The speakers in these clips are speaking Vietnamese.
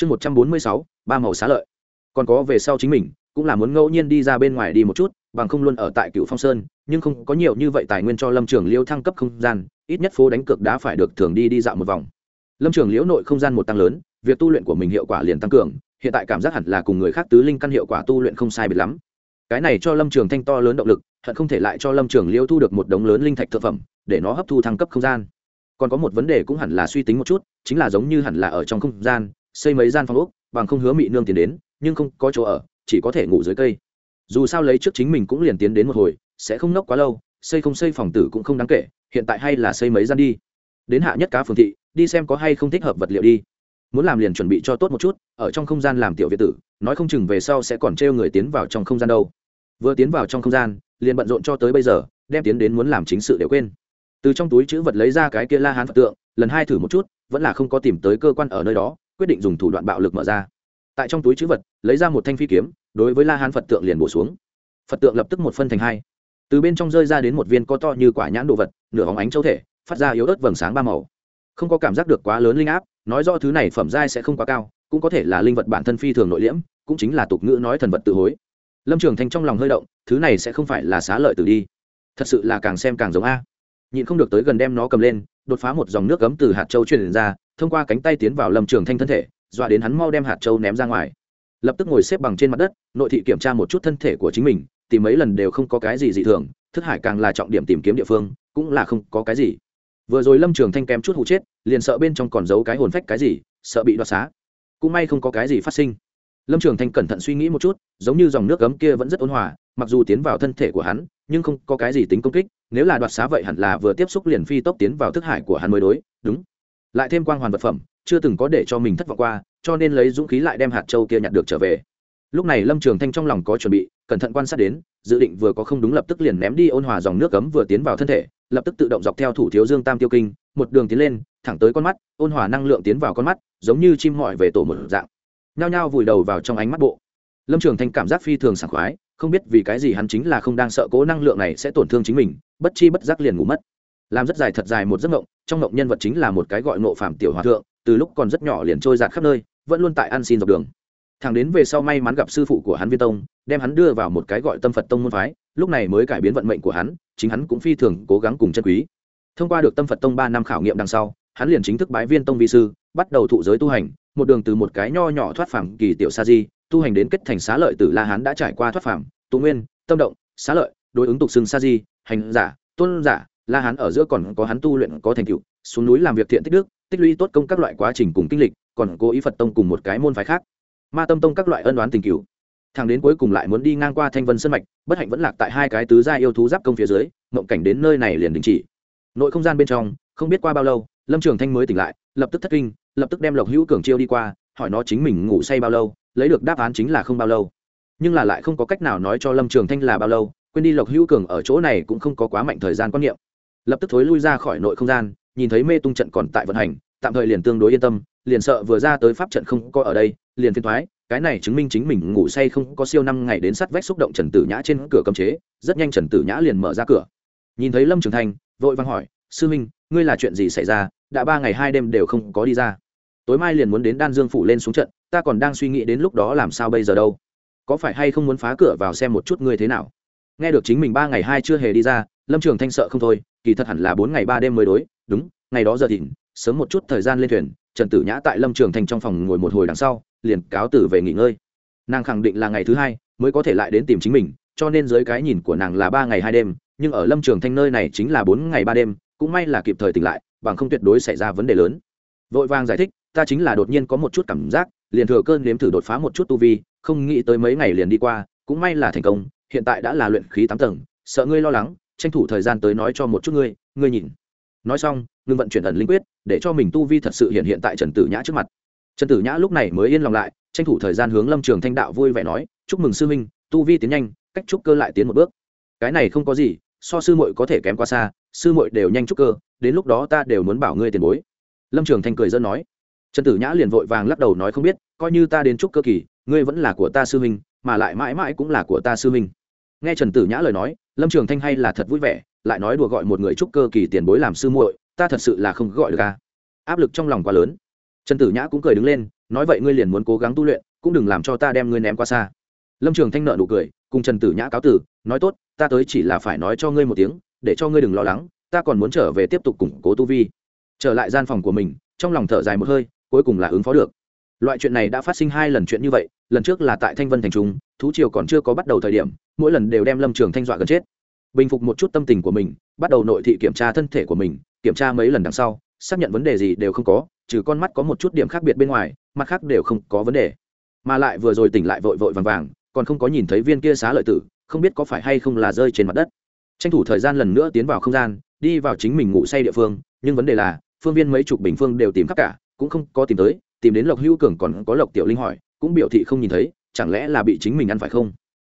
chương một trăm bốn mươi sáu, ba màu xá lợi. Còn có về sau chính mình, cũng là muốn ngẫu nhiên đi ra bên ngoài đi một chút, bằng không luôn ở tại cựu phong sơn, nhưng không có nhiều như vậy tài nguyên cho lâm trường liêu thăng cấp không gian, ít nhất phố đánh cược đã phải được thường đi đi dạo một vòng. Lâm trường liễu nội không gian một tăng lớn, việc tu luyện của mình hiệu quả liền tăng cường, hiện tại cảm giác hẳn là cùng người khác tứ linh căn hiệu quả tu luyện không sai biệt lắm. Cái này cho lâm trường thanh to lớn động lực, hận không thể lại cho lâm trường liễu thu được một đống lớn linh thạch thực phẩm, để nó hấp thu thăng cấp không gian. Còn có một vấn đề cũng hẳn là suy tính một chút, chính là giống như hẳn là ở trong không gian xây mấy gian phòng ốc, bằng không hứa mị nương tiền đến, nhưng không có chỗ ở, chỉ có thể ngủ dưới cây. Dù sao lấy trước chính mình cũng liền tiến đến một hồi, sẽ không nốc quá lâu, xây không xây phòng tử cũng không đáng kể, hiện tại hay là xây mấy gian đi. Đến hạ nhất cá phường thị, đi xem có hay không thích hợp vật liệu đi. Muốn làm liền chuẩn bị cho tốt một chút, ở trong không gian làm tiểu việt tử, nói không chừng về sau sẽ còn trêu người tiến vào trong không gian đâu. Vừa tiến vào trong không gian, liền bận rộn cho tới bây giờ, đem tiến đến muốn làm chính sự đều quên. Từ trong túi chữ vật lấy ra cái kia la hán phật tượng, lần hai thử một chút, vẫn là không có tìm tới cơ quan ở nơi đó quyết định dùng thủ đoạn bạo lực mở ra. Tại trong túi chữ vật, lấy ra một thanh phi kiếm, đối với la hán phật tượng liền bổ xuống. Phật tượng lập tức một phân thành hai. Từ bên trong rơi ra đến một viên có to như quả nhãn đồ vật, nửa hóng ánh châu thể, phát ra yếu ớt vầng sáng ba màu. Không có cảm giác được quá lớn linh áp, nói rõ thứ này phẩm giai sẽ không quá cao, cũng có thể là linh vật bản thân phi thường nội liễm, cũng chính là tục ngữ nói thần vật tự hối. Lâm trường thanh trong lòng hơi động, thứ này sẽ không phải là xá lợi từ đi. Thật sự là càng xem càng giống a. Nhịn không được tới gần đem nó cầm lên, đột phá một dòng nước cấm từ hạt châu truyền ra thông qua cánh tay tiến vào lâm trường thanh thân thể, dọa đến hắn mau đem hạt châu ném ra ngoài. Lập tức ngồi xếp bằng trên mặt đất, nội thị kiểm tra một chút thân thể của chính mình, tìm mấy lần đều không có cái gì dị thường, thức hải càng là trọng điểm tìm kiếm địa phương, cũng là không có cái gì. Vừa rồi lâm trường thanh kém chút hụ chết, liền sợ bên trong còn giấu cái hồn phách cái gì, sợ bị đoạt xá. Cũng may không có cái gì phát sinh. Lâm trường thanh cẩn thận suy nghĩ một chút, giống như dòng nước cấm kia vẫn rất ôn hòa, mặc dù tiến vào thân thể của hắn, nhưng không có cái gì tính công kích, nếu là đoạt xá vậy hẳn là vừa tiếp xúc liền phi tốc tiến vào thức hải của hắn mới đối, đúng lại thêm quang hoàn vật phẩm, chưa từng có để cho mình thất vọng qua, cho nên lấy dũng khí lại đem hạt châu kia nhặt được trở về. Lúc này lâm trường thanh trong lòng có chuẩn bị, cẩn thận quan sát đến, dự định vừa có không đúng lập tức liền ném đi ôn hòa dòng nước cấm vừa tiến vào thân thể, lập tức tự động dọc theo thủ thiếu dương tam tiêu kinh, một đường tiến lên, thẳng tới con mắt, ôn hòa năng lượng tiến vào con mắt, giống như chim mọi về tổ một dạng. Nhao nhao vùi đầu vào trong ánh mắt bộ. Lâm trường thanh cảm giác phi thường sảng khoái, không biết vì cái gì hắn chính là không đang sợ cố năng lượng này sẽ tổn thương chính mình, bất chi bất giác liền ngủ mất. Làm rất dài thật dài một giấc ngộng trong ngộng nhân vật chính là một cái gọi nộ phạm tiểu hòa thượng, từ lúc còn rất nhỏ liền trôi giạt khắp nơi, vẫn luôn tại ăn xin dọc đường. Thằng đến về sau may mắn gặp sư phụ của hắn viên tông, đem hắn đưa vào một cái gọi tâm phật tông môn phái, lúc này mới cải biến vận mệnh của hắn, chính hắn cũng phi thường cố gắng cùng chân quý. Thông qua được tâm phật tông ba năm khảo nghiệm đằng sau, hắn liền chính thức bái viên tông vi sư, bắt đầu thụ giới tu hành, một đường từ một cái nho nhỏ thoát phẳng kỳ tiểu sa di, tu hành đến kết thành xá lợi từ la hán đã trải qua thoát phẳng tụ nguyên, tâm động, xá lợi, đối ứng tục xưng sa di, hành giả, tôn giả la hán ở giữa còn có hắn tu luyện có thành tựu, xuống núi làm việc thiện tích đức, tích lũy tốt công các loại quá trình cùng kinh lịch, còn cố ý phật tông cùng một cái môn phái khác. Ma tâm tông các loại ân đoán tình cựu thằng đến cuối cùng lại muốn đi ngang qua thanh vân sân mạch, bất hạnh vẫn lạc tại hai cái tứ gia yêu thú giáp công phía dưới, mộng cảnh đến nơi này liền đình chỉ. Nội không gian bên trong, không biết qua bao lâu, lâm trường thanh mới tỉnh lại, lập tức thất kinh, lập tức đem lộc hữu cường chiêu đi qua, hỏi nó chính mình ngủ say bao lâu, lấy được đáp án chính là không bao lâu. Nhưng là lại không có cách nào nói cho lâm trường thanh là bao lâu, quên đi lộc hữu cường ở chỗ này cũng không có quá mạnh thời gian quan niệm lập tức thối lui ra khỏi nội không gian, nhìn thấy mê tung trận còn tại vận hành, tạm thời liền tương đối yên tâm, liền sợ vừa ra tới pháp trận không có ở đây, liền phiên thoái cái này chứng minh chính mình ngủ say không có siêu năm ngày đến sát vách xúc động trần tử nhã trên cửa cấm chế, rất nhanh trần tử nhã liền mở ra cửa. Nhìn thấy lâm trường thanh, vội vàng hỏi, sư minh, ngươi là chuyện gì xảy ra? Đã ba ngày hai đêm đều không có đi ra. Tối mai liền muốn đến đan dương phủ lên xuống trận, ta còn đang suy nghĩ đến lúc đó làm sao bây giờ đâu. Có phải hay không muốn phá cửa vào xem một chút ngươi thế nào? Nghe được chính mình ba ngày hai chưa hề đi ra, lâm trường thanh sợ không thôi kỳ thật hẳn là bốn ngày ba đêm mới đối, đúng, ngày đó giờ thìn sớm một chút thời gian lên thuyền, trần tử nhã tại lâm trường thanh trong phòng ngồi một hồi đằng sau, liền cáo tử về nghỉ ngơi. Nàng khẳng định là ngày thứ hai mới có thể lại đến tìm chính mình, cho nên dưới cái nhìn của nàng là ba ngày hai đêm, nhưng ở lâm trường thanh nơi này chính là bốn ngày ba đêm, cũng may là kịp thời tỉnh lại, bằng không tuyệt đối xảy ra vấn đề lớn. Vội vàng giải thích, ta chính là đột nhiên có một chút cảm giác, liền thừa cơn nếm thử đột phá một chút tu vi, không nghĩ tới mấy ngày liền đi qua, cũng may là thành công, hiện tại đã là luyện khí tám tầng, sợ ngươi lo lắng tranh thủ thời gian tới nói cho một chút ngươi ngươi nhìn. Nói xong, ngưng vận chuyển ẩn linh quyết, để cho mình tu vi thật sự hiện hiện tại trần tử nhã trước mặt. Trần tử nhã lúc này mới yên lòng lại, tranh thủ thời gian hướng lâm trường thanh đạo vui vẻ nói, chúc mừng sư minh tu vi tiến nhanh, cách trúc cơ lại tiến một bước. Cái này không có gì, so sư muội có thể kém quá xa, sư muội đều nhanh trúc cơ, đến lúc đó ta đều muốn bảo ngươi tiền bối. Lâm trường thanh cười dân nói. Trần tử nhã liền vội vàng lắc đầu nói không biết, coi như ta đến trúc cơ kỳ, ngươi vẫn là của ta sư minh mà lại mãi mãi cũng là của ta sư minh nghe trần tử nhã lời nói, lâm trường thanh hay là thật vui vẻ, lại nói đùa gọi một người trúc cơ kỳ tiền bối làm sư muội, ta thật sự là không gọi được ca áp lực trong lòng quá lớn. Trần tử nhã cũng cười đứng lên, nói vậy ngươi liền muốn cố gắng tu luyện, cũng đừng làm cho ta đem ngươi ném qua xa. Lâm trường thanh nợ nụ cười, cùng trần tử nhã cáo tử nói tốt, ta tới chỉ là phải nói cho ngươi một tiếng, để cho ngươi đừng lo lắng, ta còn muốn trở về tiếp tục củng cố tu vi. Trở lại gian phòng của mình, trong lòng thở dài một hơi, cuối cùng là ứng phó được. Loại chuyện này đã phát sinh hai lần chuyện như vậy, lần trước là tại thanh vân thành trung thú triều còn chưa có bắt đầu thời điểm, mỗi lần đều đem lâm trường thanh dọa gần chết. Bình phục một chút tâm tình của mình, bắt đầu nội thị kiểm tra thân thể của mình, kiểm tra mấy lần đằng sau, xác nhận vấn đề gì đều không có, trừ con mắt có một chút điểm khác biệt bên ngoài, mặt khác đều không có vấn đề. Mà lại vừa rồi tỉnh lại vội vội vàng vàng, còn không có nhìn thấy viên kia xá lợi tử, không biết có phải hay không là rơi trên mặt đất. Tranh thủ thời gian lần nữa tiến vào không gian, đi vào chính mình ngủ say địa phương, nhưng vấn đề là, phương viên mấy chục bình phương đều tìm khắp cả, cũng không có tìm tới, tìm đến lộc hữu cường còn có lộc tiểu linh hỏi, cũng biểu thị không nhìn thấy chẳng lẽ là bị chính mình ăn phải không?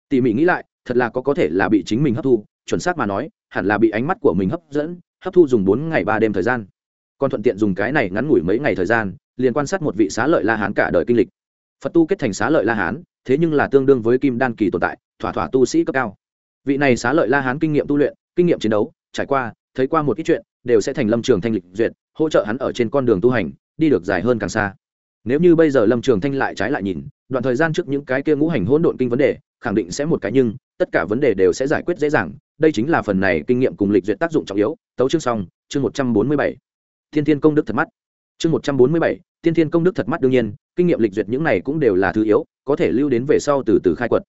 Tỉ mỉ nghĩ lại, thật là có có thể là bị chính mình hấp thu, chuẩn xác mà nói, hẳn là bị ánh mắt của mình hấp dẫn, hấp thu dùng bốn ngày ba đêm thời gian. Còn thuận tiện dùng cái này ngắn ngủi mấy ngày thời gian, liền quan sát một vị xá lợi la hán cả đời kinh lịch. Phật tu kết thành xá lợi la hán, thế nhưng là tương đương với kim đan kỳ tồn tại, thỏa thỏa tu sĩ cấp cao. Vị này xá lợi la hán kinh nghiệm tu luyện, kinh nghiệm chiến đấu, trải qua, thấy qua một ít chuyện, đều sẽ thành lâm trường thanh lịch duyệt, hỗ trợ hắn ở trên con đường tu hành, đi được dài hơn càng xa. Nếu như bây giờ lâm trường thanh lại trái lại nhìn đoạn thời gian trước những cái kia ngũ hành hỗn độn kinh vấn đề, khẳng định sẽ một cái nhưng, tất cả vấn đề đều sẽ giải quyết dễ dàng. Đây chính là phần này kinh nghiệm cùng lịch duyệt tác dụng trọng yếu. Tấu chương xong, chương một trăm bốn mươi bảy. Thiên thiên công đức thật mắt. Chương một trăm bốn mươi bảy, thiên thiên công đức thật mắt đương nhiên, kinh nghiệm lịch duyệt những này cũng đều là thứ yếu, có thể lưu đến về sau từ từ khai quật.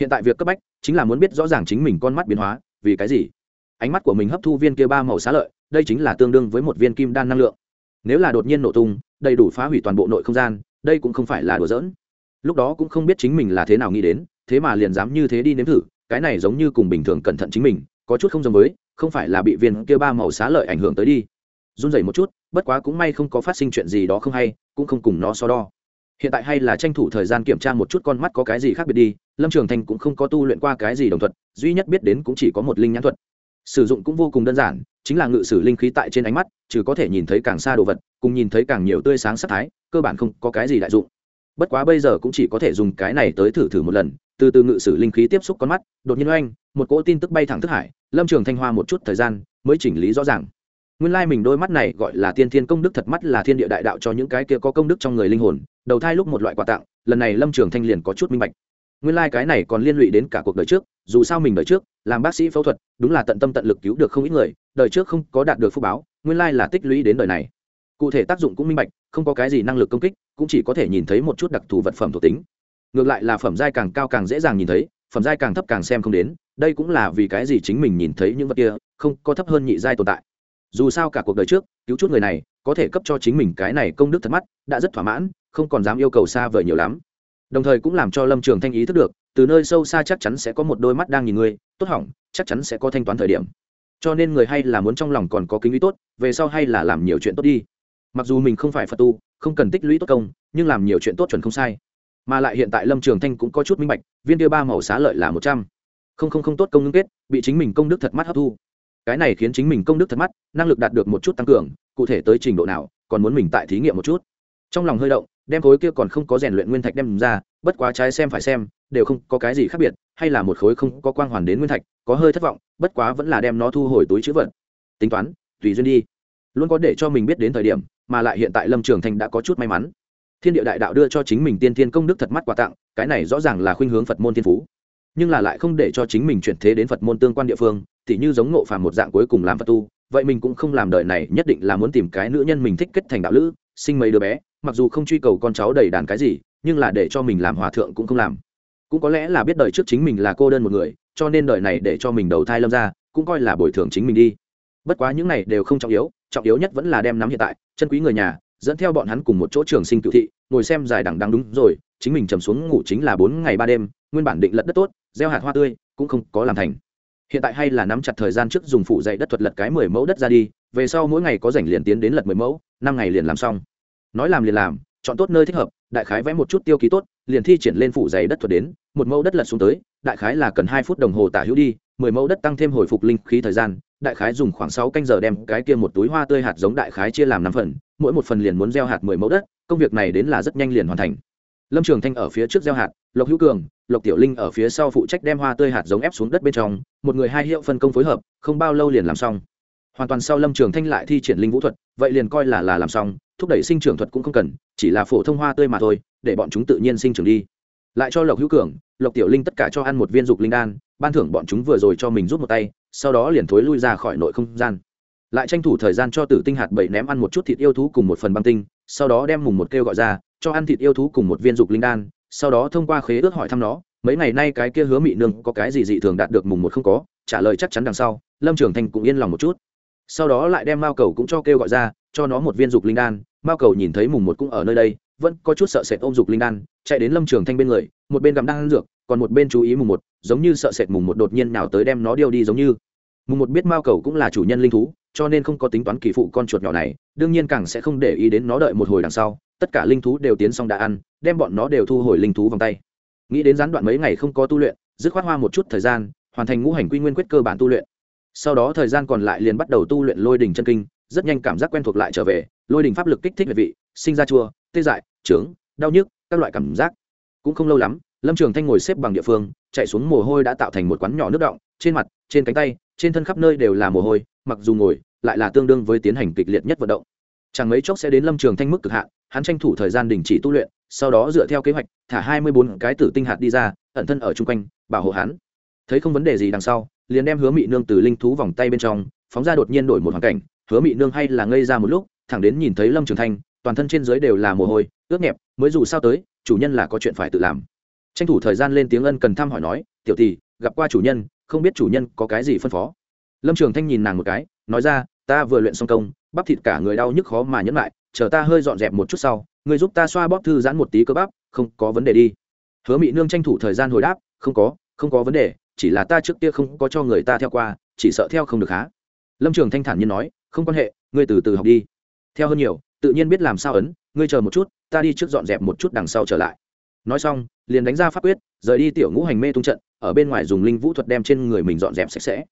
Hiện tại việc cấp bách, chính là muốn biết rõ ràng chính mình con mắt biến hóa, vì cái gì? Ánh mắt của mình hấp thu viên kia ba màu xá lợi, đây chính là tương đương với một viên kim đan năng lượng. Nếu là đột nhiên nổ tung, đầy đủ phá hủy toàn bộ nội không gian, đây cũng không phải là đùa giỡn lúc đó cũng không biết chính mình là thế nào nghĩ đến, thế mà liền dám như thế đi nếm thử, cái này giống như cùng bình thường cẩn thận chính mình, có chút không giống với, không phải là bị viên kia ba màu xá lợi ảnh hưởng tới đi. Run rẩy một chút, bất quá cũng may không có phát sinh chuyện gì đó không hay, cũng không cùng nó so đo. Hiện tại hay là tranh thủ thời gian kiểm tra một chút con mắt có cái gì khác biệt đi, lâm trường thành cũng không có tu luyện qua cái gì đồng thuật, duy nhất biết đến cũng chỉ có một linh nhãn thuật. Sử dụng cũng vô cùng đơn giản, chính là ngự sử linh khí tại trên ánh mắt chứ có thể nhìn thấy càng xa đồ vật, cùng nhìn thấy càng nhiều tươi sáng sắc thái, cơ bản không có cái gì đại dụng bất quá bây giờ cũng chỉ có thể dùng cái này tới thử thử một lần, từ từ ngự sử linh khí tiếp xúc con mắt, đột nhiên oanh, một cỗ tin tức bay thẳng thức hải, lâm trường thanh hoa một chút thời gian, mới chỉnh lý rõ ràng. Nguyên lai mình đôi mắt này gọi là tiên thiên công đức thật mắt là thiên địa đại đạo cho những cái kia có công đức trong người linh hồn, đầu thai lúc một loại quà tặng, lần này lâm trường thanh liền có chút minh bạch. Nguyên lai、like、cái này còn liên lụy đến cả cuộc đời trước, dù sao mình đời trước, làm bác sĩ phẫu thuật, đúng là tận tâm tận lực cứu được không ít người, đời trước không có đạt được phúc báo, nguyên lai là tích lũy đến đời này cụ thể tác dụng cũng minh bạch, không có cái gì năng lực công kích, cũng chỉ có thể nhìn thấy một chút đặc thù vật phẩm thuộc tính. Ngược lại là phẩm giai càng cao càng dễ dàng nhìn thấy, phẩm giai càng thấp càng xem không đến, đây cũng là vì cái gì chính mình nhìn thấy những vật kia, không có thấp hơn nhị giai tồn tại. Dù sao cả cuộc đời trước, cứu chút người này, có thể cấp cho chính mình cái này công đức thật mắt, đã rất thỏa mãn, không còn dám yêu cầu xa vời nhiều lắm. Đồng thời cũng làm cho lâm trường thanh ý thức được, từ nơi sâu xa chắc chắn sẽ có một đôi mắt đang nhìn ngươi, tốt hỏng, chắc chắn sẽ có thanh toán thời điểm. Cho nên người hay là muốn trong lòng còn có kính ý tốt, về sau hay là làm nhiều chuyện tốt đi mặc dù mình không phải phật tu, không cần tích lũy tốt công, nhưng làm nhiều chuyện tốt chuẩn không sai. Mà lại hiện tại lâm trường thanh cũng có chút minh bạch, viên tiêu ba màu xá lợi là một trăm. Không không không tốt công ngưng kết, bị chính mình công đức thật mắt hấp thu. Cái này khiến chính mình công đức thật mắt, năng lực đạt được một chút tăng cường, cụ thể tới trình độ nào, còn muốn mình tại thí nghiệm một chút. Trong lòng hơi động, đem khối kia còn không có rèn luyện nguyên thạch đem ra, bất quá trái xem phải xem, đều không có cái gì khác biệt, hay là một khối không có quang hoàn đến nguyên thạch, có hơi thất vọng, bất quá vẫn là đem nó thu hồi túi chữ vật. Tính toán, tùy duyên đi. Luôn có để cho mình biết đến thời điểm mà lại hiện tại lâm trường thành đã có chút may mắn. Thiên địa đại đạo đưa cho chính mình tiên thiên công đức thật mắt quà tặng, cái này rõ ràng là khuynh hướng phật môn thiên phú. Nhưng là lại không để cho chính mình chuyển thế đến phật môn tương quan địa phương thì như giống ngộ phàm một dạng cuối cùng làm phật tu, vậy mình cũng không làm đời này, nhất định là muốn tìm cái nữ nhân mình thích kết thành đạo lữ, sinh mấy đứa bé, mặc dù không truy cầu con cháu đầy đàn cái gì, nhưng là để cho mình làm hòa thượng cũng không làm. Cũng có lẽ là biết đời trước chính mình là cô đơn một người, cho nên đời này để cho mình đầu thai lâm ra, cũng coi là bồi thường chính mình đi. Bất quá những này đều không trọng yếu trọng yếu nhất vẫn là đem nắm hiện tại, chân quý người nhà, dẫn theo bọn hắn cùng một chỗ trường sinh cựu thị, ngồi xem dài đằng đằng đúng rồi, chính mình trầm xuống ngủ chính là bốn ngày ba đêm, nguyên bản định lật đất tốt, gieo hạt hoa tươi, cũng không có làm thành. Hiện tại hay là nắm chặt thời gian trước dùng phụ dạy đất thuật lật cái mười mẫu đất ra đi, về sau mỗi ngày có rảnh liền tiến đến lật mười mẫu, năm ngày liền làm xong. Nói làm liền làm, chọn tốt nơi thích hợp, đại khái vẽ một chút tiêu ký tốt, liền thi triển lên phủ dày đất thuật đến, một mẫu đất lật xuống tới, đại khái là cần hai phút đồng hồ tả hữu đi, mười mẫu đất tăng thêm hồi phục linh khí thời gian đại khái dùng khoảng sáu canh giờ đem cái kia một túi hoa tươi hạt giống đại khái chia làm năm phần, mỗi một phần liền muốn gieo hạt mười mẫu đất, công việc này đến là rất nhanh liền hoàn thành. Lâm trường thanh ở phía trước gieo hạt, lộc hữu cường, lộc tiểu linh ở phía sau phụ trách đem hoa tươi hạt giống ép xuống đất bên trong, một người hai hiệu phân công phối hợp, không bao lâu liền làm xong. Hoàn toàn sau lâm trường thanh lại thi triển linh vũ thuật, vậy liền coi là là làm xong, thúc đẩy sinh trưởng thuật cũng không cần, chỉ là phổ thông hoa tươi mà thôi, để bọn chúng tự nhiên sinh trưởng đi. Lại cho lộc hữu cường, lộc tiểu linh tất cả cho ăn một viên dục linh đan, ban thưởng bọn chúng vừa rồi cho mình rút một tay sau đó liền thối lui ra khỏi nội không gian. Lại tranh thủ thời gian cho tử tinh hạt bảy ném ăn một chút thịt yêu thú cùng một phần băng tinh, sau đó đem mùng một kêu gọi ra, cho ăn thịt yêu thú cùng một viên dục linh đan, sau đó thông qua khế ước hỏi thăm nó, mấy ngày nay cái kia hứa mị nương có cái gì dị thường đạt được mùng một không có, trả lời chắc chắn đằng sau, lâm trường thanh cũng yên lòng một chút. Sau đó lại đem mao cầu cũng cho kêu gọi ra, cho nó một viên dục linh đan, mao cầu nhìn thấy mùng một cũng ở nơi đây, vẫn có chút sợ sệt ôm dục linh đan, chạy đến lâm trường thanh bên người, một bên gặm đan dược còn một bên chú ý mùng một, giống như sợ sệt mùng một đột nhiên nào tới đem nó điêu đi giống như. Mùng một biết mao cầu cũng là chủ nhân linh thú, cho nên không có tính toán kỳ phụ con chuột nhỏ này, đương nhiên càng sẽ không để ý đến nó đợi một hồi đằng sau, tất cả linh thú đều tiến xong đã ăn, đem bọn nó đều thu hồi linh thú vòng tay. Nghĩ đến gián đoạn mấy ngày không có tu luyện, dứt khoát hoa một chút thời gian, hoàn thành ngũ hành quy nguyên quyết cơ bản tu luyện. Sau đó thời gian còn lại liền bắt đầu tu luyện lôi đình chân kinh, rất nhanh cảm giác quen thuộc lại trở về, lôi đình pháp lực kích thích về vị, sinh ra chua, tê dại trướng đau nhức, các loại cảm giác. Cũng không lâu lắm lâm trường thanh ngồi xếp bằng địa phương, chạy xuống mồ hôi đã tạo thành một quán nhỏ nước động, trên mặt, trên cánh tay, trên thân khắp nơi đều là mồ hôi, mặc dù ngồi, lại là tương đương với tiến hành kịch liệt nhất vận động. Chẳng mấy chốc sẽ đến lâm trường thanh mức cực hạn, hắn tranh thủ thời gian đình chỉ tu luyện, sau đó dựa theo kế hoạch, thả hai mươi bốn cái tử tinh hạt đi ra, ẩn thân ở chung quanh, bảo hộ hắn. Thấy không vấn đề gì đằng sau, liền đem hứa mị nương từ linh thú vòng tay bên trong, phóng ra đột nhiên đổi một hoàn cảnh. Hứa mị nương hay là ngây ra một lúc, thẳng đến nhìn thấy lâm trường thanh, toàn thân trên dưới đều là mồ hôi, ướt nhẹp, mới dù sao tới, chủ nhân là có chuyện phải tự làm tranh thủ thời gian lên tiếng ân cần thăm hỏi nói, tiểu tỷ, gặp qua chủ nhân, không biết chủ nhân có cái gì phân phó? Lâm trường thanh nhìn nàng một cái, nói ra, ta vừa luyện xong công, bắp thịt cả người đau nhức khó mà nhẫn lại, chờ ta hơi dọn dẹp một chút sau người giúp ta xoa bóp thư giãn một tí cơ bắp, không có vấn đề đi. Hứa mị nương tranh thủ thời gian hồi đáp, không có không có vấn đề, chỉ là ta trước kia không có cho người ta theo qua, chỉ sợ theo không được há lâm trường thanh thản nhiên nói, không quan hệ, ngươi từ từ học đi. Theo hơn nhiều, tự nhiên biết làm sao ấn, ngươi chờ một chút, ta đi trước dọn dẹp một chút đằng sau trở lại nói xong, liền đánh ra pháp quyết, rời đi tiểu ngũ hành mê tung trận, ở bên ngoài dùng linh vũ thuật đem trên người mình dọn dẹp sạch sẽ.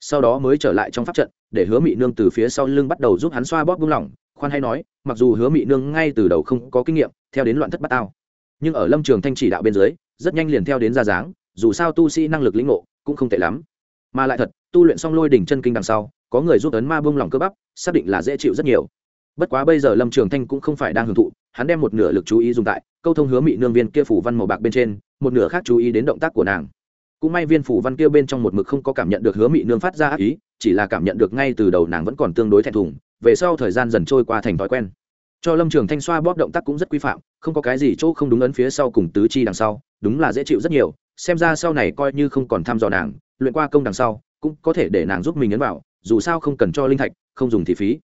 Sau đó mới trở lại trong pháp trận, để hứa mị nương từ phía sau lưng bắt đầu giúp hắn xoa bóp buông lỏng. Khoan hay nói, mặc dù hứa mị nương ngay từ đầu không có kinh nghiệm, theo đến loạn thất bát tao, nhưng ở lâm trường thanh chỉ đạo bên dưới, rất nhanh liền theo đến ra dáng, dù sao tu sĩ năng lực lĩnh ngộ cũng không tệ lắm. Mà lại thật, tu luyện xong lôi đỉnh chân kinh đằng sau, có người giúp ấn ma buông lỏng cơ bắp, xác định là dễ chịu rất nhiều bất quá bây giờ lâm trường thanh cũng không phải đang hưởng thụ, hắn đem một nửa lực chú ý dùng tại câu thông hứa mị nương viên kia phủ văn màu bạc bên trên, một nửa khác chú ý đến động tác của nàng. Cũng may viên phủ văn kia bên trong một mực không có cảm nhận được hứa mị nương phát ra ác ý, chỉ là cảm nhận được ngay từ đầu nàng vẫn còn tương đối thẹn thùng, về sau thời gian dần trôi qua thành thói quen. Cho lâm trường thanh xoa bóp động tác cũng rất quy phạm, không có cái gì chỗ không đúng ấn phía sau cùng tứ chi đằng sau, đúng là dễ chịu rất nhiều, xem ra sau này coi như không còn thăm dò nàng, luyện qua công đằng sau, cũng có thể để nàng giúp mình ấn vào, dù sao không cần cho linh thạch, không dùng thì phí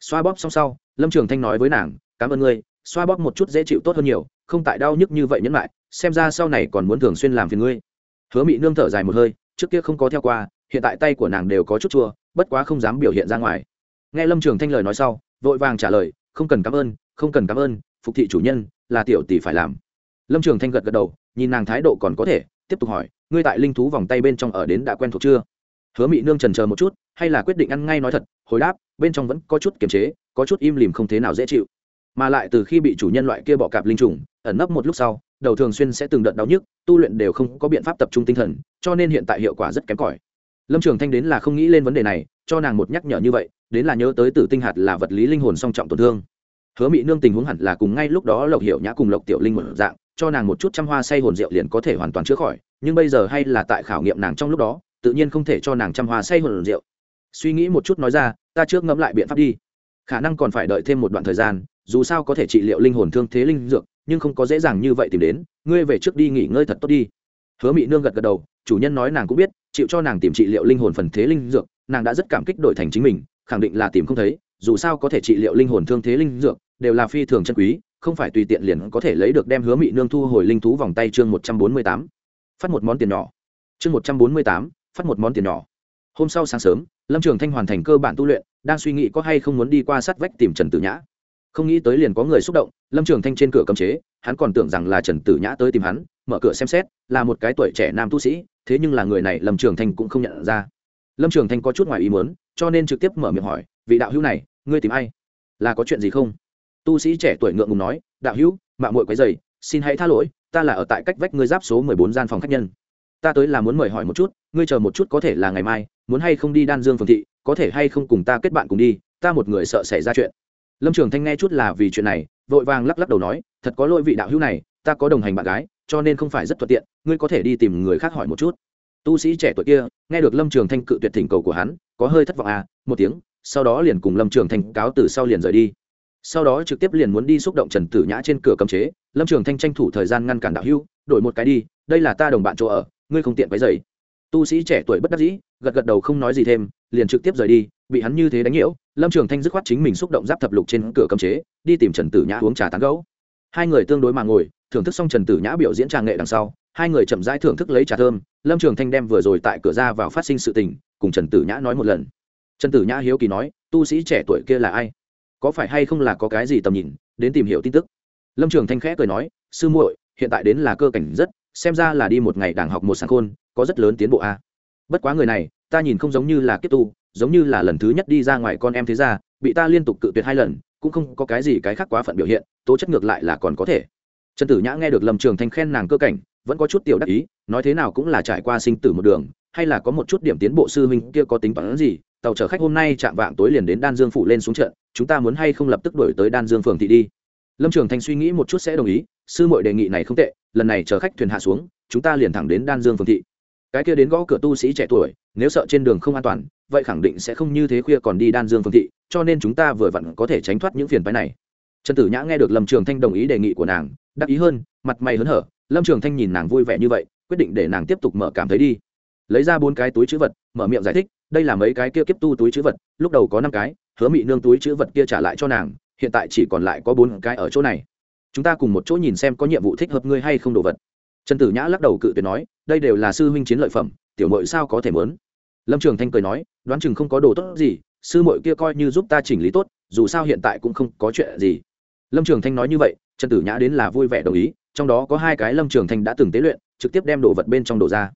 xoa bóp xong sau, lâm trường thanh nói với nàng, cảm ơn ngươi, xoa bóp một chút dễ chịu tốt hơn nhiều, không tại đau nhức như vậy nhẫn lại xem ra sau này còn muốn thường xuyên làm phiền ngươi. Hứa mị nương thở dài một hơi, trước kia không có theo qua, hiện tại tay của nàng đều có chút chua, bất quá không dám biểu hiện ra ngoài. Nghe lâm trường thanh lời nói sau, vội vàng trả lời, không cần cảm ơn, không cần cảm ơn, phục thị chủ nhân, là tiểu tỷ phải làm. Lâm trường thanh gật gật đầu, nhìn nàng thái độ còn có thể, tiếp tục hỏi, ngươi tại linh thú vòng tay bên trong ở đến đã quen thuộc chưa? Hứa mị nương trần chờ một chút, hay là quyết định ăn ngay nói thật, hồi đáp, bên trong vẫn có chút kiềm chế, có chút im lìm không thế nào dễ chịu. Mà lại từ khi bị chủ nhân loại kia bọ cạp linh trùng, ẩn nấp một lúc sau, đầu thường xuyên sẽ từng đợt đau nhức, tu luyện đều không có biện pháp tập trung tinh thần, cho nên hiện tại hiệu quả rất kém cỏi. Lâm trường thanh đến là không nghĩ lên vấn đề này, cho nàng một nhắc nhở như vậy, đến là nhớ tới tử tinh hạt là vật lý linh hồn song trọng tổn thương. Hứa mỹ nương tình huống hẳn là cùng ngay lúc đó lộc hiệu nhã cùng lộc tiểu linh một dạng, cho nàng một chút trăm hoa say hồn rượu liền có thể hoàn toàn chữa khỏi, nhưng bây giờ hay là tại khảo nghiệm nàng trong lúc đó tự nhiên không thể cho nàng trăm hoa say hồn rượu. Suy nghĩ một chút nói ra, ta trước ngẫm lại biện pháp đi. Khả năng còn phải đợi thêm một đoạn thời gian, dù sao có thể trị liệu linh hồn thương thế linh dược, nhưng không có dễ dàng như vậy tìm đến, ngươi về trước đi nghỉ ngơi thật tốt đi. Hứa Mị nương gật gật đầu, chủ nhân nói nàng cũng biết, chịu cho nàng tìm trị liệu linh hồn phần thế linh dược, nàng đã rất cảm kích đổi thành chính mình, khẳng định là tìm không thấy, dù sao có thể trị liệu linh hồn thương thế linh dược, đều là phi thường chân quý, không phải tùy tiện liền có thể lấy được đem hứa Mị nương thu hồi linh thú vòng tay chương một trăm bốn mươi tám. Phát một món tiền nhỏ. Chương một trăm bốn mươi tám phát một món tiền nhỏ. Hôm sau sáng sớm, lâm trường thanh hoàn thành cơ bản tu luyện, đang suy nghĩ có hay không muốn đi qua sát vách tìm trần tử nhã. Không nghĩ tới liền có người xúc động, lâm trường thanh trên cửa cấm chế, hắn còn tưởng rằng là trần tử nhã tới tìm hắn, mở cửa xem xét, là một cái tuổi trẻ nam tu sĩ, thế nhưng là người này lâm trường thanh cũng không nhận ra. Lâm trường thanh có chút ngoài ý muốn, cho nên trực tiếp mở miệng hỏi, vị đạo hữu này, ngươi tìm ai? Là có chuyện gì không? Tu sĩ trẻ tuổi ngượng ngùng nói, đạo hữu, mạng mội quấy dày xin hãy tha lỗi, ta là ở tại cách vách ngươi giáp số mười bốn gian phòng khách nhân. Ta tới là muốn mời hỏi một chút ngươi chờ một chút có thể là ngày mai, muốn hay không đi đan dương phường thị, có thể hay không cùng ta kết bạn cùng đi, ta một người sợ xảy ra chuyện. Lâm trường thanh nghe chút là vì chuyện này, vội vàng lắc lắc đầu nói, thật có lỗi vị đạo hữu này, ta có đồng hành bạn gái, cho nên không phải rất thuận tiện, ngươi có thể đi tìm người khác hỏi một chút. Tu sĩ trẻ tuổi kia, nghe được lâm trường thanh cự tuyệt thỉnh cầu của hắn, có hơi thất vọng à một tiếng, sau đó liền cùng lâm trường thanh cáo từ sau liền rời đi. Sau đó trực tiếp liền muốn đi xúc động trần tử nhã trên cửa cấm chế, lâm trường thanh tranh thủ thời gian ngăn cản đạo hữu, đổi một cái đi, đây là ta đồng bạn chỗ ở, ngươi không tiện cái dày tu sĩ trẻ tuổi bất đắc dĩ, gật gật đầu không nói gì thêm, liền trực tiếp rời đi, bị hắn như thế đánh nhiễu, lâm trường thanh dứt khoát chính mình xúc động giáp thập lục trên cửa cấm chế, đi tìm trần tử nhã uống trà tán gấu hai người tương đối mà ngồi, thưởng thức xong trần tử nhã biểu diễn trà nghệ đằng sau, hai người chậm rãi thưởng thức lấy trà thơm, lâm trường thanh đem vừa rồi tại cửa ra vào phát sinh sự tình, cùng trần tử nhã nói một lần. Trần tử nhã hiếu kỳ nói, tu sĩ trẻ tuổi kia là ai? Có phải hay không là có cái gì tầm nhìn, đến tìm hiểu tin tức? Lâm trường thanh khẽ cười nói, sư muội, hiện tại đến là cơ cảnh rất xem ra là đi một ngày đảng học một sáng khôn, có rất lớn tiến bộ a. Bất quá người này, ta nhìn không giống như là kiếp tu, giống như là lần thứ nhất đi ra ngoài con em thế ra bị ta liên tục cự tuyệt hai lần, cũng không có cái gì cái khác quá phận biểu hiện, tố chất ngược lại là còn có thể. Trần tử nhã nghe được lâm trường thanh khen nàng cơ cảnh, vẫn có chút tiểu đắc ý, nói thế nào cũng là trải qua sinh tử một đường, hay là có một chút điểm tiến bộ sư huynh kia có tính toán gì, tàu chở khách hôm nay chạm vạng tối liền đến đan dương phủ lên xuống trận, chúng ta muốn hay không lập tức đổi tới đan dương phường thị đi. Lâm trường thanh suy nghĩ một chút sẽ đồng ý sư mội đề nghị này không tệ, lần này chờ khách thuyền hạ xuống, chúng ta liền thẳng đến đan dương phường thị. Cái kia đến gõ cửa tu sĩ trẻ tuổi, nếu sợ trên đường không an toàn, vậy khẳng định sẽ không như thế khuya còn đi đan dương Phương thị, cho nên chúng ta vừa vặn có thể tránh thoát những phiền phái này. Trần tử nhã nghe được lâm trường thanh đồng ý đề nghị của nàng, đắc ý hơn, mặt mày hớn hở. Lâm trường thanh nhìn nàng vui vẻ như vậy, quyết định để nàng tiếp tục mở cảm thấy đi. Lấy ra bốn cái túi chữ vật, mở miệng giải thích, đây là mấy cái kia kiếp tu túi chữ vật, lúc đầu có năm cái, hứa mị nương túi chữ vật kia trả lại cho nàng, hiện tại chỉ còn lại có bốn cái ở chỗ này chúng ta cùng một chỗ nhìn xem có nhiệm vụ thích hợp ngươi hay không đồ vật. Trần tử nhã lắc đầu cự tuyệt nói, đây đều là sư huynh chiến lợi phẩm, tiểu mội sao có thể mớn lâm trường thanh cười nói, đoán chừng không có đồ tốt gì, sư mội kia coi như giúp ta chỉnh lý tốt, dù sao hiện tại cũng không có chuyện gì. Lâm trường thanh nói như vậy, trần tử nhã đến là vui vẻ đồng ý, trong đó có hai cái lâm trường thanh đã từng tế luyện, trực tiếp đem đồ vật bên trong đồ ra.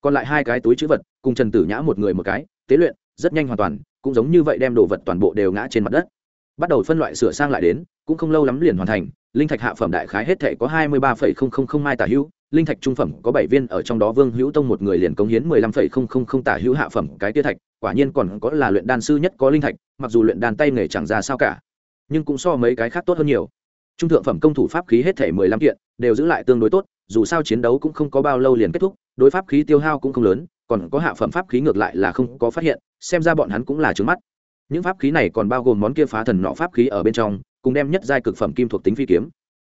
Còn lại hai cái túi chữ vật, cùng trần tử nhã một người một cái, tế luyện, rất nhanh hoàn toàn, cũng giống như vậy đem đồ vật toàn bộ đều ngã trên mặt đất. Bắt đầu phân loại sửa sang lại đến, cũng không lâu lắm liền hoàn thành linh thạch hạ phẩm đại khái hết thể có hai mươi ba phẩy không không không mai tả hữu, linh thạch trung phẩm có bảy viên, ở trong đó vương hữu tông một người liền cống hiến mười lăm phẩy không không không tả hữu hạ phẩm cái tia thạch, quả nhiên còn có là luyện đan sư nhất có linh thạch, mặc dù luyện đan tay nghề chẳng ra sao cả, nhưng cũng so mấy cái khác tốt hơn nhiều. Trung thượng phẩm công thủ pháp khí hết thể mười lăm kiện, đều giữ lại tương đối tốt, dù sao chiến đấu cũng không có bao lâu liền kết thúc, đối pháp khí tiêu hao cũng không lớn, còn có hạ phẩm pháp khí ngược lại là không có phát hiện, xem ra bọn hắn cũng là trướng mắt. Những pháp khí này còn bao gồm món kia phá thần nọ pháp khí ở bên trong cùng đem nhất giai cực phẩm kim thuộc tính phi kiếm.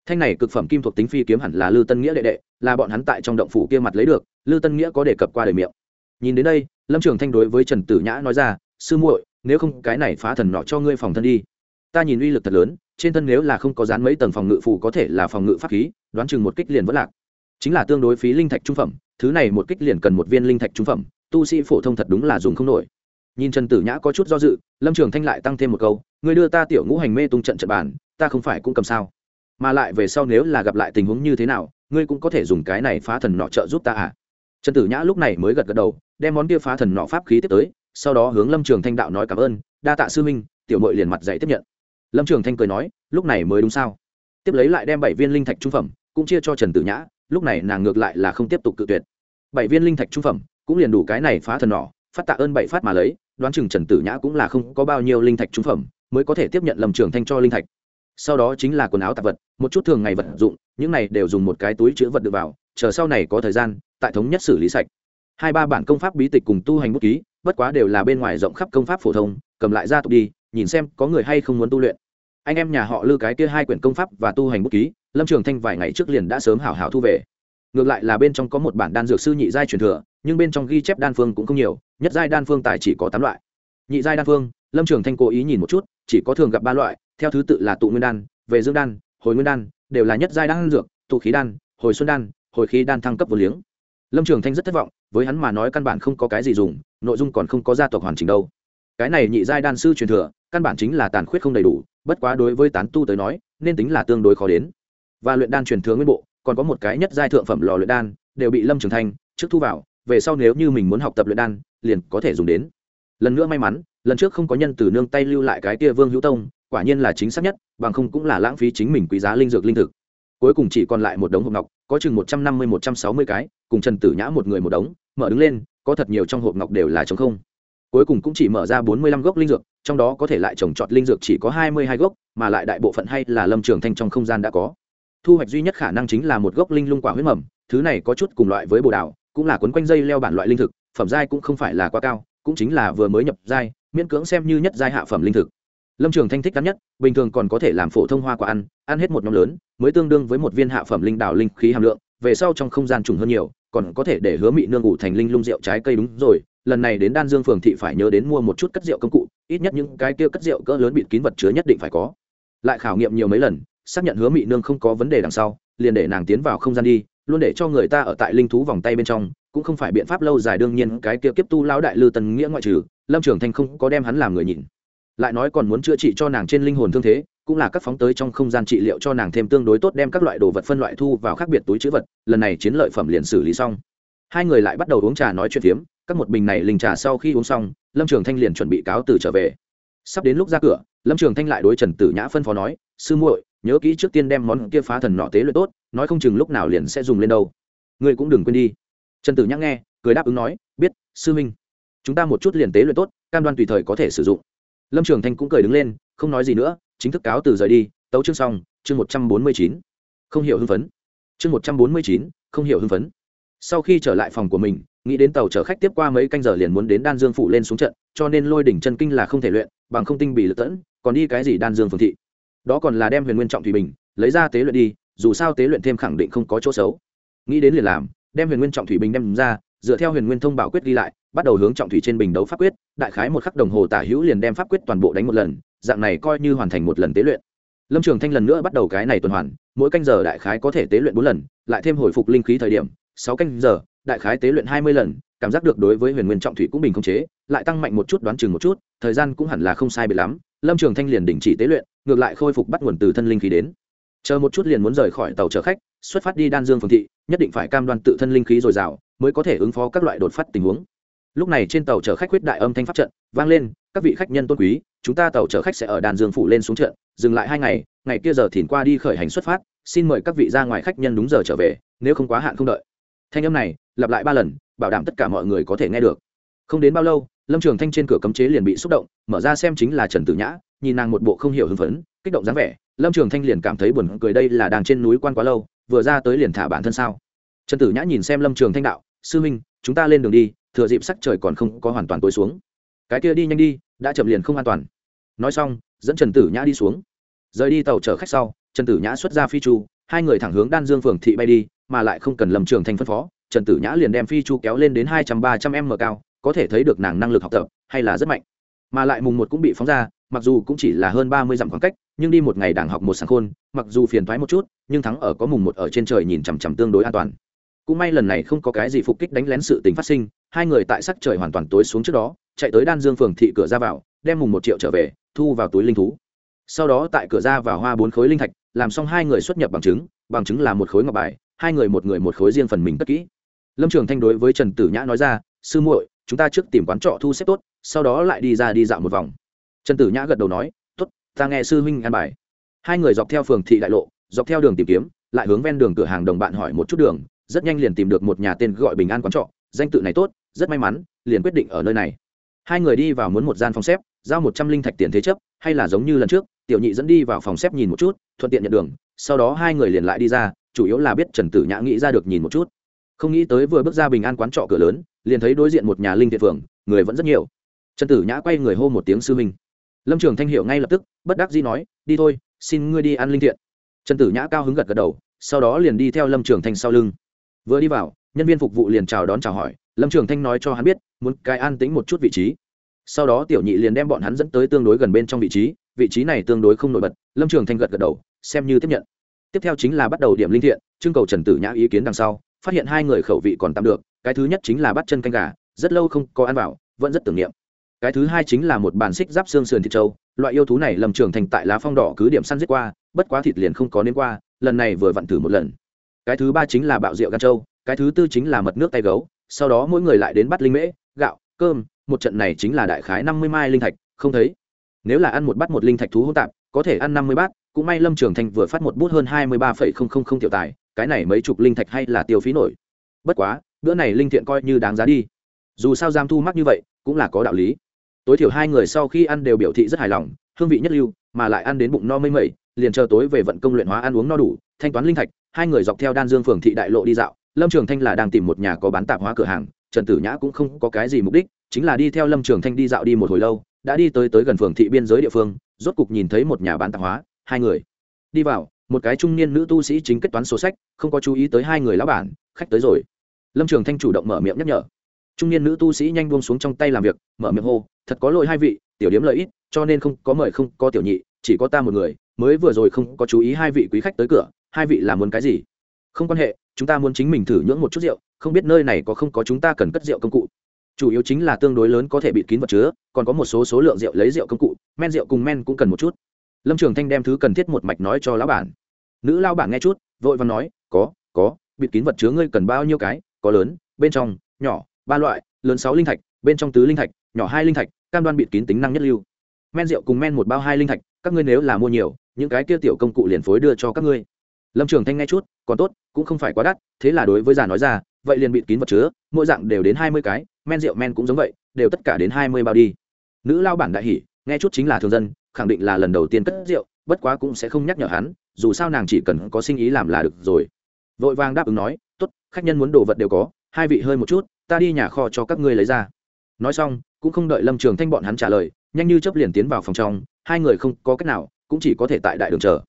Thanh này cực phẩm kim thuộc tính phi kiếm hẳn là lư tân nghĩa đệ đệ, là bọn hắn tại trong động phủ kia mặt lấy được, lư tân nghĩa có đề cập qua đời miệng. Nhìn đến đây, lâm trường thanh đối với trần tử nhã nói ra, sư muội, nếu không cái này phá thần nọ cho ngươi phòng thân đi. Ta nhìn uy lực thật lớn, trên thân nếu là không có dán mấy tầng phòng ngự phủ có thể là phòng ngự pháp khí, đoán chừng một kích liền vẫn lạc. Chính là tương đối phí linh thạch trung phẩm, thứ này một kích liền cần một viên linh thạch trung phẩm, tu sĩ phổ thông thật đúng là dùng không nổi. Nhìn trần tử nhã có chút do dự, lâm trường thanh lại tăng thêm một câu Ngươi đưa ta tiểu ngũ hành mê tung trận trận bàn, ta không phải cũng cầm sao? Mà lại về sau nếu là gặp lại tình huống như thế nào, ngươi cũng có thể dùng cái này phá thần nọ trợ giúp ta à? Trần tử nhã lúc này mới gật gật đầu, đem món kia phá thần nọ pháp khí tiếp tới, sau đó hướng lâm trường thanh đạo nói cảm ơn, đa tạ sư minh tiểu mội liền mặt dạy tiếp nhận. Lâm trường thanh cười nói, lúc này mới đúng sao? Tiếp lấy lại đem bảy viên linh thạch trung phẩm cũng chia cho trần tử nhã, lúc này nàng ngược lại là không tiếp tục cự tuyệt. Bảy viên linh thạch trung phẩm cũng liền đủ cái này phá thần nọ, phát tạ ơn bảy phát mà lấy, đoán chừng trần tử nhã cũng là không có bao nhiêu linh thạch trung phẩm mới có thể tiếp nhận lâm trường thanh cho linh thạch. Sau đó chính là quần áo tạp vật, một chút thường ngày vật dụng, những này đều dùng một cái túi chữ vật được vào, chờ sau này có thời gian, tại thống nhất xử lý sạch. Hai ba bản công pháp bí tịch cùng tu hành bút ký, bất quá đều là bên ngoài rộng khắp công pháp phổ thông, cầm lại ra tục đi, nhìn xem có người hay không muốn tu luyện. Anh em nhà họ lư cái kia hai quyển công pháp và tu hành bút ký, lâm trường thanh vài ngày trước liền đã sớm hảo hảo thu về. Ngược lại là bên trong có một bản đan dược sư nhị giai truyền thừa, nhưng bên trong ghi chép đan phương cũng không nhiều, nhất giai đan phương tài chỉ có tám loại. Nhị giai đan phương lâm trường thanh cố ý nhìn một chút, chỉ có thường gặp ba loại, theo thứ tự là tụ nguyên đan, về dương đan, hồi nguyên đan, đều là nhất giai đan dược, tụ khí đan, hồi xuân đan, hồi khí đan thăng cấp vô liếng. Lâm trường thanh rất thất vọng, với hắn mà nói căn bản không có cái gì dùng, nội dung còn không có gia tộc hoàn chỉnh đâu. Cái này nhị giai đan sư truyền thừa, căn bản chính là tàn khuyết không đầy đủ, bất quá đối với tán tu tới nói, nên tính là tương đối khó đến. Và luyện đan truyền thừa nguyên bộ, còn có một cái nhất giai thượng phẩm lò luyện đan, đều bị lâm trường thanh trước thu vào, về sau nếu như mình muốn học tập luyện đan, liền có thể dùng đến lần nữa may mắn, lần trước không có nhân từ nương tay lưu lại cái kia vương hữu tông, quả nhiên là chính xác nhất, bằng không cũng là lãng phí chính mình quý giá linh dược linh thực. Cuối cùng chỉ còn lại một đống hộp ngọc, có chừng một trăm năm mươi, một trăm sáu mươi cái, cùng trần tử nhã một người một đống, mở đứng lên, có thật nhiều trong hộp ngọc đều là trống không. Cuối cùng cũng chỉ mở ra bốn mươi lăm gốc linh dược, trong đó có thể lại trồng trọt linh dược chỉ có hai mươi hai gốc, mà lại đại bộ phận hay là lâm trường thanh trong không gian đã có. Thu hoạch duy nhất khả năng chính là một gốc linh lung quả huyết mầm, thứ này có chút cùng loại với bồ đào, cũng là quấn quanh dây leo bản loại linh thực, phẩm giai cũng không phải là quá cao cũng chính là vừa mới nhập giai, miễn cưỡng xem như nhất giai hạ phẩm linh thực. Lâm trường thanh thích cắn nhất, bình thường còn có thể làm phổ thông hoa quả ăn ăn hết một nhóm lớn, mới tương đương với một viên hạ phẩm linh đào linh khí hàm lượng, về sau trong không gian trùng hơn nhiều, còn có thể để hứa mị nương ngủ thành linh lung rượu trái cây đúng rồi, lần này đến đan dương phường thị phải nhớ đến mua một chút cất rượu công cụ, ít nhất những cái kia cất rượu cỡ lớn bịt kín vật chứa nhất định phải có. Lại khảo nghiệm nhiều mấy lần, xác nhận hứa mị nương không có vấn đề đằng sau, liền để nàng tiến vào không gian đi, luôn để cho người ta ở tại linh thú vòng tay bên trong cũng không phải biện pháp lâu dài, đương nhiên cái kia kiếp tu lão đại lư tần nghĩa ngoại trừ, lâm trường thanh không có đem hắn làm người nhìn. Lại nói còn muốn chữa trị cho nàng trên linh hồn thương thế, cũng là các phóng tới trong không gian trị liệu cho nàng thêm tương đối tốt, đem các loại đồ vật phân loại thu vào khác biệt túi chữ vật, lần này chiến lợi phẩm liền xử lý xong. Hai người lại bắt đầu uống trà nói chuyện phiếm, các một bình này linh trà sau khi uống xong, lâm trường thanh liền chuẩn bị cáo từ trở về. Sắp đến lúc ra cửa, lâm trường thanh lại đối trần tử nhã phân phó nói, sư muội, nhớ kỹ trước tiên đem món kia phá thần nọ tế luyện tốt, nói không chừng lúc nào liền sẽ dùng lên đâu. Ngươi cũng đừng quên đi trần tử nhã nghe, cười đáp ứng nói, biết, sư minh chúng ta một chút liền tế luyện tốt, cam đoan tùy thời có thể sử dụng. Lâm trường thanh cũng cười đứng lên, không nói gì nữa, chính thức cáo từ rời đi, tấu chương xong, chương một trăm bốn mươi chín. Không hiểu hưng phấn. Chương một trăm bốn mươi chín, không hiểu hưng phấn. Sau khi trở lại phòng của mình, nghĩ đến tàu chở khách tiếp qua mấy canh giờ liền muốn đến đan dương phủ lên xuống trận, cho nên lôi đỉnh chân kinh là không thể luyện, bằng không tinh bị lật tẫn, còn đi cái gì đan dương phường thị. Đó còn là đem huyền nguyên trọng thủy bình lấy ra tế luyện đi, dù sao tế luyện thêm khẳng định không có chỗ xấu. Nghĩ đến liền làm đem huyền nguyên trọng thủy bình đem ra, dựa theo huyền nguyên thông bảo quyết ghi lại, bắt đầu hướng trọng thủy trên bình đấu pháp quyết, đại khái một khắc đồng hồ tả hữu liền đem pháp quyết toàn bộ đánh một lần, dạng này coi như hoàn thành một lần tế luyện. Lâm trường thanh lần nữa bắt đầu cái này tuần hoàn, mỗi canh giờ đại khái có thể tế luyện bốn lần, lại thêm hồi phục linh khí thời điểm, sáu canh giờ, đại khái tế luyện hai mươi lần, cảm giác được đối với huyền nguyên trọng thủy cũng bình không chế, lại tăng mạnh một chút đoán chừng một chút, thời gian cũng hẳn là không sai biệt lắm, lâm trường thanh liền đình chỉ tế luyện, ngược lại khôi phục bắt nguồn từ thân linh khí đến chờ một chút liền muốn rời khỏi tàu chở khách, xuất phát đi đan dương phường thị, nhất định phải cam đoan tự thân linh khí dồi dào, mới có thể ứng phó các loại đột phát tình huống. Lúc này trên tàu chở khách huyết đại âm thanh pháp trận vang lên, các vị khách nhân tôn quý, chúng ta tàu chở khách sẽ ở đàn dương phủ lên xuống trận, dừng lại hai ngày ngày kia giờ thìn qua đi khởi hành xuất phát, xin mời các vị ra ngoài khách nhân đúng giờ trở về, nếu không quá hạn không đợi. Thanh âm này, lặp lại ba lần, bảo đảm tất cả mọi người có thể nghe được. Không đến bao lâu, lâm trường thanh trên cửa cấm chế liền bị xúc động, mở ra xem chính là trần tử nhã, nhìn nàng một bộ không hiểu hưng phấn, kích động dáng vẻ lâm trường thanh liền cảm thấy buồn cười đây là đang trên núi quan quá lâu, vừa ra tới liền thả bản thân sao? Trần tử nhã nhìn xem lâm trường thanh đạo, sư minh, chúng ta lên đường đi, thừa dịp sắc trời còn không có hoàn toàn tối xuống. Cái kia đi nhanh đi, đã chậm liền không an toàn. Nói xong, dẫn trần tử nhã đi xuống. Rời đi tàu chở khách sau, trần tử nhã xuất ra phi chu, hai người thẳng hướng đan dương phường thị bay đi, mà lại không cần Lâm trường Thanh phân phó, trần tử nhã liền đem phi chu kéo lên đến hai trăm ba trăm m cao, có thể thấy được nàng năng lực học tập, hay là rất mạnh. Mà lại mùng một cũng bị phóng ra mặc dù cũng chỉ là hơn ba mươi dặm khoảng cách, nhưng đi một ngày đảng học một sáng khôn, mặc dù phiền thoái một chút, nhưng thắng ở có mùng một ở trên trời nhìn chằm chằm tương đối an toàn. Cũng may lần này không có cái gì phục kích đánh lén sự tình phát sinh, hai người tại sắc trời hoàn toàn tối xuống trước đó, chạy tới đan dương phường thị cửa ra vào, đem mùng một triệu trở về, thu vào túi linh thú. Sau đó tại cửa ra vào hoa bốn khối linh thạch, làm xong hai người xuất nhập bằng chứng bằng chứng là một khối ngọc bài, hai người một người một khối riêng phần mình tất kỹ. Lâm trường thanh đối với trần tử nhã nói ra, sư muội, chúng ta trước tìm quán trọ thu xếp tốt, sau đó lại đi ra đi dạo một vòng trần tử nhã gật đầu nói t ố t ta nghe sư huynh an bài. Hai người dọc theo phường thị đại lộ, dọc theo đường tìm kiếm, lại hướng ven đường cửa hàng đồng bạn hỏi một chút đường, rất nhanh liền tìm được một nhà tên gọi bình an quán trọ, danh tự này tốt, rất may mắn, liền quyết định ở nơi này. Hai người đi vào muốn một gian phòng xếp, giao một trăm linh thạch tiền thế chấp, hay là giống như lần trước, tiểu nhị dẫn đi vào phòng xếp nhìn một chút, thuận tiện nhận đường, sau đó hai người liền lại đi ra, chủ yếu là biết trần tử nhã nghĩ ra được nhìn một chút. Không nghĩ tới vừa bước ra bình an quán trọ cửa lớn, liền thấy đối diện một nhà linh thiện phường, người vẫn rất nhiều. Trần tử nhã quay người hô một tiếng sư minh lâm trường thanh hiệu ngay lập tức, bất đắc dĩ nói, đi thôi, xin ngươi đi ăn linh thiện. Trần tử nhã cao hứng gật gật đầu, sau đó liền đi theo lâm trường thanh sau lưng. Vừa đi vào, nhân viên phục vụ liền chào đón chào hỏi. Lâm trường thanh nói cho hắn biết, muốn cái an tính một chút vị trí. Sau đó tiểu nhị liền đem bọn hắn dẫn tới tương đối gần bên trong vị trí vị trí này tương đối không nổi bật. Lâm trường thanh gật gật đầu, xem như tiếp nhận. Tiếp theo chính là bắt đầu điểm linh thiện, trưng cầu trần tử nhã ý kiến đằng sau, phát hiện hai người khẩu vị còn tạm được, cái thứ nhất chính là bắt chân canh gà, rất lâu không có ăn vào, vẫn rất tưởng niệm cái thứ hai chính là một bàn xích giáp xương sườn thịt trâu. Loại yêu thú này lâm trưởng thành tại lá phong đỏ cứ điểm săn giết qua, bất quá thịt liền không có nên qua, lần này vừa vặn thử một lần. Cái thứ ba chính là bạo rượu gan trâu, cái thứ tư chính là mật nước tay gấu, sau đó mỗi người lại đến bắt linh mễ, gạo, cơm, một trận này chính là đại khái năm mươi mai linh thạch, không thấy. Nếu là ăn một bát một linh thạch thú hỗn tạp, có thể ăn năm mươi bát, cũng may lâm trường thanh vừa phát một bút hơn hai mươi ba phẩy không không không tiểu tài, cái này mấy chục linh thạch hay là tiêu phí nổi. Bất quá, bữa này linh thiện coi như đáng giá đi. Dù sao giam thu mắc như vậy, cũng là có đạo lý tối thiểu hai người sau khi ăn đều biểu thị rất hài lòng, hương vị nhất lưu, mà lại ăn đến bụng no mây mẩy, liền chờ tối về vận công luyện hóa ăn uống no đủ, thanh toán linh thạch, hai người dọc theo đan dương phường thị đại lộ đi dạo. Lâm trường thanh là đang tìm một nhà có bán tạp hóa cửa hàng, trần tử nhã cũng không có cái gì mục đích, chính là đi theo lâm trường thanh đi dạo đi một hồi lâu, đã đi tới tới gần phường thị biên giới địa phương, rốt cục nhìn thấy một nhà bán tạp hóa, hai người. Đi vào, một cái trung niên nữ tu sĩ chính kết toán sổ sách, không có chú ý tới hai người lão bản, khách tới rồi. Lâm trường thanh chủ động mở miệng nhắc nhở trung niên nữ tu sĩ nhanh buông xuống trong tay làm việc, mở miệng hô, thật có lỗi hai vị, tiểu điếm lợi ít, cho nên không có mời không có tiểu nhị, chỉ có ta một người, mới vừa rồi không có chú ý hai vị quý khách tới cửa, hai vị làm muốn cái gì? Không quan hệ, chúng ta muốn chính mình thử nhưỡng một chút rượu, không biết nơi này có không có chúng ta cần cất rượu công cụ. Chủ yếu chính là tương đối lớn có thể bịt kín vật chứa, còn có một số số lượng rượu lấy rượu công cụ, men rượu cùng men cũng cần một chút. Lâm trường thanh đem thứ cần thiết một mạch nói cho lão bản. Nữ lao bản nghe chút, vội và nói, có có, bịt kín vật chứa ngươi cần bao nhiêu cái, có lớn, bên trong, nhỏ ba loại, lớn sáu linh thạch, bên trong tứ linh thạch, nhỏ hai linh thạch, cam đoan bịt kín tính năng nhất lưu. Men rượu cùng men một bao hai linh thạch, các ngươi nếu là mua nhiều, những cái kia tiểu công cụ liền phối đưa cho các ngươi. Lâm trường thanh nghe chút, còn tốt, cũng không phải quá đắt, thế là đối với già nói ra, vậy liền bịt kín vật chứa, mỗi dạng đều đến hai mươi cái, men rượu men cũng giống vậy, đều tất cả đến hai mươi bao đi. Nữ lao bản đại hỉ, nghe chút chính là thường dân, khẳng định là lần đầu tiên cất rượu, bất quá cũng sẽ không nhắc nhở hắn, dù sao nàng chỉ cần có sinh ý làm là được rồi. Vội vàng đáp ứng nói, tốt, khách nhân muốn đồ vật đều có hai vị hơi một chút, ta đi nhà kho cho các ngươi lấy ra. Nói xong, cũng không đợi lâm trường thanh bọn hắn trả lời, nhanh như chấp liền tiến vào phòng trong, hai người không có cách nào, cũng chỉ có thể tại đại đường chờ.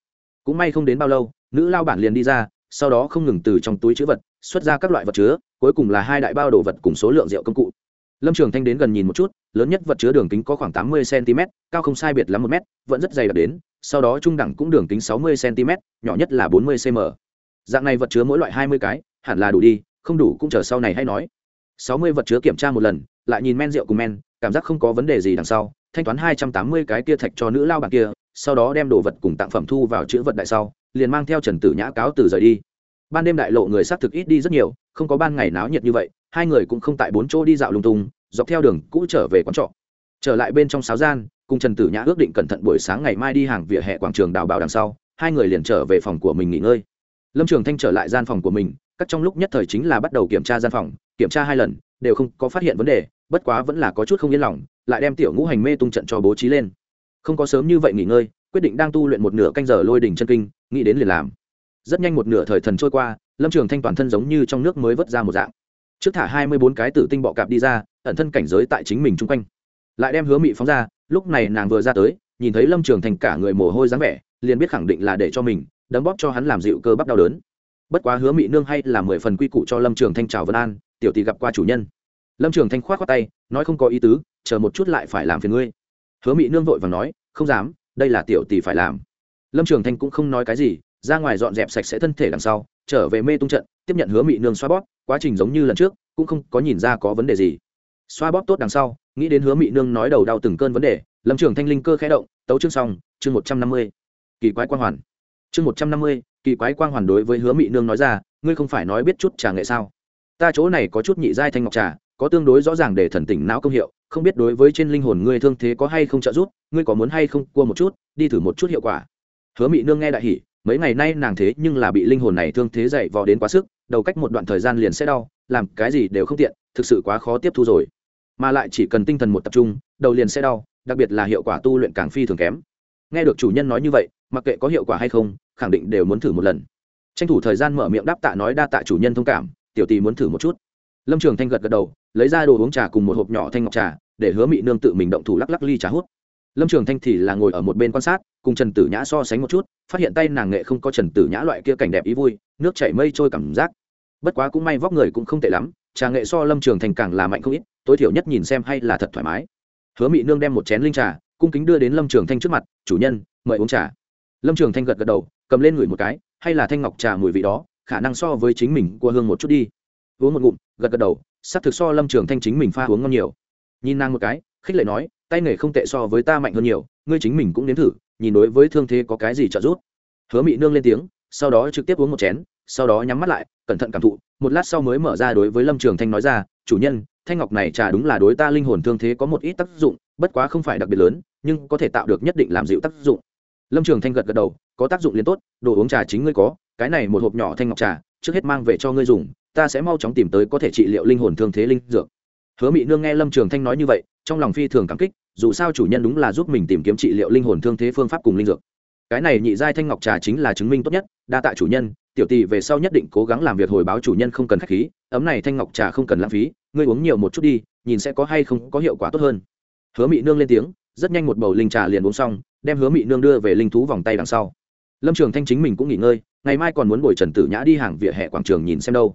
Cũng may không đến bao lâu, nữ lao bản liền đi ra, sau đó không ngừng từ trong túi chữ vật, xuất ra các loại vật chứa, cuối cùng là hai đại bao đồ vật cùng số lượng rượu công cụ. Lâm trường thanh đến gần nhìn một chút, lớn nhất vật chứa đường kính có khoảng tám mươi cm cao không sai biệt lắm một m vẫn rất dày đặc đến, sau đó trung đẳng cũng đường kính sáu mươi cm nhỏ nhất là bốn mươi cm dạng này vật chứa mỗi loại hai mươi cái, hẳn là đủ đi không đủ cũng chờ sau này hay nói. Sáu mươi vật chứa kiểm tra một lần, lại nhìn men rượu cùng men, cảm giác không có vấn đề gì đằng sau, thanh toán hai trăm tám mươi cái kia thạch cho nữ lao bạc kia, sau đó đem đồ vật cùng tặng phẩm thu vào chữ vật đại sau, liền mang theo trần tử nhã cáo từ rời đi. Ban đêm đại lộ người xác thực ít đi rất nhiều, không có ban ngày náo nhiệt như vậy, hai người cũng không tại bốn chỗ đi dạo lung tung, dọc theo đường cũ trở về quán trọ. Trở lại bên trong sáo gian, cùng trần tử nhã ước định cẩn thận buổi sáng ngày mai đi hàng vỉa hè quảng trường đào bảo đằng sau, hai người liền trở về phòng của mình nghỉ ngơi. Lâm trường thanh trở lại gian phòng của mình các trong lúc nhất thời chính là bắt đầu kiểm tra gian phòng, kiểm tra hai lần, đều không có phát hiện vấn đề, bất quá vẫn là có chút không yên lòng, lại đem tiểu ngũ hành mê tung trận cho bố trí lên. Không có sớm như vậy nghỉ ngơi, quyết định đang tu luyện một nửa canh giờ lôi đỉnh chân kinh, nghĩ đến liền làm. Rất nhanh một nửa thời thần trôi qua, lâm trường thanh toàn thân giống như trong nước mới vớt ra một dạng. Trước thả hai mươi bốn cái tử tinh bọ cạp đi ra, ẩn thân cảnh giới tại chính mình chung quanh. Lại đem hứa mị phóng ra, lúc này nàng vừa ra tới, nhìn thấy lâm trường thành cả người mồ hôi dáng vẻ, liền biết khẳng định là để cho mình, đấm bóp cho hắn làm dịu cơ bắp đau đớn bất quá hứa mị nương hay là mười phần quy củ cho lâm trường thanh chào vân an, tiểu tỷ gặp qua chủ nhân. Lâm trường thanh k h o á t khoác tay, nói không có ý tứ, chờ một chút lại phải làm phiền ngươi. Hứa mị nương vội và nói, không dám, đây là tiểu tỷ phải làm. Lâm trường thanh cũng không nói cái gì, ra ngoài dọn dẹp sạch sẽ thân thể đằng sau, trở về mê tung trận, tiếp nhận hứa mị nương xoa bóp, quá trình giống như lần trước, cũng không có nhìn ra có vấn đề gì. Xoa bóp tốt đằng sau, nghĩ đến hứa mị nương nói đầu đau từng cơn vấn đề, lâm trường thanh linh cơ khẽ động, tấu chương xong, chương một trăm năm mươi. Kỳ quái quang hoàn. Chương một trăm năm mươi kỳ quái quang hoàn đối với hứa mị nương nói ra, ngươi không phải nói biết chút trà nghệ sao? Ta chỗ này có chút nhị giai thanh ngọc trà, có tương đối rõ ràng để thần tỉnh não công hiệu, không biết đối với trên linh hồn ngươi thương thế có hay không trợ giúp, ngươi có muốn hay không cua một chút, đi thử một chút hiệu quả. Hứa mị nương nghe đại hỉ, mấy ngày nay nàng thế nhưng là bị linh hồn này thương thế dậy vò đến quá sức, đầu cách một đoạn thời gian liền sẽ đau, làm cái gì đều không tiện, thực sự quá khó tiếp thu rồi. Mà lại chỉ cần tinh thần một tập trung, đầu liền sẽ đau, đặc biệt là hiệu quả tu luyện càng phi thường kém. Nghe được chủ nhân nói như vậy, mặc kệ có hiệu quả hay không khẳng định đều muốn thử một lần. Tranh thủ thời gian mở miệng đáp tạ nói đa tạ chủ nhân thông cảm, tiểu tì muốn thử một chút. Lâm trường thanh gật gật đầu, lấy ra đồ uống trà cùng một hộp nhỏ thanh ngọc trà, để hứa mị nương tự mình động thủ lắc lắc ly trà hút. Lâm trường thanh thì là ngồi ở một bên quan sát, cùng trần tử nhã so sánh một chút, phát hiện tay nàng nghệ không có trần tử nhã loại kia cảnh đẹp ý vui, nước chảy mây trôi cảm giác. Bất quá cũng may vóc người cũng không tệ lắm, trà nghệ so lâm trường thành càng là mạnh không ít, tối thiểu nhất nhìn xem hay là thật thoải mái. Hứa mị nương đem một chén linh trà, cung kính đưa đến lâm trường thanh trước mặt, chủ nhân, mời uống trà. Lâm trường thanh gật gật đầu cầm lên ngửi một cái, hay là thanh ngọc trà mùi vị đó, khả năng so với chính mình qua hương một chút đi. Uống một ngụm, gật gật đầu s ắ c thực so lâm trường thanh chính mình pha uống ngon nhiều. Nhìn nàng một cái, khích lệ nói, tay nghề không tệ so với ta mạnh hơn nhiều, ngươi chính mình cũng nếm thử, nhìn đối với thương thế có cái gì trợ giúp. Hứa mị nương lên tiếng, sau đó trực tiếp uống một chén, sau đó nhắm mắt lại, cẩn thận cảm thụ, một lát sau mới mở ra đối với lâm trường thanh nói ra, chủ nhân, thanh ngọc này trà đúng là đối ta linh hồn thương thế có một ít tác dụng, bất quá không phải đặc biệt lớn, nhưng có thể tạo được nhất định làm dịu tác dụng. Lâm trường thanh gật gật đầu có tác dụng liền tốt, đồ uống trà chính ngươi có, cái này một hộp nhỏ thanh ngọc trà, trước hết mang về cho ngươi dùng, ta sẽ mau chóng tìm tới có thể trị liệu linh hồn thương thế linh dược. Hứa mị nương nghe lâm trường thanh nói như vậy, trong lòng phi thường cảm kích, dù sao chủ nhân đúng là giúp mình tìm kiếm trị liệu linh hồn thương thế phương pháp cùng linh dược. Cái này nhị giai thanh ngọc trà chính là chứng minh tốt nhất, đa tạ chủ nhân, tiểu tỷ về sau nhất định cố gắng làm việc hồi báo chủ nhân không cần khách khí, ấm này thanh ngọc trà không cần lãng phí, ngươi uống nhiều một chút đi, nhìn sẽ có hay không có hiệu quả tốt hơn. Hứa mị nương lên tiếng, rất nhanh một bầu linh trà liền uống xong, đem hứa mị nương đưa về linh thú vòng tay đằng sau lâm trường thanh chính mình cũng nghỉ ngơi, ngày mai còn muốn bồi trần tử nhã đi hàng vỉa hè quảng trường nhìn xem đâu.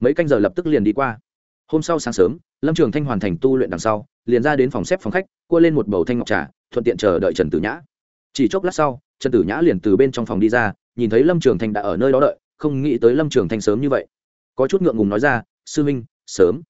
Mấy canh giờ lập tức liền đi qua. Hôm sau sáng sớm, lâm trường thanh hoàn thành tu luyện đằng sau, liền ra đến phòng xếp phòng khách, cua lên một bầu thanh ngọc trà, thuận tiện chờ đợi trần tử nhã. Chỉ chốc lát sau, trần tử nhã liền từ bên trong phòng đi ra, nhìn thấy lâm trường thanh đã ở nơi đó đợi, không nghĩ tới lâm trường thanh sớm như vậy. Có chút ngượng ngùng nói ra, sư minh, sớm.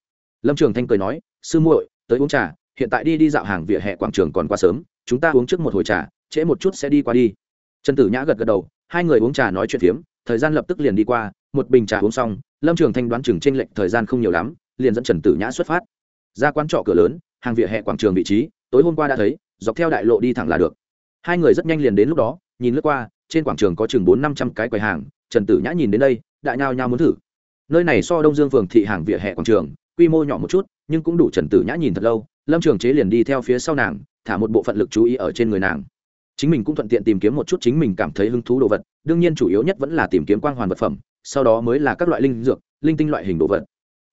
Lâm trường thanh cười nói, sư muội, tới uống trà, hiện tại đi đi dạo hàng vỉa hè quảng trường còn quá sớm, chúng ta uống trước một hồi trà, trễ một chút sẽ đi qua đi trần tử nhã gật gật đầu, hai người uống trà nói chuyện phiếm, thời gian lập tức liền đi qua, một bình trà uống xong, lâm trường thanh đoán chừng t r ê n lệch thời gian không nhiều lắm, liền dẫn trần tử nhã xuất phát. Ra quán trọ cửa lớn, hàng vỉa hè quảng trường vị trí, tối hôm qua đã thấy, dọc theo đại lộ đi thẳng là được. Hai người rất nhanh liền đến lúc đó, nhìn lướt qua, trên quảng trường có chừng bốn năm trăm cái quầy hàng, trần tử nhã nhìn đến đây, đại nhao nhao muốn thử. Nơi này so đông dương phường thị hàng vỉa hè quảng trường, quy mô nhỏ một chút, nhưng cũng đủ trần tử nhã nhìn thật lâu, lâm trường chế liền đi theo phía sau nàng, thả một bộ phận lực chú ý ở trên người nàng chính mình cũng thuận tiện tìm kiếm một chút chính mình cảm thấy hứng thú đồ vật, đương nhiên chủ yếu nhất vẫn là tìm kiếm quang hoàn vật phẩm, sau đó mới là các loại linh dược, linh tinh loại hình đồ vật.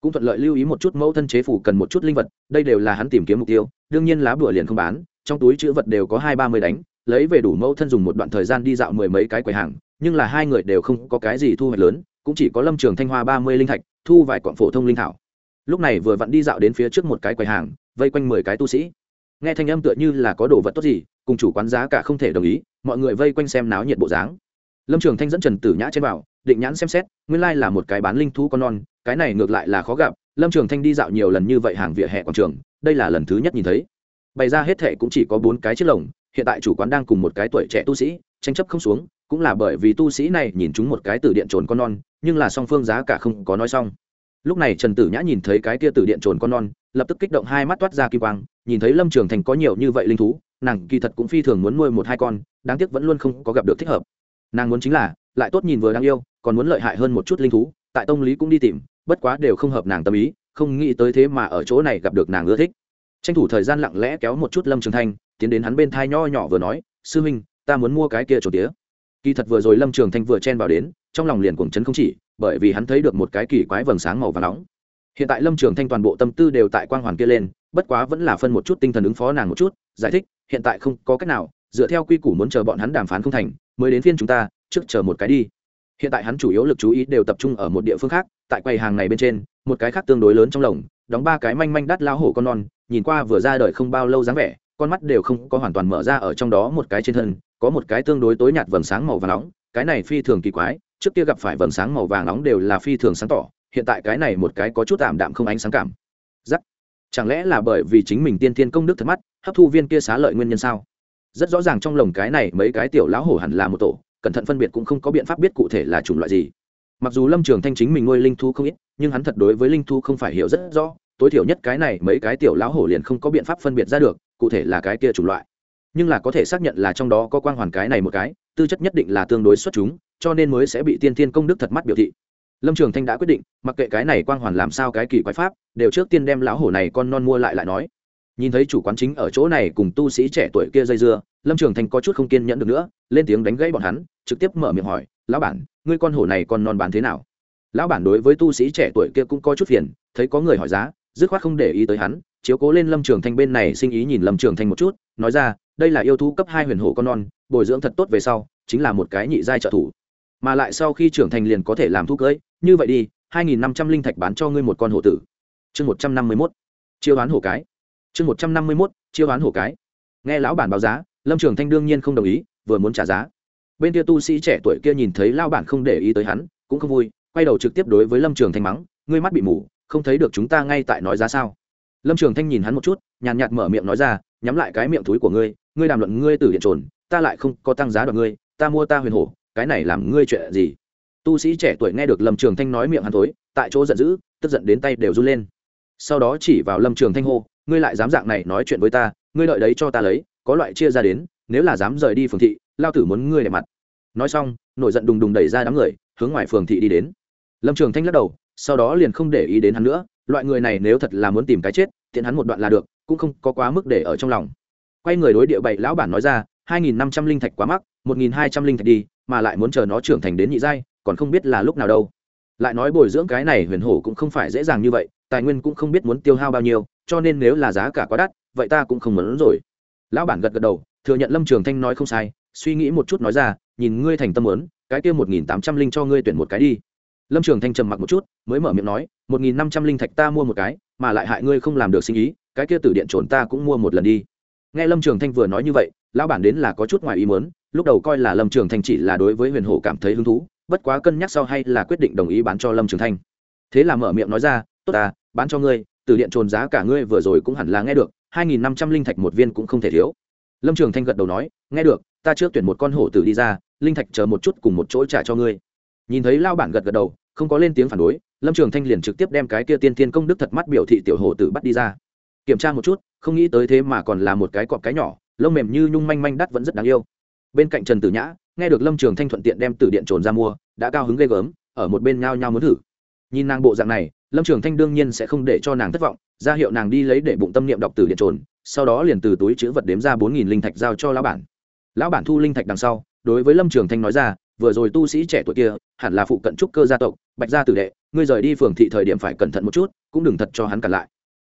Cũng thuận lợi lưu ý một chút mẫu thân chế phủ cần một chút linh vật, đây đều là hắn tìm kiếm mục tiêu, đương nhiên lá bửa liền không bán, trong túi chữ vật đều có hai ba mươi đánh, lấy về đủ mẫu thân dùng một đoạn thời gian đi dạo mười mấy cái quầy hàng, nhưng là hai người đều không có cái gì thu hoạch lớn, cũng chỉ có lâm trường thanh hoa ba mươi linh thạch, thu vài quọn phổ thông linh thảo. Lúc này vừa vặn đi dạo đến phía trước một cái quầy hàng, vây quanh mười cái tu sĩ. Nghe thanh âm tựa như là có đồ vật tốt gì cùng chủ quán giá cả không thể đồng ý mọi người vây quanh xem náo nhiệt bộ dáng. Lâm trường thanh dẫn trần tử nhã trên bảo, định nhãn xem xét nguyên lai là một cái bán linh thú con non cái này ngược lại là khó gặp lâm trường thanh đi dạo nhiều lần như vậy hàng vỉa hè quảng trường đây là lần thứ nhất nhìn thấy. Bày ra hết thệ cũng chỉ có bốn cái chiếc lồng hiện tại chủ quán đang cùng một cái tuổi trẻ tu sĩ tranh chấp không xuống cũng là bởi vì tu sĩ này nhìn chúng một cái từ điện trồn con non nhưng là song phương giá cả không có nói xong. Lúc này trần tử nhã nhìn thấy cái kia từ điện trồn con non lập tức kích động hai mắt toát ra kim quang nhìn thấy lâm trường thành có nhiều như vậy linh thú nàng kỳ thật cũng phi thường muốn nuôi một hai con, đáng tiếc vẫn luôn không có gặp được thích hợp. Nàng muốn chính là, lại tốt nhìn vừa đáng yêu, còn muốn lợi hại hơn một chút linh thú, tại tông lý cũng đi tìm, bất quá đều không hợp nàng tâm ý, không nghĩ tới thế mà ở chỗ này gặp được nàng ưa thích. Tranh thủ thời gian lặng lẽ kéo một chút lâm trường thanh, tiến đến hắn bên thai nho nhỏ vừa nói, sư huynh, ta muốn mua cái kia trổ tía. Kỳ thật vừa rồi lâm trường thanh vừa chen vào đến, trong lòng liền cuồng chấn không chỉ, bởi vì hắn thấy được một cái kỳ quái vầng sáng màu và nóng. Hiện tại lâm trường thanh toàn bộ tâm tư đều tại quang hoàn kia lên bất quá vẫn là phân một chút tinh thần ứng phó nàng một chút, giải thích, hiện tại không có cách nào, dựa theo quy củ muốn chờ bọn hắn đàm phán không thành, mới đến phiên chúng ta, trước chờ một cái đi. Hiện tại hắn chủ yếu lực chú ý đều tập trung ở một địa phương khác, tại quầy hàng này bên trên, một cái khác tương đối lớn trong lồng, đóng ba cái manh manh đắt lao hổ con non, nhìn qua vừa ra đời không bao lâu dáng vẻ, con mắt đều không có hoàn toàn mở ra ở trong đó một cái trên thân, có một cái tương đối tối nhạt vầng sáng màu vàng nóng, cái này phi thường kỳ quái, trước kia gặp phải vầng sáng màu vàng nóng đều là phi thường sáng tỏ, hiện tại cái này một cái có chút tạm đạm không ánh sáng cảm chẳng lẽ là bởi vì chính mình tiên thiên công đức thật mắt, hấp thu viên kia xá lợi nguyên nhân sao? Rất rõ ràng trong lồng cái này mấy cái tiểu lão hổ hẳn là một tổ, cẩn thận phân biệt cũng không có biện pháp biết cụ thể là chủng loại gì. Mặc dù lâm trường thanh chính mình nuôi linh thu không ít, nhưng hắn thật đối với linh thu không phải hiểu rất rõ, tối thiểu nhất cái này mấy cái tiểu lão hổ liền không có biện pháp phân biệt ra được, cụ thể là cái kia chủng loại. Nhưng là có thể xác nhận là trong đó có quang hoàn cái này một cái, tư chất nhất định là tương đối xuất chúng, cho nên mới sẽ bị tiên thiên công đức thật mắt biểu thị lâm trường thanh đã quyết định, mặc kệ cái này quang hoàn làm sao cái kỳ quái pháp, đều trước tiên đem lão hổ này con non mua lại lại nói nhìn thấy chủ quán chính ở chỗ này cùng tu sĩ trẻ tuổi kia dây dưa, lâm trường thanh có chút không kiên nhẫn được nữa, lên tiếng đánh gãy bọn hắn, trực tiếp mở miệng hỏi, lão bản, ngươi con hổ này con non bán thế nào lão bản đối với tu sĩ trẻ tuổi kia cũng có chút phiền, thấy có người hỏi giá, dứt khoát không để ý tới hắn, chiếu cố lên lâm trường thanh bên này sinh ý nhìn lâm trường thanh một chút, nói ra, đây là yêu thú cấp hai huyền hổ con non, bồi dưỡng thật tốt về sau, chính là một cái nhị giai trợ thủ mà lại sau khi trưởng thành liền có thể làm thú cưỡi như vậy đi, hai nghìn năm trăm linh thạch bán cho ngươi một con hổ tử. Chương một trăm năm mươi mốt. Chiêu đoán hổ cái. Chương một trăm năm mươi mốt, chiêu đoán hổ cái. Nghe lão bản báo giá, lâm trường thanh đương nhiên không đồng ý, vừa muốn trả giá. Bên kia tu sĩ trẻ tuổi kia nhìn thấy lao bản không để ý tới hắn, cũng không vui, quay đầu trực tiếp đối với lâm trường thanh mắng, ngươi mắt bị mù, không thấy được chúng ta ngay tại nói giá sao? Lâm trường thanh nhìn hắn một chút, nhàn nhạt mở miệng nói ra, nhắm lại cái miệng túi của ngươi ngươi đàm luận ngươi từ điện trồn, ta lại không có tăng giá đoạn ngươi, ta mua ta huyền hổ, cái này làm ngươi chuyện gì? Tu sĩ trẻ tuổi nghe được lâm trường thanh nói miệng hắn thối, tại chỗ giận dữ, tức giận đến tay đều run lên. Sau đó chỉ vào lâm trường thanh hô, ngươi lại dám dạng này nói chuyện với ta, ngươi đợi đấy cho ta lấy, có loại chia ra đến, nếu là dám rời đi phường thị, lao tử muốn ngươi để mặt. Nói xong, nổi giận đùng đùng đẩy ra đám người, hướng ngoài phường thị đi đến. Lâm trường thanh lắc đầu, sau đó liền không để ý đến hắn nữa, loại người này nếu thật là muốn tìm cái chết, tiện hắn một đoạn là được, cũng không có quá mức để ở trong lòng. Quay người đối địa bậy lão bản nói ra, hai nghìn năm trăm linh thạch quá mắc, một nghìn hai trăm linh thạch đi, mà lại muốn chờ nó trưởng thành đến nhị giai còn không biết là lúc nào đâu. Lại nói bồi dưỡng cái này huyền hổ cũng không phải dễ dàng như vậy, tài nguyên cũng không biết muốn tiêu hao bao nhiêu, cho nên nếu là giá cả quá đắt, vậy ta cũng không muốn rồi. Lão bản gật gật đầu, thừa nhận lâm trường thanh nói không sai, suy nghĩ một chút nói ra, nhìn ngươi thành tâm muốn, cái kia một nghìn tám trăm linh cho ngươi tuyển một cái đi. Lâm trường thanh trầm mặc một chút, mới mở miệng nói, một nghìn năm trăm linh thạch ta mua một cái, mà lại hại ngươi không làm được sinh ý, cái kia tử điện trồn ta cũng mua một lần đi. Nghe lâm trường thanh vừa nói như vậy, lão bản đến là có chút ngoài ý muốn, lúc đầu coi là lâm trường thanh chỉ là đối với huyền hổ cảm thấy hứng thú bất quá cân nhắc sau hay là quyết định đồng ý bán cho lâm trường thanh. Thế là mở miệng nói ra, tốt ta, bán cho ngươi, từ điện trồn giá cả ngươi vừa rồi cũng hẳn là nghe được, hai nghìn năm trăm linh thạch một viên cũng không thể thiếu. Lâm trường thanh gật đầu nói, nghe được, ta trước tuyển một con hổ tử đi ra, linh thạch chờ một chút cùng một chỗ trả cho ngươi. Nhìn thấy lao bản gật gật đầu, không có lên tiếng phản đối, lâm trường thanh liền trực tiếp đem cái kia tiên tiên công đức thật mắt biểu thị tiểu hổ tử bắt đi ra. Kiểm tra một chút, không nghĩ tới thế mà còn là một cái cọp cái nhỏ, lông mềm như nhung manh manh đắt vẫn rất đáng yêu. Bên cạnh trần tử nhã nghe được lâm trường thanh thuận tiện đem từ điện trồn ra mua, đã cao hứng ghê gớm, ở một bên nhao nhao muốn thử. Nhìn nàng bộ dạng này, lâm trường thanh đương nhiên sẽ không để cho nàng thất vọng, ra hiệu nàng đi lấy để bụng tâm niệm đọc từ điện trồn, sau đó liền từ túi chữ vật đếm ra bốn nghìn linh thạch giao cho lão bản. Lão bản thu linh thạch đằng sau, đối với lâm trường thanh nói ra, vừa rồi tu sĩ trẻ tuổi kia, hẳn là phụ cận trúc cơ gia tộc, bạch gia tử đệ, ngươi rời đi phường thị thời điểm phải cẩn thận một chút, cũng đừng thật cho hắn cản lại.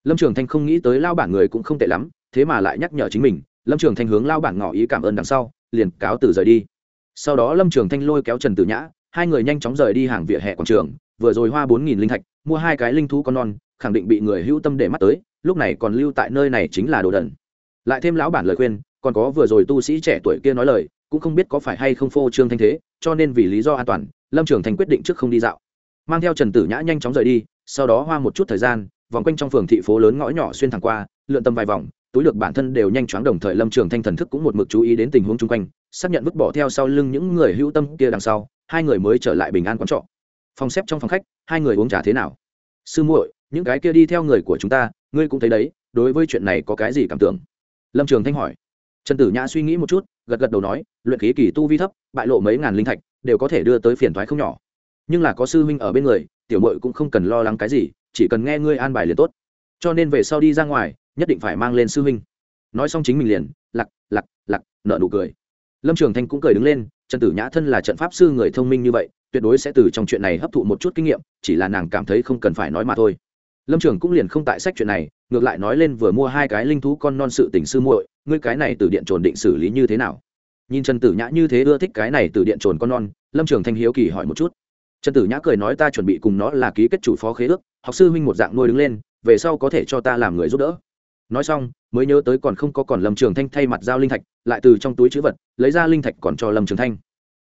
Lâm trường thanh không nghĩ tới lao bản người cũng không tệ lắm, thế mà lại nhắc nhở chính mình, lâm trường thanh hướng lao bản ngỏ ý cảm ơn đằng sau, liền cáo từ rời đi sau đó lâm trường thanh lôi kéo trần tử nhã, hai người nhanh chóng rời đi hàng vỉa hè quảng trường, vừa rồi hoa bốn nghìn linh thạch, mua hai cái linh thú con non, khẳng định bị người hữu tâm để mắt tới, lúc này còn lưu tại nơi này chính là đồ đần. Lại thêm lão bản lời khuyên, còn có vừa rồi tu sĩ trẻ tuổi kia nói lời, cũng không biết có phải hay không phô trương thanh thế, cho nên vì lý do an toàn, lâm trường thành quyết định trước không đi dạo. Mang theo trần tử nhã nhanh chóng rời đi, sau đó hoa một chút thời gian, vòng quanh trong phường thị phố lớn ngõ nhỏ xuyên thẳng qua, lượn tâm vài vòng, túi được bản thân đều nhanh chóng đồng thời lâm trường thanh thần thức cũng một mực chú ý đến tình huống chung quanh xác nhận vứt bỏ theo sau lưng những người hữu tâm kia đằng sau, hai người mới trở lại bình an quán trọ. Phòng xếp trong phòng khách, hai người uống trà thế nào? Sư muội, những cái kia đi theo người của chúng ta, ngươi cũng thấy đấy, đối với chuyện này có cái gì cảm tưởng? Lâm trường thanh hỏi. Trần tử nhã suy nghĩ một chút, gật gật đầu nói, luyện khí kỳ tu vi thấp, bại lộ mấy ngàn linh thạch, đều có thể đưa tới phiền thoái không nhỏ. Nhưng là có sư huynh ở bên người, tiểu mội cũng không cần lo lắng cái gì, chỉ cần nghe ngươi an bài liền tốt. Cho nên về sau đi ra ngoài, nhất định phải mang lên sư huynh. Nói xong chính mình liền, lặc lặc lặc, nợ nụ cười lâm trường thanh cũng cười đứng lên, trần tử nhã thân là trận pháp sư người thông minh như vậy, tuyệt đối sẽ từ trong chuyện này hấp thụ một chút kinh nghiệm, chỉ là nàng cảm thấy không cần phải nói mà thôi. Lâm trường cũng liền không tại sách chuyện này, ngược lại nói lên vừa mua hai cái linh thú con non sự tình sư muội, ngươi cái này từ điện trồn định xử lý như thế nào? Nhìn trần tử nhã như thế ưa thích cái này từ điện trồn con non, lâm trường thanh hiếu kỳ hỏi một chút. Trần tử nhã cười nói ta chuẩn bị cùng nó là ký kết chủ phó khế ước, học sư huynh một dạng nuôi đứng lên, về sau có thể cho ta làm người giúp đỡ nói xong, mới nhớ tới còn không có còn lâm trường thanh thay mặt giao linh thạch, lại từ trong túi chữ vật, lấy ra linh thạch còn cho lâm trường thanh.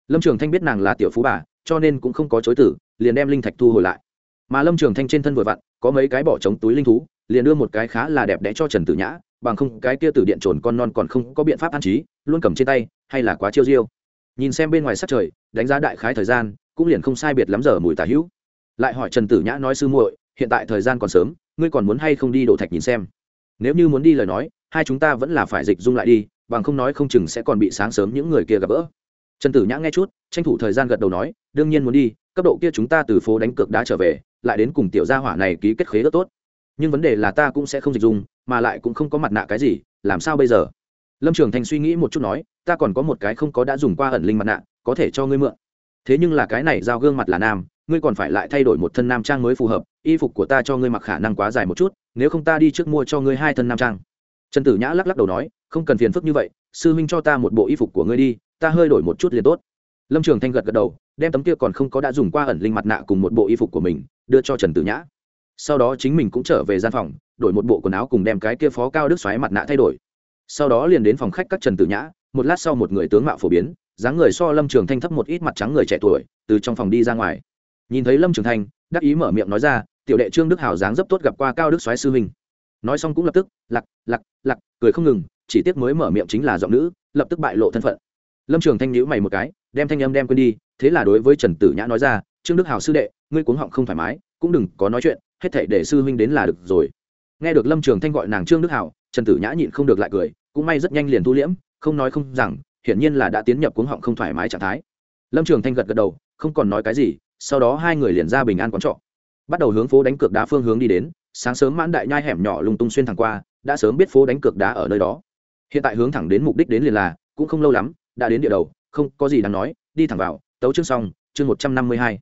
Lâm trường thanh biết nàng là tiểu phú bà, cho nên cũng không có chối tử liền đem linh thạch thu hồi lại. Mà lâm trường thanh trên thân vừa vặn, có mấy cái bỏ trống túi linh thú, liền đưa một cái khá là đẹp đẽ cho trần tử nhã, bằng không cái kia từ điện trồn con non còn không có biện pháp an trí, luôn cầm trên tay, hay là quá chiêu diêu. Nhìn xem bên ngoài sát trời, đánh giá đại khái thời gian, cũng liền không sai biệt lắm giờ mùi tả hữu. Lại hỏi trần tử nhã nói sư muội, hiện tại thời gian còn sớm, ngươi còn muốn hay không đi đổ thạch nhìn xem? Nếu như muốn đi lời nói, hai chúng ta vẫn là phải dịch dung lại đi, bằng không nói không chừng sẽ còn bị sáng sớm những người kia gặp gỡ. Trần tử nhã nghe chút, tranh thủ thời gian gật đầu nói, đương nhiên muốn đi, cấp độ kia chúng ta từ phố đánh cược đã trở về, lại đến cùng tiểu gia hỏa này ký kết khế rất tốt. Nhưng vấn đề là ta cũng sẽ không dịch dung, mà lại cũng không có mặt nạ cái gì, làm sao bây giờ? Lâm trường thành suy nghĩ một chút nói, ta còn có một cái không có đã dùng qua ẩn linh mặt nạ, có thể cho ngươi mượn. Thế nhưng là cái này giao gương mặt là nam ngươi còn phải lại thay đổi một thân nam trang mới phù hợp, y phục của ta cho ngươi mặc khả năng quá dài một chút, nếu không ta đi trước mua cho ngươi hai thân nam trang. Trần tử nhã lắc lắc đầu nói, không cần phiền phức như vậy, sư huynh cho ta một bộ y phục của ngươi đi, ta hơi đổi một chút liền tốt. Lâm trường thanh gật gật đầu, đem tấm kia còn không có đã dùng qua ẩn linh mặt nạ cùng một bộ y phục của mình đưa cho trần tử nhã. Sau đó chính mình cũng trở về gian phòng, đổi một bộ quần áo cùng đem cái kia phó cao đức xoáy mặt nạ thay đổi. Sau đó liền đến phòng khách các trần tử nhã, một lát sau một người tướng mạo phổ biến, dáng người so lâm trường thanh thấp một ít mặt trắng người trẻ tuổi, từ trong phòng đi ra ngoài nhìn thấy lâm trường thanh đắc ý mở miệng nói ra, tiểu đệ trương đức hảo dáng dấp tốt gặp qua cao đức soái sư huynh. Nói xong cũng lập tức, lặc lặc lặc, cười không ngừng, chỉ tiếc mới mở miệng chính là giọng nữ, lập tức bại lộ thân phận. Lâm trường thanh nhữ mày một cái, đem thanh âm đem quên đi, thế là đối với trần tử nhã nói ra, trương đức hào sư đệ, ngươi cuống họng không thoải mái, cũng đừng có nói chuyện, hết thể để sư huynh đến là được rồi. Nghe được lâm trường thanh gọi nàng trương đức hào trần tử nhã nhịn không được lại cười, cũng may rất nhanh liền thu liễm, không nói không rằng, hiển nhiên là đã tiến nhập cuống họng không thoải mái trạng thái. Lâm trường thanh gật gật đầu, không còn nói cái gì sau đó hai người liền ra bình an quán trọ. Bắt đầu hướng phố đánh cược đá phương hướng đi đến, sáng sớm mãn đại nhai hẻm nhỏ lung tung xuyên thẳng qua, đã sớm biết phố đánh cược đá ở nơi đó. Hiện tại hướng thẳng đến mục đích đến liền là, cũng không lâu lắm, đã đến địa đầu, không có gì đáng nói, đi thẳng vào, tấu chương xong, chương một trăm năm mươi hai.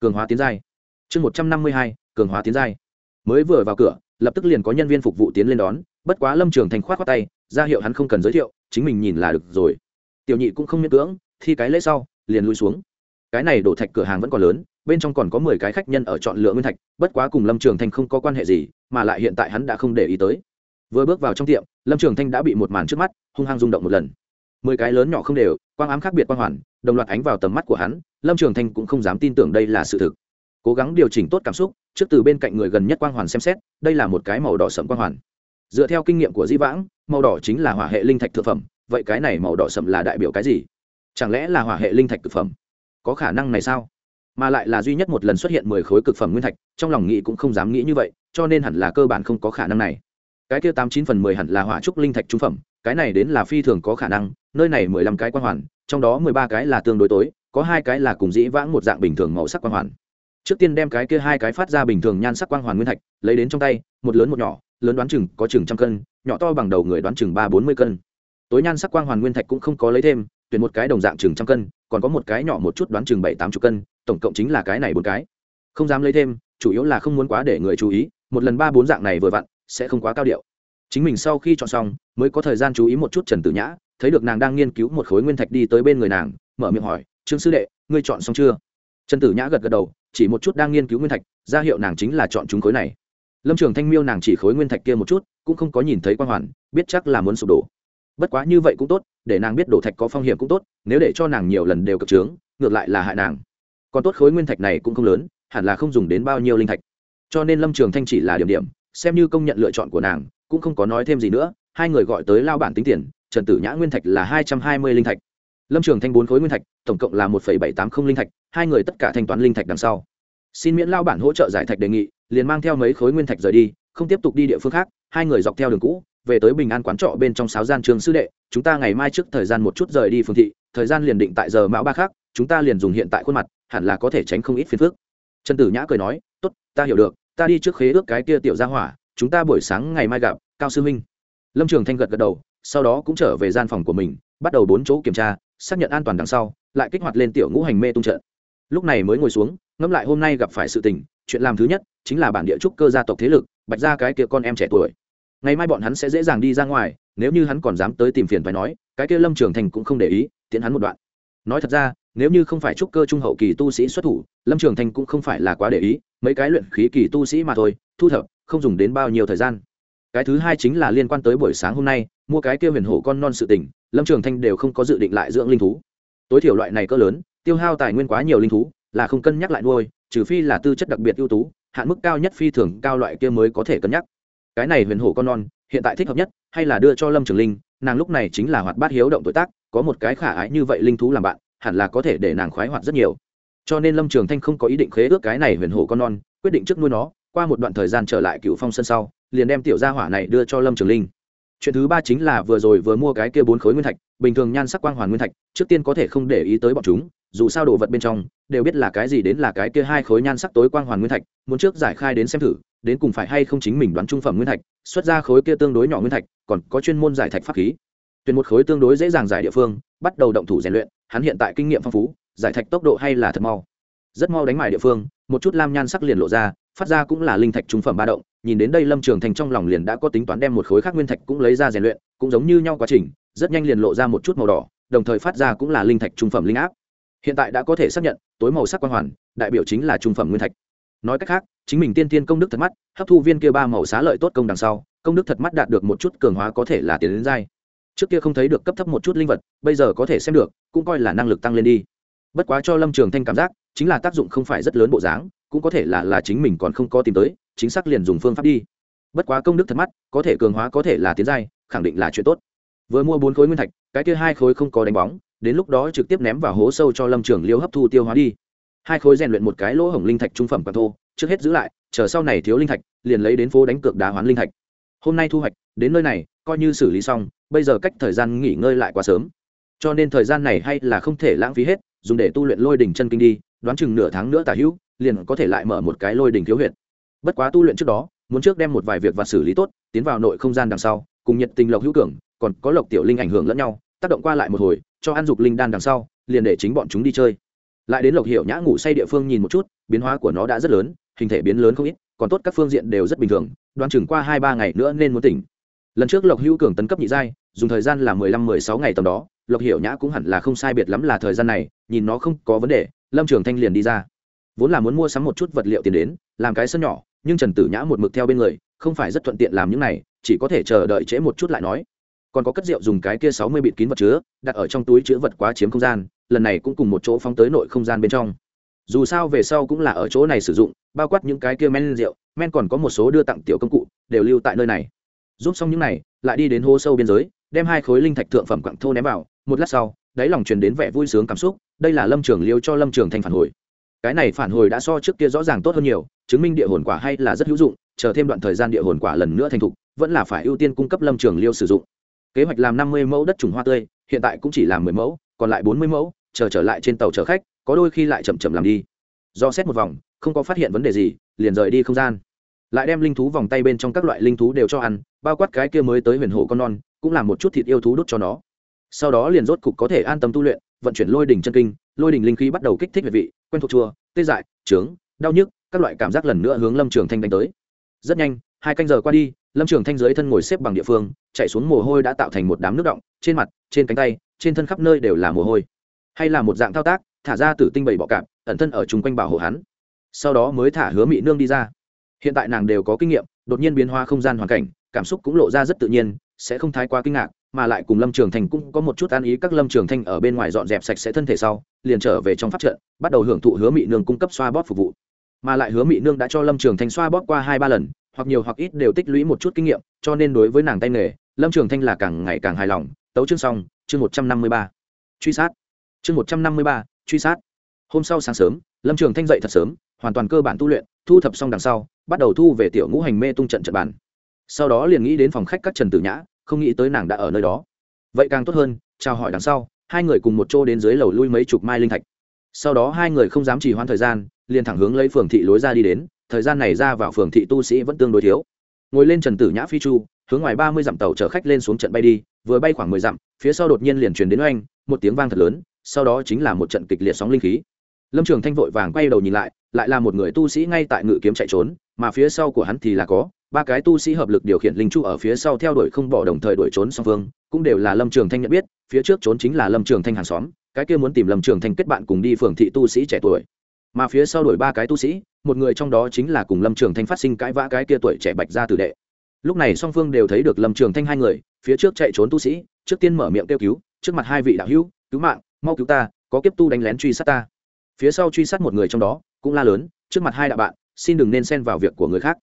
Cường hóa tiến giai. Chương một trăm năm mươi hai, cường hóa tiến giai. Mới vừa vào cửa, lập tức liền có nhân viên phục vụ tiến lên đón, bất quá lâm trường thành khoát khoát tay, ra hiệu hắn không cần giới thiệu, chính mình nhìn là được rồi. Tiểu nhị cũng không miễn cưỡng, thi cái lễ sau, liền lui xuống cái này đổ thạch cửa hàng vẫn còn lớn, bên trong còn có mười cái khách nhân ở chọn lựa nguyên thạch, bất quá cùng lâm trường thanh không có quan hệ gì, mà lại hiện tại hắn đã không để ý tới. Vừa bước vào trong tiệm, lâm trường thanh đã bị một màn trước mắt hung hăng rung động một lần. Mười cái lớn nhỏ không đều, quang ám khác biệt quang hoàn, đồng loạt ánh vào tầm mắt của hắn, lâm trường thanh cũng không dám tin tưởng đây là sự thực. Cố gắng điều chỉnh tốt cảm xúc, trước từ bên cạnh người gần nhất quang hoàn xem xét, đây là một cái màu đỏ sẫm quang hoàn. Dựa theo kinh nghiệm của di vãng, màu đỏ chính là hỏa hệ linh thạch thực phẩm, vậy cái này màu đỏ sẫm là đại biểu cái gì? Chẳng lẽ là hỏa hệ linh thạch thực phẩm? Có khả năng này sao? Mà lại là duy nhất một lần xuất hiện mười khối cực phẩm nguyên thạch, trong lòng nghĩ cũng không dám nghĩ như vậy, cho nên hẳn là cơ bản không có khả năng này. Cái kia tám chín phần mười hẳn là hỏa trúc linh thạch trung phẩm, cái này đến là phi thường có khả năng, nơi này mười lăm cái quan hoàn, trong đó mười ba cái là tương đối tối, có hai cái là cùng dĩ vãng một dạng bình thường màu sắc quan hoàn. Trước tiên đem cái kia hai cái phát ra bình thường nhan sắc quang hoàn nguyên thạch, lấy đến trong tay, một lớn một nhỏ, lớn đoán chừng có chừng trăm cân, nhỏ to bằng đầu người đoán chừng ba bốn mươi cân. Tối nhan sắc quang hoàn nguyên thạch cũng không có lấy thêm tuyển một cái đồng dạng chừng trăm cân, còn có một cái nhỏ một chút đoán chừng bảy tám chục cân, tổng cộng chính là cái này bốn cái. Không dám lấy thêm, chủ yếu là không muốn quá để người chú ý, một lần ba bốn dạng này vừa vặn, sẽ không quá cao điệu. Chính mình sau khi chọn xong, mới có thời gian chú ý một chút trần tử nhã, thấy được nàng đang nghiên cứu một khối nguyên thạch đi tới bên người nàng, mở miệng hỏi, trương sư đệ, ngươi chọn xong chưa? Trần tử nhã gật gật đầu, chỉ một chút đang nghiên cứu nguyên thạch, ra hiệu nàng chính là chọn chúng khối này. Lâm trường thanh miêu nàng chỉ khối nguyên thạch kia một chút, cũng không có nhìn thấy quang hoàn, biết chắc là muốn sụp đổ. Bất quá như vậy cũng tốt để nàng biết đổ thạch có phong hiểm cũng tốt, nếu để cho nàng nhiều lần đều cực trướng, ngược lại là hại nàng. Còn tốt khối nguyên thạch này cũng không lớn, hẳn là không dùng đến bao nhiêu linh thạch. Cho nên lâm trường thanh chỉ là điểm điểm, xem như công nhận lựa chọn của nàng, cũng không có nói thêm gì nữa, hai người gọi tới lao bản tính tiền, trần tử nhã nguyên thạch là hai trăm hai mươi linh thạch. Lâm trường thanh bốn khối nguyên thạch, tổng cộng là một bảy tám không linh thạch, hai người tất cả thanh toán linh thạch đằng sau. Xin miễn lao bản hỗ trợ giải thạch đề nghị, liền mang theo mấy khối nguyên thạch rời đi, không tiếp tục đi địa phương khác, hai người dọc theo đường cũ về tới bình an quán trọ bên trong sáo gian trường sư đệ, chúng ta ngày mai trước thời gian một chút rời đi phương thị, thời gian liền định tại giờ mão ba khác, chúng ta liền dùng hiện tại khuôn mặt, hẳn là có thể tránh không ít phiền phức. Trần tử nhã cười nói, tốt, ta hiểu được, ta đi trước khế ước cái kia tiểu gia hỏa, chúng ta buổi sáng ngày mai gặp, cao sư minh lâm trường thanh gật gật đầu, sau đó cũng trở về gian phòng của mình, bắt đầu bốn chỗ kiểm tra, xác nhận an toàn đằng sau, lại kích hoạt lên tiểu ngũ hành mê tung trận. Lúc này mới ngồi xuống, ngẫm lại hôm nay gặp phải sự tình, chuyện làm thứ nhất, chính là bản địa trúc cơ gia tộc thế lực, bạch ra cái kia con em trẻ tuổi ngày mai bọn hắn sẽ dễ dàng đi ra ngoài, nếu như hắn còn dám tới tìm phiền phải nói, cái kia lâm trường thành cũng không để ý tiến hắn một đoạn. Nói thật ra, nếu như không phải trúc cơ trung hậu kỳ tu sĩ xuất thủ, lâm trường thành cũng không phải là quá để ý, mấy cái luyện khí kỳ tu sĩ mà thôi, thu thập, không dùng đến bao nhiêu thời gian. Cái thứ hai chính là liên quan tới buổi sáng hôm nay, mua cái kia huyền hổ con non sự tình, lâm trường thanh đều không có dự định lại dưỡng linh thú. Tối thiểu loại này cỡ lớn, tiêu hao tài nguyên quá nhiều linh thú, là không cân nhắc lại nuôi, trừ phi là tư chất đặc biệt ưu tú, hạn mức cao nhất phi thường cao loại kia mới có thể cân nhắc cái này huyền hổ con non, hiện tại thích hợp nhất, hay là đưa cho lâm trường linh, nàng lúc này chính là hoạt bát hiếu động tuổi tác, có một cái khả ái như vậy linh thú làm bạn, hẳn là có thể để nàng khoái hoạt rất nhiều. Cho nên lâm trường thanh không có ý định khế ước cái này huyền hổ con non, quyết định trước nuôi nó, qua một đoạn thời gian trở lại cựu phong sân sau, liền đem tiểu gia hỏa này đưa cho lâm trường linh. Chuyện thứ ba chính là vừa rồi vừa mua cái kia bốn khối nguyên thạch, bình thường nhan sắc quang hoàn nguyên thạch, trước tiên có thể không để ý tới bọn chúng, dù sao đồ vật bên trong, đều biết là cái gì đến là cái kia hai khối nhan sắc tối quang hoàn nguyên thạch, muốn trước giải khai đến xem thử đến cùng phải hay không chính mình đoán trung phẩm nguyên thạch, xuất ra khối kia tương đối nhỏ nguyên thạch, còn có chuyên môn giải thạch pháp khí. Tuyển một khối tương đối dễ dàng giải địa phương, bắt đầu động thủ rèn luyện, hắn hiện tại kinh nghiệm phong phú, giải thạch tốc độ hay là thật mau. Rất mau đánh mài địa phương, một chút lam nhan sắc liền lộ ra, phát ra cũng là linh thạch trung phẩm ba động, nhìn đến đây lâm trường thành trong lòng liền đã có tính toán đem một khối khác nguyên thạch cũng lấy ra rèn luyện, cũng giống như nhau quá trình, rất nhanh liền lộ ra một chút màu đỏ, đồng thời phát ra cũng là linh thạch trung phẩm linh áp. Hiện tại đã có thể xác nhận, tối màu sắc quan hoàn, đại biểu chính là trung phẩm nguyên thạch. Nói cách khác chính mình tiên tiên công đức thật mắt, hấp thu viên kia ba màu xá lợi tốt công đằng sau, công đức thật mắt đạt được một chút cường hóa có thể là tiền đến dai trước kia không thấy được cấp thấp một chút linh vật, bây giờ có thể xem được, cũng coi là năng lực tăng lên đi. Bất quá cho lâm trường thanh cảm giác, chính là tác dụng không phải rất lớn bộ dáng, cũng có thể là là chính mình còn không có tìm tới, chính xác liền dùng phương pháp đi. Bất quá công đức thật mắt, có thể cường hóa có thể là tiến giai, khẳng định là chuyện tốt. Vừa mua bốn khối nguyên thạch, cái kia hai khối không có đánh bóng, đến lúc đó trực tiếp ném vào hố sâu cho lâm trường liêu hấp thu tiêu hóa đi. Hai khối rèn luyện một cái lỗ hổng linh thạch trung phẩm quạt thô trước hết giữ lại, chờ sau này thiếu linh thạch, liền lấy đến phố đánh cược đá hoán linh thạch. Hôm nay thu hoạch, đến nơi này, coi như xử lý xong, bây giờ cách thời gian nghỉ ngơi lại quá sớm. Cho nên thời gian này hay là không thể lãng phí hết, dùng để tu luyện lôi đỉnh chân kinh đi, đoán chừng nửa tháng nữa tả hữu, liền có thể lại mở một cái lôi đỉnh thiếu huyệt. Bất quá tu luyện trước đó, muốn trước đem một vài việc và xử lý tốt, tiến vào nội không gian đằng sau, cùng nhiệt tình lộc hữu cường, còn có lộc tiểu linh ảnh hưởng lẫn nhau, tác động qua lại một hồi, cho ăn dục linh đan đằng sau, liền để chính bọn chúng đi chơi. Lại đến lộc hiệu nhã ngủ say địa phương nhìn một chút, biến hóa của nó đã rất lớn hình thể biến lớn không ít, còn tốt các phương diện đều rất bình thường, đoán chừng qua hai ba ngày nữa nên muốn tỉnh. Lần trước lộc hữu cường tấn cấp nhị giai, dùng thời gian là mười lăm, mười sáu ngày tầm đó, lộc hiệu nhã cũng hẳn là không sai biệt lắm là thời gian này, nhìn nó không có vấn đề, lâm trường thanh liền đi ra. Vốn là muốn mua sắm một chút vật liệu tiền đến, làm cái sân nhỏ, nhưng trần tử nhã một mực theo bên người, không phải rất thuận tiện làm những này, chỉ có thể chờ đợi trễ một chút lại nói. Còn có cất rượu dùng cái kia sáu mươi bịt kín vật chứa, đặt ở trong túi chứa vật quá chiếm không gian, lần này cũng cùng một chỗ phóng tới nội không gian bên trong dù sao về sau cũng là ở chỗ này sử dụng, bao quát những cái kia men rượu, men còn có một số đưa tặng tiểu công cụ, đều lưu tại nơi này. Giúp xong những này, lại đi đến hố sâu biên giới, đem hai khối linh thạch thượng phẩm quặng thô ném vào, một lát sau, đáy lòng truyền đến vẻ vui sướng cảm xúc, đây là lâm trường liêu cho lâm trường thanh phản hồi. Cái này phản hồi đã so trước kia rõ ràng tốt hơn nhiều, chứng minh địa hồn quả hay là rất hữu dụng, chờ thêm đoạn thời gian địa hồn quả lần nữa thành thục, vẫn là phải ưu tiên cung cấp lâm trường liêu sử dụng. Kế hoạch làm năm mươi mẫu đất trùng hoa tươi, hiện tại cũng chỉ làm mười mẫu, còn lại bốn mươi mẫu, chờ trở lại trên tàu chở khách có đôi khi lại chậm chậm làm đi. Do xét một vòng, không có phát hiện vấn đề gì, liền rời đi không gian. Lại đem linh thú vòng tay bên trong các loại linh thú đều cho ăn, bao quát cái kia mới tới huyền hộ con non, cũng làm một chút thịt yêu thú đốt cho nó. Sau đó liền rốt cục có thể an tâm tu luyện, vận chuyển lôi đỉnh chân kinh, lôi đỉnh linh khí bắt đầu kích thích huyệt vị, quen thuộc chua, tê dại, trướng, đau nhức, các loại cảm giác lần nữa hướng lâm trường thanh đánh tới. Rất nhanh, hai canh giờ qua đi, lâm trường thanh dưới thân ngồi xếp bằng địa phương, chạy xuống mồ hôi đã tạo thành một đám nước động, trên mặt, trên cánh tay, trên thân khắp nơi đều là mồ hôi. Hay là một dạng thao tác thả ra tử tinh bảy bọ cạp, ẩn thân ở chung quanh bảo hộ hắn. Sau đó mới thả hứa mị nương đi ra. Hiện tại nàng đều có kinh nghiệm, đột nhiên biến hóa không gian hoàn cảnh, cảm xúc cũng lộ ra rất tự nhiên, sẽ không thái quá kinh ngạc, mà lại cùng lâm trường thành cũng có một chút an ý, các lâm trường thanh ở bên ngoài dọn dẹp sạch sẽ thân thể sau, liền trở về trong pháp trận, bắt đầu hưởng thụ hứa mị nương cung cấp xoa bóp phục vụ. Mà lại hứa mị nương đã cho lâm trường thanh xoa bóp qua hai ba lần, hoặc nhiều hoặc ít đều tích lũy một chút kinh nghiệm, cho nên đối với nàng tay nghề, lâm trường thanh là càng ngày càng hài lòng. Tấu chương xong, chương một trăm năm mươi ba. Truy sát. Chương một trăm năm mươi ba truy sát. Hôm sau sáng sớm, lâm trường thanh dậy thật sớm, hoàn toàn cơ bản tu luyện, thu thập xong đằng sau, bắt đầu thu về tiểu ngũ hành mê tung trận trận bàn. Sau đó liền nghĩ đến phòng khách các trần tử nhã, không nghĩ tới nàng đã ở nơi đó. Vậy càng tốt hơn, chào hỏi đằng sau, hai người cùng một chỗ đến dưới lầu lui mấy chục mai linh thạch. Sau đó hai người không dám trì hoãn thời gian, liền thẳng hướng lấy phường thị lối ra đi đến, thời gian này ra vào phường thị tu sĩ vẫn tương đối thiếu. Ngồi lên trần tử nhã phi chu, hướng ngoài ba mươi dặm tàu chở khách lên xuống trận bay đi, vừa bay khoảng mười dặm, phía sau đột nhiên liền truyền đến oanh, một tiếng vang thật lớn sau đó chính là một trận kịch liệt sóng linh khí. Lâm trường thanh vội vàng quay đầu nhìn lại lại là một người tu sĩ ngay tại ngự kiếm chạy trốn, mà phía sau của hắn thì là có ba cái tu sĩ hợp lực điều khiển linh chu ở phía sau theo đuổi không bỏ đồng thời đuổi trốn song phương, cũng đều là lâm trường thanh nhận biết, phía trước trốn chính là lâm trường thanh hàng xóm, cái kia muốn tìm lâm trường thanh kết bạn cùng đi phường thị tu sĩ trẻ tuổi. Mà phía sau đuổi ba cái tu sĩ, một người trong đó chính là cùng lâm trường thanh phát sinh cãi vã cái kia tuổi trẻ bạch ra tử đệ. Lúc này song phương đều thấy được lâm trường thanh hai người, phía trước chạy trốn tu sĩ, trước tiên mở miệng kêu cứu, trước mặt hai vị đạo hữu, cứu mạng mau cứu ta, có kiếp tu đánh lén truy sát ta. Phía sau truy sát một người trong đó, cũng la lớn, trước mặt hai đạo bạn, xin đừng nên xen vào việc của người khác.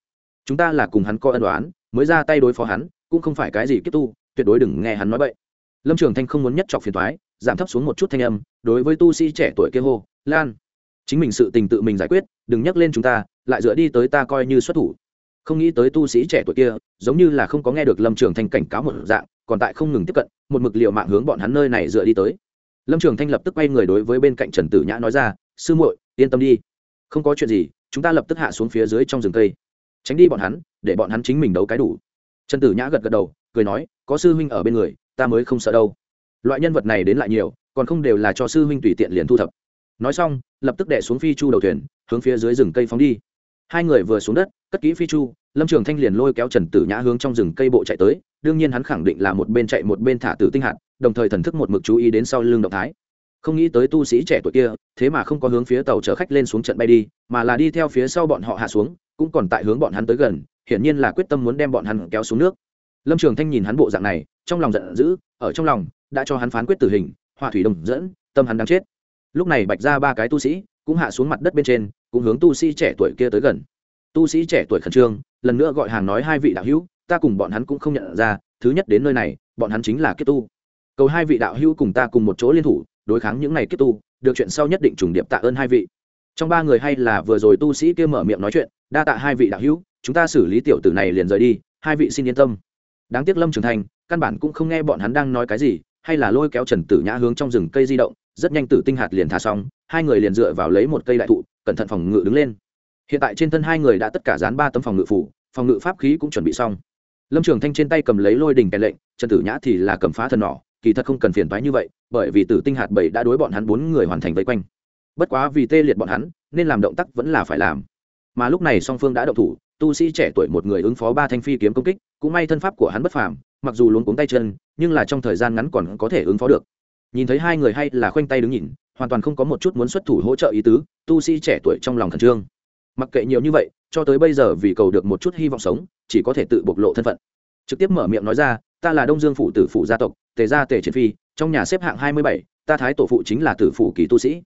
Chúng ta là cùng hắn có ân đoán mới ra tay đối phó hắn, cũng không phải cái gì kiếp tu, tuyệt đối đừng nghe hắn nói vậy lâm trường thanh không muốn nhất chọc phiền thoái giảm thấp xuống một chút thanh âm, đối với tu sĩ trẻ tuổi kia hô, lan, chính mình sự tình tự mình giải quyết, đừng nhắc lên chúng ta, lại dựa đi tới ta coi như xuất thủ. Không nghĩ tới tu sĩ trẻ tuổi kia, giống như là không có nghe được lâm trường thanh cảnh cáo một dạng, còn tại không ngừng tiếp cận, một mực liệu mạng hướng bọn hắn nơi này dựa đi tới lâm trường thanh lập tức quay người đối với bên cạnh trần tử nhã nói ra, sư muội, yên tâm đi. Không có chuyện gì, chúng ta lập tức hạ xuống phía dưới trong rừng cây. Tránh đi bọn hắn, để bọn hắn chính mình đấu cái đủ. Trần tử nhã gật gật đầu, cười nói, có sư huynh ở bên người, ta mới không sợ đâu. Loại nhân vật này đến lại nhiều, còn không đều là cho sư huynh tùy tiện liền thu thập. Nói xong, lập tức đẻ xuống phi chu đầu thuyền, hướng phía dưới rừng cây phóng đi. Hai người vừa xuống đất, cất kỹ phi chu, lâm trường thanh liền lôi kéo trần tử nhã hướng trong rừng cây bộ chạy tới đương nhiên hắn khẳng định là một bên chạy một bên thả tử tinh hạt, đồng thời thần thức một mực chú ý đến sau lưng động thái. Không nghĩ tới tu sĩ trẻ tuổi kia, thế mà không có hướng phía tàu chở khách lên xuống trận bay đi, mà là đi theo phía sau bọn họ hạ xuống, cũng còn tại hướng bọn hắn tới gần, hiển nhiên là quyết tâm muốn đem bọn hắn kéo xuống nước. Lâm trường thanh nhìn hắn bộ dạng này, trong lòng giận dữ, ở trong lòng, đã cho hắn phán quyết tử hình hỏa thủy đồng dẫn, tâm hắn đang chết. Lúc này bạch ra ba cái tu sĩ, cũng hạ xuống mặt đất bên trên, cũng hướng tu sĩ trẻ tuổi kia tới gần. Tu sĩ trẻ tuổi khẩn trương, lần nữa gọi hàng nói hai vị đạo hữu ta cùng bọn hắn cũng không nhận ra, thứ nhất đến nơi này, bọn hắn chính là kiếp tu. Cầu hai vị đạo hữu cùng ta cùng một chỗ liên thủ, đối kháng những ngày kiếp tu, được chuyện sau nhất định trùng điệp tạ ơn hai vị. Trong ba người hay là vừa rồi tu sĩ kia mở miệng nói chuyện, đa tạ hai vị đạo hữu, chúng ta xử lý tiểu tử này liền rời đi, hai vị xin yên tâm. Đáng tiếc lâm trường thành, căn bản cũng không nghe bọn hắn đang nói cái gì, hay là lôi kéo trần tử nhã hướng trong rừng cây di động, rất nhanh tử tinh hạt liền thả xong, hai người liền dựa vào lấy một cây đại thụ, cẩn thận phòng ngự đứng lên. Hiện tại trên thân hai người đã tất cả dán ba tấm phòng ngự phủ, phòng ngự pháp khí cũng chuẩn bị xong lâm trường thanh trên tay cầm lấy lôi đình kèn lệnh, trần tử nhã thì là cầm phá thần nỏ, kỳ thật không cần phiền toái như vậy, bởi vì tử tinh hạt bảy đã đối bọn hắn bốn người hoàn thành vây quanh. Bất quá vì tê liệt bọn hắn, nên làm động tác vẫn là phải làm. Mà lúc này song phương đã động thủ, tu sĩ trẻ tuổi một người ứng phó ba thanh phi kiếm công kích, cũng may thân pháp của hắn bất phàm, mặc dù luống cuống tay chân, nhưng là trong thời gian ngắn còn có thể ứng phó được. Nhìn thấy hai người hay là khoanh tay đứng nhìn, hoàn toàn không có một chút muốn xuất thủ hỗ trợ ý tứ, tu sĩ trẻ tuổi trong lòng khẩn trương. Mặc kệ nhiều như vậy cho tới bây giờ vì cầu được một chút hy vọng sống, chỉ có thể tự bộc lộ thân phận. Trực tiếp mở miệng nói ra, ta là đông dương phủ tử phụ gia tộc, tề gia tề triệt phi, trong nhà xếp hạng hai mươi bảy, ta thái tổ phụ chính là tử phụ kỳ tu sĩ.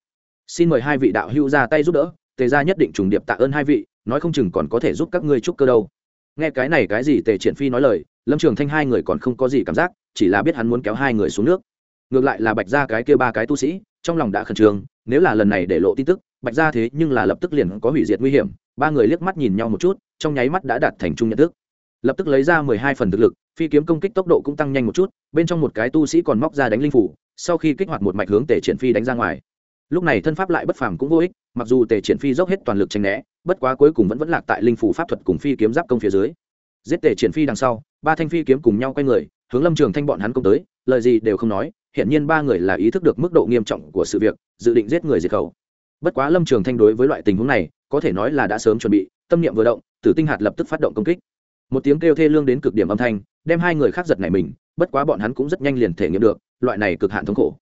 Xin mời hai vị đạo hữu ra tay giúp đỡ, tề gia nhất định trùng điệp tạ ơn hai vị, nói không chừng còn có thể giúp các ngươi chúc cơ đâu. Nghe cái này cái gì tề triển phi nói lời, lâm trường thanh hai người còn không có gì cảm giác, chỉ là biết hắn muốn kéo hai người xuống nước. Ngược lại là bạch gia cái kia ba cái tu sĩ, trong lòng đã khẩn trương, nếu là lần này để lộ tin tức bạch gia thế nhưng là lập tức liền có hủy diệt nguy hiểm, ba người liếc mắt nhìn nhau một chút, trong nháy mắt đã đạt thành chung nhận thức. Lập tức lấy ra mười hai phần thực lực, phi kiếm công kích tốc độ cũng tăng nhanh một chút, bên trong một cái tu sĩ còn móc ra đánh linh phủ, sau khi kích hoạt một mạch hướng tề triển phi đánh ra ngoài. Lúc này thân pháp lại bất phàm cũng vô ích, mặc dù tề triển phi dốc hết toàn lực tranh né, bất quá cuối cùng vẫn vẫn lạc tại linh phủ pháp thuật cùng phi kiếm giáp công phía dưới. Giết tề triển phi đằng sau, ba thanh phi kiếm cùng nhau quay người, hướng lâm trường thanh bọn hắn công tới, lời gì đều không nói hiện nhiên ba người là ý thức được mức độ nghiêm trọng của sự việc, dự định giết người diệt khẩu bất quá lâm trường thanh đối với loại tình huống này, có thể nói là đã sớm chuẩn bị, tâm niệm vừa động, tử tinh hạt lập tức phát động công kích. Một tiếng kêu thê lương đến cực điểm âm thanh, đem hai người khác giật này mình, bất quá bọn hắn cũng rất nhanh liền thể nghiệm được, loại này cực hạn thống khổ.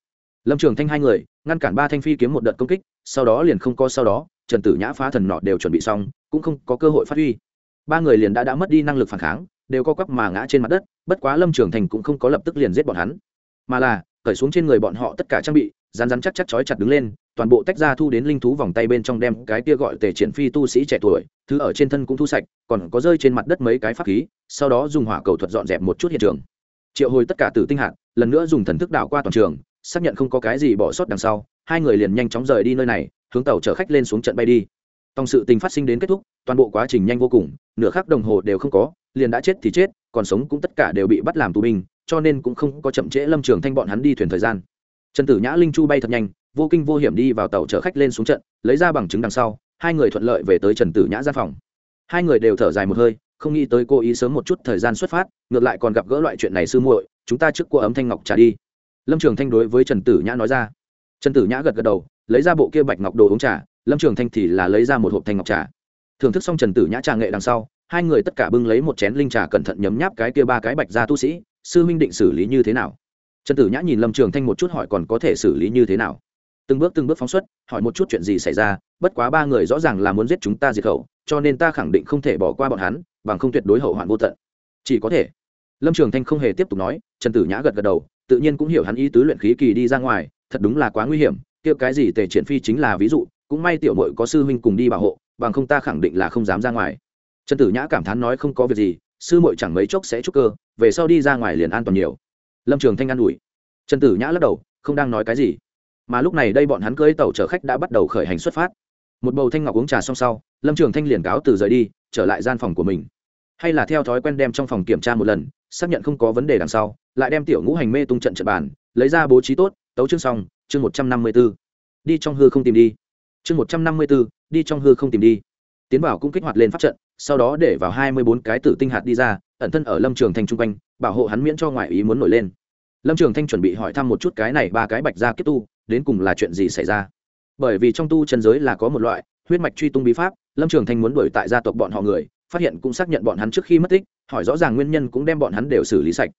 Lâm trường thanh hai người, ngăn cản ba thanh phi kiếm một đợt công kích, sau đó liền không có sau đó, trần tử nhã phá thần nọ đều chuẩn bị xong, cũng không có cơ hội phát huy. Ba người liền đã đã mất đi năng lực phản kháng, đều co quắp mà ngã trên mặt đất, bất quá lâm trường thành cũng không có lập tức liền giết bọn hắn. Mà là cởi xuống trên người bọn họ tất cả trang bị rán rán chắc chắc chói chặt đứng lên, toàn bộ tách ra thu đến linh thú vòng tay bên trong đem cái kia gọi tề triển phi tu sĩ trẻ tuổi, thứ ở trên thân cũng thu sạch, còn có rơi trên mặt đất mấy cái pháp khí, sau đó dùng hỏa cầu thuật dọn dẹp một chút hiện trường. Triệu hồi tất cả từ tinh hạt, lần nữa dùng thần thức đảo qua toàn trường, xác nhận không có cái gì bỏ sót đằng sau, hai người liền nhanh chóng rời đi nơi này, hướng tàu chở khách lên xuống trận bay đi. Tòng sự tình phát sinh đến kết thúc, toàn bộ quá trình nhanh vô cùng, nửa khắc đồng hồ đều không có, liền đã chết thì chết còn sống cũng tất cả đều bị bắt làm tù binh, cho nên cũng không có chậm trễ lâm trường thanh bọn hắn đi thuyền thời gian. Trần tử nhã, linh chu bay thật nhanh, vô kinh vô hiểm đi vào tàu chở khách lên xuống trận, lấy ra bằng chứng đằng sau, hai người thuận lợi về tới trần tử nhã gian phòng. Hai người đều thở dài một hơi, không nghĩ tới cô ý sớm một chút thời gian xuất phát, ngược lại còn gặp gỡ loại chuyện này sư muội, chúng ta trước cô ấm thanh ngọc trả đi. Lâm trường thanh đối với trần tử nhã nói ra. Trần tử nhã gật gật đầu, lấy ra bộ kia bạch ngọc đồ uống trà, lâm trường thanh thì là lấy ra một hộp thanh ngọc trà. Thưởng thức xong trần tử nhã trà nghệ đằng sau hai người tất cả bưng lấy một chén linh trà cẩn thận nhấm nháp cái kia ba cái bạch gia tu sĩ, sư minh định xử lý như thế nào? Trần tử nhã nhìn lâm trường thanh một chút hỏi còn có thể xử lý như thế nào? Từng bước từng bước phóng xuất, hỏi một chút chuyện gì xảy ra, bất quá ba người rõ ràng là muốn giết chúng ta diệt khẩu, cho nên ta khẳng định không thể bỏ qua bọn hắn, bằng không tuyệt đối hậu hoạn vô tận. Chỉ có thể. Lâm trường thanh không hề tiếp tục nói, trần tử nhã gật gật đầu, tự nhiên cũng hiểu hắn ý tứ luyện khí kỳ đi ra ngoài, thật đúng là quá nguy hiểm kia cái gì tề triển phi chính là ví dụ, cũng may tiểu mội có sư huynh cùng đi bảo hộ, bằng không ta khẳng định là không dám ra ngoài trần tử nhã cảm thán nói không có việc gì, sư muội chẳng mấy chốc sẽ chúc cơ, về sau đi ra ngoài liền an toàn nhiều. Lâm trường thanh an ủi. Trần tử nhã lắc đầu, không đang nói cái gì. Mà lúc này đây bọn hắn cưới tàu chở khách đã bắt đầu khởi hành xuất phát. Một bầu thanh ngọc uống trà xong sau, lâm trường thanh liền cáo từ rời đi, trở lại gian phòng của mình. Hay là theo thói quen đem trong phòng kiểm tra một lần, xác nhận không có vấn đề đằng sau, lại đem tiểu ngũ hành mê tung trận trận bàn, lấy ra bố trí tốt, tấu chương xong, chương một trăm năm mươi b ố đi trong hư không tìm đi. Chương một trăm năm mươi b ố đi trong hư không tìm đi. Tiến vào cũng kích hoạt lên pháp trận sau đó để vào hai mươi bốn cái tử tinh hạt đi ra, ẩn thân ở lâm trường thanh chung quanh, bảo hộ hắn miễn cho ngoại ý muốn nổi lên. Lâm trường thanh chuẩn bị hỏi thăm một chút cái này ba cái bạch ra kiếp tu, đến cùng là chuyện gì xảy ra? Bởi vì trong tu chân giới là có một loại huyết mạch truy tung bí pháp, lâm trường thanh muốn đuổi tại gia tộc bọn họ người, phát hiện cũng xác nhận bọn hắn trước khi mất tích, hỏi rõ ràng nguyên nhân cũng đem bọn hắn đều xử lý sạch.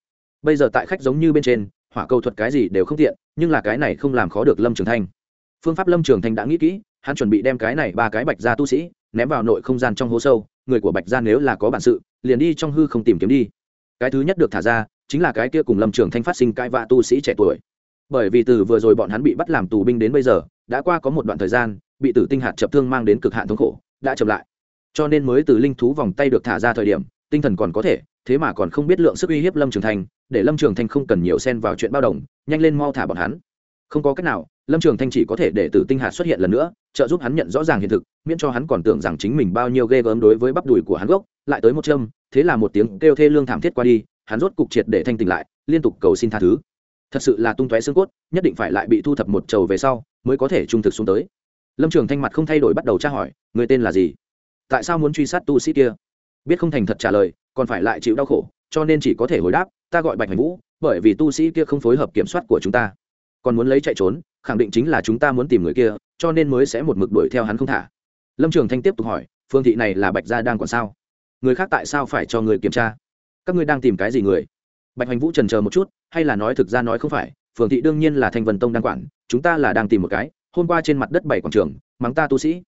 Bây giờ tại khách giống như bên trên, hỏa cầu thuật cái gì đều không tiện, nhưng là cái này không làm khó được lâm trường thanh. Phương pháp lâm trường thanh đã nghĩ kỹ, hắn chuẩn bị đem cái này ba cái bạch gia tu sĩ ném vào nội không gian trong hố sâu người của bạch gia nếu là có bản sự, liền đi trong hư không tìm kiếm đi. Cái thứ nhất được thả ra, chính là cái kia cùng lâm trường thanh phát sinh cãi vã tu sĩ trẻ tuổi. Bởi vì từ vừa rồi bọn hắn bị bắt làm tù binh đến bây giờ, đã qua có một đoạn thời gian, bị tử tinh hạt chập thương mang đến cực hạn thống khổ, đã chậm lại. Cho nên mới từ linh thú vòng tay được thả ra thời điểm, tinh thần còn có thể, thế mà còn không biết lượng sức uy hiếp lâm trường thanh, để lâm trường thanh không cần nhiều xen vào chuyện bao đồng, nhanh lên mau thả bọn hắn. Không có cách nào lâm trường thanh chỉ có thể để tử tinh hạt xuất hiện lần nữa, trợ giúp hắn nhận rõ ràng hiện thực, miễn cho hắn còn tưởng rằng chính mình bao nhiêu ghê gớm đối với bắp đùi của hắn gốc, lại tới một châm, thế là một tiếng kêu thê lương thảm thiết qua đi, hắn rốt cục triệt để thanh tỉnh lại, liên tục cầu xin tha thứ. Thật sự là tung tóe xương cốt, nhất định phải lại bị thu thập một trầu về sau, mới có thể trung thực xuống tới. Lâm trường thanh mặt không thay đổi bắt đầu tra hỏi, người tên là gì? Tại sao muốn truy sát tu sĩ kia? Biết không thành thật trả lời, còn phải lại chịu đau khổ, cho nên chỉ có thể hồi đáp, ta gọi bạch hành vũ, bởi vì tu sĩ kia không phối hợp kiểm soát của chúng ta. Còn muốn lấy chạy trốn khẳng định chính là chúng ta muốn tìm người kia, cho nên mới sẽ một mực đuổi theo hắn không thả. Lâm trường thanh tiếp tục hỏi, phương thị này là bạch gia đang còn sao? Người khác tại sao phải cho người kiểm tra? Các ngươi đang tìm cái gì người? Bạch hoành vũ trần chờ một chút, hay là nói thực ra nói không phải phường thị đương nhiên là thanh vân tông đang quản, chúng ta là đang tìm một cái, hôm qua trên mặt đất bảy quảng trường, mắng ta tu sĩ.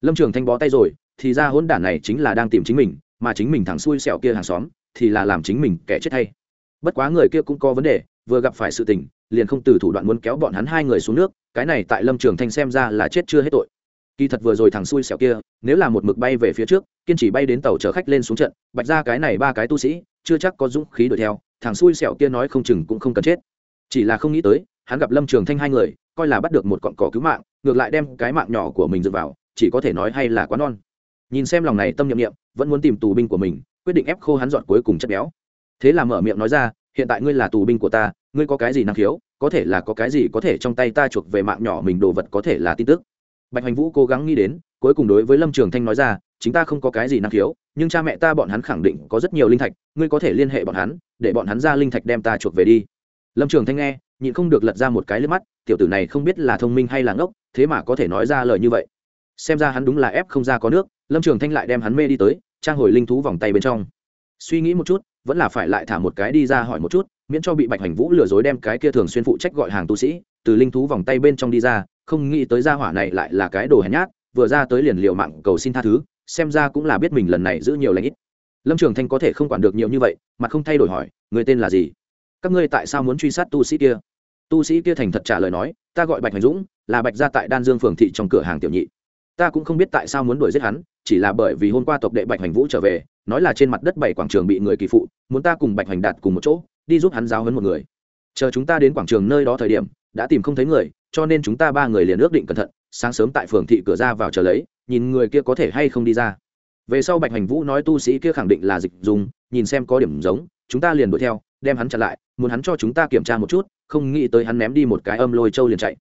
Lâm trường thanh bó tay rồi, thì ra hỗn đản này chính là đang tìm chính mình, mà chính mình thẳng xuôi sẹo kia hàng xóm, thì là làm chính mình kẻ chết hay. Bất quá người kia cũng có vấn đề vừa gặp phải sự tình, liền không từ thủ đoạn muốn kéo bọn hắn hai người xuống nước, cái này tại lâm trường thanh xem ra là chết chưa hết tội. Kỳ thật vừa rồi thằng xui xẻo kia, nếu là một mực bay về phía trước, kiên trì bay đến tàu chở khách lên xuống trận, bạch ra cái này ba cái tu sĩ, chưa chắc có dũng khí đuổi theo, thằng xui xẻo kia nói không chừng cũng không cần chết. Chỉ là không nghĩ tới, hắn gặp lâm trường thanh hai người, coi là bắt được một cọn cỏ cứu mạng, ngược lại đem cái mạng nhỏ của mình dựa vào, chỉ có thể nói hay là quá non. Nhìn xem lòng này tâm niệm nghiệm vẫn muốn tìm tù binh của mình, quyết định ép khô hắn dọn cuối cùng chất béo. Thế là mở miệng nói ra hiện tại ngươi là tù binh của ta, ngươi có cái gì năng khiếu, có thể là có cái gì có thể trong tay ta chuộc về mạng nhỏ mình đồ vật có thể là tin tức. Bạch hoành vũ cố gắng nghĩ đến, cuối cùng đối với lâm trường thanh nói ra, chính ta không có cái gì năng khiếu, nhưng cha mẹ ta bọn hắn khẳng định có rất nhiều linh thạch, ngươi có thể liên hệ bọn hắn, để bọn hắn ra linh thạch đem ta chuộc về đi. Lâm trường thanh nghe, nhịn không được lật ra một cái lên mắt, tiểu tử này không biết là thông minh hay là ngốc, thế mà có thể nói ra lời như vậy. Xem ra hắn đúng là ép không ra có nước, lâm trường thanh lại đem hắn mê đi tới, trang hồi linh thú vòng tay bên trong. Suy nghĩ một chút vẫn là phải lại thả một cái đi ra hỏi một chút, miễn cho bị bạch hành vũ lừa dối đem cái kia thường xuyên phụ trách gọi hàng tu sĩ, từ linh thú vòng tay bên trong đi ra, không nghĩ tới gia hỏa này lại là cái đồ hèn nhát, vừa ra tới liền liều mạng cầu xin tha thứ, xem ra cũng là biết mình lần này giữ nhiều lãnh ít. Lâm trường thanh có thể không quản được nhiều như vậy mà không thay đổi hỏi, người tên là gì? Các ngươi tại sao muốn truy sát tu sĩ kia? Tu sĩ kia thành thật trả lời nói, ta gọi bạch hành dũng, là bạch gia tại đan dương phường thị trong cửa hàng tiểu nhị ta cũng không biết tại sao muốn đuổi giết hắn, chỉ là bởi vì hôm qua tộc đệ bạch hành vũ trở về, nói là trên mặt đất bảy quảng trường bị người kỳ phụ, muốn ta cùng bạch hành đạt cùng một chỗ, đi giúp hắn giáo hấn một người. Chờ chúng ta đến quảng trường nơi đó thời điểm, đã tìm không thấy người, cho nên chúng ta ba người liền ước định cẩn thận, sáng sớm tại phường thị cửa ra vào chờ lấy, nhìn người kia có thể hay không đi ra. Về sau bạch hành vũ nói tu sĩ kia khẳng định là dịch dùng, nhìn xem có điểm giống, chúng ta liền đuổi theo, đem hắn chặn lại, muốn hắn cho chúng ta kiểm tra một chút, không nghĩ tới hắn ném đi một cái âm lôi châu liền chạy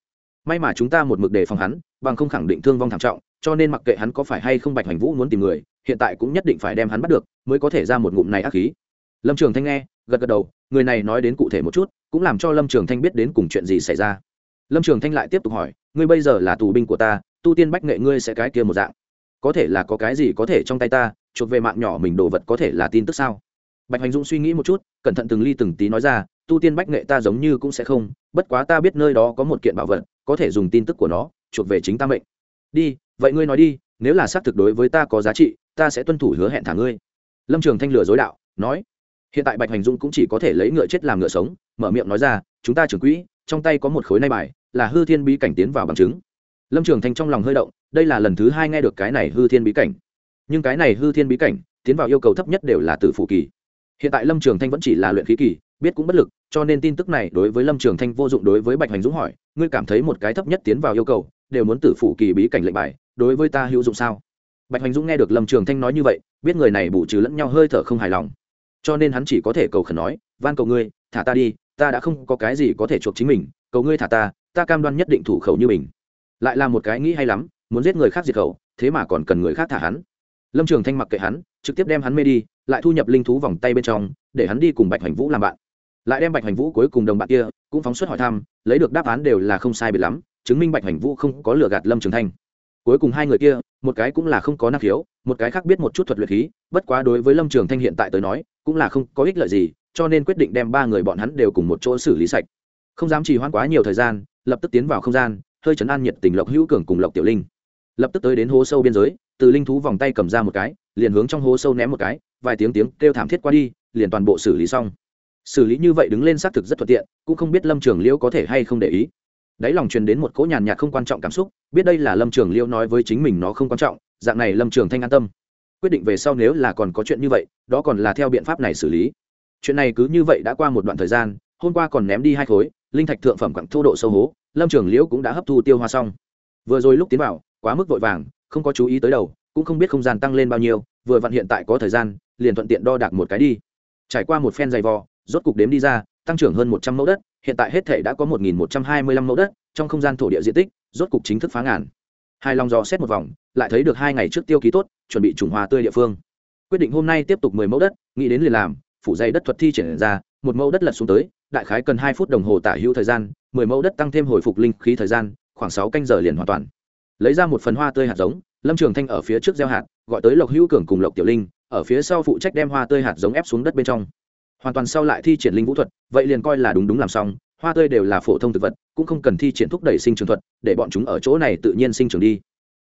may mà chúng ta một mực đề phòng hắn, bằng không khẳng định thương vong thảm trọng, cho nên mặc kệ hắn có phải hay không bạch Hoành vũ muốn tìm người, hiện tại cũng nhất định phải đem hắn bắt được, mới có thể ra một ngụm này ác khí. Lâm trường thanh nghe, gật gật đầu, người này nói đến cụ thể một chút, cũng làm cho lâm trường thanh biết đến cùng chuyện gì xảy ra. Lâm trường thanh lại tiếp tục hỏi, ngươi bây giờ là tù binh của ta, tu tiên bách nghệ ngươi sẽ cái kia một dạng? Có thể là có cái gì có thể trong tay ta, chuộc về mạng nhỏ mình đồ vật có thể là tin tức sao? Bạch Hoành dũng suy nghĩ một chút, cẩn thận từng ly từng tí nói ra, tu tiên bách nghệ ta giống như cũng sẽ không, bất quá ta biết nơi đó có một kiện bảo vật có thể dùng tin tức của nó chuộc về chính ta mệnh. Đi, vậy ngươi nói đi, nếu là xác thực đối với ta có giá trị, ta sẽ tuân thủ hứa hẹn thả ngươi. Lâm trường thanh lừa dối đạo, nói, hiện tại bạch hành dung cũng chỉ có thể lấy ngựa chết làm ngựa sống, mở miệng nói ra, chúng ta trưởng quỹ, trong tay có một khối nay bài, là hư thiên bí cảnh tiến vào bằng chứng. Lâm trường thanh trong lòng hơi động, đây là lần thứ hai nghe được cái này hư thiên bí cảnh. Nhưng cái này hư thiên bí cảnh, tiến vào yêu cầu thấp nhất đều là từ phụ kỳ. Hiện tại lâm trường thanh vẫn chỉ là luyện khí kỳ, biết cũng bất lực cho nên tin tức này đối với lâm trường thanh vô dụng đối với bạch hành dũng hỏi, ngươi cảm thấy một cái thấp nhất tiến vào yêu cầu, đều muốn tử phụ kỳ bí cảnh lệnh bài, đối với ta hữu dụng sao? Bạch hành dũng nghe được lâm trường thanh nói như vậy, biết người này bù trừ lẫn nhau hơi thở không hài lòng. Cho nên hắn chỉ có thể cầu khẩn nói, van cầu ngươi, thả ta đi, ta đã không có cái gì có thể chuộc chính mình, cầu ngươi thả ta ta cam đoan nhất định thủ khẩu như mình. Lại là một cái nghĩ hay lắm, muốn giết người khác diệt khẩu, thế mà còn cần người khác thả hắn. Lâm trường thanh mặc kệ hắn, trực tiếp đem hắn mê đi, lại thu nhập linh thú vòng tay bên trong, để hắn đi cùng bạch Hoành vũ làm bạn lại đem bạch hành vũ cuối cùng đồng bạn kia cũng phóng xuất hỏi thăm, lấy được đáp án đều là không sai biệt lắm, chứng minh bạch hành vũ không có lừa gạt lâm trường thanh. Cuối cùng hai người kia, một cái cũng là không có năng khiếu, một cái khác biết một chút thuật luyện khí, bất quá đối với lâm trường thanh hiện tại tới nói, cũng là không có ích lợi gì, cho nên quyết định đem ba người bọn hắn đều cùng một chỗ xử lý sạch. Không dám trì hoãn quá nhiều thời gian, lập tức tiến vào không gian, hơi chấn an nhiệt tình lộc hữu cường cùng lộc tiểu linh. Lập tức tới đến hố sâu biên giới, từ linh thú vòng tay cầm ra một cái, liền hướng trong hố sâu ném một cái, vài tiếng tiếng kêu thảm thiết qua đi, liền toàn bộ xử lý xong xử lý như vậy đứng lên xác thực rất thuận tiện, cũng không biết lâm trường liễu có thể hay không để ý. Đáy lòng truyền đến một cỗ nhàn nhạt không quan trọng cảm xúc, biết đây là lâm trường liễu nói với chính mình nó không quan trọng, dạng này lâm trường thanh an tâm. Quyết định về sau nếu là còn có chuyện như vậy, đó còn là theo biện pháp này xử lý. Chuyện này cứ như vậy đã qua một đoạn thời gian, hôm qua còn ném đi hai khối, linh thạch thượng phẩm quặng thô độ sâu hố, lâm trường liễu cũng đã hấp thu tiêu hoa xong. Vừa rồi lúc tiến vào, quá mức vội vàng, không có chú ý tới đầu, cũng không biết không gian tăng lên bao nhiêu, vừa vặn hiện tại có thời gian, liền thuận tiện đo đạc một cái đi. Trải qua một phen dày vò rốt cục đếm đi ra, tăng trưởng hơn một trăm mẫu đất, hiện tại hết thể đã có một nghìn một trăm hai mươi lăm mẫu đất, trong không gian thổ địa diện tích, rốt cục chính thức phá ngàn. Hai lòng dò xét một vòng, lại thấy được hai ngày trước tiêu ký tốt, chuẩn bị trùng hoa tươi địa phương. Quyết định hôm nay tiếp tục mười mẫu đất, nghĩ đến liền làm, phủ dây đất thuật thi triển ra, một mẫu đất lật xuống tới, đại khái cần hai phút đồng hồ tả hữu thời gian, mười mẫu đất tăng thêm hồi phục linh khí thời gian, khoảng sáu canh giờ liền hoàn toàn. Lấy ra một phần hoa tươi hạt giống, lâm trường thanh ở phía trước gieo hạt, gọi tới lộc hữu cường cùng lộc tiểu linh, ở phía sau phụ trách đem hoa tươi hạt giống ép xuống đất bên trong hoàn toàn sau lại thi triển linh vũ thuật, vậy liền coi là đúng đúng làm xong, hoa tươi đều là phổ thông thực vật, cũng không cần thi triển thúc đẩy sinh trường thuật, để bọn chúng ở chỗ này tự nhiên sinh trưởng đi.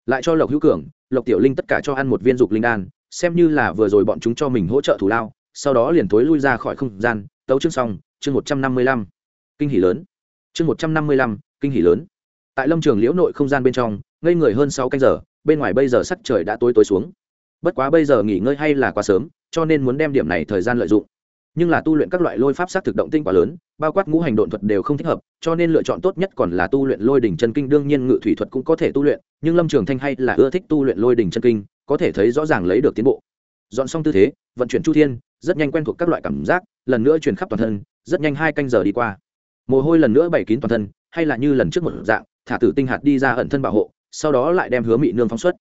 Lại cho lộc hữu cường, lộc tiểu linh tất cả cho ăn một viên dục linh đan, xem như là vừa rồi bọn chúng cho mình hỗ trợ thủ lao, sau đó liền tối lui ra khỏi không gian, tấu chương xong, chương một trăm năm mươi lăm. Kinh hỷ lớn. Chương một trăm năm mươi lăm, kinh hỷ lớn. Tại lâm trường liễu nội không gian bên trong, ngây người hơn sáu canh giờ, bên ngoài bây giờ sắc trời đã tối tối xuống. Bất quá bây giờ nghỉ ngơi hay là quá sớm, cho nên muốn đem điểm này thời gian lợi dụng nhưng là tu luyện các loại lôi pháp sát thực động tinh quá lớn, bao quát ngũ hành độn thuật đều không thích hợp, cho nên lựa chọn tốt nhất còn là tu luyện lôi đỉnh chân kinh, đương nhiên ngự thủy thuật cũng có thể tu luyện, nhưng lâm trường thanh hay là ưa thích tu luyện lôi đỉnh chân kinh, có thể thấy rõ ràng lấy được tiến bộ. Dọn xong tư thế, vận chuyển chu thiên, rất nhanh quen thuộc các loại cảm giác, lần nữa chuyển khắp toàn thân, rất nhanh hai canh giờ đi qua. Mồ hôi lần nữa bày kín toàn thân, hay là như lần trước một dạng, thả tử tinh hạt đi ra ẩn thân bảo hộ, sau đó lại đem hứa mị nương phóng xuất.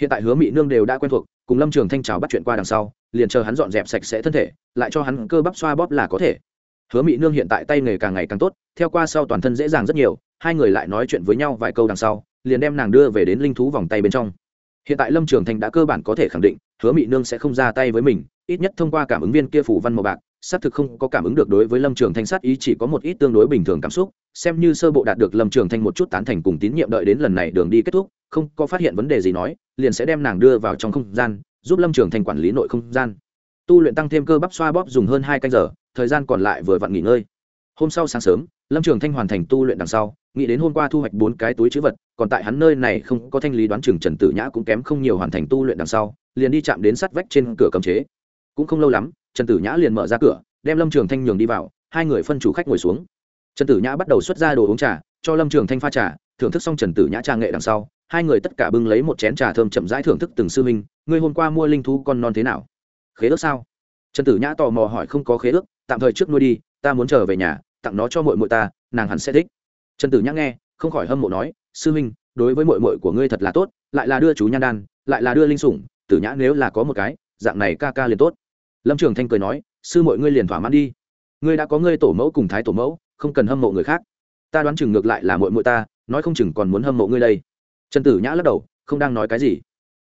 Hiện tại hứa mị nương đều đã quen thuộc cùng lâm trường thanh trào bắt chuyện qua đằng sau, liền chờ hắn dọn dẹp sạch sẽ thân thể, lại cho hắn cơ bắp xoa bóp là có thể. Hứa mị nương hiện tại tay nghề càng ngày càng tốt, theo qua sau toàn thân dễ dàng rất nhiều, hai người lại nói chuyện với nhau vài câu đằng sau, liền đem nàng đưa về đến linh thú vòng tay bên trong. Hiện tại lâm trường thanh đã cơ bản có thể khẳng định, hứa mị nương sẽ không ra tay với mình, ít nhất thông qua cảm ứng viên kia phủ văn màu bạc, xác thực không có cảm ứng được đối với lâm trường thanh sát ý, chỉ có một ít tương đối bình thường cảm xúc, xem như sơ bộ đạt được lâm trường thanh một chút tán thành cùng tín nhiệm đợi đến lần này đường đi kết thúc không có phát hiện vấn đề gì nói, liền sẽ đem nàng đưa vào trong không gian, giúp lâm trường thanh quản lý nội không gian. Tu luyện tăng thêm cơ bắp xoa bóp dùng hơn hai canh giờ, thời gian còn lại vừa vặn nghỉ ngơi. Hôm sau sáng sớm, lâm trường thanh hoàn thành tu luyện đằng sau, nghĩ đến hôm qua thu hoạch bốn cái túi chữ vật, còn tại hắn nơi này không có thanh lý đoán trường trần tử nhã cũng kém không nhiều hoàn thành tu luyện đằng sau, liền đi chạm đến sắt vách trên cửa cấm chế. Cũng không lâu lắm, trần tử nhã liền mở ra cửa, đem lâm trường thanh nhường đi vào, hai người phân chủ khách ngồi xuống. Trần tử nhã bắt đầu xuất ra đồ uống trà, cho lâm trường thanh pha trà, thưởng thức xong trần tử nhã trà nghệ đằng sau hai người tất cả bưng lấy một chén trà thơm chậm rãi thưởng thức từng sư huynh, ngươi hôm qua mua linh thú con non thế nào? Khế ước sao? Trần tử nhã tò mò hỏi, không có khế ước, tạm thời trước nuôi đi, ta muốn trở về nhà, tặng nó cho mội mội ta, nàng hẳn sẽ thích. Trần tử nhã nghe, không khỏi hâm mộ nói, sư huynh, đối với mội mội của ngươi thật là tốt, lại là đưa chú nhan đan, lại là đưa linh sủng, tử nhã nếu là có một cái, dạng này ca ca liền tốt. Lâm trường thanh cười nói, sư mội ngươi liền thỏa mãn đi. Ngươi đã có ngươi tổ mẫu cùng thái tổ mẫu, không cần hâm mộ người khác. Ta đoán chừng ngược lại là mội mội ta, nói không chừng còn muốn hâm mộ ngươi đây trần tử nhã lắc đầu, không đang nói cái gì.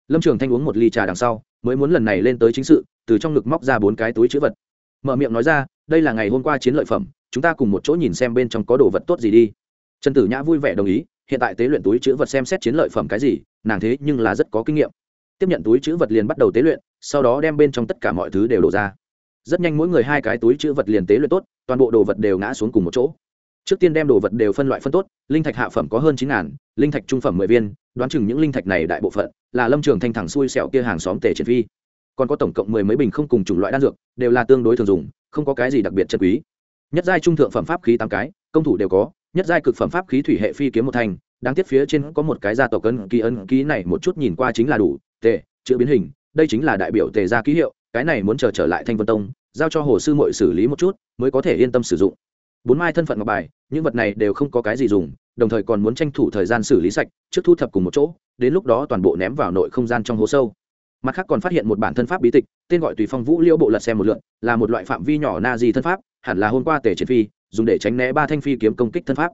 Lâm trường thanh uống một ly trà đằng sau, mới muốn lần này lên tới chính sự, từ trong ngực móc ra bốn cái túi chữ vật. Mở miệng nói ra, đây là ngày hôm qua chiến lợi phẩm, chúng ta cùng một chỗ nhìn xem bên trong có đồ vật tốt gì đi. Trần tử nhã vui vẻ đồng ý, hiện tại tế luyện túi chữ vật xem xét chiến lợi phẩm cái gì, nàng thế nhưng là rất có kinh nghiệm. Tiếp nhận túi chữ vật liền bắt đầu tế luyện, sau đó đem bên trong tất cả mọi thứ đều đổ ra. Rất nhanh mỗi người hai cái túi chữ vật liền tế luyện tốt, toàn bộ đồ vật đều ngã xuống cùng một chỗ trước tiên đem đồ vật đều phân loại phân tốt linh thạch hạ phẩm có hơn chín ngàn linh thạch trung phẩm mười viên đoán chừng những linh thạch này đại bộ phận là lâm trường thanh thẳng xui xẹo kia hàng xóm tề triển phi. Còn có tổng cộng mười mấy bình không cùng chủng loại đan dược đều là tương đối thường dùng không có cái gì đặc biệt chân quý. Nhất giai trung thượng phẩm pháp khí tám cái công thủ đều có nhất giai cực phẩm pháp khí thủy hệ phi kiếm một thành đáng tiếc phía trên có một cái gia tộc ân ký ấn ký này một chút nhìn qua chính là đủ tề chữ biến hình đây chính là đại biểu tề gia ký hiệu cái này muốn chờ trở, trở lại thanh vân tông giao cho hồ sư mội xử lý một chút mới có thể yên tâm sử dụng bốn mai thân phận ngọc bài, những vật này đều không có cái gì dùng, đồng thời còn muốn tranh thủ thời gian xử lý sạch, trước thu thập cùng một chỗ, đến lúc đó toàn bộ ném vào nội không gian trong hố sâu. Mặt khác còn phát hiện một bản thân pháp bí tịch, tên gọi tùy phong vũ liễu bộ lật xem một lượn, là một loại phạm vi nhỏ na di thân pháp, hẳn là hôm qua tể triển phi, dùng để tránh né ba thanh phi kiếm công kích thân pháp.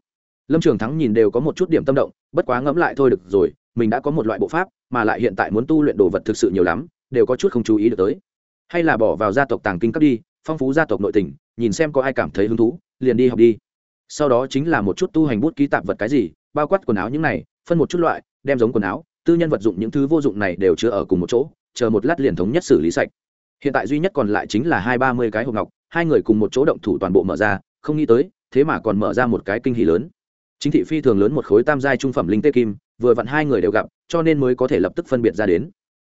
Lâm trường thắng nhìn đều có một chút điểm tâm động, bất quá ngẫm lại thôi được rồi, mình đã có một loại bộ pháp, mà lại hiện tại muốn tu luyện đồ vật thực sự nhiều lắm, đều có chút không chú ý được tới. Hay là bỏ vào gia tộc tàng kinh cấp đi, phong phú gia tộc nội tình nhìn xem có ai cảm thấy hứng thú, liền đi học đi. Sau đó chính là một chút tu hành bút ký tạp vật cái gì, bao quát quần áo những này, phân một chút loại, đem giống quần áo, tư nhân vật dụng những thứ vô dụng này đều chứa ở cùng một chỗ, chờ một lát liền thống nhất xử lý sạch. Hiện tại duy nhất còn lại chính là hai ba mươi cái hộp ngọc, hai người cùng một chỗ động thủ toàn bộ mở ra, không nghĩ tới, thế mà còn mở ra một cái kinh hỷ lớn. Chính thị phi thường lớn một khối tam giai trung phẩm linh tê kim, vừa vặn hai người đều gặp, cho nên mới có thể lập tức phân biệt ra đến.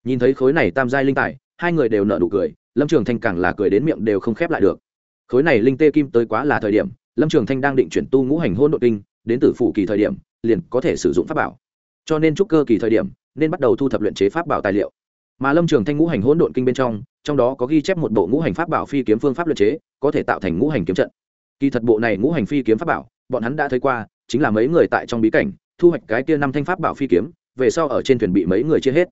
Nhìn thấy khối này tam giai linh tài, hai người đều nợ nụ cười, lâm trường thanh càng là cười đến miệng đều không khép lại được khối này linh tê kim tới quá là thời điểm, lâm trường thanh đang định chuyển tu ngũ hành hôn nội kinh, đến từ phủ kỳ thời điểm, liền có thể sử dụng pháp bảo. Cho nên trúc cơ kỳ thời điểm, nên bắt đầu thu thập luyện chế pháp bảo tài liệu. Mà lâm trường thanh ngũ hành hỗn độn kinh bên trong trong đó có ghi chép một bộ ngũ hành pháp bảo phi kiếm phương pháp luyện chế, có thể tạo thành ngũ hành kiếm trận. Kỳ thật bộ này ngũ hành phi kiếm pháp bảo, bọn hắn đã thấy qua, chính là mấy người tại trong bí cảnh, thu hoạch cái kia năm thanh pháp bảo phi kiếm, về sau ở trên thuyền bị mấy người chia hết.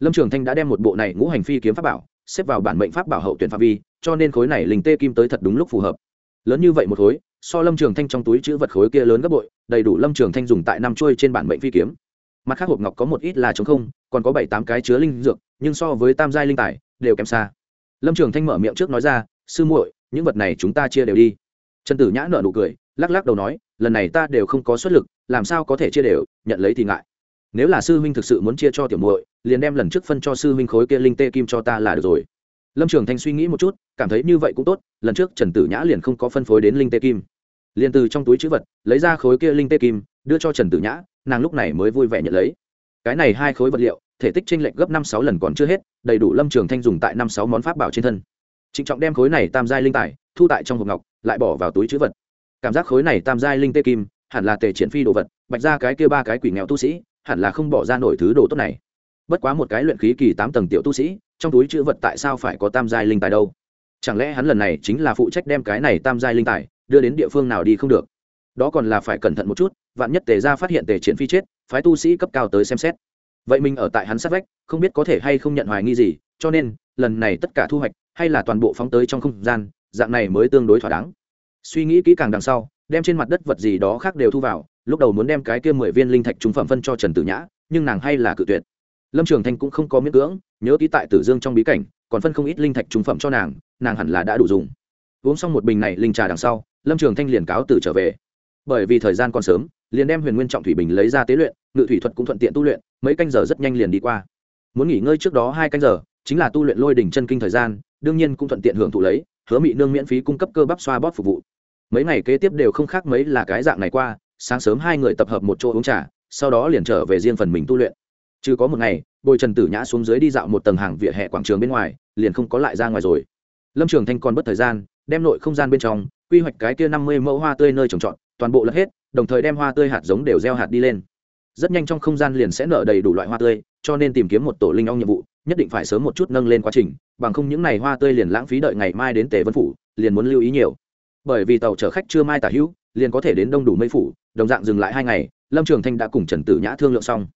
Lâm trường thanh đã đem một bộ này ngũ hành phi kiếm pháp bảo xếp vào bản mệnh pháp bảo hậu tuyển phạm vi, cho nên khối này linh tê kim tới thật đúng lúc phù hợp. Lớn như vậy một khối, so lâm trường thanh trong túi chữ vật khối kia lớn gấp bội, đầy đủ lâm trường thanh dùng tại năm chuôi trên bản mệnh phi kiếm. Mặt khác hộp ngọc có một ít là t không, còn có bảy tám cái chứa linh dược, nhưng so với tam giai linh tài, đều kém xa. Lâm trường thanh mở miệng trước nói ra, sư muội, những vật này chúng ta chia đều đi. Trần tử nhã nợ nụ cười, lắc lắc đầu nói, lần này ta đều không có xuất lực, làm sao có thể chia đều, nhận lấy thì ngại. Nếu là sư huynh thực sự muốn chia cho tiểu muội liền đem lần trước phân cho sư huynh khối kia linh tê kim cho ta là được rồi. Lâm trường thanh suy nghĩ một chút, cảm thấy như vậy cũng tốt, lần trước trần tử nhã liền không có phân phối đến linh tê kim. Liền từ trong túi chữ vật, lấy ra khối kia linh tê kim, đưa cho trần tử nhã, nàng lúc này mới vui vẻ nhận lấy. Cái này hai khối vật liệu, thể tích tranh lệch gấp năm sáu lần còn chưa hết, đầy đủ lâm trường thanh dùng tại năm sáu món pháp bảo trên thân. Trịnh trọng đem khối này tam giai linh tài, thu tại trong hộp ngọc, lại bỏ vào túi chữ vật. Cảm giác khối này tam giai linh tê kim, hẳn là tề triển phi đồ vật, bạch ra cái kia ba cái quỷ nghèo tu sĩ, hẳn là không bỏ ra nổi thứ đồ tốt này bất quá một cái luyện khí kỳ tám tầng tiểu tu sĩ, trong túi chữ vật tại sao phải có tam giai linh tài đâu? Chẳng lẽ hắn lần này chính là phụ trách đem cái này tam giai linh tài đưa đến địa phương nào đi không được? Đó còn là phải cẩn thận một chút, vạn nhất tề ra phát hiện tề triển phi chết, phái tu sĩ cấp cao tới xem xét. Vậy mình ở tại hắn sát vách, không biết có thể hay không nhận hoài nghi gì, cho nên, lần này tất cả thu hoạch, hay là toàn bộ phóng tới trong không gian, dạng này mới tương đối thỏa đáng. Suy nghĩ kỹ càng đằng sau, đem trên mặt đất vật gì đó khác đều thu vào, lúc đầu muốn đem cái kia mười viên linh thạch trung phẩm phân cho trần tử nhã, nhưng nàng hay là cự tuyệt lâm trường thanh cũng không có miễn cưỡng, nhớ ký tại tử dương trong bí cảnh, còn phân không ít linh thạch trúng phẩm cho nàng nàng hẳn là đã đủ dùng. Uống xong một bình này linh trà đằng sau, lâm trường thanh liền cáo từ trở về. Bởi vì thời gian còn sớm, liền đem huyền nguyên trọng thủy bình lấy ra tế luyện, ngự thủy thuật cũng thuận tiện tu luyện, mấy canh giờ rất nhanh liền đi qua. Muốn nghỉ ngơi trước đó hai canh giờ, chính là tu luyện lôi đỉnh chân kinh thời gian, đương nhiên cũng thuận tiện hưởng thụ lấy, hứa mị nương miễn phí cung cấp cơ bắp xoa bóp phục vụ. Mấy ngày kế tiếp đều không khác mấy là cái dạng này qua, sáng sớm hai người tập hợp một chỗ uống trà, sau đó liền trở về riêng phần mình tu luyện chứ có một ngày, bồi trần tử nhã xuống dưới đi dạo một tầng hàng vỉa hè quảng trường bên ngoài, liền không có lại ra ngoài rồi. Lâm trường thanh còn bất thời gian, đem nội không gian bên trong, quy hoạch cái kia năm mươi mẫu hoa tươi nơi trồng trọt, toàn bộ lật hết, đồng thời đem hoa tươi hạt giống đều gieo hạt đi lên. Rất nhanh trong không gian liền sẽ nở đầy đủ loại hoa tươi, cho nên tìm kiếm một tổ linh ong nhiệm vụ, nhất định phải sớm một chút nâng lên quá trình, bằng không những n à y hoa tươi liền lãng phí đợi ngày mai đến tề vân phủ, liền muốn lưu ý nhiều. Bởi vì tàu chở khách chưa mai tả hữu, liền có thể đến đông đủ mây phủ, đồng dạng dừng lại hai ngày, lâm trường thanh đã cùng trần tử nhã thương lượng xong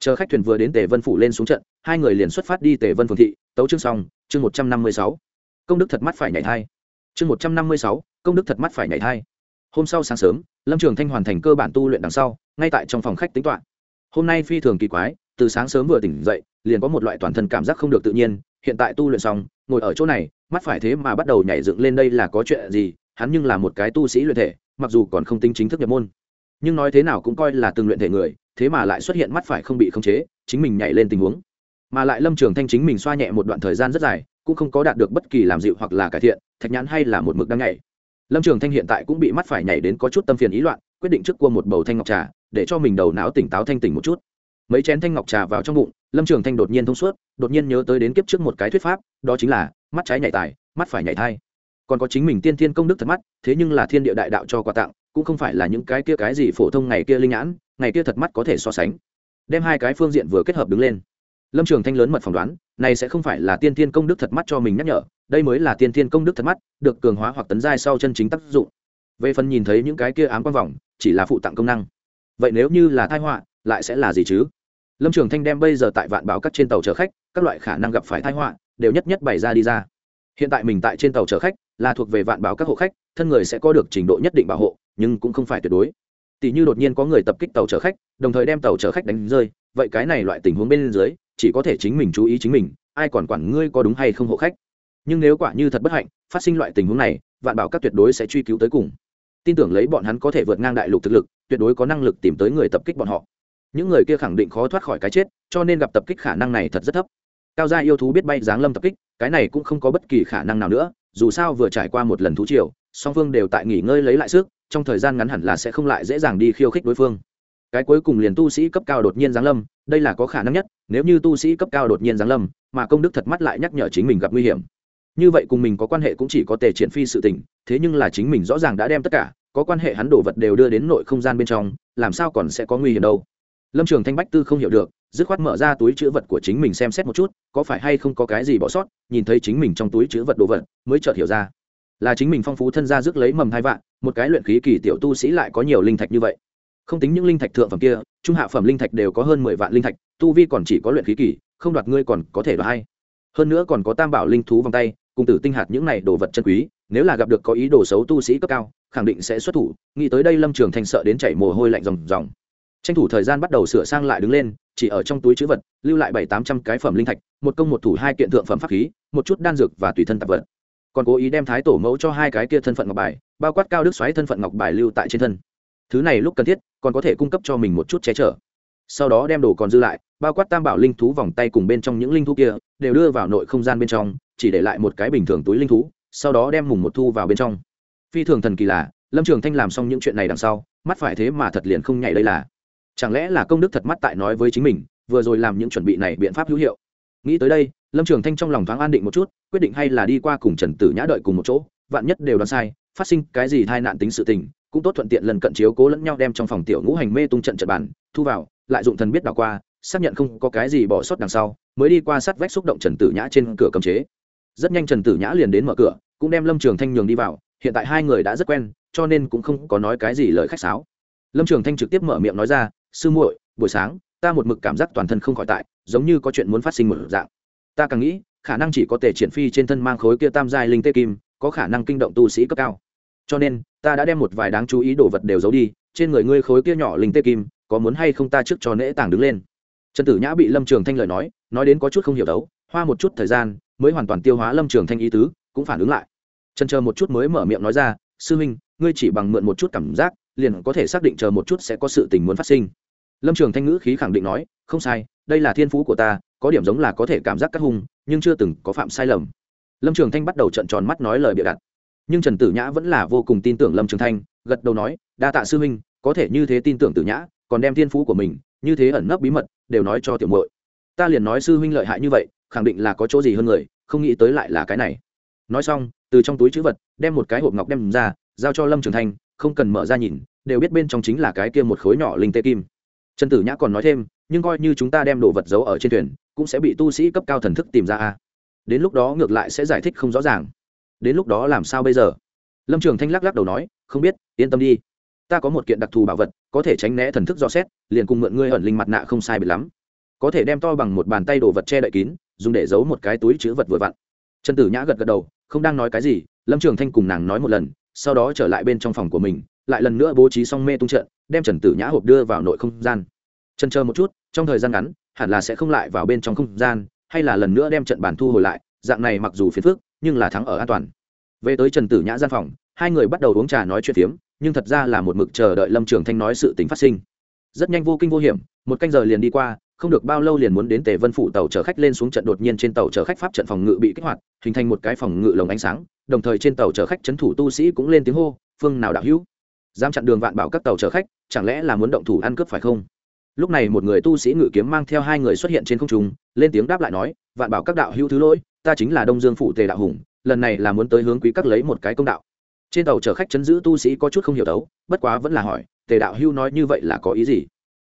chờ khách thuyền vừa đến tề vân phủ lên xuống trận, hai người liền xuất phát đi tề vân phường thị, tấu chương xong, chương một trăm năm mươi sáu. Công đức thật mắt phải nhảy thai. Chương một trăm năm mươi sáu, công đức thật mắt phải nhảy thai. Hôm sau sáng sớm, lâm trường thanh hoàn thành cơ bản tu luyện đằng sau, ngay tại trong phòng khách tính toán. Hôm nay phi thường kỳ quái, từ sáng sớm vừa tỉnh dậy, liền có một loại toàn thân cảm giác không được tự nhiên, hiện tại tu luyện xong, ngồi ở chỗ này, mắt phải thế mà bắt đầu nhảy dựng lên đây là có chuyện gì, hắn nhưng là một cái tu sĩ luyện thể, mặc dù còn không tính chính thức nhập môn nhưng nói thế nào cũng coi là từng luyện thể người, thế mà lại xuất hiện mắt phải không bị khống chế, chính mình nhảy lên tình huống. Mà lại lâm trường thanh chính mình xoa nhẹ một đoạn thời gian rất dài, cũng không có đạt được bất kỳ làm dịu hoặc là cải thiện, thạch nhãn hay là một mực đang nhảy. Lâm trường thanh hiện tại cũng bị mắt phải nhảy đến có chút tâm phiền ý loạn, quyết định trước cua một bầu thanh ngọc trà, để cho mình đầu não tỉnh táo thanh tỉnh một chút. Mấy chén thanh ngọc trà vào trong bụng, lâm trường thanh đột nhiên thông suốt, đột nhiên nhớ tới đến kiếp trước một cái thuyết pháp, đó chính là, mắt trái nhảy tài, mắt phải nhảy thai. Còn có chính mình tiên thiên công đức thật mắt, thế nhưng là thiên địa đại đạo cho quà tặng cũng không phải là những cái kia cái gì phổ thông ngày kia linh nhãn, ngày kia thật mắt có thể so sánh. Đem hai cái phương diện vừa kết hợp đứng lên. Lâm trường thanh lớn mật phỏng đoán, này sẽ không phải là tiên thiên công đức thật mắt cho mình nhắc nhở, đây mới là tiên thiên công đức thật mắt, được cường hóa hoặc tấn giai sau chân chính tác dụng. Về phần nhìn thấy những cái kia ám quang vòng, chỉ là phụ tặng công năng. Vậy nếu như là thai họa, lại sẽ là gì chứ? Lâm trường thanh đem bây giờ tại vạn báo các trên tàu chở khách, các loại khả năng gặp phải thai họa, đều nhất nhất bày ra đi ra. Hiện tại mình tại trên tàu chở khách, là thuộc về vạn báo các hộ khách, thân người sẽ có được trình độ nhất định bảo hộ nhưng cũng không phải tuyệt đối. Tỷ như đột nhiên có người tập kích tàu chở khách, đồng thời đem tàu chở khách đánh rơi, vậy cái này loại tình huống bên dưới, chỉ có thể chính mình chú ý chính mình, ai còn quản ngươi có đúng hay không hộ khách. Nhưng nếu quả như thật bất hạnh, phát sinh loại tình huống này, vạn bảo các tuyệt đối sẽ truy cứu tới cùng. Tin tưởng lấy bọn hắn có thể vượt ngang đại lục thực lực, tuyệt đối có năng lực tìm tới người tập kích bọn họ. Những người kia khẳng định khó thoát khỏi cái chết, cho nên gặp tập kích khả năng này thật rất thấp. Cao gia yêu thú biết bay giáng lâm tập kích, cái này cũng không có bất kỳ khả năng nào nữa, dù sao vừa trải qua một lần thú triều, song phương đều tại nghỉ ngơi lấy lại sức trong thời gian ngắn hẳn là sẽ không lại dễ dàng đi khiêu khích đối phương. Cái cuối cùng liền tu sĩ cấp cao đột nhiên giáng lâm, đây là có khả năng nhất, nếu như tu sĩ cấp cao đột nhiên giáng lâm, mà công đức thật mắt lại nhắc nhở chính mình gặp nguy hiểm. Như vậy cùng mình có quan hệ cũng chỉ có tề triển phi sự tình, thế nhưng là chính mình rõ ràng đã đem tất cả, có quan hệ hắn đồ vật đều đưa đến nội không gian bên trong, làm sao còn sẽ có nguy hiểm đâu? Lâm trường thanh bách tư không hiểu được, dứt khoát mở ra túi chữ vật của chính mình xem xét một chút, có phải hay không có cái gì bỏ sót, nhìn thấy chính mình trong túi chữ vật đồ vật, mới chợt hiểu ra là chính mình phong phú thân gia rước lấy mầm hai vạn, một cái luyện khí kỳ tiểu tu sĩ lại có nhiều linh thạch như vậy. Không tính những linh thạch thượng phẩm kia, trung hạ phẩm linh thạch đều có hơn mười vạn linh thạch, tu vi còn chỉ có luyện khí kỳ, không đoạt ngươi còn có thể đoạt hay. Hơn nữa còn có tam bảo linh thú vòng tay, cùng tử tinh hạt những này đồ vật chân quý, nếu là gặp được có ý đồ xấu tu sĩ cấp cao, khẳng định sẽ xuất thủ, nghĩ tới đây lâm trường thành sợ đến chảy mồ hôi lạnh ròng ròng. Tranh thủ thời gian bắt đầu sửa sang lại đứng lên, chỉ ở trong túi chữ vật, lưu lại bảy tám trăm cái phẩm linh thạch, một công một thủ hai kiện thượng phẩm pháp khí, một chút đan dược và tùy thân tạp vật còn cố ý đem thái tổ mẫu cho hai cái kia thân phận ngọc bài, bao quát cao đức xoáy thân phận ngọc bài lưu tại trên thân. Thứ này lúc cần thiết, còn có thể cung cấp cho mình một chút che chở. Sau đó đem đồ còn dư lại, bao quát tam bảo linh thú vòng tay cùng bên trong những linh thú kia, đều đưa vào nội không gian bên trong, chỉ để lại một cái bình thường túi linh thú, sau đó đem mùng một thu vào bên trong. Phi thường thần kỳ là, lâm trường thanh làm xong những chuyện này đằng sau, mắt phải thế mà thật liền không nhảy đây là. Chẳng lẽ là công đức thật mắt tại nói với chính mình, vừa rồi làm những chuẩn bị này biện pháp hữu hiệu. Nghĩ tới đây lâm trường thanh trong lòng thoáng an định một chút, quyết định hay là đi qua cùng trần tử nhã đợi cùng một chỗ, vạn nhất đều đoán sai, phát sinh cái gì tai nạn tính sự tình, cũng tốt thuận tiện lần cận chiếu cố lẫn nhau đem trong phòng tiểu ngũ hành mê tung trận trận bản, thu vào, lại dụng thần biết đảo qua, xác nhận không có cái gì bỏ sót đằng sau, mới đi qua sát vách xúc động trần tử nhã trên cửa cầm chế. Rất nhanh trần tử nhã liền đến mở cửa, cũng đem lâm trường thanh nhường đi vào, hiện tại hai người đã rất quen, cho nên cũng không có nói cái gì lời khách sáo. Lâm trường thanh trực tiếp mở miệng nói ra, sư muội, buổi sáng, ta một mực cảm giác toàn thân không khỏi tại, giống như có chuyện muốn phát sinh một dạng ta càng nghĩ, khả năng chỉ có thể triển phi trên thân mang khối kia tam giai linh tê kim, có khả năng kinh động tu sĩ cấp cao. Cho nên, ta đã đem một vài đáng chú ý đồ vật đều giấu đi, trên người ngươi khối kia nhỏ linh tê kim, có muốn hay không ta trước cho nễ tàng đứng lên? Trần tử nhã bị lâm trường thanh lời nói nói đến có chút không hiểu đấu, hoa một chút thời gian, mới hoàn toàn tiêu hóa lâm trường thanh ý tứ, cũng phản ứng lại. Trần chờ một chút mới mở miệng nói ra, sư huynh, ngươi chỉ bằng mượn một chút cảm giác, liền có thể xác định chờ một chút sẽ có sự tình muốn phát sinh. Lâm trường thanh ngữ khí khẳng định nói, không sai, đây là thiên phú của ta có điểm giống là có thể cảm giác cắt hung, nhưng chưa từng có phạm sai lầm. Lâm trường thanh bắt đầu trận tròn mắt nói lời bịa đặt. Nhưng trần tử nhã vẫn là vô cùng tin tưởng lâm trường thanh, gật đầu nói, đa tạ sư huynh, có thể như thế tin tưởng tử nhã, còn đem thiên phú của mình, như thế ẩn nấp bí mật, đều nói cho tiểu muội. Ta liền nói sư huynh lợi hại như vậy, khẳng định là có chỗ gì hơn người, không nghĩ tới lại là cái này. Nói xong, từ trong túi chữ vật, đem một cái hộp ngọc đem ra, giao cho lâm trường thanh, không cần mở ra nhìn, đều biết bên trong chính là cái kia một khối nhỏ linh tê kim. Trần tử nhã còn nói thêm, nhưng coi như chúng ta đem đồ vật giấu ở trên thuyền cũng sẽ bị tu sĩ cấp cao thần thức tìm ra a. Đến lúc đó ngược lại sẽ giải thích không rõ ràng. Đến lúc đó làm sao bây giờ? Lâm trường thanh lắc lắc đầu nói, không biết, yên tâm đi. Ta có một kiện đặc thù bảo vật, có thể tránh né thần thức do xét, liền cùng mượn ngươi ẩn linh mặt nạ không sai bị lắm. Có thể đem to bằng một bàn tay đồ vật che đậy kín, dùng để giấu một cái túi chữ vật vừa vặn. Trần tử nhã gật gật đầu, không đang nói cái gì, lâm trường thanh cùng nàng nói một lần, sau đó trở lại bên trong phòng của mình, lại lần nữa bố trí xong mê tung trận, đem trần tử nhã hộp đưa vào nội không gian. Trần chờ một chút, trong thời gian ngắn hẳn là sẽ không lại vào bên trong không gian, hay là lần nữa đem trận bàn thu hồi lại, dạng này mặc dù phiền phức, nhưng là thắng ở an toàn. Về tới trần tử nhã gian phòng, hai người bắt đầu uống trà nói chuyện phiếm, nhưng thật ra là một mực chờ đợi lâm trường thanh nói sự tính phát sinh. Rất nhanh vô kinh vô hiểm, một canh giờ liền đi qua, không được bao lâu liền muốn đến tề vân phủ tàu chở khách lên xuống trận đột nhiên trên tàu chở khách pháp trận phòng ngự bị kích hoạt, hình thành một cái phòng ngự lồng ánh sáng, đồng thời trên tàu chở khách c thủ tu sĩ cũng lên tiếng hô, phương nào đạo hữu? Dám chặn đường vạn bảo các tàu chở khách, chẳng lẽ là muốn động thủ ăn cướp phải không? Lúc này một người tu sĩ ngự kiếm mang theo hai người xuất hiện trên không trung, lên tiếng đáp lại nói, vạn bảo các đạo hữu thứ lỗi, ta chính là đông dương phụ tề đạo hùng, lần này là muốn tới hướng quý các lấy một cái công đạo. Trên tàu chở khách chấn giữ tu sĩ có chút không hiểu đấu, bất quá vẫn là hỏi, tề đạo hưu nói như vậy là có ý gì?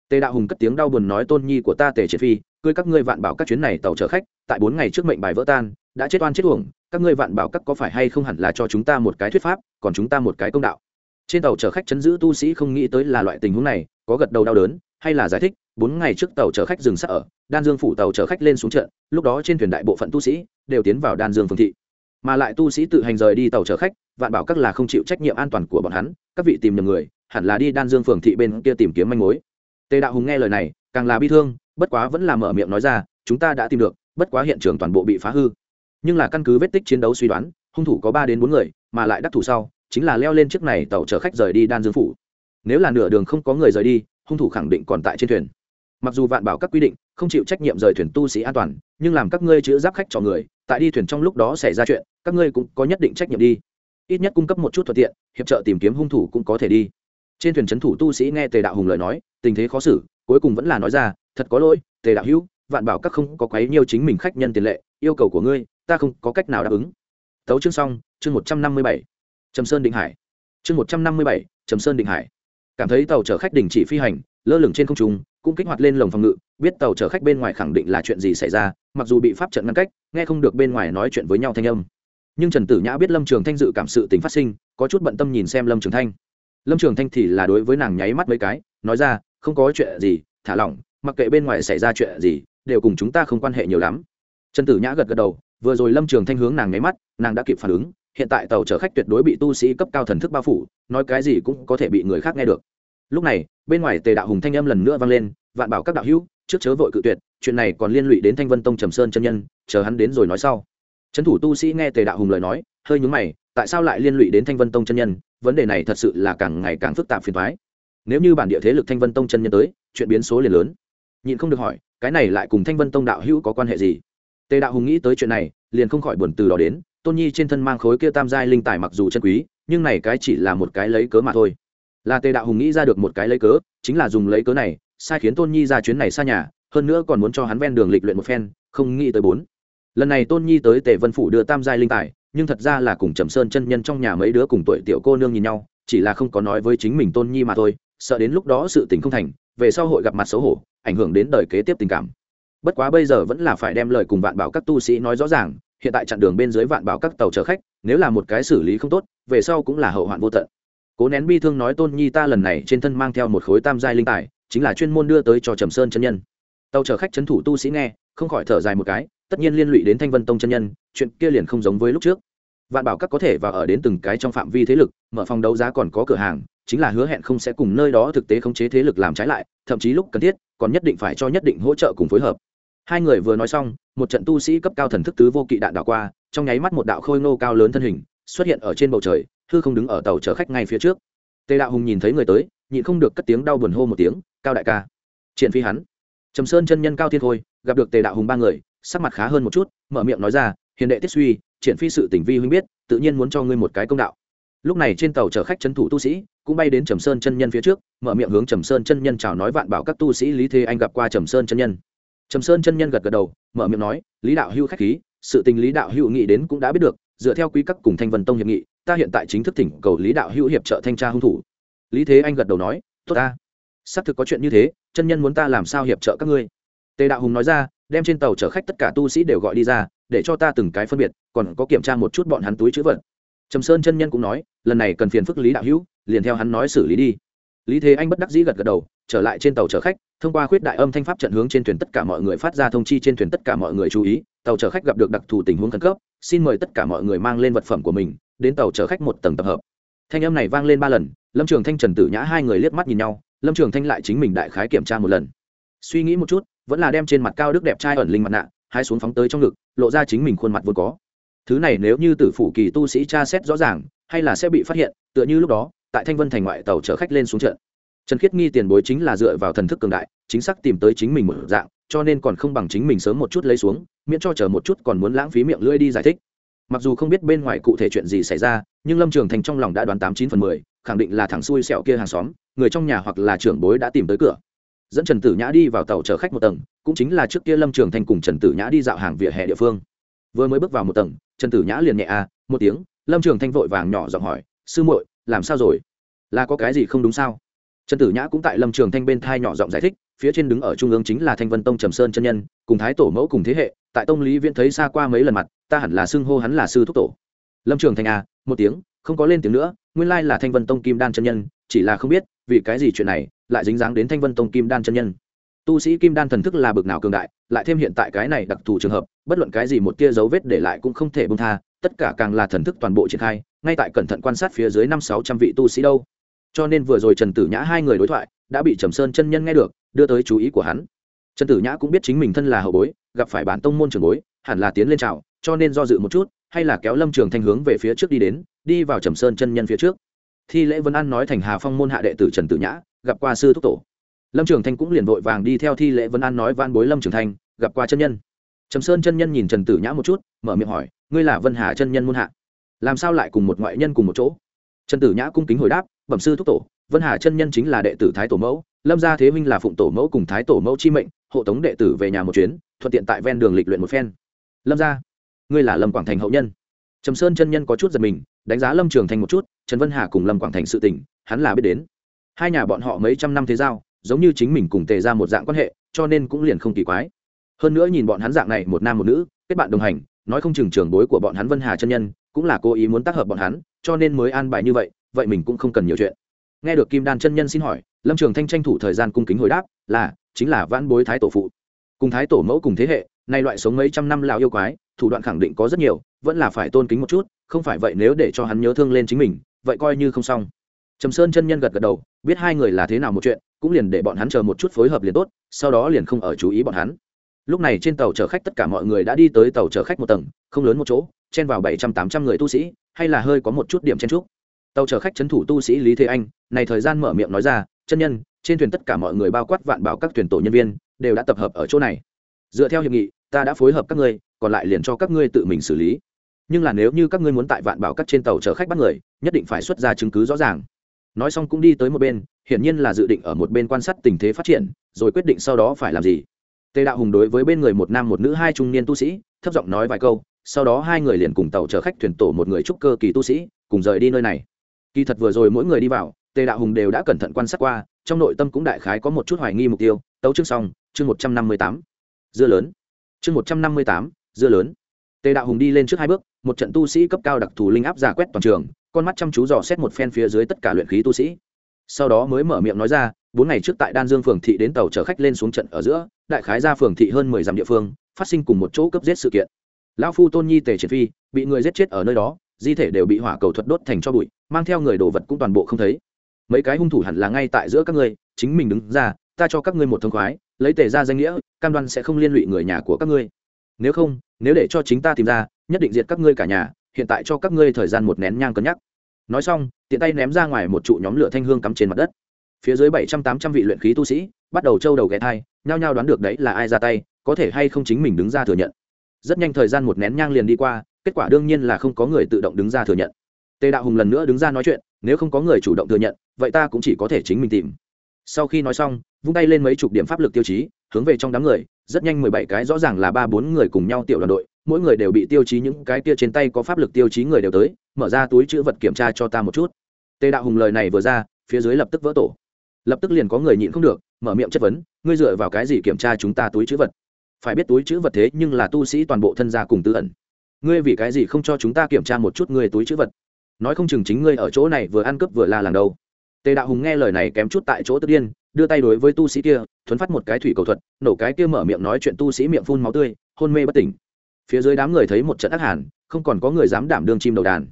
Tề đạo hùng cất tiếng đau buồn nói, tôn nhi của ta tề triệt phi, cưới các ngươi vạn bảo các chuyến này tàu chở khách, tại bốn ngày trước mệnh bài vỡ tan, đã chết oan chết uổng, các ngươi vạn bảo các có phải hay không hẳn là cho chúng ta một cái thuyết pháp, còn chúng ta một cái công đạo? Trên tàu chở khách chấn giữ tu sĩ không nghĩ tới là loại tình huống này, có gật đầu đau đớn hay là giải thích, bốn ngày trước tàu chở khách dừng sát ở, đan dương phủ tàu chở khách lên xuống trận, lúc đó trên thuyền đại bộ phận tu sĩ đều tiến vào đan dương phương thị. Mà lại tu sĩ tự hành rời đi tàu chở khách, vạn bảo các là không chịu trách nhiệm an toàn của bọn hắn, các vị tìm nhầm người, hẳn là đi đan dương phường thị bên kia tìm kiếm manh mối. Tề đạo hùng nghe lời này, càng là bi thương, bất quá vẫn là mở miệng nói ra, chúng ta đã tìm được, bất quá hiện trường toàn bộ bị phá hư. Nhưng là căn cứ vết tích chiến đấu suy đoán, hung thủ có ba đến bốn người, mà lại đắc thủ sau, chính là leo lên chiếc này tàu chở khách rời đi đan dương phủ. Nếu là nửa đường không có người rời đi hung thủ khẳng định còn tại trên thuyền. Mặc dù vạn bảo các quy định không chịu trách nhiệm rời thuyền tu sĩ an toàn, nhưng làm các ngươi chữ giáp khách cho người, tại đi thuyền trong lúc đó xảy ra chuyện, các ngươi cũng có nhất định trách nhiệm đi. Ít nhất cung cấp một chút thuận tiện, hiệp trợ tìm kiếm hung thủ cũng có thể đi. Trên thuyền c h ấ n thủ tu sĩ nghe tề đạo hùng lời nói, tình thế khó xử, cuối cùng vẫn là nói ra, thật có lỗi, tề đạo hữu, vạn bảo các không có quấy nhiều chính mình khách nhân tiền lệ, yêu cầu của ngươi, ta không có cách nào đáp ứng. Tấu chương xong, chương một trăm năm mươi bảy. Trầm sơn định hải. Chương một trăm năm mươi bảy, trầm sơn định hải cảm thấy tàu chở khách đình chỉ phi hành, lơ lửng trên không trung, cũng kích hoạt lên lồng phòng ngự, biết tàu chở khách bên ngoài khẳng định là chuyện gì xảy ra, mặc dù bị pháp trận ngăn cách, nghe không được bên ngoài nói chuyện với nhau thanh âm. Nhưng trần tử nhã biết lâm trường thanh dự cảm sự tính phát sinh, có chút bận tâm nhìn xem lâm trường thanh. Lâm trường thanh thì là đối với nàng nháy mắt mấy cái, nói ra, không có chuyện gì, thả lỏng, mặc kệ bên ngoài xảy ra chuyện gì, đều cùng chúng ta không quan hệ nhiều lắm. Trần tử nhã gật gật đầu, vừa rồi lâm trường thanh hướng nàng nháy mắt, nàng đã kịp phản ứng hiện tại tàu chở khách tuyệt đối bị tu sĩ cấp cao thần thức bao phủ, nói cái gì cũng có thể bị người khác nghe được. Lúc này, bên ngoài tề đạo hùng thanh âm lần nữa vang lên, vạn bảo các đạo hữu, trước chớ vội cự tuyệt, chuyện này còn liên lụy đến thanh vân tông trầm sơn chân nhân, chờ hắn đến rồi nói sau. Trấn thủ tu sĩ nghe tề đạo hùng lời nói, hơi nhúng mày, tại sao lại liên lụy đến thanh vân tông chân nhân? Vấn đề này thật sự là càng ngày càng phức tạp phiền thoái nếu như bản địa thế lực thanh vân tông chân nhân tới, chuyện biến số liền lớn. Nhịn không được hỏi, cái này lại cùng thanh vân tông đạo hữu có quan hệ gì? Tề đạo hùng nghĩ tới chuyện này, liền không khỏi buồn từ đó đến tôn nhi trên thân mang khối kia tam giai linh tài mặc dù chân quý, nhưng này cái chỉ là một cái lấy cớ mà thôi. Là tề đạo hùng nghĩ ra được một cái lấy cớ, chính là dùng lấy cớ này, sai khiến tôn nhi ra chuyến này xa nhà, hơn nữa còn muốn cho hắn ven đường lịch luyện một phen, không nghĩ tới bốn. Lần này tôn nhi tới tề vân phủ đưa tam giai linh tài, nhưng thật ra là cùng trầm sơn chân nhân trong nhà mấy đứa cùng tuổi tiểu cô nương nhìn nhau, chỉ là không có nói với chính mình tôn nhi mà thôi, sợ đến lúc đó sự tình không thành, về sau hội gặp mặt xấu hổ, ảnh hưởng đến đời kế tiếp tình cảm. Bất quá bây giờ vẫn là phải đem lời cùng vạn bảo các tu sĩ nói rõ ràng hiện tại chặn đường bên dưới vạn bảo các tàu chở khách, nếu là một cái xử lý không tốt, về sau cũng là hậu hoạn vô tận. Cố nén bi thương nói tôn nhi ta lần này trên thân mang theo một khối tam giai linh tài, chính là chuyên môn đưa tới cho trầm sơn chân nhân. Tàu chở khách trấn thủ tu sĩ nghe, không khỏi thở dài một cái, tất nhiên liên lụy đến thanh vân tông chân nhân, chuyện kia liền không giống với lúc trước. Vạn bảo các có thể và ở đến từng cái trong phạm vi thế lực, mở phòng đấu giá còn có cửa hàng, chính là hứa hẹn không sẽ cùng nơi đó thực tế khống chế thế lực làm trái lại, thậm chí lúc cần thiết, còn nhất định phải cho nhất định hỗ trợ cùng phối hợp hai người vừa nói xong, một trận tu sĩ cấp cao thần thức tứ vô kỵ đạn đảo qua, trong nháy mắt một đạo khôi ngô cao lớn thân hình xuất hiện ở trên bầu trời, hư không đứng ở tàu chở khách ngay phía trước. Tề đạo hùng nhìn thấy người tới, nhịn không được cất tiếng đau buồn hô một tiếng, cao đại ca. Triển phi hắn. Trầm sơn chân nhân cao thiên khôi, gặp được tề đạo hùng ba người, sắc mặt khá hơn một chút, mở miệng nói ra, hiền đệ tiết suy, triển phi sự tình vi huynh biết, tự nhiên muốn cho ngươi một cái công đạo. Lúc này trên tàu chở khách trấn thủ tu sĩ, cũng bay đến trầm sơn chân nhân phía trước, mở miệng hướng trầm sơn chân nhân chào nói vạn bảo các tu sĩ lý thế anh gặp qua trầm sơn chân nhân trầm sơn chân nhân gật gật đầu, mở miệng nói, lý đạo hưu khách khí, sự tình lý đạo hưu nghĩ đến cũng đã biết được, dựa theo quy các cùng thanh vân tông hiệp nghị, ta hiện tại chính thức thỉnh cầu lý đạo hưu hiệp trợ thanh tra hung thủ. Lý thế anh gật đầu nói, tốt ta. Xác thực có chuyện như thế, chân nhân muốn ta làm sao hiệp trợ các ngươi? Tề đạo hùng nói ra, đem trên tàu chở khách tất cả tu sĩ đều gọi đi ra, để cho ta từng cái phân biệt, còn có kiểm tra một chút bọn hắn túi chữ vật. Trầm sơn chân nhân cũng nói, lần này cần phiền phức lý đạo hữu, liền theo hắn nói xử lý đi lý thế anh bất đắc dĩ gật gật đầu, trở lại trên tàu chở khách, thông qua khuyết đại âm thanh pháp trận hướng trên thuyền tất cả mọi người phát ra thông chi trên thuyền tất cả mọi người chú ý. Tàu chở khách gặp được đặc thù tình huống khẩn cấp, xin mời tất cả mọi người mang lên vật phẩm của mình, đến tàu chở khách một tầng tập hợp. Thanh âm này vang lên ba lần, lâm trường thanh, trần tử nhã hai người liếc mắt nhìn nhau, lâm trường thanh lại chính mình đại khái kiểm tra một lần. Suy nghĩ một chút, vẫn là đem trên mặt cao đức đẹp trai ẩn linh mặt nạ, hai xuống phóng tới trong ngực, lộ ra chính mình khuôn mặt vốn có. Thứ này nếu như tử phủ kỳ tu sĩ tra xét rõ ràng, hay là sẽ bị phát hiện, tựa như lúc đó tại thanh vân thành ngoại tàu chở khách lên xuống trận. Trần khiết nghi tiền bối chính là dựa vào thần thức cường đại, chính xác tìm tới chính mình một dạng, cho nên còn không bằng chính mình sớm một chút lấy xuống, miễn cho chờ một chút còn muốn lãng phí miệng lưỡi đi giải thích. Mặc dù không biết bên ngoài cụ thể chuyện gì xảy ra, nhưng lâm trường thành trong lòng đã đoán tám chín phần mười, khẳng định là thằng xui xẹo kia hàng xóm, người trong nhà hoặc là trưởng bối đã tìm tới cửa. Dẫn trần tử nhã đi vào tàu chở khách một tầng, cũng chính là trước kia lâm trường thành cùng trần tử nhã đi dạo hàng vỉa hè địa phương. Vừa mới bước vào một tầng, trần tử nhã liền nhẹ a một tiếng, lâm trường thanh vội vàng nhỏ giọng hỏi, sư muội làm sao rồi? Là có cái gì không đúng sao? Trần tử nhã cũng tại lâm trường thanh bên thai nhỏ giọng giải thích, phía trên đứng ở trung ương chính là thanh vân tông trầm sơn chân nhân, cùng thái tổ mẫu cùng thế hệ, tại tông lý viễn thấy xa qua mấy lần mặt, ta hẳn là xưng hô hắn là sư thúc tổ. Lâm trường thanh a một tiếng, không có lên tiếng nữa, nguyên lai là thanh vân tông kim đan chân nhân, chỉ là không biết, vì cái gì chuyện này, lại dính dáng đến thanh vân tông kim đan chân nhân. Tu sĩ kim đan thần thức là bực nào cường đại, lại thêm hiện tại cái này đặc thù trường hợp, bất luận cái gì một tia dấu vết để lại cũng không thể bông tha, tất cả càng là thần thức toàn bộ triển khai ngay tại cẩn thận quan sát phía dưới năm sáu trăm vị tu sĩ đâu. Cho nên vừa rồi trần tử nhã hai người đối thoại, đã bị trầm sơn chân nhân nghe được, đưa tới chú ý của hắn. Trần tử nhã cũng biết chính mình thân là hậu bối, gặp phải bản tông môn trường bối, hẳn là tiến lên trào cho nên do dự một chút, hay là kéo lâm trường thanh hướng về phía trước đi đến, đi vào trầm sơn chân nhân phía trước. Thi lễ vân an nói thành hà phong môn hạ đệ tử trần tử nhã, gặp qua sư thúc tổ. Lâm trường thanh cũng liền vội vàng đi theo thi lễ vân an nói van bối lâm trường thanh, gặp qua chân nhân. Trầm sơn chân nhân nhìn trần tử nhã một chút, mở miệng hỏi, ngươi là vân hà chân nhân môn hạ? Làm sao lại cùng một ngoại nhân cùng một chỗ? Trần tử nhã cung kính hồi đáp, bẩm sư thúc tổ, vân hà chân nhân chính là đệ tử thái tổ mẫu, lâm gia thế minh là phụng tổ mẫu cùng thái tổ mẫu chi mệnh, hộ tống đệ tử về nhà một chuyến, thuận tiện tại ven đường lịch luyện một phen. Lâm gia, ngươi là lâm quảng thành hậu nhân. Trầm sơn chân nhân có chút giật mình, đánh giá lâm trường thành một chút, trần vân hà cùng lâm quảng thành sự tình, hắn là biết đến. Hai nhà bọn họ mấy trăm năm thế giao, giống như chính mình cùng tề ra một dạng quan hệ, cho nên cũng liền không kỳ quái. Hơn nữa nhìn bọn hắn dạng này một nam một nữ, kết bạn đồng hành nói không chừng trưởng bối của bọn hắn vân hà chân nhân cũng là cố ý muốn tác hợp bọn hắn, cho nên mới an bài như vậy vậy mình cũng không cần nhiều chuyện. Nghe được kim đan chân nhân xin hỏi, lâm trường thanh tranh thủ thời gian cung kính hồi đáp, là, chính là vãn bối thái tổ phụ. Cùng thái tổ mẫu cùng thế hệ, nay loại sống mấy trăm năm lào yêu quái, thủ đoạn khẳng định có rất nhiều, vẫn là phải tôn kính một chút, không phải vậy nếu để cho hắn nhớ thương lên chính mình, vậy coi như không xong. Trầm sơn chân nhân gật gật đầu, biết hai người là thế nào một chuyện, cũng liền để bọn hắn chờ một chút phối hợp liền tốt, sau đó liền không ở chú ý bọn hắn lúc này trên tàu chở khách tất cả mọi người đã đi tới tàu chở khách một tầng, không lớn một chỗ, chen vào bảy trăm tám trăm người tu sĩ, hay là hơi có một chút điểm chen trúc tàu chở khách trấn thủ tu sĩ lý thế anh, này thời gian mở miệng nói ra, chân nhân, trên thuyền tất cả mọi người bao quát vạn bảo các thuyền tổ nhân viên, đều đã tập hợp ở chỗ này. Dựa theo hiệp nghị, ta đã phối hợp các ngươi, còn lại liền cho các ngươi tự mình xử lý. Nhưng là nếu như các ngươi muốn tại vạn bảo các trên tàu chở khách bắt người, nhất định phải xuất ra chứng cứ rõ ràng. Nói xong cũng đi tới một bên, hiển nhiên là dự định ở một bên quan sát tình thế phát triển, rồi quyết định sau đó phải làm gì tề đạo hùng đối với bên người một nam một nữ hai trung niên tu sĩ, thấp giọng nói vài câu, sau đó hai người liền cùng tàu chở khách thuyền tổ một người trúc cơ kỳ tu sĩ, cùng rời đi nơi này. Kỳ thật vừa rồi mỗi người đi vào, tề đạo hùng đều đã cẩn thận quan sát qua, trong nội tâm cũng đại khái có một chút hoài nghi mục tiêu. Tấu chương xong, chương một trăm năm mươi tám. Dưa lớn. Chương một trăm năm mươi tám, dưa lớn. Tề đạo hùng đi lên trước hai bước, một trận tu sĩ cấp cao đặc thù linh áp giả quét toàn trường, con mắt chăm chú dò xét một phen phía dưới tất cả luyện khí tu sĩ sau đó mới mở miệng nói ra, bốn ngày trước tại đan dương phường thị đến tàu chở khách lên xuống trận ở giữa, đại khái ra phường thị hơn mười dặm địa phương, phát sinh cùng một chỗ cấp giết sự kiện. Lão phu tôn nhi tề triển phi bị người giết chết ở nơi đó, di thể đều bị hỏa cầu thuật đốt thành cho bụi, mang theo người đồ vật cũng toàn bộ không thấy. Mấy cái hung thủ hẳn là ngay tại giữa các ngươi, chính mình đứng ra, ta cho các ngươi một thông khoái, lấy tề ra danh nghĩa, cam đoan sẽ không liên lụy người nhà của các ngươi. Nếu không, nếu để cho chính ta tìm ra, nhất định diệt các ngươi cả nhà, hiện tại cho các ngươi thời gian một nén nhang cân nhắc nói xong, tiện tay ném ra ngoài một trụ nhóm lửa thanh hương cắm trên mặt đất. Phía dưới bảy trăm tám trăm vị luyện khí tu sĩ, bắt đầu trâu đầu ghé thai, nhao nhao đoán được đấy là ai ra tay, có thể hay không chính mình đứng ra thừa nhận. Rất nhanh thời gian một nén nhang liền đi qua, kết quả đương nhiên là không có người tự động đứng ra thừa nhận. Tề đạo hùng lần nữa đứng ra nói chuyện, nếu không có người chủ động thừa nhận, vậy ta cũng chỉ có thể chính mình tìm. Sau khi nói xong, vung tay lên mấy chục điểm pháp lực tiêu chí, hướng về trong đám người, rất nhanh mười bảy cái rõ ràng là ba bốn người cùng nhau tiểu đoàn đội mỗi người đều bị tiêu chí những cái kia trên tay có pháp lực tiêu chí người đều tới, mở ra túi chữ vật kiểm tra cho ta một chút. Tề đạo hùng lời này vừa ra, phía dưới lập tức vỡ tổ. Lập tức liền có người nhịn không được, mở miệng chất vấn, ngươi dựa vào cái gì kiểm tra chúng ta túi chữ vật? Phải biết túi chữ vật thế, nhưng là tu sĩ toàn bộ thân gia cùng tư ẩn. Ngươi vì cái gì không cho chúng ta kiểm tra một chút ngươi túi chữ vật? Nói không chừng chính ngươi ở chỗ này vừa ăn cướp vừa la làng đâu. Tề đạo hùng nghe lời này kém chút tại chỗ tức điên, đưa tay đối với tu sĩ kia, thuấn phát một cái thủy cầu thuật, nổ cái kia mở miệng nói chuyện tu sĩ miệng phun máu tươi, hôn mê bất tỉnh phía dưới đám người thấy một trận ác hàn, không còn có người dám đảm đương chim đầu đàn.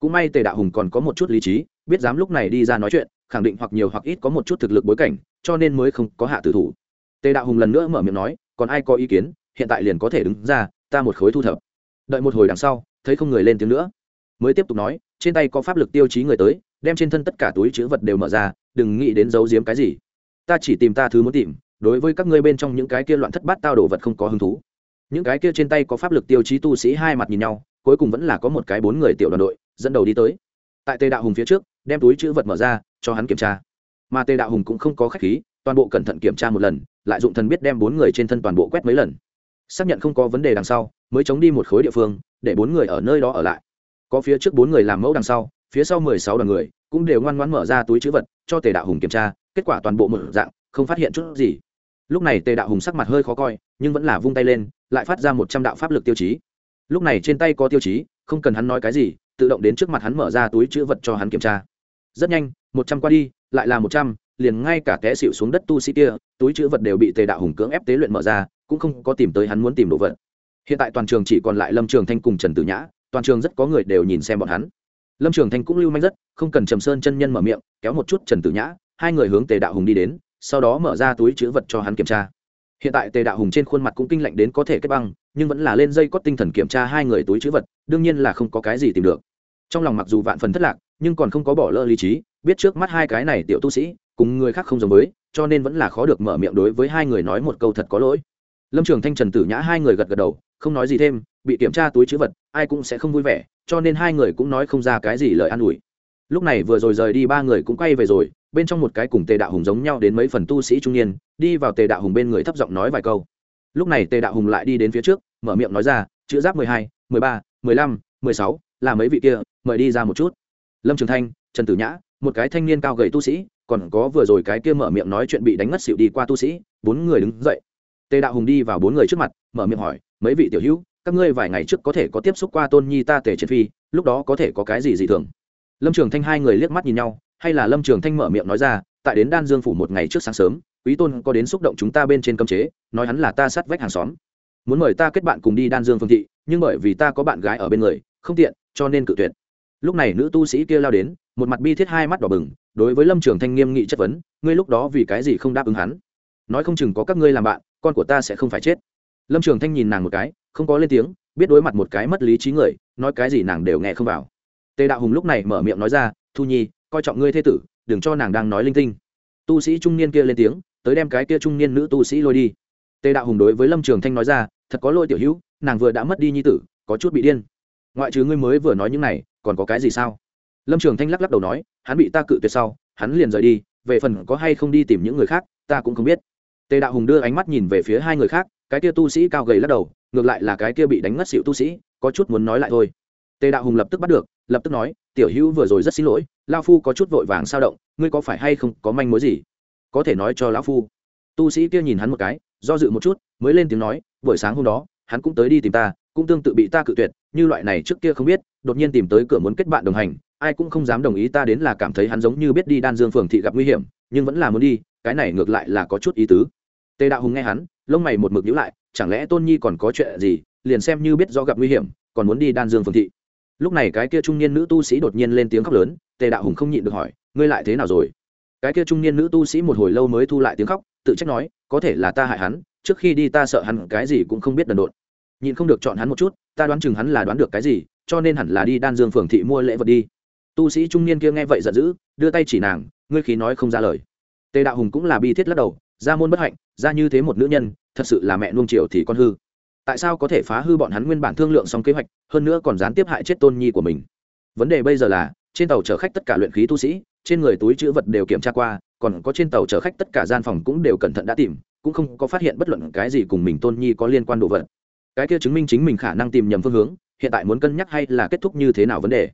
Cũng may tề đạo hùng còn có một chút lý trí, biết dám lúc này đi ra nói chuyện, khẳng định hoặc nhiều hoặc ít có một chút thực lực bối cảnh, cho nên mới không có hạ tử thủ. Tề đạo hùng lần nữa mở miệng nói, còn ai có ý kiến, hiện tại liền có thể đứng ra, ta một khối thu thập. Đợi một hồi đằng sau, thấy không người lên tiếng nữa, mới tiếp tục nói, trên tay có pháp lực tiêu chí người tới, đem trên thân tất cả túi chữ vật đều mở ra, đừng nghĩ đến giấu giếm cái gì. Ta chỉ tìm ta thứ muốn tìm, đối với các ngươi bên trong những cái kia loạn thất bát tao đồ vật không có hứng thú những cái kia trên tay có pháp lực tiêu chí tu sĩ hai mặt nhìn nhau, cuối cùng vẫn là có một cái bốn người tiểu đoàn đội, dẫn đầu đi tới. Tại tề đạo hùng phía trước, đem túi chữ vật mở ra, cho hắn kiểm tra. Mà tề đạo hùng cũng không có khách khí, toàn bộ cẩn thận kiểm tra một lần, lại dụng thần biết đem bốn người trên thân toàn bộ quét mấy lần. Xác nhận không có vấn đề đằng sau, mới chống đi một khối địa phương, để bốn người ở nơi đó ở lại. Có phía trước bốn người làm mẫu đằng sau, phía sau mười sáu đoàn người cũng đều ngoan ngoãn mở ra túi chữ vật, cho tề đạo hùng kiểm tra, kết quả toàn bộ mở dạng, không phát hiện chút gì lúc này tề đạo hùng sắc mặt hơi khó coi, nhưng vẫn là vung tay lên, lại phát ra một trăm đạo pháp lực tiêu chí. Lúc này trên tay có tiêu chí, không cần hắn nói cái gì, tự động đến trước mặt hắn mở ra túi chữ vật cho hắn kiểm tra. Rất nhanh, một trăm qua đi, lại là một trăm, liền ngay cả té xịu xuống đất tu sĩ kia, túi chữ vật đều bị tề đạo hùng cưỡng ép tế luyện mở ra, cũng không có tìm tới hắn muốn tìm đồ vật. Hiện tại toàn trường chỉ còn lại lâm trường thanh cùng trần tử nhã, toàn trường rất có người đều nhìn xem bọn hắn. Lâm trường thanh cũng lưu manh rất, không cần trầm sơn chân nhân mở miệng, kéo một chút trần tử nhã, hai người hướng tề đạo hùng đi đến sau đó mở ra túi chữ vật cho hắn kiểm tra. Hiện tại tề đạo hùng trên khuôn mặt cũng kinh lạnh đến có thể kết băng, nhưng vẫn là lên dây có tinh thần kiểm tra hai người túi chữ vật, đương nhiên là không có cái gì tìm được. Trong lòng mặc dù vạn phần thất lạc, nhưng còn không có bỏ lỡ lý trí, biết trước mắt hai cái này tiểu tu sĩ, cùng người khác không giống với, cho nên vẫn là khó được mở miệng đối với hai người nói một câu thật có lỗi. Lâm trường thanh, trần tử nhã hai người gật gật đầu, không nói gì thêm, bị kiểm tra túi chữ vật, ai cũng sẽ không vui vẻ, cho nên hai người cũng nói không ra cái gì lời an ủi. Lúc này vừa rồi rời đi ba người cũng quay về rồi bên trong một cái cùng tề đạo hùng giống nhau đến mấy phần tu sĩ trung niên, đi vào tề đạo hùng bên người thấp giọng nói vài câu. Lúc này tề đạo hùng lại đi đến phía trước, mở miệng nói ra, chữ giáp mười hai, mười ba, mười lăm, mười sáu, là mấy vị kia, mời đi ra một chút. Lâm trường thanh, trần tử nhã, một cái thanh niên cao gầy tu sĩ, còn có vừa rồi cái kia mở miệng nói chuyện bị đánh ngất xịu đi qua tu sĩ, bốn người đứng dậy. Tề đạo hùng đi vào bốn người trước mặt, mở miệng hỏi, mấy vị tiểu hữu, các ngươi vài ngày trước có thể có tiếp xúc qua tôn nhi ta tề triệt phi, lúc đó có thể có cái gì dị thường? Lâm trường thanh hai người liếc mắt nhìn nhau hay là lâm trường thanh mở miệng nói ra, tại đến đan dương phủ một ngày trước sáng sớm, quý tôn có đến xúc động chúng ta bên trên cơm chế, nói hắn là ta sát vách hàng xóm. Muốn mời ta kết bạn cùng đi đan dương phương thị, nhưng bởi vì ta có bạn gái ở bên người, không tiện, cho nên cự tuyệt. Lúc này nữ tu sĩ kia lao đến, một mặt bi thiết hai mắt đỏ bừng, đối với lâm trường thanh nghiêm nghị chất vấn, ngươi lúc đó vì cái gì không đáp ứng hắn? Nói không chừng có các ngươi làm bạn, con của ta sẽ không phải chết. Lâm trường thanh nhìn nàng một cái, không có lên tiếng, biết đối mặt một cái mất lý trí người, nói cái gì nàng đều nghe không vào. Tề đạo hùng lúc này mở miệng nói ra, thu nhi coi trọng ngươi thế tử, đừng cho nàng đang nói linh tinh. Tu sĩ trung niên kia lên tiếng, tới đem cái kia trung niên nữ tu sĩ lôi đi. Tề đạo hùng đối với lâm trường thanh nói ra, thật có lỗi tiểu hữu, nàng vừa đã mất đi nhi tử, có chút bị điên. Ngoại trừ ngươi mới vừa nói những này, còn có cái gì sao? Lâm trường thanh lắc lắc đầu nói, hắn bị ta cự tuyệt sau, hắn liền rời đi, về phần có hay không đi tìm những người khác, ta cũng không biết. Tề đạo hùng đưa ánh mắt nhìn về phía hai người khác, cái kia tu sĩ cao gầy lắc đầu, ngược lại là cái kia bị đánh ngất xịu tu sĩ, có chút muốn nói lại thôi. Tề đạo hùng lập tức bắt được, lập tức nói tiểu hữu vừa rồi rất xin lỗi lao phu có chút vội vàng sao động, ngươi có phải hay không có manh mối gì? Có thể nói cho lão phu. Tu sĩ kia nhìn hắn một cái, do dự một chút, mới lên tiếng nói, buổi sáng hôm đó, hắn cũng tới đi tìm ta, cũng tương tự bị ta cự tuyệt, như loại này trước kia không biết, đột nhiên tìm tới cửa muốn kết bạn đồng hành, ai cũng không dám đồng ý ta đến là cảm thấy hắn giống như biết đi đan dương phường thị gặp nguy hiểm, nhưng vẫn là muốn đi, cái này ngược lại là có chút ý tứ. Tề đạo hùng nghe hắn, lông mày một mực nhíu lại, chẳng lẽ tôn nhi còn có chuyện gì, liền xem như biết do gặp nguy hiểm, còn muốn đi đan dương phường thị lúc này cái kia trung niên nữ tu sĩ đột nhiên lên tiếng khóc lớn, tề đạo hùng không nhịn được hỏi, ngươi lại thế nào rồi? Cái kia trung niên nữ tu sĩ một hồi lâu mới thu lại tiếng khóc, tự trách nói, có thể là ta hại hắn, trước khi đi ta sợ hắn cái gì cũng không biết đần độn. Nhịn không được chọn hắn một chút, ta đoán chừng hắn là đoán được cái gì, cho nên hẳn là đi đan dương phường thị mua lễ vật đi. Tu sĩ trung niên kia nghe vậy giận dữ, đưa tay chỉ nàng, ngươi khí nói không ra lời. Tề đạo hùng cũng là bi thiết lắc đầu, ra môn bất hạnh, ra như thế một nữ nhân, thật sự là mẹ nuông chiều thì con hư tại sao có thể phá hư bọn hắn nguyên bản thương lượng xong kế hoạch, hơn nữa còn gián tiếp hại chết tôn nhi của mình? Vấn đề bây giờ là, trên tàu chở khách tất cả luyện khí tu sĩ, trên người túi chữ vật đều kiểm tra qua, còn có trên tàu chở khách tất cả gian phòng cũng đều cẩn thận đã tìm, cũng không có phát hiện bất luận cái gì cùng mình tôn nhi có liên quan đồ vật. Cái kia chứng minh chính mình khả năng tìm nhầm phương hướng, hiện tại muốn cân nhắc hay là kết thúc như thế nào vấn đề?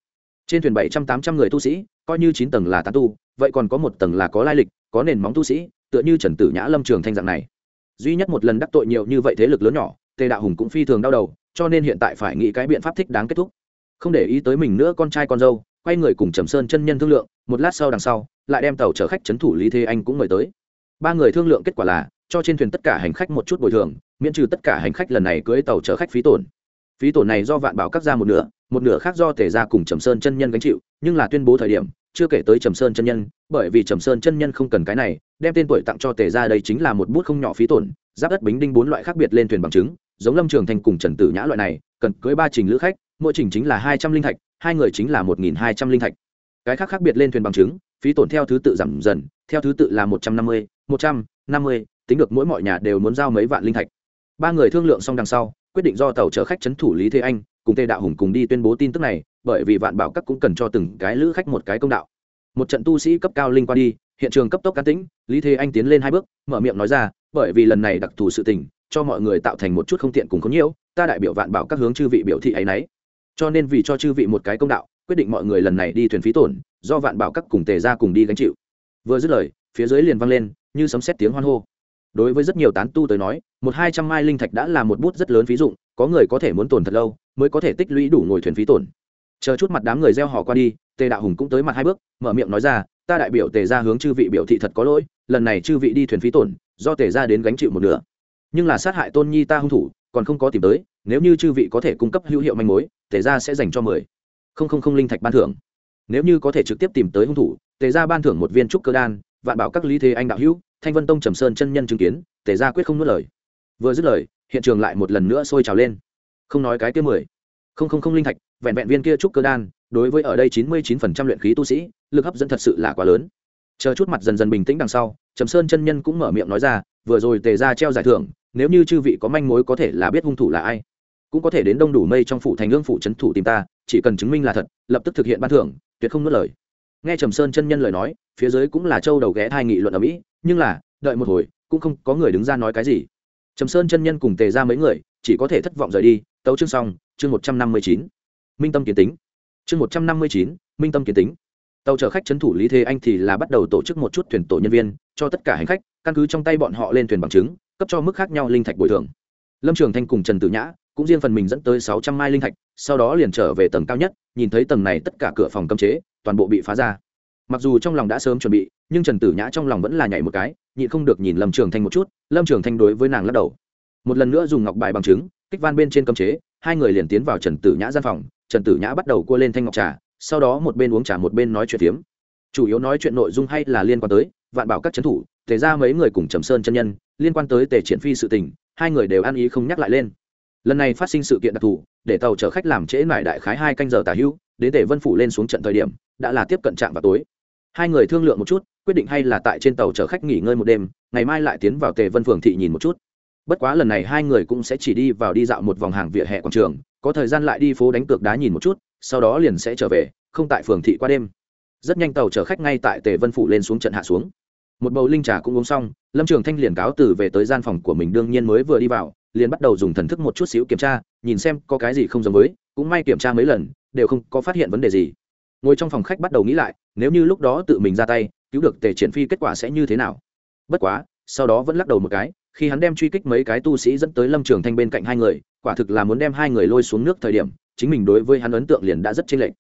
Trên thuyền bảy trăm tám trăm người tu sĩ, coi như chín tầng là tán tu, vậy còn có một tầng là có lai lịch, có nền móng tu sĩ, tựa như trần tử nhã lâm trường thanh dạng này. Duy nhất một lần đắc tội nhiều như vậy thế lực lớn nhỏ tề đạo hùng cũng phi thường đau đầu, cho nên hiện tại phải nghĩ cái biện pháp thích đáng kết thúc. Không để ý tới mình nữa con trai con dâu, quay người cùng trầm sơn chân nhân thương lượng, một lát sau đằng sau, lại đem tàu chở khách trấn thủ lý thế anh cũng mời tới. Ba người thương lượng kết quả là, cho trên thuyền tất cả hành khách một chút bồi thường, miễn trừ tất cả hành khách lần này cưới tàu chở khách phí tổn. Phí tổn này do vạn bảo cắt ra một nửa một nửa khác do tề ra cùng trầm sơn chân nhân gánh chịu, nhưng là tuyên bố thời điểm, chưa kể tới trầm sơn chân nhân, bởi vì trầm sơn chân nhân không cần cái này, đem tên tuổi tặng cho tề ra đây chính là một bút không nhỏ phí tổn, giáp đất bính đinh bốn loại khác biệt lên thuyền bằng chứng giống lâm trường thành cùng trần tử nhã loại này, cần cưới ba trình lữ khách, mỗi trình chính là hai trăm linh thạch, hai người chính là một nghìn hai trăm linh thạch. Cái khác khác biệt lên thuyền bằng chứng, phí tổn theo thứ tự giảm dần, theo thứ tự là một trăm năm mươi, một trăm năm mươi, tính được mỗi mọi nhà đều muốn giao mấy vạn linh thạch. Ba người thương lượng xong đằng sau, quyết định do tàu chở khách trấn thủ lý thế anh, cùng tề đạo hùng cùng đi tuyên bố tin tức này, bởi vì vạn bảo các cũng cần cho từng cái lữ khách một cái công đạo. Một trận tu sĩ cấp cao linh qua đi, hiện trường cấp tốc cá tĩnh, lý thế anh tiến lên hai bước, mở miệng nói ra, bởi vì lần này đặc thù sự tình cho mọi người tạo thành một chút không tiện cùng có nhiễu, ta đại biểu vạn bảo các hướng chư vị biểu thị ấy nấy. Cho nên vì cho chư vị một cái công đạo, quyết định mọi người lần này đi thuyền phí tổn, do vạn bảo các cùng tề ra cùng đi gánh chịu. Vừa dứt lời, phía dưới liền vang lên, như sấm xét tiếng hoan hô. Đối với rất nhiều tán tu tới nói, một hai trăm mai linh thạch đã là một bút rất lớn phí dụng, có người có thể muốn tồn thật lâu, mới có thể tích lũy đủ ngồi thuyền phí tổn. Chờ chút mặt đám người gieo họ qua đi, tề đạo hùng cũng tới mặt hai bước, mở miệng nói ra, ta đại biểu tề ra hướng chư vị biểu thị thật có lỗi, lần này chư vị đi thuyền phí tổn, do tề ra đến gánh chịu một nửa nhưng là sát hại tôn nhi ta hung thủ, còn không có tìm tới, nếu như chư vị có thể cung cấp hữu hiệu manh mối, tề ra sẽ dành cho mười. Không không không linh thạch ban thưởng. Nếu như có thể trực tiếp tìm tới hung thủ, tề ra ban thưởng một viên trúc cơ đan, vạn bảo các lý thế anh đạo hữu, thanh vân tông trầm sơn chân nhân chứng kiến, tề ra quyết không nuốt lời. Vừa dứt lời, hiện trường lại một lần nữa sôi trào lên. Không nói cái kia mười. Không không không linh thạch, vẹn vẹn viên kia trúc cơ đan, đối với ở đây chín mươi chín phần trăm luyện khí tu sĩ, lực hấp dẫn thật sự là quá lớn. Chờ chút mặt dần dần bình tĩnh đằng sau, trầm sơn chân nhân cũng mở miệng nói ra vừa rồi tề ra treo giải thưởng, nếu như chư vị có manh mối có thể là biết hung thủ là ai, cũng có thể đến đông đủ mây trong phủ thành ương phủ trấn thủ tìm ta, chỉ cần chứng minh là thật, lập tức thực hiện ban thưởng, tuyệt không nuốt lời. Nghe trầm sơn chân nhân lời nói, phía dưới cũng là châu đầu ghé thai nghị luận ở mỹ, nhưng là, đợi một hồi, cũng không có người đứng ra nói cái gì. Trầm sơn chân nhân cùng tề ra mấy người, chỉ có thể thất vọng rời đi, tấu chương xong, chương một trăm năm mươi chín. Minh tâm kiến tính. Chương một trăm năm mươi chín, minh tâm kiến tính. Tàu chở khách trấn thủ lý thế anh thì là bắt đầu tổ chức một chút thuyền tổ nhân viên, cho tất cả hành khách căn cứ trong tay bọn họ lên thuyền bằng chứng, cấp cho mức khác nhau linh thạch bồi thường. Lâm trường thanh cùng trần tử nhã cũng riêng phần mình dẫn tới sáu trăm mai linh thạch, sau đó liền trở về tầng cao nhất, nhìn thấy tầng này tất cả cửa phòng cấm chế, toàn bộ bị phá ra. Mặc dù trong lòng đã sớm chuẩn bị, nhưng trần tử nhã trong lòng vẫn là nhảy một cái, nhịn không được nhìn lâm trường thanh một chút, lâm trường thanh đối với nàng lắc đầu. Một lần nữa dùng ngọc bài bằng chứng, kích van bên trên cấm chế, hai người liền tiến vào trần tử nhã gian phòng, trần tử nhã bắt đầu cua lên thanh ngọc trà, sau đó một bên uống trà một bên nói chuyện phiếm. Chủ yếu nói chuyện nội dung hay là liên quan tới vạn bảo các trấn thủ, tề ra mấy người cùng trầm sơn chân nhân, liên quan tới tề triển phi sự tình, hai người đều ăn ý không nhắc lại lên. Lần này phát sinh sự kiện đặc thù, để tàu chở khách làm trễ mải đại khái hai canh giờ tả hữu, đến tề vân phủ lên xuống trận thời điểm, đã là tiếp cận trạm vào tối. Hai người thương lượng một chút, quyết định hay là tại trên tàu chở khách nghỉ ngơi một đêm, ngày mai lại tiến vào tề vân phường thị nhìn một chút. Bất quá lần này hai người cũng sẽ chỉ đi vào đi dạo một vòng hàng vỉa hè quảng trường, có thời gian lại đi phố đánh cược đá nhìn một chút, sau đó liền sẽ trở về, không tại phường thị qua đêm. Rất nhanh tàu chở khách ngay tại tề vân phủ lên xuống trận hạ xuống một bầu linh trà cũng uống xong, lâm trường thanh liền cáo từ về tới gian phòng của mình, đương nhiên mới vừa đi vào, liền bắt đầu dùng thần thức một chút xíu kiểm tra, nhìn xem có cái gì không giống với, cũng may kiểm tra mấy lần, đều không có phát hiện vấn đề gì. Ngồi trong phòng khách bắt đầu nghĩ lại, nếu như lúc đó tự mình ra tay, cứu được tề triển phi kết quả sẽ như thế nào? Bất quá, sau đó vẫn lắc đầu một cái, khi hắn đem truy kích mấy cái tu sĩ dẫn tới lâm trường thanh bên cạnh hai người, quả thực là muốn đem hai người lôi xuống nước thời điểm, chính mình đối với hắn ấn tượng liền đã rất chênh lệch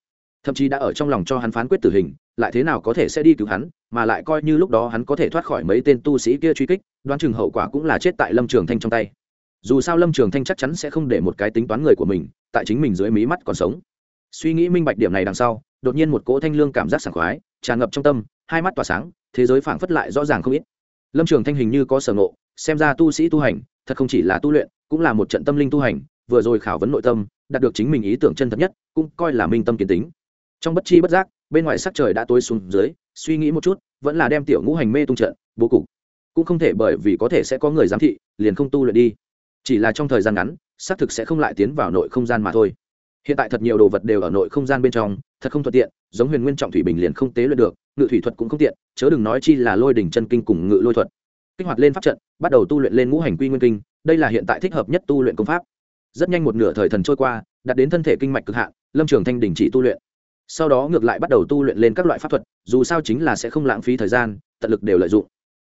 thậm chí đã ở trong lòng cho hắn phán quyết tử hình, lại thế nào có thể sẽ đi cứu hắn, mà lại coi như lúc đó hắn có thể thoát khỏi mấy tên tu sĩ kia truy kích, đoán chừng hậu quả cũng là chết tại lâm trường thanh trong tay. Dù sao lâm trường thanh chắc chắn sẽ không để một cái tính toán người của mình, tại chính mình dưới mí mắt còn sống. Suy nghĩ minh bạch điểm này đằng sau, đột nhiên một cỗ thanh lương cảm giác sảng khoái, tràn ngập trong tâm, hai mắt tỏa sáng, thế giới phảng phất lại rõ ràng không ít. Lâm trường thanh hình như có sở ngộ, xem ra tu sĩ tu hành, thật không chỉ là tu luyện, cũng là một trận tâm linh tu hành, vừa rồi khảo vấn nội tâm, đạt được chính mình ý tưởng chân thật nhất, cũng coi là minh tâm kiến tính trong bất chi bất giác, bên ngoài sắc trời đã tối xuống dưới, suy nghĩ một chút, vẫn là đem tiểu ngũ hành mê tung trận, bố cục. Cũng không thể bởi vì có thể sẽ có người giám thị, liền không tu luyện đi. Chỉ là trong thời gian ngắn, xác thực sẽ không lại tiến vào nội không gian mà thôi. Hiện tại thật nhiều đồ vật đều ở nội không gian bên trong, thật không thuận tiện, giống huyền nguyên trọng thủy bình liền không tế luyện được, ngự thủy thuật cũng không tiện, chớ đừng nói chi là lôi đỉnh chân kinh cùng ngự lôi thuật. Kích hoạt lên pháp trận, bắt đầu tu luyện lên ngũ hành quy nguyên kinh, đây là hiện tại thích hợp nhất tu luyện công pháp. Rất nhanh một nửa thời thần trôi qua, đạt đến thân thể kinh mạch cực hạn, lâm trường thanh đình chỉ tu luyện sau đó ngược lại bắt đầu tu luyện lên các loại pháp thuật, dù sao chính là sẽ không lãng phí thời gian, tận lực đều lợi dụng.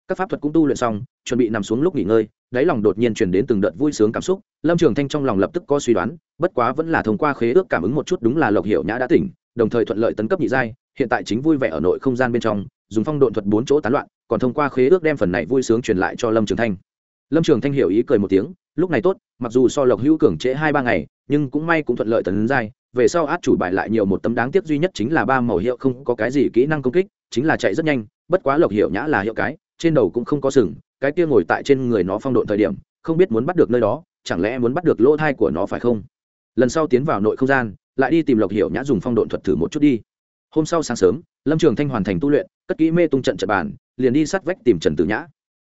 Các pháp thuật cũng tu luyện xong, chuẩn bị nằm xuống lúc nghỉ ngơi, đáy lòng đột nhiên truyền đến từng đợt vui sướng cảm xúc, lâm trường thanh trong lòng lập tức có suy đoán, bất quá vẫn là thông qua khế ước cảm ứng một chút đúng là lộc hiệu nhã đã tỉnh, đồng thời thuận lợi tấn cấp nhị giai, hiện tại chính vui vẻ ở nội không gian bên trong, dùng phong độn thuật bốn chỗ tán loạn, còn thông qua khế ước đem phần này vui sướng truyền lại cho lâm trường thanh. Lâm trường thanh hiểu ý cười một tiếng, lúc này tốt, mặc dù so lộc hữu cường trễ hai ba ngày nhưng cũng may cũng thuận lợi tấn giai, về sau át chủ bài lại nhiều một tấm đáng tiếc duy nhất chính là ba màu hiệu không có cái gì kỹ năng công kích, chính là chạy rất nhanh, bất quá lộc hiệu nhã là hiệu cái, trên đầu cũng không có sừng, cái kia ngồi tại trên người nó phong độn thời điểm, không biết muốn bắt được nơi đó, chẳng lẽ muốn bắt được lỗ thai của nó phải không? Lần sau tiến vào nội không gian, lại đi tìm lộc hiệu nhã dùng phong độn thuật thử một chút đi. Hôm sau sáng sớm, lâm trường thanh hoàn thành tu luyện, cất kỹ mê tung trận trận bàn, liền đi sát vách tìm trần tử nhã.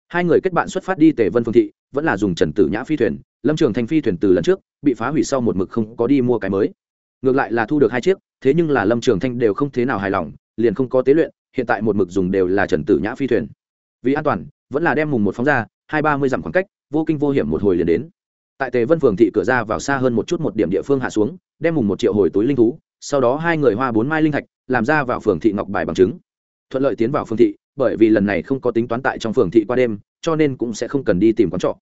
Hai người kết bạn xuất phát đi tề vân phương thị, vẫn là dùng trần tử nhã phi thuyền lâm trường thanh phi thuyền từ lần trước, bị phá hủy sau một mực không có đi mua cái mới. Ngược lại là thu được hai chiếc, thế nhưng là lâm trường thanh đều không thế nào hài lòng, liền không có tế luyện, hiện tại một mực dùng đều là trần tử nhã phi thuyền. Vì an toàn, vẫn là đem mùng một phóng ra, hai ba mươi dặm khoảng cách, vô kinh vô hiểm một hồi liền đến. Tại tề vân phường thị cửa ra vào xa hơn một chút một điểm địa phương hạ xuống, đem mùng một triệu hồi túi linh thú, sau đó hai người hoa bốn mai linh thạch, làm ra vào phường thị ngọc bài bằng chứng. Thuận lợi tiến vào phường thị, bởi vì lần này không có tính toán tại trong phường thị qua đêm, cho nên cũng sẽ không cần đi tìm quán trọ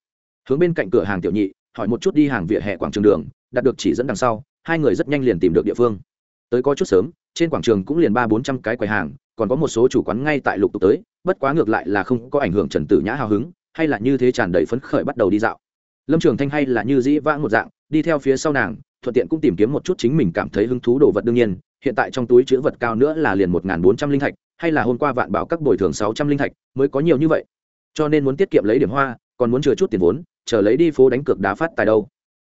hướng bên cạnh cửa hàng tiểu nhị, hỏi một chút đi hàng vỉa hè quảng trường đường đạt được chỉ dẫn đằng sau, hai người rất nhanh liền tìm được địa phương. Tới có chút sớm, trên quảng trường cũng liền ba bốn trăm cái quầy hàng, còn có một số chủ quán ngay tại lục tục tới, bất quá ngược lại là không có ảnh hưởng trần tử nhã hào hứng, hay là như thế tràn đầy phấn khởi bắt đầu đi dạo. Lâm trường thanh hay là như dĩ vãng một dạng, đi theo phía sau nàng, thuận tiện cũng tìm kiếm một chút chính mình cảm thấy hứng thú đồ vật đương nhiên, hiện tại trong túi chữ vật cao nữa là liền một bốn trăm linh thạch, hay là hôm qua vạn bảo các bồi thường sáu trăm linh thạch, mới có nhiều như vậy. Cho nên muốn tiết kiệm lấy điểm hoa, còn muốn chừa chút tiền vốn chờ lấy đi phố đánh cược đá phát tài đâu.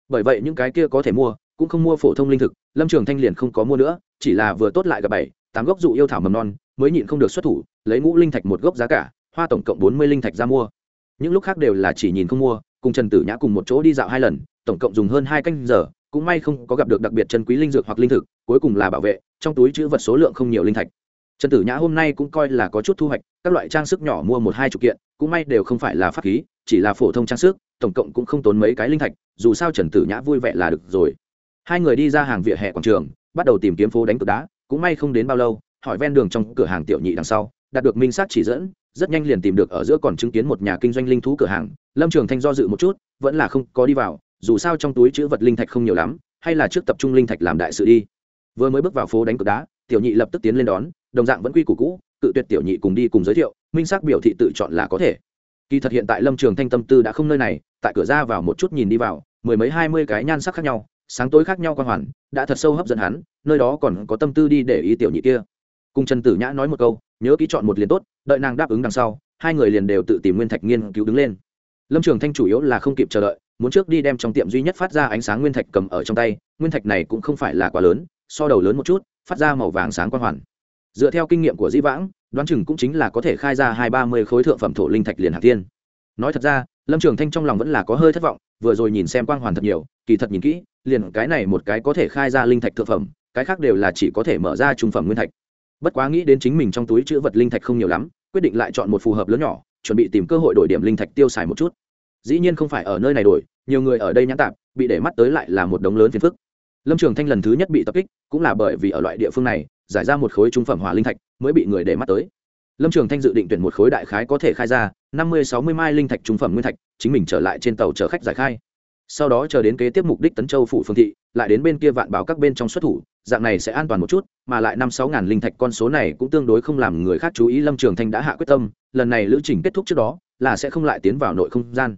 Bởi vậy những cái kia có thể mua, cũng không mua phổ thông linh thực, lâm trường thanh liền không có mua nữa, chỉ là vừa tốt lại gặp bảy, tám gốc dụ yêu thảo mầm non, mới nhịn không được xuất thủ, lấy ngũ linh thạch một gốc giá cả, hoa tổng cộng bốn mươi linh thạch ra mua. Những lúc khác đều là chỉ nhìn không mua, cùng trần tử nhã cùng một chỗ đi dạo hai lần, tổng cộng dùng hơn hai canh giờ, cũng may không có gặp được đặc biệt chân quý linh dược hoặc linh thực, cuối cùng là bảo vệ, trong túi chữ vật số lượng không nhiều linh thạch. Trần tử nhã hôm nay cũng coi là có chút thu hoạch, các loại trang sức nhỏ mua một hai chục kiện, cũng may đều không phải là pháp khí chỉ là phổ thông trang sức, tổng cộng cũng không tốn mấy cái linh thạch, dù sao trần tử nhã vui vẻ là được rồi. Hai người đi ra hàng vỉa hè quảng trường, bắt đầu tìm kiếm phố đánh cược đá, cũng may không đến bao lâu, hỏi ven đường trong cửa hàng tiểu nhị đằng sau, đạt được minh sát chỉ dẫn, rất nhanh liền tìm được ở giữa còn chứng kiến một nhà kinh doanh linh thú cửa hàng, lâm trường thanh do dự một chút, vẫn là không có đi vào, dù sao trong túi chữ vật linh thạch không nhiều lắm, hay là trước tập trung linh thạch làm đại sự đi. Vừa mới bước vào phố đánh cược đá, tiểu nhị lập tức tiến lên đón, đồng dạng vẫn quy củ cũ, cự tuyệt tiểu nhị cùng đi cùng giới thiệu, minh xác biểu thị tự chọn là có thể kỳ thật hiện tại lâm trường thanh tâm tư đã không nơi này, tại cửa ra vào một chút nhìn đi vào, mười mấy hai mươi cái nhan sắc khác nhau, sáng tối khác nhau quan hoàn, đã thật sâu hấp dẫn hắn, nơi đó còn có tâm tư đi để ý tiểu nhị kia. Cùng trần tử nhã nói một câu, nhớ ký chọn một liền tốt, đợi nàng đáp ứng đằng sau, hai người liền đều tự tìm nguyên thạch nghiên cứu đứng lên. Lâm trường thanh chủ yếu là không kịp chờ đợi, muốn trước đi đem trong tiệm duy nhất phát ra ánh sáng nguyên thạch cầm ở trong tay, nguyên thạch này cũng không phải là quá lớn, so đầu lớn một chút, phát ra màu vàng sáng quan hoàn. Dựa theo kinh nghiệm của dĩ vãng đoán chừng cũng chính là có thể khai ra hai ba mươi khối thượng phẩm thổ linh thạch liền hạt tiên. Nói thật ra, lâm trường thanh trong lòng vẫn là có hơi thất vọng, vừa rồi nhìn xem quang hoàn thật nhiều, kỳ thật nhìn kỹ, liền cái này một cái có thể khai ra linh thạch thượng phẩm, cái khác đều là chỉ có thể mở ra trung phẩm nguyên thạch. Bất quá nghĩ đến chính mình trong túi chữ vật linh thạch không nhiều lắm, quyết định lại chọn một phù hợp lớn nhỏ, chuẩn bị tìm cơ hội đổi điểm linh thạch tiêu xài một chút. Dĩ nhiên không phải ở nơi này đổi, nhiều người ở đây nhãn tạp, bị để mắt tới lại là một đống lớn phiền phức. Lâm trường thanh lần thứ nhất bị tập kích, cũng là bởi vì ở loại địa phương này giải ra một khối trung phẩm hỏa linh thạch mới bị người để mắt tới. Lâm trường thanh dự định tuyển một khối đại khái có thể khai ra, năm mươi, sáu mươi mai linh thạch trung phẩm nguyên thạch, chính mình trở lại trên tàu chở khách giải khai. Sau đó chờ đến kế tiếp mục đích tấn châu phủ phương thị, lại đến bên kia vạn báo các bên trong xuất thủ, dạng này sẽ an toàn một chút, mà lại năm, sáu ngàn linh thạch con số này cũng tương đối không làm người khác chú ý, lâm trường thanh đã hạ quyết tâm, lần này lữ trình kết thúc trước đó là sẽ không lại tiến vào nội không gian.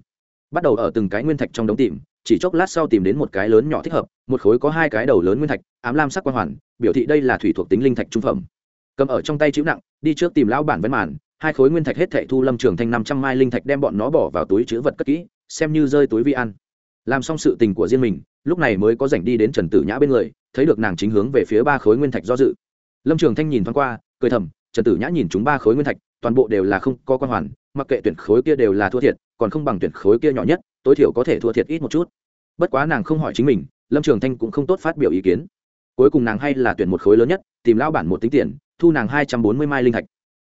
Bắt đầu ở từng cái nguyên thạch trong đống tìm chỉ chốc lát sau tìm đến một cái lớn nhỏ thích hợp, một khối có hai cái đầu lớn nguyên thạch, ám lam sắc quang hoàn, biểu thị đây là thủy thuộc tính linh thạch trung phẩm. Cầm ở trong tay chịu nặng, đi trước tìm lão bản vân màn, hai khối nguyên thạch hết thệ thu lâm trường thanh năm trăm mai linh thạch đem bọn nó bỏ vào túi chữ vật cất kỹ, xem như rơi túi vi ăn làm xong sự tình của riêng mình, lúc này mới có rảnh đi đến trần tử nhã bên người, thấy được nàng chính hướng về phía ba khối nguyên thạch do dự. Lâm trường thanh nhìn thoáng qua, cười thầm, trần tử nhã nhìn chúng ba khối nguyên thạch, toàn bộ đều là không có quan hoàn mặc kệ tuyển khối kia đều là thua thiệt, còn không bằng tuyển khối kia nhỏ nhất, tối thiểu có thể thua thiệt ít một chút. Bất quá nàng không hỏi chính mình, lâm trường thanh cũng không tốt phát biểu ý kiến. Cuối cùng nàng hay là tuyển một khối lớn nhất, tìm lão bản một tính tiền, thu nàng hai trăm bốn mươi mai linh thạch.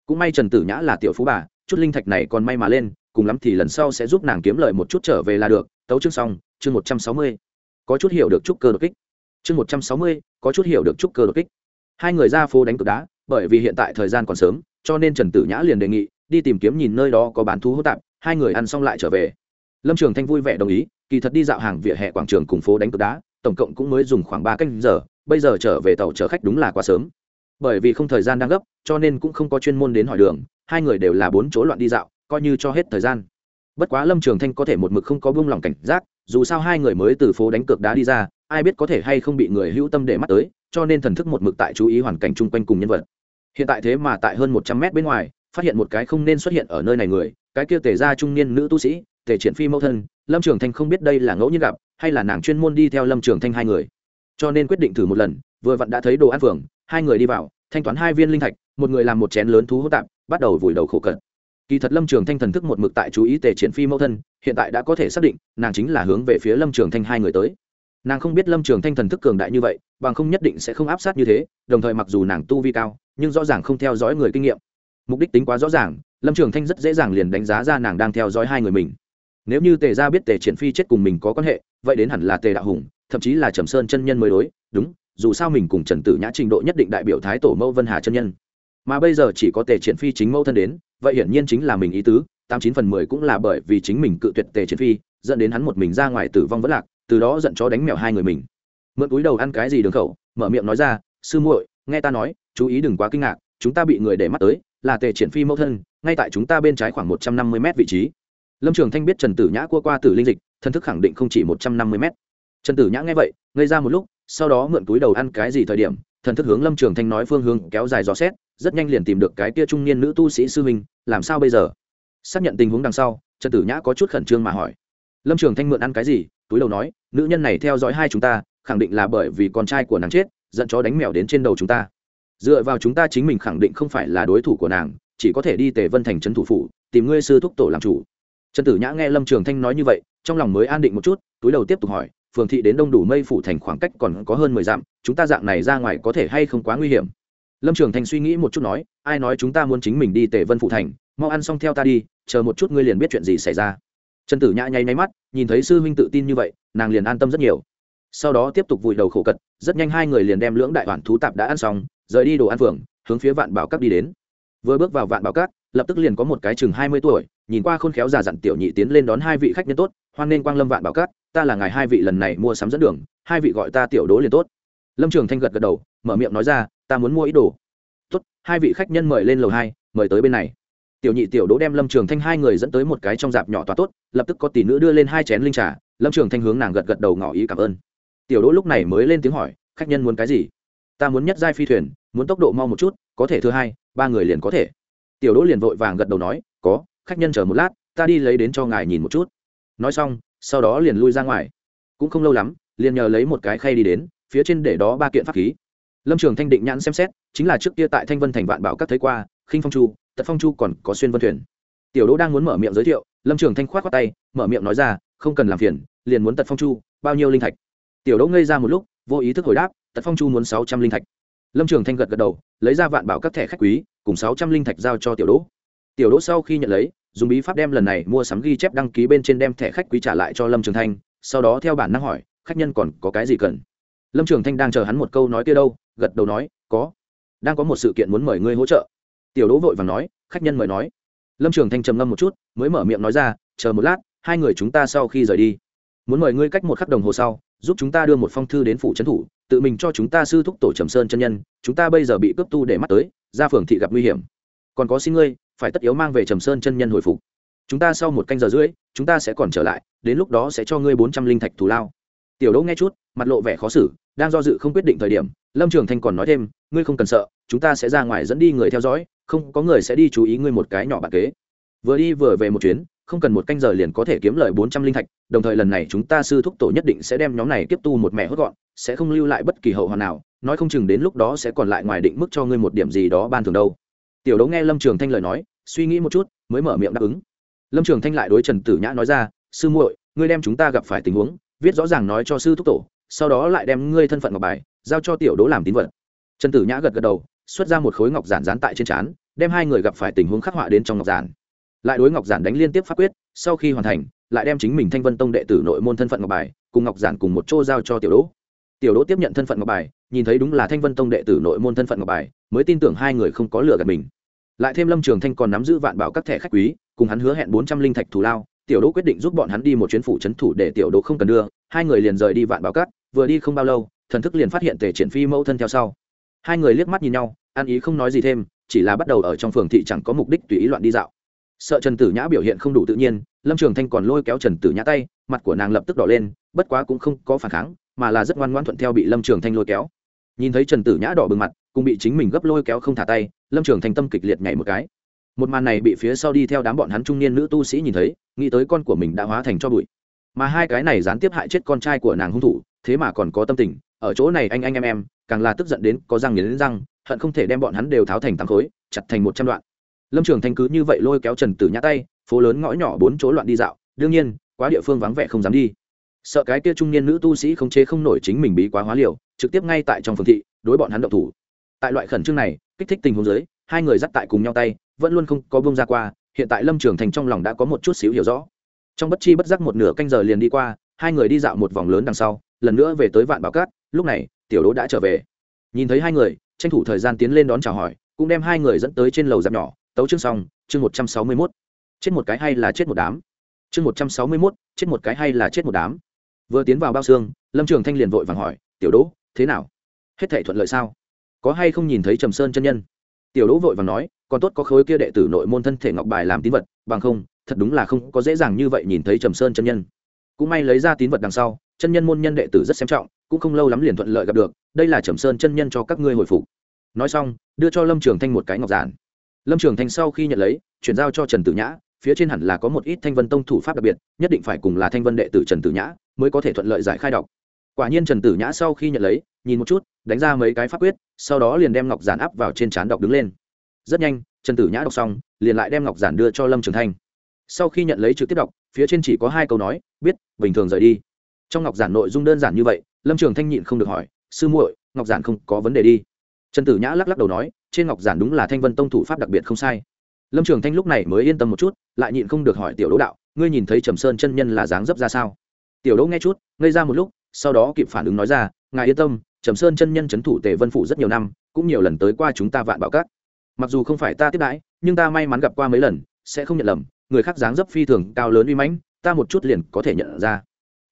Cũng may trần tử nhã là tiểu phú bà, chút linh thạch này còn may mà lên, cùng lắm thì lần sau sẽ giúp nàng kiếm lời một chút trở về là được. Tấu chương xong, chương một trăm sáu mươi. Có chút hiểu được chút cơ đột kích. Chương một trăm sáu mươi, có chút hiểu được chút cơ đột kích. Hai người ra phố đánh cực đá, bởi vì hiện tại thời gian còn sớm, cho nên trần tử nhã liền đề nghị đi tìm kiếm nhìn nơi đó có bán thú hỗn tạp, hai người ăn xong lại trở về. Lâm trường thanh vui vẻ đồng ý, kỳ thật đi dạo hàng vỉa hè quảng trường cùng phố đánh cược đá, tổng cộng cũng mới dùng khoảng ba canh giờ, bây giờ trở về tàu chở khách đúng là quá sớm. Bởi vì không thời gian đang gấp, cho nên cũng không có chuyên môn đến hỏi đường, hai người đều là bốn chỗ loạn đi dạo, coi như cho hết thời gian. Bất quá lâm trường thanh có thể một mực không có buông lòng cảnh giác, dù sao hai người mới từ phố đánh cược đá đi ra, ai biết có thể hay không bị người hữu tâm để mắt tới, cho nên thần thức một mực tại chú ý hoàn cảnh chung quanh cùng nhân vật. Hiện tại thế mà tại hơn một trăm mét bên ngoài phát hiện một cái không nên xuất hiện ở nơi này người, cái kia tề ra trung niên nữ tu sĩ, tề triển phi mẫu thân, lâm trường thanh không biết đây là ngẫu nhiên gặp, hay là nàng chuyên môn đi theo lâm trường thanh hai người. Cho nên quyết định thử một lần, vừa vặn đã thấy đồ ăn phường hai người đi vào, thanh toán hai viên linh thạch, một người làm một chén lớn thú hỗn tạp, bắt đầu vùi đầu khổ cận. Kỳ thật lâm trường thanh thần thức một mực tại chú ý tề triển phi mẫu thân, hiện tại đã có thể xác định, nàng chính là hướng về phía lâm trường thanh hai người tới. Nàng không biết lâm trường thanh thần thức cường đại như vậy, bằng không nhất định sẽ không áp sát như thế, đồng thời mặc dù nàng tu vi cao, nhưng rõ ràng không theo dõi người kinh nghiệm mục đích tính quá rõ ràng, lâm trường thanh rất dễ dàng liền đánh giá ra nàng đang theo dõi hai người mình. Nếu như tề ra biết tề triển phi chết cùng mình có quan hệ, vậy đến hẳn là tề đạo hùng, thậm chí là trầm sơn chân nhân mới đối, đúng, dù sao mình cùng trần tử nhã trình độ nhất định đại biểu thái tổ mẫu vân hà chân nhân. Mà bây giờ chỉ có tề triển phi chính mẫu thân đến, vậy hiển nhiên chính là mình ý tứ, tám chín phần mười cũng là bởi vì chính mình cự tuyệt tề triển phi, dẫn đến hắn một mình ra ngoài tử vong vẫn lạc, từ đó giận chó đánh mèo hai người mình. Mượn túi đầu ăn cái gì đường khẩu, mở miệng nói ra, sư muội, nghe ta nói, chú ý đừng quá kinh ngạc, chúng ta bị người để mắt tới là tề triển phi mẫu thân, ngay tại chúng ta bên trái khoảng một trăm năm mươi m vị trí. Lâm trường thanh biết trần tử nhã cua qua tử linh dịch, thân thức khẳng định không chỉ một trăm năm mươi m trần tử nhã nghe vậy, ngây ra một lúc, sau đó mượn túi đầu ăn cái gì thời điểm, thần thức hướng lâm trường thanh nói phương hướng kéo dài dò xét, rất nhanh liền tìm được cái kia trung niên nữ tu sĩ sư minh làm sao bây giờ? Xác nhận tình huống đằng sau, trần tử nhã có chút khẩn trương mà hỏi. Lâm trường thanh mượn ăn cái gì? Túi đầu nói, nữ nhân này theo dõi hai chúng ta, khẳng định là bởi vì con trai của nàng chết dẫn chó đánh mèo đến trên đầu chúng ta dựa vào chúng ta chính mình khẳng định không phải là đối thủ của nàng, chỉ có thể đi tề vân thành trấn thủ phủ, tìm ngươi sư thúc tổ làm chủ. Trần tử nhã nghe lâm trường thanh nói như vậy, trong lòng mới an định một chút, túi đầu tiếp tục hỏi, phường thị đến đông đủ mây phủ thành khoảng cách còn có hơn mười dặm, chúng ta dạng này ra ngoài có thể hay không quá nguy hiểm? Lâm trường Thanh suy nghĩ một chút nói, ai nói chúng ta muốn chính mình đi tề vân Phủ thành, mau ăn xong theo ta đi, chờ một chút ngươi liền biết chuyện gì xảy ra. Trần tử nhã nháy nháy mắt, nhìn thấy sư huynh tự tin như vậy, nàng liền an tâm rất nhiều. Sau đó tiếp tục vùi đầu khổ cật, rất nhanh hai người liền đem lưỡng đại hoàn thú tạp đã ăn xong rời đi đồ ăn phường, hướng phía vạn bảo các đi đến. Vừa bước vào vạn bảo các, lập tức liền có một cái chừng hai mươi tuổi, nhìn qua khôn khéo già dặn tiểu nhị tiến lên đón hai vị khách nhân tốt, hoan nên quang lâm vạn bảo các, ta là ngài hai vị lần này mua sắm dẫn đường, hai vị gọi ta tiểu đố liền tốt. Lâm trường thanh gật gật đầu, mở miệng nói ra, ta muốn mua ý đồ. Tốt, hai vị khách nhân mời lên lầu hai, mời tới bên này. Tiểu nhị tiểu đỗ đem lâm trường thanh hai người dẫn tới một cái trong dạp nhỏ tòa tốt, lập tức có tỷ nữ đưa lên hai chén linh trà, lâm trường thanh hướng nàng gật gật đầu ngỏ ý cảm ơn. Tiểu đỗ lúc này mới lên tiếng hỏi, khách nhân muốn cái gì? Ta muốn nhất giai phi thuyền, muốn tốc độ mau một chút, có thể thứ hai, ba người liền có thể. Tiểu đỗ liền vội vàng gật đầu nói, có, khách nhân chờ một lát, ta đi lấy đến cho ngài nhìn một chút. Nói xong, sau đó liền lui ra ngoài. Cũng không lâu lắm, liền nhờ lấy một cái khay đi đến, phía trên để đó ba kiện pháp khí. Lâm trường thanh định nhãn xem xét, chính là trước kia tại thanh vân thành vạn bảo các thấy qua, khinh phong chu, tật phong chu còn có xuyên vân thuyền. Tiểu đỗ đang muốn mở miệng giới thiệu, lâm trường thanh k h o á t khoác tay, mở miệng nói ra, không cần làm phiền, liền muốn tật phong chu, bao nhiêu linh thạch. Tiểu đỗ ngây ra một lúc, vô ý thức hồi đáp tật phong chu muốn sáu trăm linh thạch. Lâm trường thanh gật gật đầu, lấy ra vạn bảo các thẻ khách quý, cùng sáu trăm linh thạch giao cho tiểu đỗ. Tiểu đỗ sau khi nhận lấy, dùng bí pháp đem lần này mua sắm ghi chép đăng ký bên trên đem thẻ khách quý trả lại cho lâm trường thanh, sau đó theo bản năng hỏi, khách nhân còn có cái gì cần? Lâm trường thanh đang chờ hắn một câu nói kia đâu, gật đầu nói, có. Đang có một sự kiện muốn mời ngươi hỗ trợ. Tiểu đỗ vội và nói, khách nhân mời nói. Lâm trường thanh trầm ngâm một chút, mới mở miệng nói ra, chờ một lát, hai người chúng ta sau khi rời đi. Muốn mời ngươi cách một khắc đồng hồ sau, giúp chúng ta đưa một phong thư đến phủ trấn thủ tự mình cho chúng ta sư thúc tổ trầm sơn chân nhân, chúng ta bây giờ bị cướp tu để mắt tới, ra phường thị gặp nguy hiểm. Còn có xin ngươi, phải tất yếu mang về trầm sơn chân nhân hồi phục. Chúng ta sau một canh giờ rưỡi, chúng ta sẽ còn trở lại, đến lúc đó sẽ cho ngươi bốn trăm linh thạch thù lao. Tiểu đỗ nghe chút, mặt lộ vẻ khó xử, đang do dự không quyết định thời điểm, lâm trường thanh còn nói thêm, ngươi không cần sợ, chúng ta sẽ ra ngoài dẫn đi người theo dõi, không có người sẽ đi chú ý ngươi một cái nhỏ bạc kế. Vừa đi vừa về một chuyến không cần một canh giờ liền có thể kiếm lời bốn trăm linh thạch, đồng thời lần này chúng ta sư thúc tổ nhất định sẽ đem nhóm này tiếp tu một mẹ hốt gọn, sẽ không lưu lại bất kỳ hậu hoàn nào, nói không chừng đến lúc đó sẽ còn lại ngoài định mức cho ngươi một điểm gì đó ban thường đâu. Tiểu đấu nghe lâm trường thanh lời nói, suy nghĩ một chút, mới mở miệng đáp ứng. Lâm trường thanh lại đối trần tử nhã nói ra, sư muội, ngươi đem chúng ta gặp phải tình huống, viết rõ ràng nói cho sư thúc tổ, sau đó lại đem ngươi thân phận ngọc bài, giao cho tiểu Đấu làm tín vật. Trần tử nhã gật gật đầu, xuất ra một khối ngọc giản dán tại trên trán, đem hai người gặp phải tình huống khắc họa đến trong ngọc giản lại đối ngọc giản đánh liên tiếp pháp quyết, sau khi hoàn thành, lại đem chính mình thanh vân tông đệ tử nội môn thân phận ngọc bài, cùng ngọc giản cùng một chỗ giao cho tiểu đỗ. Tiểu đỗ tiếp nhận thân phận ngọc bài, nhìn thấy đúng là thanh vân tông đệ tử nội môn thân phận ngọc bài, mới tin tưởng hai người không có lừa gạt mình. Lại thêm lâm trường thanh còn nắm giữ vạn bảo các thẻ khách quý, cùng hắn hứa hẹn bốn trăm linh thạch thù lao, tiểu đỗ quyết định giúp bọn hắn đi một chuyến phủ trấn thủ để tiểu đỗ không cần đưa, hai người liền rời đi vạn bảo các, vừa đi không bao lâu, thần thức liền phát hiện tề triển phi mẫu thân theo sau. Hai người liếc mắt nhìn nhau, ăn ý không nói gì thêm, chỉ là bắt đầu ở trong phường thị chẳng có mục đích tùy ý loạn đi dạo sợ trần tử nhã biểu hiện không đủ tự nhiên, lâm trường thanh còn lôi kéo trần tử nhã tay, mặt của nàng lập tức đỏ lên, bất quá cũng không có phản kháng, mà là rất ngoan ngoan thuận theo bị lâm trường thanh lôi kéo. Nhìn thấy trần tử nhã đỏ bừng mặt cùng bị chính mình gấp lôi kéo không thả tay, lâm trường thanh tâm kịch liệt nhảy một cái. Một màn này bị phía sau đi theo đám bọn hắn trung niên nữ tu sĩ nhìn thấy, nghĩ tới con của mình đã hóa thành cho bụi. Mà hai cái này gián tiếp hại chết con trai của nàng hung thủ, thế mà còn có tâm tình, ở chỗ này anh anh em em, càng là tức giận đến có răng nghiến răng, hận không thể đem bọn hắn đều tháo thành tám khối, chặt thành một trăm đoạn lâm trường thanh cứ như vậy lôi kéo trần tử nhã tay, phố lớn ngõ nhỏ bốn chỗ loạn đi dạo. Đương nhiên, quá địa phương vắng vẻ không dám đi. Sợ cái kia trung niên nữ tu sĩ không chế không nổi chính mình bí quá hóa liều, trực tiếp ngay tại trong phường thị, đối bọn hắn động thủ. Tại loại khẩn trương này, kích thích tình huống giới hai người dắt tại cùng nhau tay, vẫn luôn không có bông ra qua, hiện tại lâm trường thành trong lòng đã có một chút xíu hiểu rõ. Trong bất chi bất giác một nửa canh giờ liền đi qua, hai người đi dạo một vòng lớn đằng sau, lần nữa về tới vạn bảo cát, lúc này, tiểu đỗ đã trở về. Nhìn thấy hai người, tranh thủ thời gian tiến lên đón chào hỏi, cũng đem hai người dẫn tới trên lầu dạp nhỏ tấu chương xong, chương một trăm sáu mươi mốt. Chết một cái hay là chết một đám? Chương một trăm sáu mươi mốt, chết một cái hay là chết một đám? Vừa tiến vào bao xương, lâm trường thanh liền vội vàng hỏi, tiểu đỗ, thế nào? Hết thể thuận lợi sao? Có hay không nhìn thấy trầm sơn chân nhân? Tiểu đỗ vội vàng nói, còn tốt có khối kia đệ tử nội môn thân thể ngọc bài làm tín vật, bằng không, thật đúng là không có dễ dàng như vậy nhìn thấy trầm sơn chân nhân. Cũng may lấy ra tín vật đằng sau, chân nhân môn nhân đệ tử rất xem trọng, cũng không lâu lắm liền thuận lợi gặp được, đây là trầm sơn chân nhân cho các ngươi hồi phục. Nói xong, đưa cho lâm trường thanh một cái ngọc giản lâm trường thanh sau khi nhận lấy, chuyển giao cho trần tử nhã, phía trên hẳn là có một ít thanh vân tông thủ pháp đặc biệt, nhất định phải cùng là thanh vân đệ tử trần tử nhã mới có thể thuận lợi giải khai đọc. Quả nhiên trần tử nhã sau khi nhận lấy, nhìn một chút, đánh ra mấy cái pháp quyết, sau đó liền đem ngọc giản áp vào trên trán đọc đứng lên. Rất nhanh, trần tử nhã đọc xong, liền lại đem ngọc giản đưa cho lâm trường thanh. Sau khi nhận lấy trực tiếp đọc, phía trên chỉ có hai câu nói, biết, bình thường rời đi. Trong ngọc giản nội dung đơn giản như vậy, lâm trường thanh nhịn không được hỏi, sư muội, ngọc giản không có vấn đề đi trần tử nhã lắc lắc đầu nói, trên ngọc giản đúng là thanh vân tông thủ pháp đặc biệt không sai. Lâm trường thanh lúc này mới yên tâm một chút, lại nhịn không được hỏi tiểu đỗ đạo, ngươi nhìn thấy trầm sơn chân nhân là dáng dấp ra sao? Tiểu đỗ nghe chút, ngây ra một lúc, sau đó kịp phản ứng nói ra, ngài yên tâm, trầm sơn chân nhân c h ấ n thủ tề vân phủ rất nhiều năm, cũng nhiều lần tới qua chúng ta vạn bảo cát mặc dù không phải ta tiếp đãi, nhưng ta may mắn gặp qua mấy lần, sẽ không nhận lầm, người khác dáng dấp phi thường cao lớn uy mãnh, ta một chút liền có thể nhận ra.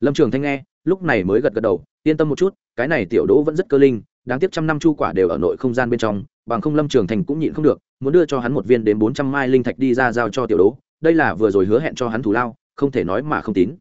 Lâm trường thanh nghe, lúc này mới gật gật đầu, yên tâm một chút, cái này tiểu đỗ vẫn rất cơ linh đáng tiếc trăm năm chu quả đều ở nội không gian bên trong bằng không lâm trường thành cũng nhịn không được muốn đưa cho hắn một viên đến bốn trăm mai linh thạch đi ra giao cho tiểu đố, đây là vừa rồi hứa hẹn cho hắn thù lao không thể nói mà không tín.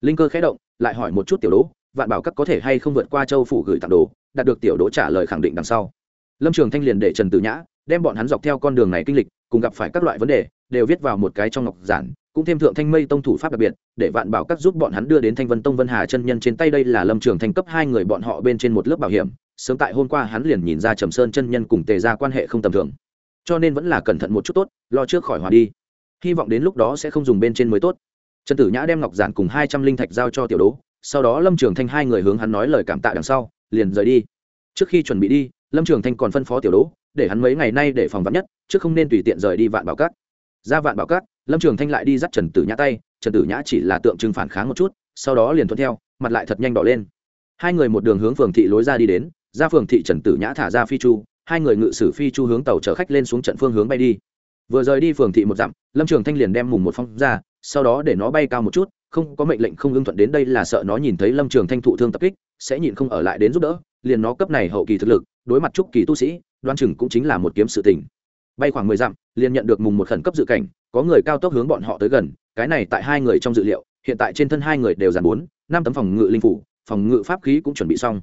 Linh cơ khẽ động lại hỏi một chút tiểu đố, vạn bảo các có thể hay không vượt qua châu phủ gửi tặng đồ đạt được tiểu đố trả lời khẳng định đằng sau. Lâm trường thanh liền để trần tử nhã đem bọn hắn dọc theo con đường này kinh lịch cùng gặp phải các loại vấn đề đều viết vào một cái trong ngọc giản cũng thêm thượng thanh mây tông thủ pháp đặc biệt để vạn bảo các giúp bọn hắn đưa đến thanh vân tông vân hà chân nhân trên tay. Đây là lâm trường thanh cấp hai người bọn họ bên trên một lớp bảo hiểm sớm tại hôm qua hắn liền nhìn ra trầm sơn chân nhân cùng tề ra quan hệ không tầm thường. Cho nên vẫn là cẩn thận một chút tốt, lo trước khỏi hòa đi. Hy vọng đến lúc đó sẽ không dùng bên trên mới tốt. Trần tử nhã đem ngọc giản cùng hai trăm linh thạch giao cho tiểu đố, sau đó lâm trường thanh hai người hướng hắn nói lời cảm tạ đằng sau, liền rời đi. Trước khi chuẩn bị đi, lâm trường thanh còn phân phó tiểu đố, để hắn mấy ngày nay để phòng vắn nhất, chứ không nên tùy tiện rời đi vạn bảo cát. Ra vạn bảo cát, lâm trường thanh lại đi dắt trần tử nhã tay, trần tử nhã chỉ là tượng trưng phản kháng một chút, sau đó liền thuận theo, mặt lại thật nhanh đỏ lên. Hai người một đường hướng phường thị lối ra đi đến ra phường thị trần tử nhã thả ra phi chu, hai người ngự sử phi chu hướng tàu chở khách lên xuống trận phương hướng bay đi. Vừa rời đi phường thị một dặm, lâm trường thanh liền đem mùng một phong ra, sau đó để nó bay cao một chút, không có mệnh lệnh không ưng thuận đến đây là sợ nó nhìn thấy lâm trường thanh thụ thương tập kích, sẽ nhịn không ở lại đến giúp đỡ, liền nó cấp này hậu kỳ thực lực, đối mặt trúc kỳ tu sĩ, đoan chừng cũng chính là một kiếm sự tình. Bay khoảng mười dặm, liền nhận được mùng một khẩn cấp dự cảnh, có người cao tốc hướng bọn họ tới gần, cái này tại hai người trong dự liệu, hiện tại trên thân hai người đều dàn bốn, năm tấm phòng ngự linh phủ, phòng ngự pháp khí cũng chuẩn bị xong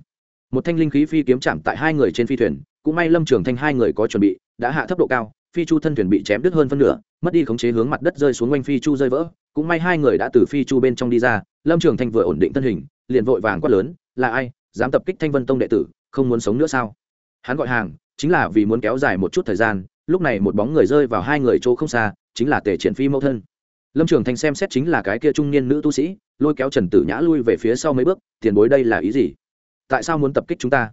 một thanh linh khí phi kiếm chạm tại hai người trên phi thuyền, cũng may lâm trường thanh hai người có chuẩn bị, đã hạ thấp độ cao, phi chu thân thuyền bị chém đứt hơn phân nửa, mất đi khống chế hướng mặt đất rơi xuống quanh phi chu rơi vỡ. Cũng may hai người đã từ phi chu bên trong đi ra, lâm trường thanh vừa ổn định thân hình, liền vội vàng quát lớn, là ai? Dám tập kích thanh vân tông đệ tử, không muốn sống nữa sao? Hắn gọi hàng, chính là vì muốn kéo dài một chút thời gian, lúc này một bóng người rơi vào hai người chỗ không xa, chính là tề triển phi mẫu thân. Lâm trường thanh xem xét chính là cái kia trung niên nữ tu sĩ, lôi kéo trần tử nhã lui về phía sau mấy bước, tiền bối đây là ý gì? Tại sao muốn tập kích chúng ta?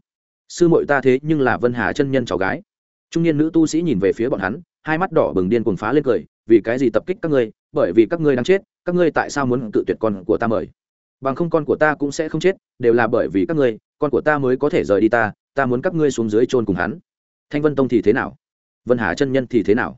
Sư mội ta thế nhưng là vân hà chân nhân cháu gái. Trung niên nữ tu sĩ nhìn về phía bọn hắn, hai mắt đỏ bừng điên cuồng phá lên cười, vì cái gì tập kích các ngươi? Bởi vì các ngươi đang chết, các ngươi tại sao muốn tự tuyệt con của ta mời? Bằng không con của ta cũng sẽ không chết, đều là bởi vì các ngươi, con của ta mới có thể rời đi ta ta muốn các ngươi xuống dưới chôn cùng hắn. Thanh vân tông thì thế nào? Vân hà chân nhân thì thế nào?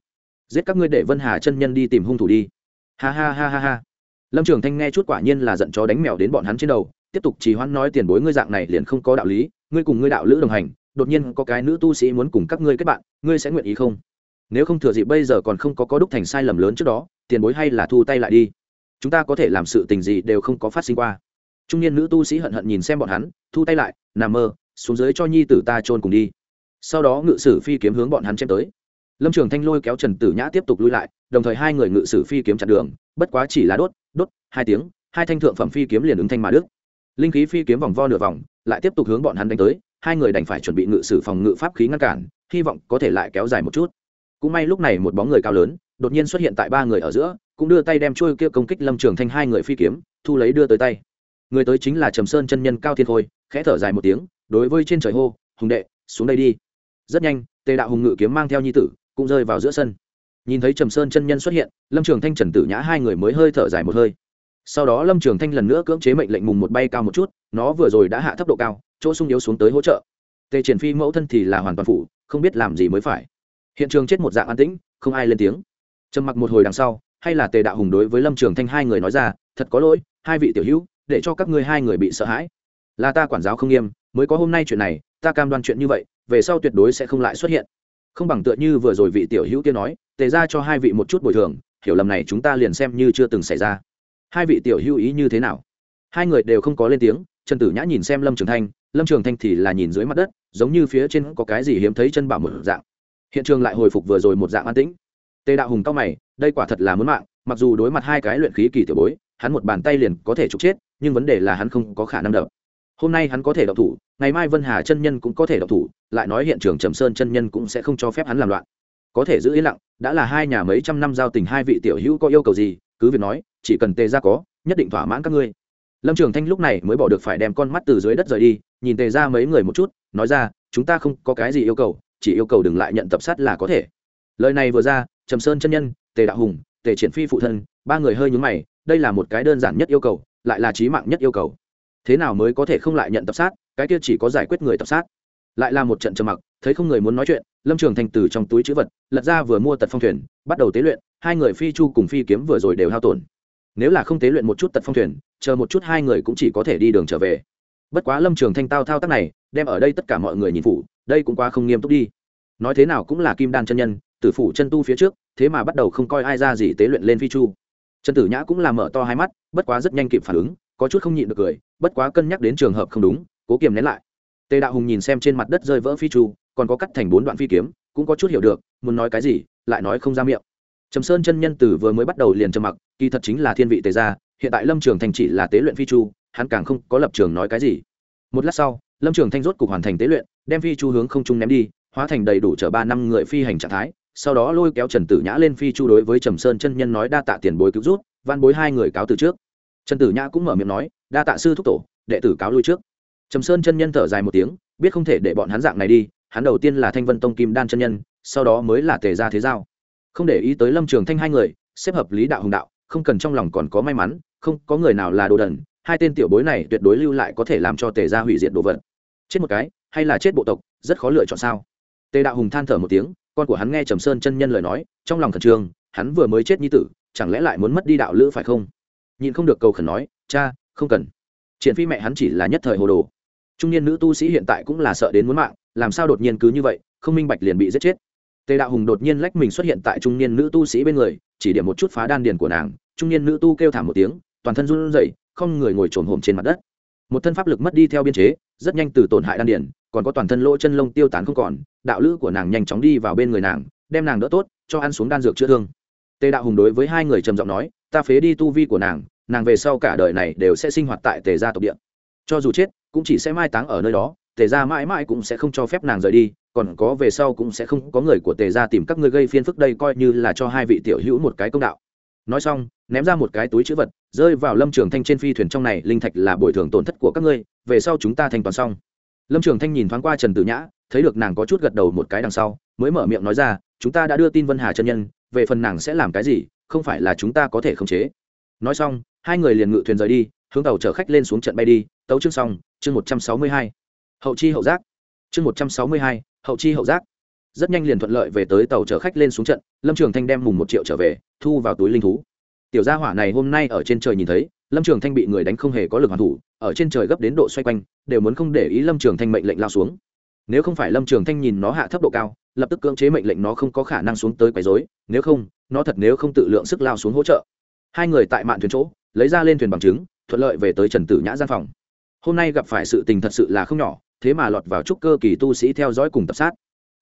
Giết các ngươi để vân hà chân nhân đi tìm hung thủ đi. Ha ha ha ha ha. Lâm trường thanh nghe chút quả nhiên là giận chó đánh mèo đến bọn hắn trên đầu tiếp tục chỉ hoãn nói tiền bối ngươi dạng này liền không có đạo lý, ngươi cùng ngươi đạo lữ đồng hành, đột nhiên có cái nữ tu sĩ muốn cùng các ngươi kết bạn, ngươi sẽ nguyện ý không? Nếu không thừa dịp bây giờ còn không có có đúc thành sai lầm lớn trước đó, tiền bối hay là thu tay lại đi. Chúng ta có thể làm sự tình gì đều không có phát sinh qua. Trung niên nữ tu sĩ hận hận nhìn xem bọn hắn, thu tay lại nằm mơ, xuống dưới cho nhi tử ta trôn cùng đi. Sau đó ngự sử phi kiếm hướng bọn hắn chém tới. Lâm trường thanh lôi kéo trần tử nhã tiếp tục lui lại, đồng thời hai người ngự sử phi kiếm chặn đường, bất quá chỉ là đốt đốt, hai tiếng, hai thanh thượng phẩm phi kiếm liền ứng thanh mà đức linh khí phi kiếm vòng vo nửa vòng, lại tiếp tục hướng bọn hắn đánh tới, hai người đành phải chuẩn bị ngự sử phòng ngự pháp khí ngăn cản, hy vọng có thể lại kéo dài một chút. Cũng may lúc này một bóng người cao lớn, đột nhiên xuất hiện tại ba người ở giữa, cũng đưa tay đem trôi kia công kích lâm trường thanh hai người phi kiếm, thu lấy đưa tới tay. Người tới chính là trầm sơn chân nhân cao thiên khôi, khẽ thở dài một tiếng, đối với trên trời hô, hùng đệ, xuống đây đi. Rất nhanh, tề đạo hùng ngự kiếm mang theo nhi tử, cũng rơi vào giữa sân. Nhìn thấy trầm sơn chân nhân xuất hiện, lâm trường thanh trần tử nhã hai người mới hơi thở dài một hơi sau đó lâm trường thanh lần nữa cưỡng chế mệnh lệnh mùng một bay cao một chút, nó vừa rồi đã hạ thấp độ cao, chỗ sung yếu xuống tới hỗ trợ. Tề triển phi mẫu thân thì là hoàn toàn phụ không biết làm gì mới phải. Hiện trường chết một dạng an tĩnh, không ai lên tiếng. Trầm mặc một hồi đằng sau, hay là tề đạo hùng đối với lâm trường thanh hai người nói ra, thật có lỗi, hai vị tiểu hữu, để cho các ngươi hai người bị sợ hãi. Là ta quản giáo không nghiêm, mới có hôm nay chuyện này, ta cam đoan chuyện như vậy, về sau tuyệt đối sẽ không lại xuất hiện. Không bằng tựa như vừa rồi vị tiểu hữu kia nói, tề ra cho hai vị một chút bồi thường, hiểu lầm này chúng ta liền xem như chưa từng xảy ra hai vị tiểu hữu ý như thế nào? Hai người đều không có lên tiếng, trần tử nhã nhìn xem lâm trường thanh, lâm trường thanh thì là nhìn dưới mặt đất, giống như phía trên có cái gì hiếm thấy chân bảo một dạng. Hiện trường lại hồi phục vừa rồi một dạng an tĩnh. Tề đạo hùng cao mày, đây quả thật là muốn mạng, mặc dù đối mặt hai cái luyện khí kỳ tiểu bối, hắn một bàn tay liền có thể trục chết, nhưng vấn đề là hắn không có khả năng đập. Hôm nay hắn có thể đậu thủ, ngày mai vân hà chân nhân cũng có thể đậu thủ, lại nói hiện trường trầm sơn chân nhân cũng sẽ không cho phép hắn làm loạn. Có thể giữ yên lặng, đã là hai nhà mấy trăm năm giao tình hai vị tiểu hữu có yêu cầu gì cứ việc nói, chỉ cần tề ra có, nhất định thỏa mãn các ngươi. Lâm trường thanh lúc này mới bỏ được phải đem con mắt từ dưới đất rời đi, nhìn tề ra mấy người một chút, nói ra, chúng ta không có cái gì yêu cầu, chỉ yêu cầu đừng lại nhận tập sát là có thể. Lời này vừa ra, trầm sơn chân nhân, tề đạo hùng, tề triển phi phụ thân, ba người hơi nhúng mày, đây là một cái đơn giản nhất yêu cầu, lại là trí mạng nhất yêu cầu. Thế nào mới có thể không lại nhận tập sát, cái kia chỉ có giải quyết người tập sát. Lại là một trận trầm mặc, thấy không người muốn nói chuyện, lâm trường thành từ trong túi chữ vật, lật ra vừa mua tật phong thuyền, bắt đầu tế luyện hai người phi chu cùng phi kiếm vừa rồi đều hao tổn. Nếu là không tế luyện một chút tật phong thuyền, chờ một chút hai người cũng chỉ có thể đi đường trở về. Bất quá lâm trường thanh tao thao tác này, đem ở đây tất cả mọi người nhìn phủ, đây cũng quá không nghiêm túc đi. Nói thế nào cũng là kim đan chân nhân, tử phủ chân tu phía trước, thế mà bắt đầu không coi ai ra gì tế luyện lên phi chu. Trần tử nhã cũng là mở to hai mắt, bất quá rất nhanh kịp phản ứng, có chút không nhịn được cười, bất quá cân nhắc đến trường hợp không đúng, cố kiềm nén lại. Tề đạo hùng nhìn xem trên mặt đất rơi vỡ phi chu, còn có cắt thành bốn đoạn phi kiếm, cũng có chút hiểu được, muốn nói cái gì, lại nói không ra miệng trầm sơn chân nhân tử vừa mới bắt đầu liền trầm mặc, kỳ thật chính là thiên vị tề gia, hiện tại lâm trường thành chỉ là tế luyện phi chu, hắn càng không có lập trường nói cái gì. Một lát sau, lâm trường thanh rốt cục hoàn thành tế luyện, đem phi chu hướng không trung ném đi, hóa thành đầy đủ chở ba năm người phi hành trạng thái, sau đó lôi kéo trần tử nhã lên phi chu đối với trầm sơn chân nhân nói đa tạ tiền bối cứu rút van bối hai người cáo từ trước. Trần tử nhã cũng mở miệng nói, đa tạ sư thúc tổ, đệ tử cáo lui trước. Trầm sơn chân nhân thở dài một tiếng, biết không thể để bọn hắn dạng này đi, hắn đầu tiên là thanh vân tông kim đan chân nhân, sau đó mới là tề gia thế giao không để ý tới lâm trường thanh hai người, xếp hợp lý đạo hùng đạo, không cần trong lòng còn có may mắn, không có người nào là đồ đần, hai tên tiểu bối này tuyệt đối lưu lại có thể làm cho tề gia hủy diệt đồ vật. Chết một cái, hay là chết bộ tộc, rất khó lựa chọn sao? Tề đạo hùng than thở một tiếng, con của hắn nghe trầm sơn chân nhân lời nói, trong lòng khẩn trương, hắn vừa mới chết như tử, chẳng lẽ lại muốn mất đi đạo lữ phải không? Nhìn không được cầu khẩn nói, cha, không cần. Triển phi mẹ hắn chỉ là nhất thời hồ đồ. Trung niên nữ tu sĩ hiện tại cũng là sợ đến muốn mạng, làm sao đột nhiên cứ như vậy, không minh bạch liền bị giết chết tề đạo hùng đột nhiên lách mình xuất hiện tại trung niên nữ tu sĩ bên người, chỉ điểm một chút phá đan điền của nàng. Trung niên nữ tu kêu thảm một tiếng, toàn thân run rẩy, không người ngồi trồn hổm trên mặt đất. Một thân pháp lực mất đi theo biên chế, rất nhanh từ tổn hại đan điền, còn có toàn thân lỗ chân lông tiêu tán không còn, đạo lữ của nàng nhanh chóng đi vào bên người nàng, đem nàng đỡ tốt, cho ăn xuống đan dược chữa thương. Tề đạo hùng đối với hai người trầm giọng nói, ta phế đi tu vi của nàng nàng về sau cả đời này đều sẽ sinh hoạt tại tề gia tộc địa. Cho dù chết, cũng chỉ sẽ mai táng ở nơi đó, tề gia mãi mãi cũng sẽ không cho phép nàng rời đi còn có về sau cũng sẽ không có người của tề gia tìm các ngươi gây phiên phức đây coi như là cho hai vị tiểu hữu một cái công đạo. Nói xong, ném ra một cái túi chữ vật, rơi vào lâm trường thanh trên phi thuyền trong này, linh thạch là bồi thường tổn thất của các ngươi, về sau chúng ta thanh toán xong. Lâm trường thanh nhìn thoáng qua trần tử nhã, thấy được nàng có chút gật đầu một cái đằng sau, mới mở miệng nói ra, chúng ta đã đưa tin vân hà chân nhân, về phần nàng sẽ làm cái gì, không phải là chúng ta có thể khống chế. Nói xong, hai người liền ngự thuyền rời đi, hướng tàu chở khách lên xuống trận bay đi. Tấu chương xong, chương một trăm sáu mươi hai. Hậu chi hậu giác. Chương một trăm sáu mươi hai hậu chi hậu giác. Rất nhanh liền thuận lợi về tới tàu chở khách lên xuống trận, lâm trường thanh đem mùng một triệu trở về, thu vào túi linh thú. Tiểu gia hỏa này hôm nay ở trên trời nhìn thấy, lâm trường thanh bị người đánh không hề có lực hoàn thủ, ở trên trời gấp đến độ xoay quanh, đều muốn không để ý lâm trường thanh mệnh lệnh lao xuống. Nếu không phải lâm trường thanh nhìn nó hạ thấp độ cao, lập tức cưỡng chế mệnh lệnh nó không có khả năng xuống tới quấy dối nếu không, nó thật nếu không tự lượng sức lao xuống hỗ trợ. Hai người tại mạn thuyền chỗ, lấy ra lên thuyền bằng chứng, thuận lợi về tới trần tử nhã gian phòng. Hôm nay gặp phải sự tình thật sự là không nhỏ thế mà lọt vào trúc cơ kỳ tu sĩ theo dõi cùng tập sát.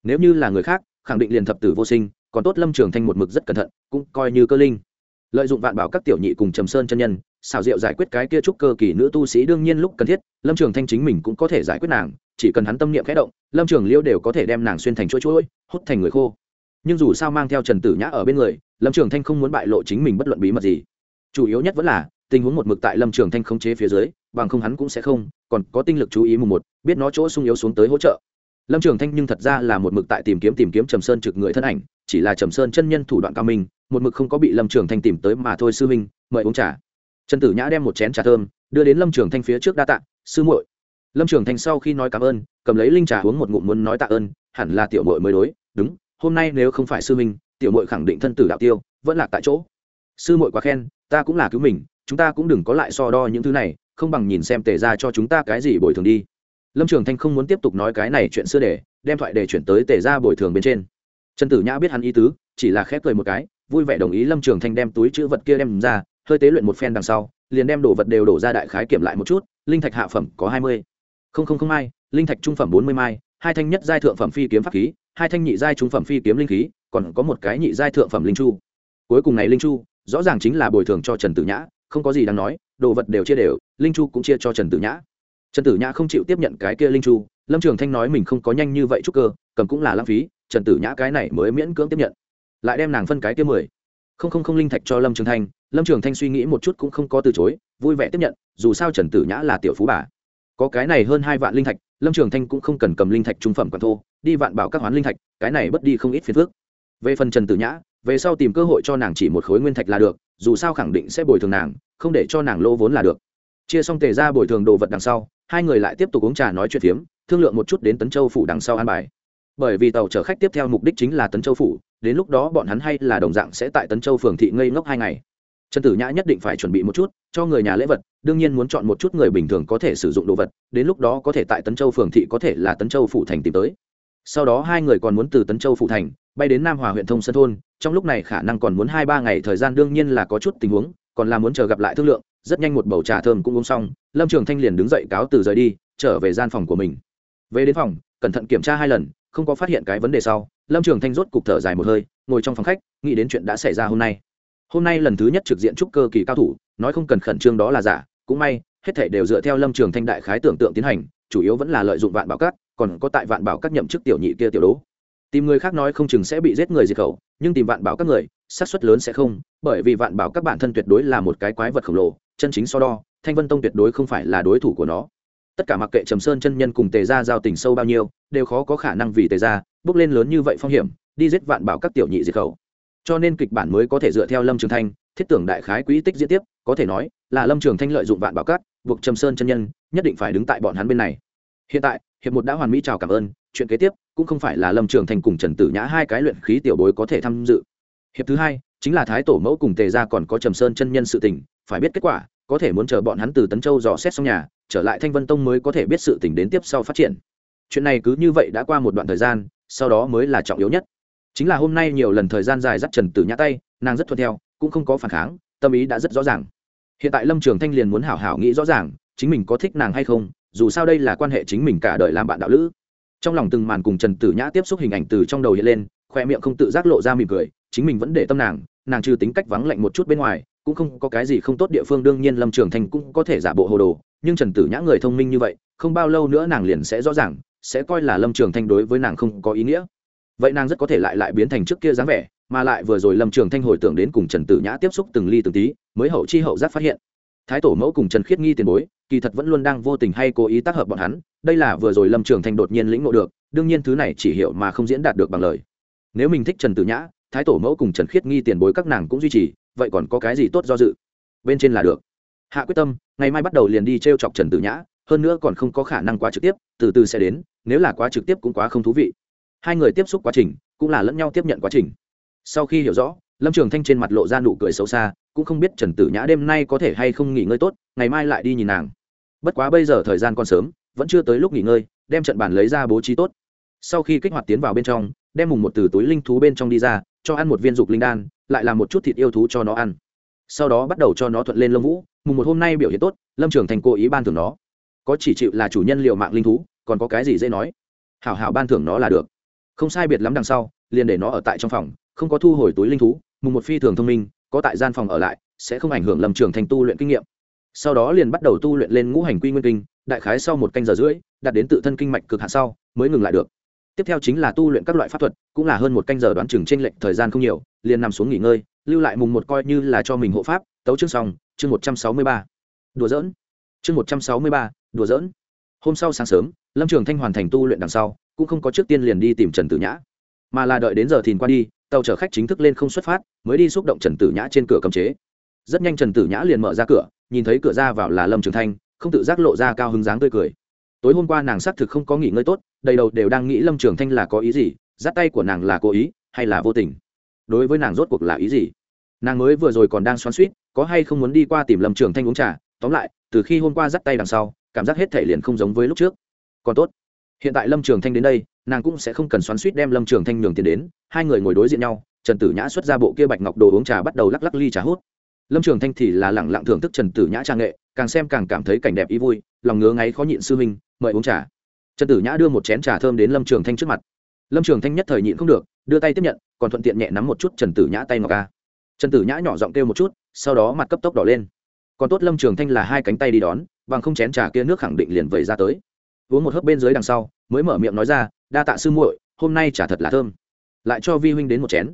Nếu như là người khác, khẳng định liền thập tử vô sinh, còn tốt lâm trường thanh một mực rất cẩn thận, cũng coi như cơ linh. Lợi dụng vạn bảo các tiểu nhị cùng trầm sơn chân nhân xào rượu giải quyết cái kia trúc cơ kỳ nữ tu sĩ đương nhiên lúc cần thiết, lâm trường thanh chính mình cũng có thể giải quyết nàng, chỉ cần hắn tâm niệm khẽ động, lâm trường liêu đều có thể đem nàng xuyên thành chuỗi chuỗi, hút thành người khô. Nhưng dù sao mang theo trần tử nhã ở bên người, lâm trường thanh không muốn bại lộ chính mình bất luận bí mật gì. Chủ yếu nhất vẫn là, tình huống một mực tại lâm trường thanh khống chế phía dưới, bằng không hắn cũng sẽ không còn có tinh lực chú ý mùng một, biết nó chỗ sung yếu xuống tới hỗ trợ. Lâm trường thanh nhưng thật ra là một mực tại tìm kiếm tìm kiếm trầm sơn trực người thân ảnh, chỉ là trầm sơn chân nhân thủ đoạn cao minh, một mực không có bị lâm trường thanh tìm tới mà thôi sư minh mời uống trà. Trần tử nhã đem một chén trà thơm đưa đến lâm trường thanh phía trước đa tạ, sư muội. Lâm trường thanh sau khi nói cảm ơn, cầm lấy linh trà uống một ngụm muốn nói tạ ơn, hẳn là tiểu muội mới đối, đúng, hôm nay nếu không phải sư minh tiểu muội khẳng định thân tử đạo tiêu, vẫn lạc tại chỗ. Sư muội quá khen, ta cũng là cứu mình, chúng ta cũng đừng có lại so đo những thứ này không bằng nhìn xem tề ra cho chúng ta cái gì bồi thường đi. Lâm trường thanh không muốn tiếp tục nói cái này chuyện xưa để, đem thoại để chuyển tới tề ra bồi thường bên trên. Trần tử nhã biết hắn ý tứ, chỉ là khép cười một cái, vui vẻ đồng ý lâm trường thanh đem túi chữ vật kia đem ra, hơi tế luyện một phen đằng sau, liền đem đồ vật đều đổ ra đại khái kiểm lại một chút, linh thạch hạ phẩm có hai mươi. Không không không mai linh thạch trung phẩm bốn mươi mai, hai thanh nhất giai thượng phẩm phi kiếm pháp khí, hai thanh nhị giai trung phẩm phi kiếm linh khí, còn có một cái nhị giai thượng phẩm linh chu. Cuối cùng này linh chu, rõ ràng chính là bồi thường cho trần tử nhã, không có gì đáng nói đồ vật đều chia đều, linh chu cũng chia cho trần tử nhã. Trần tử nhã không chịu tiếp nhận cái kia linh chu, lâm trường thanh nói mình không có nhanh như vậy chút cơ, cầm cũng là lãng phí, trần tử nhã cái này mới miễn cưỡng tiếp nhận. Lại đem nàng phân cái kia mười. Không không không linh thạch cho lâm trường thanh, lâm trường thanh suy nghĩ một chút cũng không có từ chối, vui vẻ tiếp nhận, dù sao trần tử nhã là tiểu phú bà. Có cái này hơn hai vạn linh thạch, lâm trường thanh cũng không cần cầm linh thạch trung phẩm còn thô, đi vạn bảo các hoán linh thạch, cái này bất đi không ít phiền phước về phần trần tử nhã về sau tìm cơ hội cho nàng chỉ một khối nguyên thạch là được, dù sao khẳng định sẽ bồi thường nàng, không để cho nàng lỗ vốn là được. Chia xong tề ra bồi thường đồ vật đằng sau, hai người lại tiếp tục uống trà nói chuyện phiếm, thương lượng một chút đến tấn châu phủ đằng sau an bài. Bởi vì tàu chở khách tiếp theo mục đích chính là tấn châu phủ, đến lúc đó bọn hắn hay là đồng dạng sẽ tại tấn châu phường thị ngây ngốc hai ngày. Trần tử nhã nhất định phải chuẩn bị một chút, cho người nhà lễ vật, đương nhiên muốn chọn một chút người bình thường có thể sử dụng đồ vật, đến lúc đó có thể tại tấn châu phường thị có thể là tấn châu phủ thành tìm tới. Sau đó hai người còn muốn từ tấn châu phủ thành bay đến nam hòa huyện thông sơn thôn, trong lúc này khả năng còn muốn hai ba ngày thời gian đương nhiên là có chút tình huống, còn là muốn chờ gặp lại thương lượng, rất nhanh một bầu trà thơm cũng uống xong, lâm trường thanh liền đứng dậy cáo từ rời đi, trở về gian phòng của mình. Về đến phòng, cẩn thận kiểm tra hai lần, không có phát hiện cái vấn đề sau, lâm trường thanh rốt cục thở dài một hơi, ngồi trong phòng khách, nghĩ đến chuyện đã xảy ra hôm nay. Hôm nay lần thứ nhất trực diện trúc cơ kỳ cao thủ, nói không cần khẩn trương đó là giả, cũng may, hết thể đều dựa theo lâm trường thanh đại khái tưởng tượng tiến hành, chủ yếu vẫn là lợi dụng vạn bảo các còn có tại vạn bảo các nhậm chức tiểu nhị kia tiểu đố tìm người khác nói không chừng sẽ bị giết người diệt khẩu, nhưng tìm vạn bảo các người, xác suất lớn sẽ không, bởi vì vạn bảo các bản thân tuyệt đối là một cái quái vật khổng lồ, chân chính so đo, thanh vân tông tuyệt đối không phải là đối thủ của nó. Tất cả mặc kệ trầm sơn chân nhân cùng tề gia giao tình sâu bao nhiêu, đều khó có khả năng vì tề gia bước lên lớn như vậy phong hiểm, đi giết vạn bảo các tiểu nhị diệt khẩu. Cho nên kịch bản mới có thể dựa theo lâm trường thanh, thiết tưởng đại khái quỹ tích diễn tiếp, có thể nói là lâm trường thanh lợi dụng vạn bảo các, buộc trầm sơn chân nhân, nhất định phải đứng tại bọn hắn bên này. Hiện tại hiệp một đã hoàn mỹ chào cảm ơn, chuyện kế tiếp cũng không phải là lâm trường thành cùng trần tử nhã hai cái luyện khí tiểu bối có thể tham dự. Hiệp thứ hai chính là thái tổ mẫu cùng tề ra còn có trầm sơn chân nhân sự tình, phải biết kết quả, có thể muốn chờ bọn hắn từ tấn châu dò xét xong nhà, trở lại thanh vân tông mới có thể biết sự tình đến tiếp sau phát triển. Chuyện này cứ như vậy đã qua một đoạn thời gian, sau đó mới là trọng yếu nhất. Chính là hôm nay nhiều lần thời gian dài dắt trần tử nhã tay, nàng rất thuận theo, cũng không có phản kháng, tâm ý đã rất rõ ràng. Hiện tại lâm trường thanh liền muốn hảo hảo nghĩ rõ ràng, chính mình có thích nàng hay không dù sao đây là quan hệ chính mình cả đời làm bạn đạo lữ. Trong lòng từng màn cùng trần tử nhã tiếp xúc hình ảnh từ trong đầu hiện lên, khoe miệng không tự giác lộ ra mỉm cười, chính mình vẫn để tâm nàng nàng trừ tính cách vắng lạnh một chút bên ngoài, cũng không có cái gì không tốt địa phương, đương nhiên lâm trường thành cũng có thể giả bộ hồ đồ, nhưng trần tử nhã người thông minh như vậy, không bao lâu nữa nàng liền sẽ rõ ràng, sẽ coi là lâm trường thanh đối với nàng không có ý nghĩa. Vậy nàng rất có thể lại lại biến thành trước kia dáng vẻ, mà lại vừa rồi lâm trường thanh hồi tưởng đến cùng trần tử nhã tiếp xúc từng ly từng tí, mới hậu chi hậu giác phát hiện thái tổ mẫu cùng trần khiết nghi tiền bối, kỳ thật vẫn luôn đang vô tình hay cố ý tác hợp bọn hắn, đây là vừa rồi lâm trường thanh đột nhiên lĩnh ngộ được, đương nhiên thứ này chỉ hiểu mà không diễn đạt được bằng lời. Nếu mình thích trần tử nhã, thái tổ mẫu cùng trần khiết nghi tiền bối các nàng cũng duy trì, vậy còn có cái gì tốt do dự? Bên trên là được. Hạ quyết tâm, ngày mai bắt đầu liền đi t r e o chọc trần tử nhã, hơn nữa còn không có khả năng quá trực tiếp, từ từ sẽ đến, nếu là quá trực tiếp cũng quá không thú vị. Hai người tiếp xúc quá trình, cũng là lẫn nhau tiếp nhận quá trình. Sau khi hiểu rõ lâm trường thanh trên mặt lộ ra nụ cười xấu xa, cũng không biết trần tử nhã đêm nay có thể hay không nghỉ ngơi tốt, ngày mai lại đi nhìn nàng. Bất quá bây giờ thời gian còn sớm, vẫn chưa tới lúc nghỉ ngơi, đem trận bàn lấy ra bố trí tốt. Sau khi kích hoạt tiến vào bên trong, đem mùng một từ túi linh thú bên trong đi ra, cho ăn một viên dục linh đan, lại làm một chút thịt yêu thú cho nó ăn. Sau đó bắt đầu cho nó thuận lên lông vũ, mùng một hôm nay biểu hiện tốt, lâm trường thành cố ý ban thưởng nó. Có chỉ chịu là chủ nhân liệu mạng linh thú, còn có cái gì dễ nói? Hảo hảo ban thưởng nó là được. Không sai biệt lắm đằng sau, liền để nó ở tại trong phòng, không có thu hồi túi linh thú mùng một phi thường thông minh, có tại gian phòng ở lại, sẽ không ảnh hưởng lâm trường thành tu luyện kinh nghiệm. Sau đó liền bắt đầu tu luyện lên ngũ hành quy nguyên kinh, đại khái sau một canh giờ rưỡi, đạt đến tự thân kinh mạch cực hạn sau, mới ngừng lại được. Tiếp theo chính là tu luyện các loại pháp thuật, cũng là hơn một canh giờ đoán chừng t r ê n lệch thời gian không nhiều, liền nằm xuống nghỉ ngơi, lưu lại mùng một coi như là cho mình hộ pháp, tấu chương xong, chương một trăm sáu mươi ba. Đùa dỡn chương một trăm sáu mươi ba, đùa dỡn hôm sau sáng sớm, lâm trường thanh hoàn thành tu luyện đằng sau, cũng không có trước tiên liền đi tìm trần tử nhã, mà là đợi đến giờ thìn qua đi tàu chở khách chính thức lên không xuất phát, mới đi xúc động trần tử nhã trên cửa cầm chế. Rất nhanh trần tử nhã liền mở ra cửa, nhìn thấy cửa ra vào là lâm trường thanh, không tự giác lộ ra cao hứng dáng tươi cười. Tối hôm qua nàng xác thực không có nghỉ ngơi tốt, đầy đầu đều đang nghĩ lâm trường thanh là có ý gì dắt tay của nàng là cố ý, hay là vô tình. Đối với nàng rốt cuộc là ý gì? Nàng mới vừa rồi còn đang xoắn suýt có hay không muốn đi qua tìm lâm trường thanh uống trà? Tóm lại, từ khi hôm qua dắt tay đằng sau, cảm giác hết thể liền không giống với lúc trước. Còn tốt. Hiện tại lâm trường thanh đến đây nàng cũng sẽ không cần xoắn suýt đem lâm trường thanh nhường tiền đến, hai người ngồi đối diện nhau, trần tử nhã xuất ra bộ kia bạch ngọc đồ uống trà bắt đầu lắc lắc ly trà hút. Lâm trường thanh thì là lẳng lặng thưởng thức trần tử nhã trang nghệ, càng xem càng cảm thấy cảnh đẹp ý vui, lòng ngứa ngáy khó nhịn sư huynh, mời uống trà. Trần tử nhã đưa một chén trà thơm đến lâm trường thanh trước mặt. Lâm trường thanh nhất thời nhịn không được, đưa tay tiếp nhận, còn thuận tiện nhẹ nắm một chút trần tử nhã tay ngọc ca. Trần tử nhã nhỏ giọng kêu một chút, sau đó mặt cấp tốc đỏ lên. Còn tốt lâm trường thanh là hai cánh tay đi đón, bằng không chén trà kia nước khẳng định liền vẩy ra tới. Uống một hớp bên dưới đằng sau mới mở miệng nói ra, đa tạ sư muội, hôm nay trà thật là thơm. Lại cho vi huynh đến một chén.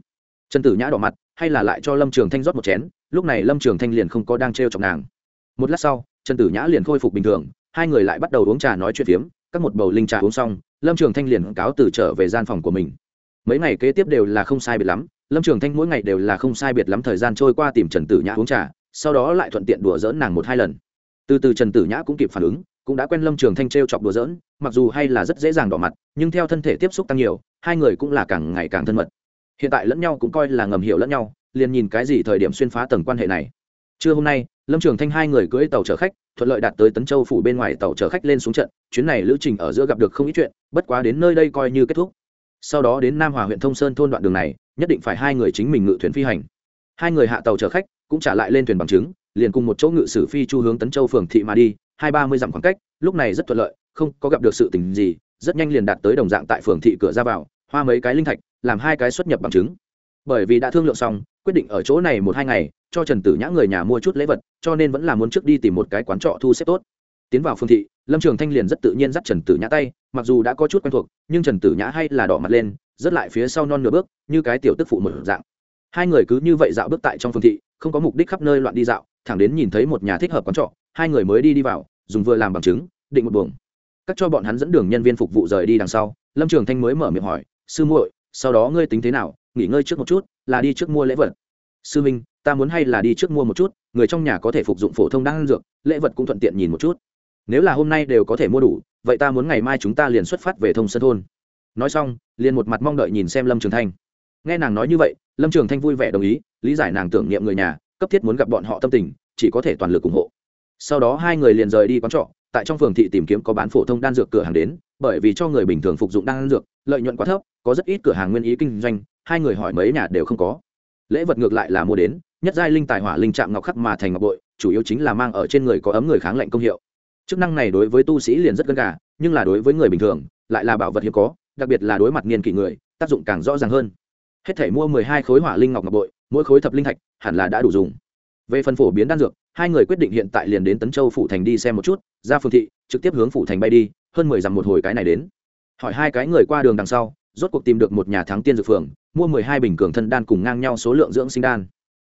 Trần tử nhã đỏ mặt, hay là lại cho lâm trường thanh rót một chén, lúc này lâm trường thanh liền không có đang t r e o chọc nàng. Một lát sau, trần tử nhã liền khôi phục bình thường, hai người lại bắt đầu uống trà nói chuyện phiếm, các một bầu linh trà uống xong, lâm trường thanh liền cáo từ trở về gian phòng của mình. Mấy ngày kế tiếp đều là không sai biệt lắm, lâm trường thanh mỗi ngày đều là không sai biệt lắm thời gian trôi qua tìm trần tử nhã uống trà, sau đó lại thuận tiện đùa dỡn nàng một hai lần. Từ từ trần tử nhã cũng kịp phản ứng cũng đã quen lâm trường thanh t r e o chọc đùa dỡn mặc dù hay là rất dễ dàng đỏ mặt, nhưng theo thân thể tiếp xúc tăng nhiều, hai người cũng là càng ngày càng thân mật. Hiện tại lẫn nhau cũng coi là ngầm hiểu lẫn nhau, liền nhìn cái gì thời điểm xuyên phá tầng quan hệ này. Trưa hôm nay, lâm trường thanh hai người cưỡi tàu chở khách, thuận lợi đạt tới tấn châu phủ bên ngoài tàu chở khách lên xuống trận, chuyến này lữ trình ở giữa gặp được không ít chuyện, bất quá đến nơi đây coi như kết thúc. Sau đó đến nam hòa huyện thông sơn thôn đoạn đường này, nhất định phải hai người chính mình ngự thuyền phi hành. Hai người hạ tàu chở khách, cũng trả lại lên thuyền bằng chứng, liền cùng một chỗ ngự sử phi chu hướng tấn châu phường thị mà đi hai ba mươi dặm khoảng cách, lúc này rất thuận lợi, không có gặp được sự tình gì, rất nhanh liền đạt tới đồng dạng tại phường thị cửa ra vào, hoa mấy cái linh thạch, làm hai cái xuất nhập bằng chứng. Bởi vì đã thương lượng xong, quyết định ở chỗ này một hai ngày, cho trần tử nhã người nhà mua chút lễ vật, cho nên vẫn là muốn trước đi tìm một cái quán trọ thu xếp tốt. Tiến vào phương thị, lâm trường thanh liền rất tự nhiên dắt trần tử nhã tay, mặc dù đã có chút quen thuộc, nhưng trần tử nhã hay là đỏ mặt lên, rất lại phía sau non nửa bước, như cái tiểu tức phụ một dạng. Hai người cứ như vậy dạo bước tại trong phương thị, không có mục đích khắp nơi loạn đi dạo thẳng đến nhìn thấy một nhà thích hợp quán trọ, hai người mới đi đi vào, dùng vừa làm bằng chứng, định một buồng. Cắt cho bọn hắn dẫn đường nhân viên phục vụ rời đi đằng sau, lâm trường thanh mới mở miệng hỏi, sư muội, sau đó ngươi tính thế nào? Nghỉ ngơi trước một chút, là đi trước mua lễ vật. Sư minh, ta muốn hay là đi trước mua một chút, người trong nhà có thể phục dụng phổ thông đan dược, lễ vật cũng thuận tiện nhìn một chút. Nếu là hôm nay đều có thể mua đủ, vậy ta muốn ngày mai chúng ta liền xuất phát về thông sơn thôn. Nói xong, liền một mặt mong đợi nhìn xem lâm trường thanh. Nghe nàng nói như vậy, lâm trường thanh vui vẻ đồng ý, lý giải nàng tưởng niệm người nhà cấp thiết muốn gặp bọn họ tâm tình, chỉ có thể toàn lực ủng hộ. Sau đó hai người liền rời đi quán trọ, tại trong phường thị tìm kiếm có bán phổ thông đan dược cửa hàng đến, bởi vì cho người bình thường phục dụng đan dược, lợi nhuận quá thấp, có rất ít cửa hàng nguyên ý kinh doanh, hai người hỏi mấy nhà đều không có. Lễ vật ngược lại là mua đến, nhất giai linh tài hỏa linh trạm ngọc khắc mà thành ngọc bội, chủ yếu chính là mang ở trên người có ấm người kháng lạnh công hiệu. Chức năng này đối với tu sĩ liền rất gần gà, nhưng là đối với người bình thường, lại là bảo vật hiếm có, đặc biệt là đối mặt niên kỷ người, tác dụng càng rõ ràng hơn. Hết thể mua mười hai khối hỏa linh ngọc ngọc bội mỗi khối thập linh thạch hẳn là đã đủ dùng. Về phần phổ biến đan dược, hai người quyết định hiện tại liền đến tấn châu phủ thành đi xem một chút, ra phương thị, trực tiếp hướng phủ thành bay đi, hơn mười dặm một hồi cái này đến. Hỏi hai cái người qua đường đằng sau, rốt cuộc tìm được một nhà thắng tiên dược phường, mua mười hai bình cường thân đan cùng ngang nhau số lượng dưỡng sinh đan.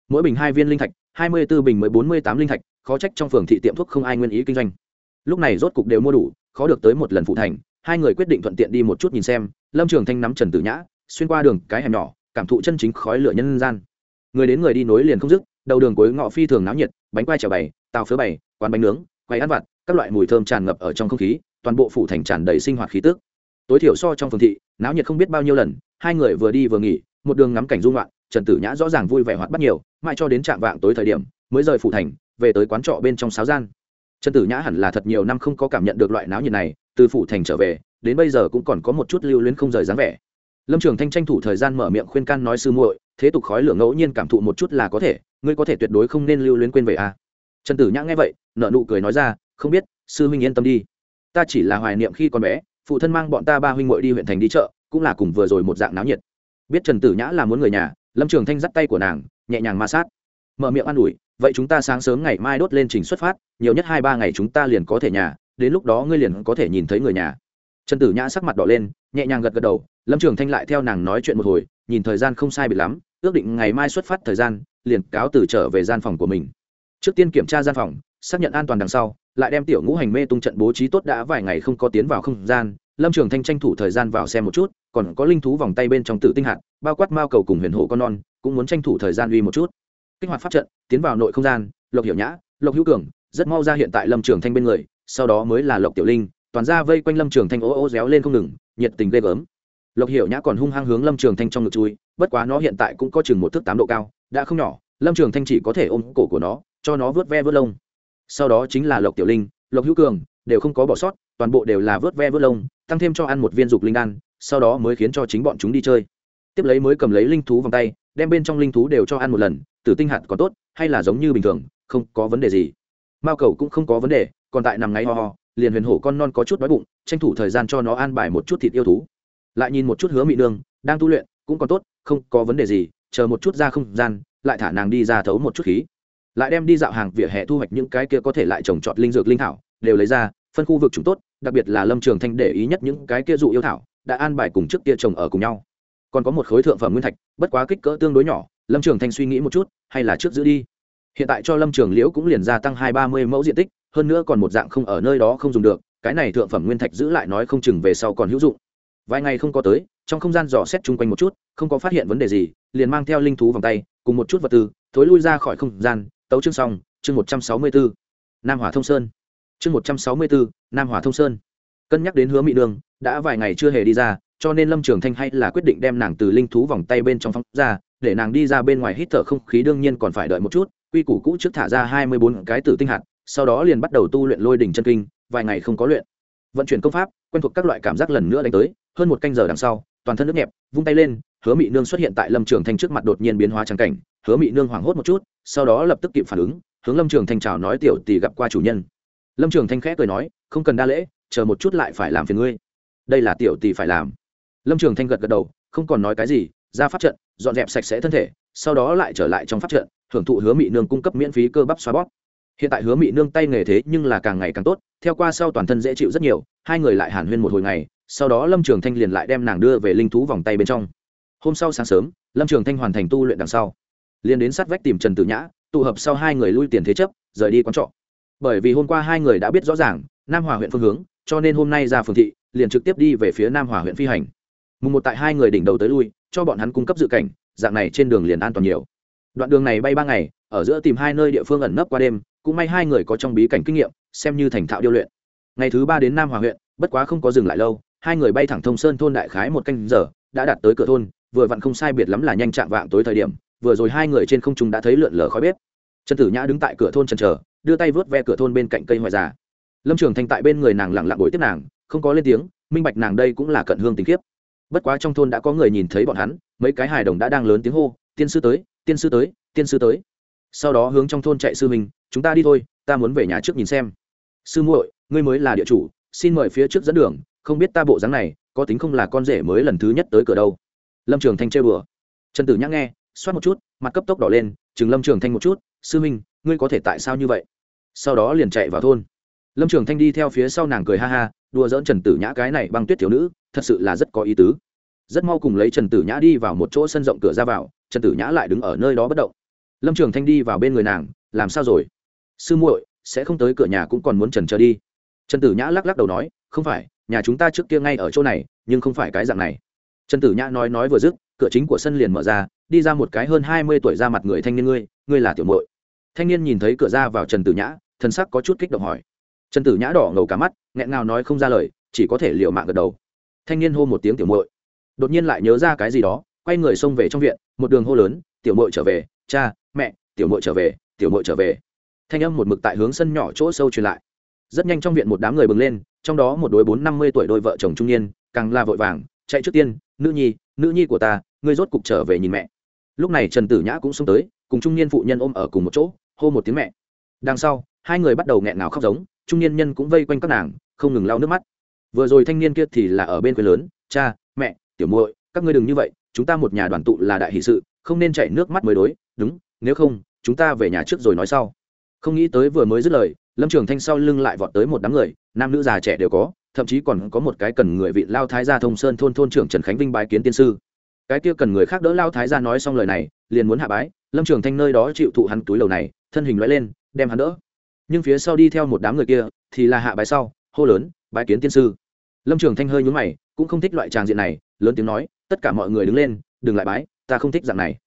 Mỗi bình hai viên linh thạch, hai mươi b ố bình mới bốn mươi tám linh thạch, khó trách trong phường thị tiệm thuốc không ai nguyên ý kinh doanh. Lúc này rốt cục đều mua đủ, khó được tới một lần phụ thành, hai người quyết định thuận tiện đi một chút nhìn xem, lâm trường thanh nắm trần tử nhã, xuyên qua đường cái hẻm nhỏ, cảm thụ chân chính khói lửa nhân gian người đến người đi nối liền không dứt, đầu đường cuối ngọ phi thường náo nhiệt, bánh quai trèo bày, tàu phớ bày, quán bánh nướng quay ăn vặt, các loại mùi thơm tràn ngập ở trong không khí, toàn bộ phủ thành tràn đầy sinh hoạt khí tức. tối thiểu so trong phường thị, náo nhiệt không biết bao nhiêu lần, hai người vừa đi vừa nghỉ, một đường ngắm cảnh dung loạn trần tử nhã rõ ràng vui vẻ hoạt bắt nhiều, mãi cho đến trạm vạng tối thời điểm, mới rời phủ thành, về tới quán trọ bên trong sáo gian trần tử nhã hẳn là thật nhiều năm không có cảm nhận được loại náo nhiệt này, từ phủ thành trở về, đến bây giờ cũng còn có một chút lưu luyến không rời dáng vẻ lâm trường thanh tranh thủ thời gian mở miệng khuyên can nói sư muội thế tục khói lửa ngẫu nhiên cảm thụ một chút là có thể, ngươi có thể tuyệt đối không nên lưu luyến quên về a à. trần tử nhã nghe vậy nợ nụ cười nói ra, không biết, sư huynh yên tâm đi. Ta chỉ là hoài niệm khi còn bé, phụ thân mang bọn ta ba huynh muội đi huyện thành đi chợ, cũng là cùng vừa rồi một dạng náo nhiệt. Biết trần tử nhã là muốn người nhà, lâm trường thanh dắt tay của nàng, nhẹ nhàng ma sát. Mở miệng an ủi, vậy chúng ta sáng sớm ngày mai đốt lên trình xuất phát, nhiều nhất hai ba ngày chúng ta liền có thể nhà, đến lúc đó ngươi liền có thể nhìn thấy người nhà. Trần tử nhã sắc mặt đỏ lên, nhẹ nhàng gật gật đầu, lâm trường thanh lại theo nàng nói chuyện một hồi nhìn thời gian không sai biệt lắm, ước định ngày mai xuất phát thời gian, liền cáo từ trở về gian phòng của mình. Trước tiên kiểm tra gian phòng, xác nhận an toàn đằng sau, lại đem tiểu ngũ hành mê tung trận bố trí tốt đã vài ngày không có tiến vào không gian, lâm trường thanh tranh thủ thời gian vào xem một chút, còn có linh thú vòng tay bên trong tự tinh hạt, bao quát mao cầu cùng huyền hộ con non, cũng muốn tranh thủ thời gian uy một chút. Kích hoạt pháp trận, tiến vào nội không gian, lộc hiểu nhã, lộc hữu cường, rất mau ra hiện tại lâm trường thanh bên người, sau đó mới là lộc tiểu linh, toàn ra vây quanh lâm trường thanh ô ô réo lên không ngừng, nhiệt tình ghê gớm lộc hiểu nhã còn hung hăng hướng lâm trường thanh trong ngực chui, bất quá nó hiện tại cũng có chừng một thước tám độ cao, đã không nhỏ, lâm trường thanh chỉ có thể ôm cổ của nó, cho nó vớt ve vớt lông. Sau đó chính là lộc tiểu linh, lộc hữu cường, đều không có bỏ sót, toàn bộ đều là vớt ve vớt lông, tăng thêm cho ăn một viên dục linh đan, sau đó mới khiến cho chính bọn chúng đi chơi. Tiếp lấy mới cầm lấy linh thú vòng tay, đem bên trong linh thú đều cho ăn một lần, tử tinh hạt có tốt, hay là giống như bình thường, không có vấn đề gì. Mao cầu cũng không có vấn đề, còn tại nằm ngáy ho ho, liền huyền hổ con non có chút đói bụng, tranh thủ thời gian cho nó ăn bài một chút thịt yêu thú lại nhìn một chút hứa mị nương, đang tu luyện, cũng còn tốt, không có vấn đề gì, chờ một chút ra không gian, lại thả nàng đi ra thấu một chút khí. Lại đem đi dạo hàng vỉa hè thu hoạch những cái kia có thể lại trồng trọt linh dược linh thảo, đều lấy ra, phân khu vực chúng tốt, đặc biệt là lâm trường thanh để ý nhất những cái kia dụ yêu thảo, đã an bài cùng trước kia trồng ở cùng nhau. Còn có một khối thượng phẩm nguyên thạch, bất quá kích cỡ tương đối nhỏ, lâm trường thanh suy nghĩ một chút, hay là trước giữ đi. Hiện tại cho lâm trường liễu cũng liền gia tăng hai ba mươi mẫu diện tích, hơn nữa còn một dạng không ở nơi đó không dùng được, cái này thượng phẩm nguyên thạch giữ lại nói không chừng về sau còn hữu dụng vài ngày không có tới, trong không gian dò xét chung quanh một chút, không có phát hiện vấn đề gì, liền mang theo linh thú vòng tay, cùng một chút vật tư, thối lui ra khỏi không gian. Tấu chương xong, chương một trăm sáu mươi bốn nam hỏa thông sơn. Chương một trăm sáu mươi bốn nam hỏa thông sơn. Cân nhắc đến hứa mỹ đường, đã vài ngày chưa hề đi ra, cho nên lâm trường thanh hay là quyết định đem nàng từ linh thú vòng tay bên trong phóng ra, để nàng đi ra bên ngoài hít thở không khí đương nhiên còn phải đợi một chút. Quy củ cũ trước thả ra hai mươi bốn cái tử tinh hạt, sau đó liền bắt đầu tu luyện lôi đỉnh chân kinh, vài ngày không có luyện vận chuyển công pháp, quen thuộc các loại cảm giác lần nữa đánh tới, hơn một canh giờ đằng sau, toàn thân nước nhẹp, vung tay lên, hứa mị nương xuất hiện tại lâm trường thanh trước mặt đột nhiên biến hóa trắng cảnh, hứa mị nương hoảng hốt một chút, sau đó lập tức kịp phản ứng, hướng lâm trường thanh chào nói tiểu tỷ gặp qua chủ nhân. Lâm trường thanh khẽ cười nói, không cần đa lễ, chờ một chút lại phải làm phiền ngươi. Đây là tiểu tỷ phải làm. Lâm trường thanh gật gật đầu, không còn nói cái gì, ra pháp trận, dọn dẹp sạch sẽ thân thể, sau đó lại trở lại trong pháp trận, hưởng thụ hứa mị nương cung cấp miễn phí cơ bắp xoa bóp hiện tại hứa mị nương tay nghề thế nhưng là càng ngày càng tốt, theo qua sau toàn thân dễ chịu rất nhiều, hai người lại hàn huyên một hồi ngày, sau đó lâm trường thanh liền lại đem nàng đưa về linh thú vòng tay bên trong. Hôm sau sáng sớm, lâm trường thanh hoàn thành tu luyện đằng sau, liền đến sát vách tìm trần tử nhã, tụ hợp sau hai người lui tiền thế chấp, rời đi quán trọ. Bởi vì hôm qua hai người đã biết rõ ràng, nam hòa huyện phương hướng, cho nên hôm nay ra phường thị, liền trực tiếp đi về phía nam hòa huyện phi hành. Mùng một tại hai người đỉnh đầu tới lui, cho bọn hắn cung cấp dự cảnh, dạng này trên đường liền an toàn nhiều. Đoạn đường này bay ba ngày, ở giữa tìm hai nơi địa phương ẩn nấp qua đêm cũng may hai người có trong bí cảnh kinh nghiệm, xem như thành thạo điêu luyện. Ngày thứ ba đến nam hòa huyện, bất quá không có dừng lại lâu, hai người bay thẳng thông sơn thôn đại khái một canh giờ, đã đạt tới cửa thôn, vừa vặn không sai biệt lắm là nhanh chạm vạng tối thời điểm, vừa rồi hai người trên không trung đã thấy lượn lờ khói bếp. Trần tử nhã đứng tại cửa thôn trần trờ đưa tay vớt ve cửa thôn bên cạnh cây hoại già. Lâm trường thanh tại bên người nàng lặng lặng bồi tiếp nàng, không có lên tiếng, minh bạch nàng đây cũng là cận hương tình kiếp bất quá trong thôn đã có người nhìn thấy bọn hắn, mấy cái hài đồng đã đang lớn tiếng hô, tiên sư tới, tiên sư tới, tiên sư tới sau đó hướng trong thôn chạy sư mình chúng ta đi thôi, ta muốn về nhà trước nhìn xem. Sư muội, ngươi mới là địa chủ, xin mời phía trước dẫn đường, không biết ta bộ dáng này, có tính không là con rể mới lần thứ nhất tới cửa đâu. Lâm trường thanh chơi bừa trần tử nhắc nghe, xoát một chút, mặt cấp tốc đỏ lên, chừng lâm trường thanh một chút, sư minh ngươi có thể tại sao như vậy? Sau đó liền chạy vào thôn. Lâm trường thanh đi theo phía sau nàng cười ha ha, đùa dỡn trần tử nhã cái này băng tuyết thiếu nữ, thật sự là rất có ý tứ. Rất mau cùng lấy trần tử nhã đi vào một chỗ sân rộng cửa ra vào, trần tử nhã lại đứng ở nơi đó bất động lâm trường thanh đi vào bên người nàng, làm sao rồi? Sư muội, sẽ không tới cửa nhà cũng còn muốn trần trờ đi. Trần tử nhã lắc lắc đầu nói, không phải, nhà chúng ta trước kia ngay ở chỗ này, nhưng không phải cái dạng này. Trần tử nhã nói nói vừa dứt, cửa chính của sân liền mở ra, đi ra một cái hơn hai mươi tuổi ra mặt người thanh niên ngươi ngươi là tiểu muội. Thanh niên nhìn thấy cửa ra vào trần tử nhã thân sắc có chút kích động hỏi. Trần tử nhã đỏ ngầu cả mắt, nghẹn ngào nói không ra lời, chỉ có thể liều mạng gật đầu. Thanh niên hô một tiếng tiểu muội. Đột nhiên lại nhớ ra cái gì đó, quay người xông về trong viện, một đường hô lớn, tiểu muội trở về cha, mẹ, tiểu mội trở về, tiểu mội trở về. Thanh âm một mực tại hướng sân nhỏ chỗ sâu truyền lại. Rất nhanh trong viện một đám người bừng lên, trong đó một đôi bốn năm mươi tuổi đôi vợ chồng trung niên, càng la vội vàng, chạy trước tiên, nữ nhi nữ nhi của ta, ngươi rốt cục trở về nhìn mẹ. Lúc này trần tử nhã cũng xông tới, cùng trung niên phụ nhân ôm ở cùng một chỗ, hô một tiếng mẹ. Đằng sau, hai người bắt đầu nghẹn ngào khóc giống, trung niên nhân cũng vây quanh các nàng, không ngừng lau nước mắt. Vừa rồi thanh niên kia thì là ở bên quê lớn, cha, mẹ, tiểu muội, các ngươi đừng như vậy, chúng ta một nhà đoàn tụ là đại hỷ sự, không nên chảy nước mắt mới đối đúng, nếu không, chúng ta về nhà trước rồi nói sau. Không nghĩ tới vừa mới dứt lời, lâm trường thanh sau lưng lại vọt tới một đám người, nam nữ già trẻ đều có, thậm chí còn có một cái cần người vị lao thái gia thông sơn thôn thôn trưởng trần khánh vinh bái kiến tiên sư. Cái kia cần người khác đỡ lao thái gia nói xong lời này, liền muốn hạ bái, lâm trường thanh nơi đó chịu thụ hắn túi lầu này, thân hình loại lên, đem hắn đỡ. Nhưng phía sau đi theo một đám người kia, thì là hạ bái sau, hô lớn, bái kiến tiên sư. Lâm trường thanh hơi nhún mày, cũng không thích loại tràng diện này, lớn tiếng nói, tất cả mọi người đứng lên, đừng lại bái, ta không thích dạng này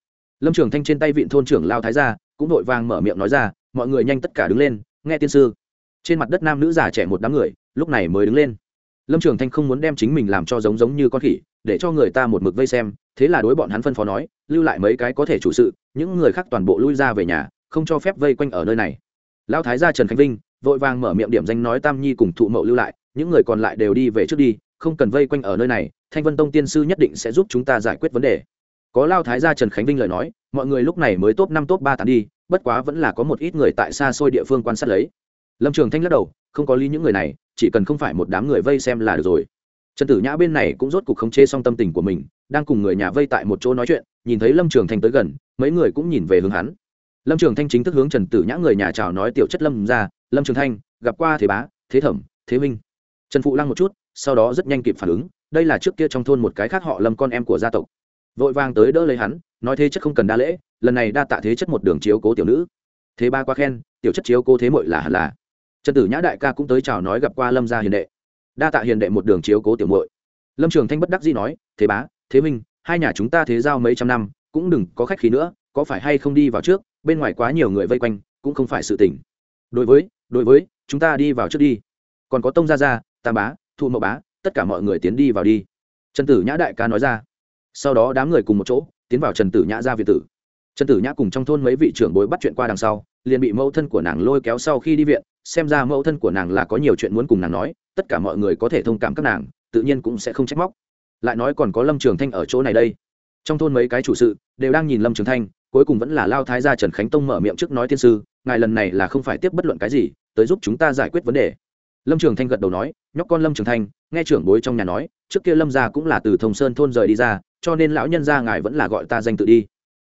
lâm trường thanh trên tay vịn thôn trưởng lao thái gia, cũng vội vàng mở miệng nói ra, mọi người nhanh tất cả đứng lên, nghe tiên sư. Trên mặt đất nam nữ già trẻ một đám người, lúc này mới đứng lên. Lâm trường thanh không muốn đem chính mình làm cho giống giống như con khỉ, để cho người ta một mực vây xem, thế là đối bọn hắn phân phó nói, lưu lại mấy cái có thể chủ sự, những người khác toàn bộ lui ra về nhà, không cho phép vây quanh ở nơi này. Lão thái gia trần khánh vinh, vội vàng mở miệng điểm danh nói tam nhi cùng thụ mậu lưu lại, những người còn lại đều đi về trước đi, không cần vây quanh ở nơi này, thanh vân tông tiên sư nhất định sẽ giúp chúng ta giải quyết vấn đề có lao thái gia trần khánh vinh lời nói, mọi người lúc này mới top năm, top ba tàn đi, bất quá vẫn là có một ít người tại xa xôi địa phương quan sát lấy. Lâm trường thanh lắc đầu, không có lý những người này, chỉ cần không phải một đám người vây xem là được rồi. Trần tử nhã bên này cũng rốt cuộc khống chế xong tâm tình của mình, đang cùng người nhà vây tại một chỗ nói chuyện, nhìn thấy lâm trường thanh tới gần, mấy người cũng nhìn về hướng hắn. Lâm trường thanh chính thức hướng trần tử nhã người nhà chào nói tiểu chất lâm ra, lâm trường thanh, gặp qua thế bá, thế thẩm, thế minh trần phụ lăng một chút, sau đó rất nhanh kịp phản ứng, đây là trước kia trong thôn một cái khác họ lâm con em của gia tộc vội vàng tới đỡ lấy hắn, nói thế chất không cần đa lễ, lần này đa tạ thế chất một đường chiếu cố tiểu nữ. Thế ba qua khen, tiểu chất chiếu cố thế mội là hẳn là. Trần tử nhã đại ca cũng tới chào nói gặp qua lâm gia hiền đệ. Đa tạ hiền đệ một đường chiếu cố tiểu muội. Lâm trường thanh bất đắc dĩ nói, thế bá, thế minh hai nhà chúng ta thế giao mấy trăm năm, cũng đừng có khách khí nữa, có phải hay không đi vào trước, bên ngoài quá nhiều người vây quanh, cũng không phải sự tỉnh đối với đối với, chúng ta đi vào trước đi. Còn có tông gia gia, tam bá, thụ mậu bá, tất cả mọi người tiến đi vào đi. Trần tử nhã đại ca nói ra sau đó đám người cùng một chỗ, tiến vào trần tử nhã ra viện tử. Trần tử nhã cùng trong thôn mấy vị trưởng bối bắt chuyện qua đằng sau, liền bị mẫu thân của nàng lôi kéo sau khi đi viện, xem ra mẫu thân của nàng là có nhiều chuyện muốn cùng nàng nói, tất cả mọi người có thể thông cảm các nàng, tự nhiên cũng sẽ không trách móc. Lại nói còn có lâm trường thanh ở chỗ này đây. Trong thôn mấy cái chủ sự đều đang nhìn lâm trường thanh, cuối cùng vẫn là lao thái gia trần khánh tông mở miệng trước nói thiên sư, ngài lần này là không phải tiếp bất luận cái gì, tới giúp chúng ta giải quyết vấn đề. Lâm trường thanh gật đầu nói, nhóc con lâm trường thanh nghe trưởng bối trong nhà nói, trước kia lâm gia cũng là từ thông sơn thôn rời đi ra, cho nên lão nhân gia ngài vẫn là gọi ta danh tự đi.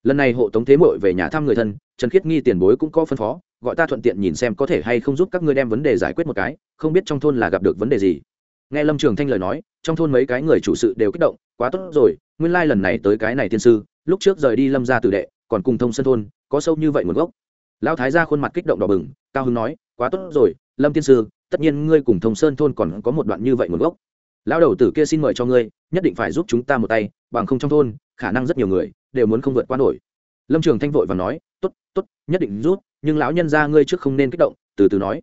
Lần này hộ tống thế mội về nhà thăm người thân, trần khiết nghi tiền bối cũng có phân phó, gọi ta thuận tiện nhìn xem có thể hay không giúp các ngươi đem vấn đề giải quyết một cái, không biết trong thôn là gặp được vấn đề gì. Nghe lâm trường thanh lời nói, trong thôn mấy cái người chủ sự đều kích động, quá tốt rồi, nguyên lai lần này tới cái này tiên sư, lúc trước rời đi lâm ra tử đệ, còn cùng thông sân thôn, có sâu như vậy nguồn gốc. Lão thái ra khuôn mặt kích động đỏ bừng, cao hưng nói, quá tốt rồi, lâm tiên sư tất nhiên ngươi cùng thông sơn thôn còn có một đoạn như vậy nguồn gốc. Lão đầu tử kia xin mời cho ngươi, nhất định phải giúp chúng ta một tay, bằng không trong thôn, khả năng rất nhiều người đều muốn không vượt qua nổi. Lâm trường thanh vội và nói t ố t t ố t nhất định rút nhưng lão nhân ra ngươi trước không nên kích động, từ từ nói.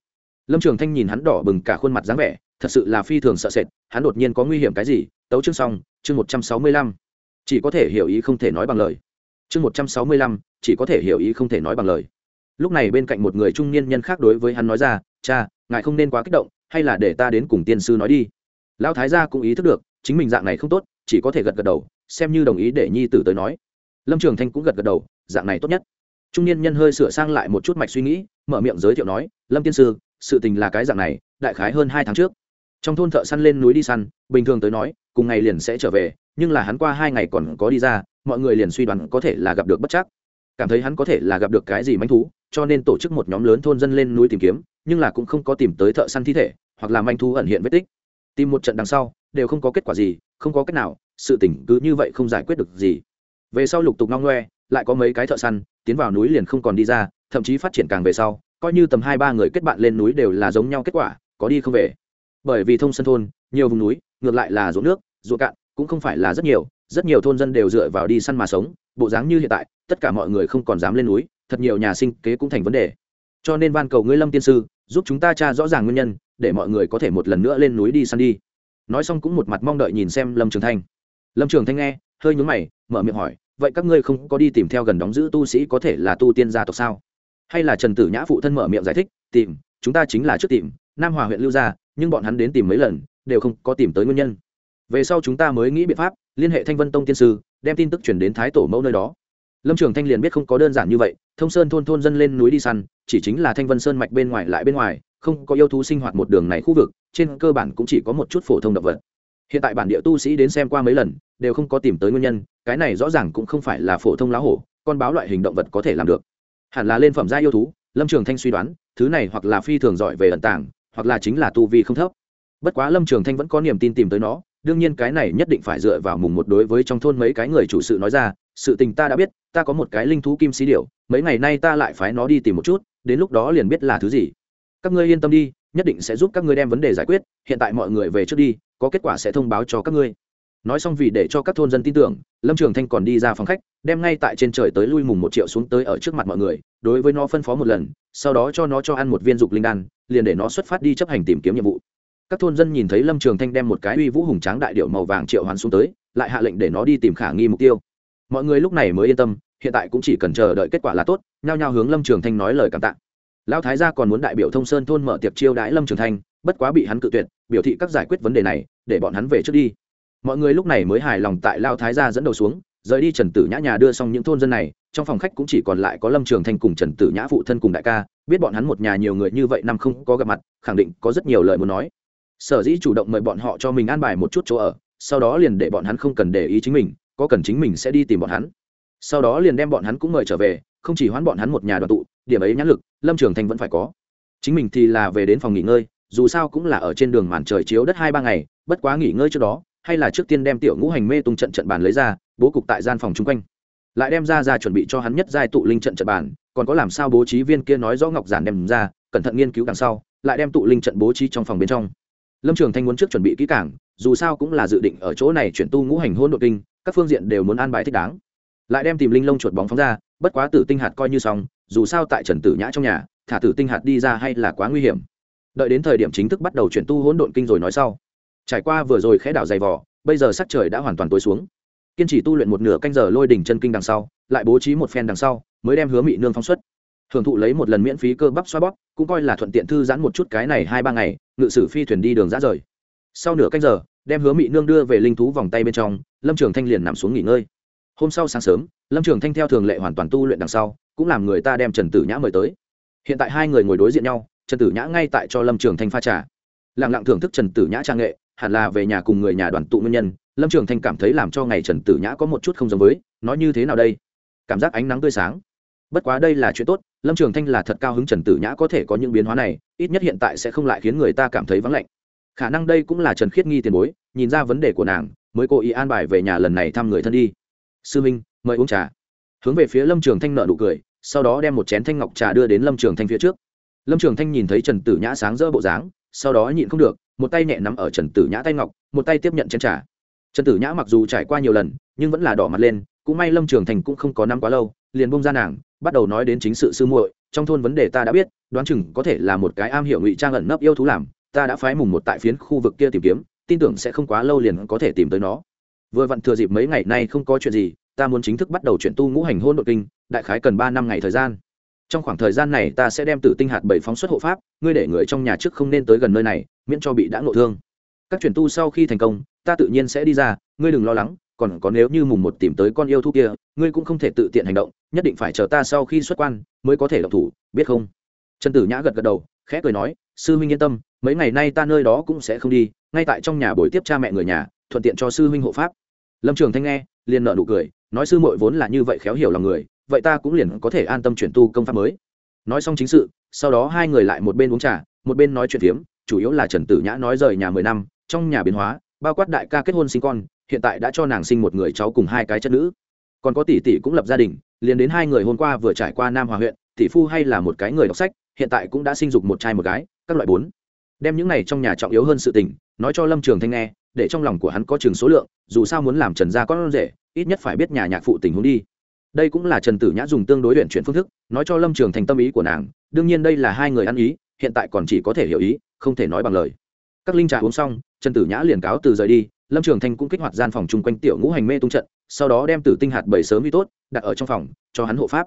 Lâm trường thanh nhìn hắn đỏ bừng cả khuôn mặt dáng vẻ, thật sự là phi thường sợ sệt, hắn đột nhiên có nguy hiểm cái gì? Tấu chương xong, chương một trăm sáu mươi lăm. Chỉ có thể hiểu ý không thể nói bằng lời. Chương một trăm sáu mươi lăm, chỉ có thể hiểu ý không thể nói bằng lời. Lúc này bên cạnh một người trung niên nhân khác đối với hắn nói ra, cha ngài không nên quá kích động, hay là để ta đến cùng tiên sư nói đi. Lão thái gia cũng ý thức được, chính mình dạng này không tốt, chỉ có thể gật gật đầu, xem như đồng ý để nhi tử tới nói. Lâm trường thanh cũng gật gật đầu, dạng này tốt nhất. Trung niên nhân hơi sửa sang lại một chút mạch suy nghĩ, mở miệng giới thiệu nói, lâm tiên sư, sự tình là cái dạng này, đại khái hơn hai tháng trước. Trong thôn thợ săn lên núi đi săn, bình thường tới nói, cùng ngày liền sẽ trở về, nhưng là hắn qua hai ngày còn có đi ra, mọi người liền suy đoán có thể là gặp được bất chắc cảm thấy hắn có thể là gặp được cái gì manh thú, cho nên tổ chức một nhóm lớn thôn dân lên núi tìm kiếm, nhưng là cũng không có tìm tới thợ săn thi thể, hoặc là manh thú ẩn hiện vết tích. Tìm một trận đằng sau, đều không có kết quả gì, không có cách nào, sự tỉnh cứ như vậy không giải quyết được gì. Về sau lục tục ngong ngoe, lại có mấy cái thợ săn, tiến vào núi liền không còn đi ra, thậm chí phát triển càng về sau, coi như tầm hai ba người kết bạn lên núi đều là giống nhau kết quả, có đi không về. Bởi vì thông sân thôn, nhiều vùng núi, ngược lại là ruộng nước, ruộng cạn, cũng không phải là rất nhiều rất nhiều thôn dân đều dựa vào đi săn mà sống, bộ dáng như hiện tại tất cả mọi người không còn dám lên núi, thật nhiều nhà sinh kế cũng thành vấn đề. Cho nên van cầu ngươi lâm tiên sư, giúp chúng ta tra rõ ràng nguyên nhân, để mọi người có thể một lần nữa lên núi đi săn đi. Nói xong cũng một mặt mong đợi nhìn xem lâm trường thanh. Lâm trường thanh nghe, hơi nhún mày, mở miệng hỏi, vậy các ngươi không có đi tìm theo gần đóng giữ tu sĩ có thể là tu tiên gia tộc sao? Hay là trần tử nhã phụ thân mở miệng giải thích, tìm, chúng ta chính là trước tìm, nam hòa huyện lưu gia, nhưng bọn hắn đến tìm mấy lần, đều không có tìm tới nguyên nhân. Về sau chúng ta mới nghĩ biện pháp, liên hệ thanh vân tông tiên sư, đem tin tức chuyển đến thái tổ mẫu nơi đó lâm trường thanh liền biết không có đơn giản như vậy, thông sơn thôn thôn dân lên núi đi săn, chỉ chính là thanh vân sơn mạch bên ngoài lại bên ngoài, không có yêu thú sinh hoạt một đường này khu vực, trên cơ bản cũng chỉ có một chút phổ thông động vật. Hiện tại bản địa tu sĩ đến xem qua mấy lần, đều không có tìm tới nguyên nhân, cái này rõ ràng cũng không phải là phổ thông lá hổ, con báo loại hình động vật có thể làm được. Hẳn là lên phẩm gia yêu thú, lâm trường thanh suy đoán, thứ này hoặc là phi thường giỏi về ẩn tàng, hoặc là chính là tu vi không thấp. Bất quá lâm trường thanh vẫn có niềm tin tìm tới nó, đương nhiên cái này nhất định phải dựa vào mùng một đối với trong thôn mấy cái người chủ sự nói ra, sự tình ta đã biết ta có một cái linh thú kim xí điểu, mấy ngày nay ta lại phái nó đi tìm một chút đến lúc đó liền biết là thứ gì. Các ngươi yên tâm đi nhất định sẽ giúp các ngươi đem vấn đề giải quyết hiện tại mọi người về trước đi có kết quả sẽ thông báo cho các ngươi. Nói xong vì để cho các thôn dân tin tưởng lâm trường thanh còn đi ra phòng khách đem ngay tại trên trời tới lui mùng một triệu xuống tới ở trước mặt mọi người đối với nó phân phó một lần sau đó cho nó cho ăn một viên dục linh đan liền để nó xuất phát đi chấp hành tìm kiếm nhiệm vụ. Các thôn dân nhìn thấy lâm trường thanh đem một cái uy vũ hùng tráng đại điệu màu vàng triệu hoàn xuống tới lại hạ lệnh để nó đi tìm khả nghi mục tiêu mọi người lúc này mới yên tâm, hiện tại cũng chỉ cần chờ đợi kết quả là tốt, nhao nhao hướng lâm trường thanh nói lời cảm tạ. Lão thái gia còn muốn đại biểu thông sơn thôn mở tiệc chiêu đãi lâm trường thanh, bất quá bị hắn cự tuyệt, biểu thị các giải quyết vấn đề này, để bọn hắn về trước đi. Mọi người lúc này mới hài lòng tại lao thái gia dẫn đầu xuống, rời đi trần tử nhã nhà đưa xong những thôn dân này, trong phòng khách cũng chỉ còn lại có lâm trường thanh cùng trần tử nhã phụ thân cùng đại ca, biết bọn hắn một nhà nhiều người như vậy năm không có gặp mặt, khẳng định có rất nhiều lời muốn nói. Sở dĩ chủ động mời bọn họ cho mình an bài một chút chỗ ở, sau đó liền để bọn hắn không cần để ý chính mình có cần chính mình sẽ đi tìm bọn hắn. Sau đó liền đem bọn hắn cũng mời trở về, không chỉ hoán bọn hắn một nhà đoàn tụ, điểm ấy nhãn lực, lâm trường thanh vẫn phải có. Chính mình thì là về đến phòng nghỉ ngơi, dù sao cũng là ở trên đường màn trời chiếu đất hai ba ngày, bất quá nghỉ ngơi trước đó, hay là trước tiên đem tiểu ngũ hành mê tung trận trận bàn lấy ra, bố cục tại gian phòng chung quanh. Lại đem ra ra chuẩn bị cho hắn nhất giai tụ linh trận trận bàn, còn có làm sao bố trí viên kia nói rõ ngọc giản đem ra, cẩn thận nghiên cứu đằng sau, lại đem tụ linh trận bố trí trong phòng bên trong. Lâm trường thanh muốn trước chuẩn bị kỹ cảng dù sao cũng là dự định ở chỗ này chuyển tu ngũ hành hôn đội kinh các phương diện đều muốn an bài thích đáng. Lại đem tìm linh lông chuột bóng phóng ra, bất quá tử tinh hạt coi như xong, dù sao tại trần tử nhã trong nhà, thả tử tinh hạt đi ra hay là quá nguy hiểm. Đợi đến thời điểm chính thức bắt đầu chuyển tu hỗn độn kinh rồi nói sau. Trải qua vừa rồi khẽ đảo dày vỏ bây giờ sắc trời đã hoàn toàn tối xuống. Kiên trì tu luyện một nửa canh giờ lôi đỉnh chân kinh đằng sau, lại bố trí một phen đằng sau, mới đem hứa mị nương phóng xuất. Hưởng thụ lấy một lần miễn phí cơ bắp xoa bóp, cũng coi là thuận tiện thư giãn một chút cái này hai ba ngày, ngự sử phi thuyền đi đường ra rời. Sau nửa canh giờ đem hứa mị nương đưa về linh thú vòng tay bên trong, lâm trường thanh liền nằm xuống nghỉ ngơi. Hôm sau sáng sớm, lâm trường thanh theo thường lệ hoàn toàn tu luyện đằng sau, cũng làm người ta đem trần tử nhã mời tới. Hiện tại hai người ngồi đối diện nhau, trần tử nhã ngay tại cho lâm trường thanh pha trà. Lặng lặng thưởng thức trần tử nhã trang nghệ, hẳn là về nhà cùng người nhà đoàn tụ nguyên nhân, lâm trường thanh cảm thấy làm cho ngày trần tử nhã có một chút không giống với, nói như thế nào đây? Cảm giác ánh nắng tươi sáng. Bất quá đây là chuyện tốt, lâm trường thanh là thật cao hứng trần tử nhã có thể có những biến hóa này, ít nhất hiện tại sẽ không lại khiến người ta cảm thấy vắng lạnh khả năng đây cũng là trần khiết nghi tiền bối, nhìn ra vấn đề của nàng, mới cố ý an bài về nhà lần này thăm người thân đi. Sư minh, mời uống trà. Hướng về phía lâm trường thanh nợ nụ cười, sau đó đem một chén thanh ngọc trà đưa đến lâm trường thanh phía trước. Lâm trường thanh nhìn thấy trần tử nhã sáng rỡ bộ dáng, sau đó nhịn không được, một tay nhẹ nắm ở trần tử nhã tay ngọc, một tay tiếp nhận chén trà. Trần tử nhã mặc dù trải qua nhiều lần, nhưng vẫn là đỏ mặt lên, cũng may lâm trường thành cũng không có năm quá lâu, liền bông ra nàng, bắt đầu nói đến chính sự sư muội, trong thôn vấn đề ta đã biết, đoán chừng có thể là một cái am hiểu ngụy trang ẩn nấp yêu thú làm ta đã phái mùng một tại phiến khu vực kia tìm kiếm, tin tưởng sẽ không quá lâu liền có thể tìm tới nó. Vừa vặn thừa dịp mấy ngày nay không có chuyện gì, ta muốn chính thức bắt đầu chuyển tu ngũ hành hôn nội kinh, đại khái cần ba năm ngày thời gian. Trong khoảng thời gian này ta sẽ đem tử tinh hạt bảy phóng xuất hộ pháp, ngươi để người trong nhà trước không nên tới gần nơi này, miễn cho bị đã ngộ thương. Các chuyển tu sau khi thành công, ta tự nhiên sẽ đi ra, ngươi đừng lo lắng, còn có nếu như mùng một tìm tới con yêu thú kia, ngươi cũng không thể tự tiện hành động, nhất định phải chờ ta sau khi xuất quan, mới có thể động thủ, biết không? Trần tử nhã gật gật đầu, khẽ cười nói sư huynh yên tâm, mấy ngày nay ta nơi đó cũng sẽ không đi, ngay tại trong nhà buổi tiếp cha mẹ người nhà, thuận tiện cho sư huynh hộ pháp. Lâm trường thanh nghe, liền nợ nụ cười, nói sư mội vốn là như vậy khéo hiểu lòng người, vậy ta cũng liền có thể an tâm chuyển tu công pháp mới. Nói xong chính sự, sau đó hai người lại một bên uống trà, một bên nói chuyện phiếm, chủ yếu là trần tử nhã nói rời nhà mười năm, trong nhà biến hóa, bao quát đại ca kết hôn sinh con, hiện tại đã cho nàng sinh một người cháu cùng hai cái chất nữ. Còn có tỷ tỷ cũng lập gia đình, liền đến hai người hôm qua vừa trải qua nam hòa huyện, tỷ phu hay là một cái người đọc sách, hiện tại cũng đã sinh dục một trai một gái các loại bốn. Đem những này trong nhà trọng yếu hơn sự tình, nói cho lâm trường thanh nghe, để trong lòng của hắn có chừng số lượng, dù sao muốn làm trần gia con rể, ít nhất phải biết nhà nhạc phụ tình huống đi. Đây cũng là trần tử nhã dùng tương đối luyện chuyển phương thức, nói cho lâm trường thành tâm ý của nàng, đương nhiên đây là hai người ăn ý, hiện tại còn chỉ có thể hiểu ý, không thể nói bằng lời. Các linh trà uống xong, trần tử nhã liền cáo từ rời đi, lâm trường thanh cũng kích hoạt gian phòng chung quanh tiểu ngũ hành mê tung trận, sau đó đem tử tinh hạt bảy sớm đi tốt, đặt ở trong phòng, cho hắn hộ pháp.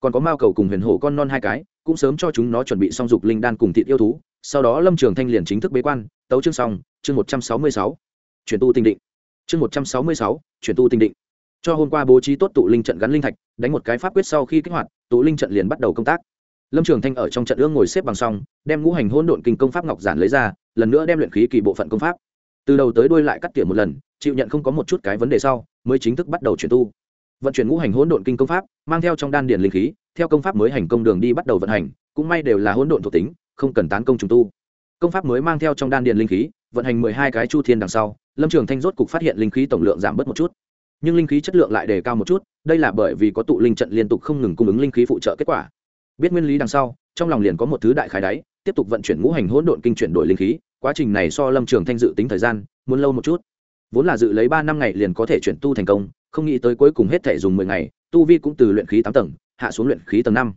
Còn có mao cầu cùng huyền hổ con non hai cái cũng sớm cho chúng nó chuẩn bị xong dục linh đan cùng thịt yêu thú, sau đó lâm trường thanh liền chính thức bế quan, tấu chương xong, chương một trăm sáu mươi sáu. Chuyển tu tinh định. Chương một trăm sáu mươi sáu, chuyển tu tinh định. Cho hôm qua bố trí tốt tụ linh trận gắn linh thạch, đánh một cái pháp quyết sau khi kích hoạt, tụ linh trận liền bắt đầu công tác. Lâm trường thanh ở trong trận ương ngồi xếp bằng xong, đem ngũ hành hỗn độn kinh công pháp ngọc giản lấy ra, lần nữa đem luyện khí kỳ bộ phận công pháp. Từ đầu tới đuôi lại cắt tỉa một lần, chịu nhận không có một chút cái vấn đề sau, mới chính thức bắt đầu chuyển tu. Vận chuyển ngũ hành hỗn độn kinh công pháp, mang theo trong đan điền linh khí theo công pháp mới hành công đường đi bắt đầu vận hành, cũng may đều là hỗn độn thuộc tính, không cần tán công trùng tu. Công pháp mới mang theo trong đan điền linh khí, vận hành mười hai cái chu thiên đằng sau, lâm trường thanh rốt cục phát hiện linh khí tổng lượng giảm bớt một chút. Nhưng linh khí chất lượng lại đề cao một chút, đây là bởi vì có tụ linh trận liên tục không ngừng cung ứng linh khí phụ trợ kết quả. Biết nguyên lý đằng sau, trong lòng liền có một thứ đại khái đáy, tiếp tục vận chuyển ngũ hành hỗn độn kinh chuyển đổi linh khí, quá trình này so lâm trường thanh dự tính thời gian, muốn lâu một chút. Vốn là dự lấy ba năm ngày liền có thể chuyển tu thành công, không nghĩ tới cuối cùng hết thể dùng mười ngày, tu vi cũng từ luyện khí tám tầng hạ xuống luyện khí tầng năm.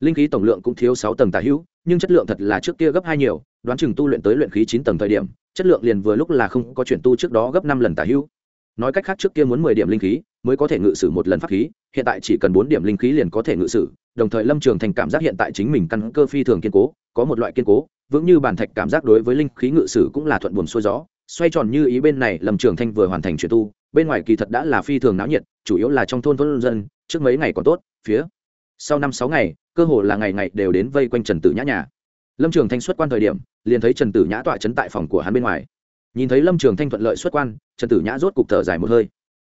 Linh khí tổng lượng cũng thiếu sáu tầng tả hữu, nhưng chất lượng thật là trước kia gấp hai nhiều, đoán chừng tu luyện tới luyện khí chín tầng thời điểm, chất lượng liền vừa lúc là không có chuyển tu trước đó gấp năm lần tả hữu. Nói cách khác trước kia muốn mười điểm linh khí, mới có thể ngự sử một lần pháp khí, hiện tại chỉ cần bốn điểm linh khí liền có thể ngự sử, đồng thời lâm trường thành cảm giác hiện tại chính mình căn cơ phi thường kiên cố, có một loại kiên cố, vững như bàn thạch cảm giác đối với linh khí ngự sử cũng là thuận buồm xuôi gió, xoay tròn như ý bên này lâm trường thanh vừa hoàn thành chuyển tu, bên ngoài kỳ thật đã là phi thường náo nhiệt, chủ yếu là trong thôn thôn dân, trước mấy ngày còn tốt, phía sau năm sáu ngày, cơ hồ là ngày ngày đều đến vây quanh trần tử nhã nhà. Lâm trường thanh xuất quan thời điểm, liền thấy trần tử nhã tọa chấn tại phòng của hắn bên ngoài. Nhìn thấy lâm trường thanh thuận lợi xuất quan, trần tử nhã rốt cục thở dài một hơi.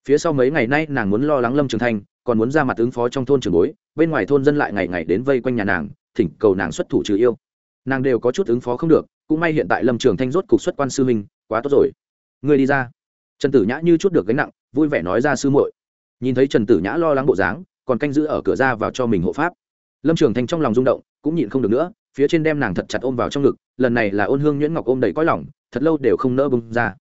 Phía sau mấy ngày nay, nàng muốn lo lắng lâm trường thanh, còn muốn ra mặt ứng phó trong thôn trường bối, bên ngoài thôn dân lại ngày ngày đến vây quanh nhà nàng, thỉnh cầu nàng xuất thủ trừ yêu. Nàng đều có chút ứng phó không được, cũng may hiện tại lâm trường thanh rốt cục xuất quan sư minh quá tốt rồi. Người đi ra. Trần tử nhã như chút được gánh nặng, vui vẻ nói ra sư muội. Nhìn thấy trần tử nhã lo lắng bộ dáng còn canh giữ ở cửa ra vào cho mình hộ pháp. Lâm trường thanh trong lòng rung động, cũng nhịn không được nữa, phía trên đem nàng thật chặt ôm vào trong ngực, lần này là ôn hương nhuyễn ngọc ôm đầy cõi lỏng thật lâu đều không nỡ bông ra.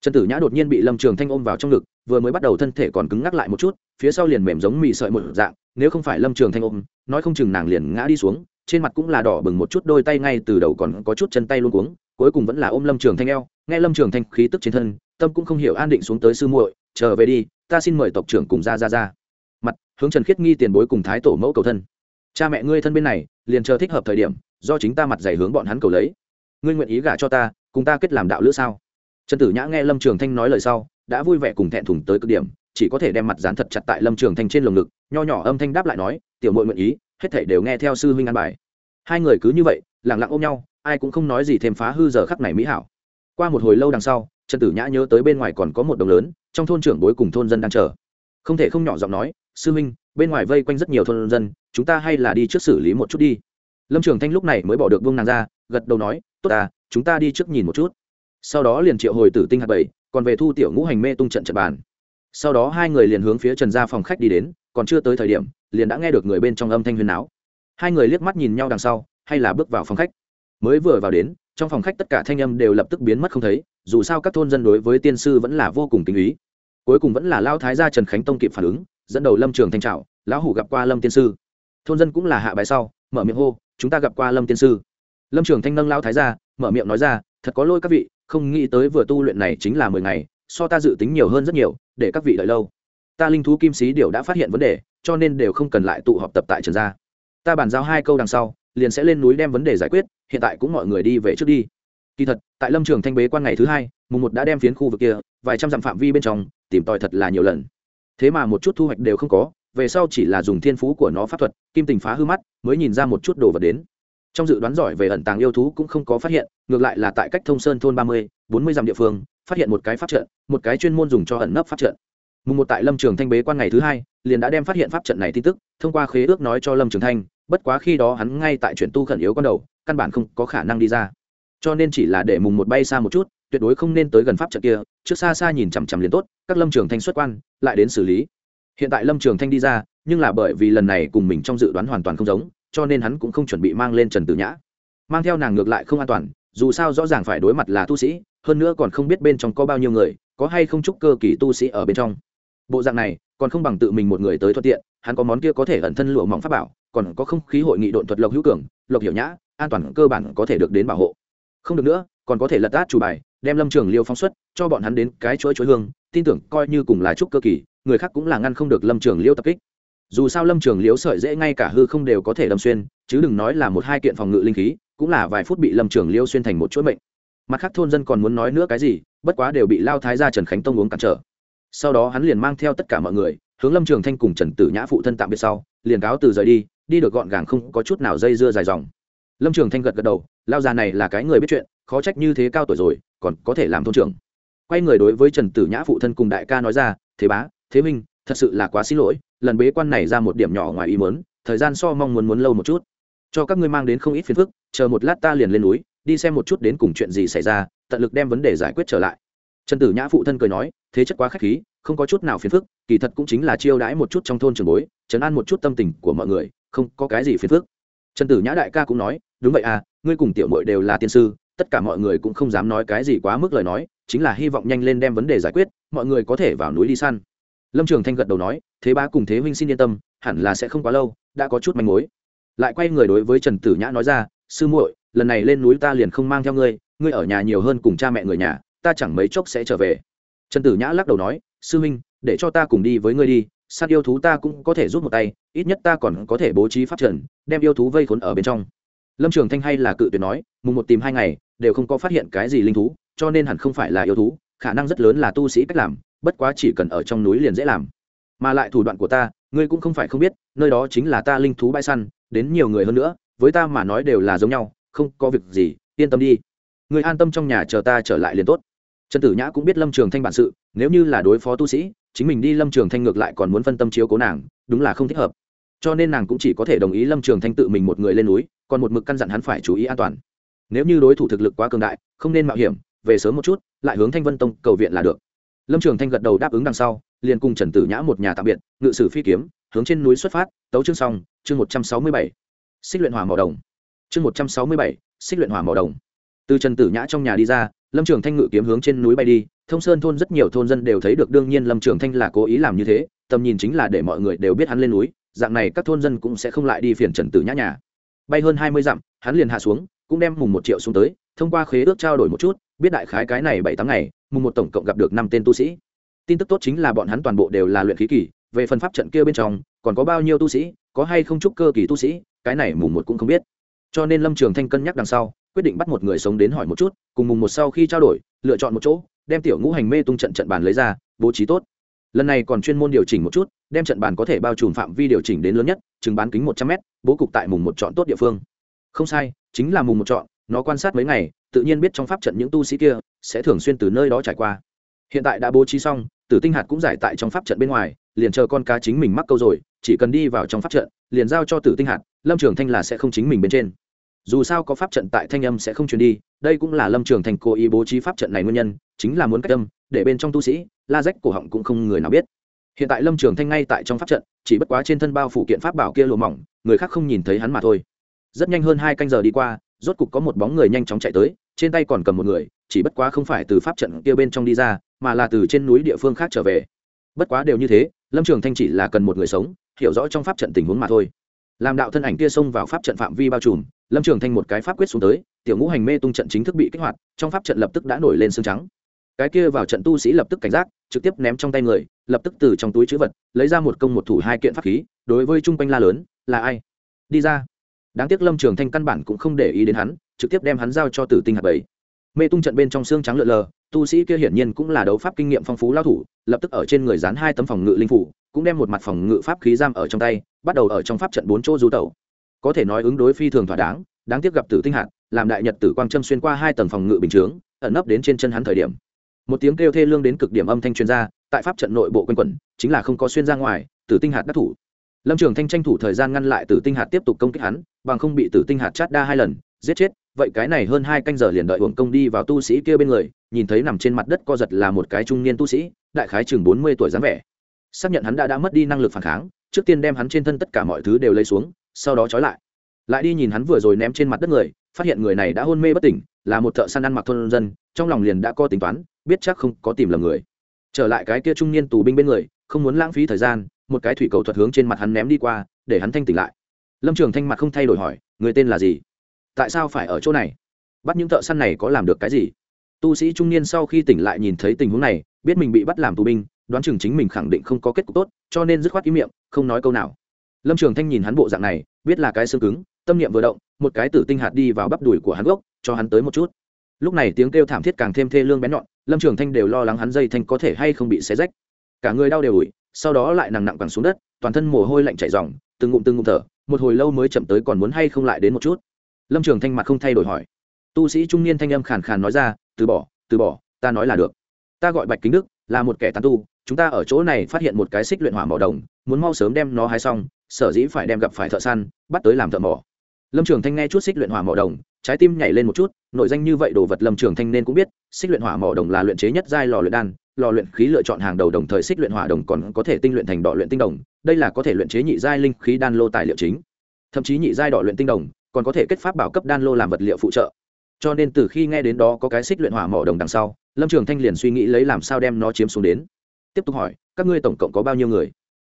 Trần tử nhã đột nhiên bị lâm trường thanh ôm vào trong ngực, vừa mới bắt đầu thân thể còn cứng ngắc lại một chút, phía sau liền mềm giống mì sợi một dạng, nếu không phải lâm trường thanh ôm, nói không chừng nàng liền ngã đi xuống, trên mặt cũng là đỏ bừng một chút, đôi tay ngay từ đầu còn có chút chân tay luôn cuống, cuối cùng vẫn là ôm lâm trường thanh eo, nghe lâm trường thanh khí tức trên thân, tâm cũng không hiểu an định xuống tới sư muội chờ về đi, ta xin mời tộc trưởng cùng ra ra ra hướng trần khiết nghi tiền bối cùng thái tổ mẫu cầu thân. Cha mẹ ngươi thân bên này, liền chờ thích hợp thời điểm, do chính ta mặt dày hướng bọn hắn cầu lấy. Ngươi nguyện ý gả cho ta, cùng ta kết làm đạo lữ sao? Trần tử nhã nghe lâm trường thanh nói lời sau, đã vui vẻ cùng thẹn thùng tới cực điểm, chỉ có thể đem mặt dán thật chặt tại lâm trường thanh trên lồng ngực, nho nhỏ âm thanh đáp lại nói, tiểu mội nguyện ý, hết thể đều nghe theo sư huynh an bài. Hai người cứ như vậy lẳng lặng ôm nhau, ai cũng không nói gì thêm phá hư giờ khắc này mỹ hảo. Qua một hồi lâu đằng sau, trần tử nhã nhớ tới bên ngoài còn có một đồng lớn, trong thôn trưởng bối cùng thôn dân đang chờ không thể không nhỏ giọng nói, sư minh, bên ngoài vây quanh rất nhiều thôn dân, chúng ta hay là đi trước xử lý một chút đi. Lâm trường thanh lúc này mới bỏ được vương nàng ra, gật đầu nói, tốt à chúng ta đi trước nhìn một chút. Sau đó liền triệu hồi tử tinh hạt bảy còn về thu tiểu ngũ hành mê tung trận trận bàn. Sau đó hai người liền hướng phía trần ra phòng khách đi đến, còn chưa tới thời điểm, liền đã nghe được người bên trong âm thanh huyền áo hai người liếc mắt nhìn nhau đằng sau, hay là bước vào phòng khách. Mới vừa vào đến, trong phòng khách tất cả thanh âm đều lập tức biến mất không thấy, dù sao các thôn dân đối với tiên sư vẫn là vô cùng tình ý cuối cùng vẫn là lao thái gia trần khánh tông kịp phản ứng, dẫn đầu lâm trường thanh trào lão hủ gặp qua lâm tiên sư. Thôn dân cũng là hạ bài sau, mở miệng hô, chúng ta gặp qua lâm tiên sư. Lâm trường thanh nâng lao thái gia, mở miệng nói ra, thật có lôi các vị, không nghĩ tới vừa tu luyện này chính là mười ngày, so ta dự tính nhiều hơn rất nhiều, để các vị đợi lâu. Ta linh thú kim sĩ điều đã phát hiện vấn đề, cho nên đều không cần lại tụ họp tập tại trần gia. Ta bàn giao hai câu đằng sau, liền sẽ lên núi đem vấn đề giải quyết, hiện tại cũng mọi người đi về trước đi. Kỳ thật, tại lâm trường thanh bế quan ngày thứ hai mùng một đã đem phiến khu vực kia, vài trăm dặm phạm vi bên trong, tìm tòi thật là nhiều lần. Thế mà một chút thu hoạch đều không có, về sau chỉ là dùng thiên phú của nó pháp thuật, kim tình phá hư mắt, mới nhìn ra một chút đồ vật đến. Trong dự đoán giỏi về ẩn tàng yêu thú cũng không có phát hiện, ngược lại là tại cách thông sơn thôn ba mươi, bốn mươi dặm địa phương, phát hiện một cái pháp trận, một cái chuyên môn dùng cho ẩn nấp pháp trận. Mùng một tại lâm trường thanh bế quan ngày thứ hai, liền đã đem phát hiện pháp trận này tin tức, thông qua khế ước nói cho lâm trường thanh, bất quá khi đó hắn ngay tại chuyển tu khẩn yếu con đầu, căn bản không có khả năng đi ra. Cho nên chỉ là để mùng một bay xa một chút tuyệt đối không nên tới gần pháp trận kia, trước xa xa nhìn chằm chằm liền tốt, các lâm trường thanh xuất quan, lại đến xử lý. Hiện tại lâm trường thanh đi ra, nhưng là bởi vì lần này cùng mình trong dự đoán hoàn toàn không giống, cho nên hắn cũng không chuẩn bị mang lên trần tử nhã. Mang theo nàng ngược lại không an toàn, dù sao rõ ràng phải đối mặt là tu sĩ, hơn nữa còn không biết bên trong có bao nhiêu người, có hay không chúc cơ kỳ tu sĩ ở bên trong. Bộ dạng này, còn không bằng tự mình một người tới thuận tiện, hắn có món kia có thể ẩn thân lụa mỏng pháp bảo, còn có không khí hội nghị độn thuật lộc hữu cường, lộc hiểu nhã, an toàn cơ bản có thể được đến bảo hộ. Không được nữa, còn có thể lật át chủ bài đem lâm trường liêu phóng xuất, cho bọn hắn đến cái chuỗi chuỗi hương, tin tưởng coi như cùng là trúc cơ kỳ, người khác cũng là ngăn không được lâm trường liêu tập kích. Dù sao lâm trường Liêu sợi dễ ngay cả hư không đều có thể đâm xuyên, chứ đừng nói là một hai kiện phòng ngự linh khí, cũng là vài phút bị lâm trường liêu xuyên thành một chuỗi mệnh. Mặt khác thôn dân còn muốn nói nữa cái gì, bất quá đều bị lao thái gia trần khánh tông uống cản trở. Sau đó hắn liền mang theo tất cả mọi người, hướng lâm trường thanh cùng trần tử nhã phụ thân tạm biệt sau, liền cáo từ rời đi đi được gọn gàng không có chút nào dây dưa dài dòng. Lâm trường thanh gật gật đầu, lao già này là cái người biết chuyện khó trách như thế cao tuổi rồi, còn có thể làm thôn trưởng. Quay người đối với trần tử nhã phụ thân cùng đại ca nói ra, thế bá, thế minh thật sự là quá xin lỗi, lần bế quan này ra một điểm nhỏ ngoài ý mớn thời gian so mong muốn muốn lâu một chút. Cho các ngươi mang đến không ít phiền phức, chờ một lát ta liền lên núi, đi xem một chút đến cùng chuyện gì xảy ra, tận lực đem vấn đề giải quyết trở lại. Trần tử nhã phụ thân cười nói, thế chất quá k h á c h khí, không có chút nào phiền phức, kỳ thật cũng chính là chiêu đãi một chút trong thôn trường bối chấn an một chút tâm tình của mọi người, không có cái gì phiền phức. Trần tử nhã đại ca cũng nói, đúng vậy à ngươi cùng tiểu mội đều là tiên sư tất cả mọi người cũng không dám nói cái gì quá mức lời nói, chính là hy vọng nhanh lên đem vấn đề giải quyết, mọi người có thể vào núi đi săn. Lâm trường thanh gật đầu nói, thế ba cùng thế huynh xin yên tâm, hẳn là sẽ không quá lâu, đã có chút manh mối. Lại quay người đối với trần tử nhã nói ra, sư muội, lần này lên núi ta liền không mang theo ngươi ngươi ở nhà nhiều hơn cùng cha mẹ người nhà, ta chẳng mấy chốc sẽ trở về. Trần tử nhã lắc đầu nói, sư huynh, để cho ta cùng đi với ngươi đi sát yêu thú ta cũng có thể rút một tay, ít nhất ta còn có thể bố trí phát trần đem yêu thú vây khốn ở bên trong. Lâm trường thanh hay là cự tuyệt nói, mùng một tìm hai ngày đều không có phát hiện cái gì linh thú, cho nên hẳn không phải là yêu thú, khả năng rất lớn là tu sĩ cách làm, bất quá chỉ cần ở trong núi liền dễ làm. Mà lại thủ đoạn của ta, ngươi cũng không phải không biết, nơi đó chính là ta linh thú bãi săn, đến nhiều người hơn nữa, với ta mà nói đều là giống nhau, không có việc gì, yên tâm đi. Người an tâm trong nhà chờ ta trở lại liền tốt. Trần tử nhã cũng biết lâm trường thanh bản sự, nếu như là đối phó tu sĩ, chính mình đi lâm trường thanh ngược lại còn muốn phân tâm chiếu cố nàng, đúng là không thích hợp. Cho nên nàng cũng chỉ có thể đồng ý lâm trường thanh tự mình một người lên núi, còn một mực căn dặn hắn phải chú ý an toàn nếu như đối thủ thực lực quá cường đại, không nên mạo hiểm, về sớm một chút, lại hướng thanh vân tông cầu viện là được. Lâm trường thanh gật đầu đáp ứng đằng sau, liền cùng trần tử nhã một nhà tạm biệt, ngự sử phi kiếm, hướng trên núi xuất phát, tấu chương xong, chương một trăm sáu mươi bảy. Xích luyện hỏa màu đồng. Chương một trăm sáu mươi bảy, xích luyện hỏa màu đồng. Từ trần tử nhã trong nhà đi ra, lâm trường thanh ngự kiếm hướng trên núi bay đi, thông sơn thôn rất nhiều thôn dân đều thấy được đương nhiên lâm trường thanh là cố ý làm như thế, tầm nhìn chính là để mọi người đều biết hắn lên núi, dạng này các thôn dân cũng sẽ không lại đi phiền trần tử nhã nhà. Bay hơn hai mươi dặm, hắn liền hạ xuống cũng đem mùng một triệu xuống tới, thông qua khế ước trao đổi một chút, biết đại khái cái này bảy tháng ngày, mùng một tổng cộng gặp được năm tên tu sĩ. Tin tức tốt chính là bọn hắn toàn bộ đều là luyện khí kỳ, về phần pháp trận kia bên trong, còn có bao nhiêu tu sĩ, có hay không chúc cơ kỳ tu sĩ, cái này mùng một cũng không biết. Cho nên lâm trường thanh cân nhắc đằng sau, quyết định bắt một người sống đến hỏi một chút, cùng mùng một sau khi trao đổi, lựa chọn một chỗ, đem tiểu ngũ hành mê tung trận trận bàn lấy ra, bố trí tốt. Lần này còn chuyên môn điều chỉnh một chút, đem trận bàn có thể bao trùm phạm vi điều chỉnh đến lớn nhất, chừng bán kính một trăm m bố cục tại mùng một chọn tốt địa phương không sai, chính là mùng một chọn, nó quan sát mấy ngày, tự nhiên biết trong pháp trận những tu sĩ kia sẽ thường xuyên từ nơi đó trải qua. Hiện tại đã bố trí xong, tử tinh hạt cũng giải tại trong pháp trận bên ngoài, liền chờ con cá chính mình mắc câu rồi, chỉ cần đi vào trong pháp trận, liền giao cho tử tinh hạt, lâm trường thanh là sẽ không chính mình bên trên. Dù sao có pháp trận tại thanh âm sẽ không truyền đi, đây cũng là lâm trường thành cố ý bố trí pháp trận này nguyên nhân, chính là muốn cách âm, để bên trong tu sĩ, la rách cổ họng cũng không người nào biết. Hiện tại lâm trường thanh ngay tại trong pháp trận, chỉ bất quá trên thân bao phủ kiện pháp bảo kia lùa mỏng, người khác không nhìn thấy hắn mà thôi rất nhanh hơn hai canh giờ đi qua, rốt cục có một bóng người nhanh chóng chạy tới, trên tay còn cầm một người, chỉ bất quá không phải từ pháp trận kia bên trong đi ra, mà là từ trên núi địa phương khác trở về. Bất quá đều như thế, lâm trường thanh chỉ là cần một người sống, hiểu rõ trong pháp trận tình huống mà thôi. Làm đạo thân ảnh kia xông vào pháp trận phạm vi bao trùm, lâm trường thanh một cái pháp quyết xuống tới, tiểu ngũ hành mê tung trận chính thức bị kích hoạt, trong pháp trận lập tức đã nổi lên xương trắng. Cái kia vào trận tu sĩ lập tức cảnh giác, trực tiếp ném trong tay người, lập tức từ trong túi chữ vật, lấy ra một công một thủ hai kiện pháp khí, đối với chung quanh la lớn, là ai? Đi ra đáng tiếc lâm trường thanh căn bản cũng không để ý đến hắn, trực tiếp đem hắn giao cho tử tinh hạt bảy mê tung trận bên trong xương trắng lượn lờ, tu sĩ kia hiển nhiên cũng là đấu pháp kinh nghiệm phong phú lao thủ, lập tức ở trên người dán hai tấm phòng ngự linh phủ, cũng đem một mặt phòng ngự pháp khí giam ở trong tay, bắt đầu ở trong pháp trận bốn chỗ du tẩu. Có thể nói ứng đối phi thường thỏa đáng đáng tiếc gặp tử tinh hạt, làm đại nhật tử quang châm xuyên qua hai tầng phòng ngự bình chướng, ẩn nấp đến trên chân hắn thời điểm. Một tiếng kêu thê lương đến cực điểm âm thanh chuyên gia tại pháp trận nội bộ quanh quẩn, chính là không có xuyên ra ngoài, tử tinh hạt đắc thủ. Lâm trường thanh tranh thủ thời gian ngăn lại tử tinh hạt tiếp tục công kích hắn bằng không bị tử tinh hạt chát đa hai lần, giết chết, vậy cái này hơn hai canh giờ liền đợi uổng công đi vào tu sĩ kia bên người, nhìn thấy nằm trên mặt đất co giật là một cái trung niên tu sĩ, đại khái chừng bốn mươi tuổi dáng vẻ. Xác nhận hắn đã đã mất đi năng lực phản kháng, trước tiên đem hắn trên thân tất cả mọi thứ đều lấy xuống, sau đó trói lại. Lại đi nhìn hắn vừa rồi ném trên mặt đất người, phát hiện người này đã hôn mê bất tỉnh, là một thợ săn ăn mặc thôn dân, trong lòng liền đã có tính toán, biết chắc không có tìm lầm người. Trở lại cái kia trung niên tù binh bên người, không muốn lãng phí thời gian, một cái thủy cầu thuật hướng trên mặt hắn ném đi qua, để hắn thanh tỉnh lại lâm trường thanh mặt không thay đổi hỏi, người tên là gì? Tại sao phải ở chỗ này? Bắt những thợ săn này có làm được cái gì? Tu sĩ trung niên sau khi tỉnh lại nhìn thấy tình huống này, biết mình bị bắt làm tù binh, đoán chừng chính mình khẳng định không có kết cục tốt, cho nên dứt khoát ý miệng, không nói câu nào. Lâm trường thanh nhìn hắn bộ dạng này, biết là cái xương cứng, tâm niệm vừa động, một cái tử tinh hạt đi vào bắp đùi của hắn gốc, cho hắn tới một chút. Lúc này tiếng kêu thảm thiết càng thêm thê lương bén nhọn, lâm trường thanh đều lo lắng hắn dây thanh có thể hay không bị xé rách. Cả người đau đều ủi, sau đó lại nặng nặng quẳng xuống đất, toàn thân mồ hôi lạnh chảy dòng từng ngụm từng ngụm thở một hồi lâu mới chậm tới còn muốn hay không lại đến một chút. Lâm trường thanh mặt không thay đổi hỏi. Tu sĩ trung niên thanh âm khàn khàn nói ra, từ bỏ từ bỏ, ta nói là được. Ta gọi bạch kính đức, là một kẻ tán tu, chúng ta ở chỗ này phát hiện một cái xích luyện hỏa mỏ đồng, muốn mau sớm đem nó hái xong, sở dĩ phải đem gặp phải thợ săn, bắt tới làm thợ mỏ. Lâm trường thanh nghe chút xích luyện hỏa mỏ đồng trái tim nhảy lên một chút, nội danh như vậy đồ vật lâm trường thanh nên cũng biết, xích luyện hỏa mỏ đồng là luyện chế nhất giai lò luyện đan, lò luyện khí lựa chọn hàng đầu đồng thời xích luyện hỏa đồng còn có thể tinh luyện thành đọ luyện tinh đồng, đây là có thể luyện chế nhị giai linh khí đan lô tài liệu chính. Thậm chí nhị giai đọ luyện tinh đồng còn có thể kết pháp bảo cấp đan lô làm vật liệu phụ trợ. Cho nên từ khi nghe đến đó có cái xích luyện hỏa mỏ đồng đằng sau, lâm trường thanh liền suy nghĩ lấy làm sao đem nó chiếm xuống đến. Tiếp tục hỏi, các ngươi tổng cộng có bao nhiêu người?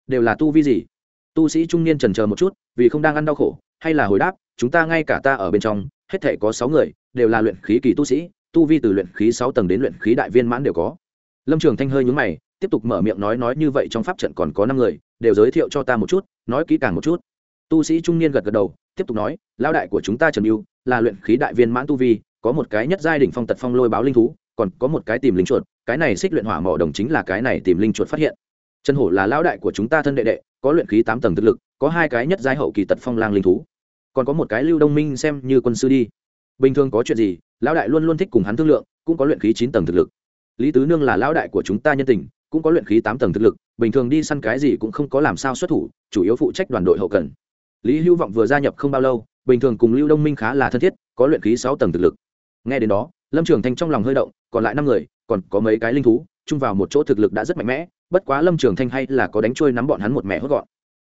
Đều là tu vi gì? Tu sĩ trung niên trần chờ một chút, vì không đang ăn đau khổ, hay là hồi đáp, chúng ta ngay cả ta ở bên trong hết thể có sáu người, đều là luyện khí kỳ tu sĩ, tu vi từ luyện khí sáu tầng đến luyện khí đại viên mãn đều có. Lâm trường thanh hơi nhúng mày, tiếp tục mở miệng nói nói như vậy trong pháp trận còn có năm người, đều giới thiệu cho ta một chút, nói kỹ càng một chút. Tu sĩ trung niên gật gật đầu, tiếp tục nói lao đại của chúng ta trần mưu là luyện khí đại viên mãn tu vi, có một cái nhất giai đỉnh phong tật phong lôi báo linh thú, còn có một cái tìm linh chuột, cái này xích luyện hỏa mỏ đồng chính là cái này tìm linh chuột phát hiện. Trần hổ là lão đại của chúng ta thân đệ đệ, có luyện khí tám tầng thực lực, có hai cái nhất giai hậu kỳ tật phong lang linh thú còn có một cái lưu đông minh xem như quân sư đi. Bình thường có chuyện gì, lão đại luôn luôn thích cùng hắn thương lượng, cũng có luyện khí chín tầng thực lực. Lý tứ nương là lão đại của chúng ta nhân tình, cũng có luyện khí tám tầng thực lực, bình thường đi săn cái gì cũng không có làm sao xuất thủ, chủ yếu phụ trách đoàn đội hậu cần. Lý hưu vọng vừa gia nhập không bao lâu, bình thường cùng lưu đông minh khá là thân thiết, có luyện khí sáu tầng thực lực. Nghe đến đó, lâm trường thanh trong lòng hơi động, còn lại năm người, còn có mấy cái linh thú, chung vào một chỗ thực lực đã rất mạnh mẽ, bất quá lâm trường thanh hay là có đánh trôi nắm bọn hắn một mẹ hốt gọn.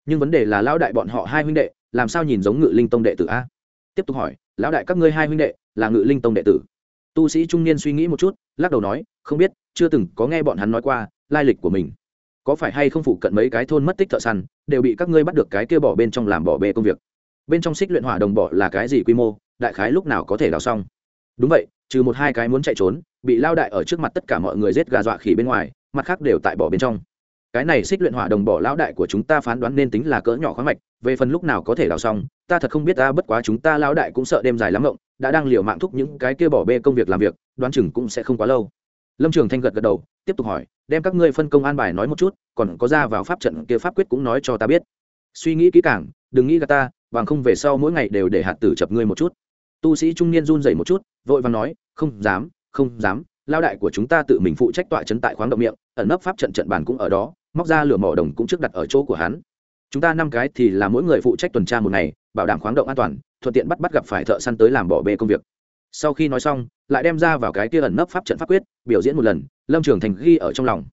Nhưng vấn đề là lão đại bọn họ hai huynh đệ làm sao nhìn giống ngự linh tông đệ tử a? Tiếp tục hỏi, lão đại các ngươi hai huynh đệ, là ngự linh tông đệ tử? Tu sĩ trung niên suy nghĩ một chút, lắc đầu nói, không biết, chưa từng có nghe bọn hắn nói qua, lai lịch của mình. Có phải hay không phụ cận mấy cái thôn mất tích thợ săn, đều bị các ngươi bắt được cái kia bỏ bên trong làm bỏ bê công việc? Bên trong xích luyện hỏa đồng bỏ là cái gì quy mô, đại khái lúc nào có thể đào xong? Đúng vậy, trừ một hai cái muốn chạy trốn, bị lao đại ở trước mặt tất cả mọi người giết gà dọa khỉ bên ngoài, mặt khác đều tại bỏ bên trong cái này xích luyện hỏa đồng bỏ lão đại của chúng ta phán đoán nên tính là cỡ nhỏ khoáng mạch, về phần lúc nào có thể đào xong, ta thật không biết, ta bất quá chúng ta lão đại cũng sợ đêm dài lắm ngộng đã đang liều mạng thúc những cái kia bỏ bê công việc làm việc, đoán chừng cũng sẽ không quá lâu. Lâm trường thanh gật gật đầu, tiếp tục hỏi, đem các ngươi phân công an bài nói một chút, còn có ra vào pháp trận kia pháp quyết cũng nói cho ta biết. Suy nghĩ kỹ càng, đừng nghĩ gà ta, bằng không về sau mỗi ngày đều để hạt tử chập ngươi một chút. Tu sĩ trung niên run rẩy một chút, vội vàng nói, không dám không dám lao đại của chúng ta tự mình phụ trách tọa chấn tại khoáng động miệng, ẩn nấp pháp trận trận bàn cũng ở đó móc ra lửa mỏ đồng cũng trước đặt ở chỗ của hắn. Chúng ta năm cái thì là mỗi người phụ trách tuần tra một ngày, bảo đảm khoáng động an toàn, thuận tiện bắt bắt gặp phải thợ săn tới làm bỏ bê công việc. Sau khi nói xong, lại đem ra vào cái kia ẩn nấp pháp trận pháp quyết, biểu diễn một lần, lâm trường thành ghi ở trong lòng.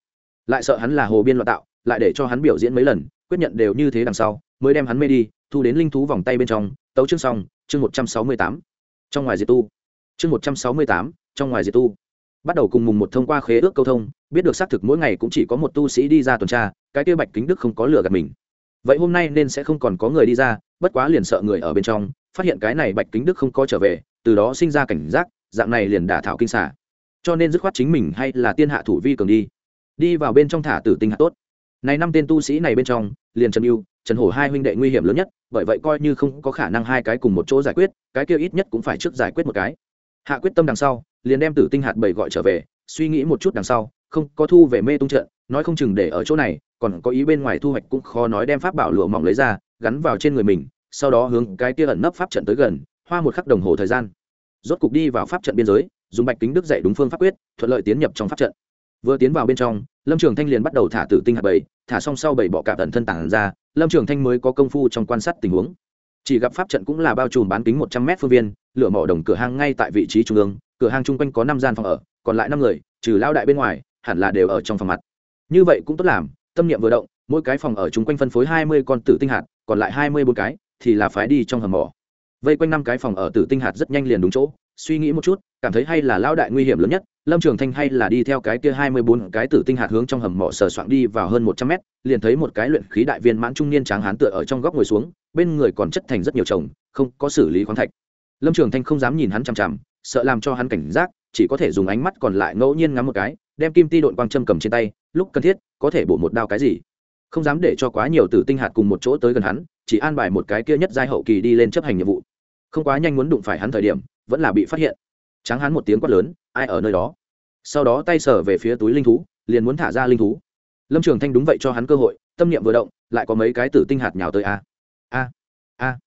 Lại sợ hắn là hồ biên loạn tạo, lại để cho hắn biểu diễn mấy lần, quyết nhận đều như thế đằng sau, mới đem hắn mê đi, thu đến linh thú vòng tay bên trong, tấu chương xong, chương một trăm sáu mươi tám. Trong ngoài diệt tu. Chương một trăm sáu mươi tám, trong ngoài diệt tu bắt đầu cùng mùng một thông qua khế ước câu thông, biết được xác thực mỗi ngày cũng chỉ có một tu sĩ đi ra tuần tra, cái kia bạch kính đức không có lừa gạt mình. Vậy hôm nay nên sẽ không còn có người đi ra, bất quá liền sợ người ở bên trong, phát hiện cái này bạch kính đức không có trở về, từ đó sinh ra cảnh giác, dạng này liền đả thảo kinh xả. Cho nên dứt khoát chính mình hay là tiên hạ thủ vi cường đi. Đi vào bên trong thả tử tinh hạ tốt. Này năm tên tu sĩ này bên trong, liền trần yêu trần hổ hai huynh đệ nguy hiểm lớn nhất, bởi vậy coi như không có khả năng hai cái cùng một chỗ giải quyết, cái kia ít nhất cũng phải trước giải quyết một cái. Hạ quyết tâm đằng sau liền đem tử tinh hạt bảy gọi trở về, suy nghĩ một chút đằng sau, không có thu về mê tung trận, nói không chừng để ở chỗ này, còn có ý bên ngoài thu hoạch cũng khó nói đem pháp bảo lụa mỏng lấy ra, gắn vào trên người mình, sau đó hướng cái kia ẩn nấp pháp trận tới gần, hoa một khắc đồng hồ thời gian. Rốt cục đi vào pháp trận biên giới, dùng bạch kính đức dạy đúng phương pháp quyết, thuận lợi tiến nhập trong pháp trận. Vừa tiến vào bên trong, lâm trường thanh liền bắt đầu thả tử tinh hạt bảy thả xong sau bảy bọ cạp tận thân tản ra, lâm trường thanh mới có công phu trong quan sát tình huống chỉ gặp pháp trận cũng là bao trùm bán kính một trăm m phương viên, lửa mỏ đồng cửa hang ngay tại vị trí trung ương, cửa hang chung quanh có năm gian phòng ở, còn lại năm người, trừ lao đại bên ngoài, hẳn là đều ở trong phòng mặt. Như vậy cũng tốt làm, tâm niệm vừa động, mỗi cái phòng ở chung quanh phân phối hai mươi con tử tinh hạt, còn lại hai mươi bốn cái thì là phái đi trong hầm mỏ. Vây quanh năm cái phòng ở tử tinh hạt rất nhanh liền đúng chỗ suy nghĩ một chút, cảm thấy hay là lao đại nguy hiểm lớn nhất, lâm trường thanh hay là đi theo cái kia hai mươi bốn cái tử tinh hạt hướng trong hầm mỏ sờ soạng đi vào hơn một trăm mét, liền thấy một cái luyện khí đại viên mãn trung niên tráng hán tựa ở trong góc ngồi xuống, bên người còn chất thành rất nhiều chồng, không có xử lý khoáng thạch. Lâm trường thanh không dám nhìn hắn chằm chằm, sợ làm cho hắn cảnh giác, chỉ có thể dùng ánh mắt còn lại ngẫu nhiên ngắm một cái, đem kim ti đội quang châm cầm trên tay, lúc cần thiết, có thể bổ một đao cái gì. Không dám để cho quá nhiều tử tinh hạt cùng một chỗ tới gần hắn, chỉ an bài một cái kia nhất giai hậu kỳ đi lên chấp hành nhiệm vụ. Không quá nhanh muốn đụng phải hắn thời điểm vẫn là bị phát hiện. Tráng hắn một tiếng quát lớn, ai ở nơi đó? Sau đó tay sở về phía túi linh thú, liền muốn thả ra linh thú. Lâm trường thanh đúng vậy cho hắn cơ hội, tâm niệm vừa động, lại có mấy cái tử tinh hạt nhào tới a. A a.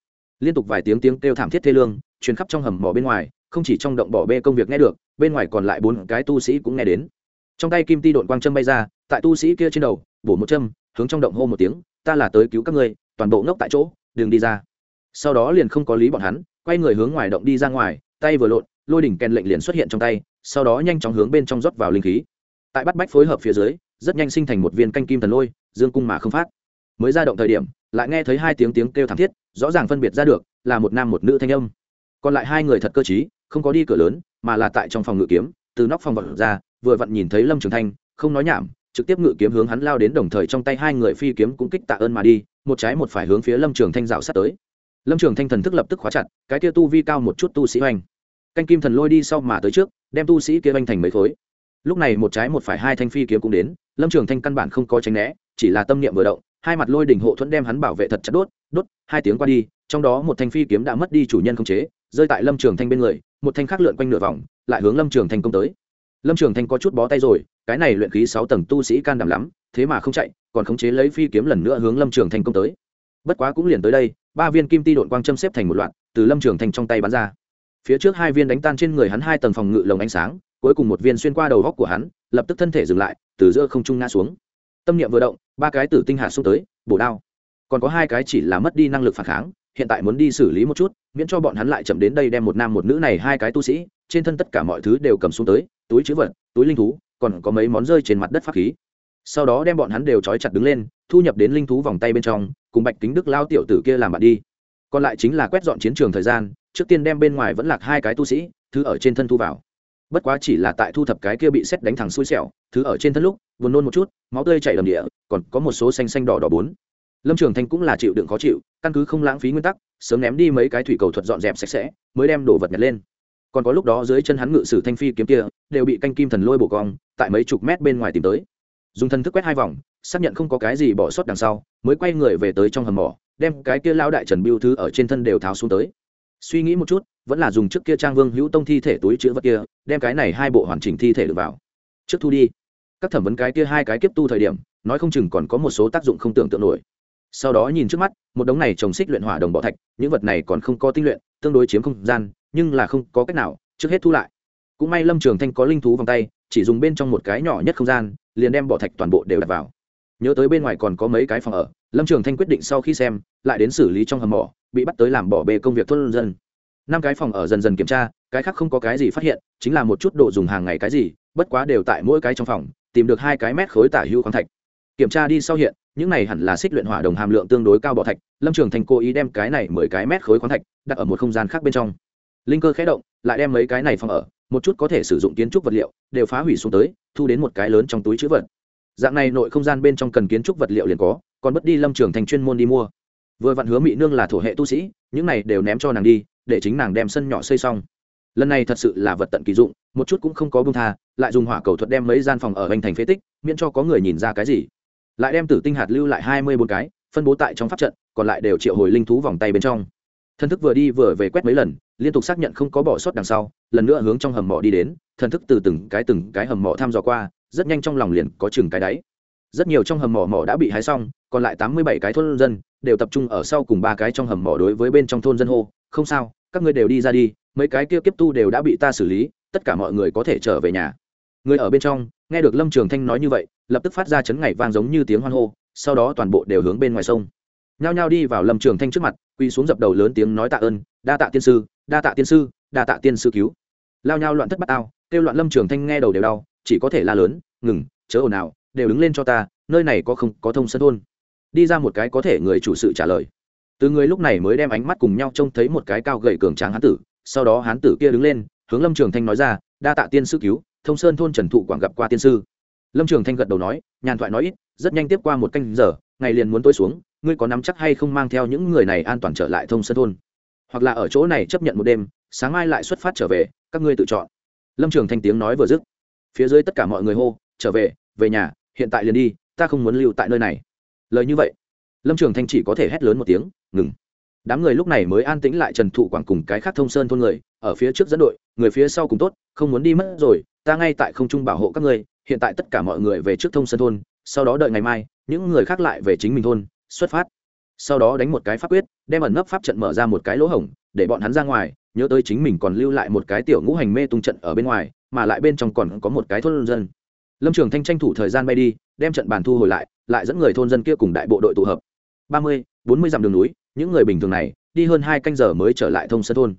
Liên tục vài tiếng tiếng kêu thảm thiết thê lương chuyến khắp trong hầm mỏ bên ngoài, không chỉ trong động bỏ bê công việc nghe được, bên ngoài còn lại bốn cái tu sĩ cũng nghe đến. Trong tay kim ti đội quang châm bay ra, tại tu sĩ kia trên đầu, bổ một châm, hướng trong động hô một tiếng, ta là tới cứu các ngươi, toàn bộ ngốc tại chỗ, đừng đi ra. Sau đó liền không có lý bọn hắn, quay người hướng ngoài động đi ra ngoài tay vừa lộn, lôi đỉnh kèn lệnh liền xuất hiện trong tay, sau đó nhanh chóng hướng bên trong rót vào linh khí. Tại bắt bách phối hợp phía dưới, rất nhanh sinh thành một viên canh kim thần lôi, dương cung mà không phát. Mới ra động thời điểm, lại nghe thấy hai tiếng tiếng kêu thảm thiết, rõ ràng phân biệt ra được, là một nam một nữ thanh âm. Còn lại hai người thật cơ t không có đi cửa lớn, mà là tại trong phòng ngự kiếm, từ nóc phòng vật ra, vừa vặn nhìn thấy lâm trường thanh, không nói nhảm, trực tiếp ngự kiếm hướng hắn lao đến đồng thời trong tay hai người phi kiếm cũng kích tạ ơn mà đi, một trái một phải hướng phía lâm trường thanh rào sát tới lâm trường thanh thần thức lập tức khóa chặt, cái kia tu vi cao một chút tu sĩ oanh canh kim thần lôi đi sau mà tới trước, đem tu sĩ kia oanh thành mấy khối. Lúc này một trái một phải hai thanh phi kiếm cũng đến, lâm trường thanh căn bản không có tránh né, chỉ là tâm niệm vừa động, hai mặt lôi đỉnh hộ thuẫn đem hắn bảo vệ thật chặt đốt đốt, hai tiếng qua đi, trong đó một thanh phi kiếm đã mất đi chủ nhân không chế, rơi tại lâm trường thanh bên người, một thanh khác lượn quanh nửa vòng, lại hướng lâm trường thanh công tới. Lâm trường thanh có chút bó tay rồi, cái này luyện khí sáu tầng tu sĩ can đảm lắm, thế mà không chạy, còn khống chế lấy phi kiếm lần nữa hướng lâm trường thanh công tới. Bất quá cũng liền tới đây ba viên kim ti đội quang châm xếp thành một loạt, từ lâm trường thành trong tay bắn ra. Phía trước hai viên đánh tan trên người hắn hai tầng phòng ngự lồng ánh sáng, cuối cùng một viên xuyên qua đầu góc của hắn, lập tức thân thể dừng lại, từ giữa không trung ngã xuống. Tâm niệm vừa động, ba cái tử tinh hạ xuống tới, bổ đao. Còn có hai cái chỉ là mất đi năng lực phản kháng, hiện tại muốn đi xử lý một chút, miễn cho bọn hắn lại chậm đến đây đem một nam một nữ này hai cái tu sĩ, trên thân tất cả mọi thứ đều cầm xuống tới, túi chữ vật, túi linh thú, còn có mấy món rơi trên mặt đất pháp khí. Sau đó đem bọn hắn đều trói chặt đứng lên thu nhập đến linh thú vòng tay bên trong, cùng bạch kính đức lao tiểu tử kia làm bạn đi. Còn lại chính là quét dọn chiến trường thời gian, trước tiên đem bên ngoài vẫn lạc hai cái tu sĩ, thứ ở trên thân thu vào. Bất quá chỉ là tại thu thập cái kia bị xét đánh thẳng xui xẻo, thứ ở trên thân lúc, buồn nôn một chút, máu tươi chảy đầm địa, còn có một số xanh xanh đỏ đỏ bốn. Lâm trường thanh cũng là chịu đựng khó chịu, căn cứ không lãng phí nguyên tắc, sớm ném đi mấy cái thủy cầu thuật dọn dẹp sạch sẽ, mới đem đồ vật nhặt lên. Còn có lúc đó dưới chân hắn ngự sử thanh phi kiếm kia, đều bị canh kim thần lôi bổ cong, tại mấy chục mét bên ngoài tìm tới. Dùng thân thức quét hai vòng xác nhận không có cái gì bỏ sót đằng sau, mới quay người về tới trong hầm mỏ, đem cái kia lao đại trần biêu thứ ở trên thân đều tháo xuống tới. Suy nghĩ một chút, vẫn là dùng trước kia trang vương hữu tông thi thể túi chữ vật kia, đem cái này hai bộ hoàn chỉnh thi thể được vào. Trước thu đi. Các thẩm vấn cái kia hai cái kiếp tu thời điểm, nói không chừng còn có một số tác dụng không tưởng tượng nổi. Sau đó nhìn trước mắt, một đống này trồng xích luyện hỏa đồng bọ thạch, những vật này còn không có tinh luyện, tương đối chiếm không gian, nhưng là không có cách nào, trước hết thu lại. Cũng may lâm trường thanh có linh thú vòng tay, chỉ dùng bên trong một cái nhỏ nhất không gian, liền đem bọ thạch toàn bộ đều đặt vào nhớ tới bên ngoài còn có mấy cái phòng ở, lâm trường thanh quyết định sau khi xem, lại đến xử lý trong hầm mỏ, bị bắt tới làm bỏ bê công việc thôn dân. Năm cái phòng ở dần dần kiểm tra, cái khác không có cái gì phát hiện, chính là một chút đồ dùng hàng ngày cái gì, bất quá đều tại mỗi cái trong phòng, tìm được hai cái mét khối tả hữu khoáng thạch. Kiểm tra đi sau hiện, những này hẳn là xích luyện hỏa đồng hàm lượng tương đối cao bọ thạch, lâm trường thành cố ý đem cái này mười cái mét khối khoáng thạch đặt ở một không gian khác bên trong. Linh cơ khé động, lại đem mấy cái này phòng ở, một chút có thể sử dụng kiến trúc vật liệu, đều phá hủy xuống tới, thu đến một cái lớn trong túi chữ vật dạng này nội không gian bên trong cần kiến trúc vật liệu liền có, còn bất đi lâm trường thành chuyên môn đi mua. Vừa vặn hứa mỹ nương là thổ hệ tu sĩ, những này đều ném cho nàng đi, để chính nàng đem sân nhỏ xây xong. Lần này thật sự là vật tận kỳ dụng, một chút cũng không có bông tha, lại dùng hỏa cầu thuật đem mấy gian phòng ở hành thành phế tích, miễn cho có người nhìn ra cái gì. Lại đem tử tinh hạt lưu lại hai mươi bốn cái, phân bố tại trong pháp trận, còn lại đều triệu hồi linh thú vòng tay bên trong. Thần thức vừa đi vừa về quét mấy lần, liên tục xác nhận không có bỏ sót đằng sau, lần nữa hướng trong hầm mỏ đi đến, thần thức từ từng cái từng cái hầm mỏ thăm dò qua rất nhanh trong lòng liền có chừng cái đáy. Rất nhiều trong hầm mỏ mỏ đã bị hái xong, còn lại tám mươi bảy cái thôn dân đều tập trung ở sau cùng ba cái trong hầm mỏ đối với bên trong thôn dân hô, không sao, các ngươi đều đi ra đi, mấy cái kia kiếp tu đều đã bị ta xử lý, tất cả mọi người có thể trở về nhà. Người ở bên trong, nghe được lâm trường thanh nói như vậy, lập tức phát ra chấn ngày vang giống như tiếng hoan hô, sau đó toàn bộ đều hướng bên ngoài sông. Nhao nhao đi vào lâm trường thanh trước mặt, quỳ xuống dập đầu lớn tiếng nói tạ ơn, đa tạ tiên sư, đa tạ tiên sư, đa tạ tiên sư cứu. Lao nhao loạn thất bắt ao, kêu loạn lâm trường thanh nghe đầu đều đau chỉ có thể la lớn, ngừng, chớ ồn ào, đều đứng lên cho ta, nơi này có không, có thông sân thôn. Đi ra một cái có thể người chủ sự trả lời. Từ người lúc này mới đem ánh mắt cùng nhau trông thấy một cái cao gậy cường tráng hán tử, sau đó hán tử kia đứng lên, hướng lâm trường thanh nói ra, đa tạ tiên sư cứu, thông sơn thôn trần thụ quảng gặp qua tiên sư. Lâm trường thanh gật đầu nói, nhàn thoại nói ít, rất nhanh tiếp qua một canh giờ, ngày liền muốn tối xuống, ngươi có nắm chắc hay không mang theo những người này an toàn trở lại thông sơn thôn? Hoặc là ở chỗ này chấp nhận một đêm, sáng mai lại xuất phát trở về, các ngươi tự chọn. Lâm trường thanh tiếng nói vừa dứt phía dưới tất cả mọi người hô, trở về về nhà, hiện tại liền đi, ta không muốn lưu tại nơi này. Lời như vậy, lâm trường thanh chỉ có thể hét lớn một tiếng, ngừng. Đám người lúc này mới an tĩnh lại trần thụ quảng cùng cái khác thông sơn thôn người, ở phía trước dẫn đội, người phía sau cùng tốt, không muốn đi mất rồi, ta ngay tại không trung bảo hộ các ngươi, hiện tại tất cả mọi người về trước thông sơn thôn, sau đó đợi ngày mai, những người khác lại về chính mình thôn, xuất phát. Sau đó đánh một cái pháp quyết, đem ẩn nấp pháp trận mở ra một cái lỗ hổng để bọn hắn ra ngoài, nhớ tới chính mình còn lưu lại một cái tiểu ngũ hành mê tung trận ở bên ngoài, mà lại bên trong còn có một cái thôn dân. Lâm trường thanh tranh thủ thời gian bay đi, đem trận bàn thu hồi lại lại dẫn người thôn dân kia cùng đại bộ đội tụ hợp. Ba mươi, bốn mươi dặm đường núi, những người bình thường này, đi hơn hai canh giờ mới trở lại thông sơn thôn.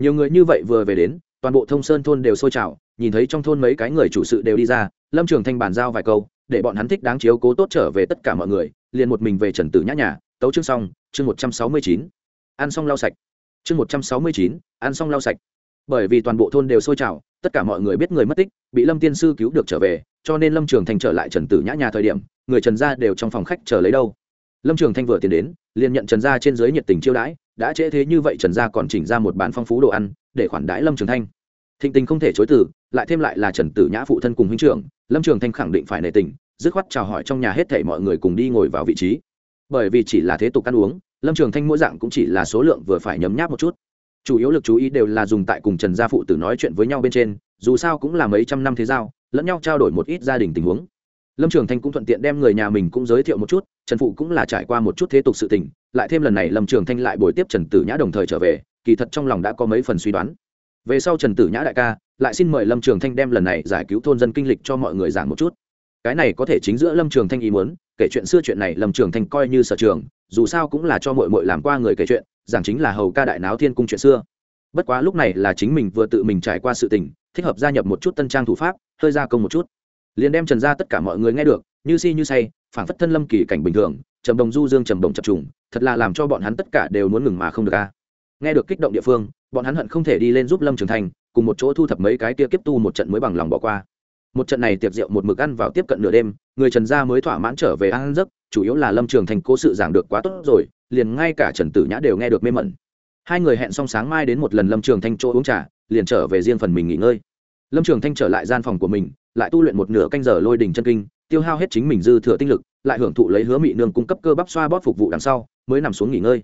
Nhiều người như vậy vừa về đến, toàn bộ thông sơn thôn đều sôi trào, nhìn thấy trong thôn mấy cái người chủ sự đều đi ra, lâm trường thanh bàn giao vài câu, để bọn hắn thích đáng chiếu cố tốt trở về tất cả mọi người, liền một mình về trần tử nhã nhà, tấu chương xong, chương một trăm sáu mươi chín. Ăn xong lau sạch chương một trăm sáu mươi chín, ăn xong lau sạch. Bởi vì toàn bộ thôn đều sôi trào, tất cả mọi người biết người mất tích, bị lâm tiên sư cứu được trở về, cho nên lâm trường thành trở lại trần tử nhã nhà thời điểm, người trần gia đều trong phòng khách chờ lấy đâu. Lâm trường thanh vừa tiến đến, liền nhận trần gia trên dưới nhiệt tình chiêu đãi, đã trễ thế như vậy trần gia còn chỉnh ra một bàn phong phú đồ ăn, để khoản đãi lâm trường thanh. Thịnh tình không thể chối từ, lại thêm lại là trần tử nhã phụ thân cùng huynh trưởng, lâm trường thanh khẳng định phải nể tình, dứt khoát chào hỏi trong nhà hết thảy mọi người cùng đi ngồi vào vị trí. Bởi vì chỉ là thế tục ăn uống lâm trường thanh mỗi dạng cũng chỉ là số lượng vừa phải nhấm nháp một chút. Chủ yếu lực chú ý đều là dùng tại cùng trần gia phụ tử nói chuyện với nhau bên trên, dù sao cũng là mấy trăm năm thế giao, lẫn nhau trao đổi một ít gia đình tình huống. Lâm trường thanh cũng thuận tiện đem người nhà mình cũng giới thiệu một chút, trần phụ cũng là trải qua một chút thế tục sự tình, lại thêm lần này lâm trường thanh lại buổi tiếp trần tử nhã đồng thời trở về, kỳ thật trong lòng đã có mấy phần suy đoán. Về sau trần tử nhã đại ca, lại xin mời lâm trường thanh đem lần này giải cứu thôn dân kinh lịch cho mọi người giảng một chút. Cái này có thể chính giữa lâm trường thanh ý muốn, kể chuyện xưa chuyện này lâm trường thanh coi như sở trường dù sao cũng là cho mội mội làm qua người kể chuyện, giảng chính là hầu ca đại náo thiên cung chuyện xưa. Bất quá lúc này là chính mình vừa tự mình trải qua sự tình, thích hợp gia nhập một chút tân trang thủ pháp, hơi gia công một chút. Liền đem trần ra tất cả mọi người nghe được, như si như say, phảng phất thân lâm kỳ cảnh bình thường, trầm đồng du dương, trầm đồng chập trùng, thật là làm cho bọn hắn tất cả đều muốn ngừng mà không được a. Nghe được kích động địa phương, bọn hắn hận không thể đi lên giúp lâm trường thành, cùng một chỗ thu thập mấy cái kia kiếp tu một trận mới bằng lòng bỏ qua một trận này tiệc rượu một mực ăn vào tiếp cận nửa đêm, người trần gia mới thỏa mãn trở về ăn giấc, chủ yếu là lâm trường thành cố sự giảng được quá tốt rồi, liền ngay cả trần tử nhã đều nghe được mê mẩn. Hai người hẹn xong sáng mai đến một lần lâm trường thanh chỗ uống trà, liền trở về riêng phần mình nghỉ ngơi. Lâm trường thanh trở lại gian phòng của mình, lại tu luyện một nửa canh giờ lôi đình chân kinh, tiêu hao hết chính mình dư thừa tinh lực, lại hưởng thụ lấy hứa mị nương cung cấp cơ bắp xoa bóp phục vụ đằng sau, mới nằm xuống nghỉ ngơi.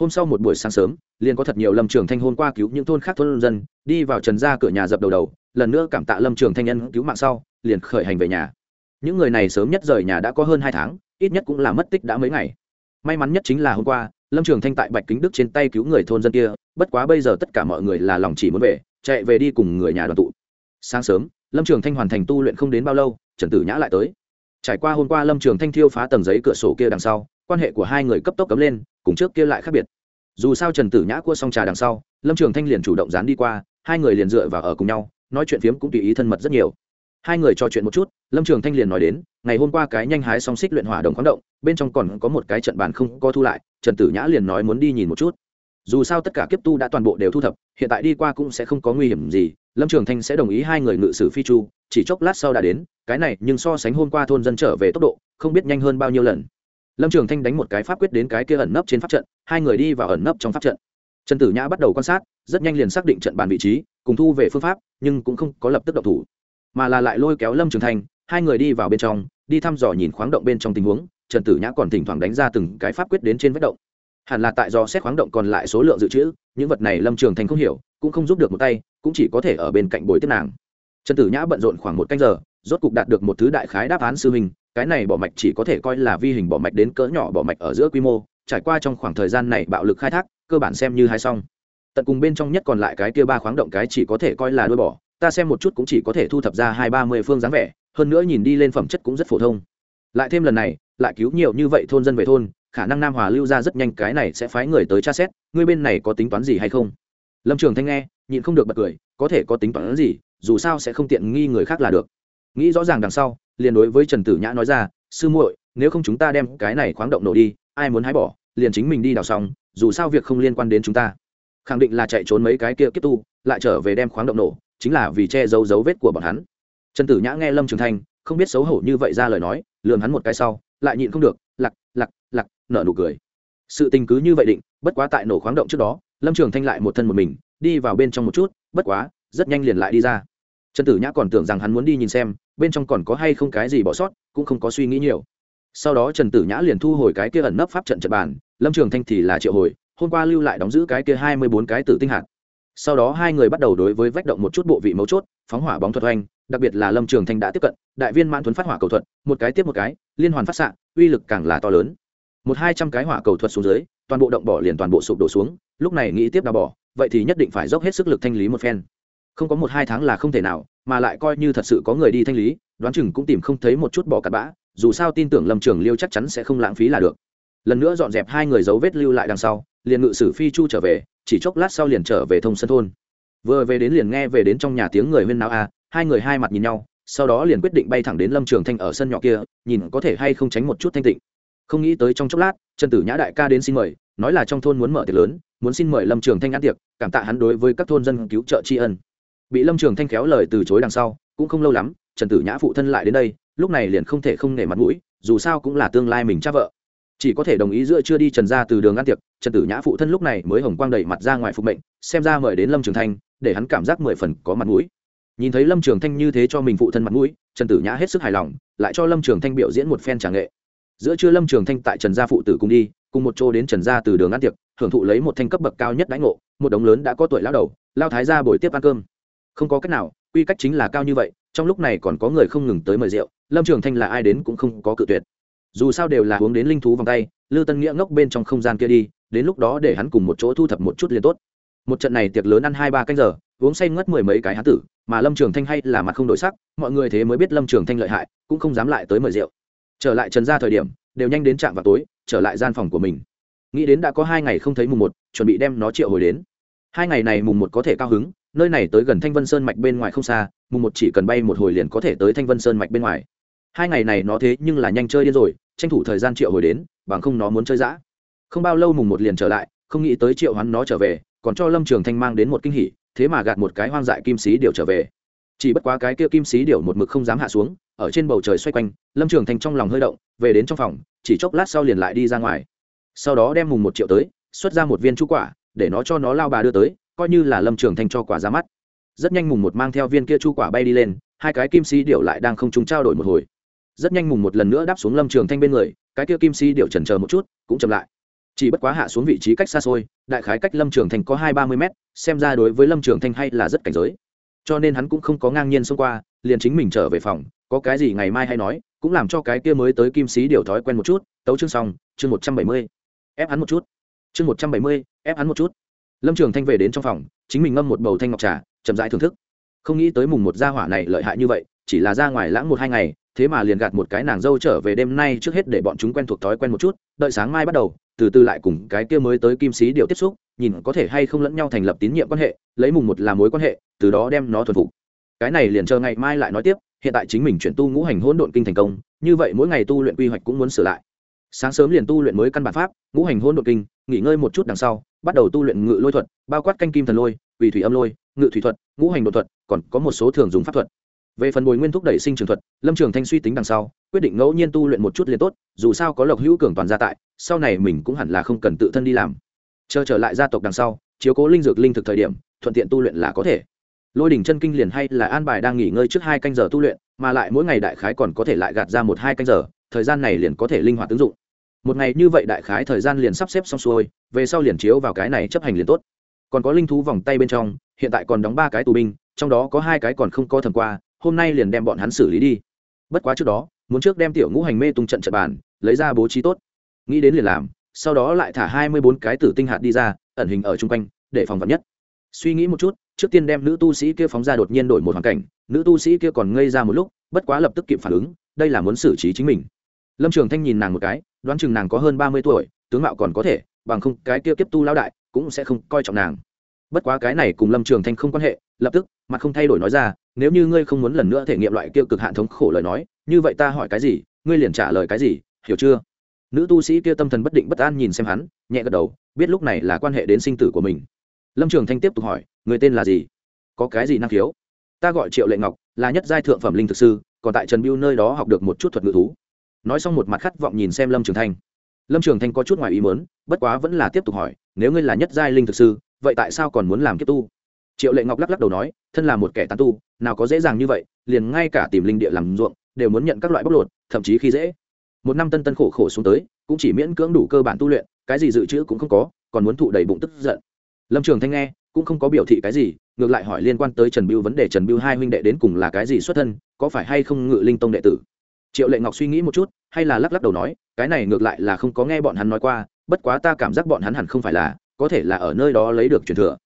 Hôm sau một buổi sáng sớm, liền có thật nhiều lâm trường thanh hôn qua cứu những thôn khác thôn dân, đi vào trần ra cửa nhà dập đầu đầu lần nữa cảm tạ lâm trường thanh nhân cứu mạng sau, liền khởi hành về nhà. Những người này sớm nhất rời nhà đã có hơn hai tháng, ít nhất cũng là mất tích đã mấy ngày. May mắn nhất chính là hôm qua, lâm trường thanh tại bạch kính đức trên tay cứu người thôn dân kia, bất quá bây giờ tất cả mọi người là lòng chỉ muốn về, chạy về đi cùng người nhà đoàn tụ. Sáng sớm, lâm trường thanh hoàn thành tu luyện không đến bao lâu, trần tử nhã lại tới. Trải qua hôm qua lâm trường thanh thiêu phá tầng giấy cửa sổ kia đằng sau, quan hệ của hai người cấp tốc cấm lên, cùng trước kia lại khác biệt. Dù sao trần tử nhã cua xong trà đằng sau, lâm trường thanh liền chủ động dán đi qua, hai người liền dựa vào ở cùng nhau nói chuyện phiếm cũng tùy ý thân mật rất nhiều. Hai người trò chuyện một chút, lâm trường thanh liền nói đến, ngày hôm qua cái nhanh hái song xích luyện hỏa đồng khoáng động, bên trong còn có một cái trận bàn không có thu lại, trần tử nhã liền nói muốn đi nhìn một chút. Dù sao tất cả kiếp tu đã toàn bộ đều thu thập, hiện tại đi qua cũng sẽ không có nguy hiểm gì, lâm trường thanh sẽ đồng ý hai người ngự sử phi chu, chỉ chốc lát sau đã đến, cái này nhưng so sánh hôm qua thôn dân trở về tốc độ, không biết nhanh hơn bao nhiêu lần. Lâm trường thanh đánh một cái pháp quyết đến cái kia ẩn nấp trên pháp trận, hai người đi vào ẩn nấp trong pháp trận trần tử nhã bắt đầu quan sát, rất nhanh liền xác định trận bàn vị trí, cùng thu về phương pháp, nhưng cũng không có lập tức độc thủ. Mà là lại lôi kéo lâm trường thanh, hai người đi vào bên trong, đi thăm dò nhìn khoáng động bên trong tình huống, trần tử nhã còn thỉnh thoảng đánh ra từng cái pháp quyết đến trên vết động. Hẳn là tại do xét khoáng động còn lại số lượng dự trữ, những vật này lâm trường thanh không hiểu, cũng không giúp được một tay, cũng chỉ có thể ở bên cạnh bồi tiếp nàng. Trần tử nhã bận rộn khoảng một canh giờ, rốt cục đạt được một thứ đại khái đáp án sư hình cái này bỏ mạch chỉ có thể coi là vi hình bỏ mạch đến cỡ nhỏ bỏ mạch ở giữa quy mô trải qua trong khoảng thời gian này bạo lực khai thác, cơ bản xem như hai xong. Tận cùng bên trong nhất còn lại cái kia ba khoáng động cái chỉ có thể coi là đôi bỏ, ta xem một chút cũng chỉ có thể thu thập ra hai ba mươi phương dáng vẻ, hơn nữa nhìn đi lên phẩm chất cũng rất phổ thông. Lại thêm lần này, lại cứu nhiều như vậy thôn dân về thôn, khả năng nam hòa lưu ra rất nhanh cái này sẽ phái người tới tra xét, ngươi bên này có tính toán gì hay không? Lâm trường thanh nghe, nhịn không được bật cười, có thể có tính toán gì, dù sao sẽ không tiện nghi người khác là được. Nghĩ rõ ràng đằng sau, liền đối với trần tử nhã nói ra, sư muội, nếu không chúng ta đem cái này khoáng động nổ đi, ai muốn hái bỏ? Liền chính mình đi đào xong, dù sao việc không liên quan đến chúng ta. Khẳng định là chạy trốn mấy cái kia kiếp tu, lại trở về đem khoáng động nổ, chính là vì che giấu dấu vết của bọn hắn. Trần tử nhã nghe lâm trường thanh, không biết xấu hổ như vậy ra lời nói lường hắn một cái sau, lại nhịn không được, lặc lặc lặc, nở nụ cười. Sự tình cứ như vậy định, bất quá tại nổ khoáng động trước đó, lâm trường thanh lại một thân một mình, đi vào bên trong một chút, bất quá, rất nhanh liền lại đi ra. Trần tử nhã còn tưởng rằng hắn muốn đi nhìn xem, bên trong còn có hay không cái gì bỏ sót, cũng không có suy nghĩ nhiều. Sau đó trần tử nhã liền thu hồi cái kia ẩn nấp pháp trận trận bàn lâm trường thanh thì là triệu hồi, hôm qua lưu lại đóng giữ cái kia hai mươi bốn cái tử tinh hạt. Sau đó hai người bắt đầu đối với vách động một chút bộ vị mấu chốt, phóng hỏa bóng thuật oanh đặc biệt là lâm trường thanh đã tiếp cận, đại viên mãn thuấn phát hỏa cầu thuật, một cái tiếp một cái, liên hoàn phát xạ, uy lực càng là to lớn. Một hai trăm cái hỏa cầu thuật xuống dưới, toàn bộ động bỏ liền toàn bộ sụp đổ xuống, lúc này nghĩ tiếp đào bỏ, vậy thì nhất định phải dốc hết sức lực thanh lý một phen. Không có một hai tháng là không thể nào, mà lại coi như thật sự có người đi thanh lý, đoán chừng cũng tìm không thấy một chút bỏ cặn bã, dù sao tin tưởng lâm trường liêu chắc chắn sẽ không lãng phí là được lần nữa dọn dẹp hai người dấu vết lưu lại đằng sau, liền ngự sử phi chu trở về, chỉ chốc lát sau liền trở về thông sân thôn. Vừa về đến liền nghe về đến trong nhà tiếng người huyên náo a, hai người hai mặt nhìn nhau, sau đó liền quyết định bay thẳng đến lâm trường thanh ở sân nhỏ kia, nhìn có thể hay không tránh một chút thanh tịnh. Không nghĩ tới trong chốc lát, trần tử nhã đại ca đến xin mời, nói là trong thôn muốn mở tiệc lớn, muốn xin mời lâm trường thanh ăn tiệc, cảm tạ hắn đối với các thôn dân cứu trợ tri ân. Bị lâm trường thanh khéo lời từ chối đằng sau, cũng không lâu lắm, trần tử nhã phụ thân lại đến đây, lúc này liền không thể không nể mặt mũi, dù sao cũng là tương lai mình cha vợ chỉ có thể đồng ý giữa chưa đi trần ra từ đường ăn tiệc, trần tử nhã phụ thân lúc này mới hồng quang đẩy mặt ra ngoài phục mệnh, xem ra mời đến lâm trường thanh, để hắn cảm giác mười phần có mặt mũi. Nhìn thấy lâm trường thanh như thế cho mình phụ thân mặt mũi, trần tử nhã hết sức hài lòng, lại cho lâm trường thanh biểu diễn một phen tràng nghệ. Giữa trưa lâm trường thanh tại trần gia phụ tử cùng đi, cùng một chỗ đến trần gia từ đường ăn tiệc hưởng thụ lấy một thanh cấp bậc cao nhất đãi ngộ, một đống lớn đã có tuổi lao đầu, lao thái ra buổi tiếp ăn cơm. Không có cách nào, quy cách chính là cao như vậy, trong lúc này còn có người không ngừng tới mời rượu, lâm trường thanh là ai đến cũng không có cự tuyệt dù sao đều là hướng đến linh thú vòng tay, lư tân nghĩa ngốc bên trong không gian kia đi, đến lúc đó để hắn cùng một chỗ thu thập một chút liền tốt. Một trận này tiệc lớn ăn hai ba canh giờ, uống say ngất mười mấy cái hán tử, mà lâm trường thanh hay là mặt không đổi sắc, mọi người thế mới biết lâm trường thanh lợi hại, cũng không dám lại tới mời rượu. Trở lại trần ra thời điểm, đều nhanh đến trạm vào tối, trở lại gian phòng của mình. Nghĩ đến đã có hai ngày không thấy mùng một, chuẩn bị đem nó triệu hồi đến. Hai ngày này mùng một có thể cao hứng, nơi này tới gần thanh vân sơn mạch bên ngoài không xa, mùng một chỉ cần bay một hồi liền có thể tới thanh vân sơn mạch bên ngoài hai ngày này nó thế nhưng là nhanh chơi điên rồi, tranh thủ thời gian triệu hồi đến, bằng không nó muốn chơi giã không bao lâu mùng một liền trở lại, không nghĩ tới triệu hắn nó trở về, còn cho lâm trường thanh mang đến một kinh hỉ, thế mà gạt một cái hoang dại kim sĩ điều trở về. Chỉ bất quá cái kia kim sĩ điều một mực không dám hạ xuống, ở trên bầu trời xoay quanh, lâm trường thanh trong lòng hơi động, về đến trong phòng, chỉ chốc lát sau liền lại đi ra ngoài. Sau đó đem mùng một triệu tới, xuất ra một viên chú quả, để nó cho nó lao bà đưa tới, coi như là lâm trường thanh cho quả ra mắt. Rất nhanh mùng một mang theo viên kia chu quả bay đi lên, hai cái kim sĩ điệu lại đang không chúng trao đổi một hồi rất nhanh mùng một lần nữa đáp xuống lâm trường thanh bên người, cái kia kim si điệu trần chờ một chút, cũng chậm lại. Chỉ bất quá hạ xuống vị trí cách xa xôi, đại khái cách lâm trường thanh có hai ba mươi mét, xem ra đối với lâm trường thanh hay là rất cảnh giới. Cho nên hắn cũng không có ngang nhiên xông qua, liền chính mình trở về phòng, có cái gì ngày mai hay nói, cũng làm cho cái kia mới tới kim sĩ điều thói quen một chút, tấu chương xong, chương một trăm bảy mươi. Ép hắn một chút. Chương một trăm bảy mươi, ép hắn một chút. Lâm trường thanh về đến trong phòng, chính mình ngâm một bầu thanh ngọc trà, chậm rãi thưởng thức. Không nghĩ tới mùng một gia hỏa này lợi hại như vậy chỉ là ra ngoài lãng một hai ngày, thế mà liền gạt một cái nàng dâu trở về đêm nay trước hết để bọn chúng quen thuộc thói quen một chút, đợi sáng mai bắt đầu, từ từ lại cùng cái kia mới tới kim sĩ điệu tiếp xúc, nhìn có thể hay không lẫn nhau thành lập tín nhiệm quan hệ, lấy mùng một là mối quan hệ, từ đó đem nó thuần phục. Cái này liền chờ ngày mai lại nói tiếp, hiện tại chính mình chuyển tu ngũ hành hỗn độn kinh thành công, như vậy mỗi ngày tu luyện quy hoạch cũng muốn sửa lại. Sáng sớm liền tu luyện mới căn bản pháp, ngũ hành hỗn độn kinh, nghỉ ngơi một chút đằng sau, bắt đầu tu luyện ngự lôi thuật, bao quát canh kim thần lôi, quỳ thủy âm lôi, ngự thủy thuật, ngũ hành đột thuật, còn có một số thường dùng pháp thuật về phần bồi nguyên thúc đẩy sinh trường thuật, lâm trường thanh suy tính đằng sau, quyết định ngẫu nhiên tu luyện một chút liền tốt, dù sao có lộc hữu cường toàn gia tại, sau này mình cũng hẳn là không cần tự thân đi làm. Chờ trở lại gia tộc đằng sau, chiếu cố linh dược linh thực thời điểm, thuận tiện tu luyện là có thể. Lôi đỉnh chân kinh liền hay là an bài đang nghỉ ngơi trước hai canh giờ tu luyện, mà lại mỗi ngày đại khái còn có thể lại gạt ra một hai canh giờ, thời gian này liền có thể linh hoạt ứng dụng. Một ngày như vậy đại khái thời gian liền sắp xếp xong xuôi, về sau liền chiếu vào cái này chấp hành liền tốt. Còn có linh thú vòng tay bên trong, hiện tại còn đóng ba cái tù binh, trong đó có hai cái còn không có thẩm qua hôm nay liền đem bọn hắn xử lý đi. Bất quá trước đó, muốn trước đem tiểu ngũ hành mê tung trận trận bàn, lấy ra bố trí tốt. Nghĩ đến liền làm, sau đó lại thả hai mươi bốn cái tử tinh hạt đi ra, ẩn hình ở chung quanh, để phòng vật nhất. Suy nghĩ một chút, trước tiên đem nữ tu sĩ kia phóng ra đột nhiên đổi một hoàn cảnh, nữ tu sĩ kia còn ngây ra một lúc, bất quá lập tức kịp phản ứng, đây là muốn xử trí chính mình. Lâm trường thanh nhìn nàng một cái, đoán chừng nàng có hơn ba mươi tuổi, tướng mạo còn có thể, bằng không cái kia kiếp tu lao đại cũng sẽ không coi trọng nàng bất quá cái này cùng lâm trường thanh không quan hệ, lập tức, mặt không thay đổi nói ra, nếu như ngươi không muốn lần nữa thể nghiệm loại kia cực hạn thống khổ lời nói, như vậy ta hỏi cái gì, ngươi liền trả lời cái gì, hiểu chưa? Nữ tu sĩ kia tâm thần bất định bất an nhìn xem hắn, nhẹ gật đầu, biết lúc này là quan hệ đến sinh tử của mình. Lâm trường thanh tiếp tục hỏi, người tên là gì? Có cái gì năng khiếu? Ta gọi triệu lệ ngọc, là nhất giai thượng phẩm linh thực sư, còn tại trần biêu nơi đó học được một chút thuật ngữ thú. Nói xong một mặt khát vọng nhìn xem lâm trường thanh. Lâm trường thanh có chút ngoài ý mớn bất quá vẫn là tiếp tục hỏi, nếu ngươi là nhất giai linh thực sư vậy tại sao còn muốn làm kiếp tu? Triệu lệ ngọc lắc lắc đầu nói, thân là một kẻ tán tu, nào có dễ dàng như vậy, liền ngay cả tìm linh địa làm ruộng, đều muốn nhận các loại bóc lột, thậm chí khi dễ. Một năm tân tân khổ khổ xuống tới, cũng chỉ miễn cưỡng đủ cơ bản tu luyện, cái gì dự trữ cũng không có, còn muốn thụ đầy bụng tức giận. Lâm trường thanh nghe, cũng không có biểu thị cái gì, ngược lại hỏi liên quan tới trần biêu vấn đề trần biêu hai huynh đệ đến cùng là cái gì xuất thân, có phải hay không ngự linh tông đệ tử? Triệu lệ ngọc suy nghĩ một chút, hay là lắc lắc đầu nói, cái này ngược lại là không có nghe bọn hắn nói qua, bất quá ta cảm giác bọn hắn hẳn không phải là có thể là ở nơi đó lấy được truyền thừa.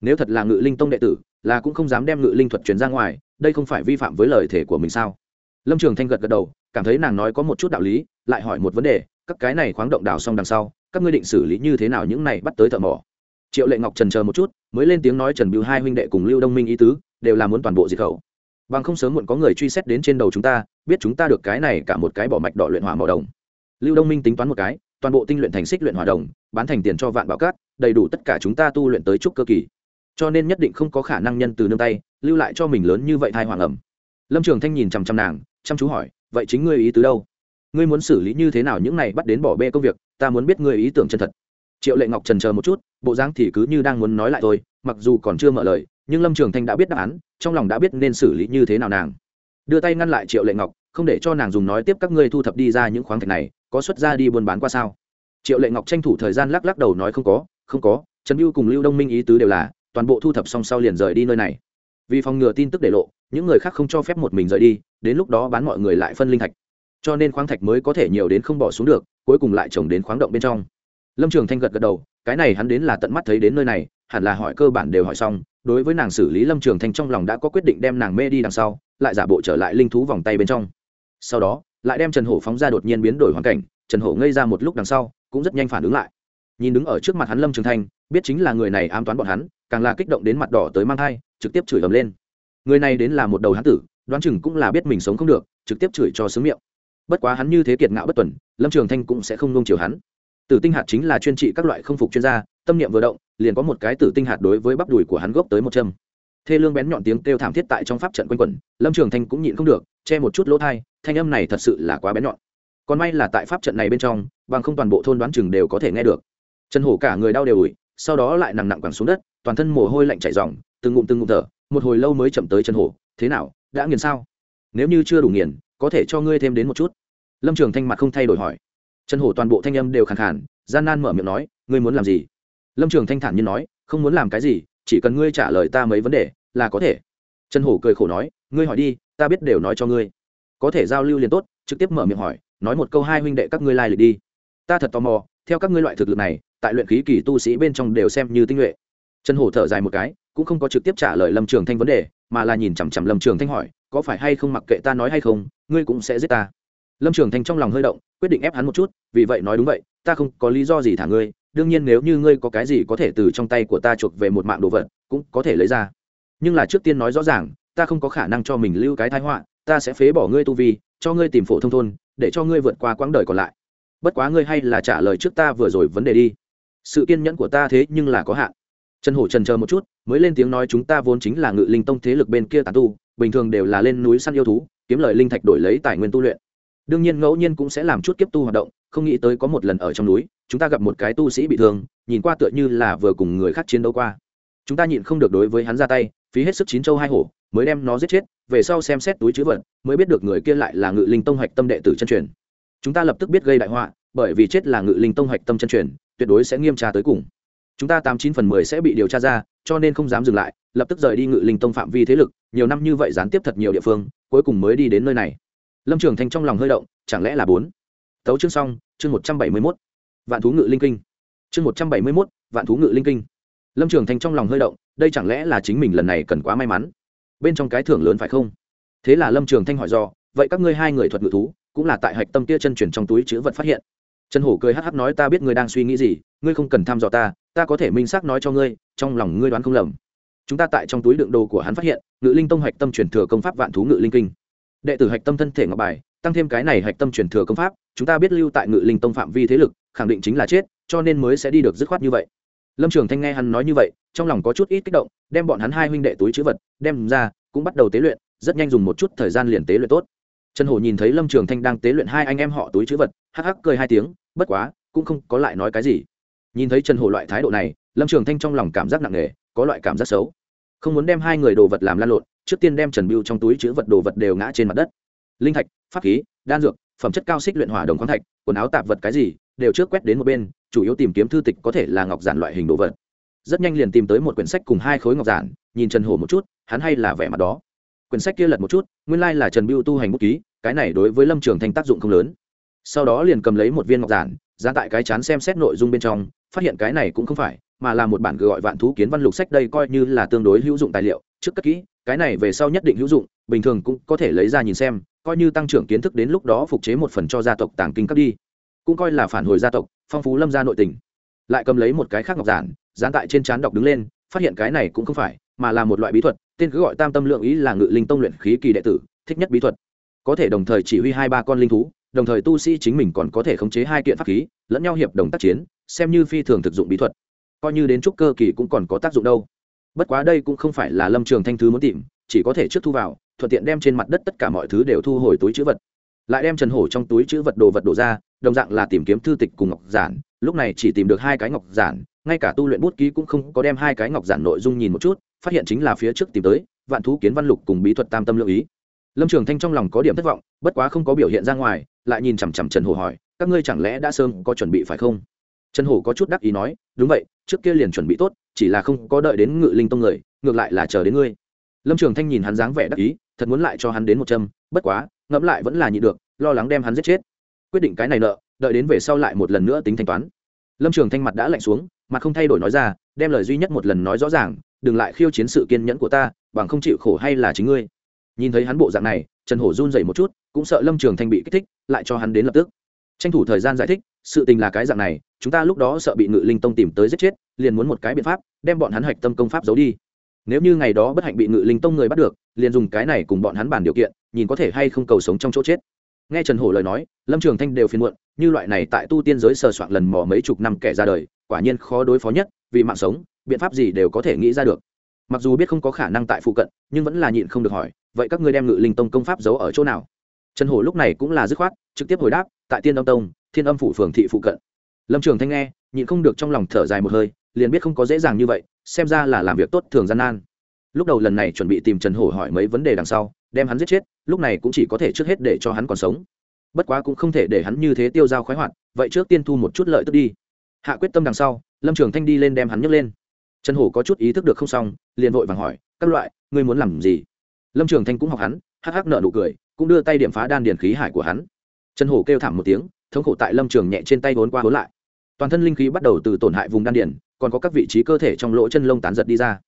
Nếu thật là ngự linh tông đệ tử, là cũng không dám đem ngự linh thuật truyền ra ngoài, đây không phải vi phạm với lời thể của mình sao? Lâm trường thanh gật gật đầu, cảm thấy nàng nói có một chút đạo lý, lại hỏi một vấn đề, các cái này khoáng động đào xong đằng sau, các ngươi định xử lý như thế nào những này bắt tới thợ mỏ? Triệu lệ ngọc trần chờ một chút, mới lên tiếng nói trần bưu hai huynh đệ cùng lưu đông minh ý tứ, đều là muốn toàn bộ diệt khẩu. Bằng không sớm muộn có người truy xét đến trên đầu chúng ta, biết chúng ta được cái này cả một cái bỏ mạch đỏ luyện hỏa mỏ đồng. Lưu đông minh tính toán một cái toàn bộ tinh luyện thành xích luyện hỏa đồng, bán thành tiền cho vạn bảo cát, đầy đủ tất cả chúng ta tu luyện tới trúc cơ kỳ. Cho nên nhất định không có khả năng nhân từ nương tay, lưu lại cho mình lớn như vậy thai hoàng ẩm. Lâm trường thanh nhìn chằm chằm nàng, chăm chú hỏi, vậy chính ngươi ý tứ đâu? Ngươi muốn xử lý như thế nào những này bắt đến bỏ bê công việc, ta muốn biết ngươi ý tưởng chân thật. Triệu lệ ngọc trần chờ một chút, bộ dáng thì cứ như đang muốn nói lại thôi, mặc dù còn chưa mở lời, nhưng lâm trường thanh đã biết đáp án, trong lòng đã biết nên xử lý như thế nào nàng. Đưa tay ngăn lại triệu lệ ngọc, không để cho nàng dùng nói tiếp các ngươi thu thập đi ra những khoáng thạch này có xuất ra đi buôn bán qua sao? Triệu lệ ngọc tranh thủ thời gian lắc lắc đầu nói không có không có, trần mưu cùng lưu đông minh ý tứ đều là, toàn bộ thu thập xong sau liền rời đi nơi này. Vì phòng ngừa tin tức để lộ, những người khác không cho phép một mình rời đi, đến lúc đó bán mọi người lại phân linh thạch. Cho nên khoáng thạch mới có thể nhiều đến không bỏ xuống được, cuối cùng lại trồng đến khoáng động bên trong. Lâm trường thanh gật gật đầu, cái này hắn đến là tận mắt thấy đến nơi này, hẳn là hỏi cơ bản đều hỏi xong, đối với nàng xử lý lâm trường thanh trong lòng đã có quyết định đem nàng mê đi đằng sau, lại giả bộ trở lại linh thú vòng tay bên trong. Sau đó lại đem trần hổ phóng ra đột nhiên biến đổi hoàn cảnh, trần hổ ngây ra một lúc đằng sau, cũng rất nhanh phản ứng lại. Nhìn đứng ở trước mặt hắn lâm trường thanh, biết chính là người này ám toán bọn hắn, càng là kích động đến mặt đỏ tới mang thai, trực tiếp chửi ầm lên. Người này đến là một đầu hán tử, đoán chừng cũng là biết mình sống không được, trực tiếp chửi cho sướng miệng. Bất quá hắn như thế kiệt ngạo bất tuần, lâm trường thanh cũng sẽ không nung chiều hắn. Tử tinh hạt chính là chuyên trị các loại không phục chuyên gia, tâm niệm vừa động, liền có một cái tử tinh hạt đối với bắp đùi của hắn gốc tới một châm. Thê lương bén nhọn tiếng kêu thảm thiết tại trong pháp trận quanh quẩn, lâm trường thanh cũng nhịn không được, che một chút lỗ thai thanh âm này thật sự là quá bén nhọn. Còn may là tại pháp trận này bên trong, bằng không toàn bộ thôn đoán chừng đều có thể nghe được. Trần hổ cả người đau đều ủi, sau đó lại nặng nặng quẳng xuống đất, toàn thân mồ hôi lạnh chảy ròng, từng ngụm từng ngụm thở, một hồi lâu mới chậm tới chân hổ, thế nào, đã nghiền sao? Nếu như chưa đủ nghiền, có thể cho ngươi thêm đến một chút. Lâm trường thanh mặt không thay đổi hỏi. Trần hổ toàn bộ thanh âm đều khàn khàn, gian nan mở miệng nói, ngươi muốn làm gì? Lâm trường thanh thản nhiên nói, không muốn làm cái gì, chỉ cần ngươi trả lời ta mấy vấn đề, là có thể. Trần hổ cười khổ nói, ngươi hỏi đi, ta biết đều nói cho ngươi có thể giao lưu liền tốt, trực tiếp mở miệng hỏi, nói một câu hai huynh đệ các ngươi lai lịch đi. Ta thật tò mò, theo các ngươi loại thực lực này, tại luyện khí kỳ tu sĩ bên trong đều xem như tinh nhuệ. Trần hổ thở dài một cái, cũng không có trực tiếp trả lời lâm trường thanh vấn đề, mà là nhìn chằm chằm lâm trường thanh hỏi, có phải hay không mặc kệ ta nói hay không, ngươi cũng sẽ giết ta. Lâm trường thanh trong lòng hơi động, quyết định ép hắn một chút, vì vậy nói đúng vậy, ta không có lý do gì thả ngươi, đương nhiên nếu như ngươi có cái gì có thể từ trong tay của ta chuộc về một mạng đồ vật, cũng có thể lấy ra. Nhưng là trước tiên nói rõ ràng, ta không có khả năng cho mình lưu cái thái họa ta sẽ phế bỏ ngươi tu vi, cho ngươi tìm phổ thông thôn, để cho ngươi vượt qua quãng đời còn lại. Bất quá ngươi hay là trả lời trước ta vừa rồi vấn đề đi. Sự kiên nhẫn của ta thế nhưng là có hạn. Trần hổ trần chờ một chút, mới lên tiếng nói chúng ta vốn chính là ngự linh tông thế lực bên kia tàn tu, bình thường đều là lên núi săn yêu thú, kiếm lời linh thạch đổi lấy tài nguyên tu luyện. Đương nhiên ngẫu nhiên cũng sẽ làm chút kiếp tu hoạt động, không nghĩ tới có một lần ở trong núi, chúng ta gặp một cái tu sĩ bị thương, nhìn qua tựa như là vừa cùng người khác chiến đấu qua. Chúng ta nhịn không được đối với hắn ra tay, phí hết sức chín châu hai hổ, mới đem nó giết chết về sau xem xét túi chữ vật, mới biết được người kia lại là ngự linh tông hạch tâm đệ tử chân truyền. Chúng ta lập tức biết gây đại họa, bởi vì chết là ngự linh tông hạch tâm chân truyền, tuyệt đối sẽ nghiêm tra tới cùng. Chúng ta tám chín phần mười sẽ bị điều tra ra, cho nên không dám dừng lại, lập tức rời đi ngự linh tông phạm vi thế lực, nhiều năm như vậy gián tiếp thật nhiều địa phương, cuối cùng mới đi đến nơi này. Lâm trường thanh trong lòng hơi động, chẳng lẽ là bốn? Tấu chương xong, chương một trăm bảy mươi mốt. Vạn thú ngự linh kinh. Chương một trăm bảy mươi mốt, vạn thú ngự linh kinh. Lâm trường thanh trong lòng hơi động, đây chẳng lẽ là chính mình lần này cần quá may mắn? Bên trong cái thưởng lớn phải không? Thế là lâm trường thanh hỏi do, vậy các ngươi hai người thuật ngự thú, cũng là tại hạch tâm kia chân chuyển trong túi chữ vật phát hiện. Trần hổ cười hắc hắc nói, ta biết ngươi đang suy nghĩ gì, ngươi không cần thăm dò ta ta có thể minh xác nói cho ngươi, trong lòng ngươi đoán không lầm. Chúng ta tại trong túi đựng đồ của hắn phát hiện, ngự linh tông hạch tâm truyền thừa công pháp vạn thú ngự linh kinh. Đệ tử hạch tâm thân thể ngọc bài, tăng thêm cái này hạch tâm truyền thừa công pháp, chúng ta biết lưu tại ngự linh tông phạm vi thế lực, khẳng định chính là chết, cho nên mới sẽ đi được dứt khoát như vậy lâm trường thanh nghe hắn nói như vậy, trong lòng có chút ít kích động, đem bọn hắn hai huynh đệ túi chữ vật, đem ra, cũng bắt đầu tế luyện, rất nhanh dùng một chút thời gian liền tế luyện tốt. Trần hổ nhìn thấy lâm trường thanh đang tế luyện hai anh em họ túi chữ vật, hắc hắc cười hai tiếng, bất quá, cũng không có lại nói cái gì. Nhìn thấy trần hổ loại thái độ này, lâm trường thanh trong lòng cảm giác nặng nề, có loại cảm giác xấu. Không muốn đem hai người đồ vật làm lan lộn, trước tiên đem trần biêu trong túi chữ vật đồ vật đều ngã trên mặt đất. Linh thạch, pháp khí, đan dược, phẩm chất cao xích luyện hỏa đồng khoáng thạch, quần áo tạp vật cái gì, đều trước quét đến một bên chủ yếu tìm kiếm thư tịch có thể là ngọc giản loại hình đồ vật. Rất nhanh liền tìm tới một quyển sách cùng hai khối ngọc giản, nhìn trần hổ một chút, hắn hay là vẻ mặt đó. Quyển sách kia lật một chút, nguyên lai là trần biêu tu hành bút ký, cái này đối với lâm trường thanh tác dụng không lớn. Sau đó liền cầm lấy một viên ngọc giản, ra tại cái chán xem xét nội dung bên trong, phát hiện cái này cũng không phải, mà là một bản gọi vạn thú kiến văn lục sách đây coi như là tương đối hữu dụng tài liệu, trước cất kỹ, cái này về sau nhất định hữu dụng, bình thường cũng có thể lấy ra nhìn xem, coi như tăng trưởng kiến thức đến lúc đó phục chế một phần cho gia tộc tàng kinh cấp đi cũng coi là phản hồi gia tộc, phong phú lâm gia nội tình. Lại cầm lấy một cái khác ngọc giản, dán tại trên trán đọc đứng lên, phát hiện cái này cũng không phải, mà là một loại bí thuật, tên cứ gọi tam tâm lượng ý là ngự linh tông luyện khí kỳ đệ tử, thích nhất bí thuật. Có thể đồng thời chỉ huy hai ba con linh thú, đồng thời tu sĩ chính mình còn có thể khống chế hai kiện pháp khí, lẫn nhau hiệp đồng tác chiến, xem như phi thường thực dụng bí thuật. Coi như đến trúc cơ kỳ cũng còn có tác dụng đâu. Bất quá đây cũng không phải là lâm trường thanh thứ muốn tìm, chỉ có thể trước thu vào, thuận tiện đem trên mặt đất tất cả mọi thứ đều thu hồi túi chữ vật. Lại đem trần hổ trong túi chữ vật đồ vật đổ ra đồng dạng là tìm kiếm thư tịch cùng ngọc giản, lúc này chỉ tìm được hai cái ngọc giản, ngay cả tu luyện bút ký cũng không có đem hai cái ngọc giản nội dung nhìn một chút, phát hiện chính là phía trước tìm tới, vạn thú kiến văn lục cùng bí thuật tam tâm lưu ý. Lâm trường thanh trong lòng có điểm thất vọng, bất quá không có biểu hiện ra ngoài, lại nhìn chằm chằm trần hổ hỏi, các ngươi chẳng lẽ đã sớm có chuẩn bị phải không? Trần hổ có chút đắc ý nói, đúng vậy, trước kia liền chuẩn bị tốt, chỉ là không có đợi đến ngự linh tông người, ngược lại là chờ đến ngươi. Lâm trường thanh nhìn hắn dáng vẻ đắc ý, thật muốn lại cho hắn đến một châm, bất quá, ngẫm lại vẫn là nhị được, lo lắng đem hắn giết chết quyết định cái này nợ, đợi đến về sau lại một lần nữa tính thanh toán. Lâm trường thanh mặt đã lạnh xuống, mặt không thay đổi nói ra, đem lời duy nhất một lần nói rõ ràng, đừng lại khiêu chiến sự kiên nhẫn của ta, bằng không chịu khổ hay là chính ngươi. Nhìn thấy hắn bộ dạng này, trần hổ run dậy một chút, cũng sợ lâm trường thanh bị kích thích, lại cho hắn đến lập tức. Tranh thủ thời gian giải thích, sự tình là cái dạng này, chúng ta lúc đó sợ bị ngự linh tông tìm tới giết chết, liền muốn một cái biện pháp, đem bọn hắn hạch tâm công pháp giấu đi. Nếu như ngày đó bất hạnh bị ngự linh tông người bắt được, liền dùng cái này cùng bọn hắn bàn điều kiện, nhìn có thể hay không cầu sống trong chỗ chết nghe trần hổ lời nói, lâm trường thanh đều phiền muộn, như loại này tại tu tiên giới sờ soạn lần mò mấy chục năm kẻ ra đời, quả nhiên khó đối phó nhất, vì mạng sống, biện pháp gì đều có thể nghĩ ra được. Mặc dù biết không có khả năng tại phụ cận, nhưng vẫn là nhịn không được hỏi, vậy các ngươi đem ngự linh tông công pháp giấu ở chỗ nào? Trần hổ lúc này cũng là dứt khoát, trực tiếp hồi đáp, tại tiên âm tông, thiên âm phủ phường thị phụ cận. Lâm trường thanh nghe, nhịn không được trong lòng thở dài một hơi, liền biết không có dễ dàng như vậy, xem ra là làm việc tốt thường gian nan lúc đầu lần này chuẩn bị tìm trần hổ hỏi mấy vấn đề đằng sau, đem hắn giết chết, lúc này cũng chỉ có thể trước hết để cho hắn còn sống. Bất quá cũng không thể để hắn như thế tiêu dao khoái hoạt, vậy trước tiên thu một chút lợi tức đi. Hạ quyết tâm đằng sau, lâm trường thanh đi lên đem hắn nhấc lên. Trần hổ có chút ý thức được không xong, liền vội vàng hỏi, các loại, ngươi muốn làm gì? Lâm trường thanh cũng học hắn, hắc hắc nợ nụ cười, cũng đưa tay điểm phá đan điền khí hải của hắn. Trần hổ kêu thảm một tiếng, thống khổ tại lâm trường nhẹ trên tay vốn qua vốn lại. Toàn thân linh khí bắt đầu từ tổn hại vùng đan điền, còn có các vị trí cơ thể trong lỗ chân lông tán giật đi ra.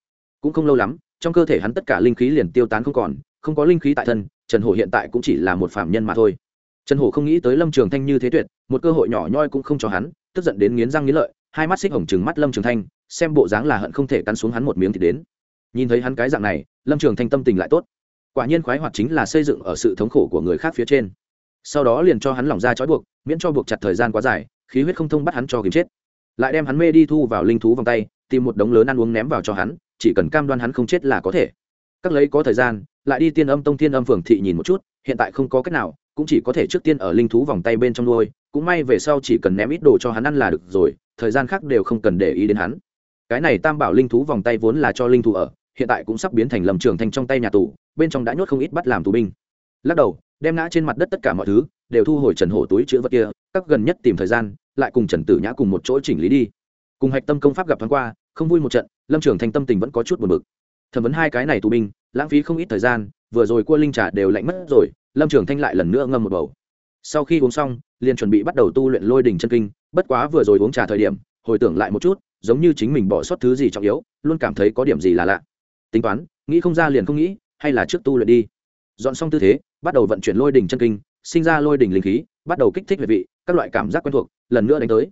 Cũng không lâu lắm trong cơ thể hắn tất cả linh khí liền tiêu tán không còn, không có linh khí tại thân, trần hổ hiện tại cũng chỉ là một phạm nhân mà thôi. Trần hổ không nghĩ tới lâm trường thanh như thế tuyệt, một cơ hội nhỏ nhoi cũng không cho hắn, tức giận đến nghiến răng nghiến lợi, hai mắt xích hồng trừng mắt lâm trường thanh, xem bộ dáng là hận không thể cắn xuống hắn một miếng thì đến. Nhìn thấy hắn cái dạng này, lâm trường thanh tâm tình lại tốt. Quả nhiên khoái hoạt chính là xây dựng ở sự thống khổ của người khác phía trên. Sau đó liền cho hắn lỏng ra trói buộc, miễn cho buộc chặt thời gian quá dài, khí huyết không thông bắt hắn cho kìm chết. Lại đem hắn mê đi thu vào linh thú vòng tay, tìm một đống lớn ăn uống ném vào cho hắn chỉ cần cam đoan hắn không chết là có thể. Các lấy có thời gian, lại đi tiên âm tông tiên âm phường thị nhìn một chút, hiện tại không có cách nào, cũng chỉ có thể trước tiên ở linh thú vòng tay bên trong nuôi, cũng may về sau chỉ cần ném ít đồ cho hắn ăn là được rồi, thời gian khác đều không cần để ý đến hắn. Cái này tam bảo linh thú vòng tay vốn là cho linh thú ở, hiện tại cũng sắp biến thành lầm trường thành trong tay nhà tù, bên trong đã nhốt không ít bắt làm tù binh. Lắc đầu, đem ngã trên mặt đất tất cả mọi thứ, đều thu hồi trần hổ túi chữ vật kia, các gần nhất tìm thời gian, lại cùng trần tử nhã cùng một chỗ chỉnh lý đi. Cùng hạch tâm công pháp gặp thoáng qua, không vui một trận lâm trường thanh tâm tình vẫn có chút buồn bực. Thẩm vấn hai cái này tù binh, lãng phí không ít thời gian, vừa rồi cua linh trà đều lạnh mất rồi, lâm trường thanh lại lần nữa ngâm một bầu. Sau khi uống xong, liền chuẩn bị bắt đầu tu luyện lôi đình chân kinh, bất quá vừa rồi uống trà thời điểm, hồi tưởng lại một chút, giống như chính mình bỏ sót thứ gì trọng yếu, luôn cảm thấy có điểm gì là lạ. Tính toán, nghĩ không ra liền không nghĩ, hay là trước tu luyện đi. Dọn xong tư thế, bắt đầu vận chuyển lôi đình chân kinh, sinh ra lôi đình linh khí, bắt đầu kích thích về vị, các loại cảm giác quen thuộc, lần nữa đánh tới.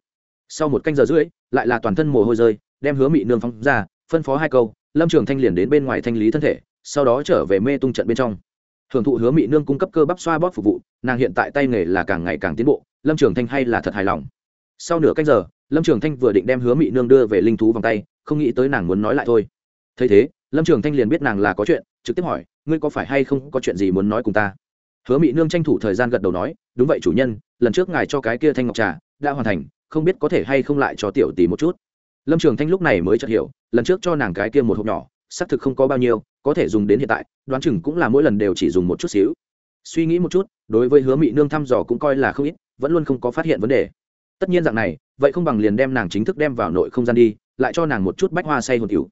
Sau một canh giờ rưỡi, lại là toàn thân mồ hôi rơi đem hứa mị nương phóng ra, phân phó hai câu, lâm trường thanh liền đến bên ngoài thanh lý thân thể, sau đó trở về mê tung trận bên trong. Hưởng thụ hứa mị nương cung cấp cơ bắp xoa bóp phục vụ, nàng hiện tại tay nghề là càng ngày càng tiến bộ, lâm trường thanh hay là thật hài lòng. Sau nửa canh giờ, lâm trường thanh vừa định đem hứa mị nương đưa về linh thú vòng tay, không nghĩ tới nàng muốn nói lại thôi. Thấy thế, lâm trường thanh liền biết nàng là có chuyện, trực tiếp hỏi, ngươi có phải hay không có chuyện gì muốn nói cùng ta? Hứa mị nương tranh thủ thời gian gật đầu nói, đúng vậy chủ nhân, lần trước ngài cho cái kia thanh ngọc trà đã hoàn thành, không biết có thể hay không lại cho tiểu tỷ một chút lâm trường thanh lúc này mới chợt hiểu, lần trước cho nàng cái kia một hộp nhỏ, xác thực không có bao nhiêu, có thể dùng đến hiện tại, đoán chừng cũng là mỗi lần đều chỉ dùng một chút xíu. Suy nghĩ một chút, đối với hứa mị nương thăm dò cũng coi là không ít, vẫn luôn không có phát hiện vấn đề. Tất nhiên dạng này, vậy không bằng liền đem nàng chính thức đem vào nội không gian đi, lại cho nàng một chút bách hoa say hồn cửu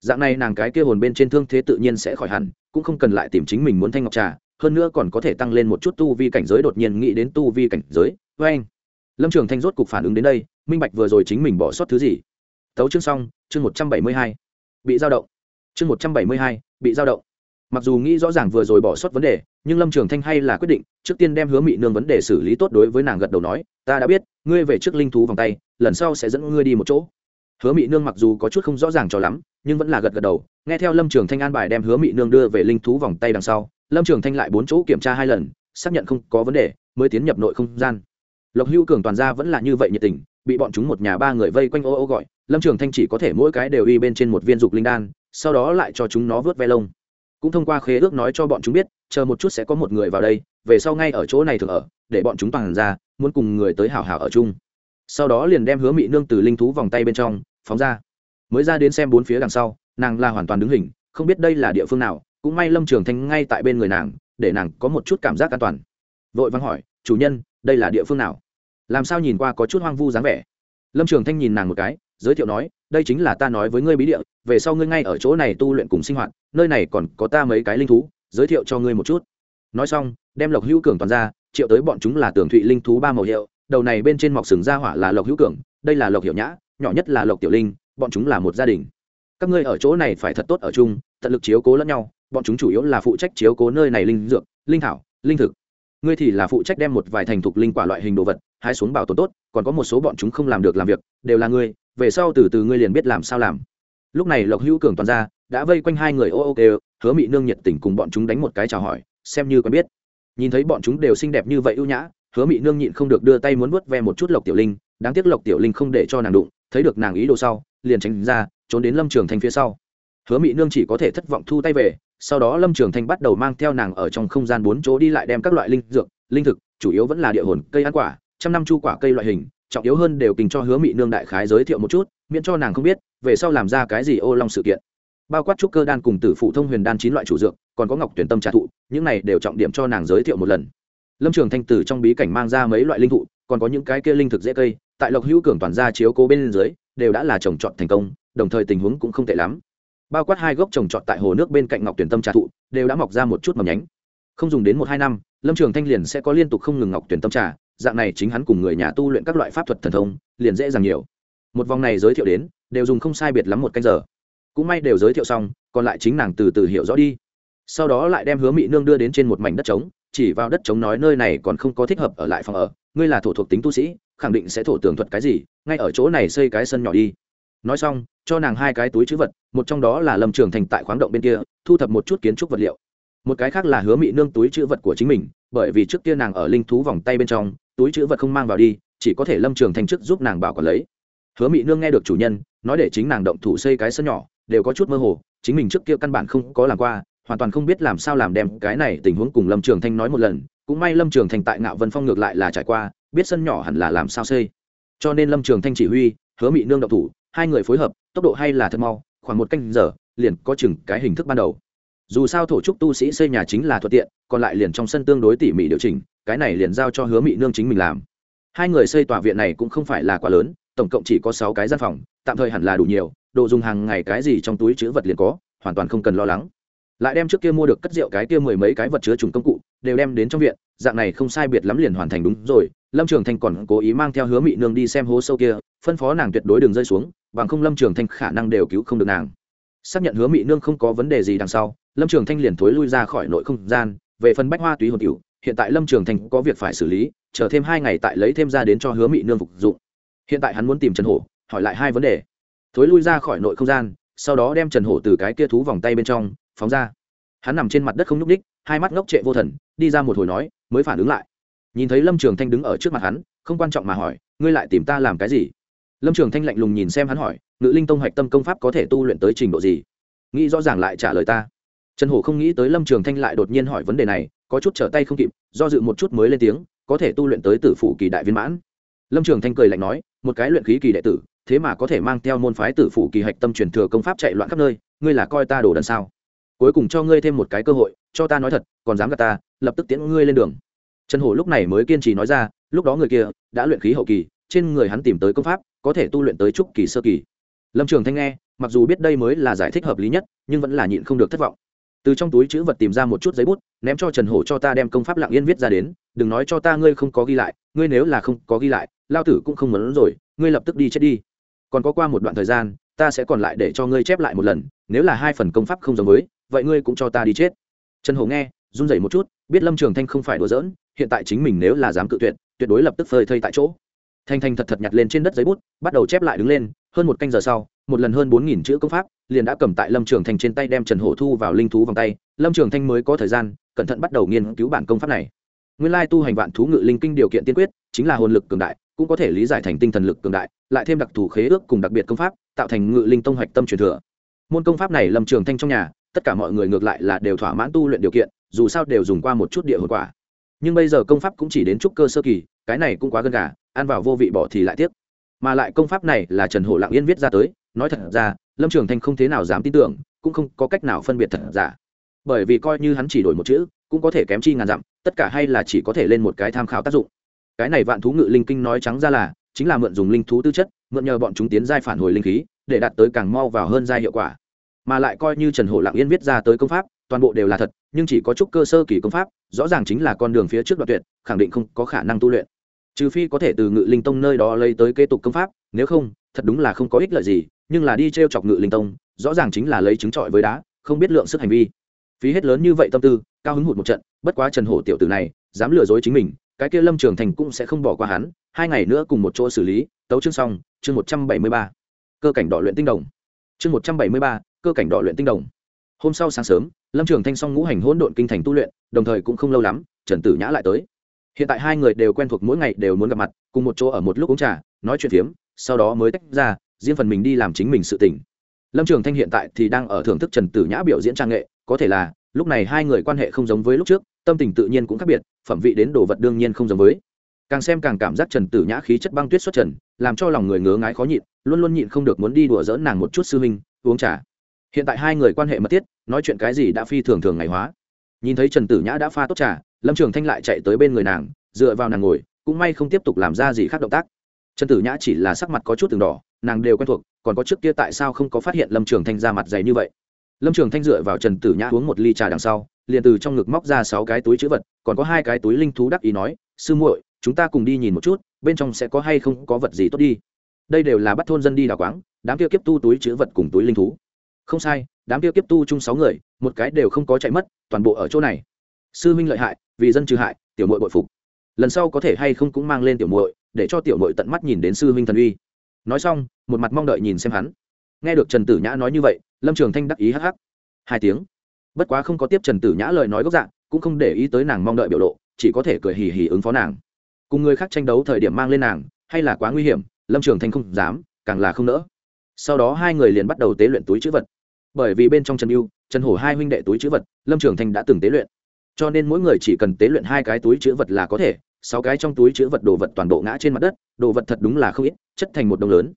dạng này nàng cái kia hồn bên trên thương thế tự nhiên sẽ khỏi hẳn, cũng không cần lại tìm chính mình muốn thanh ngọc trà, hơn nữa còn có thể tăng lên một chút tu vi cảnh giới đột nhiên nghĩ đến tu vi cảnh giới. Vê anh lâm trường thanh rốt cục phản ứng đến đây, minh bạch vừa rồi chính mình bỏ sót thứ gì tấu chương xong, chương một trăm bảy mươi hai. Bị giao động. Chương một trăm bảy mươi hai, bị giao động. Mặc dù nghĩ rõ ràng vừa rồi bỏ sót vấn đề, nhưng lâm trường thanh hay là quyết định, trước tiên đem hứa mị nương vấn đề xử lý tốt đối với nàng gật đầu nói, ta đã biết, ngươi về trước linh thú vòng tay, lần sau sẽ dẫn ngươi đi một chỗ. Hứa mị nương mặc dù có chút không rõ ràng cho lắm, nhưng vẫn là gật gật đầu, nghe theo lâm trường thanh an bài đem hứa mị nương đưa về linh thú vòng tay đằng sau, lâm trường thanh lại bốn chỗ kiểm tra hai lần, xác nhận không có vấn đề, mới tiến nhập nội không gian. Lộc hữu cường toàn ra vẫn là như vậy nhiệt tình, bị bọn chúng một nhà ba người vây quanh ô ô gọi lâm trường thanh chỉ có thể mỗi cái đều y bên trên một viên dục linh đan, sau đó lại cho chúng nó vớt ve lông. Cũng thông qua khế ước nói cho bọn chúng biết, chờ một chút sẽ có một người vào đây, về sau ngay ở chỗ này thường ở, để bọn chúng toàn ra, muốn cùng người tới hảo hảo ở chung. Sau đó liền đem hứa mị nương từ linh thú vòng tay bên trong, phóng ra. Mới ra đến xem bốn phía đằng sau, nàng là hoàn toàn đứng hình, không biết đây là địa phương nào, cũng may lâm trường thanh ngay tại bên người nàng, để nàng có một chút cảm giác an toàn. Vội vắng hỏi, chủ nhân, đây là địa phương nào? Làm sao nhìn qua có chút hoang vu dáng vẻ. Lâm trường thanh nhìn nàng một cái giới thiệu nói, đây chính là ta nói với ngươi bí địa, về sau ngươi ngay ở chỗ này tu luyện cùng sinh hoạt, nơi này còn có ta mấy cái linh thú, giới thiệu cho ngươi một chút. Nói xong, đem lộc hữu cường toàn ra, triệu tới bọn chúng là tường thụy linh thú ba màu hiệu, đầu này bên trên mọc sừng ra hỏa là lộc hữu cường, đây là lộc hiệu nhã, nhỏ nhất là lộc tiểu linh, bọn chúng là một gia đình. Các ngươi ở chỗ này phải thật tốt ở chung, tận lực chiếu cố lẫn nhau, bọn chúng chủ yếu là phụ trách chiếu cố nơi này linh dược, linh thảo, linh thực. Ngươi thì là phụ trách đem một vài thành thục linh quả loại hình đồ vật, hái xuống bảo tồn tốt, còn có một số bọn chúng không làm được làm việc, đều là ngươi về sau từ từ ngươi liền biết làm sao làm. Lúc này lộc hữu cường toàn ra, đã vây quanh hai người ô ô kêu, hứa mị nương nhiệt tình cùng bọn chúng đánh một cái chào hỏi, xem như quen biết. Nhìn thấy bọn chúng đều xinh đẹp như vậy ưu nhã, hứa mị nương nhịn không được đưa tay muốn vớt ve một chút lộc tiểu linh, đáng tiếc lộc tiểu linh không để cho nàng đụng, thấy được nàng ý đồ sau, liền tránh ra, trốn đến lâm trường thanh phía sau. Hứa mị nương chỉ có thể thất vọng thu tay về, sau đó lâm trường thanh bắt đầu mang theo nàng ở trong không gian bốn chỗ đi lại đem các loại linh dược, linh thực, chủ yếu vẫn là địa hồn, cây ăn quả, trăm năm chu quả cây loại hình trọng yếu hơn đều kinh cho hứa mị nương đại khái giới thiệu một chút, miễn cho nàng không biết, về sau làm ra cái gì ô long sự kiện. Bao quát trúc cơ đan cùng tử phụ thông huyền đan chín loại chủ dược, còn có ngọc tuyển tâm trà thụ, những này đều trọng điểm cho nàng giới thiệu một lần. Lâm trường thanh tử trong bí cảnh mang ra mấy loại linh thụ, còn có những cái kia linh thực dễ cây, tại lộc hữu cường toàn gia chiếu cố bên dưới, đều đã là trồng trọt thành công, đồng thời tình huống cũng không tệ lắm. Bao quát hai gốc trồng trọt tại hồ nước bên cạnh ngọc tuyển tâm trà thụ, đều đã mọc ra một chút mầm nhánh. Không dùng đến một hai năm, lâm trường thanh liền sẽ có liên tục không ngừng ngọc tuyển tâm trà dạng này chính hắn cùng người nhà tu luyện các loại pháp thuật thần thông, liền dễ dàng nhiều. Một vòng này giới thiệu đến, đều dùng không sai biệt lắm một canh giờ. Cũng may đều giới thiệu xong, còn lại chính nàng từ từ hiểu rõ đi. Sau đó lại đem hứa mỹ nương đưa đến trên một mảnh đất trống, chỉ vào đất trống nói nơi này còn không có thích hợp ở lại phòng ở, ngươi là thổ thuộc tính tu sĩ, khẳng định sẽ thổ tường thuật cái gì, ngay ở chỗ này xây cái sân nhỏ đi. Nói xong, cho nàng hai cái túi chữ vật, một trong đó là lâm trường thành tại khoáng động bên kia, thu thập một chút kiến trúc vật liệu. Một cái khác là hứa mị nương túi chữ vật của chính mình, bởi vì trước kia nàng ở linh thú vòng tay bên trong túi chữ vật không mang vào đi, chỉ có thể lâm trường thành chức giúp nàng bảo quản lấy. Hứa mị nương nghe được chủ nhân, nói để chính nàng động thủ xây cái sân nhỏ, đều có chút mơ hồ, chính mình trước kia căn bản không có làm qua, hoàn toàn không biết làm sao làm đem cái này tình huống cùng lâm trường thanh nói một lần. Cũng may lâm trường thanh tại ngạo vân phong ngược lại là trải qua, biết sân nhỏ hẳn là làm sao xây. Cho nên lâm trường thanh chỉ huy, hứa mị nương động thủ, hai người phối hợp, tốc độ hay là thật mau, khoảng một canh giờ, liền có chừng cái hình thức ban đầu. Dù sao thổ trúc tu sĩ xây nhà chính là thuận tiện, còn lại liền trong sân tương đối tỉ mỉ điều chỉnh cái này liền giao cho hứa mị nương chính mình làm. Hai người xây tòa viện này cũng không phải là quá lớn, tổng cộng chỉ có sáu cái gian phòng, tạm thời hẳn là đủ nhiều, đồ dùng hàng ngày cái gì trong túi chữ vật liền có, hoàn toàn không cần lo lắng. Lại đem trước kia mua được cất rượu cái kia mười mấy cái vật chứa trùng công cụ, đều đem đến trong viện, dạng này không sai biệt lắm liền hoàn thành đúng rồi. Lâm trường thanh còn cố ý mang theo hứa mị nương đi xem hố sâu kia, phân phó nàng tuyệt đối đường rơi xuống, bằng không lâm trường thanh khả năng đều cứu không được nàng. Xác nhận hứa mị nương không có vấn đề gì đằng sau, lâm trường thanh liền thối lui ra khỏi nội không gian, về phần bách hoa túy hồn cựu hiện tại lâm trường thanh có việc phải xử lý, chờ thêm hai ngày tại lấy thêm ra đến cho hứa mị nương phục dụng. Hiện tại hắn muốn tìm trần hổ, hỏi lại hai vấn đề. Thối lui ra khỏi nội không gian, sau đó đem trần hổ từ cái kia thú vòng tay bên trong, phóng ra. Hắn nằm trên mặt đất không nhúc ních hai mắt ngốc trệ vô thần, đi ra một hồi nói, mới phản ứng lại. Nhìn thấy lâm trường thanh đứng ở trước mặt hắn, không quan trọng mà hỏi, ngươi lại tìm ta làm cái gì? Lâm trường thanh lạnh lùng nhìn xem hắn hỏi, ngự linh tông hạch tâm công pháp có thể tu luyện tới trình độ gì? Nghĩ rõ ràng lại trả lời ta. Trần hổ không nghĩ tới lâm trường thanh lại đột nhiên hỏi vấn đề này có chút trở tay không kịp, do dự một chút mới lên tiếng, có thể tu luyện tới tử phủ kỳ đại viên mãn. Lâm trường thanh cười lạnh nói, một cái luyện khí kỳ đệ tử, thế mà có thể mang theo môn phái tử phủ kỳ hạch tâm truyền thừa công pháp chạy loạn khắp nơi, ngươi là coi ta đồ đần sao? Cuối cùng cho ngươi thêm một cái cơ hội, cho ta nói thật, còn dám gạt ta, lập tức tiễn ngươi lên đường. Trần hổ lúc này mới kiên trì nói ra, lúc đó người kia đã luyện khí hậu kỳ, trên người hắn tìm tới công pháp, có thể tu luyện tới trúc kỳ sơ kỳ. Lâm trường thanh nghe, mặc dù biết đây mới là giải thích hợp lý nhất, nhưng vẫn là nhịn không được thất vọng từ trong túi chữ vật tìm ra một chút giấy bút, ném cho trần hổ cho ta đem công pháp lặng yên viết ra đến. Đừng nói cho ta ngươi không có ghi lại, ngươi nếu là không có ghi lại, lao tử cũng không muốn rồi, ngươi lập tức đi chết đi. Còn có qua một đoạn thời gian, ta sẽ còn lại để cho ngươi chép lại một lần, nếu là hai phần công pháp không giống với, vậy ngươi cũng cho ta đi chết. Trần hổ nghe, run rẩy một chút, biết lâm trường thanh không phải đùa giỡn, hiện tại chính mình nếu là dám cự tuyệt tuyệt đối lập tức phơi thây tại chỗ. Thanh thanh thật thật nhặt lên trên đất giấy bút, bắt đầu chép lại đứng lên hơn một canh giờ sau, một lần hơn bốn nghìn chữ công pháp liền đã cầm tại lâm trường thanh trên tay đem trần hổ thu vào linh thú vòng tay. Lâm trường thanh mới có thời gian cẩn thận bắt đầu nghiên cứu bản công pháp này. Nguyên lai tu hành vạn thú ngự linh kinh điều kiện tiên quyết chính là hồn lực cường đại, cũng có thể lý giải thành tinh thần lực cường đại, lại thêm đặc thù khế ước cùng đặc biệt công pháp, tạo thành ngự linh tông hoạch tâm truyền thừa. Môn công pháp này lâm trường thanh trong nhà, tất cả mọi người ngược lại là đều thỏa mãn tu luyện điều kiện, dù sao đều dùng qua một chút địa hồn quả. Nhưng bây giờ công pháp cũng chỉ đến trúc cơ sơ kỳ, cái này cũng quá gần gà, ăn vào vô vị bỏ thì lại tiếc mà lại công pháp này là trần hổ lặng yên viết ra tới, nói thật ra, lâm trường thanh không thế nào dám tin tưởng, cũng không có cách nào phân biệt thật giả. Bởi vì coi như hắn chỉ đổi một chữ, cũng có thể kém chi ngàn dặm, tất cả hay là chỉ có thể lên một cái tham khảo tác dụng. Cái này vạn thú ngự linh kinh nói trắng ra là, chính là mượn dùng linh thú tư chất, mượn nhờ bọn chúng tiến giai phản hồi linh khí, để đạt tới càng mau vào hơn giai hiệu quả. Mà lại coi như trần hổ lặng yên viết ra tới công pháp, toàn bộ đều là thật, nhưng chỉ có chút cơ sơ kỳ công pháp, rõ ràng chính là con đường phía trước đoạn tuyệt, khẳng định không có khả năng tu luyện trừ phi có thể từ ngự linh tông nơi đó lấy tới kế tục công pháp, nếu không, thật đúng là không có ích lợi gì, nhưng là đi t r e o chọc ngự linh tông, rõ ràng chính là lấy trứng trọi với đá, không biết lượng sức hành vi. Phí hết lớn như vậy tâm tư, cao hứng hụt một trận, bất quá trần hổ tiểu tử này, dám lừa dối chính mình, cái kia lâm trường thành cũng sẽ không bỏ qua hắn, hai ngày nữa cùng một chỗ xử lý, tấu chương xong, chương một trăm bảy mươi ba. Cơ cảnh đỏ luyện tinh đồng. Chương một trăm bảy mươi ba, cơ cảnh đỏ luyện tinh đồng. Hôm sau sáng sớm, lâm trường thanh xong ngũ hành hỗn độn kinh thành tu luyện, đồng thời cũng không lâu lắm, trần tử nhã lại tới hiện tại hai người đều quen thuộc mỗi ngày đều muốn gặp mặt, cùng một chỗ ở một lúc uống trà, nói chuyện phiếm, sau đó mới tách ra, riêng phần mình đi làm chính mình sự tỉnh lâm trường thanh hiện tại thì đang ở thưởng thức trần tử nhã biểu diễn trang nghệ, có thể là, lúc này hai người quan hệ không giống với lúc trước, tâm tình tự nhiên cũng khác biệt, phẩm vị đến đồ vật đương nhiên không giống với. Càng xem càng cảm giác trần tử nhã khí chất băng tuyết xuất trần, làm cho lòng người ngứa ngái khó nhịn, luôn luôn nhịn không được muốn đi đùa dỡn nàng một chút sư huynh, uống trà. Hiện tại hai người quan hệ mật thiết, nói chuyện cái gì đã phi thường thường ngày hóa nhìn thấy trần tử nhã đã pha tốt trà, lâm trường thanh lại chạy tới bên người nàng, dựa vào nàng ngồi, cũng may không tiếp tục làm ra gì khác động tác. Trần tử nhã chỉ là sắc mặt có chút từng đỏ, nàng đều quen thuộc, còn có trước kia tại sao không có phát hiện lâm trường thanh ra mặt dày như vậy? Lâm trường thanh dựa vào trần tử nhã uống một ly trà đằng sau, liền từ trong ngực móc ra sáu cái túi chữ vật, còn có hai cái túi linh thú đắc ý nói, sư muội, chúng ta cùng đi nhìn một chút, bên trong sẽ có hay không có vật gì tốt đi. Đây đều là bắt thôn dân đi đào quáng, đám kia kiếp tu túi chữ vật cùng túi linh thú không sai, đám kia kiếp tu chung sáu người, một cái đều không có chạy mất, toàn bộ ở chỗ này. Sư minh lợi hại, vì dân trừ hại, tiểu mội bội phục. Lần sau có thể hay không cũng mang lên tiểu mội để cho tiểu mội tận mắt nhìn đến sư minh thần uy. Nói xong, một mặt mong đợi nhìn xem hắn. Nghe được trần tử nhã nói như vậy, lâm trường thanh đắc ý hắc hắc. Hai tiếng. Bất quá không có tiếp trần tử nhã lời nói gốc dạng, cũng không để ý tới nàng mong đợi biểu lộ, chỉ có thể cười hì hì ứng phó nàng. Cùng người khác tranh đấu thời điểm mang lên nàng, hay là quá nguy hiểm, lâm trường thanh không dám, càng là không nỡ. Sau đó hai người liền bắt đầu tế luyện túi chữ vật bởi vì bên trong trần yêu trần hổ hai huynh đệ túi chữ vật, lâm trường thanh đã từng tế luyện. cho nên mỗi người chỉ cần tế luyện hai cái túi chữ vật là có thể, sáu cái trong túi chữ vật đồ vật toàn bộ ngã trên mặt đất, đồ vật thật đúng là không ít, chất thành một đồng lớn.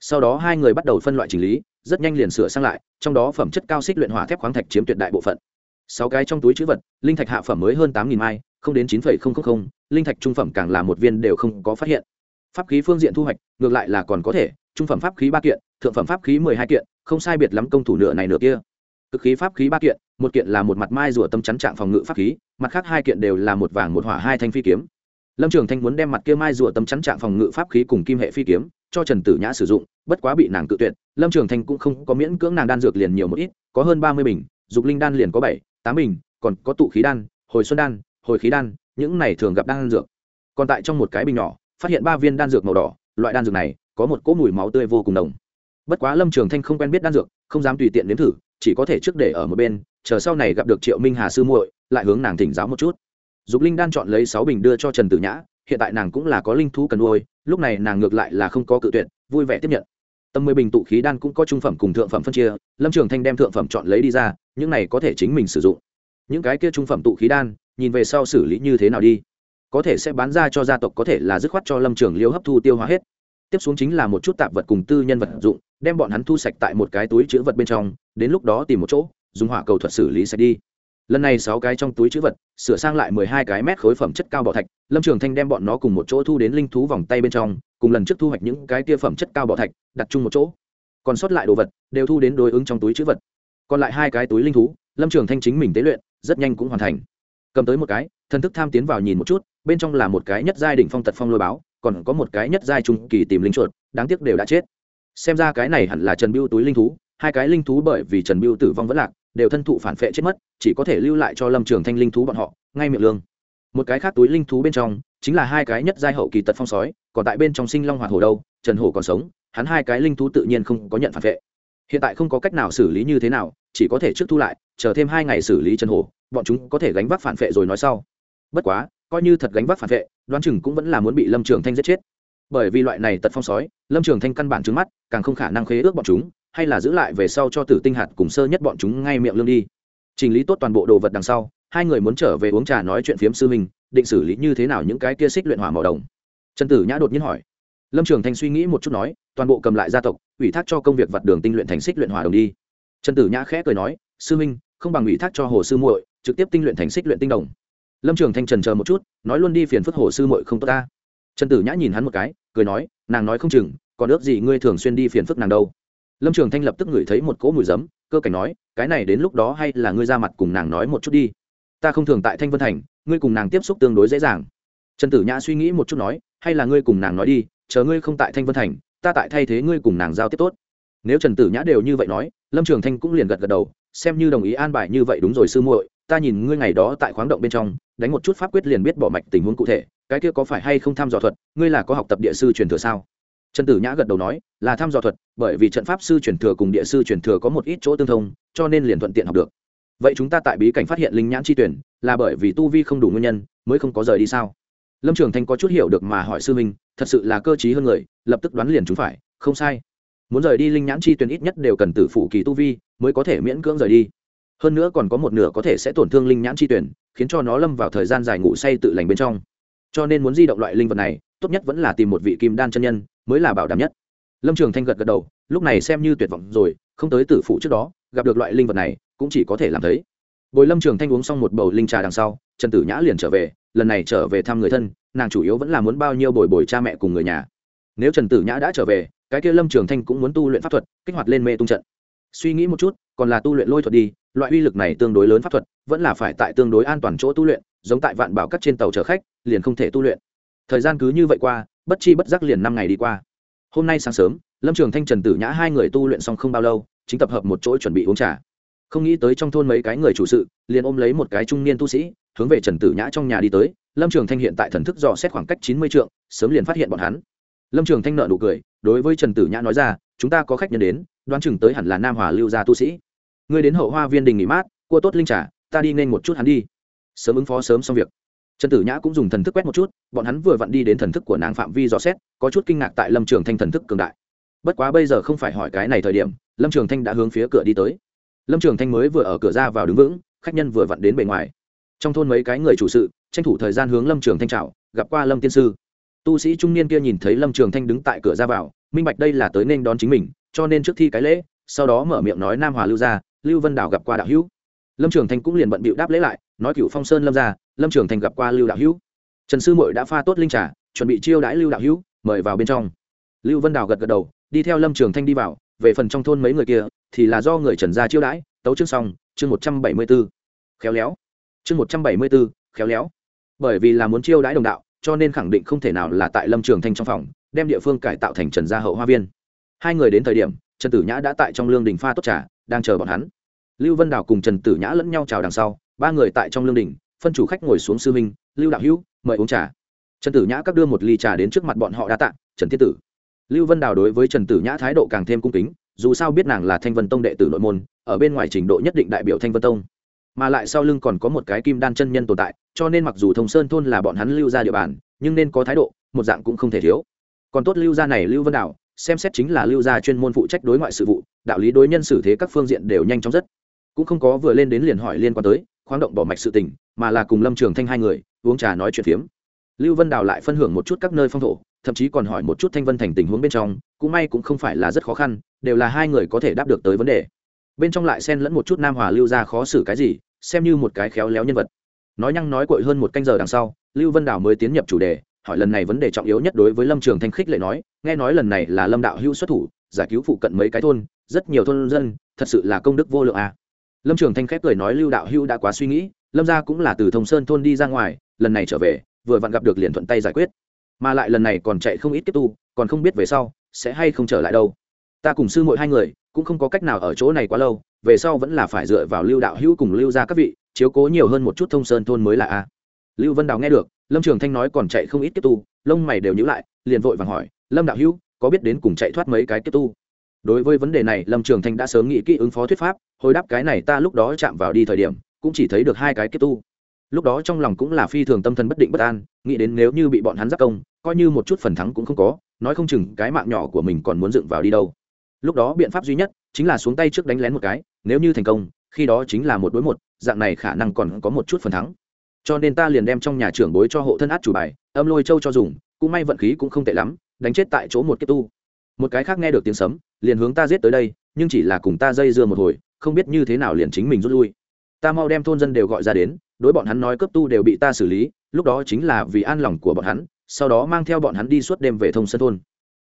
sau đó hai người bắt đầu phân loại chỉnh lý, rất nhanh liền sửa sang lại, trong đó phẩm chất cao xích luyện hỏa thép khoáng thạch chiếm tuyệt đại bộ phận. sáu cái trong túi chữ vật, linh thạch hạ phẩm mới hơn tám nghìn mai, không đến chín linh thạch trung phẩm càng là một viên đều không có phát hiện. pháp khí phương diện thu hoạch, ngược lại là còn có thể, trung phẩm pháp khí ba kiện thượng phẩm pháp khí mười hai kiện, không sai biệt lắm công thủ nửa này nửa kia. Cực khí pháp khí ba kiện, một kiện là một mặt mai rùa tâm chắn trạng phòng ngự pháp khí, mặt khác hai kiện đều là một vàng một hỏa hai thanh phi kiếm. Lâm trường thanh muốn đem mặt kia mai rùa tâm chắn trạng phòng ngự pháp khí cùng kim hệ phi kiếm cho trần tử nhã sử dụng, bất quá bị nàng tự tuyệt, lâm trường thanh cũng không có miễn cưỡng nàng đan dược liền nhiều một ít, có hơn ba mươi bình, dục linh đan liền có bảy, tám bình, còn có tụ khí đan, hồi xuân đan, hồi khí đan, những này thường gặp đan dược. Còn tại trong một cái bình nhỏ, phát hiện ba viên đan dược màu đỏ, loại đan dược này có một cỗ mùi máu tươi vô cùng đồng bất quá lâm trường thanh không quen biết đan dược, không dám tùy tiện nếm thử, chỉ có thể trước để ở một bên, chờ sau này gặp được triệu minh hà sư muội, lại hướng nàng thỉnh giáo một chút. Dục linh đan chọn lấy sáu bình đưa cho trần tử nhã, hiện tại nàng cũng là có linh thú cần nuôi, lúc này nàng ngược lại là không có cự tuyệt, vui vẻ tiếp nhận. Tầm mười bình tụ khí đan cũng có trung phẩm cùng thượng phẩm phân chia, lâm trường thanh đem thượng phẩm chọn lấy đi ra, những này có thể chính mình sử dụng. Những cái kia trung phẩm tụ khí đan, nhìn về sau xử lý như thế nào đi. Có thể sẽ bán ra cho gia tộc có thể là dứt khoát cho lâm trường liêu hấp thu tiêu hóa hết tiếp xuống chính là một chút tạp vật cùng tư nhân vật dụng, đem bọn hắn thu sạch tại một cái túi chữ vật bên trong, đến lúc đó tìm một chỗ, dùng hỏa cầu thuật xử lý sạch đi. Lần này sáu cái trong túi chữ vật, sửa sang lại mười hai cái mét khối phẩm chất cao bọ thạch, lâm trường thanh đem bọn nó cùng một chỗ thu đến linh thú vòng tay bên trong, cùng lần trước thu hoạch những cái tia phẩm chất cao bọ thạch, đặt chung một chỗ. Còn sót lại đồ vật, đều thu đến đối ứng trong túi chữ vật. Còn lại hai cái túi linh thú, lâm trường thanh chính mình tế luyện, rất nhanh cũng hoàn thành cầm tới một cái, thần thức tham tiến vào nhìn một chút, bên trong là một cái nhất giai đỉnh phong tật phong lôi báo, còn có một cái nhất giai trung kỳ tìm linh chuột, đáng tiếc đều đã chết. Xem ra cái này hẳn là trần biêu túi linh thú, hai cái linh thú bởi vì trần biêu tử vong vẫn lạc, đều thân thụ phản phệ chết mất, chỉ có thể lưu lại cho lâm trường thanh linh thú bọn họ, ngay miệng lương. Một cái khác túi linh thú bên trong, chính là hai cái nhất giai hậu kỳ tật phong sói, còn tại bên trong sinh long hoạt hồ đâu, trần hổ còn sống, hắn hai cái linh thú tự nhiên không có nhận phản vệ hiện tại không có cách nào xử lý như thế nào, chỉ có thể trước thu lại chờ thêm hai ngày xử lý trần hổ, bọn chúng có thể gánh vác phản vệ rồi nói sau. Bất quá, coi như thật gánh vác phản vệ, đoán chừng cũng vẫn là muốn bị lâm trường thanh giết chết. Bởi vì loại này tật phong sói, lâm trường thanh căn bản trứng mắt, càng không khả năng khế ước bọn chúng, hay là giữ lại về sau cho tử tinh hạt cùng sơ nhất bọn chúng ngay miệng lương đi. Chỉnh lý tốt toàn bộ đồ vật đằng sau, hai người muốn trở về uống trà nói chuyện phiếm sư minh định xử lý như thế nào những cái kia xích luyện hỏa màu đồng. Trần tử nhã đột nhiên hỏi. Lâm trường thanh suy nghĩ một chút nói, toàn bộ cầm lại gia tộc, ủy thác cho công việc vặt đường tinh luyện thành xích luyện hỏa đồng đi. Trần tử nhã khẽ cười nói, sư minh không bằng ủy thác cho hồ sư muội, trực tiếp tinh luyện thành xích luyện tinh đồng. Lâm trường thanh trần chờ một chút, nói luôn đi phiền phức hồ sư muội không tốt ta. Trần tử nhã nhìn hắn một cái, cười nói, nàng nói không chừng, còn ước gì ngươi thường xuyên đi phiền phức nàng đâu. Lâm trường thanh lập tức ngửi thấy một cỗ mùi giấm, cơ cảnh nói, cái này đến lúc đó hay là ngươi ra mặt cùng nàng nói một chút đi. Ta không thường tại thanh vân thành, ngươi cùng nàng tiếp xúc tương đối dễ dàng. Trần tử nhã suy nghĩ một chút nói, hay là ngươi cùng nàng nói đi, chờ ngươi không tại thanh vân thành, ta tại thay thế ngươi cùng nàng giao tiếp tốt. Nếu trần tử nhã đều như vậy nói, lâm trường thanh cũng liền gật gật đầu xem như đồng ý an bài như vậy đúng rồi sư muội, ta nhìn ngươi ngày đó tại khoáng động bên trong, đánh một chút pháp quyết liền biết bỏ mạch tình huống cụ thể, cái kia có phải hay không tham dò thuật, ngươi là có học tập địa sư truyền thừa sao? Trần tử nhã gật đầu nói, là tham dò thuật, bởi vì trận pháp sư truyền thừa cùng địa sư truyền thừa có một ít chỗ tương thông, cho nên liền thuận tiện học được. Vậy chúng ta tại bí cảnh phát hiện linh nhãn chi tuyển, là bởi vì tu vi không đủ nguyên nhân, mới không có rời đi sao? Lâm trường thanh có chút hiểu được mà hỏi sư minh thật sự là cơ t hơn người, lập tức đoán liền chúng phải, không sai muốn rời đi linh nhãn chi tuyển ít nhất đều cần tử phụ kỳ tu vi, mới có thể miễn cưỡng rời đi. Hơn nữa còn có một nửa có thể sẽ tổn thương linh nhãn chi tuyển, khiến cho nó lâm vào thời gian dài ngủ say tự lành bên trong. Cho nên muốn di động loại linh vật này, tốt nhất vẫn là tìm một vị kim đan chân nhân, mới là bảo đảm nhất. Lâm trường thanh gật gật đầu, lúc này xem như tuyệt vọng rồi, không tới tử phụ trước đó, gặp được loại linh vật này, cũng chỉ có thể làm thấy. Bồi lâm trường thanh uống xong một bầu linh trà đằng sau, trần tử nhã liền trở về, lần này trở về thăm người thân, nàng chủ yếu vẫn là muốn bao nhiêu bồi bồi cha mẹ cùng người nhà. Nếu trần tử nhã đã trở về cái kia lâm trường thanh cũng muốn tu luyện pháp thuật, kích hoạt lên mê tung trận. Suy nghĩ một chút, còn là tu luyện lôi thuật đi, loại uy lực này tương đối lớn pháp thuật, vẫn là phải tại tương đối an toàn chỗ tu luyện, giống tại vạn bảo cắt trên tàu chở khách, liền không thể tu luyện. Thời gian cứ như vậy qua, bất chi bất giác liền năm ngày đi qua. Hôm nay sáng sớm, lâm trường thanh, trần tử nhã hai người tu luyện xong không bao lâu, chính tập hợp một chỗ chuẩn bị uống trà. Không nghĩ tới trong thôn mấy cái người chủ sự, liền ôm lấy một cái trung niên tu sĩ, hướng về trần tử nhã trong nhà đi tới. Lâm trường thanh hiện tại thần thức dò xét khoảng cách chín mươi trượng, sớm liền phát hiện bọn hắn lâm trường thanh nợ nụ cười, đối với trần tử nhã nói ra, chúng ta có khách nhân đến, đoán chừng tới hẳn là nam hòa lưu gia tu sĩ. Ngươi đến hậu hoa viên đình nghỉ mát, cua tốt linh trà, ta đi nên một chút hắn đi. Sớm ứng phó sớm xong việc. Trần tử nhã cũng dùng thần thức quét một chút, bọn hắn vừa vặn đi đến thần thức của nàng phạm vi dò xét, có chút kinh ngạc tại lâm trường thanh thần thức cường đại. Bất quá bây giờ không phải hỏi cái này thời điểm, lâm trường thanh đã hướng phía cửa đi tới. Lâm trường thanh mới vừa ở cửa ra vào đứng vững, khách nhân vừa vặn đến bề ngoài. Trong thôn mấy cái người chủ sự, tranh thủ thời gian hướng lâm trường thanh trào gặp qua lâm tiên sư tu sĩ trung niên kia nhìn thấy lâm trường thanh đứng tại cửa ra vào, minh bạch đây là tới nên đón chính mình, cho nên trước thi cái lễ, sau đó mở miệng nói nam hòa lưu gia, lưu vân đảo gặp qua đạo hữu. Lâm trường thanh cũng liền bận bịu đáp lễ lại, nói cựu phong sơn lâm ra lâm trường thanh gặp qua lưu đạo hữu. Trần sư mội đã pha tốt linh trà, chuẩn bị chiêu đãi lưu đạo hữu, mời vào bên trong. Lưu vân đào gật gật đầu, đi theo lâm trường thanh đi vào, về phần trong thôn mấy người kia, thì là do người trần gia chiêu đãi, tấu chương xong, chương một trăm bảy mươi b ố khéo léo. Chương một trăm bảy mươi b ố khéo léo. Bởi vì là muốn chiêu đãi đồng đạo cho nên khẳng định không thể nào là tại lâm trường thanh trong phòng, đem địa phương cải tạo thành trần gia hậu hoa viên. Hai người đến thời điểm, trần tử nhã đã tại trong lương đình pha tốt trà, đang chờ bọn hắn. Lưu vân đào cùng trần tử nhã lẫn nhau chào đằng sau, ba người tại trong lương đình, phân chủ khách ngồi xuống sư minh lưu đạo hữu, mời uống trà. Trần tử nhã các đưa một ly trà đến trước mặt bọn họ đã tạ, trần thiết tử. Lưu vân đào đối với trần tử nhã thái độ càng thêm cung kính, dù sao biết nàng là thanh vân tông đệ tử nội môn, ở bên ngoài trình độ nhất định đại biểu thanh vân tông. Mà lại sau lưng còn có một cái kim đan chân nhân tồn tại cho nên mặc dù thông sơn thôn là bọn hắn lưu ra địa bàn, nhưng nên có thái độ, một dạng cũng không thể thiếu. Còn tốt lưu gia này lưu vân đào xem xét chính là lưu gia chuyên môn phụ trách đối ngoại sự vụ, đạo lý đối nhân xử thế các phương diện đều nhanh chóng rất. Cũng không có vừa lên đến liền hỏi liên quan tới, khoáng động bỏ mạch sự tình, mà là cùng lâm trường thanh hai người, uống trà nói chuyện phiếm. Lưu vân đào lại phân hưởng một chút các nơi phong thổ, thậm chí còn hỏi một chút thanh vân thành tình huống bên trong, cũng may cũng không phải là rất khó khăn, đều là hai người có thể đáp được tới vấn đề. Bên trong lại xen lẫn một chút nam hòa lưu ra khó xử cái gì, xem như một cái khéo léo nhân vật nói nhăng nói cội hơn một canh giờ đằng sau, lưu vân đào mới tiến nhập chủ đề, hỏi lần này vấn đề trọng yếu nhất đối với lâm trường thanh khích lệ nói, nghe nói lần này là lâm đạo hữu xuất thủ, giải cứu phụ cận mấy cái thôn, rất nhiều thôn dân, thật sự là công đức vô lượng à. lâm trường thanh khép cười nói lưu đạo hữu đã quá suy nghĩ, lâm gia cũng là từ thông sơn thôn đi ra ngoài, lần này trở về, vừa vặn gặp được liền thuận tay giải quyết mà lại lần này còn chạy không ít tiếp tu, còn không biết về sau, sẽ hay không trở lại đâu ta cùng sư mỗi hai người, cũng không có cách nào ở chỗ này quá lâu, về sau vẫn là phải dựa vào lưu đạo hữu cùng lưu ra các vị chiếu cố nhiều hơn một chút thông sơn thôn mới là a. Lưu vân đào nghe được, lâm trường thanh nói còn chạy không ít tiếp tu, lông mày đều nhữ lại, liền vội vàng hỏi, lâm đạo hữu, có biết đến cùng chạy thoát mấy cái tiếp tu? Đối với vấn đề này, lâm trường thanh đã sớm nghĩ kỹ ứng phó thuyết pháp, hồi đáp cái này ta lúc đó chạm vào đi thời điểm, cũng chỉ thấy được hai cái kiếp tu. Lúc đó trong lòng cũng là phi thường tâm thần bất định bất an, nghĩ đến nếu như bị bọn hắn giáp công, coi như một chút phần thắng cũng không có, nói không chừng cái mạng nhỏ của mình còn muốn dựng vào đi đâu. Lúc đó biện pháp duy nhất chính là xuống tay trước đánh lén một cái, nếu như thành công, khi đó chính là một đối một dạng này khả năng còn có một chút phần thắng. Cho nên ta liền đem trong nhà trưởng bối cho hộ thân át chủ bài, âm lôi châu cho dùng, cũng may vận khí cũng không tệ lắm, đánh chết tại chỗ một kiếp tu. Một cái khác nghe được tiếng sấm, liền hướng ta giết tới đây, nhưng chỉ là cùng ta dây dưa một hồi, không biết như thế nào liền chính mình rút lui. Ta mau đem thôn dân đều gọi ra đến, đối bọn hắn nói cấp tu đều bị ta xử lý, lúc đó chính là vì an lòng của bọn hắn, sau đó mang theo bọn hắn đi suốt đêm về thông sân thôn.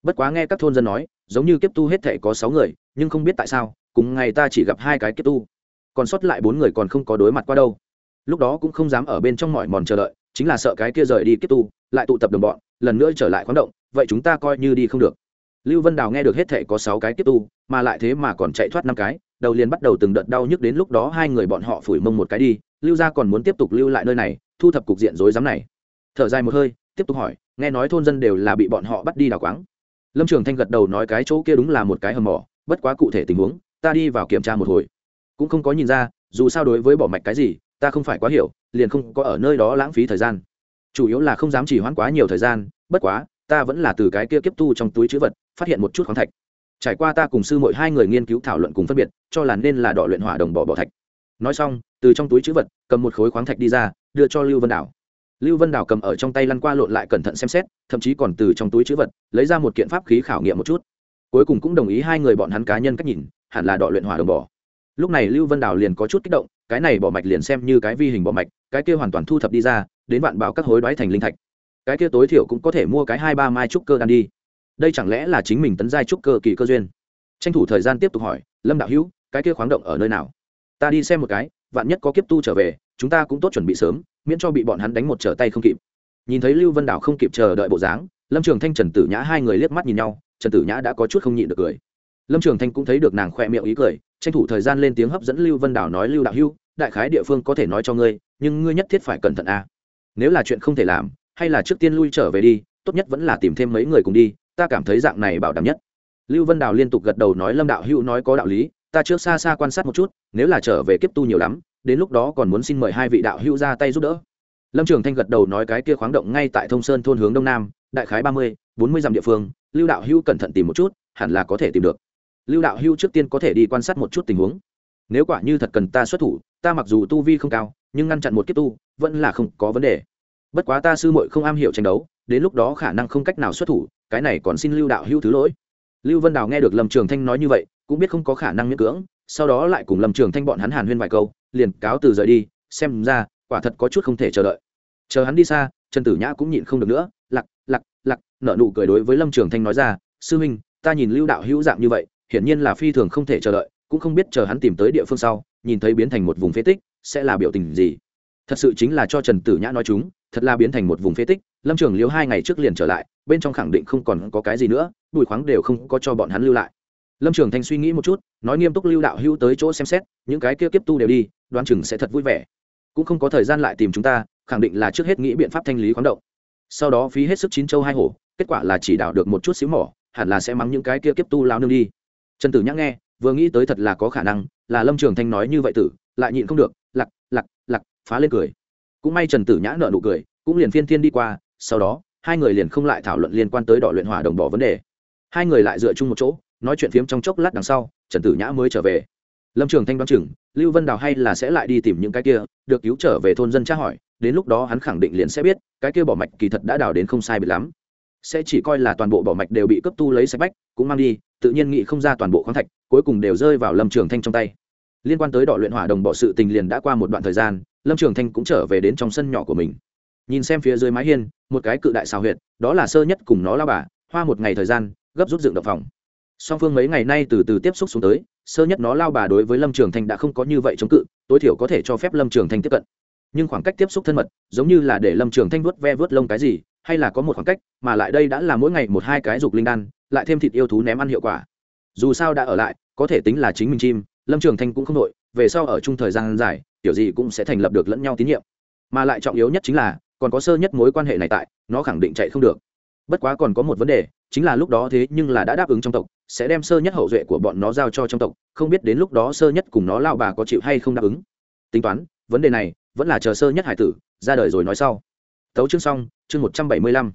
Bất quá nghe các thôn dân nói, giống như kiếp tu hết thể có sáu người, nhưng không biết tại sao, cùng ngày ta chỉ gặp hai cái kiếp tu còn sót lại bốn người còn không có đối mặt qua đâu. Lúc đó cũng không dám ở bên trong mỏi mòn chờ đợi, chính là sợ cái kia rời đi kiếp tu, lại tụ tập đồng bọn, lần nữa trở lại khoáng động, vậy chúng ta coi như đi không được. Lưu vân đào nghe được hết thể có sáu cái kiếp tu, mà lại thế mà còn chạy thoát năm cái, đầu liền bắt đầu từng đợt đau nhức đến lúc đó hai người bọn họ phủi mông một cái đi, lưu gia còn muốn tiếp tục lưu lại nơi này, thu thập cục diện rối rắm này. Thở dài một hơi, tiếp tục hỏi, nghe nói thôn dân đều là bị bọn họ bắt đi đào quáng. Lâm trường thanh gật đầu nói cái chỗ kia đúng là một cái hầm mỏ, bất quá cụ thể tình huống, ta đi vào kiểm tra một hồi cũng không có nhìn ra, dù sao đối với bỏ mạch cái gì, ta không phải quá hiểu, liền không có ở nơi đó lãng phí thời gian. Chủ yếu là không dám chỉ hoãn quá nhiều thời gian, bất quá, ta vẫn là từ cái kia kiếp tu trong túi chữ vật, phát hiện một chút khoáng thạch. Trải qua ta cùng sư mỗi hai người nghiên cứu thảo luận cùng phân biệt, cho là nên là đọ luyện hỏa đồng bỏ bỏ thạch. Nói xong, từ trong túi chữ vật, cầm một khối khoáng thạch đi ra, đưa cho lưu vân đảo. Lưu vân đảo cầm ở trong tay lăn qua lộn lại cẩn thận xem xét, thậm chí còn từ trong túi chữ vật, lấy ra một kiện pháp khí khảo nghiệm một chút. Cuối cùng cũng đồng ý hai người bọn hắn cá nhân cách nhìn, hẳn là đọ luyện hỏa đồng bỏ lúc này lưu vân Đào liền có chút kích động, cái này bỏ mạch liền xem như cái vi hình bỏ mạch, cái kia hoàn toàn thu thập đi ra, đến vạn bảo các hối đoái thành linh thạch. Cái kia tối thiểu cũng có thể mua cái hai ba mai trúc cơ đan đi. Đây chẳng lẽ là chính mình tấn giai trúc cơ kỳ cơ duyên? Tranh thủ thời gian tiếp tục hỏi, lâm đạo hữu, cái kia khoáng động ở nơi nào? Ta đi xem một cái, vạn nhất có kiếp tu trở về, chúng ta cũng tốt chuẩn bị sớm, miễn cho bị bọn hắn đánh một trở tay không kịp. Nhìn thấy lưu vân đảo không kịp chờ đợi bộ dáng, lâm trường thanh, trần tử nhã hai người liếc mắt nhìn nhau, trần tử nhã đã có chút không nhịn được cười. Lâm trường thanh cũng thấy được nàng khoe miệng ý cười tranh thủ thời gian lên tiếng hấp dẫn lưu vân đảo nói, lưu đạo hưu, đại khái địa phương có thể nói cho ngươi, nhưng ngươi nhất thiết phải cẩn thận a nếu là chuyện không thể làm, hay là trước tiên lui trở về đi, tốt nhất vẫn là tìm thêm mấy người cùng đi, ta cảm thấy dạng này bảo đảm nhất. Lưu vân đào liên tục gật đầu nói, lâm đạo hữu nói có đạo lý, ta trước xa xa quan sát một chút, nếu là trở về kiếp tu nhiều lắm, đến lúc đó còn muốn xin mời hai vị đạo hữu ra tay giúp đỡ. Lâm trường thanh gật đầu nói, cái kia khoáng động ngay tại thông sơn thôn hướng đông nam, đại khái ba mươi, bốn mươi dặm địa phương, lưu đạo hữu cẩn thận tìm một chút, hẳn là có thể tìm được lưu đạo hưu trước tiên có thể đi quan sát một chút tình huống. Nếu quả như thật cần ta xuất thủ, ta mặc dù tu vi không cao, nhưng ngăn chặn một kiếp tu, vẫn là không có vấn đề. Bất quá ta sư muội không am hiểu tranh đấu, đến lúc đó khả năng không cách nào xuất thủ, cái này còn xin lưu đạo hưu thứ lỗi. Lưu vân đào nghe được lâm trường thanh nói như vậy, cũng biết không có khả năng miễn cưỡng, sau đó lại cùng lâm trường thanh bọn hắn hàn huyên vài câu, liền cáo từ rời đi, xem ra, quả thật có chút không thể chờ đợi. Chờ hắn đi xa, trần tử nhã cũng nhịn không được nữa, lặc lặc lặc nợ nụ cười đối với lâm trường thanh nói ra, sư minh, ta nhìn lưu đạo hữu dạng như vậy hiển nhiên là phi thường không thể chờ đợi, cũng không biết chờ hắn tìm tới địa phương sau, nhìn thấy biến thành một vùng phế tích, sẽ là biểu tình gì. Thật sự chính là cho trần tử nhã nói chúng, thật là biến thành một vùng phế tích, lâm trường liếu hai ngày trước liền trở lại, bên trong khẳng định không còn có cái gì nữa bùi khoáng đều không có cho bọn hắn lưu lại. Lâm trường thanh suy nghĩ một chút, nói nghiêm túc lưu đạo hữu tới chỗ xem xét, những cái kia kiếp tu đều đi đoan chừng sẽ thật vui vẻ. Cũng không có thời gian lại tìm chúng ta, khẳng định là trước hết nghĩ biện pháp thanh lý khoáng động. Sau đó phí hết sức chín châu hai hổ, kết quả là chỉ đạo được một chút xíu mỏ, hẳn là sẽ mắng những cái kia kiếp tu lao nương đi trần tử nhã nghe, vừa nghĩ tới thật là có khả năng, là lâm trường thanh nói như vậy tử, lại nhịn không được, lặc lặc lặc, phá lên cười. Cũng may trần tử nhã nợ nụ cười, cũng liền phiên thiên đi qua, sau đó, hai người liền không lại thảo luận liên quan tới đỏ luyện hỏa đồng bỏ vấn đề. Hai người lại dựa chung một chỗ, nói chuyện phiếm trong chốc lát đằng sau, trần tử nhã mới trở về. Lâm trường thanh đoán chừng, lưu vân đào hay là sẽ lại đi tìm những cái kia, được cứu trở về thôn dân tra hỏi, đến lúc đó hắn khẳng định liền sẽ biết, cái kia bỏ mạch kỳ thật đã đào đến không sai biệt lắm sẽ chỉ coi là toàn bộ bỏ mạch đều bị cấp tu lấy sạch bách, cũng mang đi, tự nhiên nghĩ không ra toàn bộ khoáng thạch, cuối cùng đều rơi vào lâm trường thanh trong tay. Liên quan tới đỏ luyện hỏa đồng bỏ sự tình liền đã qua một đoạn thời gian, lâm trường thanh cũng trở về đến trong sân nhỏ của mình. Nhìn xem phía dưới mái hiên, một cái cự đại xào huyệt, đó là sơ nhất cùng nó lao bà, hoa một ngày thời gian, gấp rút dựng động phòng. Song phương mấy ngày nay từ từ tiếp xúc xuống tới, sơ nhất nó lao bà đối với lâm trường thanh đã không có như vậy chống cự, tối thiểu có thể cho phép lâm trường thanh tiếp cận. Nhưng khoảng cách tiếp xúc thân mật, giống như là để lâm trường thanh vớt ve vớt lông cái gì hay là có một khoảng cách, mà lại đây đã là mỗi ngày một hai cái dục linh đan, lại thêm thịt yêu thú ném ăn hiệu quả. Dù sao đã ở lại, có thể tính là chính mình chim, lâm trường thanh cũng không đội, về sau ở chung thời gian dài, tiểu gì cũng sẽ thành lập được lẫn nhau tín nhiệm. Mà lại trọng yếu nhất chính là, còn có sơ nhất mối quan hệ này tại, nó khẳng định chạy không được. Bất quá còn có một vấn đề, chính là lúc đó thế nhưng là đã đáp ứng trong tộc, sẽ đem sơ nhất hậu duệ của bọn nó giao cho trong tộc, không biết đến lúc đó sơ nhất cùng nó lao bà có chịu hay không đáp ứng. Tính toán, vấn đề này, vẫn là chờ sơ nhất hải tử, ra đời rồi nói sau tấu chương xong, chương một trăm bảy mươi lăm.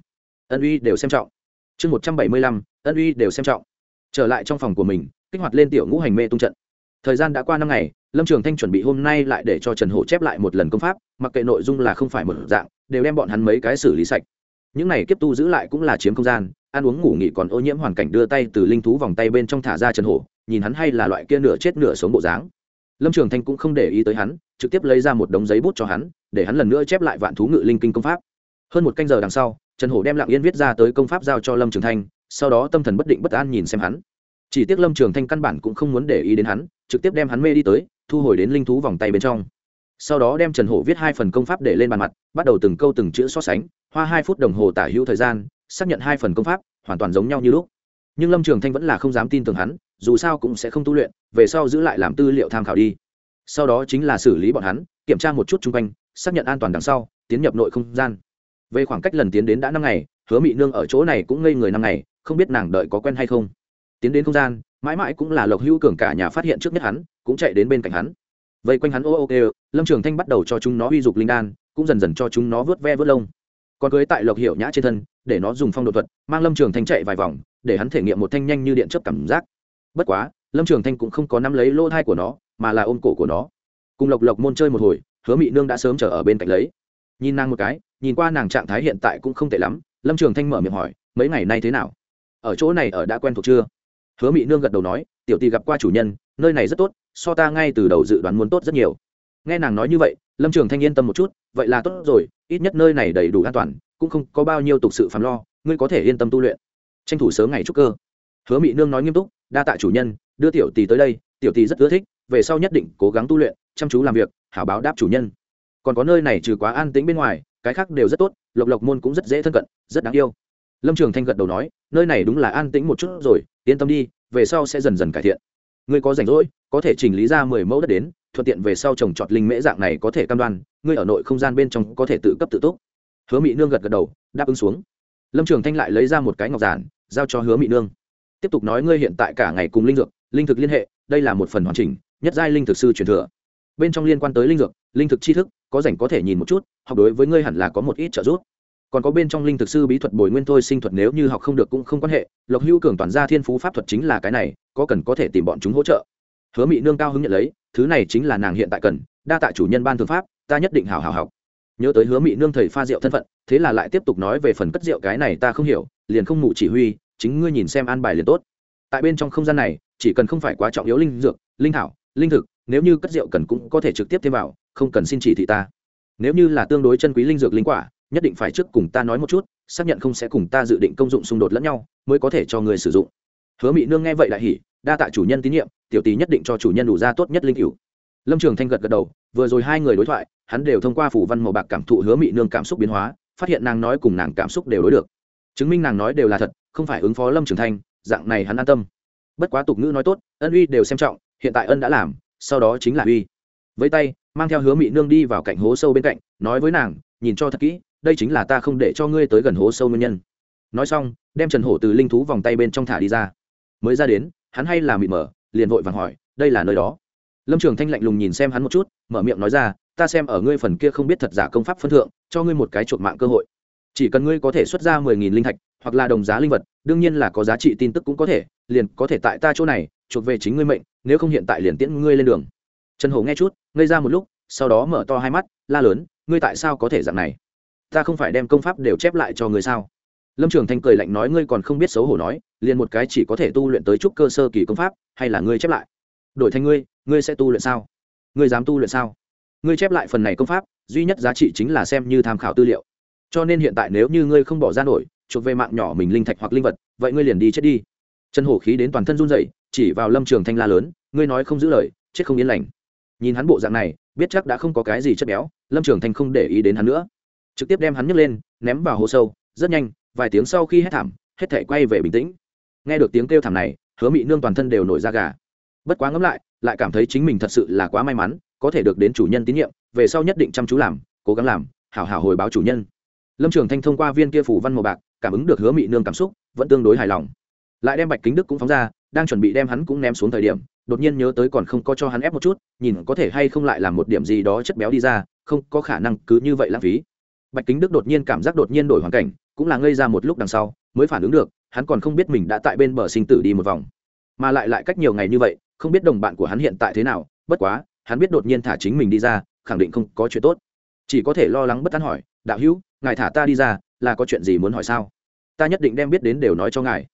Ân uy đều xem trọng. Chương một trăm bảy mươi lăm, ân uy đều xem trọng. Trở lại trong phòng của mình, kích hoạt lên tiểu ngũ hành mê tung trận. Thời gian đã qua năm ngày, lâm trường thanh chuẩn bị hôm nay lại để cho trần hổ chép lại một lần công pháp, mặc kệ nội dung là không phải một dạng, đều đem bọn hắn mấy cái xử lý sạch. Những này kiếp tu giữ lại cũng là chiếm không gian, ăn uống ngủ nghỉ còn ô nhiễm hoàn cảnh đưa tay từ linh thú vòng tay bên trong thả ra trần hổ, nhìn hắn hay là loại kia nửa chết nửa sống bộ dáng. Lâm trường thanh cũng không để ý tới hắn, trực tiếp lấy ra một đống giấy bút cho hắn để hắn lần nữa chép lại vạn thú ngự linh kinh công pháp. Hơn một canh giờ đằng sau, trần hổ đem lặng yên viết ra tới công pháp giao cho lâm trường thanh, sau đó tâm thần bất định bất an nhìn xem hắn. Chỉ tiếc lâm trường thanh căn bản cũng không muốn để ý đến hắn, trực tiếp đem hắn mê đi tới, thu hồi đến linh thú vòng tay bên trong. Sau đó đem trần hổ viết hai phần công pháp để lên bàn mặt, bắt đầu từng câu từng chữ so sánh, hoa hai phút đồng hồ tả hữu thời gian, xác nhận hai phần công pháp, hoàn toàn giống nhau như lúc. Nhưng lâm trường thanh vẫn là không dám tin tưởng hắn, dù sao cũng sẽ không tu luyện, về sau giữ lại làm tư liệu tham khảo đi. Sau đó chính là xử lý bọn hắn, kiểm tra một chút chung quanh xác nhận an toàn đằng sau, tiến nhập nội không gian. Về khoảng cách lần tiến đến đã năm ngày, hứa mị nương ở chỗ này cũng ngây người năm ngày, không biết nàng đợi có quen hay không. Tiến đến không gian, mãi mãi cũng là lộc hữu cường cả nhà phát hiện trước nhất hắn, cũng chạy đến bên cạnh hắn. Vây quanh hắn ô ô kêu, lâm trường thanh bắt đầu cho chúng nó uy dục linh đan, cũng dần dần cho chúng nó vớt ve vớt lông. Còn cưới tại lộc hiệu nhã trên thân, để nó dùng phong độ thuật, mang lâm trường thanh chạy vài vòng, để hắn thể nghiệm một thanh nhanh như điện chấp cảm giác. Bất quá, lâm trường thanh cũng không có nắm lấy lỗ thai của nó, mà là ôm cổ của nó. Cùng lộc lộc môn chơi một hồi hứa mị nương đã sớm chờ ở bên cạnh lấy. Nhìn nàng một cái, nhìn qua nàng trạng thái hiện tại cũng không tệ lắm, lâm trường thanh mở miệng hỏi, mấy ngày nay thế nào? Ở chỗ này ở đã quen thuộc chưa? Hứa mị nương gật đầu nói, tiểu tì gặp qua chủ nhân, nơi này rất tốt, so ta ngay từ đầu dự đoán muốn tốt rất nhiều. Nghe nàng nói như vậy, lâm trường thanh yên tâm một chút, vậy là tốt rồi, ít nhất nơi này đầy đủ an toàn, cũng không có bao nhiêu tục sự phàm lo, ngươi có thể yên tâm tu luyện. Tranh thủ sớm ngày chúc cơ. Hứa mị nương nói nghiêm túc, đa tạ chủ nhân, đưa tiểu tì tới đây, tiểu tỷ rất ưa thích, về sau nhất định cố gắng tu luyện, chăm chú làm việc hảo báo đáp chủ nhân. Còn có nơi này trừ quá an tĩnh bên ngoài, cái khác đều rất tốt, lộc lộc môn cũng rất dễ thân cận, rất đáng yêu. Lâm trường thanh gật đầu nói, nơi này đúng là an tĩnh một chút rồi, yên tâm đi, về sau sẽ dần dần cải thiện. Ngươi có rảnh rỗi, có thể chỉnh lý ra mười mẫu đất đến, thuận tiện về sau trồng trọt linh mễ dạng này có thể cam đoan, ngươi ở nội không gian bên trong có thể tự cấp tự túc. Hứa mỹ nương gật gật đầu, đáp ứng xuống. Lâm trường thanh lại lấy ra một cái ngọc giản, giao cho hứa mỹ nương. Tiếp tục nói ngươi hiện tại cả ngày cùng linh dược, linh thực liên hệ, đây là một phần hoàn chỉnh, nhất giai linh thực sư truyền thừa bên trong liên quan tới linh dược, linh thực tri thức, có rảnh có thể nhìn một chút, học đối với ngươi hẳn là có một ít trợ giúp. Còn có bên trong linh thực sư bí thuật bồi nguyên thôi sinh thuật nếu như học không được cũng không quan hệ, lộc hữu cường toàn gia thiên phú pháp thuật chính là cái này, có cần có thể tìm bọn chúng hỗ trợ. Hứa mỹ nương cao hứng nhận lấy, thứ này chính là nàng hiện tại cần, đa tạ chủ nhân ban thương pháp, ta nhất định hào hào học. Nhớ tới hứa mỹ nương thầy pha rượu thân phận, thế là lại tiếp tục nói về phần cất rượu cái này ta không hiểu, liền không ngủ chỉ huy, chính ngươi nhìn xem an bài liền tốt. Tại bên trong không gian này, chỉ cần không phải quá trọng yếu linh dược, linh thảo, linh thực nếu như cất rượu cần cũng có thể trực tiếp thêm vào, không cần xin chỉ thị ta. Nếu như là tương đối chân quý linh dược linh quả, nhất định phải trước cùng ta nói một chút, xác nhận không sẽ cùng ta dự định công dụng xung đột lẫn nhau, mới có thể cho người sử dụng. Hứa mỹ nương nghe vậy đại hỉ, đa tạ chủ nhân tín nhiệm, tiểu tý nhất định cho chủ nhân đủ ra tốt nhất linh cửu. Lâm trường thanh gật gật đầu, vừa rồi hai người đối thoại, hắn đều thông qua phủ văn màu bạc cảm thụ hứa mỹ nương cảm xúc biến hóa, phát hiện nàng nói cùng nàng cảm xúc đều đối được. Chứng minh nàng nói đều là thật, không phải ứng phó lâm trường thanh, dạng này hắn an tâm. Bất quá tục ngữ nói tốt, ân uy đều xem trọng, hiện tại ân đã làm sau đó chính là uy. Với tay, mang theo hứa mị nương đi vào cạnh hố sâu bên cạnh, nói với nàng, nhìn cho thật kỹ, đây chính là ta không để cho ngươi tới gần hố sâu nguyên nhân. Nói xong, đem trần hổ từ linh thú vòng tay bên trong thả đi ra. Mới ra đến, hắn hay là mịt mở, liền vội vàng hỏi, đây là nơi đó. Lâm trường thanh lạnh lùng nhìn xem hắn một chút, mở miệng nói ra, ta xem ở ngươi phần kia không biết thật giả công pháp phân thượng, cho ngươi một cái chuộc mạng cơ hội. Chỉ cần ngươi có thể xuất ra mười nghìn linh thạch, hoặc là đồng giá linh vật đương nhiên là có giá trị tin tức cũng có thể, liền có thể tại ta chỗ này chuộc về chính ngươi mệnh, nếu không hiện tại liền tiễn ngươi lên đường. Trần hổ nghe chút, ngây ra một lúc, sau đó mở to hai mắt, la lớn, ngươi tại sao có thể dạng này? Ta không phải đem công pháp đều chép lại cho ngươi sao? Lâm trường thanh cười lạnh nói, ngươi còn không biết xấu hổ nói, liền một cái chỉ có thể tu luyện tới chút cơ sơ kỳ công pháp, hay là ngươi chép lại? Đổi thành ngươi ngươi sẽ tu luyện sao? Ngươi dám tu luyện sao? Ngươi chép lại phần này công pháp, duy nhất giá trị chính là xem như tham khảo tư liệu. Cho nên hiện tại nếu như ngươi không bỏ ra nổi chuộc về mạng nhỏ mình linh thạch hoặc linh vật, vậy ngươi liền đi chết đi. Chân hổ khí đến toàn thân run rẩy, chỉ vào lâm trường thanh la lớn, ngươi nói không giữ lời, chết không yên lành. Nhìn hắn bộ dạng này, biết chắc đã không có cái gì chất béo, lâm trường thanh không để ý đến hắn nữa. Trực tiếp đem hắn nhấc lên, ném vào hố sâu, rất nhanh, vài tiếng sau khi hết thảm, hết thể quay về bình tĩnh. Nghe được tiếng kêu thảm này, hứa mị nương toàn thân đều nổi da gà. Bất quá ngẫm lại lại cảm thấy chính mình thật sự là quá may mắn, có thể được đến chủ nhân tín nhiệm, về sau nhất định chăm chú làm, cố gắng làm, hảo hảo hồi báo chủ nhân. Lâm trường thanh thông qua viên kia phủ văn màu bạc cảm ứng được hứa mị nương cảm xúc, vẫn tương đối hài lòng. Lại đem bạch kính đức cũng phóng ra, đang chuẩn bị đem hắn cũng ném xuống thời điểm, đột nhiên nhớ tới còn không có cho hắn ép một chút, nhìn có thể hay không lại làm một điểm gì đó chất béo đi ra, không có khả năng cứ như vậy lãng phí. Bạch kính đức đột nhiên cảm giác đột nhiên đổi hoàn cảnh, cũng là ngây ra một lúc đằng sau, mới phản ứng được, hắn còn không biết mình đã tại bên bờ sinh tử đi một vòng. Mà lại lại cách nhiều ngày như vậy, không biết đồng bạn của hắn hiện tại thế nào, bất quá, hắn biết đột nhiên thả chính mình đi ra, khẳng định không có chuyện tốt. Chỉ có thể lo lắng bất tán hỏi, đạo hữu, ngài thả ta đi ra là có chuyện gì muốn hỏi sao? Ta nhất định đem biết đến đều nói cho ngài.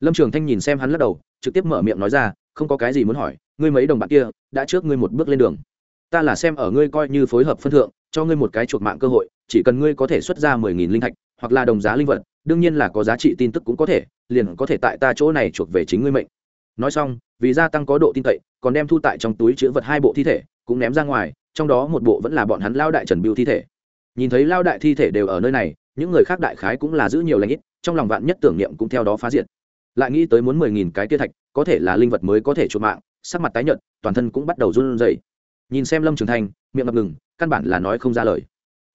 Lâm trường thanh nhìn xem hắn lắc đầu, trực tiếp mở miệng nói ra, không có cái gì muốn hỏi, ngươi mấy đồng bạn kia, đã trước ngươi một bước lên đường. Ta là xem ở ngươi coi như phối hợp phân thượng, cho ngươi một cái chuộc mạng cơ hội, chỉ cần ngươi có thể xuất ra mười nghìn linh thạch, hoặc là đồng giá linh vật, đương nhiên là có giá trị tin tức cũng có thể, liền có thể tại ta chỗ này chuộc về chính ngươi mệnh. Nói xong, vì gia tăng có độ tin cậy, còn đem thu tại trong túi chữ vật hai bộ thi thể, cũng ném ra ngoài, trong đó một bộ vẫn là bọn hắn lao đại trần biêu thi thể. Nhìn thấy lao đại thi thể đều ở nơi này những người khác đại khái cũng là giữ nhiều lãnh ít, trong lòng vạn nhất tưởng niệm cũng theo đó phá diệt. Lại nghĩ tới muốn mười nghìn cái tia thạch, có thể là linh vật mới có thể chuột mạng, sắc mặt tái nhợt, toàn thân cũng bắt đầu run rẩy. Nhìn xem lâm trường thanh, miệng ngập ngừng, căn bản là nói không ra lời.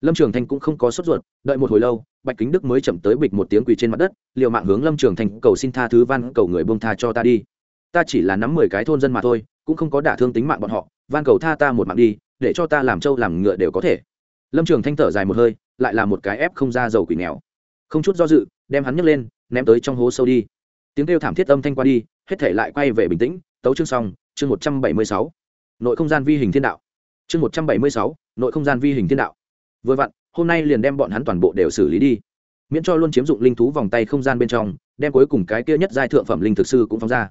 Lâm trường thanh cũng không có sốt ruột, đợi một hồi lâu, bạch kính đức mới chậm tới bịch một tiếng quỳ trên mặt đất, liều mạng hướng lâm trường thanh cầu xin tha thứ van cầu người buông tha cho ta đi. Ta chỉ là nắm mười cái thôn dân mà thôi, cũng không có đả thương tính mạng bọn họ, van cầu tha ta một mạng đi, để cho ta làm trâu làm ngựa đều có thể. Lâm trường thanh thở dài một hơi lại là một cái ép không ra dầu quỷ nghèo. Không chút do dự, đem hắn nhấc lên, ném tới trong hố sâu đi. Tiếng kêu thảm thiết âm thanh qua đi, hết thể lại quay về bình tĩnh, tấu chương xong, chương một trăm bảy mươi sáu. Nội không gian vi hình thiên đạo. Chương một trăm bảy mươi sáu, nội không gian vi hình thiên đạo. Vừa vặn, hôm nay liền đem bọn hắn toàn bộ đều xử lý đi. Miễn cho luôn chiếm dụng linh thú vòng tay không gian bên trong, đem cuối cùng cái kia nhất giai thượng phẩm linh thực sư cũng phóng ra.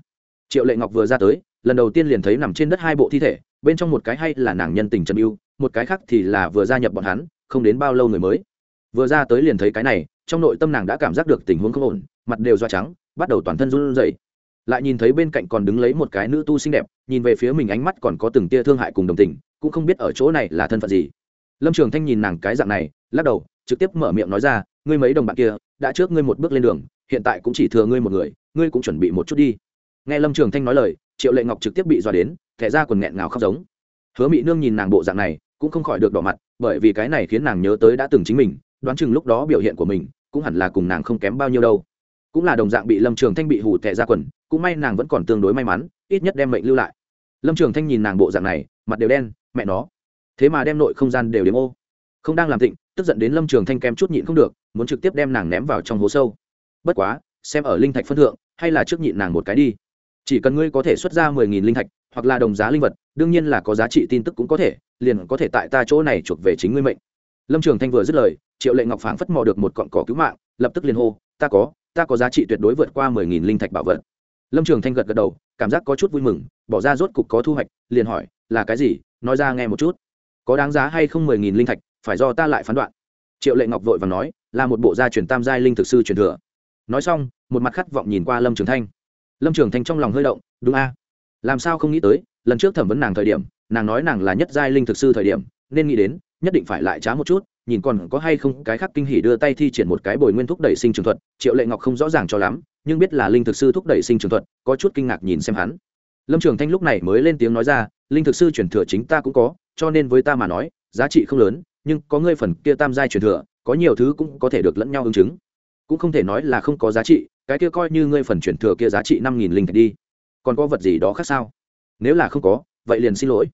Triệu lệ ngọc vừa ra tới, lần đầu tiên liền thấy nằm trên đất hai bộ thi thể, bên trong một cái hay là nàng nhân tình trần yêu một cái khác thì là vừa gia nhập bọn hắn không đến bao lâu người mới. Vừa ra tới liền thấy cái này, trong nội tâm nàng đã cảm giác được tình huống không ổn, mặt đều do trắng, bắt đầu toàn thân run rẩy. Lại nhìn thấy bên cạnh còn đứng lấy một cái nữ tu xinh đẹp, nhìn về phía mình ánh mắt còn có từng tia thương hại cùng đồng tình, cũng không biết ở chỗ này là thân phận gì. Lâm trường thanh nhìn nàng cái dạng này, lắc đầu, trực tiếp mở miệng nói ra, ngươi mấy đồng bạn kia, đã trước ngươi một bước lên đường, hiện tại cũng chỉ thừa ngươi một người, ngươi cũng chuẩn bị một chút đi. Nghe lâm trường thanh nói lời, triệu lệ ngọc trực tiếp bị dọa đến, thẻ ra quần nghẹn ngào khóc giống. Hứa mỹ nương nhìn nàng bộ dạng này cũng không khỏi được đỏ mặt, bởi vì cái này khiến nàng nhớ tới đã từng chính mình, đoán chừng lúc đó biểu hiện của mình cũng hẳn là cùng nàng không kém bao nhiêu đâu. Cũng là đồng dạng bị lâm trường thanh bị hù tệ ra quần, cũng may nàng vẫn còn tương đối may mắn, ít nhất đem mệnh lưu lại. Lâm trường thanh nhìn nàng bộ dạng này, mặt đều đen, mẹ nó. Thế mà đem nội không gian đều đếm ô. Không đang làm tịnh tức giận đến lâm trường thanh kém chút nhịn không được, muốn trực tiếp đem nàng ném vào trong hố sâu. Bất quá, xem ở linh thạch phân thượng, hay là trước nhịn nàng một cái đi. Chỉ cần ngươi có thể xuất ra mười nghìn linh thạch hoặc là đồng giá linh vật, đương nhiên là có giá trị tin tức cũng có thể, liền có thể tại ta chỗ này chuộc về chính ngươi mệnh. Lâm trường thanh vừa dứt lời, triệu lệ ngọc phảng phất mò được một cọn cỏ cứu mạng, lập tức liền hô, ta có ta có giá trị tuyệt đối vượt qua mười nghìn linh thạch bảo vật. Lâm trường thanh gật gật đầu, cảm giác có chút vui mừng, bỏ ra rốt cục có thu hoạch, liền hỏi, là cái gì? Nói ra nghe một chút. Có đáng giá hay không mười nghìn linh thạch, phải do ta lại phán đoạn triệu lệ ngọc vội và nói, là một bộ gia truyền tam giai linh thực sư truyền thừa. Nói xong, một mặt khát vọng nhìn qua lâm trường thanh. Lâm trường thanh trong lòng hơi động, đúng a làm sao không nghĩ tới, lần trước thẩm vấn nàng thời điểm, nàng nói nàng là nhất giai linh thực sư thời điểm, nên nghĩ đến, nhất định phải lại trá một chút, nhìn còn có hay không cái khác kinh hỉ đưa tay thi triển một cái bồi nguyên thúc đẩy sinh trường thuật, triệu lệ ngọc không rõ ràng cho lắm, nhưng biết là linh thực sư thúc đẩy sinh trường thuật, có chút kinh ngạc nhìn xem hắn. Lâm trường thanh lúc này mới lên tiếng nói ra, linh thực sư truyền thừa chính ta cũng có, cho nên với ta mà nói, giá trị không lớn, nhưng có ngươi phần kia tam giai truyền thừa, có nhiều thứ cũng có thể được lẫn nhau ứng chứng. Cũng không thể nói là không có giá trị, cái kia coi như ngươi phần truyền thừa kia giá trị năm nghìn linh thạch đi còn có vật gì đó khác sao? Nếu là không có, vậy liền xin lỗi.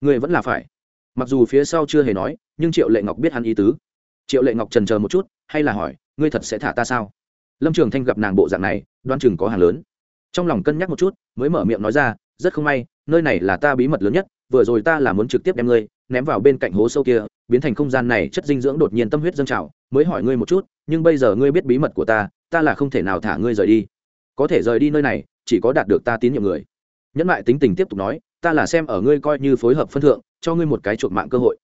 Ngươi vẫn là phải. Mặc dù phía sau chưa hề nói, nhưng triệu lệ ngọc biết hắn ý tứ. Triệu lệ ngọc trần chờ một chút, hay là hỏi, ngươi thật sẽ thả ta sao? Lâm trường thanh gặp nàng bộ dạng này đoan chừng có hàng lớn. Trong lòng cân nhắc một chút, mới mở miệng nói ra, rất không may, nơi này là ta bí mật lớn nhất, vừa rồi ta là muốn trực tiếp đem ngươi ném vào bên cạnh hố sâu kia, biến thành không gian này chất dinh dưỡng đột nhiên tâm huyết dâng trào, mới hỏi ngươi một chút, nhưng bây giờ ngươi biết bí mật của ta ta là không thể nào thả ngươi rời đi. Có thể rời đi nơi này chỉ có đạt được ta tín nhiệm người. Nhẫn lại tính tình tiếp tục nói, ta là xem ở ngươi coi như phối hợp phân thượng, cho ngươi một cái chuộc mạng cơ hội.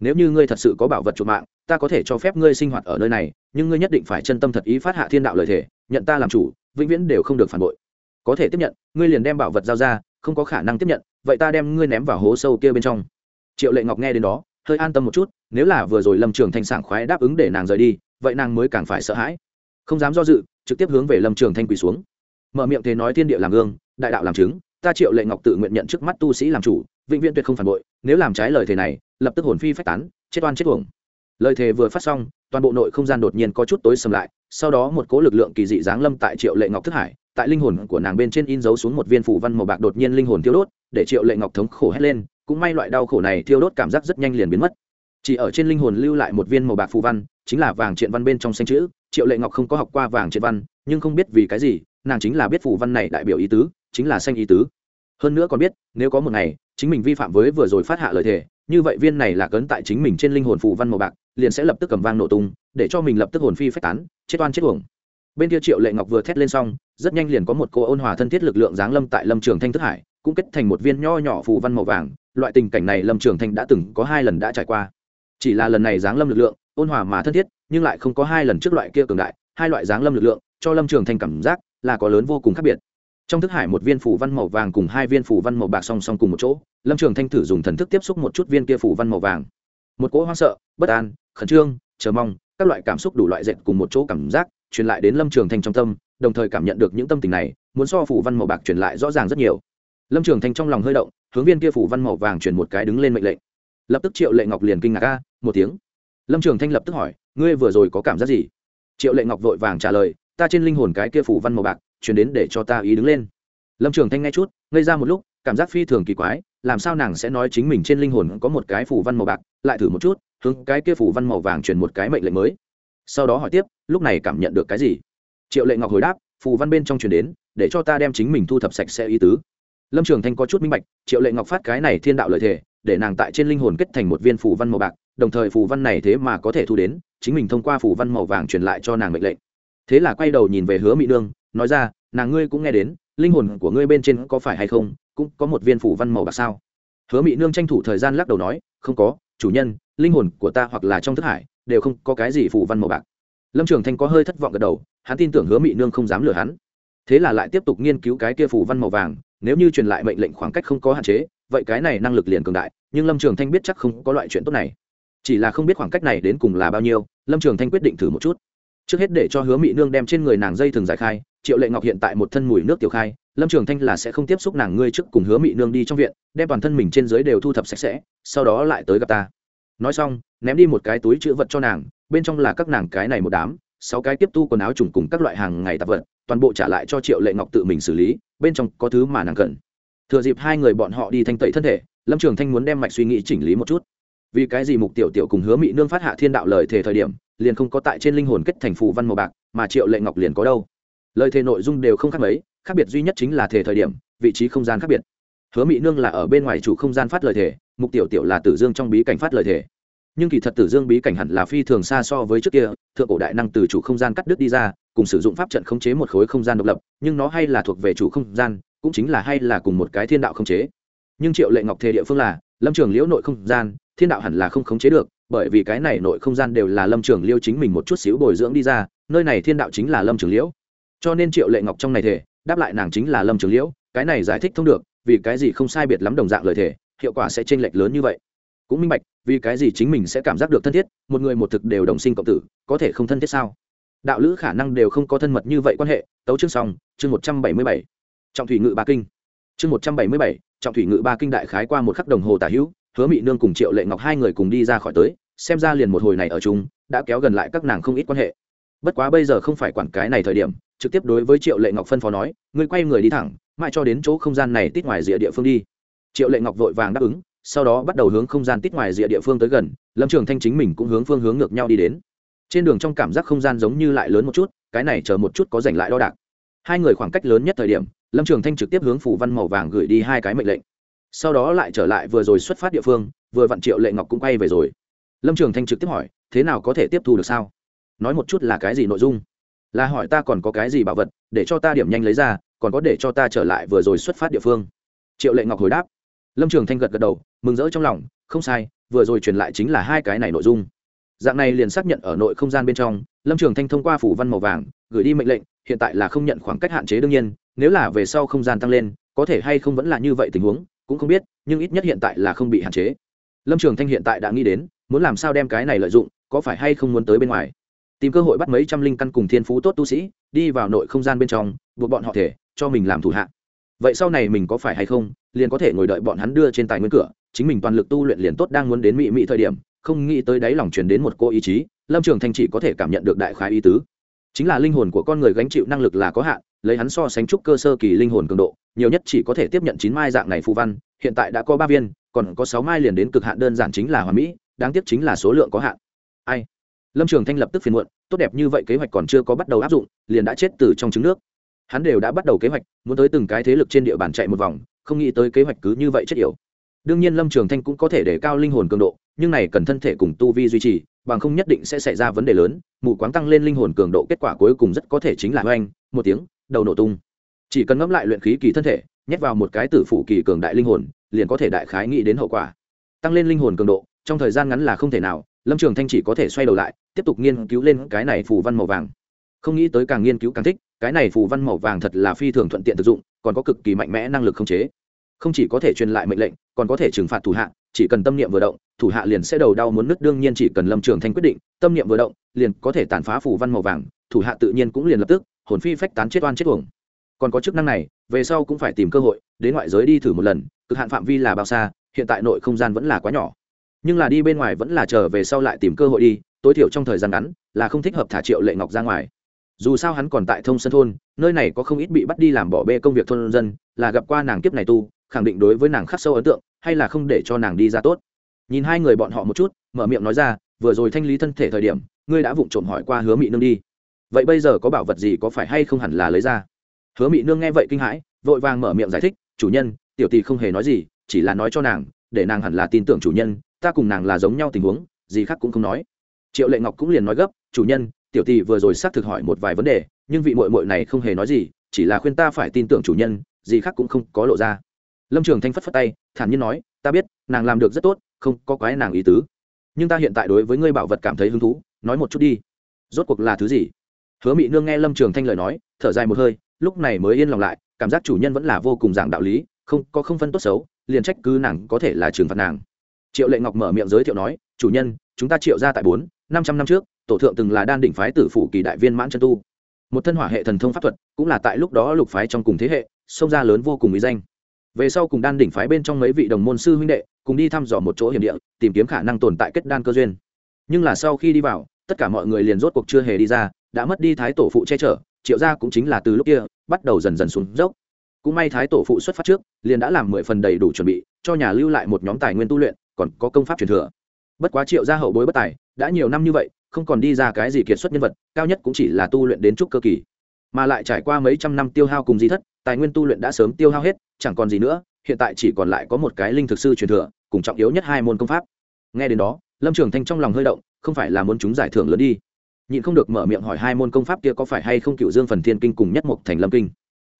Nếu như ngươi thật sự có bảo vật chuộc mạng, ta có thể cho phép ngươi sinh hoạt ở nơi này, nhưng ngươi nhất định phải chân tâm thật ý phát hạ thiên đạo lời thể nhận ta làm chủ, vĩnh viễn đều không được phản bội. Có thể tiếp nhận, ngươi liền đem bảo vật giao ra, không có khả năng tiếp nhận, vậy ta đem ngươi ném vào hố sâu kia bên trong. Triệu lệ ngọc nghe đến đó, hơi an tâm một chút, nếu là vừa rồi lâm trường thanh sảng khoái đáp ứng để nàng rời đi, vậy nàng mới càng phải sợ hãi. Không dám do dự, trực tiếp hướng về lâm trường thanh quỳ xuống mở miệng thế nói thiên địa làm gương, đại đạo làm chứng, ta triệu lệ ngọc tự nguyện nhận trước mắt tu sĩ làm chủ, vĩnh viễn tuyệt không phản bội, nếu làm trái lời thề này, lập tức hồn phi phách tán, chết oan chết uổng. Lời thề vừa phát xong, toàn bộ nội không gian đột nhiên có chút tối sầm lại, sau đó một cỗ lực lượng kỳ dị giáng lâm tại triệu lệ ngọc thức hải, tại linh hồn của nàng bên trên in dấu xuống một viên phủ văn màu bạc đột nhiên linh hồn thiêu đốt, để triệu lệ ngọc thống khổ hét lên, cũng may loại đau khổ này thiêu đốt cảm giác rất nhanh liền biến mất. Chỉ ở trên linh hồn lưu lại một viên màu bạc phù văn, chính là vàng triện văn bên trong xanh chữ, triệu lệ ngọc không có học qua vàng triện văn, nhưng không biết vì cái gì nàng chính là biết phù văn này đại biểu ý tứ, chính là xanh ý tứ. Hơn nữa còn biết, nếu có một ngày, chính mình vi phạm với vừa rồi phát hạ lời thề, như vậy viên này là cấn tại chính mình trên linh hồn phù văn màu bạc, liền sẽ lập tức cầm vang nổ tung, để cho mình lập tức hồn phi phách tán, chết oan chết uổng. Bên kia triệu lệ ngọc vừa thét lên xong, rất nhanh liền có một cô ôn hòa thân thiết lực lượng giáng lâm tại lâm trường thanh thức hải, cũng kết thành một viên nho nhỏ phù văn màu vàng, loại tình cảnh này lâm trường thanh đã từng có hai lần đã trải qua. Chỉ là lần này giáng lâm lực lượng, ôn hòa mà thân thiết, nhưng lại không có hai lần trước loại kia cường đại, hai loại giáng lâm lực lượng, cho lâm trường thanh cảm giác là có lớn vô cùng khác biệt. Trong thức hải một viên phủ văn màu vàng cùng hai viên phủ văn màu bạc song song cùng một chỗ, lâm trường thanh thử dùng thần thức tiếp xúc một chút viên kia phủ văn màu vàng. Một cỗ hoang sợ, bất an, khẩn trương, chờ mong, các loại cảm xúc đủ loại dệt cùng một chỗ cảm giác, truyền lại đến lâm trường thanh trong tâm, đồng thời cảm nhận được những tâm tình này, muốn so phủ văn màu bạc truyền lại rõ ràng rất nhiều. Lâm trường thanh trong lòng hơi động, hướng viên kia phủ văn màu vàng truyền một cái đứng lên mệnh lệnh. Lập tức triệu lệ ngọc liền kinh ngạc ca một tiếng. Lâm trường thanh lập tức hỏi, ngươi vừa rồi có cảm giác gì? Triệu lệ ngọc vội vàng trả lời ta trên linh hồn cái kia phủ văn màu bạc, chuyển đến để cho ta ý đứng lên. Lâm trường thanh nghe chút, ngây ra một lúc, cảm giác phi thường kỳ quái, làm sao nàng sẽ nói chính mình trên linh hồn có một cái phủ văn màu bạc, lại thử một chút, hướng cái kia phủ văn màu vàng chuyển một cái mệnh lệnh mới. Sau đó hỏi tiếp, lúc này cảm nhận được cái gì? Triệu lệ ngọc hồi đáp phù văn bên trong chuyển đến, để cho ta đem chính mình thu thập sạch sẽ ý tứ. Lâm trường thanh có chút minh bạch, triệu lệ ngọc phát cái này thiên đạo lợi thể, để nàng tại trên linh hồn kết thành một viên phù văn màu bạc, đồng thời phù văn này thế mà có thể thu đến, chính mình thông qua phù văn màu vàng truyền lại cho nàng mệnh lệnh thế là quay đầu nhìn về hứa mỹ nương, nói ra, nàng ngươi cũng nghe đến, linh hồn của ngươi bên trên có phải hay không? Cũng có một viên phủ văn màu bạc sao? Hứa mỹ nương tranh thủ thời gian lắc đầu nói, không có, chủ nhân, linh hồn của ta hoặc là trong thức hải, đều không có cái gì phủ văn màu bạc. Lâm trường thanh có hơi thất vọng gật đầu, hắn tin tưởng hứa mỹ nương không dám lừa hắn. Thế là lại tiếp tục nghiên cứu cái kia phủ văn màu vàng, nếu như truyền lại mệnh lệnh khoảng cách không có hạn chế, vậy cái này năng lực liền cường đại, nhưng lâm trường thanh biết chắc không có loại chuyện tốt này. Chỉ là không biết khoảng cách này đến cùng là bao nhiêu, lâm trường thanh quyết định thử một chút trước hết để cho hứa mỹ nương đem trên người nàng dây thường giải khai, triệu lệ ngọc hiện tại một thân mùi nước tiểu khai, lâm trường thanh là sẽ không tiếp xúc nàng ngươi trước cùng hứa mỹ nương đi trong viện, đem toàn thân mình trên dưới đều thu thập sạch sẽ, sau đó lại tới gặp ta. Nói xong, ném đi một cái túi chữ vật cho nàng, bên trong là các nàng cái này một đám, sáu cái tiếp tu quần áo trùng cùng các loại hàng ngày tạp vật, toàn bộ trả lại cho triệu lệ ngọc tự mình xử lý, bên trong có thứ mà nàng cần. Thừa dịp hai người bọn họ đi thanh tẩy thân thể, lâm trường thanh muốn đem mạch suy nghĩ chỉnh lý một chút. Vì cái gì mục tiểu tiểu cùng hứa mỹ nương phát hạ thiên đạo lời thề thời điểm liền không có tại trên linh hồn kết thành phù văn màu bạc, mà triệu lệ ngọc liền có đâu. Lời thề nội dung đều không khác mấy, khác biệt duy nhất chính là thể thời điểm, vị trí không gian khác biệt. Hứa mỹ nương là ở bên ngoài chủ không gian phát lời thề, mục tiểu tiểu là tử dương trong bí cảnh phát lời thề. Nhưng kỳ thật tử dương bí cảnh hẳn là phi thường xa so với trước kia, thượng cổ đại năng từ chủ không gian cắt đứt đi ra, cùng sử dụng pháp trận khống chế một khối không gian độc lập, nhưng nó hay là thuộc về chủ không gian, cũng chính là hay là cùng một cái thiên đạo khống chế. Nhưng triệu lệ ngọc thề địa phương là, lâm trường liễu nội không gian, thiên đạo hẳn là không khống chế được bởi vì cái này nội không gian đều là lâm trường liêu chính mình một chút xíu bồi dưỡng đi ra, nơi này thiên đạo chính là lâm trường liễu cho nên triệu lệ ngọc trong này thể, đáp lại nàng chính là lâm trường liễu cái này giải thích thông được, vì cái gì không sai biệt lắm đồng dạng lời thể, hiệu quả sẽ chênh lệch lớn như vậy. Cũng minh bạch, vì cái gì chính mình sẽ cảm giác được thân thiết, một người một thực đều đồng sinh cộng tử, có thể không thân thiết sao? Đạo lữ khả năng đều không có thân mật như vậy quan hệ, tấu chương xong, chương một trăm bảy mươi bảy. Trọng thủy ngự ba kinh. Chương một trăm bảy mươi bảy, trọng thủy ngự ba kinh đại khái qua một khắc đồng hồ tả hữu hứa mị nương cùng triệu lệ ngọc hai người cùng đi ra khỏi tới, xem ra liền một hồi này ở chung, đã kéo gần lại các nàng không ít quan hệ. Bất quá bây giờ không phải quản cái này thời điểm, trực tiếp đối với triệu lệ ngọc phân phó nói, ngươi quay người đi thẳng, mãi cho đến chỗ không gian này tít ngoài rìa địa phương đi. Triệu lệ ngọc vội vàng đáp ứng, sau đó bắt đầu hướng không gian tít ngoài rìa địa phương tới gần, lâm trường thanh chính mình cũng hướng phương hướng ngược nhau đi đến. Trên đường trong cảm giác không gian giống như lại lớn một chút, cái này chờ một chút có giành lại đo đạc. Hai người khoảng cách lớn nhất thời điểm, lâm trường thanh trực tiếp hướng phủ văn màu vàng gửi đi hai cái mệnh lệnh sau đó lại trở lại vừa rồi xuất phát địa phương, vừa vặn triệu lệ ngọc cũng quay về rồi. Lâm trường thanh trực tiếp hỏi, thế nào có thể tiếp thu được sao? Nói một chút là cái gì nội dung? Là hỏi ta còn có cái gì bảo vật, để cho ta điểm nhanh lấy ra, còn có để cho ta trở lại vừa rồi xuất phát địa phương? Triệu lệ ngọc hồi đáp. Lâm trường thanh gật gật đầu, mừng rỡ trong lòng, không sai, vừa rồi truyền lại chính là hai cái này nội dung. Dạng này liền xác nhận ở nội không gian bên trong, lâm trường thanh thông qua phủ văn màu vàng, gửi đi mệnh lệnh, hiện tại là không nhận khoảng cách hạn chế đương nhiên, nếu là về sau không gian tăng lên, có thể hay không vẫn là như vậy tình huống cũng không biết, nhưng ít nhất hiện tại là không bị hạn chế. Lâm trường thanh hiện tại đã nghĩ đến, muốn làm sao đem cái này lợi dụng, có phải hay không muốn tới bên ngoài? Tìm cơ hội bắt mấy trăm linh căn cùng thiên phú tốt tu sĩ, đi vào nội không gian bên trong, buộc bọn họ thể, cho mình làm thủ hạ. Vậy sau này mình có phải hay không, liền có thể ngồi đợi bọn hắn đưa trên tài nguyên cửa, chính mình toàn lực tu luyện liền tốt đang muốn đến mỹ mỹ thời điểm, không nghĩ tới đáy lòng truyền đến một cô ý chí, lâm trường thanh chỉ có thể cảm nhận được đại khái ý tứ. Chính là linh hồn của con người gánh chịu năng lực là có hạn, lấy hắn so sánh trúc cơ sơ kỳ linh hồn cường độ nhiều nhất chỉ có thể tiếp nhận chín mai dạng này phù văn, hiện tại đã có ba viên, còn có sáu mai liền đến cực hạn đơn giản chính là hoàn mỹ, đáng tiếc chính là số lượng có hạn. Ai? Lâm trường thanh lập tức phiền muộn, tốt đẹp như vậy kế hoạch còn chưa có bắt đầu áp dụng, liền đã chết từ trong trứng nước. Hắn đều đã bắt đầu kế hoạch, muốn tới từng cái thế lực trên địa bàn chạy một vòng, không nghĩ tới kế hoạch cứ như vậy chết yểu. Đương nhiên lâm trường thanh cũng có thể để cao linh hồn cường độ, nhưng này cần thân thể cùng tu vi duy trì, bằng không nhất định sẽ xảy ra vấn đề lớn, mù quáng tăng lên linh hồn cường độ kết quả cuối cùng rất có thể chính là oanh, một tiếng, đầu nổ tung chỉ cần ngẫm lại luyện khí kỳ thân thể, nhét vào một cái tử phủ kỳ cường đại linh hồn, liền có thể đại khái nghĩ đến hậu quả. Tăng lên linh hồn cường độ, trong thời gian ngắn là không thể nào, lâm trường thanh chỉ có thể xoay đầu lại, tiếp tục nghiên cứu lên cái này phù văn màu vàng. Không nghĩ tới càng nghiên cứu càng thích, cái này phù văn màu vàng thật là phi thường thuận tiện thực dụng, còn có cực kỳ mạnh mẽ năng lực khống chế. Không chỉ có thể truyền lại mệnh lệnh, còn có thể trừng phạt thủ hạ, chỉ cần tâm niệm vừa động, thủ hạ liền sẽ đầu đau muốn nứt, đương nhiên chỉ cần lâm trường thanh quyết định, tâm niệm vừa động, liền có thể tàn phá phù văn màu vàng, thủ hạ tự nhiên cũng liền lập tức, hồn phi phách tán chết oan chết uổng còn có chức năng này, về sau cũng phải tìm cơ hội, đến ngoại giới đi thử một lần, cực hạn phạm vi là bao xa, hiện tại nội không gian vẫn là quá nhỏ. Nhưng là đi bên ngoài vẫn là chờ về sau lại tìm cơ hội đi, tối thiểu trong thời gian ngắn, là không thích hợp thả triệu lệ ngọc ra ngoài. Dù sao hắn còn tại thông sân thôn, nơi này có không ít bị bắt đi làm bỏ bê công việc thôn dân, là gặp qua nàng kiếp này tu, khẳng định đối với nàng khắc sâu ấn tượng, hay là không để cho nàng đi ra tốt. Nhìn hai người bọn họ một chút, mở miệng nói ra, vừa rồi thanh lý thân thể thời điểm, ngươi đã vụng trộm hỏi qua hứa mị nương đi. Vậy bây giờ có bảo vật gì có phải hay không hẳn là lấy ra? Hứa mị nương nghe vậy kinh hãi, vội vàng mở miệng giải thích, chủ nhân, tiểu tỷ không hề nói gì, chỉ là nói cho nàng, để nàng hẳn là tin tưởng chủ nhân, ta cùng nàng là giống nhau tình huống, gì khác cũng không nói. Triệu lệ ngọc cũng liền nói gấp, chủ nhân, tiểu tỷ vừa rồi xác thực hỏi một vài vấn đề, nhưng vị mội mội này không hề nói gì, chỉ là khuyên ta phải tin tưởng chủ nhân, gì khác cũng không có lộ ra. Lâm trường thanh phất phất tay, thản nhiên nói, ta biết, nàng làm được rất tốt, không có quái nàng ý tứ. Nhưng ta hiện tại đối với ngươi bảo vật cảm thấy hứng thú, nói một chút đi. Rốt cuộc là thứ gì? Hứa mị nương nghe lâm trường thanh lời nói, thở dài một hơi lúc này mới yên lòng lại, cảm giác chủ nhân vẫn là vô cùng giảng đạo lý, không, có không phân tốt xấu, liền trách cứ nàng có thể là trừng phạt nàng. Triệu lệ ngọc mở miệng giới thiệu nói, chủ nhân, chúng ta triệu ra tại bốn, năm trăm năm trước, tổ thượng từng là đan đỉnh phái tử phủ kỳ đại viên mãn chân tu. Một thân hỏa hệ thần thông pháp thuật, cũng là tại lúc đó lục phái trong cùng thế hệ, sông ra lớn vô cùng mỹ danh. Về sau cùng đan đỉnh phái bên trong mấy vị đồng môn sư huynh đệ, cùng đi thăm dò một chỗ hiểm địa, tìm kiếm khả năng tồn tại kết đan cơ duyên. Nhưng là sau khi đi vào, tất cả mọi người liền rốt cuộc chưa hề đi ra, đã mất đi thái tổ phụ che chở, triệu gia cũng chính là từ lúc kia bắt đầu dần dần xuống dốc. Cũng may thái tổ phụ xuất phát trước, liền đã làm mười phần đầy đủ chuẩn bị, cho nhà lưu lại một nhóm tài nguyên tu luyện, còn có công pháp truyền thừa. Bất quá triệu gia hậu bối bất tài, đã nhiều năm như vậy, không còn đi ra cái gì kiệt xuất nhân vật, cao nhất cũng chỉ là tu luyện đến trúc cơ kỳ. Mà lại trải qua mấy trăm năm tiêu hao cùng di thất, tài nguyên tu luyện đã sớm tiêu hao hết, chẳng còn gì nữa, hiện tại chỉ còn lại có một cái linh thực sư truyền thừa, cùng trọng yếu nhất hai môn công pháp. Nghe đến đó, lâm trường thanh trong lòng hơi động, không phải là muốn chúng giải thưởng lớn đi nhịn không được mở miệng hỏi hai môn công pháp kia có phải hay không cựu dương phần thiên kinh cùng nhất mục thành lâm kinh.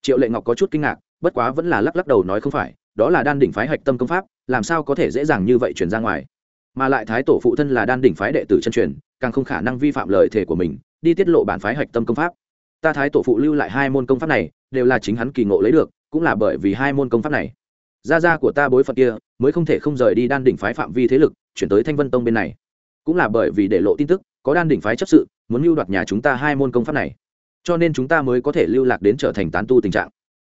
Triệu lệ ngọc có chút kinh ngạc, bất quá vẫn là lắc lắc đầu nói không phải, đó là đan đỉnh phái hạch tâm công pháp, làm sao có thể dễ dàng như vậy chuyển ra ngoài. Mà lại thái tổ phụ thân là đan đỉnh phái đệ tử chân truyền, càng không khả năng vi phạm lời thề của mình, đi tiết lộ bản phái hạch tâm công pháp. Ta thái tổ phụ lưu lại hai môn công pháp này, đều là chính hắn kỳ ngộ lấy được, cũng là bởi vì hai môn công pháp này. Gia gia của ta bối phận kia, mới không thể không rời đi đan đỉnh phái phạm vi thế lực, chuyển tới thanh vân tông bên này. Cũng là bởi vì để lộ tin tức có đan đỉnh phái chấp sự, muốn lưu đoạt nhà chúng ta hai môn công pháp này. Cho nên chúng ta mới có thể lưu lạc đến trở thành tán tu tình trạng.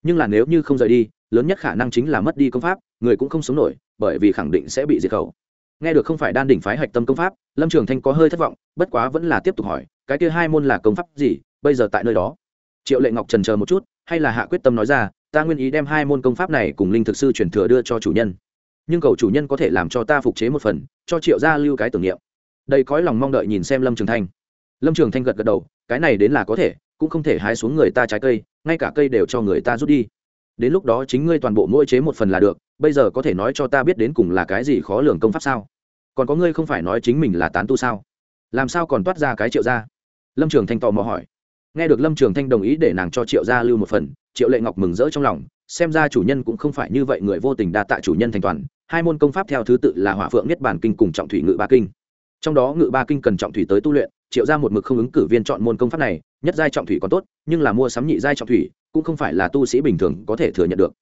Nhưng là nếu như không rời đi, lớn nhất khả năng chính là mất đi công pháp, người cũng không sống nổi, bởi vì khẳng định sẽ bị diệt khẩu. Nghe được không phải đan đỉnh phái hạch tâm công pháp, lâm trường thanh có hơi thất vọng, bất quá vẫn là tiếp tục hỏi, cái kia hai môn là công pháp gì, bây giờ tại nơi đó? Triệu lệ ngọc trần chờ một chút, hay là hạ quyết tâm nói ra, ta nguyên ý đem hai môn công pháp này cùng linh thực sư truyền thừa đưa cho chủ nhân. Nhưng cầu chủ nhân có thể làm cho ta phục chế một phần, cho triệu gia lưu cái tưởng niệm đây cõi lòng mong đợi nhìn xem lâm trường thanh. Lâm trường thanh gật gật đầu, cái này đến là có thể, cũng không thể hái xuống người ta trái cây, ngay cả cây đều cho người ta rút đi. Đến lúc đó chính ngươi toàn bộ mỗi chế một phần là được, bây giờ có thể nói cho ta biết đến cùng là cái gì khó lường công pháp sao? Còn có ngươi không phải nói chính mình là tán tu sao? Làm sao còn toát ra cái triệu gia? Lâm trường thanh tò mò hỏi. Nghe được lâm trường thanh đồng ý để nàng cho triệu gia lưu một phần, triệu lệ ngọc mừng rỡ trong lòng, xem ra chủ nhân cũng không phải như vậy người vô tình đa tạ chủ nhân thành toàn. Hai môn công pháp theo thứ tự là hỏa phượng niết bản kinh cùng trọng thủy ngự ba kinh trong đó ngự ba kinh cần trọng thủy tới tu luyện, triệu ra một mực không ứng cử viên chọn môn công pháp này, nhất giai trọng thủy còn tốt, nhưng là mua sắm nhị giai trọng thủy, cũng không phải là tu sĩ bình thường có thể thừa nhận được.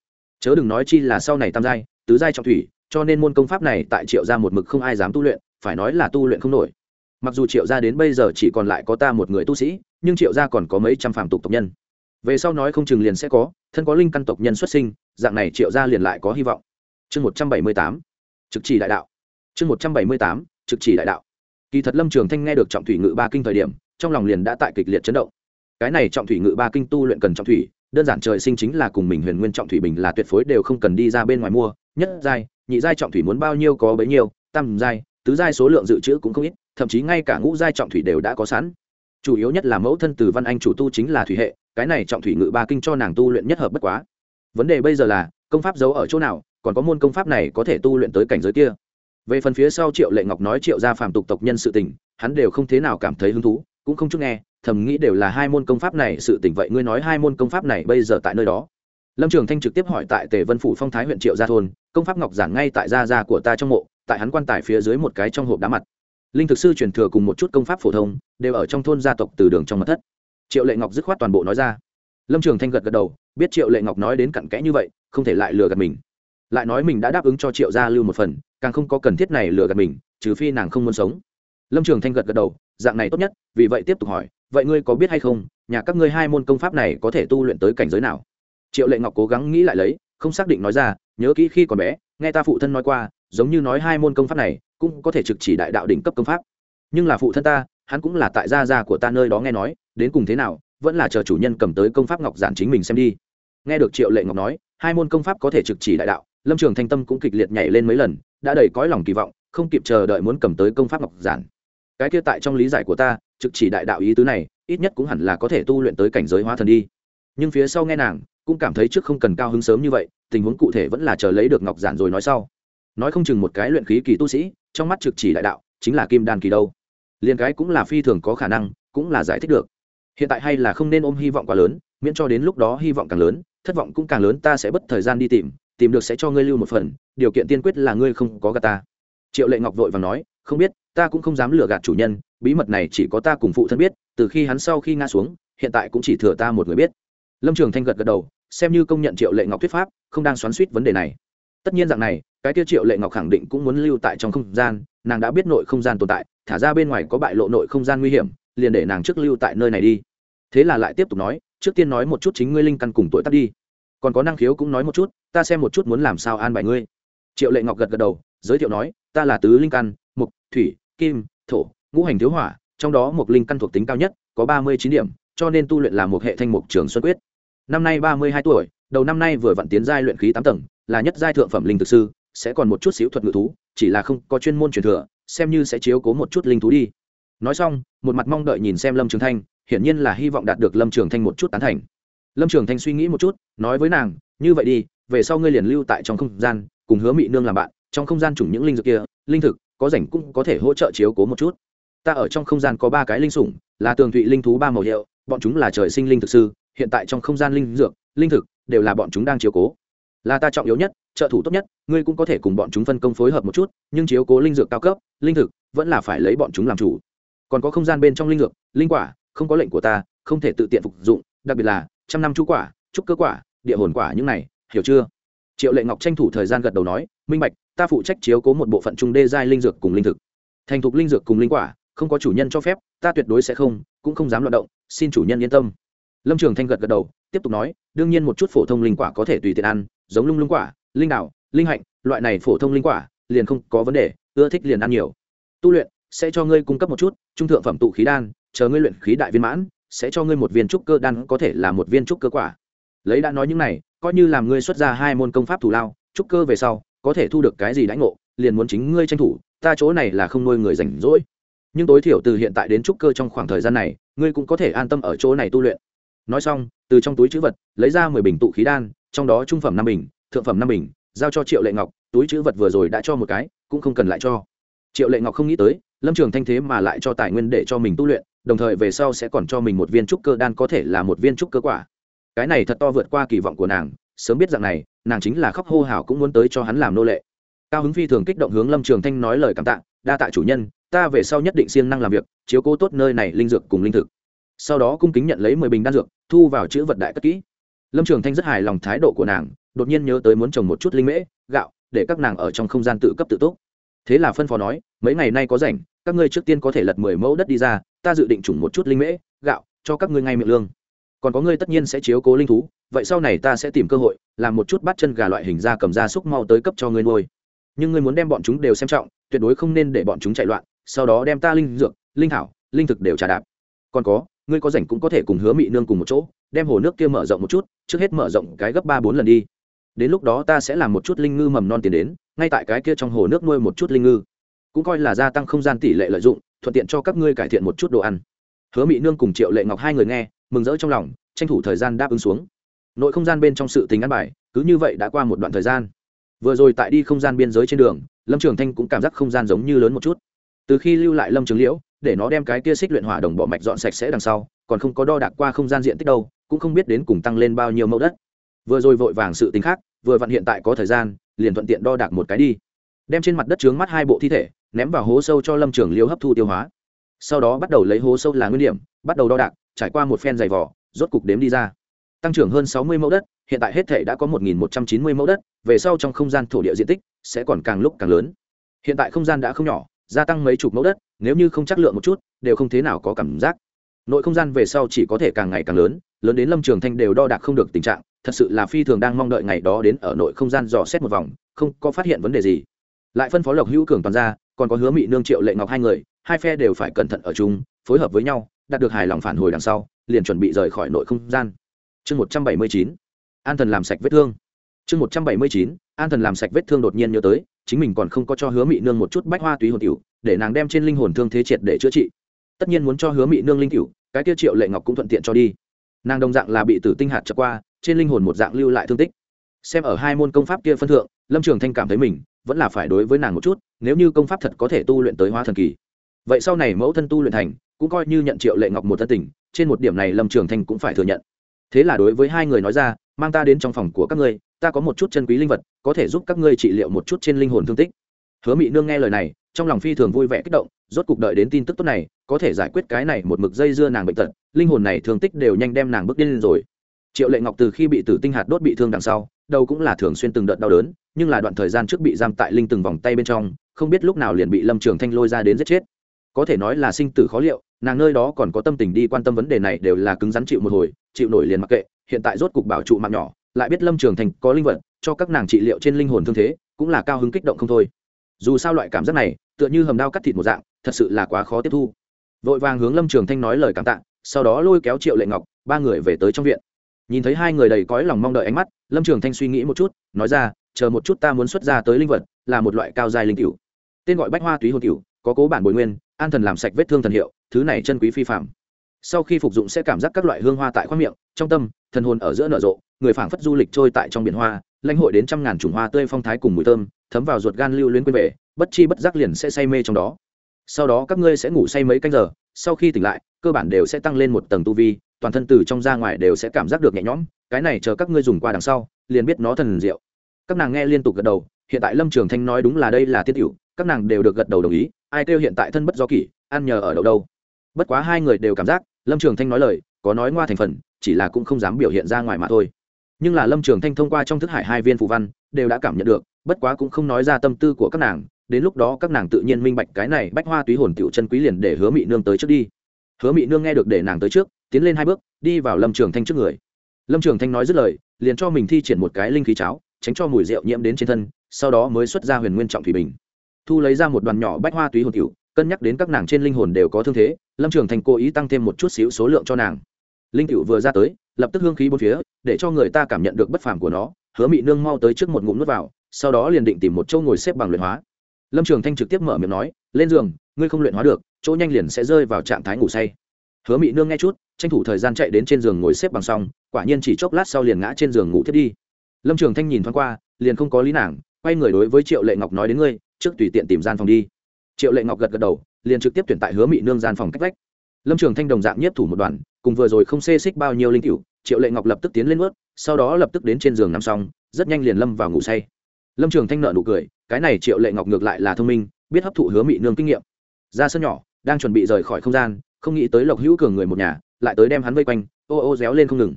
Chớ đừng nói chi là sau này tam giai, tứ giai trọng thủy, cho nên môn công pháp này tại triệu ra một mực không ai dám tu luyện, phải nói là tu luyện không nổi. Mặc dù triệu gia đến bây giờ chỉ còn lại có ta một người tu sĩ, nhưng triệu gia còn có mấy trăm phàm tục tộc nhân. Về sau nói không chừng liền sẽ có, thân có linh căn tộc nhân xuất sinh, dạng này triệu gia liền lại có hy vọng. Chương một trăm bảy mươi tám, trực chỉ đại đạo. Chương một trăm bảy mươi tám, trực chỉ đại đạo kỳ thật lâm trường thanh nghe được trọng thủy ngự ba kinh thời điểm, trong lòng liền đã tại kịch liệt chấn động. Cái này trọng thủy ngự ba kinh tu luyện cần trọng thủy, đơn giản trời sinh chính là cùng mình huyền nguyên trọng thủy bình là tuyệt phối đều không cần đi ra bên ngoài mua, nhất giai, nhị giai trọng thủy muốn bao nhiêu có bấy nhiêu, tam giai, tứ giai số lượng dự trữ cũng không ít, thậm chí ngay cả ngũ giai trọng thủy đều đã có sẵn. Chủ yếu nhất là mẫu thân từ văn anh chủ tu chính là thủy hệ, cái này trọng thủy ngự ba kinh cho nàng tu luyện nhất hợp bất quá. Vấn đề bây giờ là, công pháp giấu ở chỗ nào, còn có môn công pháp này có thể tu luyện tới cảnh giới kia về phần phía sau triệu lệ ngọc nói triệu gia phàm tục tộc nhân sự tình, hắn đều không thế nào cảm thấy hứng thú, cũng không chút nghe, thầm nghĩ đều là hai môn công pháp này sự tình vậy ngươi nói hai môn công pháp này bây giờ tại nơi đó. Lâm trường thanh trực tiếp hỏi tại tề vân phủ phong thái huyện triệu gia thôn, công pháp ngọc giản ngay tại gia gia của ta trong mộ, tại hắn quan tài phía dưới một cái trong hộp đá mặt. Linh thực sư truyền thừa cùng một chút công pháp phổ thông, đều ở trong thôn gia tộc từ đường trong mặt thất. Triệu lệ ngọc dứt khoát toàn bộ nói ra. Lâm trường thanh gật gật đầu, biết triệu lệ ngọc nói đến cặn kẽ như vậy, không thể lại lừa gạt mình. Lại nói mình đã đáp ứng cho triệu gia lưu một phần càng không có cần thiết này lừa gạt mình, trừ phi nàng không muốn sống. Lâm trường thanh gật gật đầu, dạng này tốt nhất, vì vậy tiếp tục hỏi, vậy ngươi có biết hay không, nhà các ngươi hai môn công pháp này có thể tu luyện tới cảnh giới nào? Triệu lệ ngọc cố gắng nghĩ lại lấy, không xác định nói ra, nhớ kỹ khi còn bé, nghe ta phụ thân nói qua, giống như nói hai môn công pháp này, cũng có thể trực chỉ đại đạo đỉnh cấp công pháp. Nhưng là phụ thân ta, hắn cũng là tại gia gia của ta nơi đó nghe nói, đến cùng thế nào, vẫn là chờ chủ nhân cầm tới công pháp ngọc giản chính mình xem đi. Nghe được triệu lệ ngọc nói hai môn công pháp có thể trực chỉ đại đạo, lâm trường thanh tâm cũng kịch liệt nhảy lên mấy lần, đã đầy cõi lòng kỳ vọng, không kịp chờ đợi muốn cầm tới công pháp ngọc giản. Cái kia tại trong lý giải của ta, trực chỉ đại đạo ý tứ này, ít nhất cũng hẳn là có thể tu luyện tới cảnh giới hóa thần đi. Nhưng phía sau nghe nàng, cũng cảm thấy trước không cần cao hứng sớm như vậy, tình huống cụ thể vẫn là chờ lấy được ngọc giản rồi nói sau. Nói không chừng một cái luyện khí kỳ tu sĩ, trong mắt trực chỉ đại đạo, chính là kim đan kỳ đâu. Liền cái cũng là phi thường có khả năng, cũng là giải thích được. Hiện tại hay là không nên ôm hy vọng quá lớn miễn cho đến lúc đó hy vọng càng lớn, thất vọng cũng càng lớn, ta sẽ bất thời gian đi tìm tìm được sẽ cho ngươi lưu một phần, điều kiện tiên quyết là ngươi không có gà ta. Triệu lệ ngọc vội và nói, không biết, ta cũng không dám lừa gạt chủ nhân, bí mật này chỉ có ta cùng phụ thân biết, từ khi hắn sau khi ngã xuống, hiện tại cũng chỉ thừa ta một người biết. Lâm trường thanh gật gật đầu, xem như công nhận triệu lệ ngọc thuyết pháp, không đang xoắn suýt vấn đề này. Tất nhiên dạng này, cái tiêu triệu lệ ngọc khẳng định cũng muốn lưu tại trong không gian, nàng đã biết nội không gian tồn tại, thả ra bên ngoài có bại lộ nội không gian nguy hiểm, liền để nàng trước lưu tại nơi này đi. Thế là lại tiếp tục nói trước tiên nói một chút chính ngươi linh căn cùng tuổi tác đi. Còn có năng khiếu cũng nói một chút, ta xem một chút muốn làm sao an bài ngươi. Triệu lệ ngọc gật gật đầu, giới thiệu nói, ta là tứ linh căn, mục, thủy, kim, thổ, ngũ hành thiếu hỏa, trong đó một linh căn thuộc tính cao nhất, có ba mươi chín điểm, cho nên tu luyện là một hệ thanh mục trường xuân quyết. Năm nay ba mươi hai tuổi, đầu năm nay vừa vặn tiến giai luyện khí tám tầng, là nhất giai thượng phẩm linh thực sư, sẽ còn một chút xíu thuật ngự thú, chỉ là không có chuyên môn truyền thừa, xem như sẽ chiếu cố một chút linh thú đi. Nói xong, một mặt mong đợi nhìn xem lâm trường thanh hiển nhiên là hy vọng đạt được lâm trường thanh một chút tán thành. Lâm trường thanh suy nghĩ một chút, nói với nàng, như vậy đi, về sau ngươi liền lưu tại trong không gian, cùng hứa mị nương làm bạn, trong không gian chủng những linh dược kia, linh thực, có rảnh cũng có thể hỗ trợ chiếu cố một chút. Ta ở trong không gian có ba cái linh sủng, là tường thụy linh thú ba màu hiệu, bọn chúng là trời sinh linh thực sư, hiện tại trong không gian linh dược, linh thực đều là bọn chúng đang chiếu cố. Là ta trọng yếu nhất, trợ thủ tốt nhất, ngươi cũng có thể cùng bọn chúng phân công phối hợp một chút, nhưng chiếu cố linh dược cao cấp, linh thực vẫn là phải lấy bọn chúng làm chủ. Còn có không gian bên trong linh dược, linh quả không có lệnh của ta, không thể tự tiện phục dụng, đặc biệt là trăm năm chú quả, trúc cơ quả, địa hồn quả những này, hiểu chưa? Triệu lệ ngọc tranh thủ thời gian gật đầu nói, minh bạch, ta phụ trách chiếu cố một bộ phận trung đê giai linh dược cùng linh thực. Thành thục linh dược cùng linh quả, không có chủ nhân cho phép, ta tuyệt đối sẽ không, cũng không dám loạt động, xin chủ nhân yên tâm. Lâm trường thanh gật gật đầu, tiếp tục nói, đương nhiên một chút phổ thông linh quả có thể tùy tiện ăn, giống lung lung quả, linh đạo linh hạnh, loại này phổ thông linh quả, liền không có vấn đề, ưa thích liền ăn nhiều. Tu luyện sẽ cho ngươi cung cấp một chút, trung thượng phẩm tụ khí đan chờ ngươi luyện khí đại viên mãn, sẽ cho ngươi một viên trúc cơ đan có thể là một viên trúc cơ quả. Lấy đã nói những này, coi như làm ngươi xuất ra hai môn công pháp thủ lao, trúc cơ về sau, có thể thu được cái gì đãi ngộ, liền muốn chính ngươi tranh thủ, ta chỗ này là không nuôi người rảnh rỗi. Nhưng tối thiểu từ hiện tại đến trúc cơ trong khoảng thời gian này, ngươi cũng có thể an tâm ở chỗ này tu luyện. Nói xong, từ trong túi chữ vật, lấy ra mười bình tụ khí đan, trong đó trung phẩm năm bình, thượng phẩm năm bình, giao cho triệu lệ ngọc, túi chữ vật vừa rồi đã cho một cái, cũng không cần lại cho. Triệu lệ ngọc không nghĩ tới, lâm trường thanh thế mà lại cho tài nguyên để cho mình tu luyện đồng thời về sau sẽ còn cho mình một viên trúc cơ đan có thể là một viên trúc cơ quả. Cái này thật to vượt qua kỳ vọng của nàng, sớm biết rằng này, nàng chính là khóc hô hào cũng muốn tới cho hắn làm nô lệ. Cao hứng phi thường kích động hướng lâm trường thanh nói lời cảm tạ, đa tạ chủ nhân, ta về sau nhất định siêng năng làm việc, chiếu cố tốt nơi này linh dược cùng linh thực. Sau đó cung kính nhận lấy mười bình đan dược, thu vào chữ vật đại cất kỹ. Lâm trường thanh rất hài lòng thái độ của nàng, đột nhiên nhớ tới muốn trồng một chút linh mễ, gạo, để các nàng ở trong không gian tự cấp tự túc. Thế là phân phó nói, mấy ngày nay có rảnh, các ngươi trước tiên có thể lật mười mẫu đất đi ra ta dự định trùng một chút linh mễ, gạo, cho các ngươi ngay miệng lương. Còn có ngươi tất nhiên sẽ chiếu cố linh thú, vậy sau này ta sẽ tìm cơ hội, làm một chút bắt chân gà loại hình ra cầm ra xúc mau tới cấp cho ngươi nuôi. Nhưng ngươi muốn đem bọn chúng đều xem trọng, tuyệt đối không nên để bọn chúng chạy loạn, sau đó đem ta linh dược, linh thảo, linh thực đều trả đạp. Còn có, ngươi có rảnh cũng có thể cùng hứa mị nương cùng một chỗ, đem hồ nước kia mở rộng một chút, trước hết mở rộng cái gấp ba bốn lần đi. Đến lúc đó ta sẽ làm một chút linh ngư mầm non tiền đến, ngay tại cái kia trong hồ nước nuôi một chút linh ngư cũng coi là gia tăng không gian tỷ lệ lợi dụng, thuận tiện cho các ngươi cải thiện một chút đồ ăn. Hứa mỹ nương cùng triệu lệ ngọc hai người nghe, mừng rỡ trong lòng, tranh thủ thời gian đáp ứng xuống. Nội không gian bên trong sự tình ăn bài, cứ như vậy đã qua một đoạn thời gian. Vừa rồi tại đi không gian biên giới trên đường, lâm trường thanh cũng cảm giác không gian giống như lớn một chút. Từ khi lưu lại lâm trường liễu, để nó đem cái kia xích luyện hỏa đồng bỏ mạch dọn sạch sẽ đằng sau, còn không có đo đạc qua không gian diện tích đâu, cũng không biết đến cùng tăng lên bao nhiêu mẫu đất. Vừa rồi vội vàng sự tính khác, vừa vặn hiện tại có thời gian, liền thuận tiện đo đạc một cái đi. Đem trên mặt đất trướng mắt hai bộ thi thể ném vào hố sâu cho lâm trường liêu hấp thu tiêu hóa. Sau đó bắt đầu lấy hố sâu là nguyên điểm, bắt đầu đo đạc, trải qua một phen dày vỏ, rốt cục đếm đi ra. Tăng trưởng hơn sáu mươi mẫu đất, hiện tại hết thể đã có một một trăm chín mươi mẫu đất, về sau trong không gian thổ địa diện tích sẽ còn càng lúc càng lớn. Hiện tại không gian đã không nhỏ, gia tăng mấy chục mẫu đất, nếu như không chắc lượng một chút, đều không thế nào có cảm giác. Nội không gian về sau chỉ có thể càng ngày càng lớn lớn đến lâm trường thanh đều đo đạc không được tình trạng, thật sự là phi thường đang mong đợi ngày đó đến ở nội không gian dò xét một vòng, không có phát hiện vấn đề gì. Lại phân phó lộc hữu cường toàn ra còn có hứa mị nương triệu lệ ngọc hai người, hai phe đều phải cẩn thận ở chung, phối hợp với nhau, đạt được hài lòng phản hồi đằng sau, liền chuẩn bị rời khỏi nội không gian. Chương một trăm bảy mươi chín, an thần làm sạch vết thương. Chương một trăm bảy mươi chín, an thần làm sạch vết thương đột nhiên nhớ tới, chính mình còn không có cho hứa mị nương một chút bách hoa túy hồn cựu để nàng đem trên linh hồn thương thế triệt để chữa trị. Tất nhiên muốn cho hứa mị nương linh cựu cái tiêu triệu lệ ngọc cũng thuận tiện cho đi. Nàng đồng dạng là bị tử tinh hạt trở qua, trên linh hồn một dạng lưu lại thương tích. Xem ở hai môn công pháp kia phân thượng, lâm trường thanh cảm thấy mình vẫn là phải đối với nàng một chút, nếu như công pháp thật có thể tu luyện tới hóa thần kỳ. Vậy sau này mẫu thân tu luyện thành, cũng coi như nhận triệu lệ ngọc một thân tình, trên một điểm này lâm trường thanh cũng phải thừa nhận. Thế là đối với hai người nói ra, mang ta đến trong phòng của các ngươi, ta có một chút chân quý linh vật, có thể giúp các ngươi trị liệu một chút trên linh hồn thương tích. Hứa mị nương nghe lời này, trong lòng phi thường vui vẻ kích động, rốt cuộc đợi đến tin tức tốt này, có thể giải quyết cái này một mực dây dưa nàng bệnh tật, linh hồn này thương tích đều nhanh đem nàng bước điên lên rồi. Triệu lệ ngọc từ khi bị tử tinh hạt đốt bị thương đằng sau, đầu cũng là thường xuyên từng đợt đau đớn nhưng là đoạn thời gian trước bị giam tại linh từng vòng tay bên trong, không biết lúc nào liền bị lâm trường thanh lôi ra đến giết chết. Có thể nói là sinh tử khó liệu, nàng nơi đó còn có tâm tình đi quan tâm vấn đề này đều là cứng rắn chịu một hồi, chịu nổi liền mặc kệ, hiện tại rốt cục bảo trụ mạng nhỏ, lại biết lâm trường thành có linh vật, cho các nàng trị liệu trên linh hồn thương thế, cũng là cao hứng kích động không thôi. Dù sao loại cảm giác này, tựa như hầm đao cắt thịt một dạng, thật sự là quá khó tiếp thu. Vội vàng hướng lâm trường thanh nói lời cảm tạ, sau đó lôi kéo triệu lệ ngọc, ba người về tới trong viện. Nhìn thấy hai người đầy cõi lòng mong đợi ánh mắt, lâm trường thanh suy nghĩ một chút, nói ra chờ một chút ta muốn xuất ra tới linh vật, là một loại cao dài linh cửu. Tên gọi bách hoa túy hồn cửu, có cố bản bồi nguyên, an thần làm sạch vết thương thần hiệu, thứ này chân quý phi phạm sau khi phục dụng sẽ cảm giác các loại hương hoa tại khoang miệng, trong tâm, thần hồn ở giữa nở rộ, người phảng phất du lịch trôi tại trong biển hoa, lãnh hội đến trăm ngàn chủng hoa tươi phong thái cùng mùi thơm, thấm vào ruột gan lưu luyến quên về, bất chi bất giác liền sẽ say mê trong đó. Sau đó các ngươi sẽ ngủ say mấy canh giờ, sau khi tỉnh lại, cơ bản đều sẽ tăng lên một tầng tu vi, toàn thân từ trong ra ngoài đều sẽ cảm giác được nhẹ nhõm, cái này chờ các ngươi dùng qua đằng sau, liền biết nó thần diệu các nàng nghe liên tục gật đầu, hiện tại lâm trường thanh nói đúng là đây là tiết hữu, các nàng đều được gật đầu đồng ý, ai kêu hiện tại thân bất do kỷ, ăn nhờ ở đâu đâu. Bất quá hai người đều cảm giác, lâm trường thanh nói lời, có nói ngoa thành phần, chỉ là cũng không dám biểu hiện ra ngoài mà thôi. Nhưng là lâm trường thanh thông qua trong thức hải hai viên phù văn, đều đã cảm nhận được, bất quá cũng không nói ra tâm tư của các nàng, đến lúc đó các nàng tự nhiên minh bạch cái này bách hoa túy hồn tiểu chân quý liền để hứa mị nương tới trước đi. Hứa mị nương nghe được để nàng tới trước, tiến lên hai bước, đi vào lâm trường thanh trước người. Lâm trường thanh nói dứt lời, liền cho mình thi triển một cái linh khí cháo tránh cho mùi rượu nhiễm đến trên thân, sau đó mới xuất ra huyền nguyên trọng thủy bình. Thu lấy ra một đoàn nhỏ bách hoa túy hồn tiểu, cân nhắc đến các nàng trên linh hồn đều có thương thế, lâm trường thành cố ý tăng thêm một chút xíu số lượng cho nàng. Linh cựu vừa ra tới, lập tức hương khí bốn phía, để cho người ta cảm nhận được bất phàm của nó, hứa mị nương mau tới trước một ngụm nước vào, sau đó liền định tìm một chỗ ngồi xếp bằng luyện hóa. Lâm trường thanh trực tiếp mở miệng nói, lên giường, ngươi không luyện hóa được, chỗ nhanh liền sẽ rơi vào trạng thái ngủ say. Hứa mị nương nghe chút, tranh thủ thời gian chạy đến trên giường ngồi xếp bằng xong, quả nhiên chỉ chốc lát sau liền ngã trên giường ngủ thiết đi lâm trường thanh nhìn thoáng qua, liền không có lý nàng, quay người đối với triệu lệ ngọc nói đến ngươi, trước tùy tiện tìm gian phòng đi. Triệu lệ ngọc gật gật đầu, liền trực tiếp tuyển tại hứa mị nương gian phòng cách vách. Lâm trường thanh đồng dạng nhiếp thủ một đoàn, cùng vừa rồi không xê xích bao nhiêu linh cựu triệu lệ ngọc lập tức tiến lên ướt sau đó lập tức đến trên giường nằm xong, rất nhanh liền lâm vào ngủ say. Lâm trường thanh nợ nụ cười, cái này triệu lệ ngọc ngược lại là thông minh, biết hấp thụ hứa mị nương kinh nghiệm. Ra sân nhỏ, đang chuẩn bị rời khỏi không gian, không nghĩ tới lộc hữu cường người một nhà, lại tới đem hắn vây quanh, ô ô réo lên không ngừng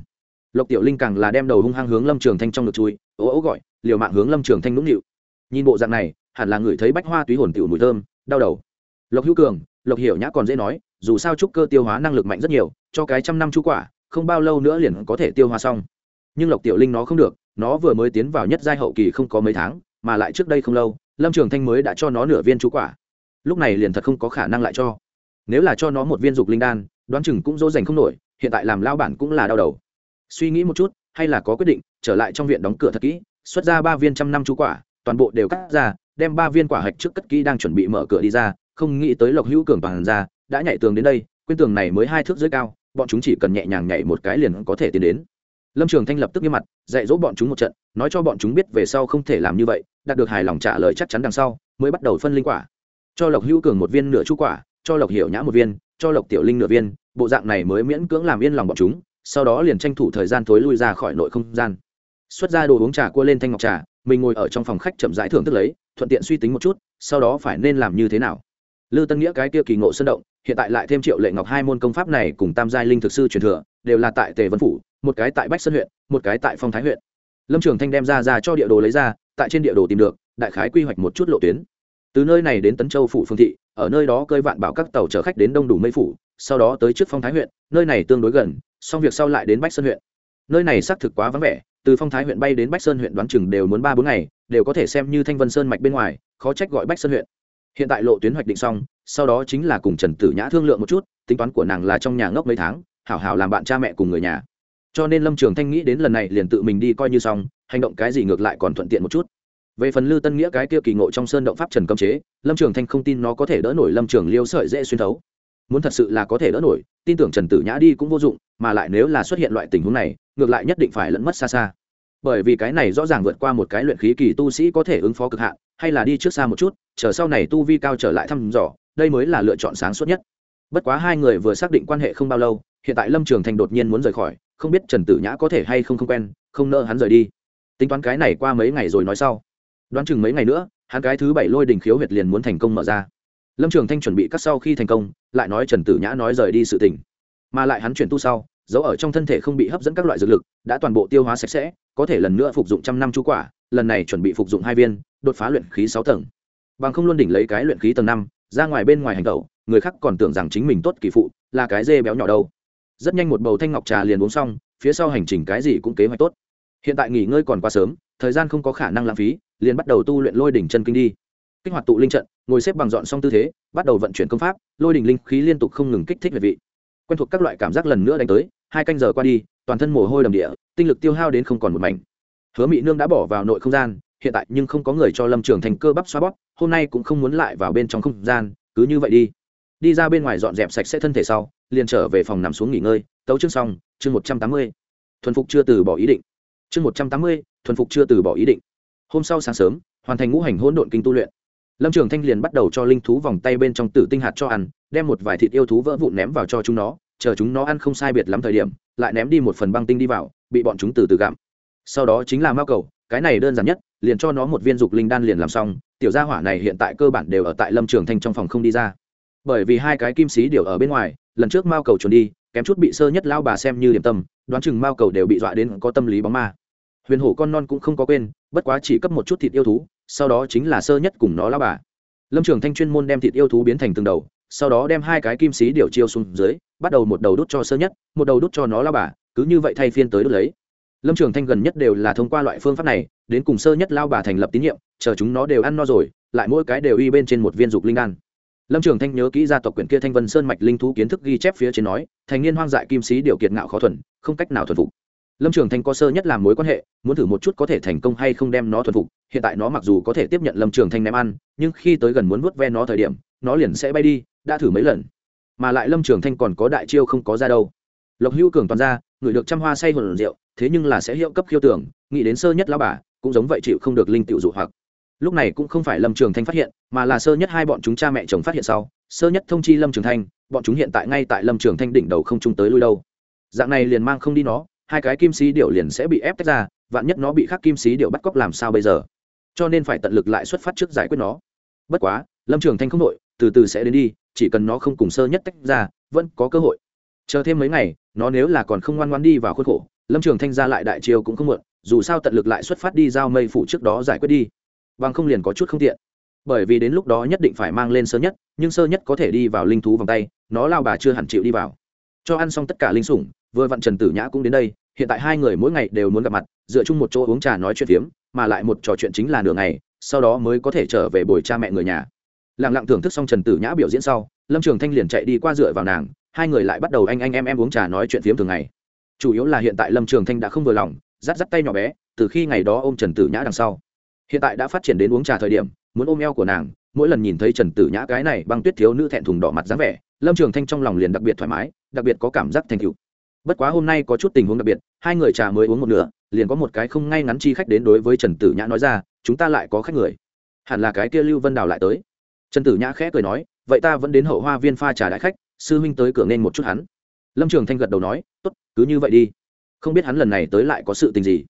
lộc tiểu linh càng là đem đầu hung hăng hướng lâm trường thanh trong ngực chui, ố ô gọi, liều mạng hướng lâm trường thanh nũng nịu. Nhìn bộ dạng này, hẳn là người thấy bách hoa túy hồn tiểu mùi thơm, đau đầu. Lộc hữu cường, lộc hiểu nhã còn dễ nói, dù sao trúc cơ tiêu hóa năng lực mạnh rất nhiều, cho cái trăm năm chú quả, không bao lâu nữa liền có thể tiêu hóa xong. Nhưng lộc tiểu linh nó không được, nó vừa mới tiến vào nhất giai hậu kỳ không có mấy tháng, mà lại trước đây không lâu, lâm trường thanh mới đã cho nó nửa viên chú quả. Lúc này liền thật không có khả năng lại cho. Nếu là cho nó một viên dục linh đan, đoán chừng cũng dỗ dành không nổi, hiện tại làm lao bản cũng là đau đầu suy nghĩ một chút, hay là có quyết định, trở lại trong viện đóng cửa thật kỹ, xuất ra ba viên trăm năm chú quả, toàn bộ đều cắt ra, đem ba viên quả hạch trước cất kỹ đang chuẩn bị mở cửa đi ra, không nghĩ tới lộc hữu cường bằng ra, đã nhảy tường đến đây quyên tường này mới hai thước dưới cao, bọn chúng chỉ cần nhẹ nhàng nhảy một cái liền có thể tiến đến. Lâm trường thanh lập tức nghiêm mặt, dạy dỗ bọn chúng một trận, nói cho bọn chúng biết về sau không thể làm như vậy, đạt được hài lòng trả lời chắc chắn đằng sau, mới bắt đầu phân linh quả. Cho lộc hữu cường một viên nửa chú quả, cho lộc hiểu nhã một viên, cho lộc tiểu linh nửa viên, bộ dạng này mới miễn cưỡng làm yên lòng bọn chúng sau đó liền tranh thủ thời gian thối lui ra khỏi nội không gian. Xuất ra đồ uống trà cua lên thanh ngọc trà, mình ngồi ở trong phòng khách chậm rãi thưởng thức lấy, thuận tiện suy tính một chút, sau đó phải nên làm như thế nào. Lư tân nghĩa cái kia kỳ ngộ sơn động, hiện tại lại thêm triệu lệ ngọc hai môn công pháp này cùng tam giai linh thực sư truyền thừa, đều là tại tề vân phủ, một cái tại bách sơn huyện, một cái tại phong thái huyện. Lâm trường thanh đem ra ra cho địa đồ lấy ra, tại trên địa đồ tìm được, đại khái quy hoạch một chút lộ tuyến. Từ nơi này đến tấn châu phủ phương thị, ở nơi đó cơi vạn bảo các tàu chở khách đến đông đủ mây phủ sau đó tới trước phong thái huyện, nơi này tương đối gần, xong việc sau lại đến bách sơn huyện. Nơi này xác thực quá vắng vẻ, từ phong thái huyện bay đến bách sơn huyện đoán chừng đều muốn ba bốn ngày, đều có thể xem như thanh vân sơn mạch bên ngoài, khó trách gọi bách sơn huyện. Hiện tại lộ tuyến hoạch định xong, sau đó chính là cùng trần tử nhã thương lượng một chút, tính toán của nàng là trong nhà ngốc mấy tháng, hảo hảo làm bạn cha mẹ cùng người nhà. Cho nên lâm trường thanh nghĩ đến lần này liền tự mình đi coi như xong, hành động cái gì ngược lại còn thuận tiện một chút. Về phần lư tân nghĩa cái kia kỳ ngộ trong sơn động pháp trần cấm chế, lâm trường thanh không tin nó có thể đỡ nổi lâm trường liêu sợi dễ xuyên thấu muốn thật sự là có thể đỡ nổi, tin tưởng trần tử nhã đi cũng vô dụng, mà lại nếu là xuất hiện loại tình huống này, ngược lại nhất định phải lẫn mất xa xa. Bởi vì cái này rõ ràng vượt qua một cái luyện khí kỳ tu sĩ có thể ứng phó cực hạn, hay là đi trước xa một chút, chờ sau này tu vi cao trở lại thăm dò, đây mới là lựa chọn sáng suốt nhất. Bất quá hai người vừa xác định quan hệ không bao lâu, hiện tại lâm trường thành đột nhiên muốn rời khỏi, không biết trần tử nhã có thể hay không không quen, không nỡ hắn rời đi. Tính toán cái này qua mấy ngày rồi nói sau. Đoán chừng mấy ngày nữa, hắn cái thứ bảy lôi đình khiếu huyệt liền muốn thành công mở ra lâm trường thanh chuẩn bị cắt sau khi thành công, lại nói trần tử nhã nói rời đi sự tỉnh mà lại hắn chuyển tu sau, giấu ở trong thân thể không bị hấp dẫn các loại dược lực, đã toàn bộ tiêu hóa sạch sẽ, có thể lần nữa phục dụng trăm năm chú quả, lần này chuẩn bị phục dụng hai viên, đột phá luyện khí sáu tầng. Bằng không luôn đỉnh lấy cái luyện khí tầng năm, ra ngoài bên ngoài hành tẩu, người khác còn tưởng rằng chính mình tốt kỳ phụ, là cái dê béo nhỏ đâu. Rất nhanh một bầu thanh ngọc trà liền uống xong, phía sau hành trình cái gì cũng kế hoạch tốt. Hiện tại nghỉ ngơi còn quá sớm, thời gian không có khả năng lãng phí, liền bắt đầu tu luyện lôi đỉnh chân kinh đi kích hoạt tụ linh trận, ngồi xếp bằng dọn xong tư thế, bắt đầu vận chuyển công pháp, lôi đỉnh linh khí liên tục không ngừng kích thích về vị. Quen thuộc các loại cảm giác lần nữa đánh tới, hai canh giờ qua đi, toàn thân mồ hôi đầm địa, tinh lực tiêu hao đến không còn một mảnh. Hứa mỹ nương đã bỏ vào nội không gian, hiện tại nhưng không có người cho lâm trường thành cơ bắp xoa bóp, hôm nay cũng không muốn lại vào bên trong không gian, cứ như vậy đi. Đi ra bên ngoài dọn dẹp sạch sẽ thân thể sau, liền trở về phòng nằm xuống nghỉ ngơi, tấu chương xong, chương một trăm tám mươi. Thuần phục chưa từ bỏ ý định. Chương một trăm tám mươi, thuần phục chưa từ bỏ ý định. Hôm sau sáng sớm, hoàn thành ngũ hành hỗn độn kinh tu luyện lâm trường thanh liền bắt đầu cho linh thú vòng tay bên trong tử tinh hạt cho ăn, đem một vài thịt yêu thú vỡ vụn ném vào cho chúng nó, chờ chúng nó ăn không sai biệt lắm thời điểm, lại ném đi một phần băng tinh đi vào, bị bọn chúng từ từ gặm. Sau đó chính là mao cầu, cái này đơn giản nhất, liền cho nó một viên dục linh đan liền làm xong, tiểu gia hỏa này hiện tại cơ bản đều ở tại lâm trường thanh trong phòng không đi ra. Bởi vì hai cái kim xí đều ở bên ngoài, lần trước mao cầu trốn đi, kém chút bị sơ nhất lao bà xem như điểm tâm, đoán chừng mao cầu đều bị dọa đến có tâm lý bóng ma. Huyền hổ con non cũng không có quên, bất quá chỉ cấp một chút thịt yêu thú sau đó chính là sơ nhất cùng nó lao bà. Lâm trường thanh chuyên môn đem thịt yêu thú biến thành từng đầu, sau đó đem hai cái kim xí điều chiêu xuống dưới, bắt đầu một đầu đút cho sơ nhất, một đầu đút cho nó lao bà, cứ như vậy thay phiên tới đút lấy. Lâm trường thanh gần nhất đều là thông qua loại phương pháp này, đến cùng sơ nhất lao bà thành lập tín nhiệm, chờ chúng nó đều ăn no rồi, lại mỗi cái đều y bên trên một viên dục linh đan. Lâm trường thanh nhớ kỹ gia tộc quyển kia thanh vân sơn mạch linh thú kiến thức ghi chép phía trên nói, thành niên hoang dại kim sĩ điều kiệt ngạo khó thuần, không cách nào thuần phục lâm trường thanh có sơ nhất làm mối quan hệ, muốn thử một chút có thể thành công hay không đem nó thuần phục. Hiện tại nó mặc dù có thể tiếp nhận lâm trường thanh ném ăn, nhưng khi tới gần muốn vớt ve nó thời điểm, nó liền sẽ bay đi, đã thử mấy lần. Mà lại lâm trường thanh còn có đại chiêu không có ra đâu. Lộc hữu cường toàn ra, người được trăm hoa say hồn rượu, thế nhưng là sẽ hiệu cấp khiêu tưởng, nghĩ đến sơ nhất lao bà, cũng giống vậy chịu không được linh tiểu dụ hoặc. Lúc này cũng không phải lâm trường thanh phát hiện, mà là sơ nhất hai bọn chúng cha mẹ chồng phát hiện sau. Sơ nhất thông chi lâm trường thanh, bọn chúng hiện tại ngay tại lâm trường thanh đỉnh đầu không chung tới lui đâu. Dạng này liền mang không đi nó hai cái kim sĩ điệu liền sẽ bị ép tách ra, vạn nhất nó bị khắc kim sĩ điệu bắt cóc làm sao bây giờ? Cho nên phải tận lực lại xuất phát trước giải quyết nó. Bất quá, lâm trường thanh không đội, từ từ sẽ đến đi, chỉ cần nó không cùng sơ nhất tách ra, vẫn có cơ hội. Chờ thêm mấy ngày, nó nếu là còn không ngoan ngoan đi vào khuôn khổ, lâm trường thanh ra lại đại chiêu cũng không muộn, dù sao tận lực lại xuất phát đi giao mây phủ trước đó giải quyết đi. Bằng không liền có chút không tiện. Bởi vì đến lúc đó nhất định phải mang lên sơ nhất, nhưng sơ nhất có thể đi vào linh thú vòng tay, nó lao bà chưa hẳn chịu đi vào cho ăn xong tất cả linh sủng, vừa vặn trần tử nhã cũng đến đây, hiện tại hai người mỗi ngày đều muốn gặp mặt, dựa chung một chỗ uống trà nói chuyện phiếm, mà lại một trò chuyện chính là nửa ngày, sau đó mới có thể trở về bồi cha mẹ người nhà. Lặng lặng thưởng thức xong trần tử nhã biểu diễn sau, lâm trường thanh liền chạy đi qua dựa vào nàng, hai người lại bắt đầu anh anh em em uống trà nói chuyện phiếm thường ngày. Chủ yếu là hiện tại lâm trường thanh đã không vừa lòng dắt dắt tay nhỏ bé, từ khi ngày đó ôm trần tử nhã đằng sau. Hiện tại đã phát triển đến uống trà thời điểm, muốn ôm eo của nàng, mỗi lần nhìn thấy trần tử nhã cái này băng tuyết thiếu nữ thẹn thùng đỏ mặt dáng vẻ, lâm trường thanh trong lòng liền đặc biệt thoải mái đặc biệt có cảm giác thành tựu. Bất quá hôm nay có chút tình huống đặc biệt, hai người trà mới uống một nửa, liền có một cái không ngay ngắn chi khách đến đối với trần tử nhã nói ra, chúng ta lại có khách người. Hẳn là cái kia lưu vân đào lại tới. Trần tử nhã khẽ cười nói, vậy ta vẫn đến hậu hoa viên pha trà đại khách, sư huynh tới cửa nên một chút hắn. Lâm trường thanh gật đầu nói, tốt, cứ như vậy đi. Không biết hắn lần này tới lại có sự tình gì.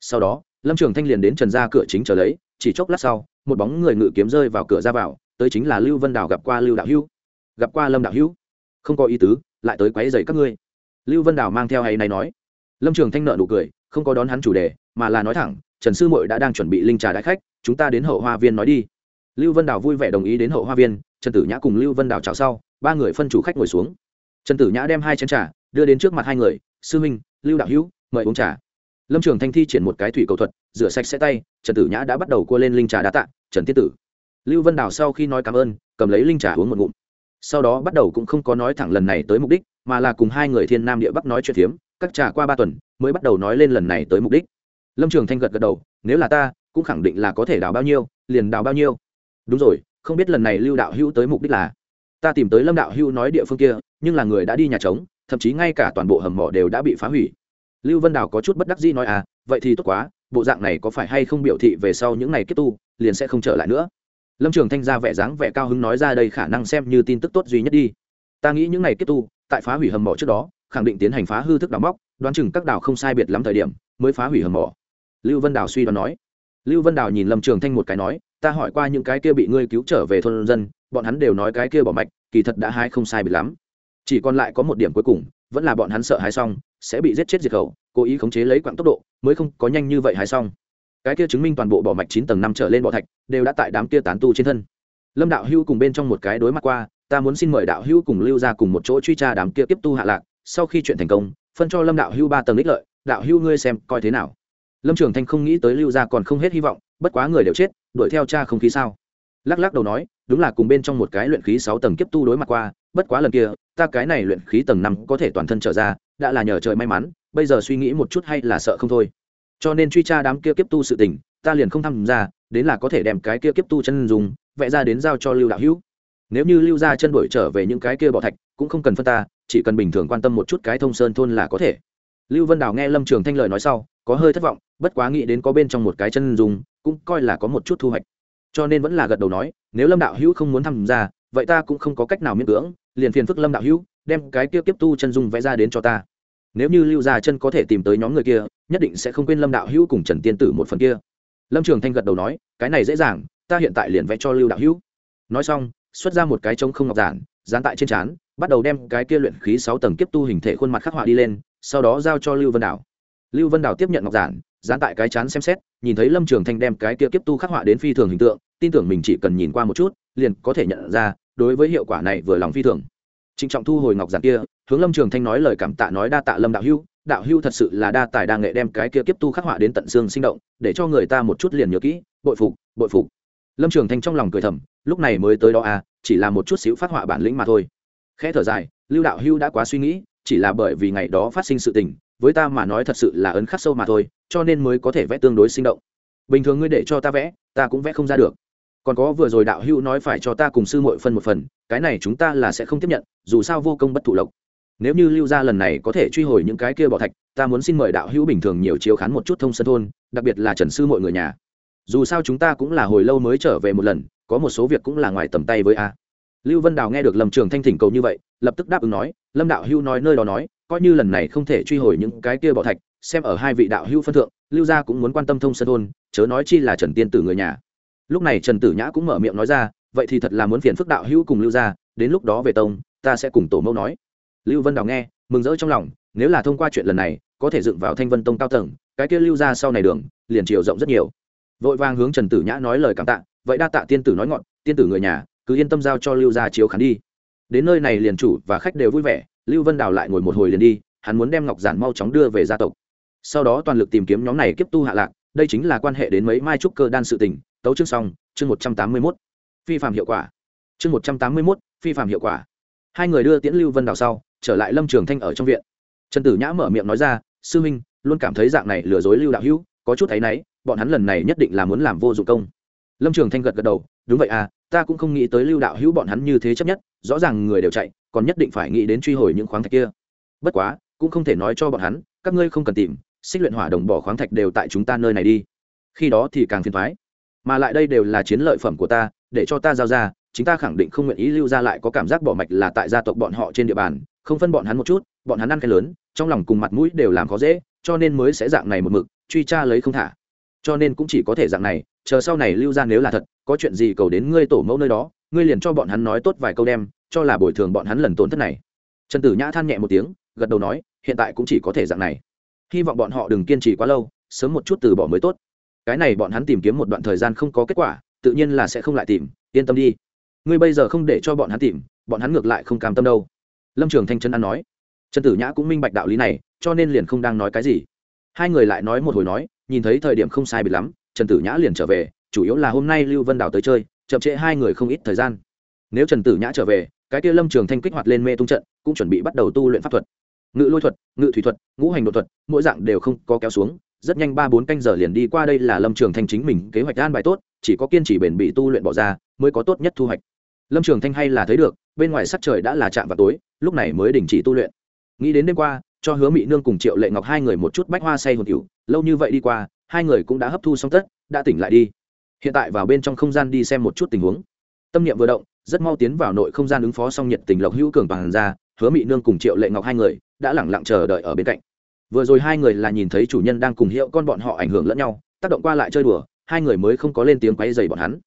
Sau đó, lâm trường thanh liền đến trần ra cửa chính trở lấy, chỉ chốc lát sau, một bóng người ngự kiếm rơi vào cửa ra vào, tới chính là lưu vân đào gặp qua lưu đạo hữu. Gặp qua lâm đạo hữu. Không có ý tứ lại tới quấy rầy các ngươi. Lưu vân đào mang theo hay này nói. Lâm trường thanh nợ nụ cười, không có đón hắn chủ đề, mà là nói thẳng, trần sư mội đã đang chuẩn bị linh trà đại khách, chúng ta đến hậu hoa viên nói đi. Lưu vân đào vui vẻ đồng ý đến hậu hoa viên, trần tử nhã cùng lưu vân đào chào sau, ba người phân chủ khách ngồi xuống. Trần tử nhã đem hai chén trà đưa đến trước mặt hai người, sư minh lưu đạo hữu, mời uống trà. Lâm trường thanh thi triển một cái thủy cầu thuật, rửa sạch sẽ tay, trần tử nhã đã bắt đầu cua lên linh trà đá tạ, trần tiết tử. Lưu vân đào sau khi nói cảm ơn, cầm lấy linh trà uống một ngụm sau đó bắt đầu cũng không có nói thẳng lần này tới mục đích, mà là cùng hai người thiên nam địa bắc nói chuyện phiếm, các trà qua ba tuần, mới bắt đầu nói lên lần này tới mục đích. Lâm trường thanh gật gật đầu, nếu là ta, cũng khẳng định là có thể đào bao nhiêu, liền đào bao nhiêu. Đúng rồi, không biết lần này lưu đạo hữu tới mục đích là? Ta tìm tới lâm đạo hữu nói địa phương kia, nhưng là người đã đi nhà trống, thậm chí ngay cả toàn bộ hầm mỏ đều đã bị phá hủy. Lưu vân đào có chút bất đắc dĩ nói à vậy thì tốt quá, bộ dạng này có phải hay không biểu thị về sau những ngày kết tu, liền sẽ không trở lại nữa? Lâm trường thanh ra vẻ dáng vẻ cao hứng nói ra đây khả năng xem như tin tức tốt duy nhất đi. Ta nghĩ những ngày kết tu, tại phá hủy hầm mỏ trước đó, khẳng định tiến hành phá hư thức đào móc, đoán chừng các đảo không sai biệt lắm thời điểm, mới phá hủy hầm mỏ. Lưu vân đào suy đoán nói. Lưu vân đào nhìn lâm trường thanh một cái nói, ta hỏi qua những cái kia bị ngươi cứu trở về thôn dân, bọn hắn đều nói cái kia bỏ mạch, kỳ thật đã hai không sai biệt lắm. Chỉ còn lại có một điểm cuối cùng, vẫn là bọn hắn sợ hái xong, sẽ bị giết chết diệt khẩu, cố ý khống chế lấy quãng tốc độ, mới không có nhanh như vậy hái xong cái kia chứng minh toàn bộ bỏ mạch chín tầng năm trở lên bỏ thạch, đều đã tại đám kia tán tu trên thân. Lâm đạo hưu cùng bên trong một cái đối mặt qua, ta muốn xin mời đạo hưu cùng lưu ra cùng một chỗ truy tra đám kia tiếp tu hạ lạc, sau khi chuyện thành công, phân cho lâm đạo hưu ba tầng ích lợi, đạo hưu ngươi xem coi thế nào. Lâm trường thanh không nghĩ tới lưu ra còn không hết hy vọng, bất quá người đều chết, đuổi theo cha không khí sao? Lắc lắc đầu nói, đúng là cùng bên trong một cái luyện khí sáu tầng kiếp tu đối mặt qua, bất quá lần kia, ta cái này luyện khí tầng năm có thể toàn thân trở ra, đã là nhờ trời may mắn, bây giờ suy nghĩ một chút hay là sợ không thôi cho nên truy tra đám kia kiếp tu sự tình, ta liền không tham gia, đến là có thể đem cái kia kiếp tu chân dùng, vẽ ra đến giao cho lưu đạo hữu. Nếu như lưu ra chân đổi trở về những cái kia bỏ thạch, cũng không cần phân ta, chỉ cần bình thường quan tâm một chút cái thông sơn thôn là có thể. Lưu vân đào nghe lâm trường thanh lời nói sau, có hơi thất vọng, bất quá nghĩ đến có bên trong một cái chân dùng, cũng coi là có một chút thu hoạch. Cho nên vẫn là gật đầu nói, nếu lâm đạo hữu không muốn tham gia, vậy ta cũng không có cách nào miễn cưỡng, liền phiền phức lâm đạo hữu, đem cái kia tiếp tu chân dung vẽ ra đến cho ta nếu như lưu gia chân có thể tìm tới nhóm người kia, nhất định sẽ không quên lâm đạo hữu cùng trần tiên tử một phần kia. Lâm trường thanh gật đầu nói, cái này dễ dàng, ta hiện tại liền vẽ cho lưu đạo hữu. Nói xong, xuất ra một cái trống không ngọc giản, dán tại trên trán, bắt đầu đem cái kia luyện khí sáu tầng kiếp tu hình thể khuôn mặt khắc họa đi lên, sau đó giao cho lưu vân đảo. Lưu vân đảo tiếp nhận ngọc giản, dán tại cái chán xem xét, nhìn thấy lâm trường thanh đem cái kia kiếp tu khắc họa đến phi thường hình tượng, tin tưởng mình chỉ cần nhìn qua một chút, liền có thể nhận ra, đối với hiệu quả này vừa lòng phi thường trịnh trọng thu hồi ngọc giản kia, hướng lâm trường thanh nói lời cảm tạ nói đa tạ lâm đạo hưu đạo hưu thật sự là đa tài đa nghệ đem cái kia kiếp tu khắc họa đến tận xương sinh động, để cho người ta một chút liền nhớ kỹ, bội phục bội phục. Lâm trường thanh trong lòng cười thầm, lúc này mới tới đó à chỉ là một chút xíu phát họa bản lĩnh mà thôi. Khẽ thở dài, lưu đạo hưu đã quá suy nghĩ, chỉ là bởi vì ngày đó phát sinh sự tình, với ta mà nói thật sự là ấn khắc sâu mà thôi, cho nên mới có thể vẽ tương đối sinh động. Bình thường ngươi để cho ta vẽ, ta cũng vẽ không ra được còn có vừa rồi đạo hữu nói phải cho ta cùng sư muội phân một phần, cái này chúng ta là sẽ không tiếp nhận, dù sao vô công bất thụ lộc. Nếu như lưu gia lần này có thể truy hồi những cái kia bỏ thạch, ta muốn xin mời đạo hữu bình thường nhiều chiếu khán một chút thông sân thôn, đặc biệt là trần sư mọi người nhà. Dù sao chúng ta cũng là hồi lâu mới trở về một lần, có một số việc cũng là ngoài tầm tay với a. Lưu vân đào nghe được lâm trường thanh thỉnh cầu như vậy, lập tức đáp ứng nói, lâm đạo hữu nói nơi đó nói, coi như lần này không thể truy hồi những cái kia bỏ thạch, xem ở hai vị đạo hữu phân thượng, lưu gia cũng muốn quan tâm thông sân thôn, chớ nói chi là trần tiên tử người nhà lúc này trần tử nhã cũng mở miệng nói ra, vậy thì thật là muốn phiền phức đạo hữu cùng lưu gia, đến lúc đó về tông, ta sẽ cùng tổ mẫu nói. Lưu vân đào nghe, mừng rỡ trong lòng, nếu là thông qua chuyện lần này, có thể dựng vào thanh vân tông cao tầng, cái kia lưu ra sau này đường, liền chiều rộng rất nhiều. Vội vàng hướng trần tử nhã nói lời cảm tạ, vậy đa tạ tiên tử nói ngọn, tiên tử người nhà, cứ yên tâm giao cho lưu gia chiếu khán đi. Đến nơi này liền chủ và khách đều vui vẻ, lưu vân đào lại ngồi một hồi liền đi, hắn muốn đem ngọc giản mau chóng đưa về gia tộc. Sau đó toàn lực tìm kiếm nhóm này kiếp tu hạ lạc, đây chính là quan hệ đến mấy mai trúc cơ đan sự tình tấu chương xong, chương một trăm tám mươi mốt, phi phạm hiệu quả. Chương một trăm tám mươi mốt, phi phạm hiệu quả. Hai người đưa tiễn lưu vân đào sau, trở lại lâm trường thanh ở trong viện. Trần tử nhã mở miệng nói ra, sư huynh, luôn cảm thấy dạng này lừa dối lưu đạo hữu, có chút thấy náy, bọn hắn lần này nhất định là muốn làm vô dụng công. Lâm trường thanh gật gật đầu, đúng vậy à ta cũng không nghĩ tới lưu đạo hữu bọn hắn như thế chấp nhất, rõ ràng người đều chạy, còn nhất định phải nghĩ đến truy hồi những khoáng thạch kia. Bất quá, cũng không thể nói cho bọn hắn, các ngươi không cần tìm, xích luyện hỏa đồng bỏ khoáng thạch đều tại chúng ta nơi này đi. Khi đó thì càng phiền thoái mà lại đây đều là chiến lợi phẩm của ta, để cho ta giao ra, chính ta khẳng định không nguyện ý lưu ra lại có cảm giác bỏ mạch là tại gia tộc bọn họ trên địa bàn, không phân bọn hắn một chút, bọn hắn ăn cái lớn, trong lòng cùng mặt mũi đều làm khó dễ, cho nên mới sẽ dạng này một mực, truy tra lấy không thả. Cho nên cũng chỉ có thể dạng này, chờ sau này lưu ra nếu là thật, có chuyện gì cầu đến ngươi tổ mẫu nơi đó, ngươi liền cho bọn hắn nói tốt vài câu đem, cho là bồi thường bọn hắn lần tổn thất này. Trần tử nhã than nhẹ một tiếng, gật đầu nói, hiện tại cũng chỉ có thể dạng này. Hy vọng bọn họ đừng kiên trì quá lâu, sớm một chút từ bỏ mới tốt cái này bọn hắn tìm kiếm một đoạn thời gian không có kết quả, tự nhiên là sẽ không lại tìm, yên tâm đi. Ngươi bây giờ không để cho bọn hắn tìm, bọn hắn ngược lại không cam tâm đâu. Lâm trường thanh trấn an nói. Trần tử nhã cũng minh bạch đạo lý này, cho nên liền không đang nói cái gì. Hai người lại nói một hồi nói, nhìn thấy thời điểm không sai biệt lắm, trần tử nhã liền trở về, chủ yếu là hôm nay lưu vân đào tới chơi, chậm trễ hai người không ít thời gian. Nếu trần tử nhã trở về, cái kia lâm trường thanh kích hoạt lên mê tung trận, cũng chuẩn bị bắt đầu tu luyện pháp thuật. Ngự lôi thuật, ngự thủy thuật, ngũ hành đột thuật, mỗi dạng đều không có kéo xuống rất nhanh ba bốn canh giờ liền đi qua đây là lâm trường thanh chính mình kế hoạch an bài tốt, chỉ có kiên trì bền bị tu luyện bỏ ra, mới có tốt nhất thu hoạch. Lâm trường thanh hay là thấy được, bên ngoài sắc trời đã là chạm vào tối, lúc này mới đình chỉ tu luyện. Nghĩ đến đêm qua, cho hứa mỹ nương cùng triệu lệ ngọc hai người một chút bách hoa say hồn cựu lâu như vậy đi qua, hai người cũng đã hấp thu xong tất, đã tỉnh lại đi. Hiện tại vào bên trong không gian đi xem một chút tình huống. Tâm niệm vừa động, rất mau tiến vào nội không gian ứng phó xong nhiệt tình lộc hữu cường bằng ra, hứa mỹ nương cùng triệu lệ ngọc hai người, đã lẳng lặng chờ đợi ở bên cạnh vừa rồi hai người là nhìn thấy chủ nhân đang cùng hiệu con bọn họ ảnh hưởng lẫn nhau, tác động qua lại chơi đùa, hai người mới không có lên tiếng quay dày bọn hắn.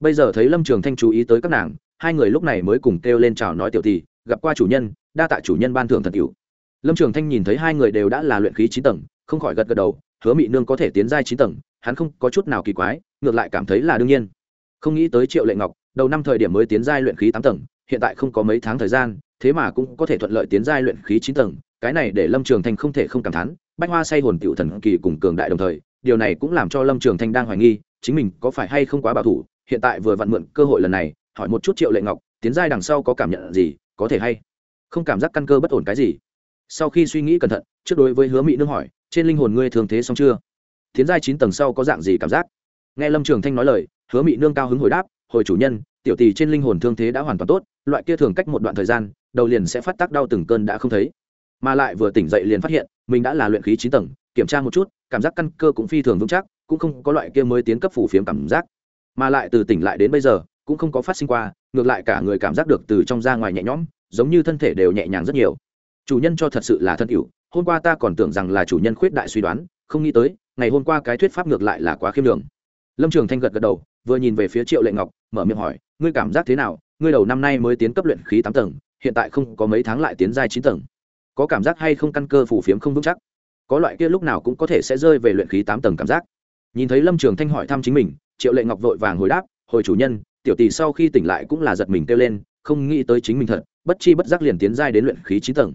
Bây giờ thấy lâm trường thanh chú ý tới các nàng, hai người lúc này mới cùng kêu lên chào nói tiểu thì gặp qua chủ nhân, đa tạ chủ nhân ban thưởng thần cựu lâm trường thanh nhìn thấy hai người đều đã là luyện khí chín tầng, không khỏi gật gật đầu, hứa mị nương có thể tiến giai chín tầng, hắn không có chút nào kỳ quái, ngược lại cảm thấy là đương nhiên. Không nghĩ tới triệu lệ ngọc, đầu năm thời điểm mới tiến giai luyện khí tám tầng, hiện tại không có mấy tháng thời gian, thế mà cũng có thể thuận lợi tiến giai luyện khí chín tầng cái này để lâm trường thanh không thể không cảm thán, bách hoa say hồn tựu thần kỳ cùng cường đại đồng thời, điều này cũng làm cho lâm trường thanh đang hoài nghi, chính mình có phải hay không quá bảo thủ, hiện tại vừa vặn mượn cơ hội lần này, hỏi một chút triệu lệ ngọc, tiến giai đằng sau có cảm nhận gì, có thể hay không cảm giác căn cơ bất ổn cái gì? Sau khi suy nghĩ cẩn thận, trước đối với hứa mỹ nương hỏi, trên linh hồn ngươi thường thế xong chưa? Tiến giai chín tầng sau có dạng gì cảm giác? Nghe lâm trường thanh nói lời, hứa mỹ nương cao hứng hồi đáp, hồi chủ nhân, tiểu tỷ trên linh hồn thương thế đã hoàn toàn tốt, loại kia thường cách một đoạn thời gian, đầu liền sẽ phát tác đau từng cơn đã không thấy mà lại vừa tỉnh dậy liền phát hiện, mình đã là luyện khí chín tầng, kiểm tra một chút, cảm giác căn cơ cũng phi thường vững chắc, cũng không có loại kia mới tiến cấp phủ phiếm cảm giác. Mà lại từ tỉnh lại đến bây giờ, cũng không có phát sinh qua, ngược lại cả người cảm giác được từ trong ra ngoài nhẹ nhõm, giống như thân thể đều nhẹ nhàng rất nhiều. Chủ nhân cho thật sự là thân cựu hôm qua ta còn tưởng rằng là chủ nhân khuyết đại suy đoán, không nghĩ tới, ngày hôm qua cái thuyết pháp ngược lại là quá khiêm đường lâm trường thanh gật gật đầu, vừa nhìn về phía triệu lệ ngọc, mở miệng hỏi, ngươi cảm giác thế nào? Ngươi đầu năm nay mới tiến cấp luyện khí tám tầng, hiện tại không có mấy tháng lại tiến giai chín tầng có cảm giác hay không căn cơ phủ phiếm không vững chắc. Có loại kia lúc nào cũng có thể sẽ rơi về luyện khí tám tầng cảm giác. Nhìn thấy lâm trường thanh hỏi thăm chính mình, triệu lệ ngọc vội vàng hồi đáp, hồi chủ nhân, tiểu tỷ sau khi tỉnh lại cũng là giật mình kêu lên, không nghĩ tới chính mình thật, bất chi bất giác liền tiến giai đến luyện khí chín tầng.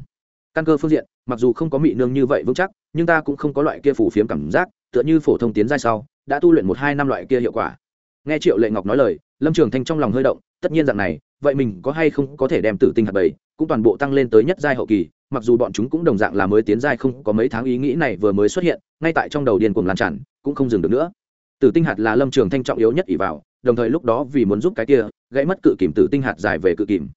Căn cơ phương diện, mặc dù không có mị nương như vậy vững chắc, nhưng ta cũng không có loại kia phủ phiếm cảm giác, tựa như phổ thông tiến giai sau, đã tu luyện một hai năm loại kia hiệu quả. Nghe triệu lệ ngọc nói lời, lâm trường thanh trong lòng hơi động, tất nhiên dạng này, vậy mình có hay không có thể đem tử tinh hạt bảy cũng toàn bộ tăng lên tới nhất giai hậu kỳ, mặc dù bọn chúng cũng đồng dạng là mới tiến giai không có mấy tháng ý nghĩ này vừa mới xuất hiện, ngay tại trong đầu điên cuồng lan tràn, cũng không dừng được nữa. Tử tinh hạt là lâm trường thanh trọng yếu nhất ỷ vào, đồng thời lúc đó vì muốn giúp cái kia, gãy mất cự kìm tử tinh hạt dài về cự kìm.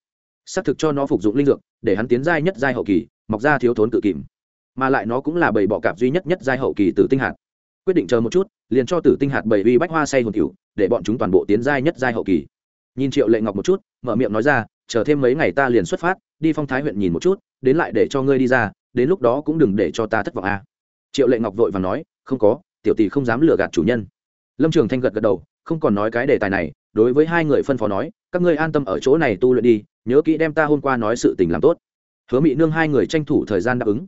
Xác thực cho nó phục dụng linh dược, để hắn tiến giai nhất giai hậu kỳ, mọc ra thiếu thốn cự kìm. Mà lại nó cũng là bảy bọ cạp duy nhất nhất giai hậu kỳ tử tinh hạt. Quyết định chờ một chút, liền cho tử tinh hạt bảy uy bách hoa say hồn cựu để bọn chúng toàn bộ tiến giai nhất giai hậu kỳ. Nhìn triệu lệ ngọc một chút, mở miệng nói ra, chờ thêm mấy ngày ta liền xuất phát đi phong thái huyện nhìn một chút, đến lại để cho ngươi đi ra, đến lúc đó cũng đừng để cho ta thất vọng a à. triệu lệ ngọc vội và nói, không có, tiểu tỷ không dám lừa gạt chủ nhân. Lâm trường thanh gật gật đầu, không còn nói cái đề tài này, đối với hai người phân phó nói, các ngươi an tâm ở chỗ này tu luyện đi, nhớ kỹ đem ta hôm qua nói sự tình làm tốt. Hứa mị nương hai người tranh thủ thời gian đáp ứng.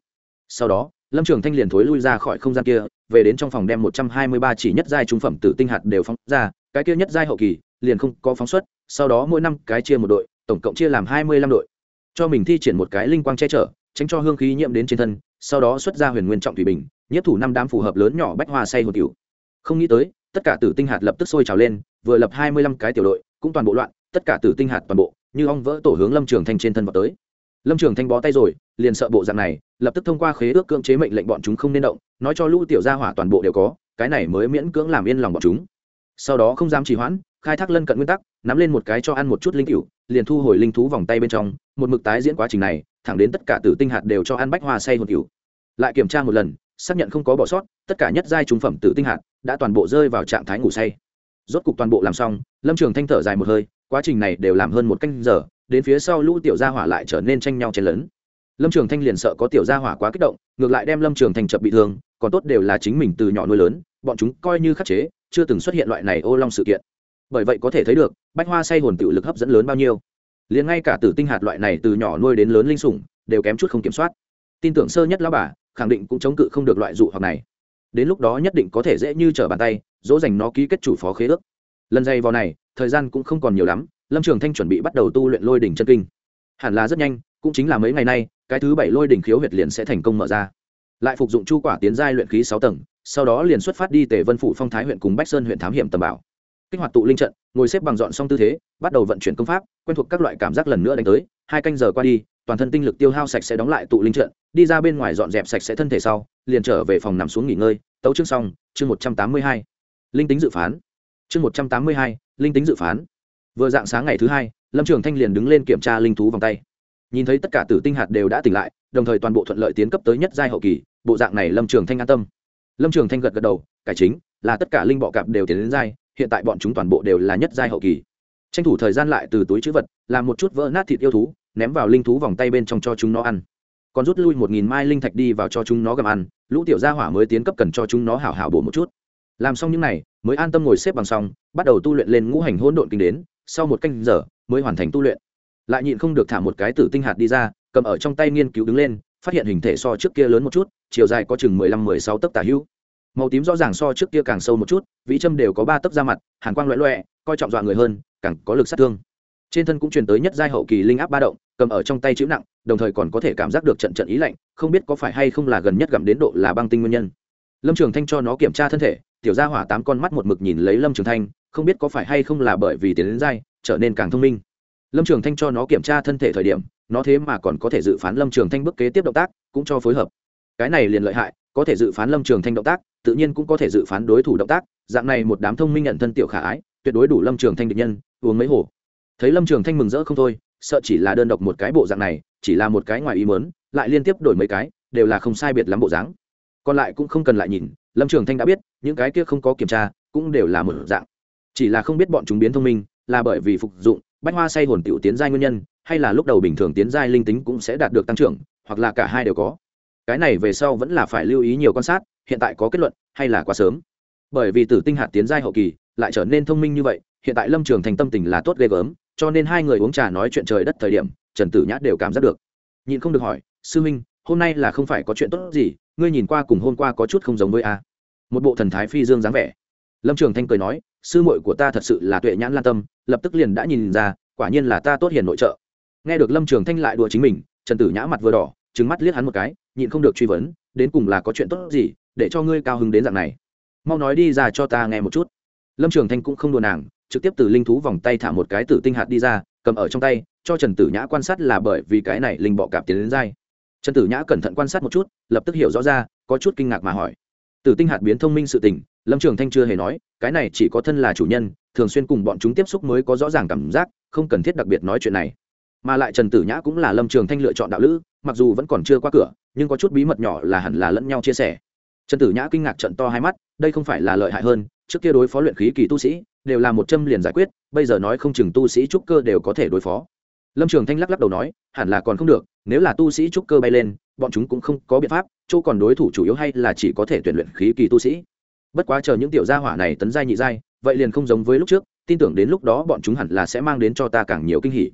Sau đó, lâm trường thanh liền thối lui ra khỏi không gian kia, về đến trong phòng đem một trăm hai mươi ba chỉ nhất giai trung phẩm tử tinh hạt đều phóng ra, cái kia nhất giai hậu kỳ, liền không có phóng xuất, sau đó mỗi năm cái chia một đội, tổng cộng chia làm hai mươi lăm đội cho mình thi triển một cái linh quang che chở, tránh cho hương khí nhiễm đến trên thân, sau đó xuất ra huyền nguyên trọng thủy bình, nhất thủ năm đám phù hợp lớn nhỏ bách hoa say hồn tiểu. không nghĩ tới, tất cả tử tinh hạt lập tức sôi trào lên, vừa lập hai mươi lăm cái tiểu đội, cũng toàn bộ loạn, tất cả tử tinh hạt toàn bộ, như ong vỡ tổ hướng lâm trường thanh trên thân vào tới lâm trường thanh bó tay rồi, liền sợ bộ dạng này, lập tức thông qua khế ước cưỡng chế mệnh lệnh bọn chúng không nên động, nói cho lũ tiểu gia hỏa toàn bộ đều có, cái này mới miễn cưỡng làm yên lòng bọn chúng sau đó không dám trì hoãn, khai thác lân cận nguyên tắc, nắm lên một cái cho ăn một chút linh cựu liền thu hồi linh thú vòng tay bên trong, một mực tái diễn quá trình này, thẳng đến tất cả tử tinh hạt đều cho ăn bách hoa say hồn cựu lại kiểm tra một lần, xác nhận không có bỏ sót, tất cả nhất giai trùng phẩm tử tinh hạt đã toàn bộ rơi vào trạng thái ngủ say. Rốt cục toàn bộ làm xong, lâm trường thanh thở dài một hơi, quá trình này đều làm hơn một canh giờ, đến phía sau lũ tiểu gia hỏa lại trở nên tranh nhau chen lớn lâm trường thanh liền sợ có tiểu gia hỏa quá kích động, ngược lại đem lâm trường thanh chập bị thương, còn tốt đều là chính mình từ nhỏ nuôi lớn, bọn chúng coi như khắc chế, chưa từng xuất hiện loại này ô long sự kiện bởi vậy có thể thấy được, bách hoa say hồn tự lực hấp dẫn lớn bao nhiêu. Liền ngay cả tử tinh hạt loại này từ nhỏ nuôi đến lớn linh sủng, đều kém chút không kiểm soát. Tin tưởng sơ nhất lão bà, khẳng định cũng chống cự không được loại dụ hoặc này. Đến lúc đó nhất định có thể dễ như trở bàn tay, dỗ dành nó ký kết chủ phó khế ước. Lần dày vào này, thời gian cũng không còn nhiều lắm, lâm trường thanh chuẩn bị bắt đầu tu luyện lôi đỉnh chân kinh. Hẳn là rất nhanh, cũng chính là mấy ngày nay, cái thứ bảy lôi đỉnh khiếu huyệt liền sẽ thành công mở ra. Lại phục dụng chu quả tiến giai luyện khí sáu tầng, sau đó liền xuất phát đi tề vân phủ phong thái huyện cùng bách sơn huyện thám hiểm tầm bảo kích hoạt tụ linh trận, ngồi xếp bằng dọn xong tư thế, bắt đầu vận chuyển công pháp, quen thuộc các loại cảm giác lần nữa đánh tới. Hai canh giờ qua đi, toàn thân tinh lực tiêu hao sạch sẽ đóng lại tụ linh trận, đi ra bên ngoài dọn dẹp sạch sẽ thân thể sau, liền trở về phòng nằm xuống nghỉ ngơi. Tấu chương xong, chương một trăm tám mươi hai. Linh tính dự phán. Chương một trăm tám mươi hai, linh tính dự phán. Vừa dạng sáng ngày thứ hai, lâm trường thanh liền đứng lên kiểm tra linh thú vòng tay. Nhìn thấy tất cả tử tinh hạt đều đã tỉnh lại, đồng thời toàn bộ thuận lợi tiến cấp tới nhất giai hậu kỳ, bộ dạng này lâm trường thanh an tâm. Lâm trường thanh gật gật đầu, cải chính, là tất cả linh bọ cạp đều tiến đến giai hiện tại bọn chúng toàn bộ đều là nhất giai hậu kỳ. Tranh thủ thời gian lại từ túi chữ vật, làm một chút vỡ nát thịt yêu thú, ném vào linh thú vòng tay bên trong cho chúng nó ăn. Còn rút lui một nghìn mai linh thạch đi vào cho chúng nó gặm ăn, lũ tiểu gia hỏa mới tiến cấp cần cho chúng nó hảo hảo bổ một chút. Làm xong những n à y mới an tâm ngồi xếp bằng xong, bắt đầu tu luyện lên ngũ hành hỗn độn kinh đến, sau một canh giờ, mới hoàn thành tu luyện. Lại nhịn không được thả một cái tử tinh hạt đi ra, cầm ở trong tay nghiên cứu đứng lên, phát hiện hình thể so trước kia lớn một chút, chiều dài có chừng mười lăm mười sáu tấc tả hữu màu tím rõ ràng so trước kia càng sâu một chút, vĩ châm đều có ba tấc ra mặt, hàn quang loẹ loẹ, coi trọng dọa người hơn, càng có lực sát thương. Trên thân cũng truyền tới nhất giai hậu kỳ linh áp ba động, cầm ở trong tay chịu nặng, đồng thời còn có thể cảm giác được trận trận ý lạnh, không biết có phải hay không là gần nhất gặm đến độ là băng tinh nguyên nhân. Lâm trường thanh cho nó kiểm tra thân thể, tiểu gia hỏa tám con mắt một mực nhìn lấy lâm trường thanh, không biết có phải hay không là bởi vì tiến đến giai, trở nên càng thông minh. Lâm trường thanh cho nó kiểm tra thân thể thời điểm, nó thế mà còn có thể dự phán lâm trường thanh bước kế tiếp động tác, cũng cho phối hợp. Cái này liền lợi hại có thể dự phán lâm trường thanh động tác, tự nhiên cũng có thể dự phán đối thủ động tác. Dạng này một đám thông minh nhận thân tiểu khả ái, tuyệt đối đủ lâm trường thanh địch nhân, uống mấy hồ. Thấy lâm trường thanh mừng rỡ không thôi, sợ chỉ là đơn độc một cái bộ dạng này, chỉ là một cái ngoài ý mớn lại liên tiếp đổi mấy cái, đều là không sai biệt lắm bộ dáng. Còn lại cũng không cần lại nhìn, lâm trường thanh đã biết, những cái kia không có kiểm tra, cũng đều là một dạng. Chỉ là không biết bọn chúng biến thông minh, là bởi vì phục dụng, bách hoa say hồn tiểu tiến giai nguyên nhân, hay là lúc đầu bình thường tiến giai linh tính cũng sẽ đạt được tăng trưởng, hoặc là cả hai đều có cái này về sau vẫn là phải lưu ý nhiều quan sát, hiện tại có kết luận hay là quá sớm. Bởi vì tử tinh hạt tiến giai hậu kỳ lại trở nên thông minh như vậy, hiện tại lâm trường thành tâm tình là tốt ghê gớm, cho nên hai người uống trà nói chuyện trời đất thời điểm, trần tử nhã đều cảm giác được. Nhìn không được hỏi, sư minh, hôm nay là không phải có chuyện tốt gì, ngươi nhìn qua cùng hôm qua có chút không giống với a? Một bộ thần thái phi dương dáng vẻ. Lâm trường thanh cười nói, sư muội của ta thật sự là tuệ nhãn lan tâm, lập tức liền đã nhìn ra, quả nhiên là ta tốt hiền nội trợ. Nghe được lâm trường thanh lại đùa chính mình, trần tử nhã mặt vừa đỏ trứng mắt liếc hắn một cái nhịn không được truy vấn, đến cùng là có chuyện tốt gì để cho ngươi cao hứng đến dạng này? Mau nói đi ra cho ta nghe một chút. Lâm trường thanh cũng không đùa nàng, trực tiếp từ linh thú vòng tay thả một cái tử tinh hạt đi ra, cầm ở trong tay, cho trần tử nhã quan sát là bởi vì cái này linh bọ cạp tiến đến dai. Trần tử nhã cẩn thận quan sát một chút, lập tức hiểu rõ ra, có chút kinh ngạc mà hỏi. Tử tinh hạt biến thông minh sự tình, lâm trường thanh chưa hề nói, cái này chỉ có thân là chủ nhân, thường xuyên cùng bọn chúng tiếp xúc mới có rõ ràng cảm giác, không cần thiết đặc biệt nói chuyện này. Mà lại trần tử nhã cũng là lâm trường thanh lựa chọn đạo lữ, mặc dù vẫn còn chưa qua cửa nhưng có chút bí mật nhỏ là hẳn là lẫn nhau chia sẻ. Trần tử nhã kinh ngạc trận to hai mắt, đây không phải là lợi hại hơn, trước kia đối phó luyện khí kỳ tu sĩ, đều là một châm liền giải quyết, bây giờ nói không chừng tu sĩ trúc cơ đều có thể đối phó. Lâm trường thanh lắc lắc đầu nói, hẳn là còn không được, nếu là tu sĩ trúc cơ bay lên, bọn chúng cũng không có biện pháp, chỗ còn đối thủ chủ yếu hay là chỉ có thể tuyển luyện khí kỳ tu sĩ. Bất quá chờ những tiểu gia hỏa này tấn giai nhị giai, vậy liền không giống với lúc trước, tin tưởng đến lúc đó bọn chúng hẳn là sẽ mang đến cho ta càng nhiều kinh hỉ.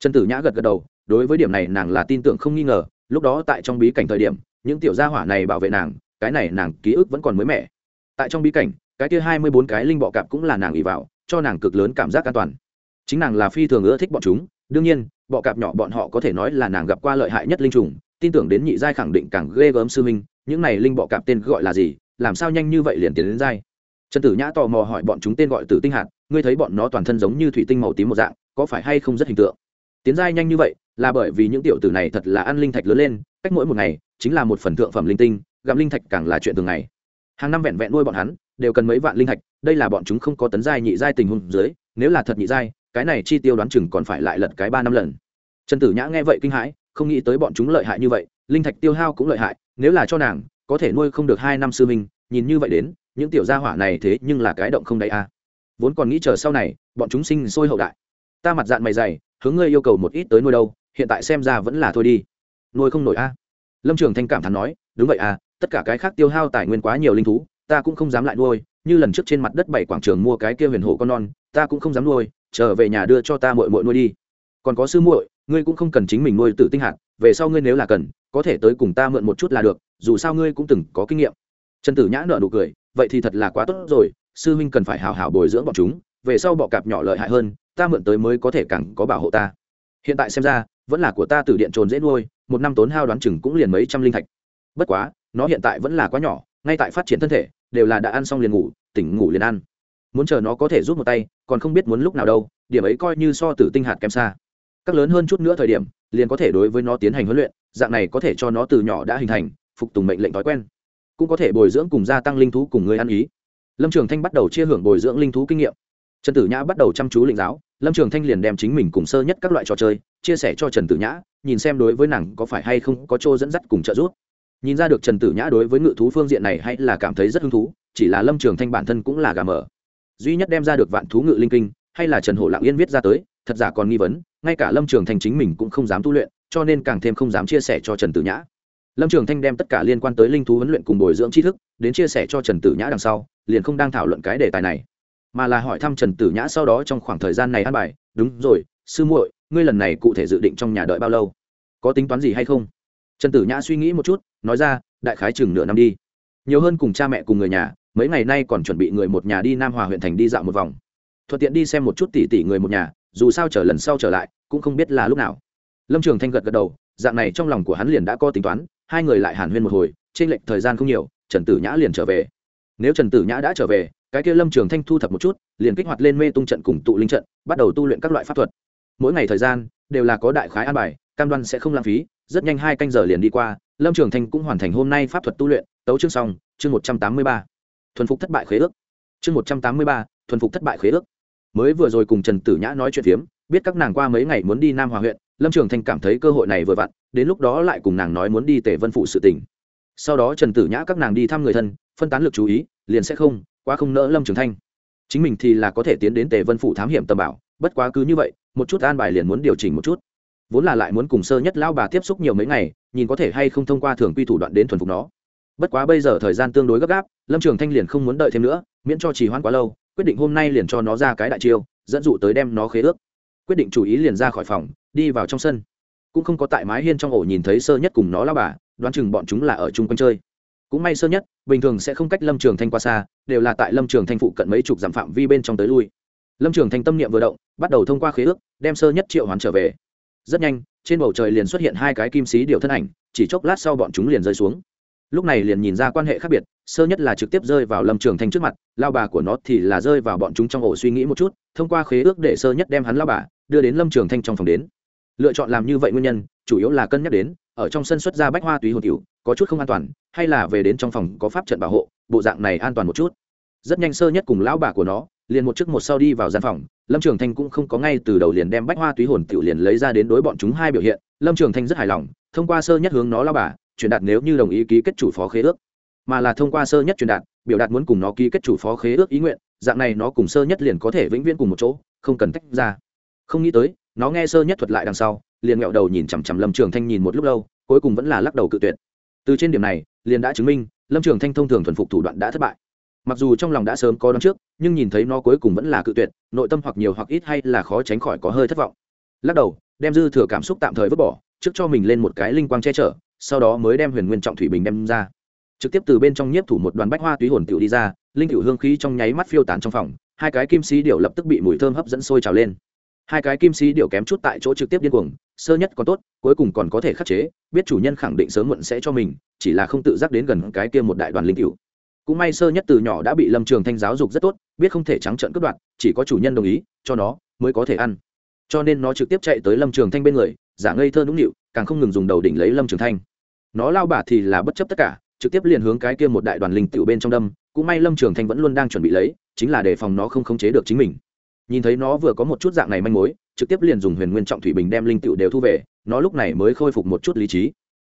Trần tử nhã gật gật đầu, đối với điểm này nàng là tin tưởng không nghi ngờ lúc đó tại trong bí cảnh thời điểm, những tiểu gia hỏa này bảo vệ nàng, cái này nàng ký ức vẫn còn mới mẻ. Tại trong bí cảnh, cái kia hai mươi bốn cái linh bọ cạp cũng là nàng ỉ vào, cho nàng cực lớn cảm giác an toàn. Chính nàng là phi thường ưa thích bọn chúng, đương nhiên, bọ cạp nhỏ bọn họ có thể nói là nàng gặp qua lợi hại nhất linh trùng, tin tưởng đến nhị giai khẳng định càng ghê gớm sư minh những này linh bọ cạp tên gọi là gì, làm sao nhanh như vậy liền tiến đến giai? Trần tử nhã tò mò hỏi bọn chúng tên gọi tử tinh hạt, ngươi thấy bọn nó toàn thân giống như thủy tinh màu tím một dạng, có phải hay không rất hình tượng? Tiến giai nhanh như vậy là bởi vì những tiểu tử này thật là ăn linh thạch lớn lên, cách mỗi một ngày chính là một phần thượng phẩm linh tinh, gặm linh thạch càng là chuyện thường ngày. Hàng năm vẹn vẹn nuôi bọn hắn, đều cần mấy vạn linh thạch, đây là bọn chúng không có tấn giai nhị giai tình huống dưới, nếu là thật nhị giai, cái này chi tiêu đoán chừng còn phải lại lật cái ba năm lần. Trần tử nhã nghe vậy kinh hãi, không nghĩ tới bọn chúng lợi hại như vậy, linh thạch tiêu hao cũng lợi hại, nếu là cho nàng, có thể nuôi không được hai năm sư minh nhìn như vậy đến, những tiểu gia hỏa này thế nhưng là cái động không đầy a. Vốn còn nghĩ chờ sau này, bọn chúng sinh sôi hậu đại. Ta mặt dạng mày dày, hướng ngươi yêu cầu một ít tới nuôi đâu hiện tại xem ra vẫn là thôi đi. Nuôi không nổi a. Lâm trường thanh cảm thán nói, đúng vậy à tất cả cái khác tiêu hao tài nguyên quá nhiều linh thú, ta cũng không dám lại nuôi, như lần trước trên mặt đất bảy quảng trường mua cái kia huyền hổ con non, ta cũng không dám nuôi, trở về nhà đưa cho ta muội muội nuôi đi. Còn có sư muội, ngươi cũng không cần chính mình nuôi tự tinh hạt, về sau ngươi nếu là cần, có thể tới cùng ta mượn một chút là được, dù sao ngươi cũng từng có kinh nghiệm. Trần tử nhã nợ nụ cười, vậy thì thật là quá tốt rồi, sư huynh cần phải hào hào bồi dưỡng bọn chúng, về sau bọ cạp nhỏ lợi hại hơn, ta mượn tới mới có thể càng có bảo hộ ta. Hiện tại xem ra vẫn là của ta từ điện trồn dễ nuôi, một năm tốn hao đoán chừng cũng liền mấy trăm linh thạch. Bất quá, nó hiện tại vẫn là quá nhỏ, ngay tại phát triển thân thể, đều là đã ăn xong liền ngủ, tỉnh ngủ liền ăn. Muốn chờ nó có thể rút một tay, còn không biết muốn lúc nào đâu, điểm ấy coi như so tử tinh hạt kém xa. Các lớn hơn chút nữa thời điểm, liền có thể đối với nó tiến hành huấn luyện, dạng này có thể cho nó từ nhỏ đã hình thành, phục tùng mệnh lệnh thói quen. Cũng có thể bồi dưỡng cùng gia tăng linh thú cùng người ăn ý. Lâm trường thanh bắt đầu chia hưởng bồi dưỡng linh thú kinh nghiệm trần tử nhã bắt đầu chăm chú lĩnh giáo, lâm trường thanh liền đem chính mình cùng sơ nhất các loại trò chơi chia sẻ cho trần tử nhã, nhìn xem đối với nàng có phải hay không có chỗ dẫn dắt cùng trợ giúp. Nhìn ra được trần tử nhã đối với ngự thú phương diện này hay là cảm thấy rất hứng thú, chỉ là lâm trường thanh bản thân cũng là gà mở duy nhất đem ra được vạn thú ngự linh kinh, hay là trần hổ lạng yên viết ra tới, thật giả còn nghi vấn, ngay cả lâm trường thanh chính mình cũng không dám tu luyện, cho nên càng thêm không dám chia sẻ cho trần tử nhã. Lâm trường thanh đem tất cả liên quan tới linh thú huấn luyện cùng bồi dưỡng tri thức, đến chia sẻ cho trần tử nhã đằng sau, liền không đang thảo luận cái đề tài này mà là hỏi thăm trần tử nhã sau đó trong khoảng thời gian này ăn bài, đúng rồi, sư muội, ngươi lần này cụ thể dự định trong nhà đợi bao lâu? Có tính toán gì hay không? Trần tử nhã suy nghĩ một chút, nói ra, đại khái chừng nửa năm đi. Nhiều hơn cùng cha mẹ cùng người nhà, mấy ngày nay còn chuẩn bị người một nhà đi nam hòa huyện thành đi dạo một vòng. Thuận tiện đi xem một chút tỷ tỷ người một nhà, dù sao chờ lần sau trở lại, cũng không biết là lúc nào. Lâm trường thanh gật gật đầu, dạng này trong lòng của hắn liền đã có tính toán, hai người lại hàn huyên một hồi trên lệch thời gian không nhiều, trần tử nhã liền trở về nếu trần tử nhã đã trở về, cái kia lâm trường thanh thu thập một chút, liền kích hoạt lên mê tung trận cùng tụ linh trận, bắt đầu tu luyện các loại pháp thuật. Mỗi ngày thời gian, đều là có đại khái an bài, cam đoan sẽ không lãng phí, rất nhanh hai canh giờ liền đi qua, lâm trường thanh cũng hoàn thành hôm nay pháp thuật tu luyện, tấu chương xong, chương một trăm tám mươi ba. Thuần phục thất bại khế ước. Chương một trăm tám mươi ba, thuần phục thất bại khế ước. Mới vừa rồi cùng trần tử nhã nói chuyện phiếm, biết các nàng qua mấy ngày muốn đi nam hòa huyện, lâm trường thanh cảm thấy cơ hội này vừa vặn, đến lúc đó lại cùng nàng nói muốn đi tể vân phụ sự tỉnh sau đó trần tử nhã các nàng đi thăm người thân phân tán lực chú ý, liền sẽ không, quá không nỡ lâm trường thanh. Chính mình thì là có thể tiến đến tề vân phụ thám hiểm tầm bảo, bất quá cứ như vậy, một chút an bài liền muốn điều chỉnh một chút. Vốn là lại muốn cùng sơ nhất lão bà tiếp xúc nhiều mấy ngày, nhìn có thể hay không thông qua thường quy thủ đoạn đến thuần phục nó. Bất quá bây giờ thời gian tương đối gấp gáp, lâm trường thanh liền không muốn đợi thêm nữa, miễn cho trì hoãn quá lâu, quyết định hôm nay liền cho nó ra cái đại chiêu, dẫn dụ tới đem nó khế ước. Quyết định chủ ý liền ra khỏi phòng, đi vào trong sân. Cũng không có tại mái hiên trong ổ nhìn thấy sơ nhất cùng nó lao bà, đoán chừng bọn chúng là ở chung quanh chơi cũng may sơ nhất, bình thường sẽ không cách lâm trường thanh qua xa, đều là tại lâm trường thanh phụ cận mấy chục dặm phạm vi bên trong tới lui. Lâm trường thanh tâm niệm vừa động, bắt đầu thông qua khế ước, đem sơ nhất triệu hoán trở về. Rất nhanh, trên bầu trời liền xuất hiện hai cái kim sĩ điều thân ảnh, chỉ chốc lát sau bọn chúng liền rơi xuống. Lúc này liền nhìn ra quan hệ khác biệt, sơ nhất là trực tiếp rơi vào lâm trường thanh trước mặt, lao bà của nó thì là rơi vào bọn chúng trong ổ suy nghĩ một chút, thông qua khế ước để sơ nhất đem hắn lao bà đưa đến lâm trường thanh trong phòng đến. Lựa chọn làm như vậy nguyên nhân, chủ yếu là cân nhắc đến, ở trong sân xuất ra bách hoa túy hồn cựu có chút không an toàn hay là về đến trong phòng có pháp trận bảo hộ, bộ dạng này an toàn một chút. Rất nhanh sơ nhất cùng lão bà của nó, liền một chiếc một sau đi vào gian phòng, lâm trường thanh cũng không có ngay từ đầu liền đem bách hoa túy hồn tiểu liền lấy ra đến đối bọn chúng hai biểu hiện, lâm trường thanh rất hài lòng, thông qua sơ nhất hướng nó lao bà, truyền đạt nếu như đồng ý ký kết chủ phó khế ước. Mà là thông qua sơ nhất truyền đạt, biểu đạt muốn cùng nó ký kết chủ phó khế ước ý nguyện, dạng này nó cùng sơ nhất liền có thể vĩnh viễn cùng một chỗ, không cần tách ra. Không nghĩ tới, nó nghe sơ nhất thuật lại đằng sau, liền nghẹo đầu nhìn chằm chằm lâm trường thanh nhìn một lúc lâu, cuối cùng vẫn là lắc đầu cự tuyệt. Từ trên điểm này liền đã chứng minh, lâm trường thanh thông thường thuần phục thủ đoạn đã thất bại. Mặc dù trong lòng đã sớm có đón trước, nhưng nhìn thấy nó cuối cùng vẫn là cự tuyệt, nội tâm hoặc nhiều hoặc ít hay là khó tránh khỏi có hơi thất vọng. Lắc đầu, đem dư thừa cảm xúc tạm thời vứt bỏ, trước cho mình lên một cái linh quang che chở, sau đó mới đem huyền nguyên trọng thủy bình đem ra. Trực tiếp từ bên trong nhiếp thủ một đoàn bách hoa túy hồn tiểu đi ra, linh tiểu hương khí trong nháy mắt phiêu tán trong phòng, hai cái kim sĩ điệu lập tức bị mùi thơm hấp dẫn sôi trào lên hai cái kim sĩ điệu kém chút tại chỗ trực tiếp điên cuồng, sơ nhất còn tốt, cuối cùng còn có thể khắc chế, biết chủ nhân khẳng định sớm muộn sẽ cho mình, chỉ là không tự giác đến gần cái kia một đại đoàn linh cựu cũng may sơ nhất từ nhỏ đã bị lâm trường thanh giáo dục rất tốt, biết không thể trắng trợn cướp đoạt, chỉ có chủ nhân đồng ý, cho nó mới có thể ăn. Cho nên nó trực tiếp chạy tới lâm trường thanh bên người, giả ngây thơ nũng nịu, càng không ngừng dùng đầu đỉnh lấy lâm trường thanh. Nó lao bả thì là bất chấp tất cả, trực tiếp liền hướng cái kia một đại đoàn linh cựu bên trong đâm, cũng may lâm trường thanh vẫn luôn đang chuẩn bị lấy, chính là để phòng nó không khống chế được chính mình nhìn thấy nó vừa có một chút dạng này manh mối, trực tiếp liền dùng huyền nguyên trọng thủy bình đem linh tựu đều thu về, nó lúc này mới khôi phục một chút lý trí.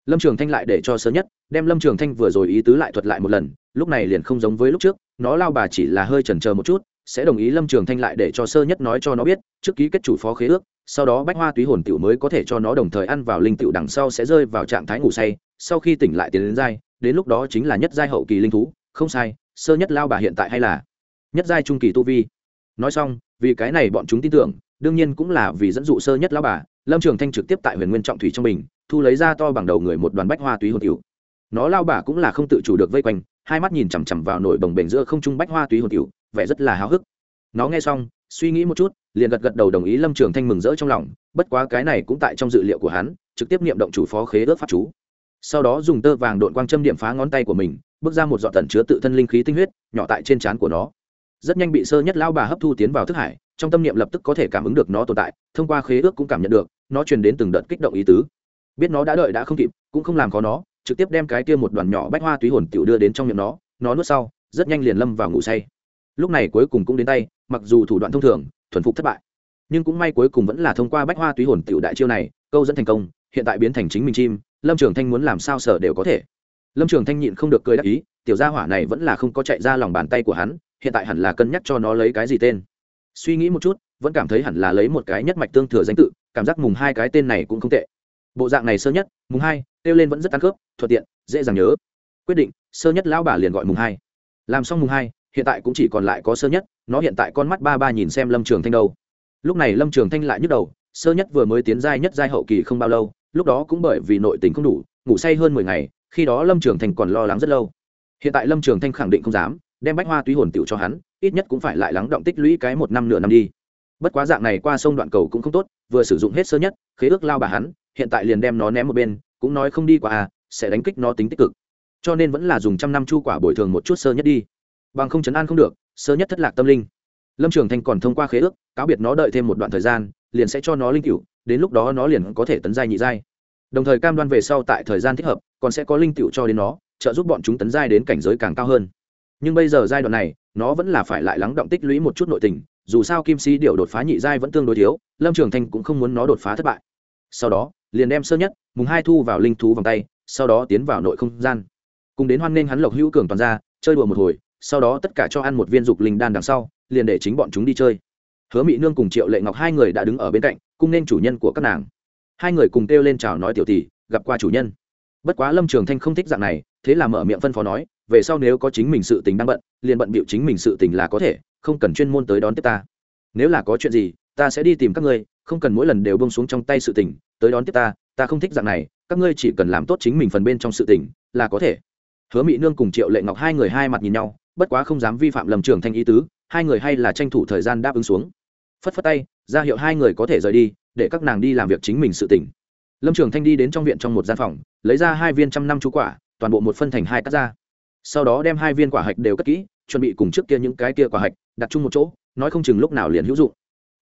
Lâm trường thanh lại để cho sớm nhất, đem lâm trường thanh vừa rồi ý tứ lại thuật lại một lần, lúc này liền không giống với lúc trước, nó lao bà chỉ là hơi chần chờ một chút, sẽ đồng ý lâm trường thanh lại để cho sơ nhất nói cho nó biết, trước ký kết chủ phó khế ước, sau đó bách hoa túy hồn tiểu mới có thể cho nó đồng thời ăn vào linh tiểu đằng sau sẽ rơi vào trạng thái ngủ say, sau khi tỉnh lại tiến đến giai, đến lúc đó chính là nhất giai hậu kỳ linh thú, không sai, sơ nhất lao bà hiện tại hay là nhất giai trung kỳ tu vi nói xong, vì cái này bọn chúng tin tưởng, đương nhiên cũng là vì dẫn dụ sơ nhất lao bà, lâm trường thanh trực tiếp tại huyền nguyên trọng thủy trong mình, thu lấy ra to bằng đầu người một đoàn bách hoa túy hồn tiểu nó lao bà cũng là không tự chủ được vây quanh, hai mắt nhìn chằm chằm vào nổi bồng bềnh giữa không trung bách hoa túy hồn tiểu vẻ rất là háo hức. Nó nghe xong, suy nghĩ một chút, liền gật gật đầu đồng ý lâm trường thanh mừng rỡ trong lòng, bất quá cái này cũng tại trong dự liệu của hắn, trực tiếp niệm động chủ phó khế ước pháp chú. Sau đó dùng tơ vàng đội quang châm điểm phá ngón tay của mình, bước ra một giọt tần chứa tự thân linh khí tinh huyết, nhỏ tại trên trán của nó rất nhanh bị sơ nhất lao bà hấp thu tiến vào thức hải, trong tâm niệm lập tức có thể cảm ứng được nó tồn tại, thông qua khế ước cũng cảm nhận được, nó truyền đến từng đợt kích động ý tứ. Biết nó đã đợi đã không kịp, cũng không làm khó nó, trực tiếp đem cái kia một đoàn nhỏ bách hoa túy hồn tiểu đưa đến trong miệng nó nó nuốt sau, rất nhanh liền lâm vào ngủ say. Lúc này cuối cùng cũng đến tay, mặc dù thủ đoạn thông thường, thuần phục thất bại, nhưng cũng may cuối cùng vẫn là thông qua bách hoa túy hồn tiểu đại chiêu này, câu dẫn thành công, hiện tại biến thành chính mình chim, lâm trường thanh muốn làm sao sở đều có thể. Lâm trường thanh nhịn không được cười đắc ý, tiểu gia hỏa này vẫn là không có chạy ra lòng bàn tay của hắn hiện tại hẳn là cân nhắc cho nó lấy cái gì tên. Suy nghĩ một chút, vẫn cảm thấy hẳn là lấy một cái nhất mạch tương thừa danh tự, cảm giác mùng hai cái tên này cũng không tệ. Bộ dạng này sơ nhất, mùng hai, kêu lên vẫn rất ăn khớp, thuận tiện, dễ dàng nhớ. Quyết định, sơ nhất lão bà liền gọi mùng hai. Làm xong mùng hai, hiện tại cũng chỉ còn lại có sơ nhất, nó hiện tại con mắt ba ba nhìn xem lâm trường thanh đâu. Lúc này lâm trường thanh lại nhức đầu, sơ nhất vừa mới tiến giai nhất giai hậu kỳ không bao lâu, lúc đó cũng bởi vì nội tình không đủ, ngủ say hơn mười ngày, khi đó lâm trường thanh còn lo lắng rất lâu. Hiện tại lâm trường thanh khẳng định không dám đem bách hoa túy hồn tiểu cho hắn, ít nhất cũng phải lại lắng động tích lũy cái một năm nửa năm đi. Bất quá dạng này qua sông đoạn cầu cũng không tốt, vừa sử dụng hết sơ nhất, khế ước lao bà hắn, hiện tại liền đem nó ném một bên, cũng nói không đi qua à sẽ đánh kích nó tính tích cực. Cho nên vẫn là dùng trăm năm chu quả bồi thường một chút sơ nhất đi. Bằng không chấn an không được, sơ nhất thất lạc tâm linh. Lâm trường thanh còn thông qua khế ước, cáo biệt nó đợi thêm một đoạn thời gian, liền sẽ cho nó linh cựu đến lúc đó nó liền có thể tấn giai nhị giai. Đồng thời cam đoan về sau tại thời gian thích hợp, còn sẽ có linh cựu cho đến nó, trợ giúp bọn chúng tấn giai đến cảnh giới càng cao hơn nhưng bây giờ giai đoạn này, nó vẫn là phải lại lắng động tích lũy một chút nội tình, dù sao kim sĩ điệu đột phá nhị giai vẫn tương đối thiếu, lâm trường thanh cũng không muốn nó đột phá thất bại. Sau đó, liền đem sơ nhất, mùng hai thu vào linh thú vòng tay, sau đó tiến vào nội không gian. Cùng đến hoan nghênh hắn lộc hữu cường toàn ra, chơi đùa một hồi, sau đó tất cả cho ăn một viên dục linh đan đằng sau, liền để chính bọn chúng đi chơi. Hứa mỹ nương cùng triệu lệ ngọc hai người đã đứng ở bên cạnh, cung nên chủ nhân của các nàng. Hai người cùng kêu lên chào nói tiểu tỷ, gặp qua chủ nhân. Bất quá lâm trường thanh không thích dạng này, thế là mở miệng phân phó nói về sau nếu có chính mình sự tình đang bận, liền bận bịu chính mình sự tình là có thể, không cần chuyên môn tới đón tiếp ta. Nếu là có chuyện gì, ta sẽ đi tìm các ngươi, không cần mỗi lần đều bông xuống trong tay sự tình, tới đón tiếp ta ta không thích dạng này, các ngươi chỉ cần làm tốt chính mình phần bên trong sự tình, là có thể. Hứa mỹ nương cùng triệu lệ ngọc hai người hai mặt nhìn nhau, bất quá không dám vi phạm lầm trường thanh ý tứ, hai người hay là tranh thủ thời gian đáp ứng xuống. Phất phất tay, ra hiệu hai người có thể rời đi, để các nàng đi làm việc chính mình sự tỉnh lâm trường thanh đi đến trong viện trong một gian phòng, lấy ra hai viên trăm năm chú quả, toàn bộ một phân thành hai cắt ra sau đó đem hai viên quả hạch đều cất kỹ, chuẩn bị cùng trước kia những cái kia quả hạch, đặt chung một chỗ, nói không chừng lúc nào liền hữu dụng.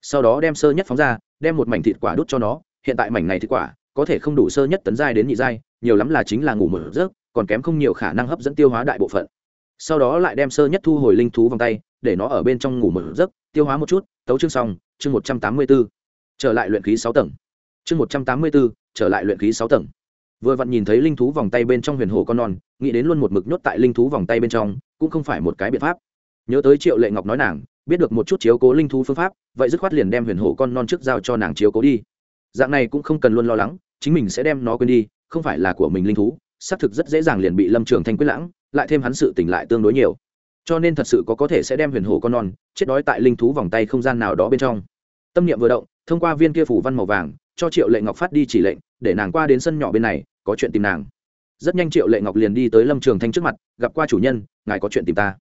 Sau đó đem sơ nhất phóng ra, đem một mảnh thịt quả đút cho nó, hiện tại mảnh này thịt quả, có thể không đủ sơ nhất tấn giai đến nhị giai, nhiều lắm là chính là ngủ mở giấc, còn kém không nhiều khả năng hấp dẫn tiêu hóa đại bộ phận. Sau đó lại đem sơ nhất thu hồi linh thú vòng tay, để nó ở bên trong ngủ mở giấc, tiêu hóa một chút, tấu chương xong, chương một trăm tám mươi b ố trở lại luyện khí sáu tầng. Chương một trăm tám mươi b ố trở lại luyện khí sáu tầng vừa vặn nhìn thấy linh thú vòng tay bên trong huyền hồ con non, nghĩ đến luôn một mực nhốt tại linh thú vòng tay bên trong, cũng không phải một cái biện pháp. Nhớ tới triệu lệ ngọc nói nàng, biết được một chút chiếu cố linh thú phương pháp, vậy dứt khoát liền đem huyền hồ con non trước giao cho nàng chiếu cố đi. Dạng này cũng không cần luôn lo lắng, chính mình sẽ đem nó quên đi, không phải là của mình linh thú, xác thực rất dễ dàng liền bị lâm trường thanh quyết lãng, lại thêm hắn sự tỉnh lại tương đối nhiều. Cho nên thật sự có có thể sẽ đem huyền hổ con non chết đói tại linh thú vòng tay không gian nào đó bên trong. Tâm niệm vừa động, thông qua viên kia phủ văn màu vàng, cho triệu lệ ngọc phát đi chỉ lệnh, để nàng qua đến sân nhỏ bên này có chuyện tìm nàng. Rất nhanh triệu lệ ngọc liền đi tới lâm trường thanh trước mặt, gặp qua chủ nhân, ngài có chuyện tìm ta.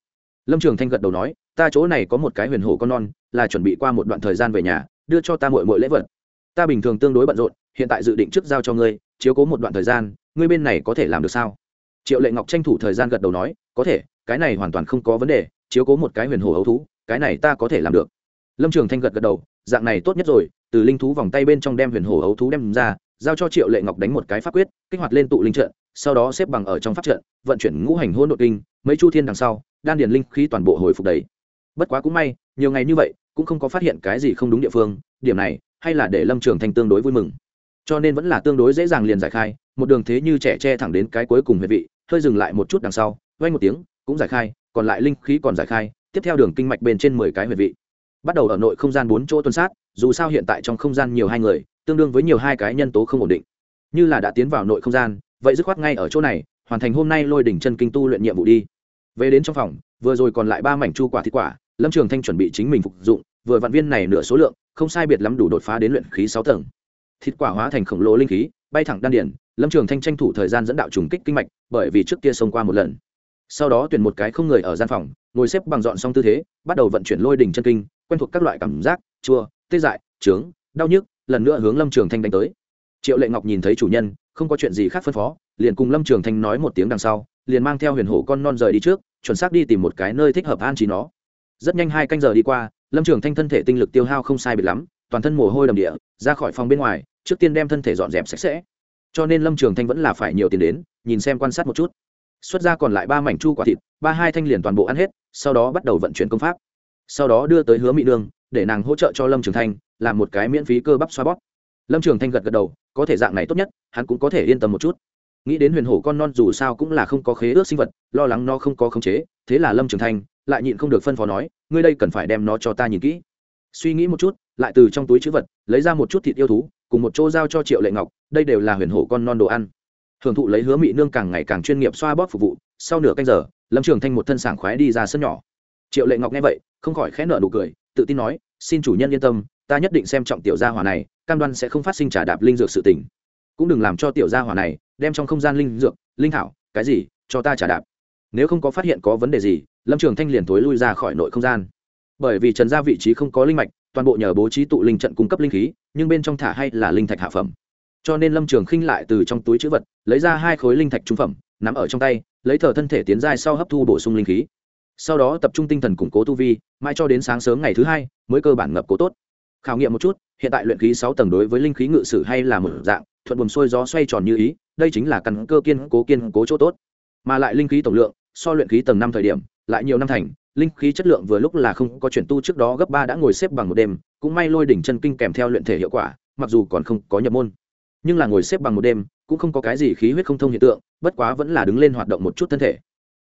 Lâm trường thanh gật đầu nói, ta chỗ này có một cái huyền hổ con non, là chuẩn bị qua một đoạn thời gian về nhà, đưa cho ta mội mội lễ vật. Ta bình thường tương đối bận rộn, hiện tại dự định trước giao cho ngươi, chiếu cố một đoạn thời gian, ngươi bên này có thể làm được sao? Triệu lệ ngọc tranh thủ thời gian gật đầu nói, có thể, cái này hoàn toàn không có vấn đề, chiếu cố một cái huyền hồ hấu thú, cái này ta có thể làm được. Lâm trường thanh gật gật đầu, dạng này tốt nhất rồi, từ linh thú vòng tay bên trong đem huyền hồ hấu thú đem ra giao cho triệu lệ ngọc đánh một cái pháp quyết, kích hoạt lên tụ linh trận, sau đó xếp bằng ở trong pháp trận, vận chuyển ngũ hành hôn nội kinh, mấy chu thiên đằng sau, đan điền linh khí toàn bộ hồi phục đấy bất quá cũng may, nhiều ngày như vậy, cũng không có phát hiện cái gì không đúng địa phương, điểm này, hay là để lâm trường thanh tương đối vui mừng. Cho nên vẫn là tương đối dễ dàng liền giải khai, một đường thế như trẻ tre thẳng đến cái cuối cùng huyệt vị, hơi dừng lại một chút đằng sau vay một tiếng, cũng giải khai, còn lại linh khí còn giải khai, tiếp theo đường kinh mạch bên trên mười cái huyệt vị bắt đầu ở nội không gian bốn chỗ tuần sát, dù sao hiện tại trong không gian nhiều hai người, tương đương với nhiều hai cái nhân tố không ổn định. Như là đã tiến vào nội không gian, vậy dứt khoát ngay ở chỗ này, hoàn thành hôm nay lôi đỉnh chân kinh tu luyện nhiệm vụ đi. Về đến trong phòng, vừa rồi còn lại ba mảnh chu quả thịt quả, lâm trường thanh chuẩn bị chính mình phục dụng, vừa vạn viên này nửa số lượng, không sai biệt lắm đủ đột phá đến luyện khí sáu tầng. Thịt quả hóa thành khổng lồ linh khí, bay thẳng đan điển lâm trường thanh tranh thủ thời gian dẫn đạo trùng kích kinh mạch, bởi vì trước kia xông qua một lần. Sau đó tuyển một cái không người ở gian phòng, ngồi xếp bằng dọn xong tư thế, bắt đầu vận chuyển lôi đỉnh chân kinh quen thuộc các loại cảm giác, chua, tê dại, trướng, đau nhức, lần nữa hướng lâm trường thanh đánh tới. Triệu lệ ngọc nhìn thấy chủ nhân, không có chuyện gì khác phân phó, liền cùng lâm trường thanh nói một tiếng đằng sau, liền mang theo huyền hổ con non rời đi trước, chuẩn xác đi tìm một cái nơi thích hợp an trí nó. Rất nhanh hai canh giờ đi qua, lâm trường thanh thân thể tinh lực tiêu hao không sai biệt lắm, toàn thân mồ hôi đầm địa, ra khỏi phòng bên ngoài, trước tiên đem thân thể dọn dẹp sạch sẽ. Cho nên lâm trường thanh vẫn là phải nhiều tiền đến, nhìn xem quan sát một chút. Xuất ra còn lại ba mảnh chu quả thịt, ba hai thanh liền toàn bộ ăn hết, sau đó bắt đầu vận chuyển công pháp sau đó đưa tới hứa mỹ nương, để nàng hỗ trợ cho lâm trường thanh làm một cái miễn phí cơ bắp xoa bóp. Lâm trường thanh gật gật đầu, có thể dạng này tốt nhất, hắn cũng có thể yên tâm một chút. Nghĩ đến huyền hổ con non dù sao cũng là không có khế ước sinh vật, lo lắng nó không có khống chế, thế là lâm trường thanh lại nhịn không được phân phó nói, ngươi đây cần phải đem nó cho ta nhìn kỹ. Suy nghĩ một chút, lại từ trong túi chữ vật, lấy ra một chút thịt yêu thú, cùng một chỗ giao cho triệu lệ ngọc, đây đều là huyền hổ con non đồ ăn. Hưởng thụ lấy hứa mỹ nương càng ngày càng chuyên nghiệp xoa bóp phục vụ, sau nửa canh giờ, lâm trường thanh một thân sảng khoái đi ra sân nhỏ triệu lệ ngọc nghe vậy không khỏi khẽ nợ nụ cười tự tin nói xin chủ nhân yên tâm ta nhất định xem trọng tiểu gia hỏa này cam đoan sẽ không phát sinh trả đạp linh dược sự tình, cũng đừng làm cho tiểu gia hỏa này đem trong không gian linh dược linh thảo cái gì cho ta trả đạp. Nếu không có phát hiện có vấn đề gì lâm trường thanh liền thối lui ra khỏi nội không gian. Bởi vì trần gia vị trí không có linh mạch toàn bộ nhờ bố trí tụ linh trận cung cấp linh khí nhưng bên trong thả hay là linh thạch hạ phẩm. Cho nên lâm trường khinh lại từ trong túi chữ vật lấy ra hai khối linh thạch trung phẩm nắm ở trong tay lấy thờ thân thể tiến ra sau hấp thu bổ sung linh khí sau đó tập trung tinh thần củng cố tu vi, mãi cho đến sáng sớm ngày thứ hai mới cơ bản ngập cố tốt. Khảo nghiệm một chút, hiện tại luyện khí sáu tầng đối với linh khí ngự sử hay là một dạng, thuận buồm xuôi gió xoay tròn như ý, đây chính là căn cơ kiên cố kiên cố chỗ tốt. Mà lại linh khí tổng lượng, so luyện khí tầng năm thời điểm, lại nhiều năm thành, linh khí chất lượng vừa lúc là không có chuyển tu trước đó gấp ba đã ngồi xếp bằng một đêm, cũng may lôi đỉnh chân kinh kèm theo luyện thể hiệu quả, mặc dù còn không có nhập môn. Nhưng là ngồi xếp bằng một đêm, cũng không có cái gì khí huyết không thông hiện tượng, bất quá vẫn là đứng lên hoạt động một chút thân thể.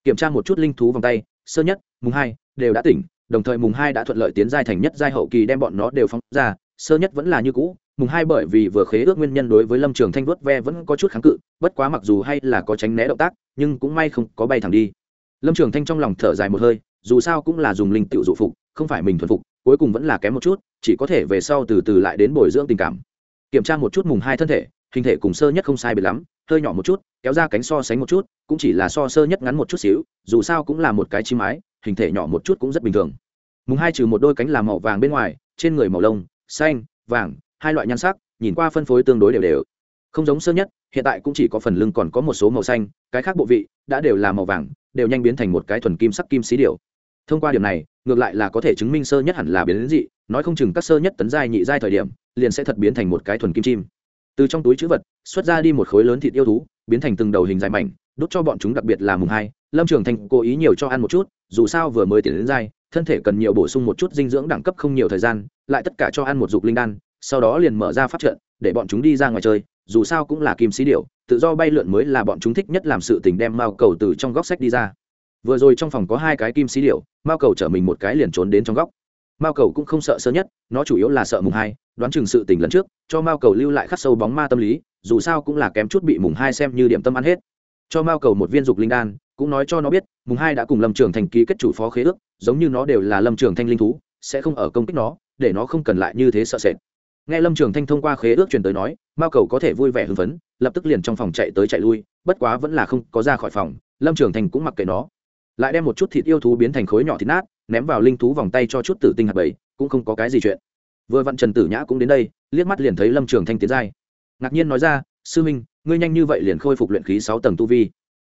Kiểm tra một chút linh thú vòng tay sơ nhất, mùng hai, đều đã tỉnh, đồng thời mùng hai đã thuận lợi tiến giai thành nhất giai hậu kỳ đem bọn nó đều phóng ra. Sơ nhất vẫn là như cũ, mùng hai bởi vì vừa khế ước nguyên nhân đối với lâm trường thanh vuốt ve vẫn có chút kháng cự, bất quá mặc dù hay là có tránh né động tác, nhưng cũng may không có bay thẳng đi. Lâm trường thanh trong lòng thở dài một hơi, dù sao cũng là dùng linh tự dụ phục, không phải mình thuần phục, cuối cùng vẫn là kém một chút, chỉ có thể về sau từ từ lại đến bồi dưỡng tình cảm. Kiểm tra một chút mùng hai thân thể hình thể cùng sơ nhất không sai biệt lắm, hơi nhỏ một chút, kéo ra cánh so sánh một chút, cũng chỉ là so sơ nhất ngắn một chút xíu, dù sao cũng là một cái chim mái, hình thể nhỏ một chút cũng rất bình thường. Mùng hai trừ một đôi cánh làm màu vàng bên ngoài, trên người màu lông, xanh, vàng, hai loại nhan sắc, nhìn qua phân phối tương đối đều đều. Không giống sơ nhất, hiện tại cũng chỉ có phần lưng còn có một số màu xanh, cái khác bộ vị đã đều là màu vàng, đều nhanh biến thành một cái thuần kim sắc kim xí điệu thông qua điểm này, ngược lại là có thể chứng minh sơ nhất hẳn là biến đến dị, nói không chừng các sơ nhất tấn giai nhị giai thời điểm, liền sẽ thật biến thành một cái thuần kim chim từ trong túi chữ vật, xuất ra đi một khối lớn thịt yêu thú, biến thành từng đầu hình dài mảnh đốt cho bọn chúng đặc biệt là mùng hai. Lâm trường thành cố ý nhiều cho ăn một chút, dù sao vừa mới tiến đến dai thân thể cần nhiều bổ sung một chút dinh dưỡng đẳng cấp không nhiều thời gian, lại tất cả cho ăn một dục linh đan, sau đó liền mở ra phát trận, để bọn chúng đi ra ngoài chơi, dù sao cũng là kim sĩ điệu tự do bay lượn mới là bọn chúng thích nhất làm sự tình đem mao cầu từ trong góc sách đi ra. Vừa rồi trong phòng có hai cái kim sĩ điệu mao cầu chở mình một cái liền trốn đến trong góc. Mao cầu cũng không sợ sơ nhất, nó chủ yếu là sợ mùng hai đoán chừng sự tình lần trước, cho mao cầu lưu lại khắc sâu bóng ma tâm lý, dù sao cũng là kém chút bị mùng hai xem như điểm tâm ăn hết. Cho mao cầu một viên dục linh đan, cũng nói cho nó biết, mùng hai đã cùng lâm trường thành ký kết chủ phó khế ước, giống như nó đều là lâm trường thanh linh thú, sẽ không ở công kích nó, để nó không cần lại như thế sợ sệt. Nghe lâm trường thanh thông qua khế ước truyền tới nói, mao cầu có thể vui vẻ hưng phấn, lập tức liền trong phòng chạy tới chạy lui, bất quá vẫn là không có ra khỏi phòng, lâm trường thanh cũng mặc kệ nó. Lại đem một chút thịt yêu thú biến thành khối nhỏ thịt nát, ném vào linh thú vòng tay cho chút tử tinh hạt bảy cũng không có cái gì chuyện vừa vặn trần tử nhã cũng đến đây, liếc mắt liền thấy lâm trường thanh tiến giai. Ngạc nhiên nói ra, sư minh, ngươi nhanh như vậy liền khôi phục luyện khí sáu tầng tu vi?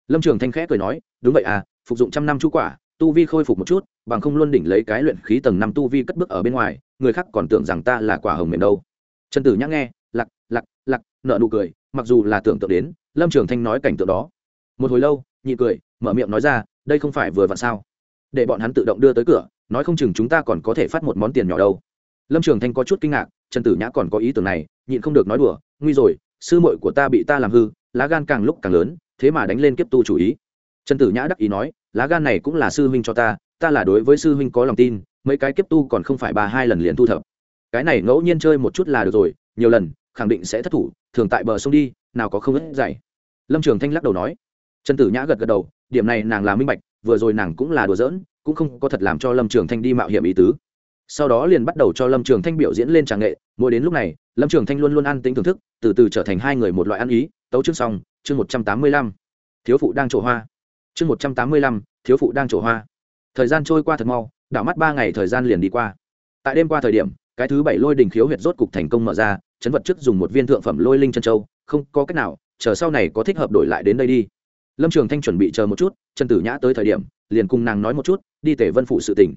Lâm trường thanh khẽ cười nói, đúng vậy à phục dụng trăm năm chú quả, tu vi khôi phục một chút, bằng không luôn đỉnh lấy cái luyện khí tầng năm tu vi cất bước ở bên ngoài, người khác còn tưởng rằng ta là quả hồng mềm đâu. Trần tử nhã nghe, lặc lặc lặc nợ nụ cười, mặc dù là tưởng tượng đến, lâm trường thanh nói cảnh tượng đó. Một hồi lâu, nhị cười, mở miệng nói ra, đây không phải vừa vặn sao? Để bọn hắn tự động đưa tới cửa, nói không chừng chúng ta còn có thể phát một món tiền nhỏ đâu lâm trường thanh có chút kinh ngạc, trần tử nhã còn có ý tưởng này, nhịn không được nói đùa, nguy rồi, sư muội của ta bị ta làm hư, lá gan càng lúc càng lớn, thế mà đánh lên kiếp tu chủ ý. Trần tử nhã đắc ý nói, lá gan này cũng là sư huynh cho ta ta là đối với sư huynh có lòng tin, mấy cái kiếp tu còn không phải ba hai lần liền thu thập. Cái này ngẫu nhiên chơi một chút là được rồi, nhiều lần, khẳng định sẽ thất thủ, thường tại bờ sông đi, nào có không ít dày. Lâm trường thanh lắc đầu nói. Trần tử nhã gật gật đầu, điểm này nàng là minh bạch, vừa rồi nàng cũng là đùa giỡn, cũng không có thật làm cho lâm trường thanh đi mạo hiểm ý tứ sau đó liền bắt đầu cho lâm trường thanh biểu diễn lên tràng nghệ. Mỗi đến lúc này, lâm trường thanh luôn luôn ăn tính thưởng thức, từ từ trở thành hai người một loại ăn ý. Tấu chương xong, chương một trăm tám mươi lăm. Thiếu phụ đang trổ hoa. Chương một trăm tám mươi lăm, thiếu phụ đang trổ hoa. Thời gian trôi qua thật mau, đảo mắt ba ngày thời gian liền đi qua. Tại đêm qua thời điểm, cái thứ bảy lôi đình khiếu huyệt rốt cục thành công mở ra, chấn vật trước dùng một viên thượng phẩm lôi linh chân châu, không có cách nào, chờ sau này có thích hợp đổi lại đến đây đi. Lâm trường thanh chuẩn bị chờ một chút, trần tử nhã tới thời điểm, liền cùng nàng nói một chút, đi tể vân phụ sự tỉnh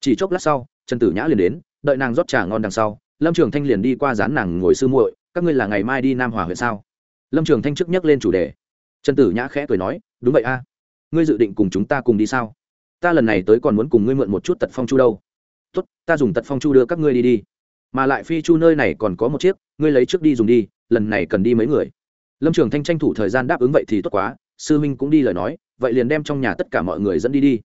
chỉ chốc lát sau trần tử nhã liền đến, đợi nàng rót trà ngon đằng sau, lâm trường thanh liền đi qua dán nàng ngồi sư muội, các ngươi là ngày mai đi nam hòa huyện sao? Lâm trường thanh trước nhắc lên chủ đề. Trần tử nhã khẽ cười nói, đúng vậy a. Ngươi dự định cùng chúng ta cùng đi sao? Ta lần này tới còn muốn cùng ngươi mượn một chút tật phong chu đâu. Tốt, ta dùng tật phong chu đưa các ngươi đi đi. Mà lại phi chu nơi này còn có một chiếc, ngươi lấy trước đi dùng đi, lần này cần đi mấy người. Lâm trường thanh tranh thủ thời gian đáp ứng, vậy thì tốt quá, sư minh cũng đi lời nói, vậy liền đem trong nhà tất cả mọi người dẫn đi đi.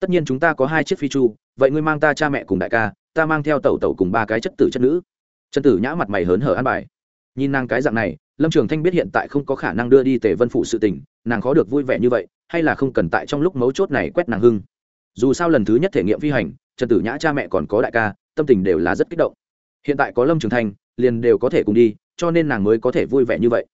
Tất nhiên chúng ta có hai chiếc phi chu vậy ngươi mang ta cha mẹ cùng đại ca, ta mang theo tẩu tẩu cùng ba cái chất tử chất nữ. Chân tử nhã mặt mày hớn hở an bài. Nhìn nàng cái dạng này, lâm trường thanh biết hiện tại không có khả năng đưa đi tề vân phụ sự tình, nàng khó được vui vẻ như vậy, hay là không cần tại trong lúc mấu chốt này quét nàng hưng. Dù sao lần thứ nhất thể nghiệm phi hành, trần tử nhã cha mẹ còn có đại ca, tâm tình đều là rất kích động. Hiện tại có lâm trường thanh, liền đều có thể cùng đi, cho nên nàng mới có thể vui vẻ như vậy.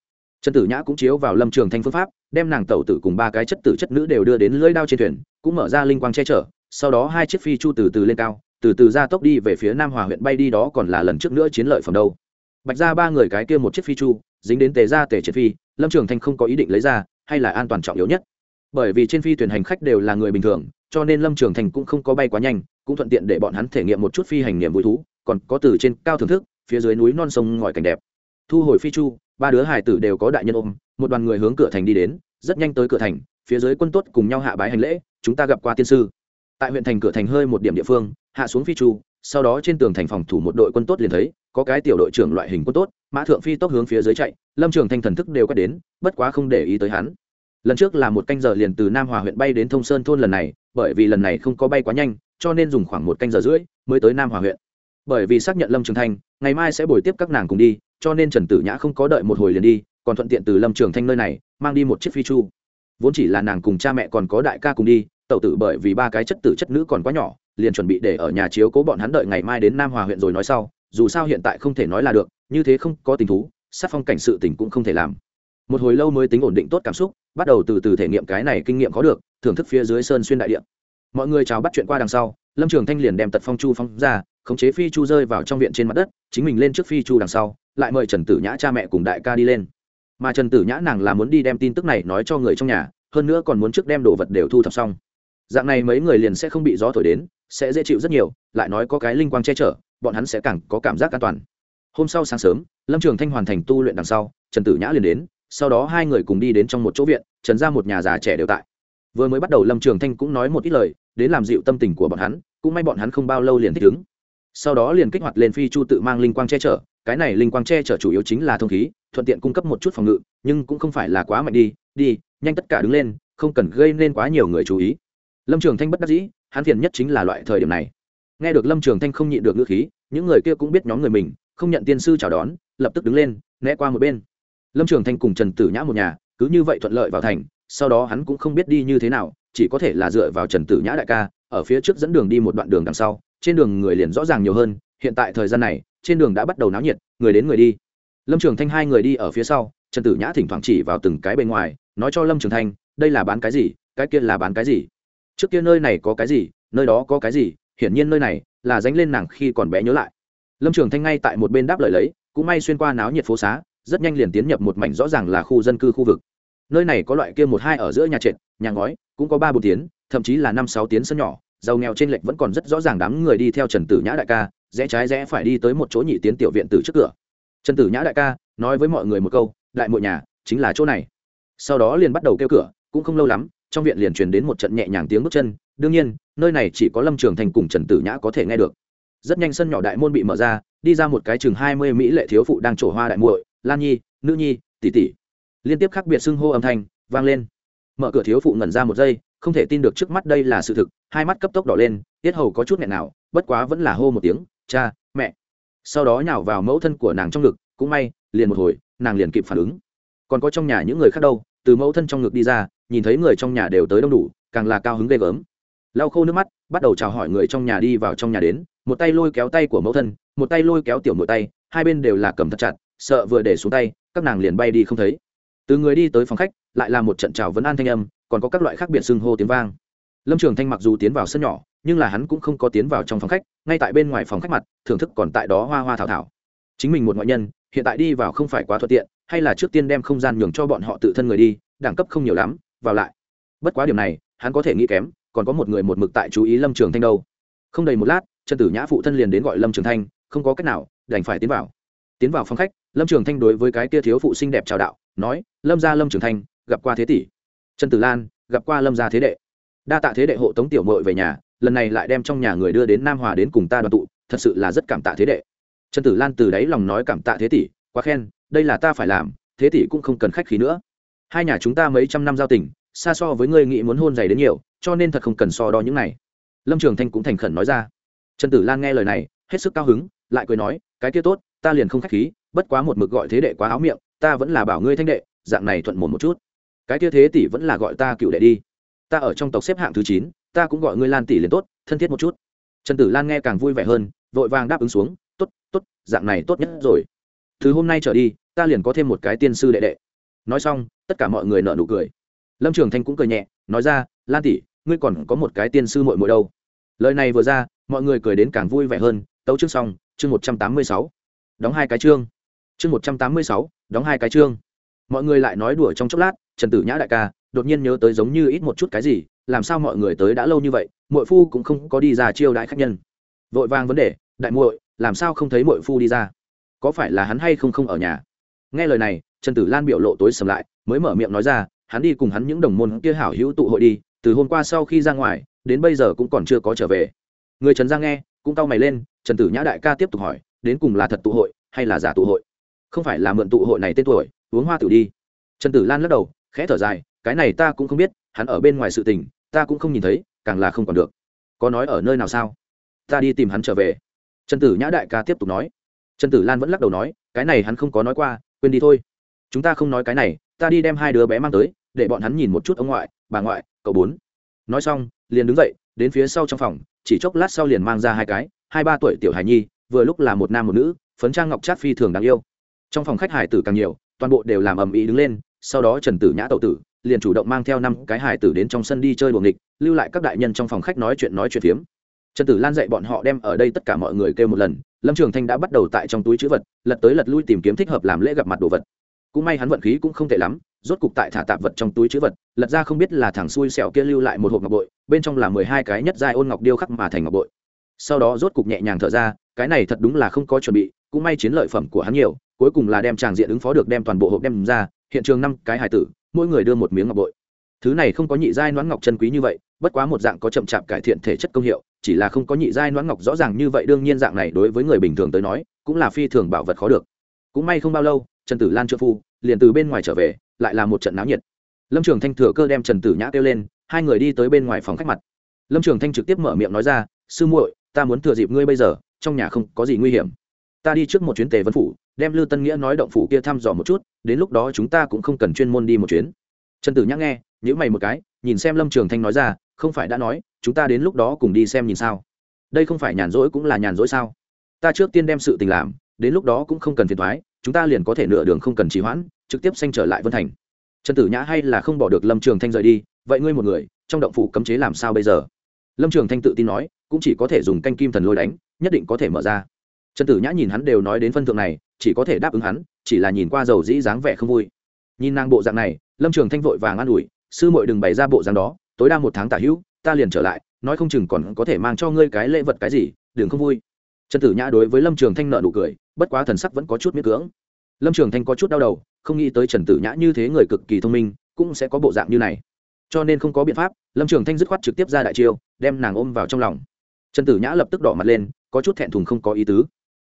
Trần tử nhã cũng chiếu vào lâm trường thanh phương pháp, đem nàng tẩu tử cùng ba cái chất tử chất nữ đều đưa đến lưỡi đao trên thuyền, cũng mở ra linh quang che chở sau đó hai chiếc phi chu từ từ lên cao, từ từ ra tốc đi về phía nam hòa huyện bay đi đó còn là lần trước nữa chiến lợi phẩm đâu. Bạch ra ba người cái kia một chiếc phi chu, dính đến tề ra tề triệt phi, lâm trường thanh không có ý định lấy ra, hay là an toàn trọng yếu nhất. Bởi vì trên phi thuyền hành khách đều là người bình thường, cho nên lâm trường thành cũng không có bay quá nhanh, cũng thuận tiện để bọn hắn thể nghiệm một chút phi hành niềm vui thú, còn có từ trên cao thưởng thức, phía dưới núi non sông ngòi cảnh đẹp. Thu hồi phi chu, ba đứa hải tử đều có đại nhân ôm, một đoàn người hướng cửa thành đi đến, rất nhanh tới cửa thành, phía dưới quân tốt cùng nhau hạ bái hành lễ, chúng ta gặp qua tiên sư tại huyện thành cửa thành hơi một điểm địa phương, hạ xuống phi chu, sau đó trên tường thành phòng thủ một đội quân tốt liền thấy, có cái tiểu đội trưởng loại hình quân tốt, mã thượng phi tốc hướng phía dưới chạy, lâm trường thanh thần thức đều quét đến, bất quá không để ý tới hắn. Lần trước là một canh giờ liền từ nam hòa huyện bay đến thông sơn thôn lần này, bởi vì lần này không có bay quá nhanh, cho nên dùng khoảng một canh giờ rưỡi mới tới nam hòa huyện. Bởi vì xác nhận lâm trường thanh, ngày mai sẽ buổi tiếp các nàng cùng đi, cho nên trần tử nhã không có đợi một hồi liền đi, còn thuận tiện từ lâm trường thanh nơi này, mang đi một chiếc phi chu. Vốn chỉ là nàng cùng cha mẹ còn có đại ca cùng đi tẩu tử bởi vì ba cái chất tử chất nữ còn quá nhỏ, liền chuẩn bị để ở nhà chiếu cố bọn hắn đợi ngày mai đến nam hòa huyện rồi nói sau, dù sao hiện tại không thể nói là được, như thế không có tình thú, sát phong cảnh sự tình cũng không thể làm. Một hồi lâu mới tính ổn định tốt cảm xúc, bắt đầu từ từ thể nghiệm cái này kinh nghiệm có được, thưởng thức phía dưới sơn xuyên đại điện mọi người chào bắt chuyện qua đằng sau, lâm trường thanh liền đem tật phong chu phong ra, khống chế phi chu rơi vào trong viện trên mặt đất, chính mình lên trước phi chu đằng sau, lại mời trần tử nhã cha mẹ cùng đại ca đi lên. Mà trần tử nhã nàng là muốn đi đem tin tức này nói cho người trong nhà, hơn nữa còn muốn trước đem đồ vật đều thu thập xong dạng này mấy người liền sẽ không bị gió thổi đến, sẽ dễ chịu rất nhiều, lại nói có cái linh quang che chở, bọn hắn sẽ càng có cảm giác an toàn. Hôm sau sáng sớm, lâm trường thanh hoàn thành tu luyện đằng sau, trần tử nhã liền đến, sau đó hai người cùng đi đến trong một chỗ viện, trần ra một nhà già trẻ đều tại. Vừa mới bắt đầu lâm trường thanh cũng nói một ít lời, đến làm dịu tâm tình của bọn hắn, cũng may bọn hắn không bao lâu liền thích ứng. Sau đó liền kích hoạt lên phi chu tự mang linh quang che chở, cái này linh quang che chở chủ yếu chính là thông khí, thuận tiện cung cấp một chút phòng ngự, nhưng cũng không phải là quá mạnh đi đi, nhanh tất cả đứng lên, không cần gây nên quá nhiều người chú ý lâm trường thanh bất đắc dĩ, hắn phiền nhất chính là loại thời điểm này. Nghe được lâm trường thanh không nhịn được ngữ khí, những người kia cũng biết nhóm người mình, không nhận tiên sư chào đón, lập tức đứng lên, né qua một bên. Lâm trường thanh cùng trần tử nhã một nhà, cứ như vậy thuận lợi vào thành, sau đó hắn cũng không biết đi như thế nào, chỉ có thể là dựa vào trần tử nhã đại ca, ở phía trước dẫn đường đi một đoạn đường đằng sau, trên đường người liền rõ ràng nhiều hơn, hiện tại thời gian này, trên đường đã bắt đầu náo nhiệt, người đến người đi. Lâm trường thanh hai người đi ở phía sau, trần tử nhã thỉnh thoảng chỉ vào từng cái bên ngoài, nói cho lâm trường thanh, đây là bán cái gì? Cái kia là bán cái gì? Trước kia nơi này có cái gì, nơi đó có cái gì, hiển nhiên nơi này là dánh lên nàng khi còn bé nhớ lại. Lâm trường thanh ngay tại một bên đáp lời lấy, cũng may xuyên qua náo nhiệt phố xá, rất nhanh liền tiến nhập một mảnh rõ ràng là khu dân cư khu vực. Nơi này có loại kia một hai ở giữa nhà trệt, nhà ngói, cũng có ba bốn tiếng thậm chí là năm sáu tiếng sân nhỏ, giàu nghèo trên lệch vẫn còn rất rõ ràng đám người đi theo trần tử nhã đại ca, rẽ trái rẽ phải đi tới một chỗ nhị tiến tiểu viện từ trước cửa. Trần tử nhã đại ca, nói với mọi người một câu, đại mội nhà, chính là chỗ này. Sau đó liền bắt đầu kêu cửa, cũng không lâu lắm trong viện liền truyền đến một trận nhẹ nhàng tiếng bước chân. Đương nhiên, nơi này chỉ có lâm trường thành cùng trần tử nhã có thể nghe được. Rất nhanh sân nhỏ đại môn bị mở ra, đi ra một cái chừng hai mươi mỹ lệ thiếu phụ đang trổ hoa đại muội, lan nhi, nữ nhi, tỷ tỷ. Liên tiếp khác biệt xưng hô âm thanh vang lên. Mở cửa thiếu phụ ngẩn ra một giây, không thể tin được trước mắt đây là sự thực, hai mắt cấp tốc đỏ lên, tiết hầu có chút nghẹn nào, bất quá vẫn là hô một tiếng, cha, mẹ. Sau đó nhào vào mẫu thân của nàng trong ngực, cũng may, liền một hồi, nàng liền kịp phản ứng. Còn có trong nhà những người khác đâu, từ mẫu thân trong ngực đi ra nhìn thấy người trong nhà đều tới đông đủ, càng là cao hứng ghê gớm. Lau khô nước mắt, bắt đầu chào hỏi người trong nhà đi vào trong nhà đến, một tay lôi kéo tay của mẫu thân, một tay lôi kéo tiểu mội tay, hai bên đều là cầm thật chặt, sợ vừa để xuống tay, các nàng liền bay đi không thấy. Từ người đi tới phòng khách, lại là một trận chào vấn an thanh âm, còn có các loại khác biệt xưng hô tiếng vang. Lâm trường thanh mặc dù tiến vào sân nhỏ, nhưng là hắn cũng không có tiến vào trong phòng khách, ngay tại bên ngoài phòng khách mặt, thưởng thức còn tại đó hoa hoa thảo thảo. Chính mình một ngoại nhân, hiện tại đi vào không phải quá thuận tiện, hay là trước tiên đem không gian nhường cho bọn họ tự thân người đi, đẳng cấp không nhiều lắm vào lại. Bất quá điểm này, hắn có thể nghĩ kém, còn có một người một mực tại chú ý lâm trường thanh đâu. Không đầy một lát, trần tử nhã phụ thân liền đến gọi lâm trường thanh, không có cách nào, đành phải tiến vào. Tiến vào phòng khách, lâm trường thanh đối với cái tia thiếu phụ xinh đẹp chào đạo, nói, lâm gia lâm trường thanh, gặp qua thế tỷ. Trần tử lan, gặp qua lâm gia thế đệ. Đa tạ thế đệ hộ tống tiểu mội về nhà, lần này lại đem trong nhà người đưa đến nam hòa đến cùng ta đoàn tụ, thật sự là rất cảm tạ thế đệ. Trần tử lan từ đáy lòng nói cảm tạ thế tỷ, quá khen, đây là ta phải làm, thế tỷ cũng không cần khách khí nữa hai nhà chúng ta mấy trăm năm giao tình, xa so với ngươi nghĩ muốn hôn dày đến nhiều, cho nên thật không cần so đo những này. Lâm trường thanh cũng thành khẩn nói ra. Trần tử lan nghe lời này, hết sức cao hứng, lại cười nói, cái kia tốt, ta liền không khách khí, bất quá một mực gọi thế đệ quá áo miệng, ta vẫn là bảo ngươi thanh đệ, dạng này thuận mồm một chút. Cái kia thế tỷ vẫn là gọi ta cựu đệ đi. Ta ở trong tộc xếp hạng thứ chín, ta cũng gọi ngươi lan tỷ liền tốt, thân thiết một chút. Trần tử lan nghe càng vui vẻ hơn, vội vàng đáp ứng xuống t ố t t ố t dạng này tốt nhất rồi. Từ hôm nay trở đi, ta liền có thêm một cái tiên sư đệ đệ. Nói xong tất cả mọi người nợ nụ cười. Lâm trường thanh cũng cười nhẹ, nói ra, lan tỷ, ngươi còn có một cái tiên sư mội mội đâu. Lời này vừa ra, mọi người cười đến càng vui vẻ hơn, tấu chương xong, chương một trăm tám mươi sáu. Đóng hai cái chương. Chương một trăm tám mươi sáu, đóng hai cái chương. Mọi người lại nói đùa trong chốc lát, trần tử nhã đại ca, đột nhiên nhớ tới giống như ít một chút cái gì, làm sao mọi người tới đã lâu như vậy, muội phu cũng không có đi ra chiêu đại khách nhân. Vội vàng vấn đề, đại muội, làm sao không thấy muội phu đi ra? Có phải là hắn hay không không ở nhà? Nghe lời này, trần tử lan biểu lộ tối sầm lại, mới mở miệng nói ra, hắn đi cùng hắn những đồng môn kia hảo hữu tụ hội đi, từ hôm qua sau khi ra ngoài, đến bây giờ cũng còn chưa có trở về. Người trần giang nghe, cũng cau mày lên, trần tử nhã đại ca tiếp tục hỏi, đến cùng là thật tụ hội, hay là giả tụ hội? Không phải là mượn tụ hội này tên tuổi, uống hoa tử đi. Trần tử lan lắc đầu, khẽ thở dài, cái này ta cũng không biết, hắn ở bên ngoài sự tình, ta cũng không nhìn thấy, càng là không còn được. Có nói ở nơi nào sao? Ta đi tìm hắn trở về. Trần tử nhã đại ca tiếp tục nói. Trần tử lan vẫn lắc đầu nói, cái này hắn không có nói qua quên đi thôi. Chúng ta không nói cái này, ta đi đem hai đứa bé mang tới, để bọn hắn nhìn một chút ông ngoại, bà ngoại, cậu bốn. Nói xong, liền đứng dậy, đến phía sau trong phòng, chỉ chốc lát sau liền mang ra hai cái, hai ba tuổi tiểu hài nhi, vừa lúc là một nam một nữ, phấn trang ngọc trát phi thường đáng yêu. Trong phòng khách hải tử càng nhiều, toàn bộ đều làm ầm ĩ đứng lên, sau đó trần tử nhã tậu tử, liền chủ động mang theo năm cái hải tử đến trong sân đi chơi buồng địch lưu lại các đại nhân trong phòng khách nói chuyện nói chuyện phiếm. Trần tử lan dạy bọn họ đem ở đây tất cả mọi người kêu một lần lâm trường thanh đã bắt đầu tại trong túi chữ vật, lật tới lật lui tìm kiếm thích hợp làm lễ gặp mặt đồ vật. Cũng may hắn vận khí cũng không tệ lắm, rốt cục tại thả tạp vật trong túi chữ vật, lật ra không biết là thằng xui xẻo kia lưu lại một hộp ngọc bội, bên trong là mười hai cái nhất giai ôn ngọc điêu khắc mà thành ngọc bội. Sau đó rốt cục nhẹ nhàng thở ra, cái này thật đúng là không có chuẩn bị, cũng may chiến lợi phẩm của hắn nhiều, cuối cùng là đem tràng diện ứng phó được đem toàn bộ hộp đem ra, hiện trường năm cái hải tử, mỗi người đưa một miếng ngọc bội. Thứ này không có nhị giai nón ngọc chân quý như vậy, bất quá một dạng có chậm chạp cải thiện thể chất công hiệu chỉ là không có nhị giai noãn ngọc rõ ràng như vậy, đương nhiên dạng này đối với người bình thường tới nói, cũng là phi thường bảo vật khó được. Cũng may không bao lâu, trần tử lan trợ phu, liền từ bên ngoài trở về, lại là một trận náo nhiệt. Lâm trường thanh thừa cơ đem trần tử nhã kêu lên, hai người đi tới bên ngoài phòng khách mặt. Lâm trường thanh trực tiếp mở miệng nói ra, sư muội, ta muốn thừa dịp ngươi bây giờ, trong nhà không có gì nguy hiểm. Ta đi trước một chuyến tề vân phủ, đem lưu tân nghĩa nói động phủ kia thăm dò một chút, đến lúc đó chúng ta cũng không cần chuyên môn đi một chuyến. Trần tử nhã nghe nhữ mày một cái, nhìn xem lâm trường thanh nói ra không phải đã nói, chúng ta đến lúc đó cùng đi xem nhìn sao. Đây không phải nhàn rỗi cũng là nhàn rỗi sao? Ta trước tiên đem sự tình làm, đến lúc đó cũng không cần phiền thoái chúng ta liền có thể nửa đường không cần trì hoãn, trực tiếp xanh trở lại vân thành. Trần tử nhã hay là không bỏ được lâm trường thanh rời đi, vậy ngươi một người, trong động phủ cấm chế làm sao bây giờ? Lâm trường thanh tự tin nói, cũng chỉ có thể dùng canh kim thần lôi đánh, nhất định có thể mở ra. Trần tử nhã nhìn hắn đều nói đến phân thượng này, chỉ có thể đáp ứng hắn, chỉ là nhìn qua dầu dĩ dáng vẻ không vui. Nhìn nàng bộ dạng này, lâm trường thanh vội vàng an ủi, sư muội đừng bày ra bộ dáng đó tối đa một tháng tả hữu, ta liền trở lại, nói không chừng còn có thể mang cho ngươi cái lễ vật cái gì, đừng không vui. Trần tử nhã đối với lâm trường thanh nợ nụ cười, bất quá thần sắc vẫn có chút miễn cưỡng. Lâm trường thanh có chút đau đầu, không nghĩ tới trần tử nhã như thế người cực kỳ thông minh, cũng sẽ có bộ dạng như này. Cho nên không có biện pháp, lâm trường thanh dứt khoát trực tiếp ra đại chiêu, đem nàng ôm vào trong lòng. Trần tử nhã lập tức đỏ mặt lên, có chút thẹn thùng không có ý tứ.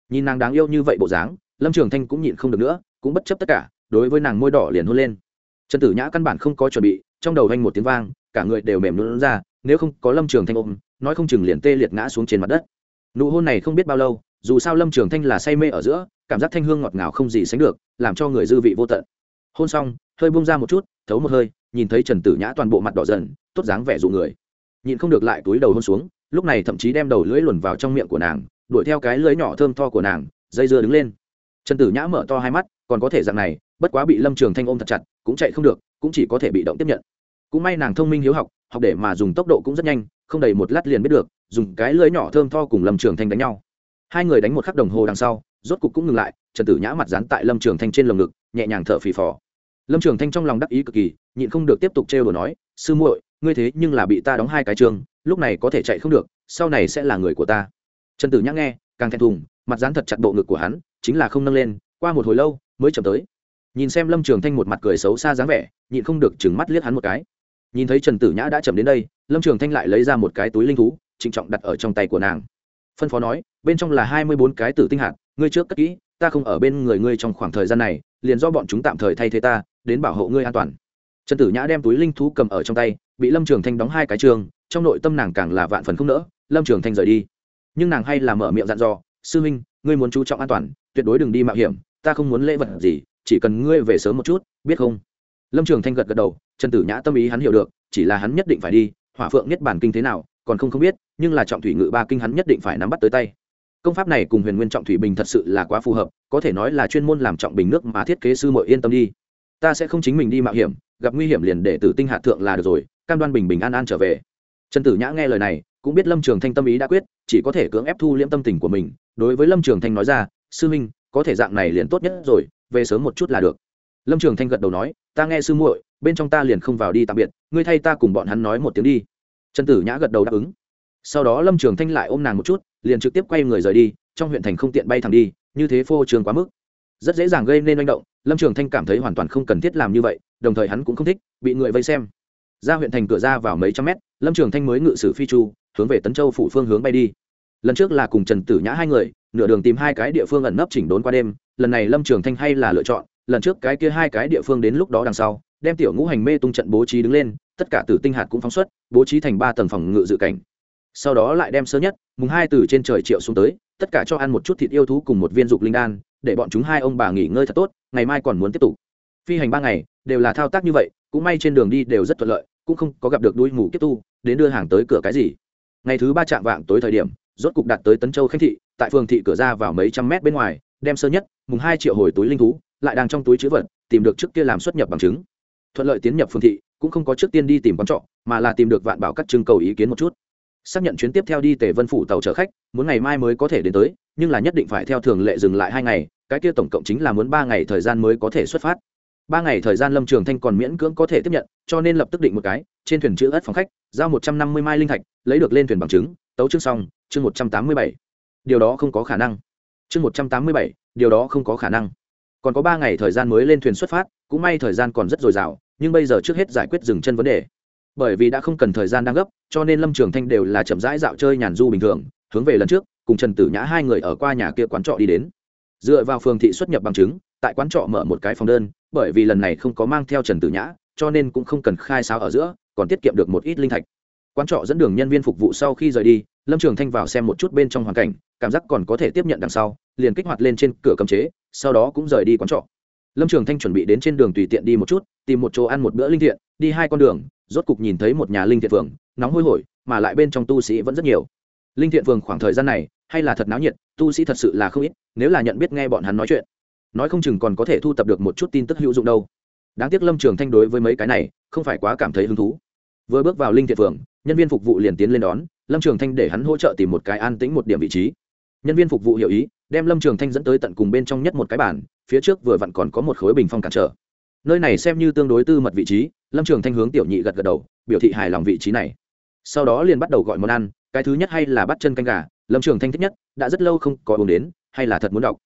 Nhìn nàng đáng yêu như vậy bộ dáng, lâm trường thanh cũng nhịn không được nữa, cũng bất chấp tất cả, đối với nàng môi đỏ liền hôn lên. Trần tử nhã căn bản không có chuẩn bị, trong đầu anh một tiếng vang cả người đều mềm lún ra, nếu không có lâm trường thanh ôm, nói không chừng liền tê liệt ngã xuống trên mặt đất. Nụ hôn này không biết bao lâu, dù sao lâm trường thanh là say mê ở giữa, cảm giác thanh hương ngọt ngào không gì sánh được, làm cho người dư vị vô tận. Hôn xong, hơi bung ra một chút, thấu một hơi, nhìn thấy trần tử nhã toàn bộ mặt đỏ dần, tốt dáng vẻ dụ người. Nhịn không được lại túi đầu hôn xuống, lúc này thậm chí đem đầu lưỡi luồn vào trong miệng của nàng, đuổi theo cái lưỡi nhỏ thơm tho của nàng, dây dưa đứng lên. Trần tử nhã mở to hai mắt, còn có thể dạng này, bất quá bị lâm trường thanh ôm thật chặt, cũng chạy không được, cũng chỉ có thể bị động tiếp nhận cũng may nàng thông minh hiếu học học để mà dùng tốc độ cũng rất nhanh, không đầy một lát liền biết được, dùng cái lưới nhỏ thơm tho cùng lâm trường thanh đánh nhau. Hai người đánh một khắc đồng hồ đằng sau, rốt cục cũng ngừng lại, trần tử nhã mặt dán tại lâm trường thanh trên lồng ngực, nhẹ nhàng thở phì phò. Lâm trường thanh trong lòng đắc ý cực kỳ, nhịn không được tiếp tục trêu đồ nói, sư muội, ngươi thế nhưng là bị ta đóng hai cái trường, lúc này có thể chạy không được, sau này sẽ là người của ta. Trần tử nhã nghe, càng thẹn thùng, mặt dán thật chặt bộ ngực của hắn, chính là không nâng lên, qua một hồi lâu, mới chậm tới. Nhìn xem lâm trường thanh một mặt cười xấu xa dáng vẻ, nhịn không được chừng mắt liếc hắn một cái nhìn thấy trần tử nhã đã chậm đến đây, lâm trường thanh lại lấy ra một cái túi linh thú, trịnh trọng đặt ở trong tay của nàng. Phân phó nói, bên trong là hai mươi bốn cái tử tinh hạt, ngươi trước cất kỹ, ta không ở bên người ngươi trong khoảng thời gian này, liền do bọn chúng tạm thời thay thế ta, đến bảo hộ ngươi an toàn. Trần tử nhã đem túi linh thú cầm ở trong tay, bị lâm trường thanh đóng hai cái trường, trong nội tâm nàng càng là vạn phần không nỡ, lâm trường thanh rời đi. Nhưng nàng hay là mở miệng dặn dò, sư minh, ngươi muốn chú trọng an toàn, tuyệt đối đừng đi mạo hiểm, ta không muốn lễ vật gì, chỉ cần ngươi về sớm một chút, biết không? Lâm trường thanh gật gật đầu, trần tử nhã tâm ý hắn hiểu được, chỉ là hắn nhất định phải đi, hỏa phượng nhất bản kinh thế nào, còn không không biết, nhưng là trọng thủy ngự ba kinh hắn nhất định phải nắm bắt tới tay. Công pháp này cùng huyền nguyên trọng thủy bình thật sự là quá phù hợp, có thể nói là chuyên môn làm trọng bình nước mà thiết kế sư mội yên tâm đi. Ta sẽ không chính mình đi mạo hiểm, gặp nguy hiểm liền để tử tinh hạ thượng là được rồi, cam đoan bình bình an an trở về. Trần tử nhã nghe lời này, cũng biết lâm trường thanh tâm ý đã quyết, chỉ có thể cưỡng ép thu liễm tâm tình của mình. Đối với lâm trường thanh nói ra, sư minh, có thể dạng này liền tốt nhất rồi, về sớm một chút là được lâm trường thanh gật đầu nói, ta nghe sư muội, bên trong ta liền không vào đi tạm biệt, ngươi thay ta cùng bọn hắn nói một tiếng đi. Trần tử nhã gật đầu đáp ứng. Sau đó lâm trường thanh lại ôm nàng một chút, liền trực tiếp quay người rời đi, trong huyện thành không tiện bay thẳng đi, như thế phô trường quá mức. Rất dễ dàng gây nên manh động, lâm trường thanh cảm thấy hoàn toàn không cần thiết làm như vậy, đồng thời hắn cũng không thích, bị người vây xem. Ra huyện thành cửa ra vào mấy trăm mét, lâm trường thanh mới ngự sử phi chu, hướng về tấn châu phủ phương hướng bay đi. Lần trước là cùng trần tử nhã hai người, nửa đường tìm hai cái địa phương ẩn nấp chỉnh đốn qua đêm, lần này lâm trường thanh hay là lựa chọn lần trước cái kia hai cái địa phương đến lúc đó đằng sau, đem tiểu ngũ hành mê tung trận bố trí đứng lên, tất cả tử tinh hạt cũng phóng xuất, bố trí thành ba tầng phòng ngự dự cảnh. Sau đó lại đem sơ nhất, mùng hai từ trên trời triệu xuống tới, tất cả cho ăn một chút thịt yêu thú cùng một viên dục linh đan, để bọn chúng hai ông bà nghỉ ngơi thật tốt, ngày mai còn muốn tiếp tục. Phi hành ba ngày, đều là thao tác như vậy, cũng may trên đường đi đều rất thuận lợi, cũng không có gặp được đuôi mù kiếp tu, đến đưa hàng tới cửa cái gì. Ngày thứ ba chạm vạng tối thời điểm, rốt cục đặt tới tấn châu khánh thị, tại phường thị cửa ra vào mấy trăm mét bên ngoài, đem sơ nhất, mùng hai triệu hồi túi linh thú lại đang trong túi chữ vật, tìm được trước kia làm xuất nhập bằng chứng. Thuận lợi tiến nhập phương thị, cũng không có trước tiên đi tìm quán trọ, mà là tìm được vạn bảo các trưng cầu ý kiến một chút. Xác nhận chuyến tiếp theo đi tề vân phủ tàu chở khách, muốn ngày mai mới có thể đến tới, nhưng là nhất định phải theo thường lệ dừng lại hai ngày, cái kia tổng cộng chính là muốn ba ngày thời gian mới có thể xuất phát. Ba ngày thời gian lâm trường thanh còn miễn cưỡng có thể tiếp nhận, cho nên lập tức định một cái, trên thuyền chữ ất phòng khách, giao một trăm năm mươi mai linh thạch, lấy được lên thuyền bằng chứng, tấu chương xong, chương một trăm tám mươi bảy. Điều đó không có khả năng. Chương một trăm tám mươi bảy, điều đó không có khả năng còn có ba ngày thời gian mới lên thuyền xuất phát, cũng may thời gian còn rất dồi dào, nhưng bây giờ trước hết giải quyết dừng chân vấn đề. Bởi vì đã không cần thời gian đang gấp, cho nên lâm trường thanh đều là chậm rãi dạo chơi nhàn du bình thường, hướng về lần trước, cùng trần tử nhã hai người ở qua nhà kia quán trọ đi đến. Dựa vào phường thị xuất nhập bằng chứng, tại quán trọ mở một cái phòng đơn, bởi vì lần này không có mang theo trần tử nhã, cho nên cũng không cần khai sáo ở giữa, còn tiết kiệm được một ít linh thạch. Quán trọ dẫn đường nhân viên phục vụ sau khi rời đi, lâm trường thanh vào xem một chút bên trong hoàn cảnh, cảm giác còn có thể tiếp nhận đằng sau, liền kích hoạt lên trên cửa cấm chế sau đó cũng rời đi quán trọ. Lâm trường thanh chuẩn bị đến trên đường tùy tiện đi một chút, tìm một chỗ ăn một bữa linh thiện, đi hai con đường, rốt cục nhìn thấy một nhà linh thiện phường, nóng hôi hổi, mà lại bên trong tu sĩ vẫn rất nhiều. Linh thiện phường khoảng thời gian này, hay là thật náo nhiệt, tu sĩ thật sự là không ít, nếu là nhận biết nghe bọn hắn nói chuyện. Nói không chừng còn có thể thu tập được một chút tin tức hữu dụng đâu. Đáng tiếc lâm trường thanh đối với mấy cái này, không phải quá cảm thấy hứng thú. Vừa bước vào linh thiện phường, nhân viên phục vụ liền tiến lên đón, lâm trường thanh để hắn hỗ trợ tìm một cái an tĩnh một điểm vị trí. Nhân viên phục vụ hiểu ý đem lâm trường thanh dẫn tới tận cùng bên trong nhất một cái bản phía trước vừa vặn còn có một khối bình phong cản trở. Nơi này xem như tương đối tư mật vị trí, lâm trường thanh hướng tiểu nhị gật gật đầu, biểu thị hài lòng vị trí này. Sau đó liền bắt đầu gọi món ăn, cái thứ nhất hay là bắt chân canh gà, lâm trường thanh thích nhất, đã rất lâu không có uống đến, hay là thật muốn đọc.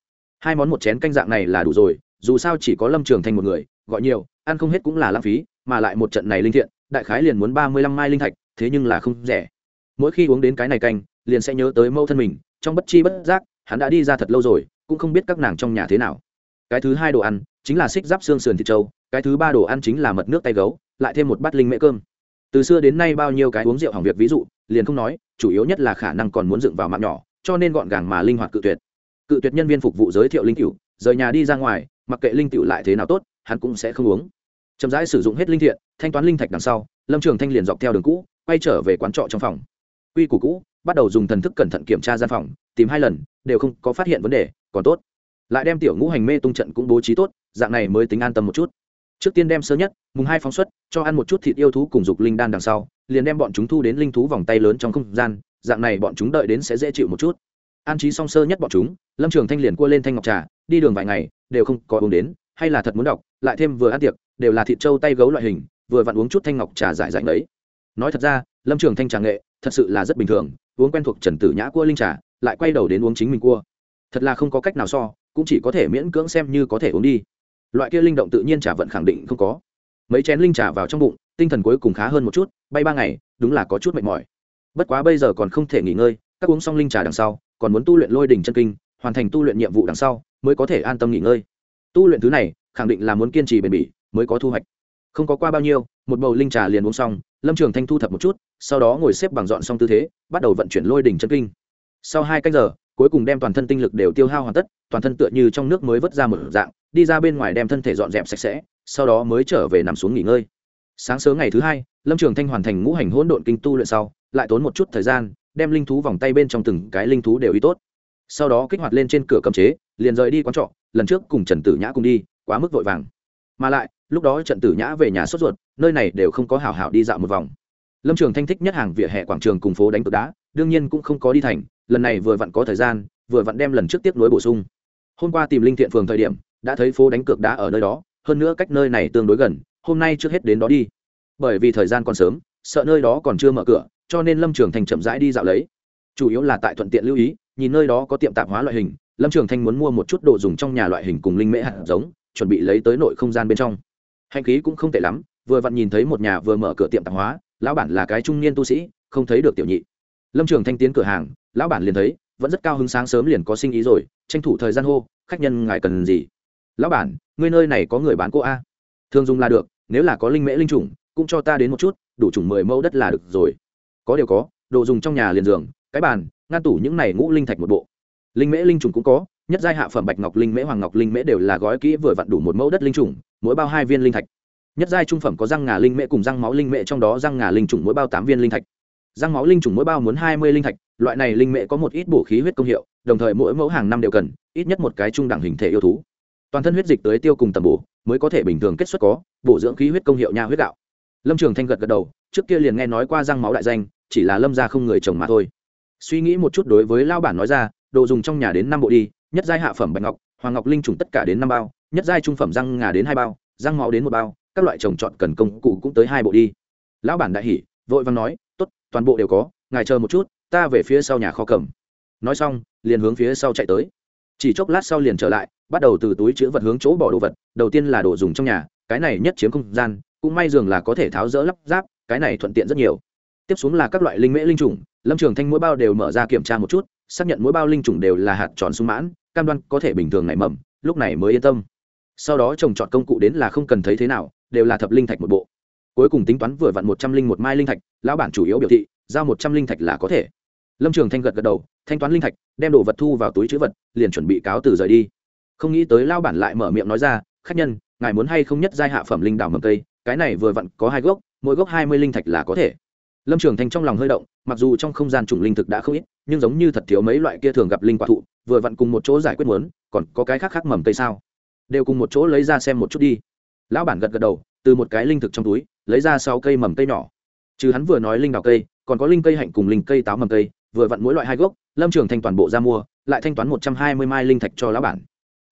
Hai món một chén canh dạng này là đủ rồi, dù sao chỉ có lâm trường thanh một người, gọi nhiều, ăn không hết cũng là lãng phí, mà lại một trận này linh thiện, đại khái liền muốn ba mươi lăm mai linh thạch, thế nhưng là không rẻ. Mỗi khi uống đến cái này canh, liền sẽ nhớ tới mâu thân mình, trong bất chi bất giác hắn đã đi ra thật lâu rồi, cũng không biết các nàng trong nhà thế nào. Cái thứ hai đồ ăn chính là xích giáp xương sườn thịt trâu, cái thứ ba đồ ăn chính là mật nước tay gấu, lại thêm một bát linh mễ cơm. Từ xưa đến nay bao nhiêu cái uống rượu hỏng việc ví dụ, liền không nói, chủ yếu nhất là khả năng còn muốn dựng vào mạng nhỏ, cho nên gọn gàng mà linh hoạt cự tuyệt. Cự tuyệt nhân viên phục vụ giới thiệu linh cựu rời nhà đi ra ngoài, mặc kệ linh cựu lại thế nào tốt, hắn cũng sẽ không uống. Chậm rãi sử dụng hết linh thiện, thanh toán linh thạch đằng sau, lâm trường thanh liền dọc theo đường cũ, quay trở về quán trọ trong phòng. Quy củ cũ bắt đầu dùng thần thức cẩn thận kiểm tra gian phòng, tìm hai lần, đều không có phát hiện vấn đề, còn tốt. Lại đem tiểu ngũ hành mê tung trận cũng bố trí tốt, dạng này mới tính an tâm một chút. Trước tiên đem sơ nhất, mùng hai phóng xuất, cho ăn một chút thịt yêu thú cùng dục linh đan đằng sau, liền đem bọn chúng thu đến linh thú vòng tay lớn trong không gian, dạng này bọn chúng đợi đến sẽ dễ chịu một chút. An trí song sơ nhất bọn chúng, lâm trường thanh liền cua lên thanh ngọc trà, đi đường vài ngày, đều không có uống đến, hay là thật muốn đọc, lại thêm vừa ăn tiệc, đều là thịt trâu tay gấu loại hình, vừa vặn uống chút thanh ngọc trà giải rảnh đấy nói thật ra lâm trường thanh trà nghệ, thật sự là rất bình thường, uống quen thuộc trần tử nhã cua linh trà, lại quay đầu đến uống chính mình cua. Thật là không có cách nào so, cũng chỉ có thể miễn cưỡng xem như có thể uống đi. Loại kia linh động tự nhiên trà vận khẳng định không có. Mấy chén linh trà vào trong bụng, tinh thần cuối cùng khá hơn một chút, bay ba ngày, đúng là có chút mệt mỏi. Bất quá bây giờ còn không thể nghỉ ngơi, các uống xong linh trà đằng sau, còn muốn tu luyện lôi đỉnh chân kinh, hoàn thành tu luyện nhiệm vụ đằng sau, mới có thể an tâm nghỉ ngơi. Tu luyện thứ này, khẳng định là muốn kiên trì bền bỉ, mới có thu hoạch. Không có qua bao nhiêu, một bầu linh trà liền uống xong lâm trường thanh thu thập một chút, sau đó ngồi xếp bằng dọn xong tư thế, bắt đầu vận chuyển lôi đỉnh chân kinh. Sau hai canh giờ, cuối cùng đem toàn thân tinh lực đều tiêu hao hoàn tất, toàn thân tựa như trong nước mới vớt ra một dạng, đi ra bên ngoài đem thân thể dọn dẹp sạch sẽ, sau đó mới trở về nằm xuống nghỉ ngơi. Sáng sớm ngày thứ hai, lâm trường thanh hoàn thành ngũ hành hỗn độn kinh tu luyện sau, lại tốn một chút thời gian, đem linh thú vòng tay bên trong từng cái linh thú đều y tốt. Sau đó kích hoạt lên trên cửa cấm chế, liền rời đi quán trọ, lần trước cùng trần tử nhã cùng đi, quá mức vội vàng. Mà lại lúc đó trận tử nhã về nhà sốt ruột, nơi này đều không có hào hảo đi dạo một vòng. Lâm trường thanh thích nhất hàng vỉa hè quảng trường cùng phố đánh cược đá, đương nhiên cũng không có đi thành, lần này vừa vặn có thời gian, vừa vặn đem lần trước tiếp nối bổ sung. Hôm qua tìm linh thiện phường thời điểm, đã thấy phố đánh cược đá ở nơi đó, hơn nữa cách nơi này tương đối gần, hôm nay trước hết đến đó đi. Bởi vì thời gian còn sớm, sợ nơi đó còn chưa mở cửa, cho nên lâm trường thanh chậm rãi đi dạo lấy. Chủ yếu là tại thuận tiện lưu ý, nhìn nơi đó có tiệm tạp hóa loại hình, lâm trường thanh muốn mua một chút đồ dùng trong nhà loại hình cùng linh mễ hạt giống, chuẩn bị lấy tới nội không gian bên trong hành khí cũng không tệ lắm, vừa vặn nhìn thấy một nhà vừa mở cửa tiệm tạp hóa, lão bản là cái trung niên tu sĩ, không thấy được tiểu nhị. Lâm trường thanh tiến cửa hàng, lão bản liền thấy, vẫn rất cao hứng sáng sớm liền có sinh ý rồi, tranh thủ thời gian hô, khách nhân ngài cần gì? Lão bản, ngươi nơi này có người bán cô a. Thường dùng là được, nếu là có linh mễ linh chủng cũng cho ta đến một chút, đủ chủng mười mẫu đất là được rồi. Có điều có, đồ dùng trong nhà liền giường, cái bàn, ngăn tủ những này ngũ linh thạch một bộ. Linh mễ linh trùng cũng có, nhất giai hạ phẩm bạch ngọc, linh mễ hoàng ngọc, linh mễ đều là gói kỹ vừa vặn đủ một mẫu đất linh trùng mỗi bao hai viên linh thạch. Nhất giai trung phẩm có răng ngà linh mễ cùng răng máu linh mễ trong đó răng ngà linh trùng mỗi bao tám viên linh thạch. Răng máu linh trùng mỗi bao muốn hai mươi linh thạch, loại này linh mễ có một ít bổ khí huyết công hiệu, đồng thời mỗi mẫu hàng năm đều cần, ít nhất một cái trung đẳng hình thể yêu thú. Toàn thân huyết dịch tới tiêu cùng tầm bổ, mới có thể bình thường kết xuất có, bổ dưỡng khí huyết công hiệu nha huyết đạo lâm trường thanh gật gật đầu, trước kia liền nghe nói qua răng máu đại danh, chỉ là lâm gia không người chồng mà thôi. Suy nghĩ một chút đối với lao bản nói ra, đồ dùng trong nhà đến năm bộ đi, nhất giai hạ phẩm bạch ngọc, hoàng ngọc linh trùng tất cả đến năm bao nhất giai trung phẩm răng ngà đến hai bao, răng máu đến một bao, các loại trồng trọt cần công cụ cũng tới hai bộ đi. Lão bản đại hỉ, vội vàng nói t ố t toàn bộ đều có, ngài chờ một chút, ta về phía sau nhà kho cầm. Nói xong, liền hướng phía sau chạy tới. Chỉ chốc lát sau liền trở lại, bắt đầu từ túi chữ vật hướng chỗ bỏ đồ vật, đầu tiên là đồ dùng trong nhà, cái này nhất chiếm không gian, cũng may giường là có thể tháo rỡ lắp ráp, cái này thuận tiện rất nhiều. Tiếp xuống là các loại linh mễ linh trùng, lâm trường thanh mỗi bao đều mở ra kiểm tra một chút, xác nhận mỗi bao linh trùng đều là hạt tròn sung mãn, cam đoan có thể bình thường nảy mầm, lúc này mới yên tâm sau đó trồng trọt công cụ đến là không cần thấy thế nào, đều là thập linh thạch một bộ. Cuối cùng tính toán vừa vặn một trăm linh một mai linh thạch, lão bản chủ yếu biểu thị, giao một trăm linh thạch là có thể. Lâm trường thanh gật gật đầu, thanh toán linh thạch, đem đồ vật thu vào túi chữ vật, liền chuẩn bị cáo từ rời đi. Không nghĩ tới lao bản lại mở miệng nói ra, khách nhân, ngài muốn hay không nhất giai hạ phẩm linh đảo mầm cây, cái này vừa vặn có hai gốc, mỗi gốc hai mươi linh thạch là có thể. Lâm trường thanh trong lòng hơi động, mặc dù trong không gian chủng linh thực đã không ít, nhưng giống như thật thiếu mấy loại kia thường gặp linh quả thụ, vừa vặn cùng một chỗ giải quyết muốn, còn có cái khác khác mầm cây sao? Đều cùng một chỗ lấy ra xem một chút đi. Lão bản gật gật đầu, từ một cái linh thực trong túi, lấy ra sáu cây mầm cây nhỏ. Chứ hắn vừa nói linh đào cây, còn có linh cây hạnh cùng linh cây táo mầm cây, vừa vặn mỗi loại hai gốc, lâm trường thanh toàn bộ ra mua, lại thanh toán một trăm hai mươi mai linh thạch cho lão bản.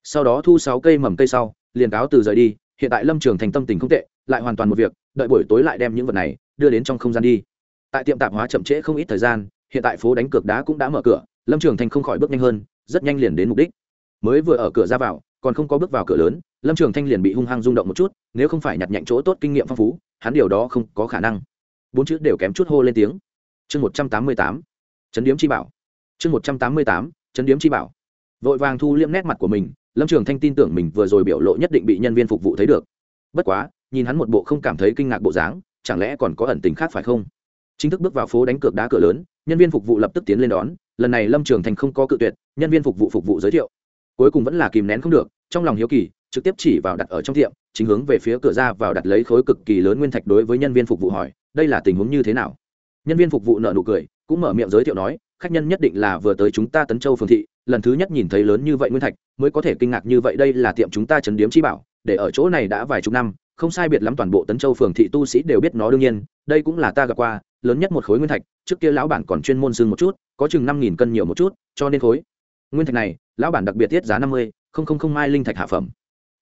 Sau đó thu sáu cây mầm cây sau, liền cáo từ rời đi, hiện tại lâm trường thành tâm tình không tệ, lại hoàn toàn một việc, đợi buổi tối lại đem những vật này đưa đến trong không gian đi. Tại tiệm tạp hóa chậm trễ không ít thời gian, hiện tại phố đánh cược đá cũng đã mở cửa, lâm trường Thành không khỏi bước nhanh hơn, rất nhanh liền đến mục đích. Mới vừa ở cửa ra vào còn không có bước vào cửa lớn, lâm trường thanh liền bị hung hăng rung động một chút, nếu không phải nhặt nhạnh chỗ tốt kinh nghiệm phong phú, hắn điều đó không có khả năng. Bốn chữ đều kém chút hô lên tiếng. Chương một trăm tám mươi tám, chấn điếm chi bảo. Chương một trăm tám mươi tám, chấn điếm chi bảo. Vội vàng thu liễm nét mặt của mình, lâm trường thanh tin tưởng mình vừa rồi biểu lộ nhất định bị nhân viên phục vụ thấy được. Bất quá, nhìn hắn một bộ không cảm thấy kinh ngạc bộ dáng, chẳng lẽ còn có ẩn tình khác phải không? Chính thức bước vào phố đánh cược đá cửa lớn, nhân viên phục vụ lập tức tiến lên đón, lần này lâm trường thành không có cự tuyệt, nhân viên phục vụ phục vụ giới thiệu cuối cùng vẫn là kìm nén không được, trong lòng hiếu kỳ, trực tiếp chỉ vào đặt ở trong tiệm, chính hướng về phía cửa ra vào đặt lấy khối cực kỳ lớn nguyên thạch đối với nhân viên phục vụ hỏi, đây là tình huống như thế nào? Nhân viên phục vụ nợ nụ cười, cũng mở miệng giới thiệu nói, khách nhân nhất định là vừa tới chúng ta tấn châu phường thị, lần thứ nhất nhìn thấy lớn như vậy nguyên thạch, mới có thể kinh ngạc như vậy đây là tiệm chúng ta chấn điếm chi bảo, để ở chỗ này đã vài chục năm, không sai biệt lắm toàn bộ tấn châu phường thị tu sĩ đều biết nó đương nhiên, đây cũng là ta gặp qua, lớn nhất một khối nguyên thạch, trước kia lão bản còn chuyên môn xương một chút, có chừng năm nghìn cân nhiều một chút, cho nên khối nguyên thạch này, lão bản đặc biệt tiết giá năm mươi, không không không mai linh thạch hạ phẩm.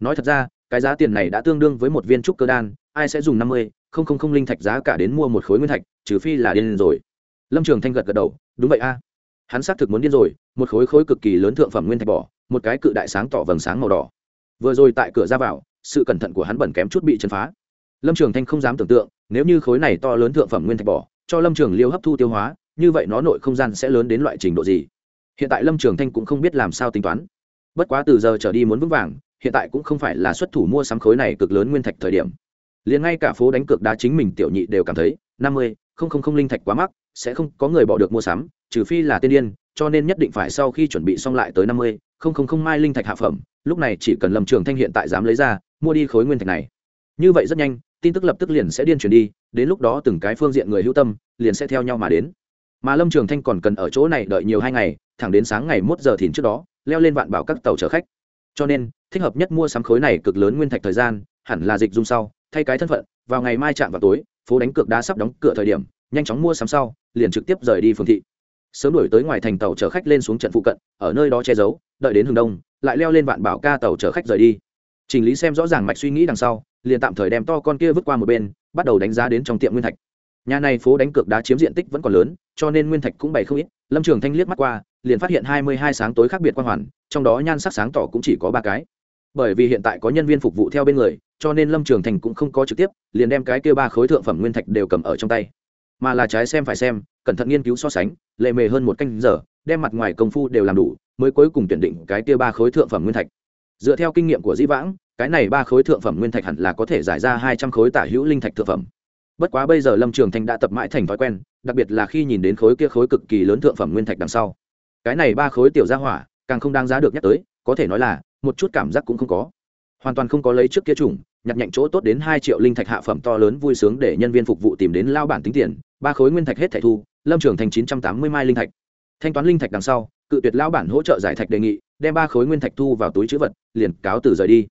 Nói thật ra, cái giá tiền này đã tương đương với một viên trúc cơ đan, ai sẽ dùng năm mươi, không không không linh thạch giá cả đến mua một khối nguyên thạch, trừ phi là điên rồi. Lâm trường thanh gật gật đầu, đúng vậy a. Hắn xác thực muốn điên rồi, một khối khối cực kỳ lớn thượng phẩm nguyên thạch bỏ, một cái cự đại sáng tỏ vầng sáng màu đỏ. Vừa rồi tại cửa ra vào, sự cẩn thận của hắn bẩn kém chút bị chấn phá. Lâm trường thanh không dám tưởng tượng, nếu như khối này to lớn thượng phẩm nguyên thạch bỏ, cho lâm trường liêu hấp thu tiêu hóa, như vậy nó nội không gian sẽ lớn đến loại trình độ gì? Hiện tại lâm trường thanh cũng không biết làm sao tính toán. Bất quá từ giờ trở đi muốn vững vàng, hiện tại cũng không phải là xuất thủ mua sắm khối này cực lớn nguyên thạch thời điểm. Liền ngay cả phố đánh cược đá chính mình tiểu nhị đều cảm thấy, năm mươi, không không không linh thạch quá mắc, sẽ không có người bỏ được mua sắm, trừ phi là tên điên, cho nên nhất định phải sau khi chuẩn bị xong lại tới năm mươi, không không không mai linh thạch hạ phẩm, lúc này chỉ cần lâm trường thanh hiện tại dám lấy ra, mua đi khối nguyên thạch này. Như vậy rất nhanh, tin tức lập tức liền sẽ điên truyền đi, đến lúc đó từng cái phương diện người hữu tâm, liền sẽ theo nhau mà đến. Mà lâm trường thanh còn cần ở chỗ này đợi nhiều hai ngày thẳng đến sáng ngày mốt giờ thìn trước đó, leo lên vạn bảo các tàu chở khách. Cho nên, thích hợp nhất mua sắm khối này cực lớn nguyên thạch thời gian, hẳn là dịch dung sau, thay cái thân phận, vào ngày mai chạm vào tối, phố đánh cược đá sắp đóng cửa thời điểm, nhanh chóng mua sắm sau, liền trực tiếp rời đi phường thị. Sớm đổi tới ngoài thành tàu chở khách lên xuống trận phụ cận, ở nơi đó che giấu, đợi đến hướng đông, lại leo lên vạn bảo ca tàu chở khách rời đi. Trình lý xem rõ ràng mạch suy nghĩ đằng sau, liền tạm thời đem to con kia vứt qua một bên, bắt đầu đánh giá đến trong tiệm nguyên thạch. Nhà này phố đánh cược đá chiếm diện tích vẫn còn lớn, cho nên nguyên thạch cũng bày không ít. Lâm trường thanh liếc mắt qua liền phát hiện hai mươi hai sáng tối khác biệt quan hoàn, trong đó nhan sắc sáng tỏ cũng chỉ có ba cái. Bởi vì hiện tại có nhân viên phục vụ theo bên người, cho nên lâm trường thành cũng không có trực tiếp, liền đem cái kia ba khối thượng phẩm nguyên thạch đều cầm ở trong tay. Mà là trái xem phải xem, cẩn thận nghiên cứu so sánh, lệ mề hơn một canh giờ, đem mặt ngoài công phu đều làm đủ, mới cuối cùng tuyển định cái kia ba khối thượng phẩm nguyên thạch. Dựa theo kinh nghiệm của dĩ vãng, cái này ba khối thượng phẩm nguyên thạch hẳn là có thể giải ra hai trăm khối tả hữu linh thạch thượng phẩm. Bất quá bây giờ lâm trường thanh đã tập mãi thành thói quen, đặc biệt là khi nhìn đến khối kia khối cực kỳ lớn thượng phẩm nguyên thạch đằng sau cái này ba khối tiểu gia hỏa, càng không đáng giá được nhắc tới, có thể nói là, một chút cảm giác cũng không có. Hoàn toàn không có lấy trước kia chủng, nhặt nhạnh chỗ tốt đến hai triệu linh thạch hạ phẩm to lớn vui sướng để nhân viên phục vụ tìm đến lao bản tính tiền, ba khối nguyên thạch hết thẻ thu, lâm trường thành chín trăm tám mươi mai linh thạch. Thanh toán linh thạch đằng sau, cự tuyệt lao bản hỗ trợ giải thạch đề nghị, đem ba khối nguyên thạch thu vào túi chữ vật, liền cáo từ rời đi.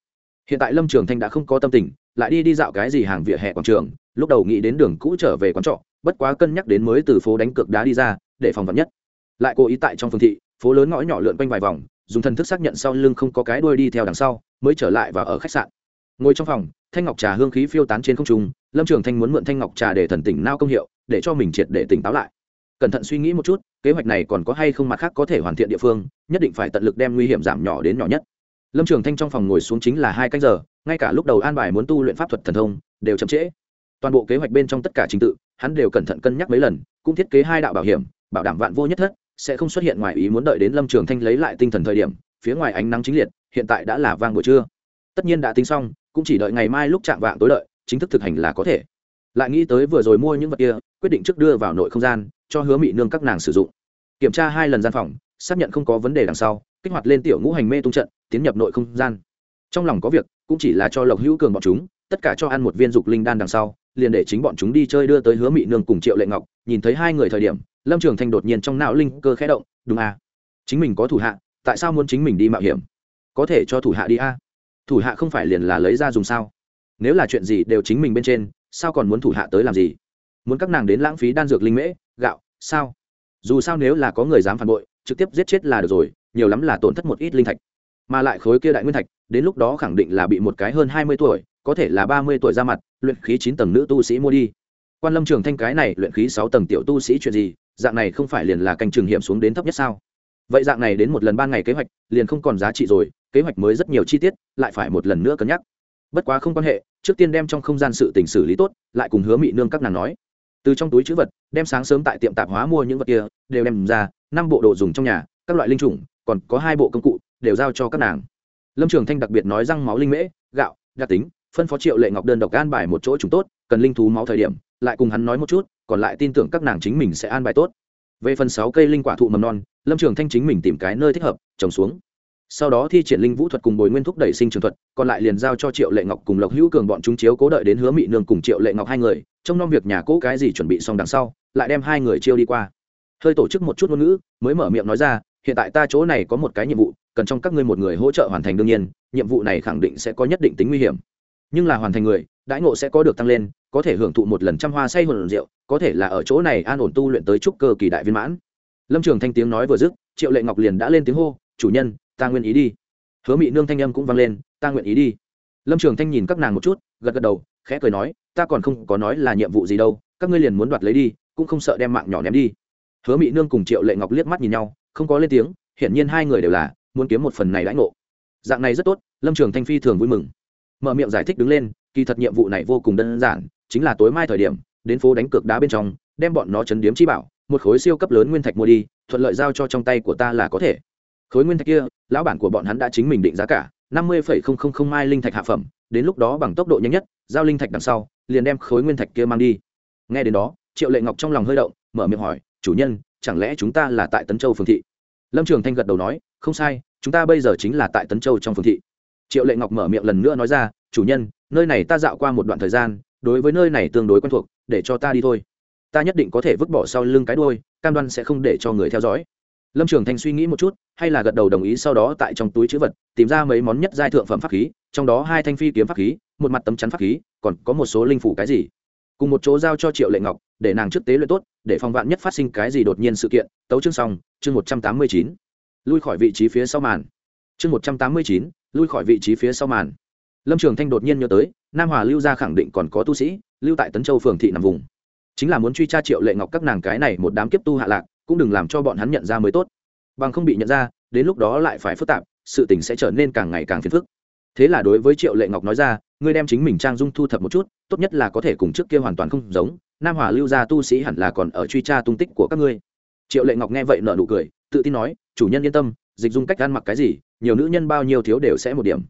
Hiện tại lâm trường thanh đã không có tâm tình, lại đi đi dạo cái gì hàng vỉa hè quảng trường, lúc đầu nghĩ đến đường cũ trở về quán trọ, bất quá cân nhắc đến mới từ phố đánh cược đá đi ra, để phòng vật nhất lại cố ý tại trong phương thị, phố lớn ngõ nhỏ lượn quanh vài vòng, dùng thần thức xác nhận sau lưng không có cái đuôi đi theo đằng sau, mới trở lại và ở khách sạn. Ngồi trong phòng, thanh ngọc trà hương khí phiêu tán trên không trung, lâm trường thanh muốn mượn thanh ngọc trà để thần tỉnh nao công hiệu, để cho mình triệt để tỉnh táo lại. Cẩn thận suy nghĩ một chút, kế hoạch này còn có hay không mặt khác có thể hoàn thiện địa phương, nhất định phải tận lực đem nguy hiểm giảm nhỏ đến nhỏ nhất. Lâm trường thanh trong phòng ngồi xuống chính là hai canh giờ, ngay cả lúc đầu an bài muốn tu luyện pháp thuật thần thông, đều chậm trễ. Toàn bộ kế hoạch bên trong tất cả trình tự, hắn đều cẩn thận cân nhắc mấy lần, cũng thiết kế hai đạo bảo hiểm, bảo đảm vạn vô nhất thất sẽ không xuất hiện ngoài ý muốn đợi đến lâm trường thanh lấy lại tinh thần thời điểm, phía ngoài ánh nắng chính liệt, hiện tại đã là vang buổi trưa. Tất nhiên đã tính xong, cũng chỉ đợi ngày mai lúc chạm vạng tối đợi, chính thức thực hành là có thể. Lại nghĩ tới vừa rồi mua những vật kia, quyết định trước đưa vào nội không gian, cho hứa mị nương các nàng sử dụng. Kiểm tra hai lần gian phòng, xác nhận không có vấn đề đằng sau, kích hoạt lên tiểu ngũ hành mê tung trận, tiến nhập nội không gian. Trong lòng có việc, cũng chỉ là cho lộc hữu cường bọn chúng, tất cả cho ăn một viên dục linh đan đằng sau liền để chính bọn chúng đi chơi đưa tới hứa mị nương cùng triệu lệ ngọc, nhìn thấy hai người thời điểm, lâm trường thanh đột nhiên trong não linh cơ khẽ động, đúng à? Chính mình có thủ hạ, tại sao muốn chính mình đi mạo hiểm? Có thể cho thủ hạ đi a à? thủ hạ không phải liền là lấy ra dùng sao? Nếu là chuyện gì đều chính mình bên trên, sao còn muốn thủ hạ tới làm gì? Muốn các nàng đến lãng phí đan dược linh mễ, gạo, sao? Dù sao nếu là có người dám phản bội, trực tiếp giết chết là được rồi, nhiều lắm là tổn thất một ít linh thạch. Mà lại khối kia đại nguyên thạch, đến lúc đó khẳng định là bị một cái hơn hai mươi tuổi có thể là ba mươi tuổi ra mặt, luyện khí chín tầng nữ tu sĩ mua đi. Quan lâm trường thanh cái này luyện khí sáu tầng tiểu tu sĩ chuyện gì, dạng này không phải liền là canh trường hiểm xuống đến thấp nhất sao? Vậy dạng này đến một lần ban ngày kế hoạch, liền không còn giá trị rồi, kế hoạch mới rất nhiều chi tiết, lại phải một lần nữa cân nhắc. Bất quá không quan hệ, trước tiên đem trong không gian sự tình xử lý tốt, lại cùng hứa mị nương các nàng nói. Từ trong túi chữ vật, đem sáng sớm tại tiệm tạp hóa mua những vật kia, đều đem ra, năm bộ đồ dùng trong nhà, các loại linh chủng còn có hai bộ công cụ, đều giao cho các nàng. Lâm trường thanh đặc biệt nói răng máu linh mễ, gạo, đặc tính phân phó triệu lệ ngọc đơn độc an bài một chỗ chúng tốt, cần linh thú máu thời điểm, lại cùng hắn nói một chút, còn lại tin tưởng các nàng chính mình sẽ an bài tốt. Về phần sáu cây linh quả thụ mầm non, lâm trường thanh chính mình tìm cái nơi thích hợp, trồng xuống. Sau đó thi triển linh vũ thuật cùng bồi nguyên thúc đẩy sinh trường thuật, còn lại liền giao cho triệu lệ ngọc cùng lộc hữu cường bọn chúng chiếu cố đợi đến hứa mị nương cùng triệu lệ ngọc hai người trong nom việc nhà cỗ cái gì chuẩn bị xong đằng sau, lại đem hai người chiêu đi qua. Hơi tổ chức một chút ngôn ngữ, mới mở miệng nói ra, hiện tại ta chỗ này có một cái nhiệm vụ, cần trong các ngươi một người hỗ trợ hoàn thành đương nhiên, nhiệm vụ này khẳng định sẽ có nhất định tính nguy hiểm nhưng là hoàn thành người, đãi ngộ sẽ có được tăng lên, có thể hưởng thụ một lần trăm hoa say hồn rượu, có thể là ở chỗ này an ổn tu luyện tới trúc cơ kỳ đại viên mãn. Lâm trường thanh tiếng nói vừa dứt, triệu lệ ngọc liền đã lên tiếng hô, chủ nhân, ta nguyện ý đi. Hứa mị nương thanh âm cũng vang lên, ta nguyện ý đi. Lâm trường thanh nhìn các nàng một chút, gật gật đầu, khẽ cười nói, ta còn không có nói là nhiệm vụ gì đâu, các ngươi liền muốn đoạt lấy đi, cũng không sợ đem mạng nhỏ ném đi. Hứa mị nương cùng triệu lệ ngọc liếc mắt nhìn nhau, không có lên tiếng, hiển nhiên hai người đều là muốn kiếm một phần này đãi ngộ. Dạng này rất tốt, lâm trường thanh phi thường vui mừng mở miệng giải thích đứng lên, kỳ thật nhiệm vụ này vô cùng đơn giản, chính là tối mai thời điểm, đến phố đánh cược đá bên trong, đem bọn nó chấn điếm chi bảo, một khối siêu cấp lớn nguyên thạch mua đi, thuận lợi giao cho trong tay của ta là có thể. Khối nguyên thạch kia, lão bản của bọn hắn đã chính mình định giá cả, năm mươi mai linh thạch hạ phẩm, đến lúc đó bằng tốc độ nhanh nhất, giao linh thạch đằng sau, liền đem khối nguyên thạch kia mang đi. Nghe đến đó, triệu lệ ngọc trong lòng hơi động, mở miệng hỏi, chủ nhân, chẳng lẽ chúng ta là tại tấn châu phương thị? Lâm trường thanh gật đầu nói, không sai, chúng ta bây giờ chính là tại tấn châu trong phương thị triệu lệ ngọc mở miệng lần nữa nói ra, chủ nhân, nơi này ta dạo qua một đoạn thời gian, đối với nơi này tương đối quen thuộc, để cho ta đi thôi. Ta nhất định có thể vứt bỏ sau lưng cái đôi cam đoan sẽ không để cho người theo dõi. Lâm trường thanh suy nghĩ một chút, hay là gật đầu đồng ý sau đó tại trong túi chữ vật, tìm ra mấy món nhất giai thượng phẩm pháp khí, trong đó hai thanh phi kiếm pháp khí, một mặt tấm chắn pháp khí, còn có một số linh phủ cái gì. Cùng một chỗ giao cho triệu lệ ngọc, để nàng trước tế luyện tốt, để phòng vạn nhất phát sinh cái gì đột nhiên sự kiện. Tấu chương xong, chương một trăm tám mươi chín. Lui khỏi vị trí phía sau màn chương một trăm tám mươi chín, lui khỏi vị trí phía sau màn. Lâm trường thanh đột nhiên nhớ tới, nam hòa lưu gia khẳng định còn có tu sĩ, lưu tại tấn châu phường thị nằm vùng. Chính là muốn truy tra triệu lệ ngọc các nàng cái này một đám kiếp tu hạ lạc, cũng đừng làm cho bọn hắn nhận ra mới tốt. Bằng không bị nhận ra, đến lúc đó lại phải phức tạp, sự tình sẽ trở nên càng ngày càng phiền phức. Thế là đối với triệu lệ ngọc nói ra, ngươi đem chính mình trang dung thu thập một chút, tốt nhất là có thể cùng trước kia hoàn toàn không giống, nam hòa lưu gia tu sĩ hẳn là còn ở truy tra tung tích của các ngươi. Triệu lệ ngọc nghe vậy nở nụ cười, tự tin nói, chủ nhân yên tâm dịch dung cách ăn mặc cái gì, nhiều nữ nhân bao nhiêu thiếu đều sẽ một điểm.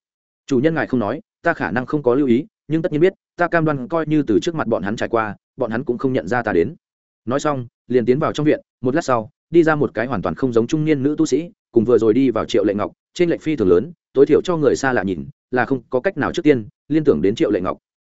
Chủ nhân ngài không nói, ta khả năng không có lưu ý, nhưng tất nhiên biết, ta cam đoan coi như từ trước mặt bọn hắn trải qua, bọn hắn cũng không nhận ra ta đến. Nói xong, liền tiến vào trong viện, một lát sau, đi ra một cái hoàn toàn không giống trung niên nữ tu sĩ, cùng vừa rồi đi vào triệu lệ ngọc, trên lệnh phi thường lớn, tối thiểu cho người xa lạ nhìn, là không có cách nào trước tiên, liên tưởng đến triệu lệ ngọc.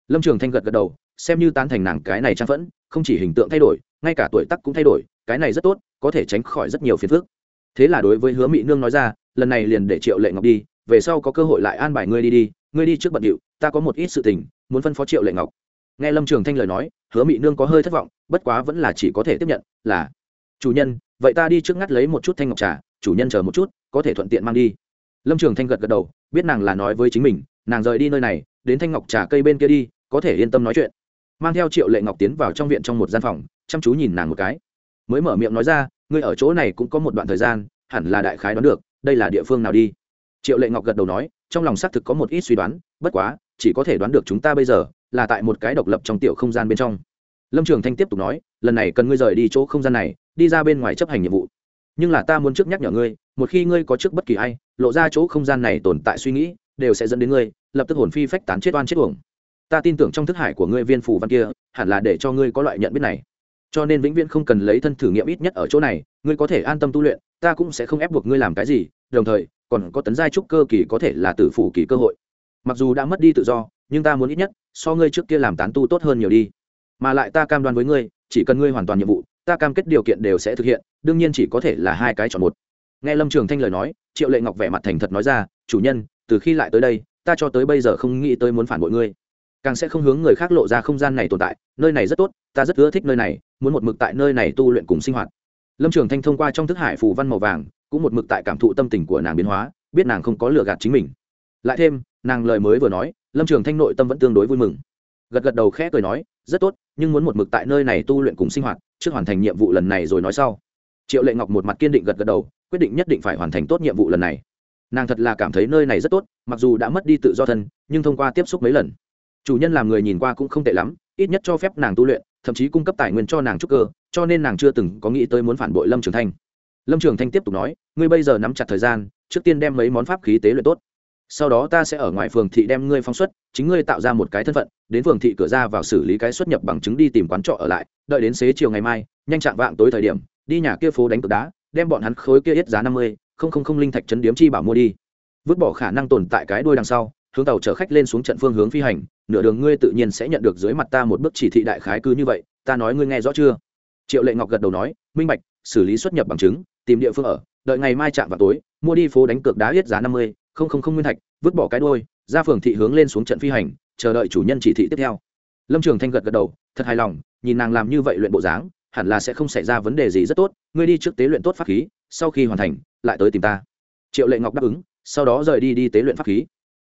Lâm trường thanh gật gật đầu, xem như tán thành nàng cái này trang phẫn, không chỉ hình tượng thay đổi, ngay cả tuổi tắc cũng thay đổi, cái này rất tốt, có thể tránh khỏi rất nhiều phiền phức thế là đối với hứa mỹ nương nói ra, lần này liền để triệu lệ ngọc đi, về sau có cơ hội lại an bài ngươi đi đi, ngươi đi trước bận điệu, ta có một ít sự tình, muốn phân phó triệu lệ ngọc. Nghe lâm trường thanh lời nói, hứa mỹ nương có hơi thất vọng, bất quá vẫn là chỉ có thể tiếp nhận, là, chủ nhân, vậy ta đi trước ngắt lấy một chút thanh ngọc trà, chủ nhân chờ một chút, có thể thuận tiện mang đi. Lâm trường thanh gật gật đầu, biết nàng là nói với chính mình, nàng rời đi nơi này, đến thanh ngọc trà cây bên kia đi, có thể yên tâm nói chuyện. Mang theo triệu lệ ngọc tiến vào trong viện trong một gian phòng, chăm chú nhìn nàng một cái. Mới mở miệng nói ra ngươi ở chỗ này cũng có một đoạn thời gian, hẳn là đại khái đoán được, đây là địa phương nào đi. Triệu lệ ngọc gật đầu nói, trong lòng xác thực có một ít suy đoán, bất quá, chỉ có thể đoán được chúng ta bây giờ, là tại một cái độc lập trong tiểu không gian bên trong. Lâm trường thanh tiếp tục nói, lần này cần ngươi rời đi chỗ không gian này, đi ra bên ngoài chấp hành nhiệm vụ. Nhưng là ta muốn trước nhắc nhở ngươi, một khi ngươi có trước bất kỳ ai, lộ ra chỗ không gian này tồn tại suy nghĩ, đều sẽ dẫn đến ngươi, lập tức hồn phi phách tán chết oan chết uổng. Ta tin tưởng trong thức hải của ngươi viên phủ văn kia, hẳn là để cho ngươi có loại nhận biết này cho nên vĩnh viễn không cần lấy thân thử nghiệm ít nhất ở chỗ này, ngươi có thể an tâm tu luyện, ta cũng sẽ không ép buộc ngươi làm cái gì, đồng thời, còn có tấn giai trúc cơ kỳ có thể là tử phủ kỳ cơ hội. Mặc dù đã mất đi tự do, nhưng ta muốn ít nhất, so ngươi trước kia làm tán tu tốt hơn nhiều đi. Mà lại ta cam đoan với ngươi, chỉ cần ngươi hoàn toàn nhiệm vụ, ta cam kết điều kiện đều sẽ thực hiện, đương nhiên chỉ có thể là hai cái chọn một. Nghe lâm trường thanh lời nói, triệu lệ ngọc vẻ mặt thành thật nói ra, chủ nhân, từ khi lại tới đây, ta cho tới bây giờ không nghĩ tới muốn phản bội ngươi càng sẽ không hướng người khác lộ ra không gian này tồn tại, nơi này rất tốt, ta rất ưa thích nơi này, muốn một mực tại nơi này tu luyện cùng sinh hoạt. Lâm trường thanh thông qua trong thức hải phù văn màu vàng, cũng một mực tại cảm thụ tâm tình của nàng biến hóa, biết nàng không có lừa gạt chính mình. Lại thêm, nàng lời mới vừa nói, lâm trường thanh nội tâm vẫn tương đối vui mừng. Gật gật đầu khẽ cười nói, rất tốt, nhưng muốn một mực tại nơi này tu luyện cùng sinh hoạt, trước hoàn thành nhiệm vụ lần này rồi nói sau. Triệu lệ ngọc một mặt kiên định gật gật đầu, quyết định nhất định phải hoàn thành tốt nhiệm vụ lần này. Nàng thật là cảm thấy nơi này rất tốt, mặc dù đã mất đi tự do thân, nhưng thông qua tiếp xúc mấy lần chủ nhân làm người nhìn qua cũng không tệ lắm, ít nhất cho phép nàng tu luyện, thậm chí cung cấp tài nguyên cho nàng trúc cơ, cho nên nàng chưa từng có nghĩ tới muốn phản bội lâm trường thanh. Lâm trường thanh tiếp tục nói, ngươi bây giờ nắm chặt thời gian, trước tiên đem mấy món pháp khí tế luyện tốt. Sau đó ta sẽ ở ngoài phường thị đem ngươi phóng xuất, chính ngươi tạo ra một cái thân phận, đến phường thị cửa ra vào xử lý cái xuất nhập bằng chứng đi tìm quán trọ ở lại, đợi đến xế chiều ngày mai, nhanh chạm vạng tối thời điểm, đi nhà kia phố đánh cược đá, đem bọn hắn khối kia ít giá năm mươi, không không không linh thạch chấn điếm chi bảo mua đi. Vứt bỏ khả năng tồn tại cái đuôi đằng sau, hướng tàu chở khách lên xuống trận phương hướng phi hành nửa đường ngươi tự nhiên sẽ nhận được dưới mặt ta một bước chỉ thị đại khái cứ như vậy, ta nói ngươi nghe rõ chưa? Triệu lệ ngọc gật đầu nói, minh bạch, xử lý xuất nhập bằng chứng, tìm địa phương ở, đợi ngày mai chạm vào tối, mua đi phố đánh cược đá ít giá năm mươi, không không không nguyên thạch, vứt bỏ cái đôi ra phường thị hướng lên xuống trận phi hành, chờ đợi chủ nhân chỉ thị tiếp theo. Lâm trường thanh gật gật đầu, thật hài lòng, nhìn nàng làm như vậy luyện bộ dáng, hẳn là sẽ không xảy ra vấn đề gì rất tốt, ngươi đi trước tế luyện tốt pháp khí, sau khi hoàn thành, lại tới tìm ta. Triệu lệ ngọc đáp ứng, sau đó rời đi đi tế luyện pháp khí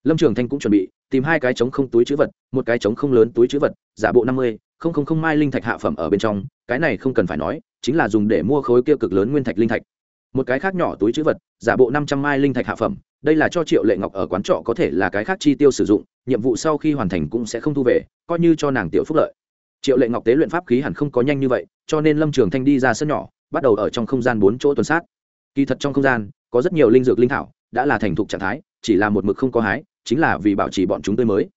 lâm trường thanh cũng chuẩn bị, tìm hai cái trống không túi chữ vật, một cái trống không lớn túi chữ vật, giả bộ năm mươi, không không không mai linh thạch hạ phẩm ở bên trong, cái này không cần phải nói, chính là dùng để mua khối kia cực lớn nguyên thạch linh thạch. Một cái khác nhỏ túi chữ vật, giả bộ năm trăm mai linh thạch hạ phẩm, đây là cho triệu lệ ngọc ở quán trọ có thể là cái khác chi tiêu sử dụng, nhiệm vụ sau khi hoàn thành cũng sẽ không thu về, coi như cho nàng tiểu phúc lợi. Triệu lệ ngọc tế luyện pháp khí hẳn không có nhanh như vậy, cho nên lâm trường thanh đi ra sân nhỏ, bắt đầu ở trong không gian bốn chỗ tuần sát. Kỳ thật trong không gian, có rất nhiều linh dược linh thảo, đã là thành thục trạng thái, chỉ là một mực không có hái chính là vì bảo trì bọn chúng tươi mới.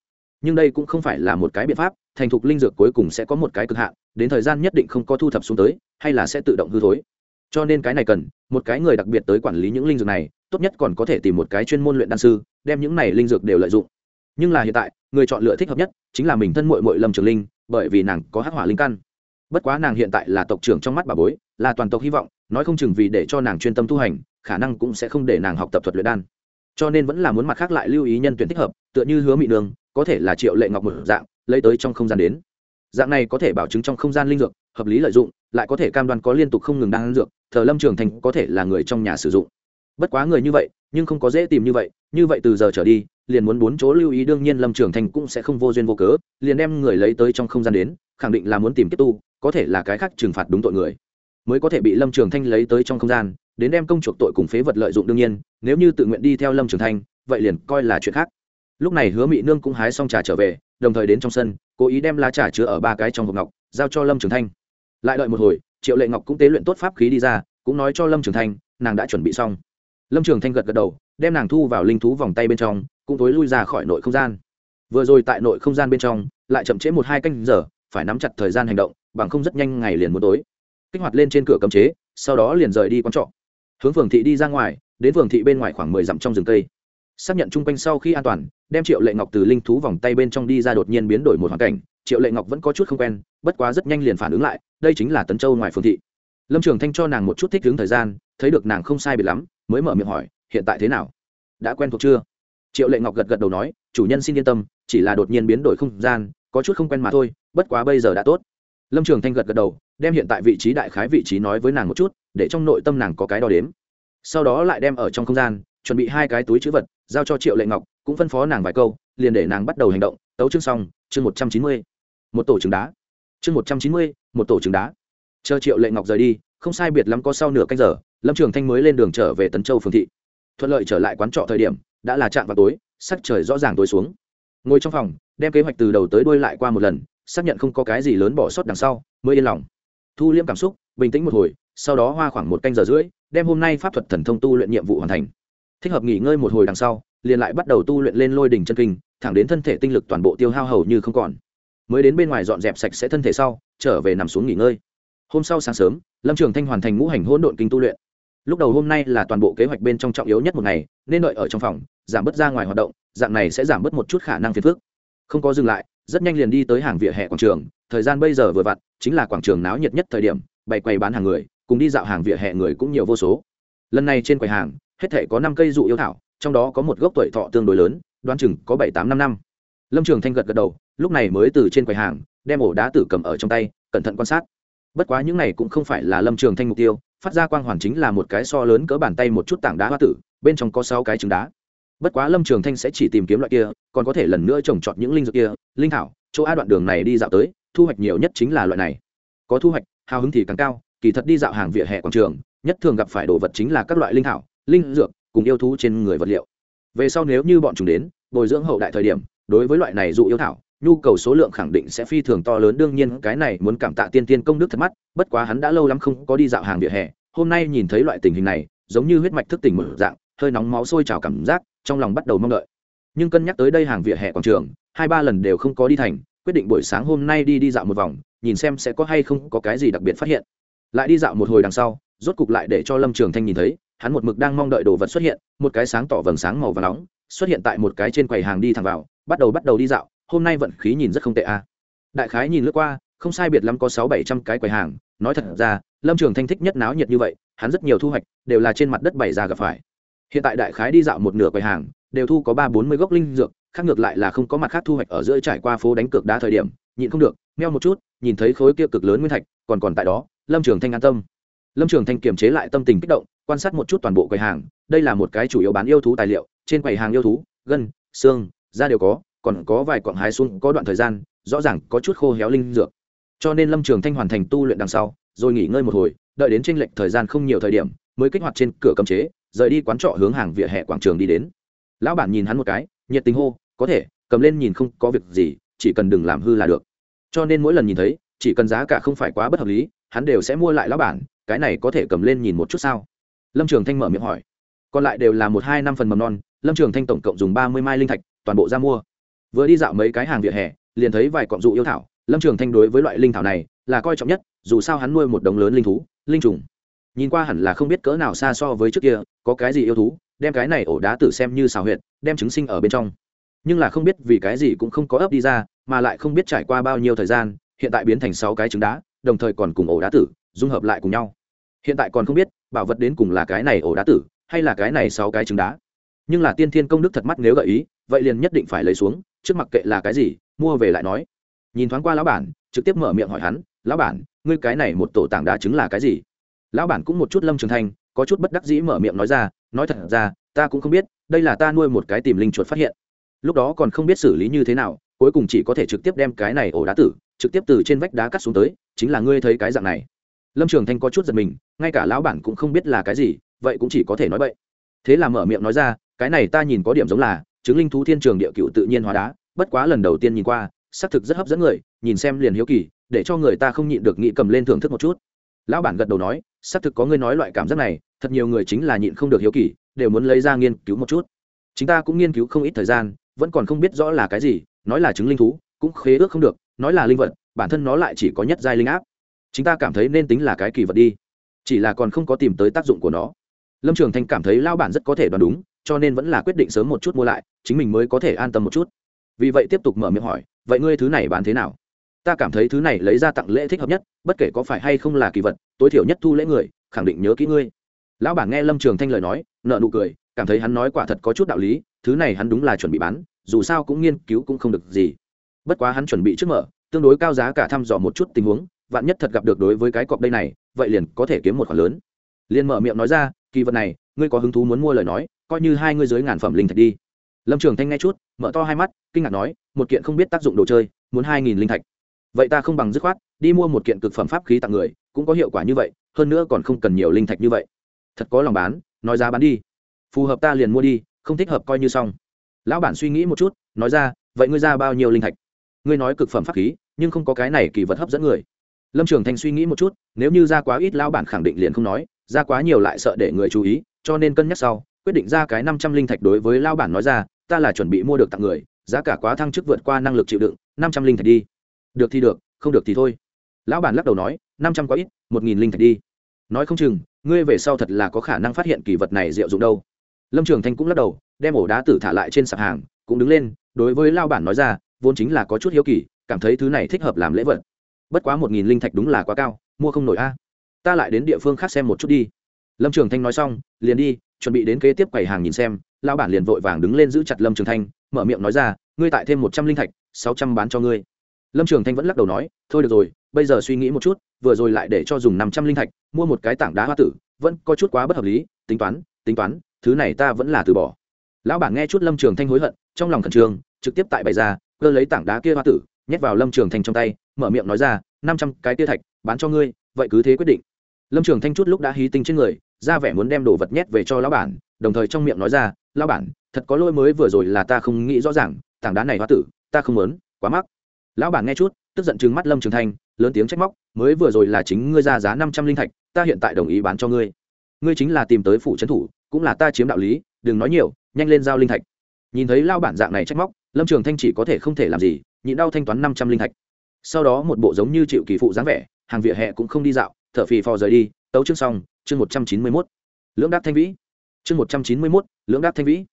Nhưng đây cũng không phải là một cái biện pháp, thành thục linh dược cuối cùng sẽ có một cái cực hạn, đến thời gian nhất định không có thu thập xuống tới, hay là sẽ tự động hư thối. Cho nên cái này cần, một cái người đặc biệt tới quản lý những linh dược này, tốt nhất còn có thể tìm một cái chuyên môn luyện đan sư, đem những này linh dược đều lợi dụng. Nhưng là hiện tại, người chọn lựa thích hợp nhất, chính là mình thân mội mội lâm trường linh, bởi vì nàng có hắc hỏa linh căn. Bất quá nàng hiện tại là tộc trưởng trong mắt bà bối, là toàn tộc hy vọng, nói không chừng vì để cho nàng chuyên tâm tu hành, khả năng cũng sẽ không để nàng học tập thuật luyện đan cho nên vẫn là muốn mặt khác lại lưu ý nhân tuyển thích hợp, tựa như hứa mị đường có thể là triệu lệ ngọc một dạng, lấy tới trong không gian đến. Dạng này có thể bảo chứng trong không gian linh dược, hợp lý lợi dụng, lại có thể cam đoan có liên tục không ngừng đang dược, thờ lâm trường thành có thể là người trong nhà sử dụng. Bất quá người như vậy, nhưng không có dễ tìm như vậy như vậy từ giờ trở đi, liền muốn bốn chỗ lưu ý đương nhiên lâm trường thành cũng sẽ không vô duyên vô cớ, liền đem người lấy tới trong không gian đến, khẳng định là muốn tìm tiếp tu, có thể là cái khác trừng phạt đúng tội người. Mới có thể bị lâm trường thanh lấy tới trong không gian đến đem công chuộc tội cùng phế vật lợi dụng đương nhiên, nếu như tự nguyện đi theo lâm trường thanh, vậy liền coi là chuyện khác. Lúc này hứa mỹ nương cũng hái xong trà trở về, đồng thời đến trong sân, cố ý đem lá trà chứa ở ba cái trong hộp ngọc, giao cho lâm trường thanh. Lại đợi một hồi, triệu lệ ngọc cũng tế luyện tốt pháp khí đi ra, cũng nói cho lâm trường thanh, nàng đã chuẩn bị xong. Lâm trường thanh gật gật đầu, đem nàng thu vào linh thú vòng tay bên trong, cũng tối lui ra khỏi nội không gian. Vừa rồi tại nội không gian bên trong, lại chậm trễ một hai canh giờ, phải nắm chặt thời gian hành động, bằng không rất nhanh ngày liền muốn tối. Kích hoạt lên trên cửa cấm chế, sau đó liền rời đi quán trọ hướng phường thị đi ra ngoài, đến phường thị bên ngoài khoảng mười dặm trong rừng cây. Xác nhận chung quanh sau khi an toàn, đem triệu lệ ngọc từ linh thú vòng tay bên trong đi ra đột nhiên biến đổi một hoàn cảnh. Triệu lệ ngọc vẫn có chút không quen, bất quá rất nhanh liền phản ứng lại, đây chính là tấn châu ngoài phường thị. Lâm trường thanh cho nàng một chút thích ứng thời gian, thấy được nàng không sai biệt lắm, mới mở miệng hỏi, hiện tại thế nào? Đã quen thuộc chưa? Triệu lệ ngọc gật gật đầu nói, chủ nhân xin yên tâm, chỉ là đột nhiên biến đổi không gian, có chút không quen mà thôi, bất quá bây giờ đã tốt lâm trường thanh gật gật đầu, đem hiện tại vị trí đại khái vị trí nói với nàng một chút, để trong nội tâm nàng có cái đo đếm. Sau đó lại đem ở trong không gian, chuẩn bị hai cái túi chữ vật, giao cho triệu lệ ngọc, cũng phân phó nàng vài câu, liền để nàng bắt đầu hành động. Tấu chương xong, chương một trăm chín mươi. Một tổ trứng đá. Chương một trăm chín mươi, một tổ trứng đá. Chờ triệu lệ ngọc rời đi, không sai biệt lắm có sau nửa canh giờ, lâm trường thanh mới lên đường trở về tấn châu phương thị. Thuận lợi trở lại quán trọ thời điểm, đã là chạm vào tối, sắc trời rõ ràng tối xuống. Ngồi trong phòng, đem kế hoạch từ đầu tới đuôi lại qua một lần xác nhận không có cái gì lớn bỏ sót đằng sau, mới yên lòng. Thu liêm cảm xúc, bình tĩnh một hồi, sau đó hoa khoảng một canh giờ rưỡi, đem hôm nay pháp thuật thần thông tu luyện nhiệm vụ hoàn thành. Thích hợp nghỉ ngơi một hồi đằng sau, liền lại bắt đầu tu luyện lên lôi đỉnh chân kinh, thẳng đến thân thể tinh lực toàn bộ tiêu hao hầu như không còn. Mới đến bên ngoài dọn dẹp sạch sẽ thân thể sau, trở về nằm xuống nghỉ ngơi. Hôm sau sáng sớm, lâm trường thanh hoàn thành ngũ hành hỗn độn kinh tu luyện. Lúc đầu hôm nay là toàn bộ kế hoạch bên trong trọng yếu nhất một ngày, nên đợi ở trong phòng, giảm bớt ra ngoài hoạt động, dạng này sẽ giảm bớt một chút khả năng phiền phức. Không có dừng lại rất nhanh liền đi tới hàng vỉa hè quảng trường, thời gian bây giờ vừa vặn, chính là quảng trường náo nhiệt nhất thời điểm, bày quầy bán hàng người, cùng đi dạo hàng vỉa hè người cũng nhiều vô số. Lần này trên quầy hàng, hết thể có năm cây dụ yêu thảo, trong đó có một gốc tuổi thọ tương đối lớn, đoán chừng có bảy tám năm năm. Lâm trường thanh gật gật đầu, lúc này mới từ trên quầy hàng, đem ổ đá tử cầm ở trong tay, cẩn thận quan sát. Bất quá những này cũng không phải là lâm trường thanh mục tiêu, phát ra quang hoàn chính là một cái so lớn cỡ bàn tay một chút tảng đá hoa tử, bên trong có sáu cái trứng đá. Bất quá lâm trường thanh sẽ chỉ tìm kiếm loại kia, còn có thể lần nữa trồng trọt những linh dược kia linh thảo, chỗ a đoạn đường này đi dạo tới, thu hoạch nhiều nhất chính là loại này. Có thu hoạch, hào hứng thì càng cao, kỳ thật đi dạo hàng vỉa hè quảng trường, nhất thường gặp phải đồ vật chính là các loại linh thảo, linh dược, cùng yêu thú trên người vật liệu. Về sau nếu như bọn chúng đến, bồi dưỡng hậu đại thời điểm, đối với loại này dụ yêu thảo, nhu cầu số lượng khẳng định sẽ phi thường to lớn. Đương nhiên, cái này muốn cảm tạ tiên tiên công đức thật mắt, bất quá hắn đã lâu lắm không có đi dạo hàng vỉa hè, hôm nay nhìn thấy loại tình hình này, giống như huyết mạch thức tỉnh mở dạng, hơi nóng máu sôi trào cảm giác, trong lòng bắt đầu mong đợi. Nhưng cân nhắc tới đây hàng vỉa hè quảng trường hai ba lần đều không có đi thành, quyết định buổi sáng hôm nay đi đi dạo một vòng, nhìn xem sẽ có hay không có cái gì đặc biệt phát hiện. Lại đi dạo một hồi đằng sau, rốt cục lại để cho lâm trường thanh nhìn thấy, hắn một mực đang mong đợi đồ vật xuất hiện, một cái sáng tỏ vầng sáng màu và nóng, xuất hiện tại một cái trên quầy hàng đi thẳng vào, bắt đầu bắt đầu đi dạo, hôm nay vận khí nhìn rất không tệ a. Đại khái nhìn lướt qua, không sai biệt lắm có sáu bảy trăm cái quầy hàng, nói thật ra, lâm trường thanh thích nhất náo nhiệt như vậy, hắn rất nhiều thu hoạch đều là trên mặt đất bày ra gặp phải. Hiện tại đại khái đi dạo một nửa quầy hàng đều thu có ba bốn mươi gốc linh dược, khác ngược lại là không có mặt khác thu hoạch ở giữa trải qua phố đánh cược đá thời điểm, nhịn không được, meo một chút, nhìn thấy khối kia cực lớn nguyên thạch, còn còn tại đó, lâm trường thanh an tâm. Lâm trường thanh kiềm chế lại tâm tình kích động, quan sát một chút toàn bộ quầy hàng, đây là một cái chủ yếu bán yêu thú tài liệu, trên quầy hàng yêu thú, gân, xương, da đều có, còn có vài quặng hái xuống có đoạn thời gian, rõ ràng có chút khô héo linh dược. Cho nên lâm trường thanh hoàn thành tu luyện đằng sau, rồi nghỉ ngơi một hồi, đợi đến tranh lệch thời gian không nhiều thời điểm, mới kích hoạt trên cửa cấm chế, rời đi quán trọ hướng hàng vỉa hè quảng trường đi đến lão bản nhìn hắn một cái, nhiệt tình hô, có thể, cầm lên nhìn không có việc gì, chỉ cần đừng làm hư là được. Cho nên mỗi lần nhìn thấy, chỉ cần giá cả không phải quá bất hợp lý, hắn đều sẽ mua lại lão bản, cái này có thể cầm lên nhìn một chút sao? Lâm trường thanh mở miệng hỏi. Còn lại đều là một, hai, năm phần mầm non, lâm trường thanh tổng cộng dùng ba mươi mai linh thạch, toàn bộ ra mua. Vừa đi dạo mấy cái hàng vỉa hè, liền thấy vài cọng dụ yêu thảo, lâm trường thanh đối với loại linh thảo này là coi trọng nhất, dù sao hắn nuôi một đống lớn linh thú, linh trùng. Nhìn qua hẳn là không biết cỡ nào xa so với trước kia, có cái gì yêu thú đem cái này ổ đá tử xem như xào huyệt, đem trứng sinh ở bên trong. Nhưng là không biết vì cái gì cũng không có ấp đi ra, mà lại không biết trải qua bao nhiêu thời gian, hiện tại biến thành sáu cái trứng đá, đồng thời còn cùng ổ đá tử dung hợp lại cùng nhau. Hiện tại còn không biết bảo vật đến cùng là cái này ổ đá tử hay là cái này sáu cái trứng đá. Nhưng là tiên thiên công đức thật mắt nếu gợi ý, vậy liền nhất định phải lấy xuống, trước mặc kệ là cái gì, mua về lại nói. Nhìn thoáng qua lão bản, trực tiếp mở miệng hỏi hắn, lão bản, ngươi cái này một tổ tảng đá trứng là cái gì? Lão bản cũng một chút lâm trường thanh có chút bất đắc dĩ mở miệng nói ra, nói thật ra, ta cũng không biết, đây là ta nuôi một cái tìm linh chuột phát hiện. Lúc đó còn không biết xử lý như thế nào, cuối cùng chỉ có thể trực tiếp đem cái này ổ đá tử, trực tiếp từ trên vách đá cắt xuống tới, chính là ngươi thấy cái dạng này. Lâm trường thanh có chút giật mình, ngay cả lão bản cũng không biết là cái gì, vậy cũng chỉ có thể nói vậy thế là mở miệng nói ra, cái này ta nhìn có điểm giống là, chứng linh thú thiên trường địa cựu tự nhiên hóa đá, bất quá lần đầu tiên nhìn qua, xác thực rất hấp dẫn người, nhìn xem liền hiếu kỳ, để cho người ta không nhịn được nghĩ cầm lên thưởng thức một chút. Lão bản gật đầu nói, xác thực có ngươi nói loại cảm giác này thật nhiều người chính là nhịn không được hiếu kỳ, đều muốn lấy ra nghiên cứu một chút. Chúng ta cũng nghiên cứu không ít thời gian, vẫn còn không biết rõ là cái gì, nói là chứng linh thú, cũng khế ước không được, nói là linh vật, bản thân nó lại chỉ có nhất giai linh áp. Chúng ta cảm thấy nên tính là cái kỳ vật đi, chỉ là còn không có tìm tới tác dụng của nó. Lâm trường thanh cảm thấy lao bản rất có thể đoán đúng, cho nên vẫn là quyết định sớm một chút mua lại, chính mình mới có thể an tâm một chút. Vì vậy tiếp tục mở miệng hỏi, vậy ngươi thứ này bán thế nào? Ta cảm thấy thứ này lấy ra tặng lễ thích hợp nhất, bất kể có phải hay không là kỳ vật, tối thiểu nhất thu lễ người, khẳng định nhớ kỹ ngươi lão bản nghe lâm trường thanh lời nói nợ nụ cười, cảm thấy hắn nói quả thật có chút đạo lý, thứ này hắn đúng là chuẩn bị bán, dù sao cũng nghiên cứu cũng không được gì. Bất quá hắn chuẩn bị trước mở, tương đối cao giá cả thăm dò một chút tình huống, vạn nhất thật gặp được đối với cái cọp đây này, vậy liền có thể kiếm một khoản lớn. Liền mở miệng nói ra, kỳ vật này, ngươi có hứng thú muốn mua lời nói, coi như hai ngươi dưới ngàn phẩm linh thạch đi. Lâm trường thanh nghe chút, mở to hai mắt, kinh ngạc nói, một kiện không biết tác dụng đồ chơi, muốn hai nghìn linh thạch. Vậy ta không bằng dứt khoát, đi mua một kiện cực phẩm pháp khí tặng người, cũng có hiệu quả như vậy, hơn nữa còn không cần nhiều linh thạch như vậy thật có lòng bán, nói giá bán đi. Phù hợp ta liền mua đi, không thích hợp coi như xong. Lão bản suy nghĩ một chút, nói ra, vậy ngươi ra bao nhiêu linh thạch? Ngươi nói cực phẩm pháp khí, nhưng không có cái này kỳ vật hấp dẫn người. Lâm trường thanh suy nghĩ một chút, nếu như ra quá ít, lão bản khẳng định liền không nói, ra quá nhiều lại sợ để người chú ý, cho nên cân nhắc sau, quyết định ra cái năm trăm linh thạch đối với lão bản nói ra, ta là chuẩn bị mua được tặng người, giá cả quá thăng chức vượt qua năng lực chịu đựng, năm trăm linh thạch đi. Được thì được, không được thì thôi. Lão bản lắc đầu nói, năm trăm quá ít, một nghìn linh thạch đi. Nói không chừng ngươi về sau thật là có khả năng phát hiện kỳ vật này diệu dụng đâu. Lâm trường thanh cũng lắc đầu, đem ổ đá tử thả lại trên sạp hàng, cũng đứng lên, đối với lao bản nói ra, vốn chính là có chút hiếu kỳ, cảm thấy thứ này thích hợp làm lễ vật. Bất quá một nghìn linh thạch đúng là quá cao, mua không nổi a. Ta lại đến địa phương khác xem một chút đi. Lâm trường thanh nói xong, liền đi, chuẩn bị đến kế tiếp quầy hàng nhìn xem, lao bản liền vội vàng đứng lên giữ chặt lâm trường thanh, mở miệng nói ra, ngươi tại thêm một trăm linh thạch, sáu trăm bán cho ngươi lâm trường thanh vẫn lắc đầu nói, thôi được rồi, bây giờ suy nghĩ một chút, vừa rồi lại để cho dùng năm trăm linh thạch, mua một cái tảng đá hoa tử, vẫn có chút quá bất hợp lý, tính toán tính toán, thứ này ta vẫn là từ bỏ. Lão bản nghe chút lâm trường thanh hối hận, trong lòng khẩn trương, trực tiếp tại bày ra, cơ lấy tảng đá kia hoa tử, nhét vào lâm trường thanh trong tay, mở miệng nói ra, năm trăm cái tia thạch, bán cho ngươi, vậy cứ thế quyết định. Lâm trường thanh chút lúc đã hí tinh trên người, ra vẻ muốn đem đồ vật nhét về cho lão bản, đồng thời trong miệng nói ra, lão bản, thật có lỗi mới vừa rồi là ta không nghĩ rõ ràng, tảng đá này hoa tử, ta không muốn, quá mắc lão bản nghe chút, tức giận chừng mắt lâm trường thanh, lớn tiếng trách móc, mới vừa rồi là chính ngươi ra giá năm trăm linh thạch, ta hiện tại đồng ý bán cho ngươi. Ngươi chính là tìm tới phủ trấn thủ, cũng là ta chiếm đạo lý, đừng nói nhiều, nhanh lên giao linh thạch. Nhìn thấy lao bản dạng này trách móc, lâm trường thanh chỉ có thể không thể làm gì, nhịn đau thanh toán năm trăm linh thạch. Sau đó một bộ giống như chịu kỳ phụ dáng vẻ, hàng vỉa hè cũng không đi dạo thợ phì phò rời đi, tấu chương xong, chương một trăm chín mươi mốt. Lưỡng đắc thanh vĩ. Chương một trăm chín mươi mốt, lưỡng đắc thanh vĩ.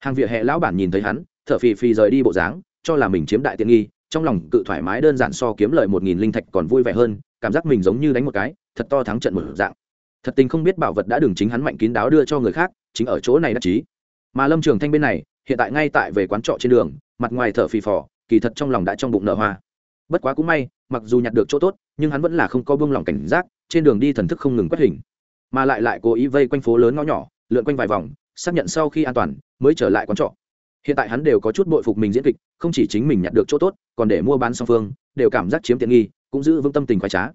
Hàng vỉa hè lão bản nhìn thấy hắn thợ phì phì rời đi bộ dáng, cho là mình chiếm đại tiện nghi trong lòng cự thoải mái đơn giản so kiếm lời một nghìn linh thạch còn vui vẻ hơn, cảm giác mình giống như đánh một cái, thật to thắng trận một dạng. Thật tình không biết bảo vật đã đừng chính hắn mạnh kín đáo đưa cho người khác, chính ở chỗ này đắc chí. Mà lâm trường thanh bên này, hiện tại ngay tại về quán trọ trên đường, mặt ngoài thở phì phò, kỳ thật trong lòng đã trong bụng nở hoa. Bất quá cũng may, mặc dù nhặt được chỗ tốt, nhưng hắn vẫn là không có buông lỏng cảnh giác, trên đường đi thần thức không ngừng quét hình. Mà lại lại cố ý vây quanh phố lớn ngõ nhỏ, lượn quanh vài vòng, xác nhận sau khi an toàn, mới trở lại quán trọ hiện tại hắn đều có chút bội phục mình diễn kịch, không chỉ chính mình nhặt được chỗ tốt, còn để mua bán song phương, đều cảm giác chiếm tiện nghi, cũng giữ vững tâm tình khoái trá.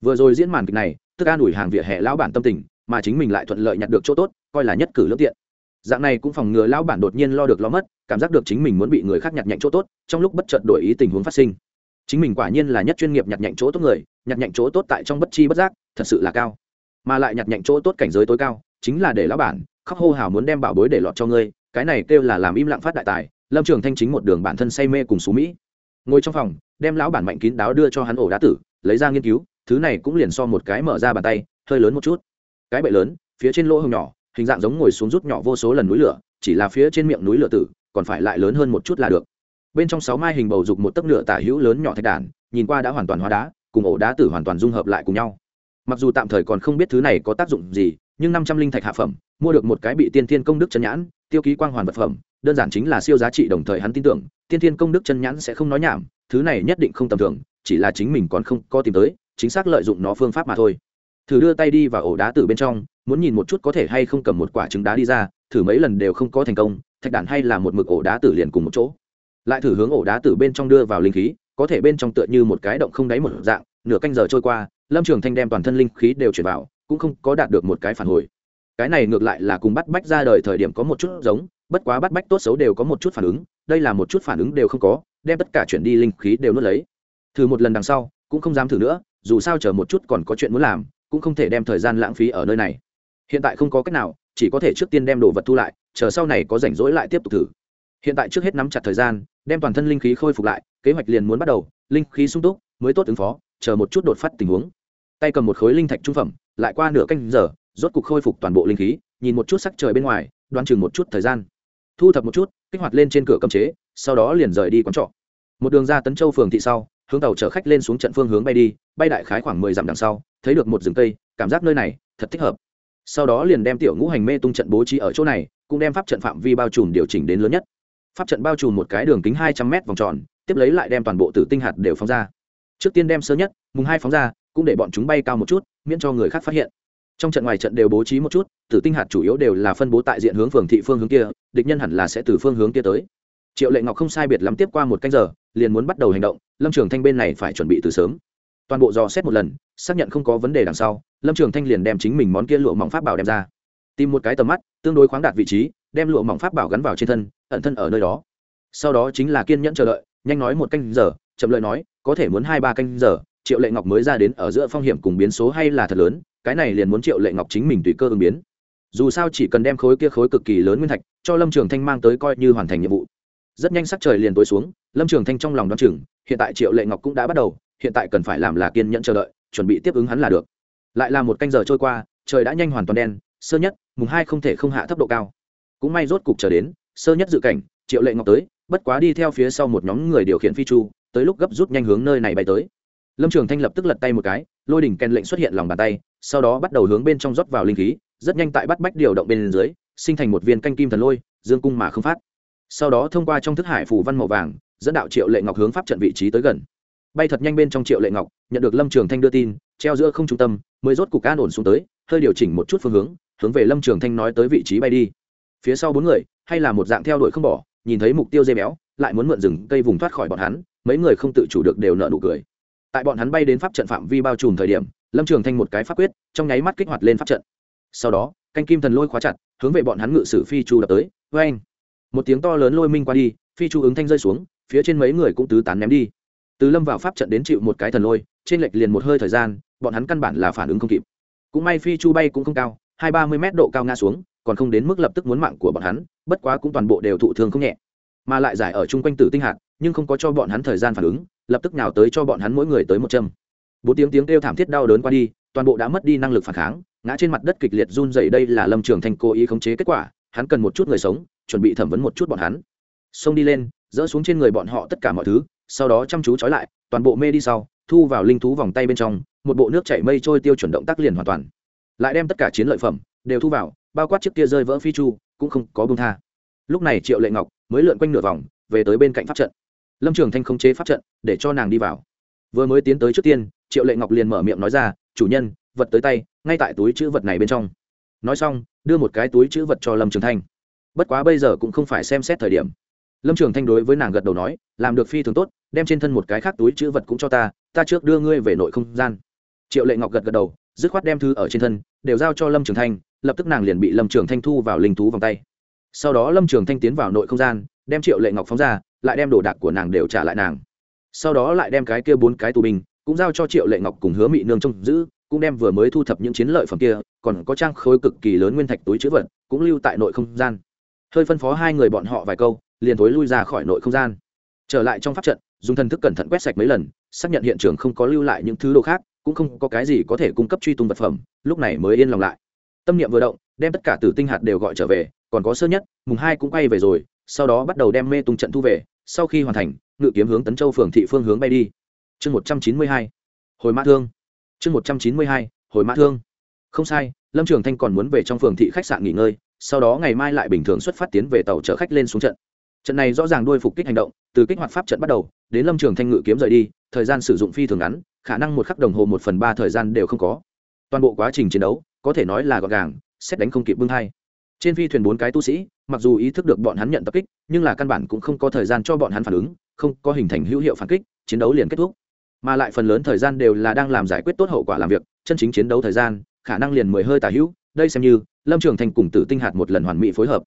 Vừa rồi diễn màn kịch này, tức an ủi hàng vỉa hè lão bản tâm tình, mà chính mình lại thuận lợi nhặt được chỗ tốt, coi là nhất cử lương tiện. Dạng này cũng phòng ngừa lão bản đột nhiên lo được lo mất, cảm giác được chính mình muốn bị người khác nhặt nhạnh chỗ tốt, trong lúc bất chợt đổi ý tình huống phát sinh. Chính mình quả nhiên là nhất chuyên nghiệp nhặt nhạnh chỗ tốt người, nhặt nhạnh chỗ tốt tại trong bất chi bất giác, thật sự là cao. Mà lại nhặt nhạnh chỗ tốt cảnh giới tối cao, chính là để lão bản khóc hô hào muốn đem bảo bối để lọt cho ngươi cái này kêu là làm im lặng phát đại tài, lâm trường thanh chính một đường bản thân say mê cùng xú mỹ. Ngồi trong phòng, đem lão bản mạnh kín đáo đưa cho hắn ổ đá tử, lấy ra nghiên cứu, thứ này cũng liền so một cái mở ra bàn tay, hơi lớn một chút. Cái bệ lớn, phía trên lỗ hồng nhỏ, hình dạng giống ngồi xuống rút nhỏ vô số lần núi lửa, chỉ là phía trên miệng núi lửa tử, còn phải lại lớn hơn một chút là được. Bên trong sáu mai hình bầu dục một tấc nửa tả hữu lớn nhỏ thạch đản nhìn qua đã hoàn toàn hóa đá, cùng ổ đá tử hoàn toàn dung hợp lại cùng nhau. Mặc dù tạm thời còn không biết thứ này có tác dụng gì, nhưng năm trăm linh thạch hạ phẩm, mua được một cái bị tiên thiên công đức chân nhãn tiêu ký quang hoàn vật phẩm, đơn giản chính là siêu giá trị đồng thời hắn tin tưởng, tiên thiên công đức chân nhãn sẽ không nói nhảm, thứ này nhất định không tầm thường, chỉ là chính mình còn không có tìm tới, chính xác lợi dụng nó phương pháp mà thôi. Thử đưa tay đi vào ổ đá từ bên trong, muốn nhìn một chút có thể hay không cầm một quả trứng đá đi ra, thử mấy lần đều không có thành công, thạch đản hay là một mực ổ đá tử liền cùng một chỗ. Lại thử hướng ổ đá tử bên trong đưa vào linh khí, có thể bên trong tựa như một cái động không đáy một dạng, nửa canh giờ trôi qua, lâm trường thanh đem toàn thân linh khí đều chuyển vào, cũng không có đạt được một cái phản hồi cái này ngược lại là cùng bắt bách ra đời thời điểm có một chút giống, bất quá bắt bách tốt xấu đều có một chút phản ứng, đây là một chút phản ứng đều không có, đem tất cả chuyển đi linh khí đều nuốt lấy. Thử một lần đằng sau, cũng không dám thử nữa, dù sao chờ một chút còn có chuyện muốn làm, cũng không thể đem thời gian lãng phí ở nơi này. Hiện tại không có cách nào, chỉ có thể trước tiên đem đồ vật thu lại, chờ sau này có rảnh rỗi lại tiếp tục thử. Hiện tại trước hết nắm chặt thời gian, đem toàn thân linh khí khôi phục lại, kế hoạch liền muốn bắt đầu, linh khí sung túc, mới tốt ứng phó, chờ một chút đột phát tình huống. Tay cầm một khối linh thạch trung phẩm, lại qua nửa canh giờ rốt cục khôi phục toàn bộ linh khí, nhìn một chút sắc trời bên ngoài, đoán chừng một chút thời gian. Thu thập một chút, kích hoạt lên trên cửa cấm chế, sau đó liền rời đi quán trọ. Một đường ra tấn châu phường thị sau, hướng tàu chở khách lên xuống trận phương hướng bay đi, bay đại khái khoảng mười dặm đằng sau, thấy được một rừng cây, cảm giác nơi này thật thích hợp. Sau đó liền đem tiểu ngũ hành mê tung trận bố trí ở chỗ này, cũng đem pháp trận phạm vi bao trùm điều chỉnh đến lớn nhất. Pháp trận bao trùm một cái đường kính hai trăm m vòng tròn, tiếp lấy lại đem toàn bộ tử tinh hạt đều phóng ra. Trước tiên đem sơ nhất, mùng hai phóng ra, cũng để bọn chúng bay cao một chút, miễn cho người khác phát hiện trong trận ngoài trận đều bố trí một chút, tử tinh hạt chủ yếu đều là phân bố tại diện hướng phường thị phương hướng kia, địch nhân hẳn là sẽ từ phương hướng kia tới. Triệu lệ ngọc không sai biệt lắm tiếp qua một canh giờ, liền muốn bắt đầu hành động, lâm trường thanh bên này phải chuẩn bị từ sớm. Toàn bộ dò xét một lần, xác nhận không có vấn đề đằng sau, lâm trường thanh liền đem chính mình món kia lụa mỏng pháp bảo đem ra. Tìm một cái tầm mắt, tương đối khoáng đạt vị trí, đem lụa mỏng pháp bảo gắn vào trên thân, ẩn thân ở nơi đó. Sau đó chính là kiên nhẫn chờ đợi, nhanh nói một canh giờ, chậm lợi nói, có thể muốn hai ba canh giờ, triệu lệ ngọc mới ra đến ở giữa phong hiểm cùng biến số hay là thật lớn cái này liền muốn triệu lệ ngọc chính mình tùy cơ ứng biến. Dù sao chỉ cần đem khối kia khối cực kỳ lớn nguyên thạch cho lâm trường thanh mang tới coi như hoàn thành nhiệm vụ. Rất nhanh sắc trời liền tối xuống, lâm trường thanh trong lòng đoán chừng, hiện tại triệu lệ ngọc cũng đã bắt đầu, hiện tại cần phải làm là kiên nhẫn chờ đợi, chuẩn bị tiếp ứng hắn là được. Lại là một canh giờ trôi qua, trời đã nhanh hoàn toàn đen, sơ nhất, mùng hai không thể không hạ thấp độ cao. Cũng may rốt cục trở đến, sơ nhất dự cảnh, triệu lệ ngọc tới, bất quá đi theo phía sau một nhóm người điều khiển phi chu, tới lúc gấp rút nhanh hướng nơi này bay tới. Lâm trường thanh lập tức lật tay một cái lôi đỉnh kèn lệnh xuất hiện lòng bàn tay, sau đó bắt đầu hướng bên trong rót vào linh khí, rất nhanh tại bắt bách điều động bên dưới, sinh thành một viên canh kim thần lôi, dương cung mà không phát. Sau đó thông qua trong thức hải phủ văn màu vàng, dẫn đạo triệu lệ ngọc hướng pháp trận vị trí tới gần. Bay thật nhanh bên trong triệu lệ ngọc, nhận được lâm trường thanh đưa tin, treo giữa không trung tâm, mới rốt cục an ổn xuống tới, hơi điều chỉnh một chút phương hướng hướng về lâm trường thanh nói tới vị trí bay đi. Phía sau bốn người, hay là một dạng theo đuổi không bỏ, nhìn thấy mục tiêu dây béo, lại muốn mượn rừng cây vùng thoát khỏi bọn hắn, mấy người không tự chủ được đều nợ nụ cười tại bọn hắn bay đến pháp trận phạm vi bao trùm thời điểm, lâm trường thanh một cái pháp quyết, trong nháy mắt kích hoạt lên pháp trận. Sau đó, canh kim thần lôi khóa chặt, hướng về bọn hắn ngự sử phi chu đập tới. Vê anh một tiếng to lớn lôi minh qua đi, phi chu ứng thanh rơi xuống, phía trên mấy người cũng tứ tán ném đi. Từ lâm vào pháp trận đến chịu một cái thần lôi, trên lệch liền một hơi thời gian, bọn hắn căn bản là phản ứng không kịp. Cũng may phi chu bay cũng không cao, hai ba mươi mét độ cao ngã xuống, còn không đến mức lập tức muốn mạng của bọn hắn, bất quá cũng toàn bộ đều thụ thương không nhẹ. Mà lại giải ở chung quanh tử tinh hạt, nhưng không có cho bọn hắn thời gian phản ứng lập tức nào tới cho bọn hắn mỗi người tới một châm. Bốn tiếng tiếng kêu thảm thiết đau đớn qua đi, toàn bộ đã mất đi năng lực phản kháng, ngã trên mặt đất kịch liệt run dày đây là lâm trường thanh cố ý khống chế kết quả, hắn cần một chút người sống, chuẩn bị thẩm vấn một chút bọn hắn. Xông đi lên, dỡ xuống trên người bọn họ tất cả mọi thứ, sau đó chăm chú trói lại, toàn bộ mê đi sau, thu vào linh thú vòng tay bên trong, một bộ nước chảy mây trôi tiêu chuẩn động tác liền hoàn toàn. Lại đem tất cả chiến lợi phẩm, đều thu vào, bao quát chiếc kia rơi vỡ phi chu, cũng không có bông tha. Lúc này triệu lệ ngọc mới lượn quanh nửa vòng, về tới bên cạnh pháp trận lâm trường thanh không chế pháp trận, để cho nàng đi vào. Vừa mới tiến tới trước tiên, triệu lệ ngọc liền mở miệng nói ra, chủ nhân, vật tới tay, ngay tại túi chữ vật này bên trong. Nói xong, đưa một cái túi chữ vật cho lâm trường thanh. Bất quá bây giờ cũng không phải xem xét thời điểm. Lâm trường thanh đối với nàng gật đầu nói, làm được phi thường tốt, đem trên thân một cái khác túi chữ vật cũng cho ta ta trước đưa ngươi về nội không gian. Triệu lệ ngọc gật gật đầu, dứt khoát đem thư ở trên thân, đều giao cho lâm trường thanh, lập tức nàng liền bị lâm trường thanh thu vào linh thú vòng tay. Sau đó lâm trường thanh tiến vào nội không gian, đem triệu lệ ngọc phóng ra lại đem đồ đạc của nàng đều trả lại nàng. Sau đó lại đem cái kia bốn cái tù binh, cũng giao cho triệu lệ ngọc cùng hứa mị nương trông giữ, cũng đem vừa mới thu thập những chiến lợi phẩm kia, còn có trang khối cực kỳ lớn nguyên thạch túi chữ vật, cũng lưu tại nội không gian. Hơi phân phó hai người bọn họ vài câu, liền thối lui ra khỏi nội không gian. Trở lại trong pháp trận, dùng thần thức cẩn thận quét sạch mấy lần, xác nhận hiện trường không có lưu lại những thứ đồ khác, cũng không có cái gì có thể cung cấp truy tung vật phẩm, lúc này mới yên lòng lại. Tâm niệm vừa động, đem tất cả tử tinh hạt đều gọi trở về, còn có sơ nhất, mùng hai cũng quay về rồi sau đó bắt đầu đem mê tung trận thu về, sau khi hoàn thành, ngự kiếm hướng tấn châu phường thị phương hướng bay đi. Chương một trăm chín mươi hai, hồi mã thương. Chương một trăm chín mươi hai, hồi mã thương. Không sai, lâm trường thanh còn muốn về trong phường thị khách sạn nghỉ ngơi, sau đó ngày mai lại bình thường xuất phát tiến về tàu chở khách lên xuống trận. Trận này rõ ràng đuôi phục kích hành động, từ kích hoạt pháp trận bắt đầu, đến lâm trường thanh ngự kiếm rời đi, thời gian sử dụng phi thường ngắn, khả năng một khắc đồng hồ một phần ba thời gian đều không có. Toàn bộ quá trình chiến đấu, có thể nói là gọn gàng, xét đánh không kịp bưng hai trên phi thuyền bốn cái tu sĩ mặc dù ý thức được bọn hắn nhận tập kích, nhưng là căn bản cũng không có thời gian cho bọn hắn phản ứng, không có hình thành hữu hiệu phản kích, chiến đấu liền kết thúc. Mà lại phần lớn thời gian đều là đang làm giải quyết tốt hậu quả làm việc, chân chính chiến đấu thời gian, khả năng liền mười hơi tả hữu, đây xem như, lâm trường thành cùng tử tinh hạt một lần hoàn mỹ phối hợp.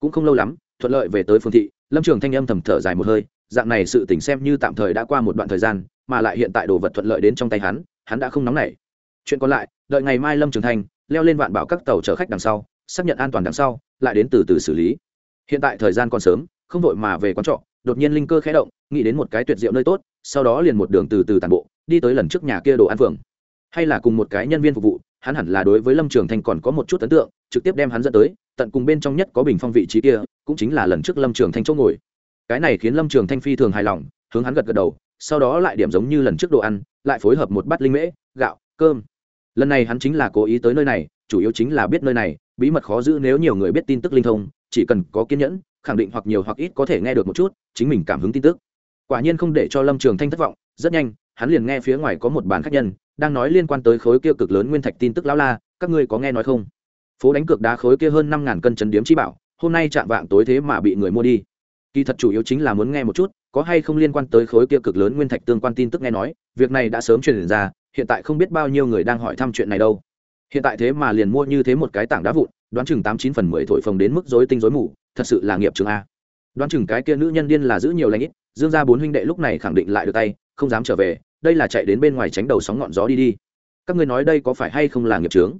Cũng không lâu lắm, thuận lợi về tới phương thị, lâm trường thanh âm thầm thở dài một hơi, dạng này sự tỉnh xem như tạm thời đã qua một đoạn thời gian, mà lại hiện tại đồ vật thuận lợi đến trong tay hắn hắn đã không nóng nảy. Chuyện còn lại, đợi ngày mai lâm trường thanh leo lên vạn bảo các tàu chở khách đằng sau xác nhận an toàn đằng sau, lại đến từ từ xử lý. Hiện tại thời gian còn sớm, không vội mà về quán trọ, đột nhiên linh cơ khẽ động, nghĩ đến một cái tuyệt diệu nơi tốt, sau đó liền một đường từ từ tàn bộ, đi tới lần trước nhà kia đồ ăn phường. Hay là cùng một cái nhân viên phục vụ, hắn hẳn là đối với lâm trường thanh còn có một chút ấn tượng, trực tiếp đem hắn dẫn tới, tận cùng bên trong nhất có bình phong vị trí kia, cũng chính là lần trước lâm trường thanh chỗ ngồi. Cái này khiến lâm trường thanh phi thường hài lòng, hướng hắn gật gật đầu, sau đó lại điểm giống như lần trước đồ ăn, lại phối hợp một bát linh mễ, gạo, cơm. Lần này hắn chính là cố ý tới nơi này, chủ yếu chính là biết nơi này bí mật khó giữ nếu nhiều người biết tin tức linh thông, chỉ cần có kiên nhẫn, khẳng định hoặc nhiều hoặc ít có thể nghe được một chút, chính mình cảm hứng tin tức. Quả nhiên không để cho lâm trường thanh thất vọng, rất nhanh, hắn liền nghe phía ngoài có một bàn khách nhân, đang nói liên quan tới khối kia cực lớn nguyên thạch tin tức lão la, các ngươi có nghe nói không? Phố đánh cược đá khối kia hơn năm ngàn cân chấn điếm chi bảo, hôm nay chạm vạng tối thế mà bị người mua đi. Kỳ thật chủ yếu chính là muốn nghe một chút, có hay không liên quan tới khối kia cực lớn nguyên thạch tương quan tin tức nghe nói, việc này đã sớm truyền ra, hiện tại không biết bao nhiêu người đang hỏi thăm chuyện này đâu hiện tại thế mà liền mua như thế một cái tảng đá vụn, đoán chừng tám chín phần mười thổi phồng đến mức dối tinh dối mù, thật sự là nghiệp trường a. Đoán chừng cái kia nữ nhân điên là giữ nhiều lãnh ít, dương gia bốn huynh đệ lúc này khẳng định lại được tay, không dám trở về, đây là chạy đến bên ngoài tránh đầu sóng ngọn gió đi đi. Các ngươi nói đây có phải hay không là nghiệp trướng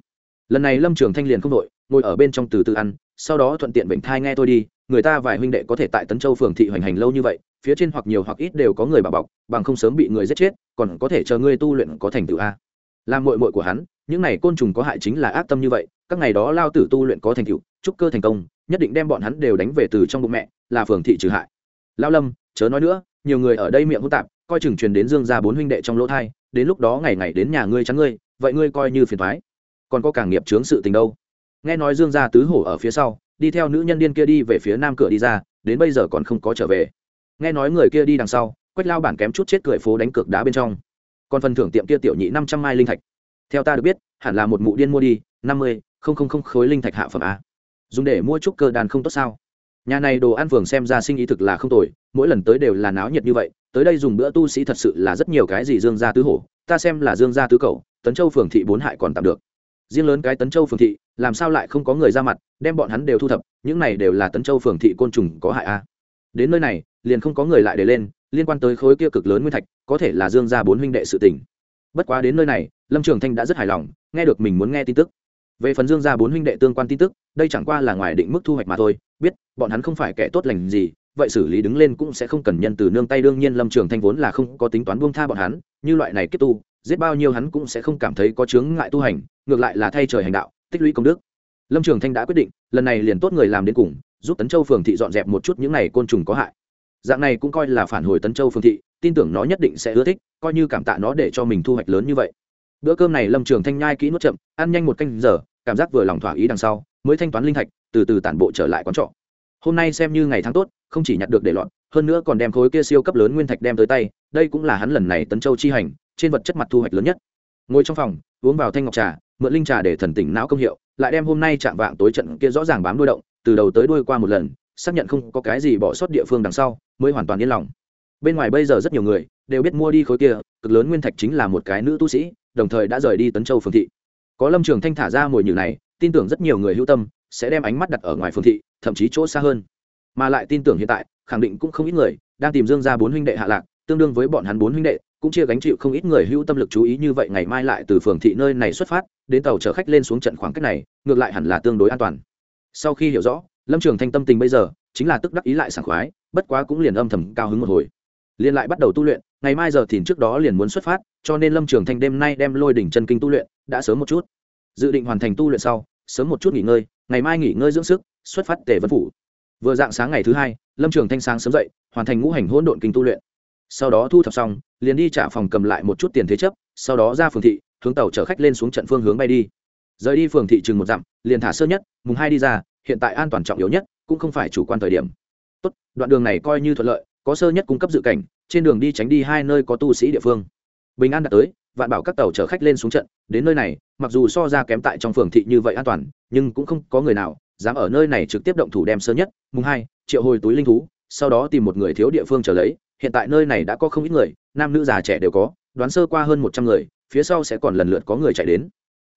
lần này lâm trường thanh liền không đội, ngồi ở bên trong từ từ ăn, sau đó thuận tiện bệnh thai nghe tôi đi, người ta vài huynh đệ có thể tại tấn châu phường thị hoành hành lâu như vậy, phía trên hoặc nhiều hoặc ít đều có người bà bọc, bằng không sớm bị người giết chết, còn có thể chờ ngươi tu luyện có thành tựu a. Làm mội mội của hắn những này côn trùng có hại chính là ác tâm như vậy, các ngày đó lao tử tu luyện có thành tựu trúc cơ thành công, nhất định đem bọn hắn đều đánh về từ trong bụng mẹ, là phường thị trừ hại. Lao lâm, chớ nói nữa, nhiều người ở đây miệng hỗn tạp, coi chừng truyền đến dương gia bốn huynh đệ trong lỗ thai, đến lúc đó ngày ngày đến nhà ngươi chắn ngươi, vậy ngươi coi như phiền thoái còn có càng nghiệp chướng sự tình đâu. Nghe nói dương gia tứ hổ ở phía sau, đi theo nữ nhân điên kia đi về phía nam cửa đi ra, đến bây giờ còn không có trở về. Nghe nói người kia đi đằng sau, quách lao bản kém chút chết cười phố đánh cược đá bên trong. Còn phần thưởng tiệm kia tiểu nhị năm trăm mai linh thạch theo ta được biết, hẳn là một mụ điên mua đi, năm mươi, không không không khối linh thạch hạ phẩm a. Dùng để mua chút cơ đàn không tốt sao? Nhà này đồ ăn phường xem ra sinh ý thực là không tồi, mỗi lần tới đều là náo nhiệt như vậy, tới đây dùng bữa tu sĩ thật sự là rất nhiều cái gì dương gia tứ hổ, ta xem là dương gia tứ cầu tấn châu phường thị bốn hại còn tạm được. Riêng lớn cái tấn châu phường thị, làm sao lại không có người ra mặt, đem bọn hắn đều thu thập, những này đều là tấn châu phường thị côn trùng có hại a. Đến nơi này, liền không có người lại để lên, liên quan tới khối kia cực lớn nguyên thạch, có thể là dương gia bốn huynh đệ sự tình. Bất quá đến nơi này lâm trường thanh đã rất hài lòng, nghe được mình muốn nghe tin tức. Về phần dương gia bốn huynh đệ tương quan tin tức, đây chẳng qua là ngoài định mức thu hoạch mà thôi, biết bọn hắn không phải kẻ tốt lành gì, vậy xử lý đứng lên cũng sẽ không cần nhân từ nương tay, đương nhiên lâm trường thanh vốn là không có tính toán buông tha bọn hắn, như loại này kết tu, giết bao nhiêu hắn cũng sẽ không cảm thấy có chướng ngại tu hành, ngược lại là thay trời hành đạo, tích lũy công đức. Lâm trường thanh đã quyết định, lần này liền tốt người làm đến cùng, giúp tấn châu phường thị dọn dẹp một chút những này côn trùng có hại. Dạng này cũng coi là phản hồi tấn châu phường thị, tin tưởng nó nhất định sẽ ưa thích, coi như cảm tạ nó để cho mình thu hoạch lớn như vậy bữa cơm này lâm trường thanh nhai kỹ nuốt chậm, ăn nhanh một canh giờ, cảm giác vừa lòng thỏa ý đằng sau, mới thanh toán linh thạch, từ từ tản bộ trở lại quán trọ. Hôm nay xem như ngày tháng tốt, không chỉ nhặt được để lọt, hơn nữa còn đem khối kia siêu cấp lớn nguyên thạch đem tới tay, đây cũng là hắn lần này tấn châu chi hành, trên vật chất mặt thu hoạch lớn nhất. Ngồi trong phòng, uống vào thanh ngọc trà, mượn linh trà để thần tỉnh não công hiệu, lại đem hôm nay chạm vạng tối trận kia rõ ràng bám đuôi động, từ đầu tới đuôi qua một lần, xác nhận không có cái gì bỏ sót địa phương đằng sau, mới hoàn toàn yên lòng. Bên ngoài bây giờ rất nhiều người đều biết mua đi khối kia, cực lớn nguyên thạch chính là một cái nữ tu sĩ đồng thời đã rời đi tấn châu phường thị. Có lâm trường thanh thả ra mồi nhử này, tin tưởng rất nhiều người hữu tâm sẽ đem ánh mắt đặt ở ngoài phường thị, thậm chí chỗ xa hơn. Mà lại tin tưởng hiện tại, khẳng định cũng không ít người đang tìm dương ra bốn huynh đệ hạ lạc, tương đương với bọn hắn bốn huynh đệ, cũng chia gánh chịu không ít người hữu tâm lực chú ý như vậy ngày mai lại từ phường thị nơi này xuất phát, đến tàu chở khách lên xuống trận khoảng cách này, ngược lại hẳn là tương đối an toàn. Sau khi hiểu rõ, lâm trường thanh tâm tình bây giờ chính là tức đắc ý lại sảng khoái, bất quá cũng liền âm thầm cao hứng một hồi. Liền lại bắt đầu tu luyện ngày mai giờ thìn trước đó liền muốn xuất phát, cho nên lâm trường thanh đêm nay đem lôi đỉnh chân kinh tu luyện, đã sớm một chút. Dự định hoàn thành tu luyện sau, sớm một chút nghỉ ngơi, ngày mai nghỉ ngơi dưỡng sức, xuất phát tề vân phủ. Vừa dạng sáng ngày thứ hai, lâm trường thanh sáng sớm dậy, hoàn thành ngũ hành hỗn độn kinh tu luyện. Sau đó thu thập xong, liền đi trả phòng cầm lại một chút tiền thế chấp, sau đó ra phường thị, hướng tàu chở khách lên xuống trận phương hướng bay đi. Rời đi phường thị chừng một dặm, liền thả sơ nhất, mùng hai đi ra, hiện tại an toàn trọng yếu nhất, cũng không phải chủ quan thời điểm. Tốt, đoạn đường này coi như thuận lợi có sơ nhất cung cấp dự cảnh, trên đường đi tránh đi hai nơi có tu sĩ địa phương. Bình an đã tới, vạn bảo các tàu chở khách lên xuống trận, đến nơi này, mặc dù so ra kém tại trong phường thị như vậy an toàn, nhưng cũng không có người nào dám ở nơi này trực tiếp động thủ đem sơ nhất, mùng hai, triệu hồi túi linh thú, sau đó tìm một người thiếu địa phương trở lấy. Hiện tại nơi này đã có không ít người, nam nữ già trẻ đều có, đoán sơ qua hơn một trăm người, phía sau sẽ còn lần lượt có người chạy đến.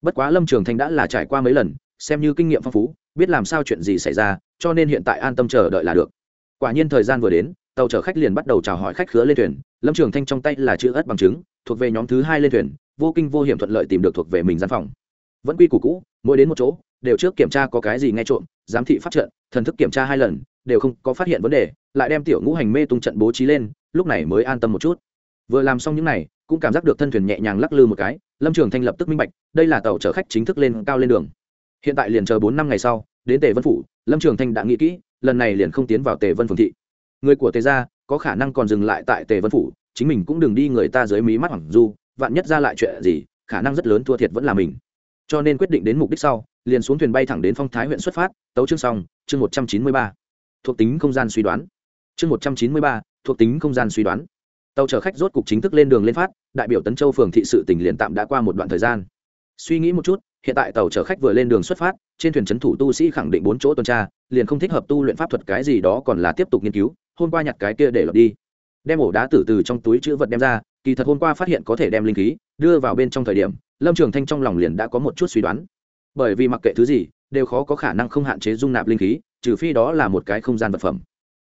Bất quá lâm trường thanh đã là trải qua mấy lần, xem như kinh nghiệm phong phú, biết làm sao chuyện gì xảy ra, cho nên hiện tại an tâm chờ đợi là được. Quả nhiên thời gian vừa đến tàu chở khách liền bắt đầu chào hỏi khách khứa lên thuyền, lâm trường thanh trong tay là chữ ớt bằng chứng, thuộc về nhóm thứ hai lên thuyền, vô kinh vô hiểm thuận lợi tìm được thuộc về mình gian phòng. Vẫn quy củ cũ, mỗi đến một chỗ, đều trước kiểm tra có cái gì nghe trộm, giám thị phát trận, thần thức kiểm tra hai lần, đều không có phát hiện vấn đề, lại đem tiểu ngũ hành mê tung trận bố trí lên, lúc này mới an tâm một chút. Vừa làm xong những này, cũng cảm giác được thân thuyền nhẹ nhàng lắc lư một cái, lâm trường thanh lập tức minh bạch, đây là tàu chở khách chính thức lên cao lên đường. Hiện tại liền chờ bốn năm ngày sau, đến tề vân phủ, lâm trường thanh đã nghĩ kỹ, lần này liền không tiến vào tề vân phường thị người của tề gia có khả năng còn dừng lại tại tề vân phủ, chính mình cũng đừng đi người ta dưới mí mắt hoàng du, vạn nhất ra lại chuyện gì, khả năng rất lớn thua thiệt vẫn là mình. Cho nên quyết định đến mục đích sau, liền xuống thuyền bay thẳng đến phong thái huyện xuất phát, tấu chương xong, chương một trăm chín mươi ba. Thuộc tính không gian suy đoán. Chương một trăm chín mươi ba, thuộc tính không gian suy đoán. Tàu chở khách rốt cục chính thức lên đường lên phát, đại biểu tấn châu phường thị sự tỉnh liền tạm đã qua một đoạn thời gian. Suy nghĩ một chút, hiện tại tàu chở khách vừa lên đường xuất phát, trên thuyền trấn thủ tu sĩ khẳng định bốn chỗ tuần tra, liền không thích hợp tu luyện pháp thuật cái gì đó còn là tiếp tục nghiên cứu hôm qua nhặt cái kia để lọt đi. Đem ổ đá tử từ trong túi chữ vật đem ra, kỳ thật hôm qua phát hiện có thể đem linh khí đưa vào bên trong thời điểm, lâm trường thanh trong lòng liền đã có một chút suy đoán. Bởi vì mặc kệ thứ gì, đều khó có khả năng không hạn chế dung nạp linh khí, trừ phi đó là một cái không gian vật phẩm.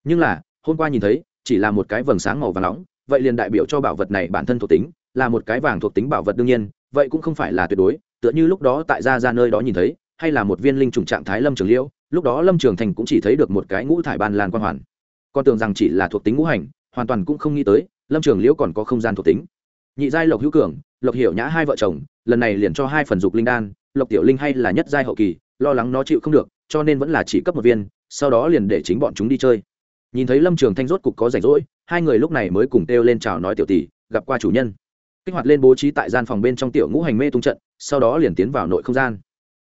Nhưng là, hôm qua nhìn thấy, chỉ là một cái vầng sáng màu và nóng, vậy liền đại biểu cho bảo vật này bản thân thuộc tính, là một cái vàng thuộc tính bảo vật đương nhiên, vậy cũng không phải là tuyệt đối, tựa như lúc đó tại ra ra nơi đó nhìn thấy, hay là một viên linh trùng trạng thái lâm trường liễu lúc đó lâm trường thành cũng chỉ thấy được một cái ngũ thải ban lan quan hoàn con tưởng rằng chỉ là thuộc tính ngũ hành, hoàn toàn cũng không nghĩ tới, lâm trường liễu còn có không gian thuộc tính. Nhị giai lộc hữu cường, lộc hiểu nhã hai vợ chồng, lần này liền cho hai phần dục linh đan, lộc tiểu linh hay là nhất giai hậu kỳ, lo lắng nó chịu không được, cho nên vẫn là chỉ cấp một viên, sau đó liền để chính bọn chúng đi chơi. Nhìn thấy lâm trường thanh rốt cục có rảnh rỗi, hai người lúc này mới cùng kêu lên chào nói tiểu tỷ, gặp qua chủ nhân. Kích hoạt lên bố trí tại gian phòng bên trong tiểu ngũ hành mê tung trận, sau đó liền tiến vào nội không gian.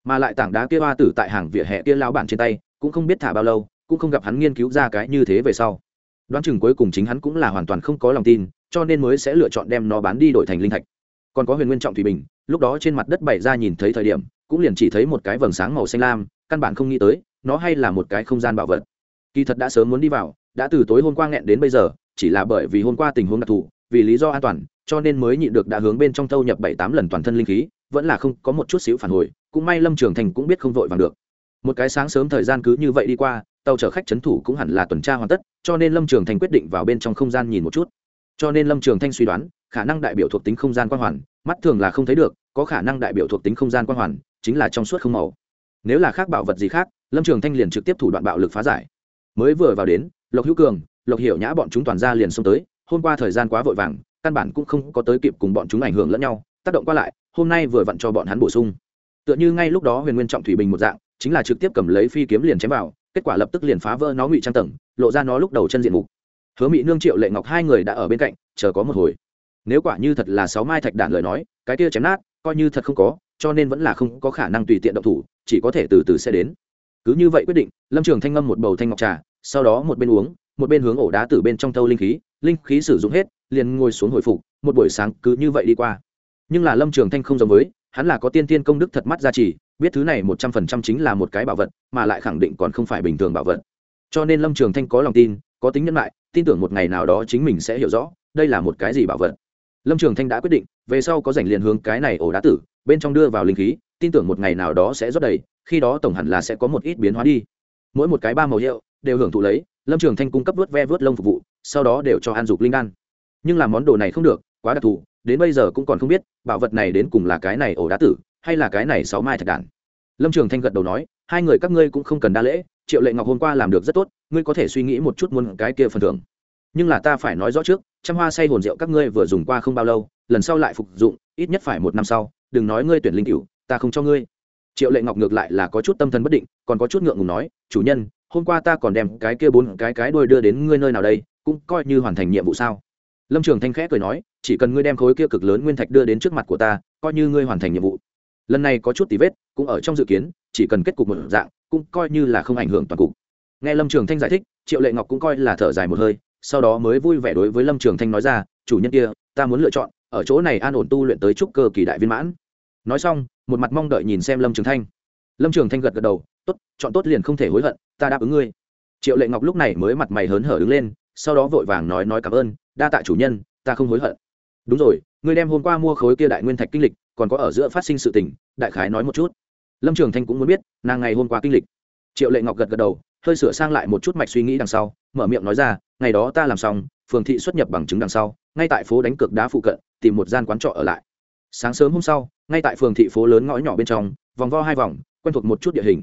Mà lại tảng đá kia hoa tử tại hàng vỉa hè kia lao bản trên tay, cũng không biết thả bao lâu cũng không gặp hắn nghiên cứu ra cái như thế về sau. Đoán chừng cuối cùng chính hắn cũng là hoàn toàn không có lòng tin, cho nên mới sẽ lựa chọn đem nó bán đi đổi thành linh thạch. Còn có huyền nguyên trọng thủy bình, lúc đó trên mặt đất bày ra nhìn thấy thời điểm, cũng liền chỉ thấy một cái vầng sáng màu xanh lam, căn bản không nghĩ tới, nó hay là một cái không gian bảo vật. Kỳ thật đã sớm muốn đi vào, đã từ tối hôm qua nghẹn đến bây giờ, chỉ là bởi vì hôm qua tình huống đặc thù, vì lý do an toàn, cho nên mới nhịn được đã hướng bên trong thâu nhập bảy tám lần toàn thân linh khí, vẫn là không có một chút xíu phản hồi, cũng may lâm trường thành cũng biết không vội vàng được. Một cái sáng sớm thời gian cứ như vậy đi qua tàu chở khách trấn thủ cũng hẳn là tuần tra hoàn tất, cho nên lâm trường thành quyết định vào bên trong không gian nhìn một chút. Cho nên lâm trường thanh suy đoán, khả năng đại biểu thuộc tính không gian quan hoàn, mắt thường là không thấy được, có khả năng đại biểu thuộc tính không gian quan hoàn, chính là trong suốt không màu. Nếu là khác bảo vật gì khác, lâm trường thanh liền trực tiếp thủ đoạn bạo lực phá giải. Mới vừa vào đến, lộc hữu cường, lộc hiểu nhã bọn chúng toàn ra liền xông tới, hôm qua thời gian quá vội vàng, căn bản cũng không có tới kịp cùng bọn chúng ảnh hưởng lẫn nhau, tác động qua lại, hôm nay vừa vặn cho bọn hắn bổ sung. Tựa như ngay lúc đó huyền nguyên trọng thủy bình một dạng, chính là trực tiếp cầm lấy phi kiếm liền chém vào kết quả lập tức liền phá vỡ nó ngụy trang tầng, lộ ra nó lúc đầu chân diện mục. Hứa mỹ nương, triệu lệ ngọc hai người đã ở bên cạnh, chờ có một hồi. Nếu quả như thật là sáu mai thạch đạn lời nói, cái kia chém nát, coi như thật không có, cho nên vẫn là không có khả năng tùy tiện động thủ, chỉ có thể từ từ sẽ đến. Cứ như vậy quyết định, lâm trường thanh ngâm một bầu thanh ngọc trà, sau đó một bên uống, một bên hướng ổ đá từ bên trong thâu linh khí linh khí sử dụng hết, liền ngồi xuống hồi phục, một buổi sáng cứ như vậy đi qua. Nhưng là lâm trường thanh không giống với hắn là có tiên tiên công đức thật mắt ra chỉ, biết thứ này một trăm phần trăm chính là một cái bảo vật, mà lại khẳng định còn không phải bình thường bảo vật. Cho nên lâm trường thanh có lòng tin, có tính nhân lại, tin tưởng một ngày nào đó chính mình sẽ hiểu rõ, đây là một cái gì bảo vật. Lâm trường thanh đã quyết định, về sau có dành liền hướng cái này ổ đá tử, bên trong đưa vào linh khí, tin tưởng một ngày nào đó sẽ rót đầy, khi đó tổng hẳn là sẽ có một ít biến hóa đi. Mỗi một cái ba màu hiệu đều hưởng thụ lấy, lâm trường thanh cung cấp vớt ve vớt lông phục vụ, sau đó đều cho an dục linh đan. Nhưng làm món đồ này không được, quá đặc thù đến bây giờ cũng còn không biết, bảo vật này đến cùng là cái này ổ đá tử, hay là cái này sáu mai thạch đản lâm trường thanh gật đầu nói, hai người các ngươi cũng không cần đa lễ, triệu lệ ngọc hôm qua làm được rất tốt, ngươi có thể suy nghĩ một chút muốn cái kia phần thưởng. Nhưng là ta phải nói rõ trước, trăm hoa say hồn rượu các ngươi vừa dùng qua không bao lâu, lần sau lại phục dụng, ít nhất phải một năm sau, đừng nói ngươi tuyển linh cựu ta không cho ngươi. Triệu lệ ngọc ngược lại là có chút tâm thần bất định, còn có chút ngượng ngùng nói, chủ nhân, hôm qua ta còn đem cái kia bốn cái cái đôi đưa đến ngươi nơi nào đây, cũng coi như hoàn thành nhiệm vụ sao? Lâm trường thanh khẽ cười nói, chỉ cần ngươi đem khối kia cực lớn nguyên thạch đưa đến trước mặt của ta, coi như ngươi hoàn thành nhiệm vụ. Lần này có chút tí vết, cũng ở trong dự kiến, chỉ cần kết cục một dạng, cũng coi như là không ảnh hưởng toàn cục. Nghe lâm trường thanh giải thích, triệu lệ ngọc cũng coi là thở dài một hơi, sau đó mới vui vẻ đối với lâm trường thanh nói ra, chủ nhân kia, ta muốn lựa chọn, ở chỗ này an ổn tu luyện tới trúc cơ kỳ đại viên mãn. Nói xong, một mặt mong đợi nhìn xem lâm trường thanh. Lâm trường thanh gật gật đầu, tốt, chọn tốt liền không thể hối hận, ta đáp ứng ngươi. Triệu lệ ngọc lúc này mới mặt mày hớn hở đứng lên sau đó vội vàng nói nói cảm ơn, đa tạ chủ nhân, ta không hối hận. Đúng rồi, ngươi đem hôm qua mua khối kia đại nguyên thạch kinh lịch, còn có ở giữa phát sinh sự tình, đại khái nói một chút. Lâm trường thanh cũng muốn biết, nàng ngày hôm qua kinh lịch. Triệu lệ ngọc gật gật đầu, hơi sửa sang lại một chút mạch suy nghĩ đằng sau, mở miệng nói ra, ngày đó ta làm xong, phường thị xuất nhập bằng chứng đằng sau, ngay tại phố đánh cược đá phụ cận, tìm một gian quán trọ ở lại. Sáng sớm hôm sau, ngay tại phường thị phố lớn ngõ nhỏ bên trong, vòng vo hai vòng, quen thuộc một chút địa hình.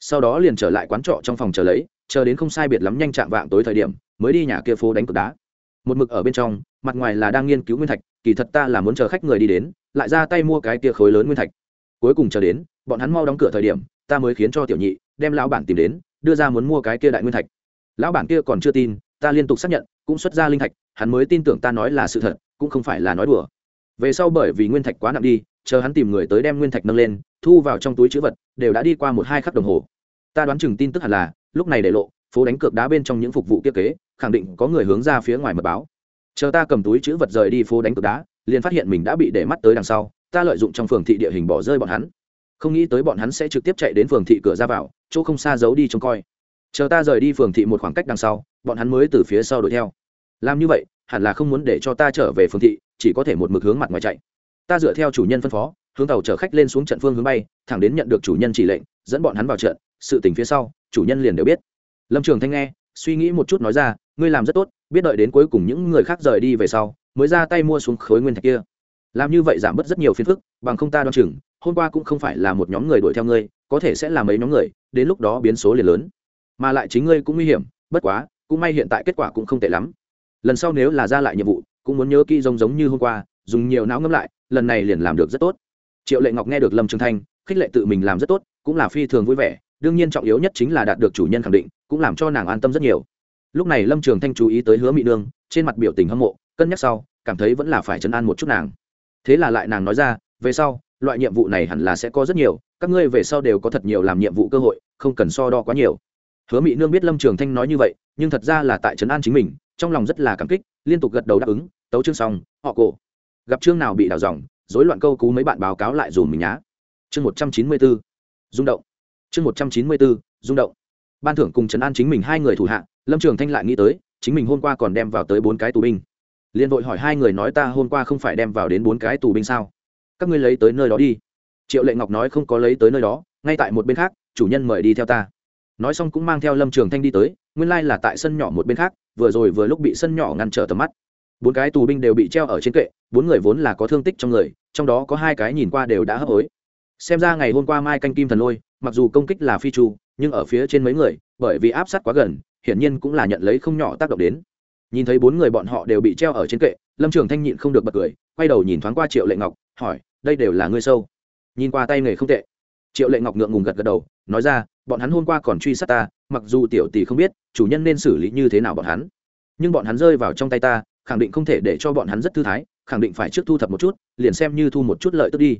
Sau đó liền trở lại quán trọ trong phòng chờ lấy, chờ đến không sai biệt lắm nhanh chạm vạng tối thời điểm mới đi nhà kia phố đánh cược đá. Một mực ở bên trong, mặt ngoài là đang nghiên cứu nguyên thạch, kỳ thật ta là muốn chờ khách người đi đến, lại ra tay mua cái kia khối lớn nguyên thạch. Cuối cùng chờ đến, bọn hắn mau đóng cửa thời điểm, ta mới khiến cho tiểu nhị đem lão bản tìm đến, đưa ra muốn mua cái kia đại nguyên thạch. Lão bản kia còn chưa tin, ta liên tục xác nhận, cũng xuất ra linh thạch, hắn mới tin tưởng ta nói là sự thật, cũng không phải là nói đùa. Về sau bởi vì nguyên thạch quá nặng đi, chờ hắn tìm người tới đem nguyên thạch nâng lên, thu vào trong túi chữ vật, đều đã đi qua một hai khắc đồng hồ. Ta đoán chừng tin tức hẳn là, lúc này để lộ phố đánh cược đá bên trong những phục vụ kia kế, khẳng định có người hướng ra phía ngoài mật báo. Chờ ta cầm túi chữ vật rời đi phố đánh cược đá, liền phát hiện mình đã bị để mắt tới đằng sau, ta lợi dụng trong phường thị địa hình bỏ rơi bọn hắn. Không nghĩ tới bọn hắn sẽ trực tiếp chạy đến phường thị cửa ra vào, chỗ không xa giấu đi trông coi. Chờ ta rời đi phường thị một khoảng cách đằng sau, bọn hắn mới từ phía sau đuổi theo. Làm như vậy, hẳn là không muốn để cho ta trở về phường thị, chỉ có thể một mực hướng mặt ngoài chạy. Ta dựa theo chủ nhân phân phó, hướng tàu chở khách lên xuống trận phương hướng bay, thẳng đến nhận được chủ nhân chỉ lệnh, dẫn bọn hắn vào trận, sự tình phía sau, chủ nhân liền đều biết lâm trường thanh nghe, suy nghĩ một chút nói ra, ngươi làm rất tốt, biết đợi đến cuối cùng những người khác rời đi về sau, mới ra tay mua xuống khối nguyên thạch kia. Làm như vậy giảm bớt rất nhiều phiền phức, bằng không ta đoan chừng, hôm qua cũng không phải là một nhóm người đuổi theo ngươi, có thể sẽ là mấy nhóm người, đến lúc đó biến số liền lớn. Mà lại chính ngươi cũng nguy hiểm, bất quá, cũng may hiện tại kết quả cũng không tệ lắm. Lần sau nếu là ra lại nhiệm vụ, cũng muốn nhớ kỹ giống giống như hôm qua, dùng nhiều não ngâm lại, lần này liền làm được rất tốt. Triệu lệ ngọc nghe được lâm trường thanh, khích lệ tự mình làm rất tốt, cũng là phi thường vui vẻ, đương nhiên trọng yếu nhất chính là đạt được chủ nhân khẳng định cũng làm cho nàng an tâm rất nhiều. Lúc này lâm trường thanh chú ý tới hứa mỹ nương, trên mặt biểu tình hâm mộ, cân nhắc sau, cảm thấy vẫn là phải chấn an một chút nàng. Thế là lại nàng nói ra, về sau, loại nhiệm vụ này hẳn là sẽ có rất nhiều, các ngươi về sau đều có thật nhiều làm nhiệm vụ cơ hội, không cần so đo quá nhiều. Hứa mỹ nương biết lâm trường thanh nói như vậy, nhưng thật ra là tại trấn an chính mình, trong lòng rất là cảm kích, liên tục gật đầu đáp ứng, tấu chương xong, họ cổ. Gặp chương nào bị đào dòng dối loạn câu cú mấy bạn báo cáo lại dùm mình nhá. Chương một trăm chín mươi bốn rung động. Chương một trăm chín mươi bốn rung động ban thưởng cùng trấn an chính mình hai người thủ hạ, lâm trường thanh lại nghĩ tới, chính mình hôm qua còn đem vào tới bốn cái tù binh. Liền vội hỏi hai người nói ta hôm qua không phải đem vào đến bốn cái tù binh sao? Các ngươi lấy tới nơi đó đi. Triệu lệ ngọc nói không có lấy tới nơi đó, ngay tại một bên khác, chủ nhân mời đi theo ta. Nói xong cũng mang theo lâm trường thanh đi tới, nguyên lai là tại sân nhỏ một bên khác, vừa rồi vừa lúc bị sân nhỏ ngăn trở tầm mắt. Bốn cái tù binh đều bị treo ở trên kệ, bốn người vốn là có thương tích trong người, trong đó có hai cái nhìn qua đều đã hấp hối. Xem ra ngày hôm qua mai canh kim thần lôi, mặc dù công kích là phi chu nhưng ở phía trên mấy người, bởi vì áp sát quá gần, hiển nhiên cũng là nhận lấy không nhỏ tác động đến. Nhìn thấy bốn người bọn họ đều bị treo ở trên kệ, lâm trường thanh nhịn không được bật cười, quay đầu nhìn thoáng qua triệu lệ ngọc, hỏi, đây đều là ngươi sâu? Nhìn qua tay nghề không tệ. Triệu lệ ngọc ngượng ngùng gật gật đầu, nói ra, bọn hắn hôm qua còn truy sát ta, mặc dù tiểu tỷ không biết, chủ nhân nên xử lý như thế nào bọn hắn. Nhưng bọn hắn rơi vào trong tay ta, khẳng định không thể để cho bọn hắn rất thư thái, khẳng định phải trước thu thập một chút, liền xem như thu một chút lợi tức đi.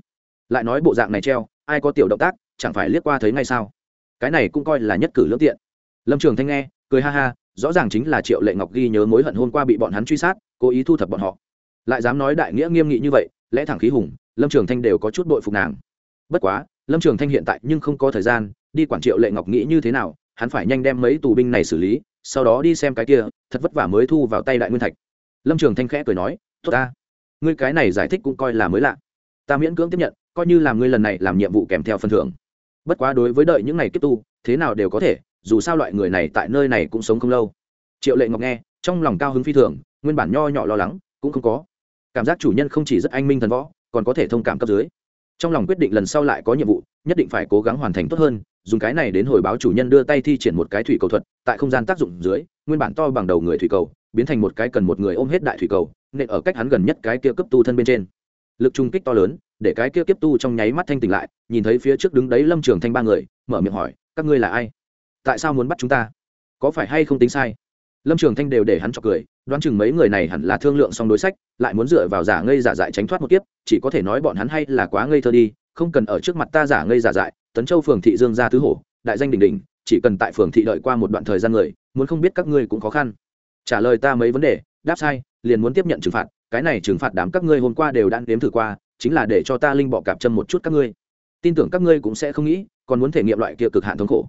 Lại nói bộ dạng này treo, ai có tiểu động tác, chẳng phải liếc qua thấy ngay sao? Cái này cũng coi là nhất cử lưỡng tiện. Lâm trường thanh nghe, cười ha ha, rõ ràng chính là triệu lệ ngọc ghi nhớ mối hận hôm qua bị bọn hắn truy sát, cố ý thu thập bọn họ. Lại dám nói đại nghĩa nghiêm nghị như vậy, lẽ thẳng khí hùng, lâm trường thanh đều có chút bội phục nàng. Bất quá, lâm trường thanh hiện tại nhưng không có thời gian đi quản triệu lệ ngọc nghĩ như thế nào, hắn phải nhanh đem mấy tù binh này xử lý, sau đó đi xem cái kia, thật vất vả mới thu vào tay đại nguyên thạch. Lâm trường thanh khẽ cười nói, tốt ta, ngươi cái này giải thích cũng coi là mới lạ. Ta miễn cưỡng tiếp nhận, coi như là ngươi lần này làm nhiệm vụ kèm theo phần thưởng bất quá đối với đợi những ngày kết tu, thế nào đều có thể, dù sao loại người này tại nơi này cũng sống không lâu. Triệu lệ ngọc nghe, trong lòng cao hứng phi thường, nguyên bản nho nhỏ lo lắng, cũng không có. Cảm giác chủ nhân không chỉ rất anh minh thần võ, còn có thể thông cảm cấp dưới. Trong lòng quyết định lần sau lại có nhiệm vụ, nhất định phải cố gắng hoàn thành tốt hơn, dùng cái này đến hồi báo chủ nhân đưa tay thi triển một cái thủy cầu thuật, tại không gian tác dụng dưới, nguyên bản to bằng đầu người thủy cầu, biến thành một cái cần một người ôm hết đại thủy cầu nên ở cách hắn gần nhất cái kia cấp tu thân bên trên. Lực trung kích to lớn để cái kia kiếp tu trong nháy mắt thanh tỉnh lại nhìn thấy phía trước đứng đấy lâm trường thanh ba người mở miệng hỏi các ngươi là ai? Tại sao muốn bắt chúng ta? Có phải hay không tính sai? Lâm trường thanh đều để hắn chọc cười đoán chừng mấy người này hẳn là thương lượng xong đối sách lại muốn dựa vào giả ngây giả dại tránh thoát một kiếp chỉ có thể nói bọn hắn hay là quá ngây thơ đi không cần ở trước mặt ta giả ngây giả dại tấn châu phường thị dương ra tứ hổ đại danh đình đình, chỉ cần tại phường thị đợi qua một đoạn thời gian người muốn không biết các ngươi cũng khó khăn. Trả lời ta mấy vấn đề đáp sai liền muốn tiếp nhận trừng phạt cái này trừng phạt đám các ngươi hôm qua đều đã nếm thử qua chính là để cho ta linh bọ cạp châm một chút các ngươi. Tin tưởng các ngươi cũng sẽ không nghĩ, còn muốn thể nghiệm loại kia cực hạn thống khổ.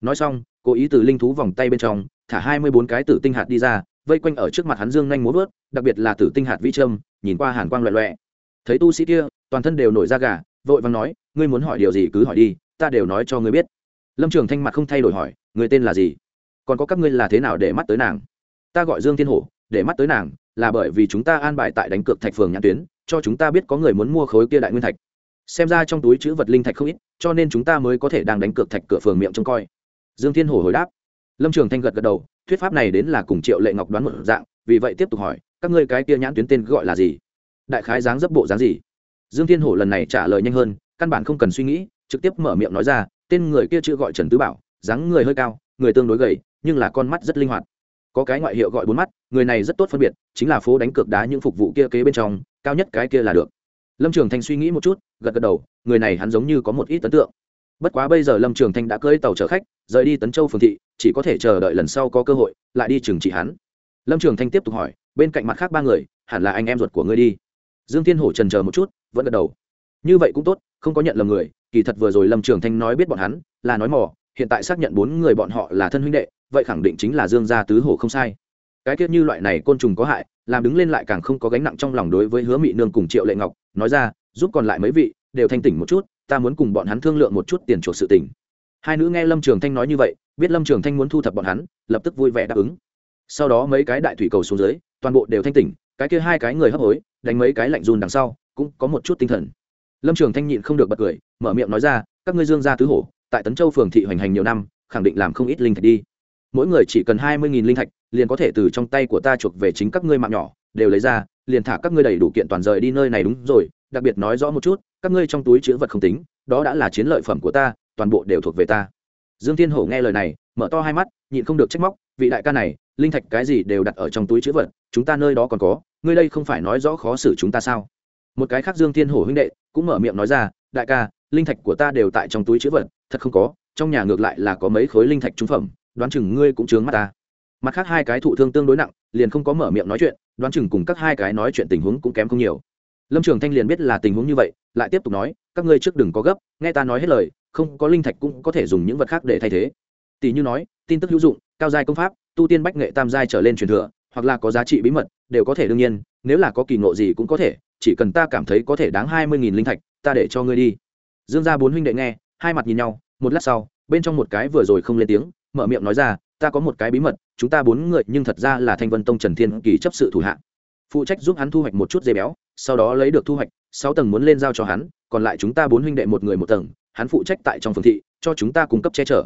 Nói xong, cố ý từ linh thú vòng tay bên trong, thả hai mươi bốn cái tử tinh hạt đi ra, vây quanh ở trước mặt hắn dương nhanh múa vớt, đặc biệt là tử tinh hạt vi trâm nhìn qua hàn quang loẹ loẹ. Thấy tu sĩ kia, toàn thân đều nổi da gà, vội vàng nói, ngươi muốn hỏi điều gì cứ hỏi đi, ta đều nói cho ngươi biết. Lâm trường thanh mặt không thay đổi hỏi người tên là gì? Còn có các ngươi là thế nào để mắt tới nàng? Ta gọi dương thiên hổ, để mắt tới nàng, là bởi vì chúng ta an bài tại đánh cược thạch phường nhãn tuyến cho chúng ta biết có người muốn mua khối kia đại nguyên thạch. Xem ra trong túi chữ vật linh thạch không ít, cho nên chúng ta mới có thể đang đánh cược thạch cửa phường miệng trông coi. Dương thiên hổ hồi đáp. Lâm trường thanh gật gật đầu, thuyết pháp này đến là cùng triệu lệ ngọc đoán một dạng, vì vậy tiếp tục hỏi, các ngươi cái kia nhãn tuyến tên gọi là gì? Đại khái dáng dấp bộ dáng gì? Dương thiên hổ lần này trả lời nhanh hơn, căn bản không cần suy nghĩ, trực tiếp mở miệng nói ra, tên người kia chữ gọi trần tứ bảo, dáng người hơi cao, người tương đối gầy, nhưng là con mắt rất linh hoạt. Có cái ngoại hiệu gọi bốn mắt, người này rất tốt phân biệt, chính là phố đánh cược đá những phục vụ kia kế bên trong cao nhất cái kia là được. Lâm trường thanh suy nghĩ một chút, gật gật đầu, người này hắn giống như có một ít ấn tượng. Bất quá bây giờ lâm trường thanh đã cưỡi tàu chở khách, rời đi tấn châu phường thị, chỉ có thể chờ đợi lần sau có cơ hội, lại đi trừng trị hắn. Lâm trường thanh tiếp tục hỏi, bên cạnh mặt khác ba người, hẳn là anh em ruột của ngươi đi. Dương thiên hổ trần chờ một chút, vẫn gật đầu. Như vậy cũng tốt, không có nhận lầm người, kỳ thật vừa rồi lâm trường thanh nói biết bọn hắn, là nói mỏ hiện tại xác nhận bốn người bọn họ là thân huynh đệ, vậy khẳng định chính là dương gia tứ hổ không sai. Cái tiết như loại này côn trùng có hại làm đứng lên lại càng không có gánh nặng trong lòng đối với hứa mị nương cùng triệu lệ ngọc, nói ra, giúp còn lại mấy vị, đều thanh tỉnh một chút, ta muốn cùng bọn hắn thương lượng một chút tiền chuộc sự tỉnh hai nữ nghe lâm trường thanh nói như vậy, biết lâm trường thanh muốn thu thập bọn hắn, lập tức vui vẻ đáp ứng. Sau đó mấy cái đại thủy cầu xuống dưới, toàn bộ đều thanh tỉnh, cái kia hai cái người hấp hối, đánh mấy cái lạnh run đằng sau, cũng có một chút tinh thần. Lâm trường thanh nhịn không được bật cười, mở miệng nói ra, các ngươi dương gia tứ hổ, tại tấn châu phường thị hoành hành nhiều năm, khẳng định làm không ít linh thạch đi. Mỗi người chỉ cần hai mươi linh thạch liền có thể từ trong tay của ta chuộc về chính các ngươi mạng nhỏ, đều lấy ra, liền thả các ngươi đầy đủ kiện toàn rời đi nơi này đúng rồi, đặc biệt nói rõ một chút, các ngươi trong túi chữ vật không tính, đó đã là chiến lợi phẩm của ta, toàn bộ đều thuộc về ta. Dương thiên hổ nghe lời này, mở to hai mắt, nhịn không được trách móc, vị đại ca này, linh thạch cái gì đều đặt ở trong túi chữ vật, chúng ta nơi đó còn có, ngươi đây không phải nói rõ khó xử chúng ta sao? Một cái khác dương thiên hổ huynh đệ, cũng mở miệng nói ra, đại ca, linh thạch của ta đều tại trong túi chữ vật, thật không có, trong nhà ngược lại là có mấy khối linh thạch trúng phẩm, đoán chừng ngươi cũng chướng mắt ta mặt khác hai cái thụ thương tương đối nặng, liền không có mở miệng nói chuyện, đoán chừng cùng các hai cái nói chuyện tình huống cũng kém không nhiều. Lâm trường thanh liền biết là tình huống như vậy, lại tiếp tục nói, các ngươi trước đừng có gấp, nghe ta nói hết lời, không có linh thạch cũng có thể dùng những vật khác để thay thế. Tỷ như nói, tin tức hữu dụng, cao giai công pháp, tu tiên bách nghệ tam giai trở lên truyền thừa, hoặc là có giá trị bí mật, đều có thể đương nhiên, nếu là có kỳ ngộ gì cũng có thể, chỉ cần ta cảm thấy có thể đáng hai mươi nghìn linh thạch, ta để cho ngươi đi. Dương gia bốn huynh đệ nghe, hai mặt nhìn nhau, một lát sau, bên trong một cái vừa rồi không lên tiếng, mở miệng nói ra, ta có một cái bí mật chúng ta bốn người nhưng thật ra là thanh vân tông trần thiên kỳ chấp sự thủ hạ. Phụ trách giúp hắn thu hoạch một chút dây béo, sau đó lấy được thu hoạch, sáu tầng muốn lên giao cho hắn, còn lại chúng ta bốn huynh đệ một người một tầng, hắn phụ trách tại trong phường thị, cho chúng ta cung cấp che chở.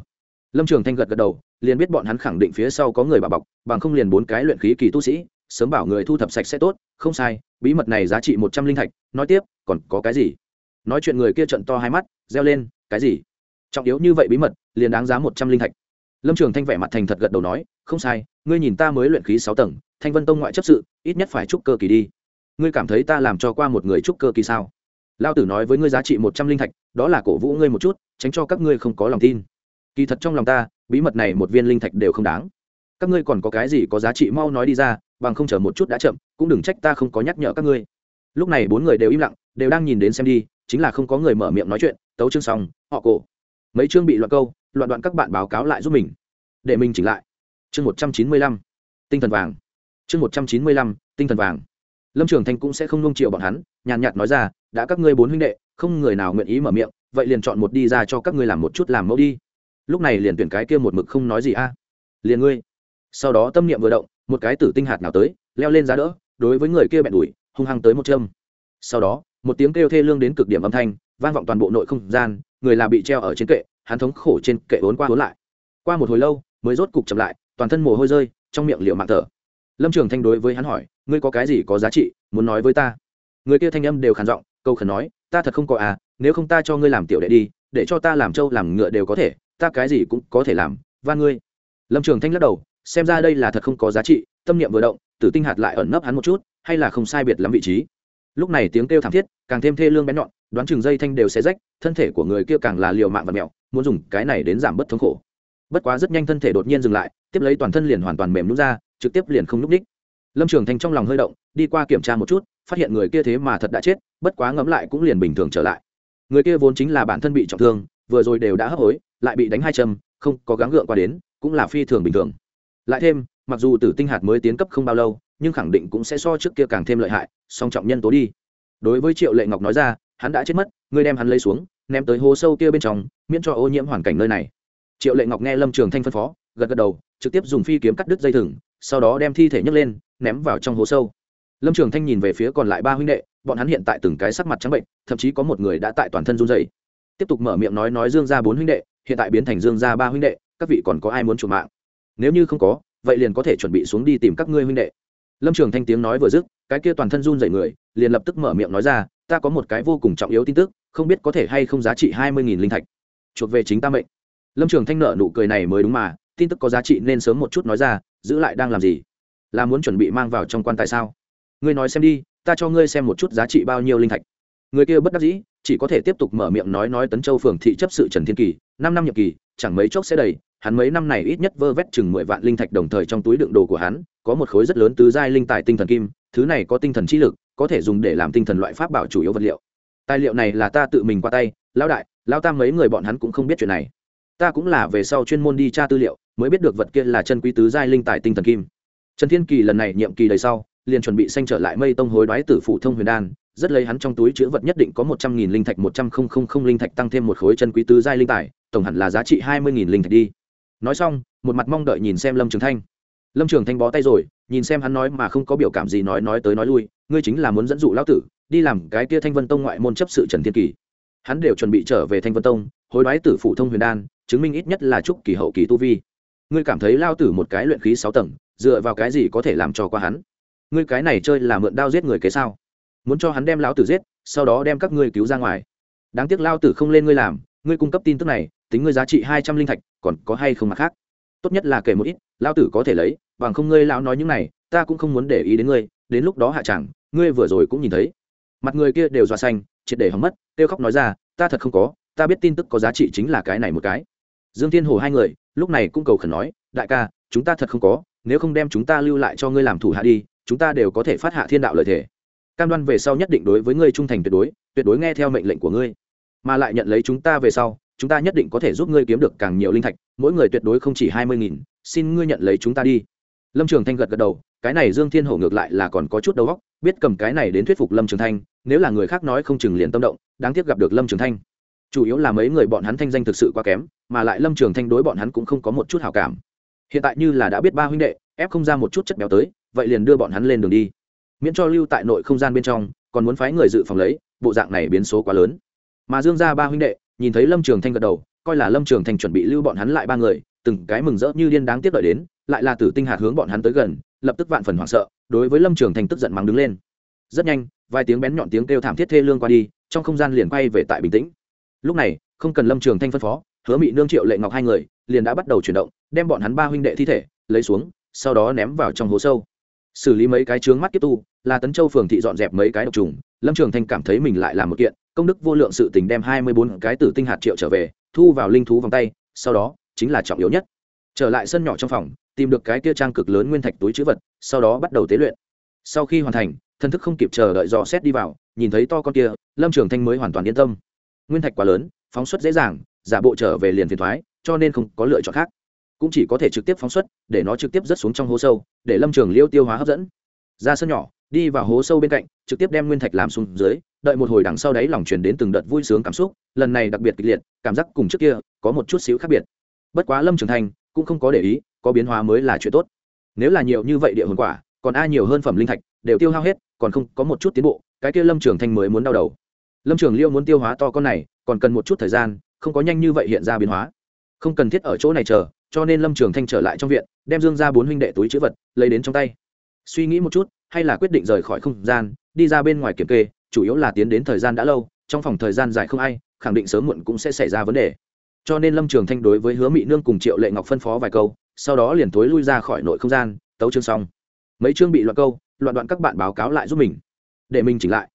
Lâm trường thanh gật gật đầu, liền biết bọn hắn khẳng định phía sau có người bà bọc, bằng không liền bốn cái luyện khí kỳ tu sĩ, sớm bảo người thu thập sạch sẽ tốt, không sai, bí mật này giá trị một trăm linh thạch, nói tiếp, còn có cái gì? Nói chuyện người kia trận to hai mắt, reo lên, cái gì? Trọng yếu như vậy bí mật, liền đáng giá một trăm linh thạch lâm trường thanh vẻ mặt thành thật gật đầu nói, không sai, ngươi nhìn ta mới luyện khí sáu tầng, thanh vân tông ngoại chấp sự, ít nhất phải trúc cơ kỳ đi. Ngươi cảm thấy ta làm cho qua một người trúc cơ kỳ sao? Lao tử nói với ngươi giá trị một trăm linh thạch, đó là cổ vũ ngươi một chút, tránh cho các ngươi không có lòng tin. Kỳ thật trong lòng ta, bí mật này một viên linh thạch đều không đáng. Các ngươi còn có cái gì có giá trị mau nói đi ra, bằng không chờ một chút đã chậm, cũng đừng trách ta không có nhắc nhở các ngươi. Lúc này bốn người đều im lặng, đều đang nhìn đến xem đi, chính là không có người mở miệng nói chuyện, tấu chương xong, họ cổ. Mấy chương bị loạn câu loạn đoạn các bạn báo cáo lại giúp mình. Để mình chỉnh lại. Chương một trăm chín mươi lăm, tinh thần vàng. Chương một trăm chín mươi lăm, tinh thần vàng. Lâm trường thanh cũng sẽ không nung triệu bọn hắn, nhàn nhạt nói ra, đã các ngươi bốn huynh đệ, không người nào nguyện ý mở miệng, vậy liền chọn một đi ra cho các ngươi làm một chút làm mẫu đi. Lúc này liền tuyển cái kia một mực không nói gì a. Liền ngươi. Sau đó tâm niệm vừa động, một cái tử tinh hạt nào tới, leo lên giá đỡ, đối với người kia bẹn đùi hung hăng tới một châm. Sau đó, một tiếng kêu thê lương đến cực điểm âm thanh, vang vọng toàn bộ nội không gian, người là bị treo ở trên kệ hắn thống khổ trên kệ ốn qua ốn lại. Qua một hồi lâu, mới rốt cục chậm lại, toàn thân mồ hôi rơi, trong miệng liệu mạng thở. Lâm trường thanh đối với hắn hỏi, ngươi có cái gì có giá trị, muốn nói với ta? Người kia thanh âm đều khản giọng, câu khẩn nói, ta thật không có à nếu không ta cho ngươi làm tiểu đệ đi, để cho ta làm trâu làm ngựa đều có thể, ta cái gì cũng có thể làm van ngươi. Lâm trường thanh lắc đầu, xem ra đây là thật không có giá trị, tâm niệm vừa động, tử tinh hạt lại ẩn nấp hắn một chút, hay là không sai biệt lắm vị trí. Lúc này tiếng kêu thảm thiết, càng thêm thê lương bén nhọn, đoán chừng dây thanh đều sẽ rách, thân thể của người kia càng là liều mạng và mẹo muốn dùng cái này đến giảm bớt thống khổ. Bất quá rất nhanh thân thể đột nhiên dừng lại, tiếp lấy toàn thân liền hoàn toàn mềm nhún ra, trực tiếp liền không nhúc ních. Lâm trường thành trong lòng hơi động, đi qua kiểm tra một chút, phát hiện người kia thế mà thật đã chết, bất quá ngẫm lại cũng liền bình thường trở lại. Người kia vốn chính là bản thân bị trọng thương, vừa rồi đều đã hấp hối, lại bị đánh hai châm, không có gắng gượng qua đến, cũng là phi thường bình thường. Lại thêm, mặc dù tử tinh hạt mới tiến cấp không bao lâu, nhưng khẳng định cũng sẽ so trước kia càng thêm lợi hại, song trọng nhân tố đi. Đối với triệu lệ ngọc nói ra, hắn đã chết mất, ngươi đem hắn lấy xuống ném tới hố sâu kia bên trong, miễn cho ô nhiễm hoàn cảnh nơi này. Triệu lệ ngọc nghe lâm trường thanh phân phó, gật gật đầu, trực tiếp dùng phi kiếm cắt đứt dây thừng, sau đó đem thi thể nhấc lên, ném vào trong hố sâu. Lâm trường thanh nhìn về phía còn lại ba huynh đệ, bọn hắn hiện tại từng cái sắc mặt trắng bệnh, thậm chí có một người đã tại toàn thân run dày tiếp tục mở miệng nói nói dương ra bốn huynh đệ, hiện tại biến thành dương ra ba huynh đệ, các vị còn có ai muốn chủ mạng? Nếu như không có, vậy liền có thể chuẩn bị xuống đi tìm các ngươi huynh đệ. Lâm trường thanh tiếng nói vừa dứt, cái kia toàn thân run dày người, liền lập tức mở miệng nói ra, ta có một cái vô cùng trọng yếu tin tức không biết có thể hay không giá trị hai mươi nghìn linh thạch. Chuộc về chính ta mệnh. Lâm trường thanh nợ nụ cười này mới đúng mà, tin tức có giá trị nên sớm một chút nói ra, giữ lại đang làm gì? Là muốn chuẩn bị mang vào trong quan tài sao? Ngươi nói xem đi, ta cho ngươi xem một chút giá trị bao nhiêu linh thạch. Người kia bất đắc dĩ, chỉ có thể tiếp tục mở miệng nói nói tấn châu phường thị chấp sự trần thiên kỳ, năm năm nhiệm kỳ, chẳng mấy chốc sẽ đầy, hắn mấy năm này ít nhất vơ vét chừng mười vạn linh thạch đồng thời trong túi đựng đồ của hắn, có một khối rất lớn tứ giai linh tài tinh thần kim, thứ này có tinh thần trí lực, có thể dùng để làm tinh thần loại pháp bảo chủ yếu vật liệu tài liệu này là ta tự mình qua tay, lão đại, lão tam mấy người bọn hắn cũng không biết chuyện này. Ta cũng là về sau chuyên môn đi tra tư liệu, mới biết được vật kia là chân quý tứ giai linh tài tinh thần kim. Trần thiên kỳ lần này nhiệm kỳ đầy sau, liền chuẩn bị sanh trở lại mây tông hối đoái tử phụ thông huyền đan, rất lấy hắn trong túi chữ vật nhất định có một trăm nghìn linh thạch, một trăm không không không linh thạch tăng thêm một khối chân quý tứ giai linh tài, tổng hẳn là giá trị hai mươi nghìn linh thạch đi. Nói xong, một mặt mong đợi nhìn xem lâm trường thanh. Lâm trường thanh bó tay rồi, nhìn xem hắn nói mà không có biểu cảm gì nói nói tới nói lui, ngươi chính là muốn dẫn dụ lão tử đi làm cái kia thanh vân tông ngoại môn chấp sự trần thiên kỳ. Hắn đều chuẩn bị trở về thanh vân tông, hối đoái tử phụ thông huyền đan, chứng minh ít nhất là trúc kỳ hậu kỳ tu vi. Ngươi cảm thấy lao tử một cái luyện khí sáu tầng, dựa vào cái gì có thể làm cho qua hắn? Ngươi cái này chơi là mượn đao giết người kế sao? Muốn cho hắn đem lão tử giết, sau đó đem các ngươi cứu ra ngoài. Đáng tiếc lao tử không lên ngươi làm, ngươi cung cấp tin tức này, tính ngươi giá trị hai trăm linh thạch, còn có hay không mặt khác? Tốt nhất là kể một ít, lao tử có thể lấy, bằng không ngươi lão nói những này, ta cũng không muốn để ý đến ngươi, đến lúc đó hạ chẳng, ngươi vừa rồi cũng nhìn thấy mặt người kia đều dọa xanh, triệt để hỏng mất, kêu khóc nói ra, ta thật không có, ta biết tin tức có giá trị chính là cái này một cái. Dương thiên hồ hai người, lúc này cũng cầu khẩn nói, đại ca, chúng ta thật không có, nếu không đem chúng ta lưu lại cho ngươi làm thủ hạ đi, chúng ta đều có thể phát hạ thiên đạo lợi thể cam đoan về sau nhất định đối với ngươi trung thành tuyệt đối tuyệt đối nghe theo mệnh lệnh của ngươi. Mà lại nhận lấy chúng ta về sau, chúng ta nhất định có thể giúp ngươi kiếm được càng nhiều linh thạch, mỗi người tuyệt đối không chỉ hai mươi nghìn, xin ngươi nhận lấy chúng ta đi. Lâm trường thanh gật gật đầu cái này dương thiên hổ ngược lại là còn có chút đầu óc, biết cầm cái này đến thuyết phục lâm trường thanh, nếu là người khác nói không chừng liền tâm động, đáng tiếc gặp được lâm trường thanh. Chủ yếu là mấy người bọn hắn thanh danh thực sự quá kém, mà lại lâm trường thanh đối bọn hắn cũng không có một chút hào cảm. Hiện tại như là đã biết ba huynh đệ, ép không ra một chút chất béo tới, vậy liền đưa bọn hắn lên đường đi. Miễn cho lưu tại nội không gian bên trong, còn muốn phái người dự phòng lấy, bộ dạng này biến số quá lớn. Mà dương ra ba huynh đệ, nhìn thấy lâm trường thanh gật đầu, coi là lâm trường thanh chuẩn bị lưu bọn hắn lại ba người, từng cái mừng rỡ như điên đáng tiếc đợi đến, lại là tử tinh hạt hướng bọn hắn tới gần lập tức vạn phần hoảng sợ, đối với lâm trường thanh tức giận mắng đứng lên. Rất nhanh, vài tiếng bén nhọn tiếng kêu thảm thiết thê lương qua đi, trong không gian liền quay về tại bình tĩnh. Lúc này, không cần lâm trường thanh phân phó, hứa mị nương triệu lệ ngọc hai người liền đã bắt đầu chuyển động, đem bọn hắn ba huynh đệ thi thể lấy xuống, sau đó ném vào trong hố sâu. Xử lý mấy cái trướng mắt tiếp tu, là tấn châu phường thị dọn dẹp mấy cái độc trùng, lâm trường thanh cảm thấy mình lại làm một kiện, công đức vô lượng sự tình đem hai mươi bốn cái tử tinh hạt triệu trở về, thu vào linh thú vòng tay, sau đó chính là trọng yếu nhất trở lại sân nhỏ trong phòng, tìm được cái kia trang cực lớn nguyên thạch túi chữ vật, sau đó bắt đầu tế luyện. Sau khi hoàn thành thân thức không kịp chờ đợi dò xét đi vào, nhìn thấy to con kia, lâm trường thanh mới hoàn toàn yên tâm. Nguyên thạch quá lớn, phóng xuất dễ dàng, giả bộ trở về liền phiền thoái, cho nên không có lựa chọn khác. Cũng chỉ có thể trực tiếp phóng xuất, để nó trực tiếp rớt xuống trong hố sâu, để lâm trường liêu tiêu hóa hấp dẫn. Ra sân nhỏ, đi vào hố sâu bên cạnh, trực tiếp đem nguyên thạch làm xuống dưới, đợi một hồi đằng sau đấy lòng truyền đến từng đợt vui sướng cảm xúc, lần này đặc biệt kịch liệt, cảm giác cùng trước kia, có một chút xíu khác biệt. Bất quá lâm trường thành cũng không có để ý, có biến hóa mới là chuyện tốt. Nếu là nhiều như vậy địa hồn quả, còn ai nhiều hơn phẩm linh thạch, đều tiêu hao hết, còn không có một chút tiến bộ, cái kia lâm trường thanh mới muốn đau đầu. Lâm trường liêu muốn tiêu hóa to con này, còn cần một chút thời gian, không có nhanh như vậy hiện ra biến hóa. Không cần thiết ở chỗ này chờ, cho nên lâm trường thanh trở lại trong viện, đem dương ra bốn huynh đệ túi chữ vật, lấy đến trong tay. Suy nghĩ một chút, hay là quyết định rời khỏi không gian, đi ra bên ngoài kiểm kê, chủ yếu là tiến đến thời gian đã lâu, trong phòng thời gian dài không ai, khẳng định sớm muộn cũng sẽ xảy ra vấn đề cho nên lâm trường thanh đối với hứa mỹ nương cùng triệu lệ ngọc phân phó vài câu, sau đó liền thối lui ra khỏi nội không gian, tấu chương xong. Mấy chương bị loạn câu, loạn đoạn các bạn báo cáo lại giúp mình. Để mình chỉnh lại.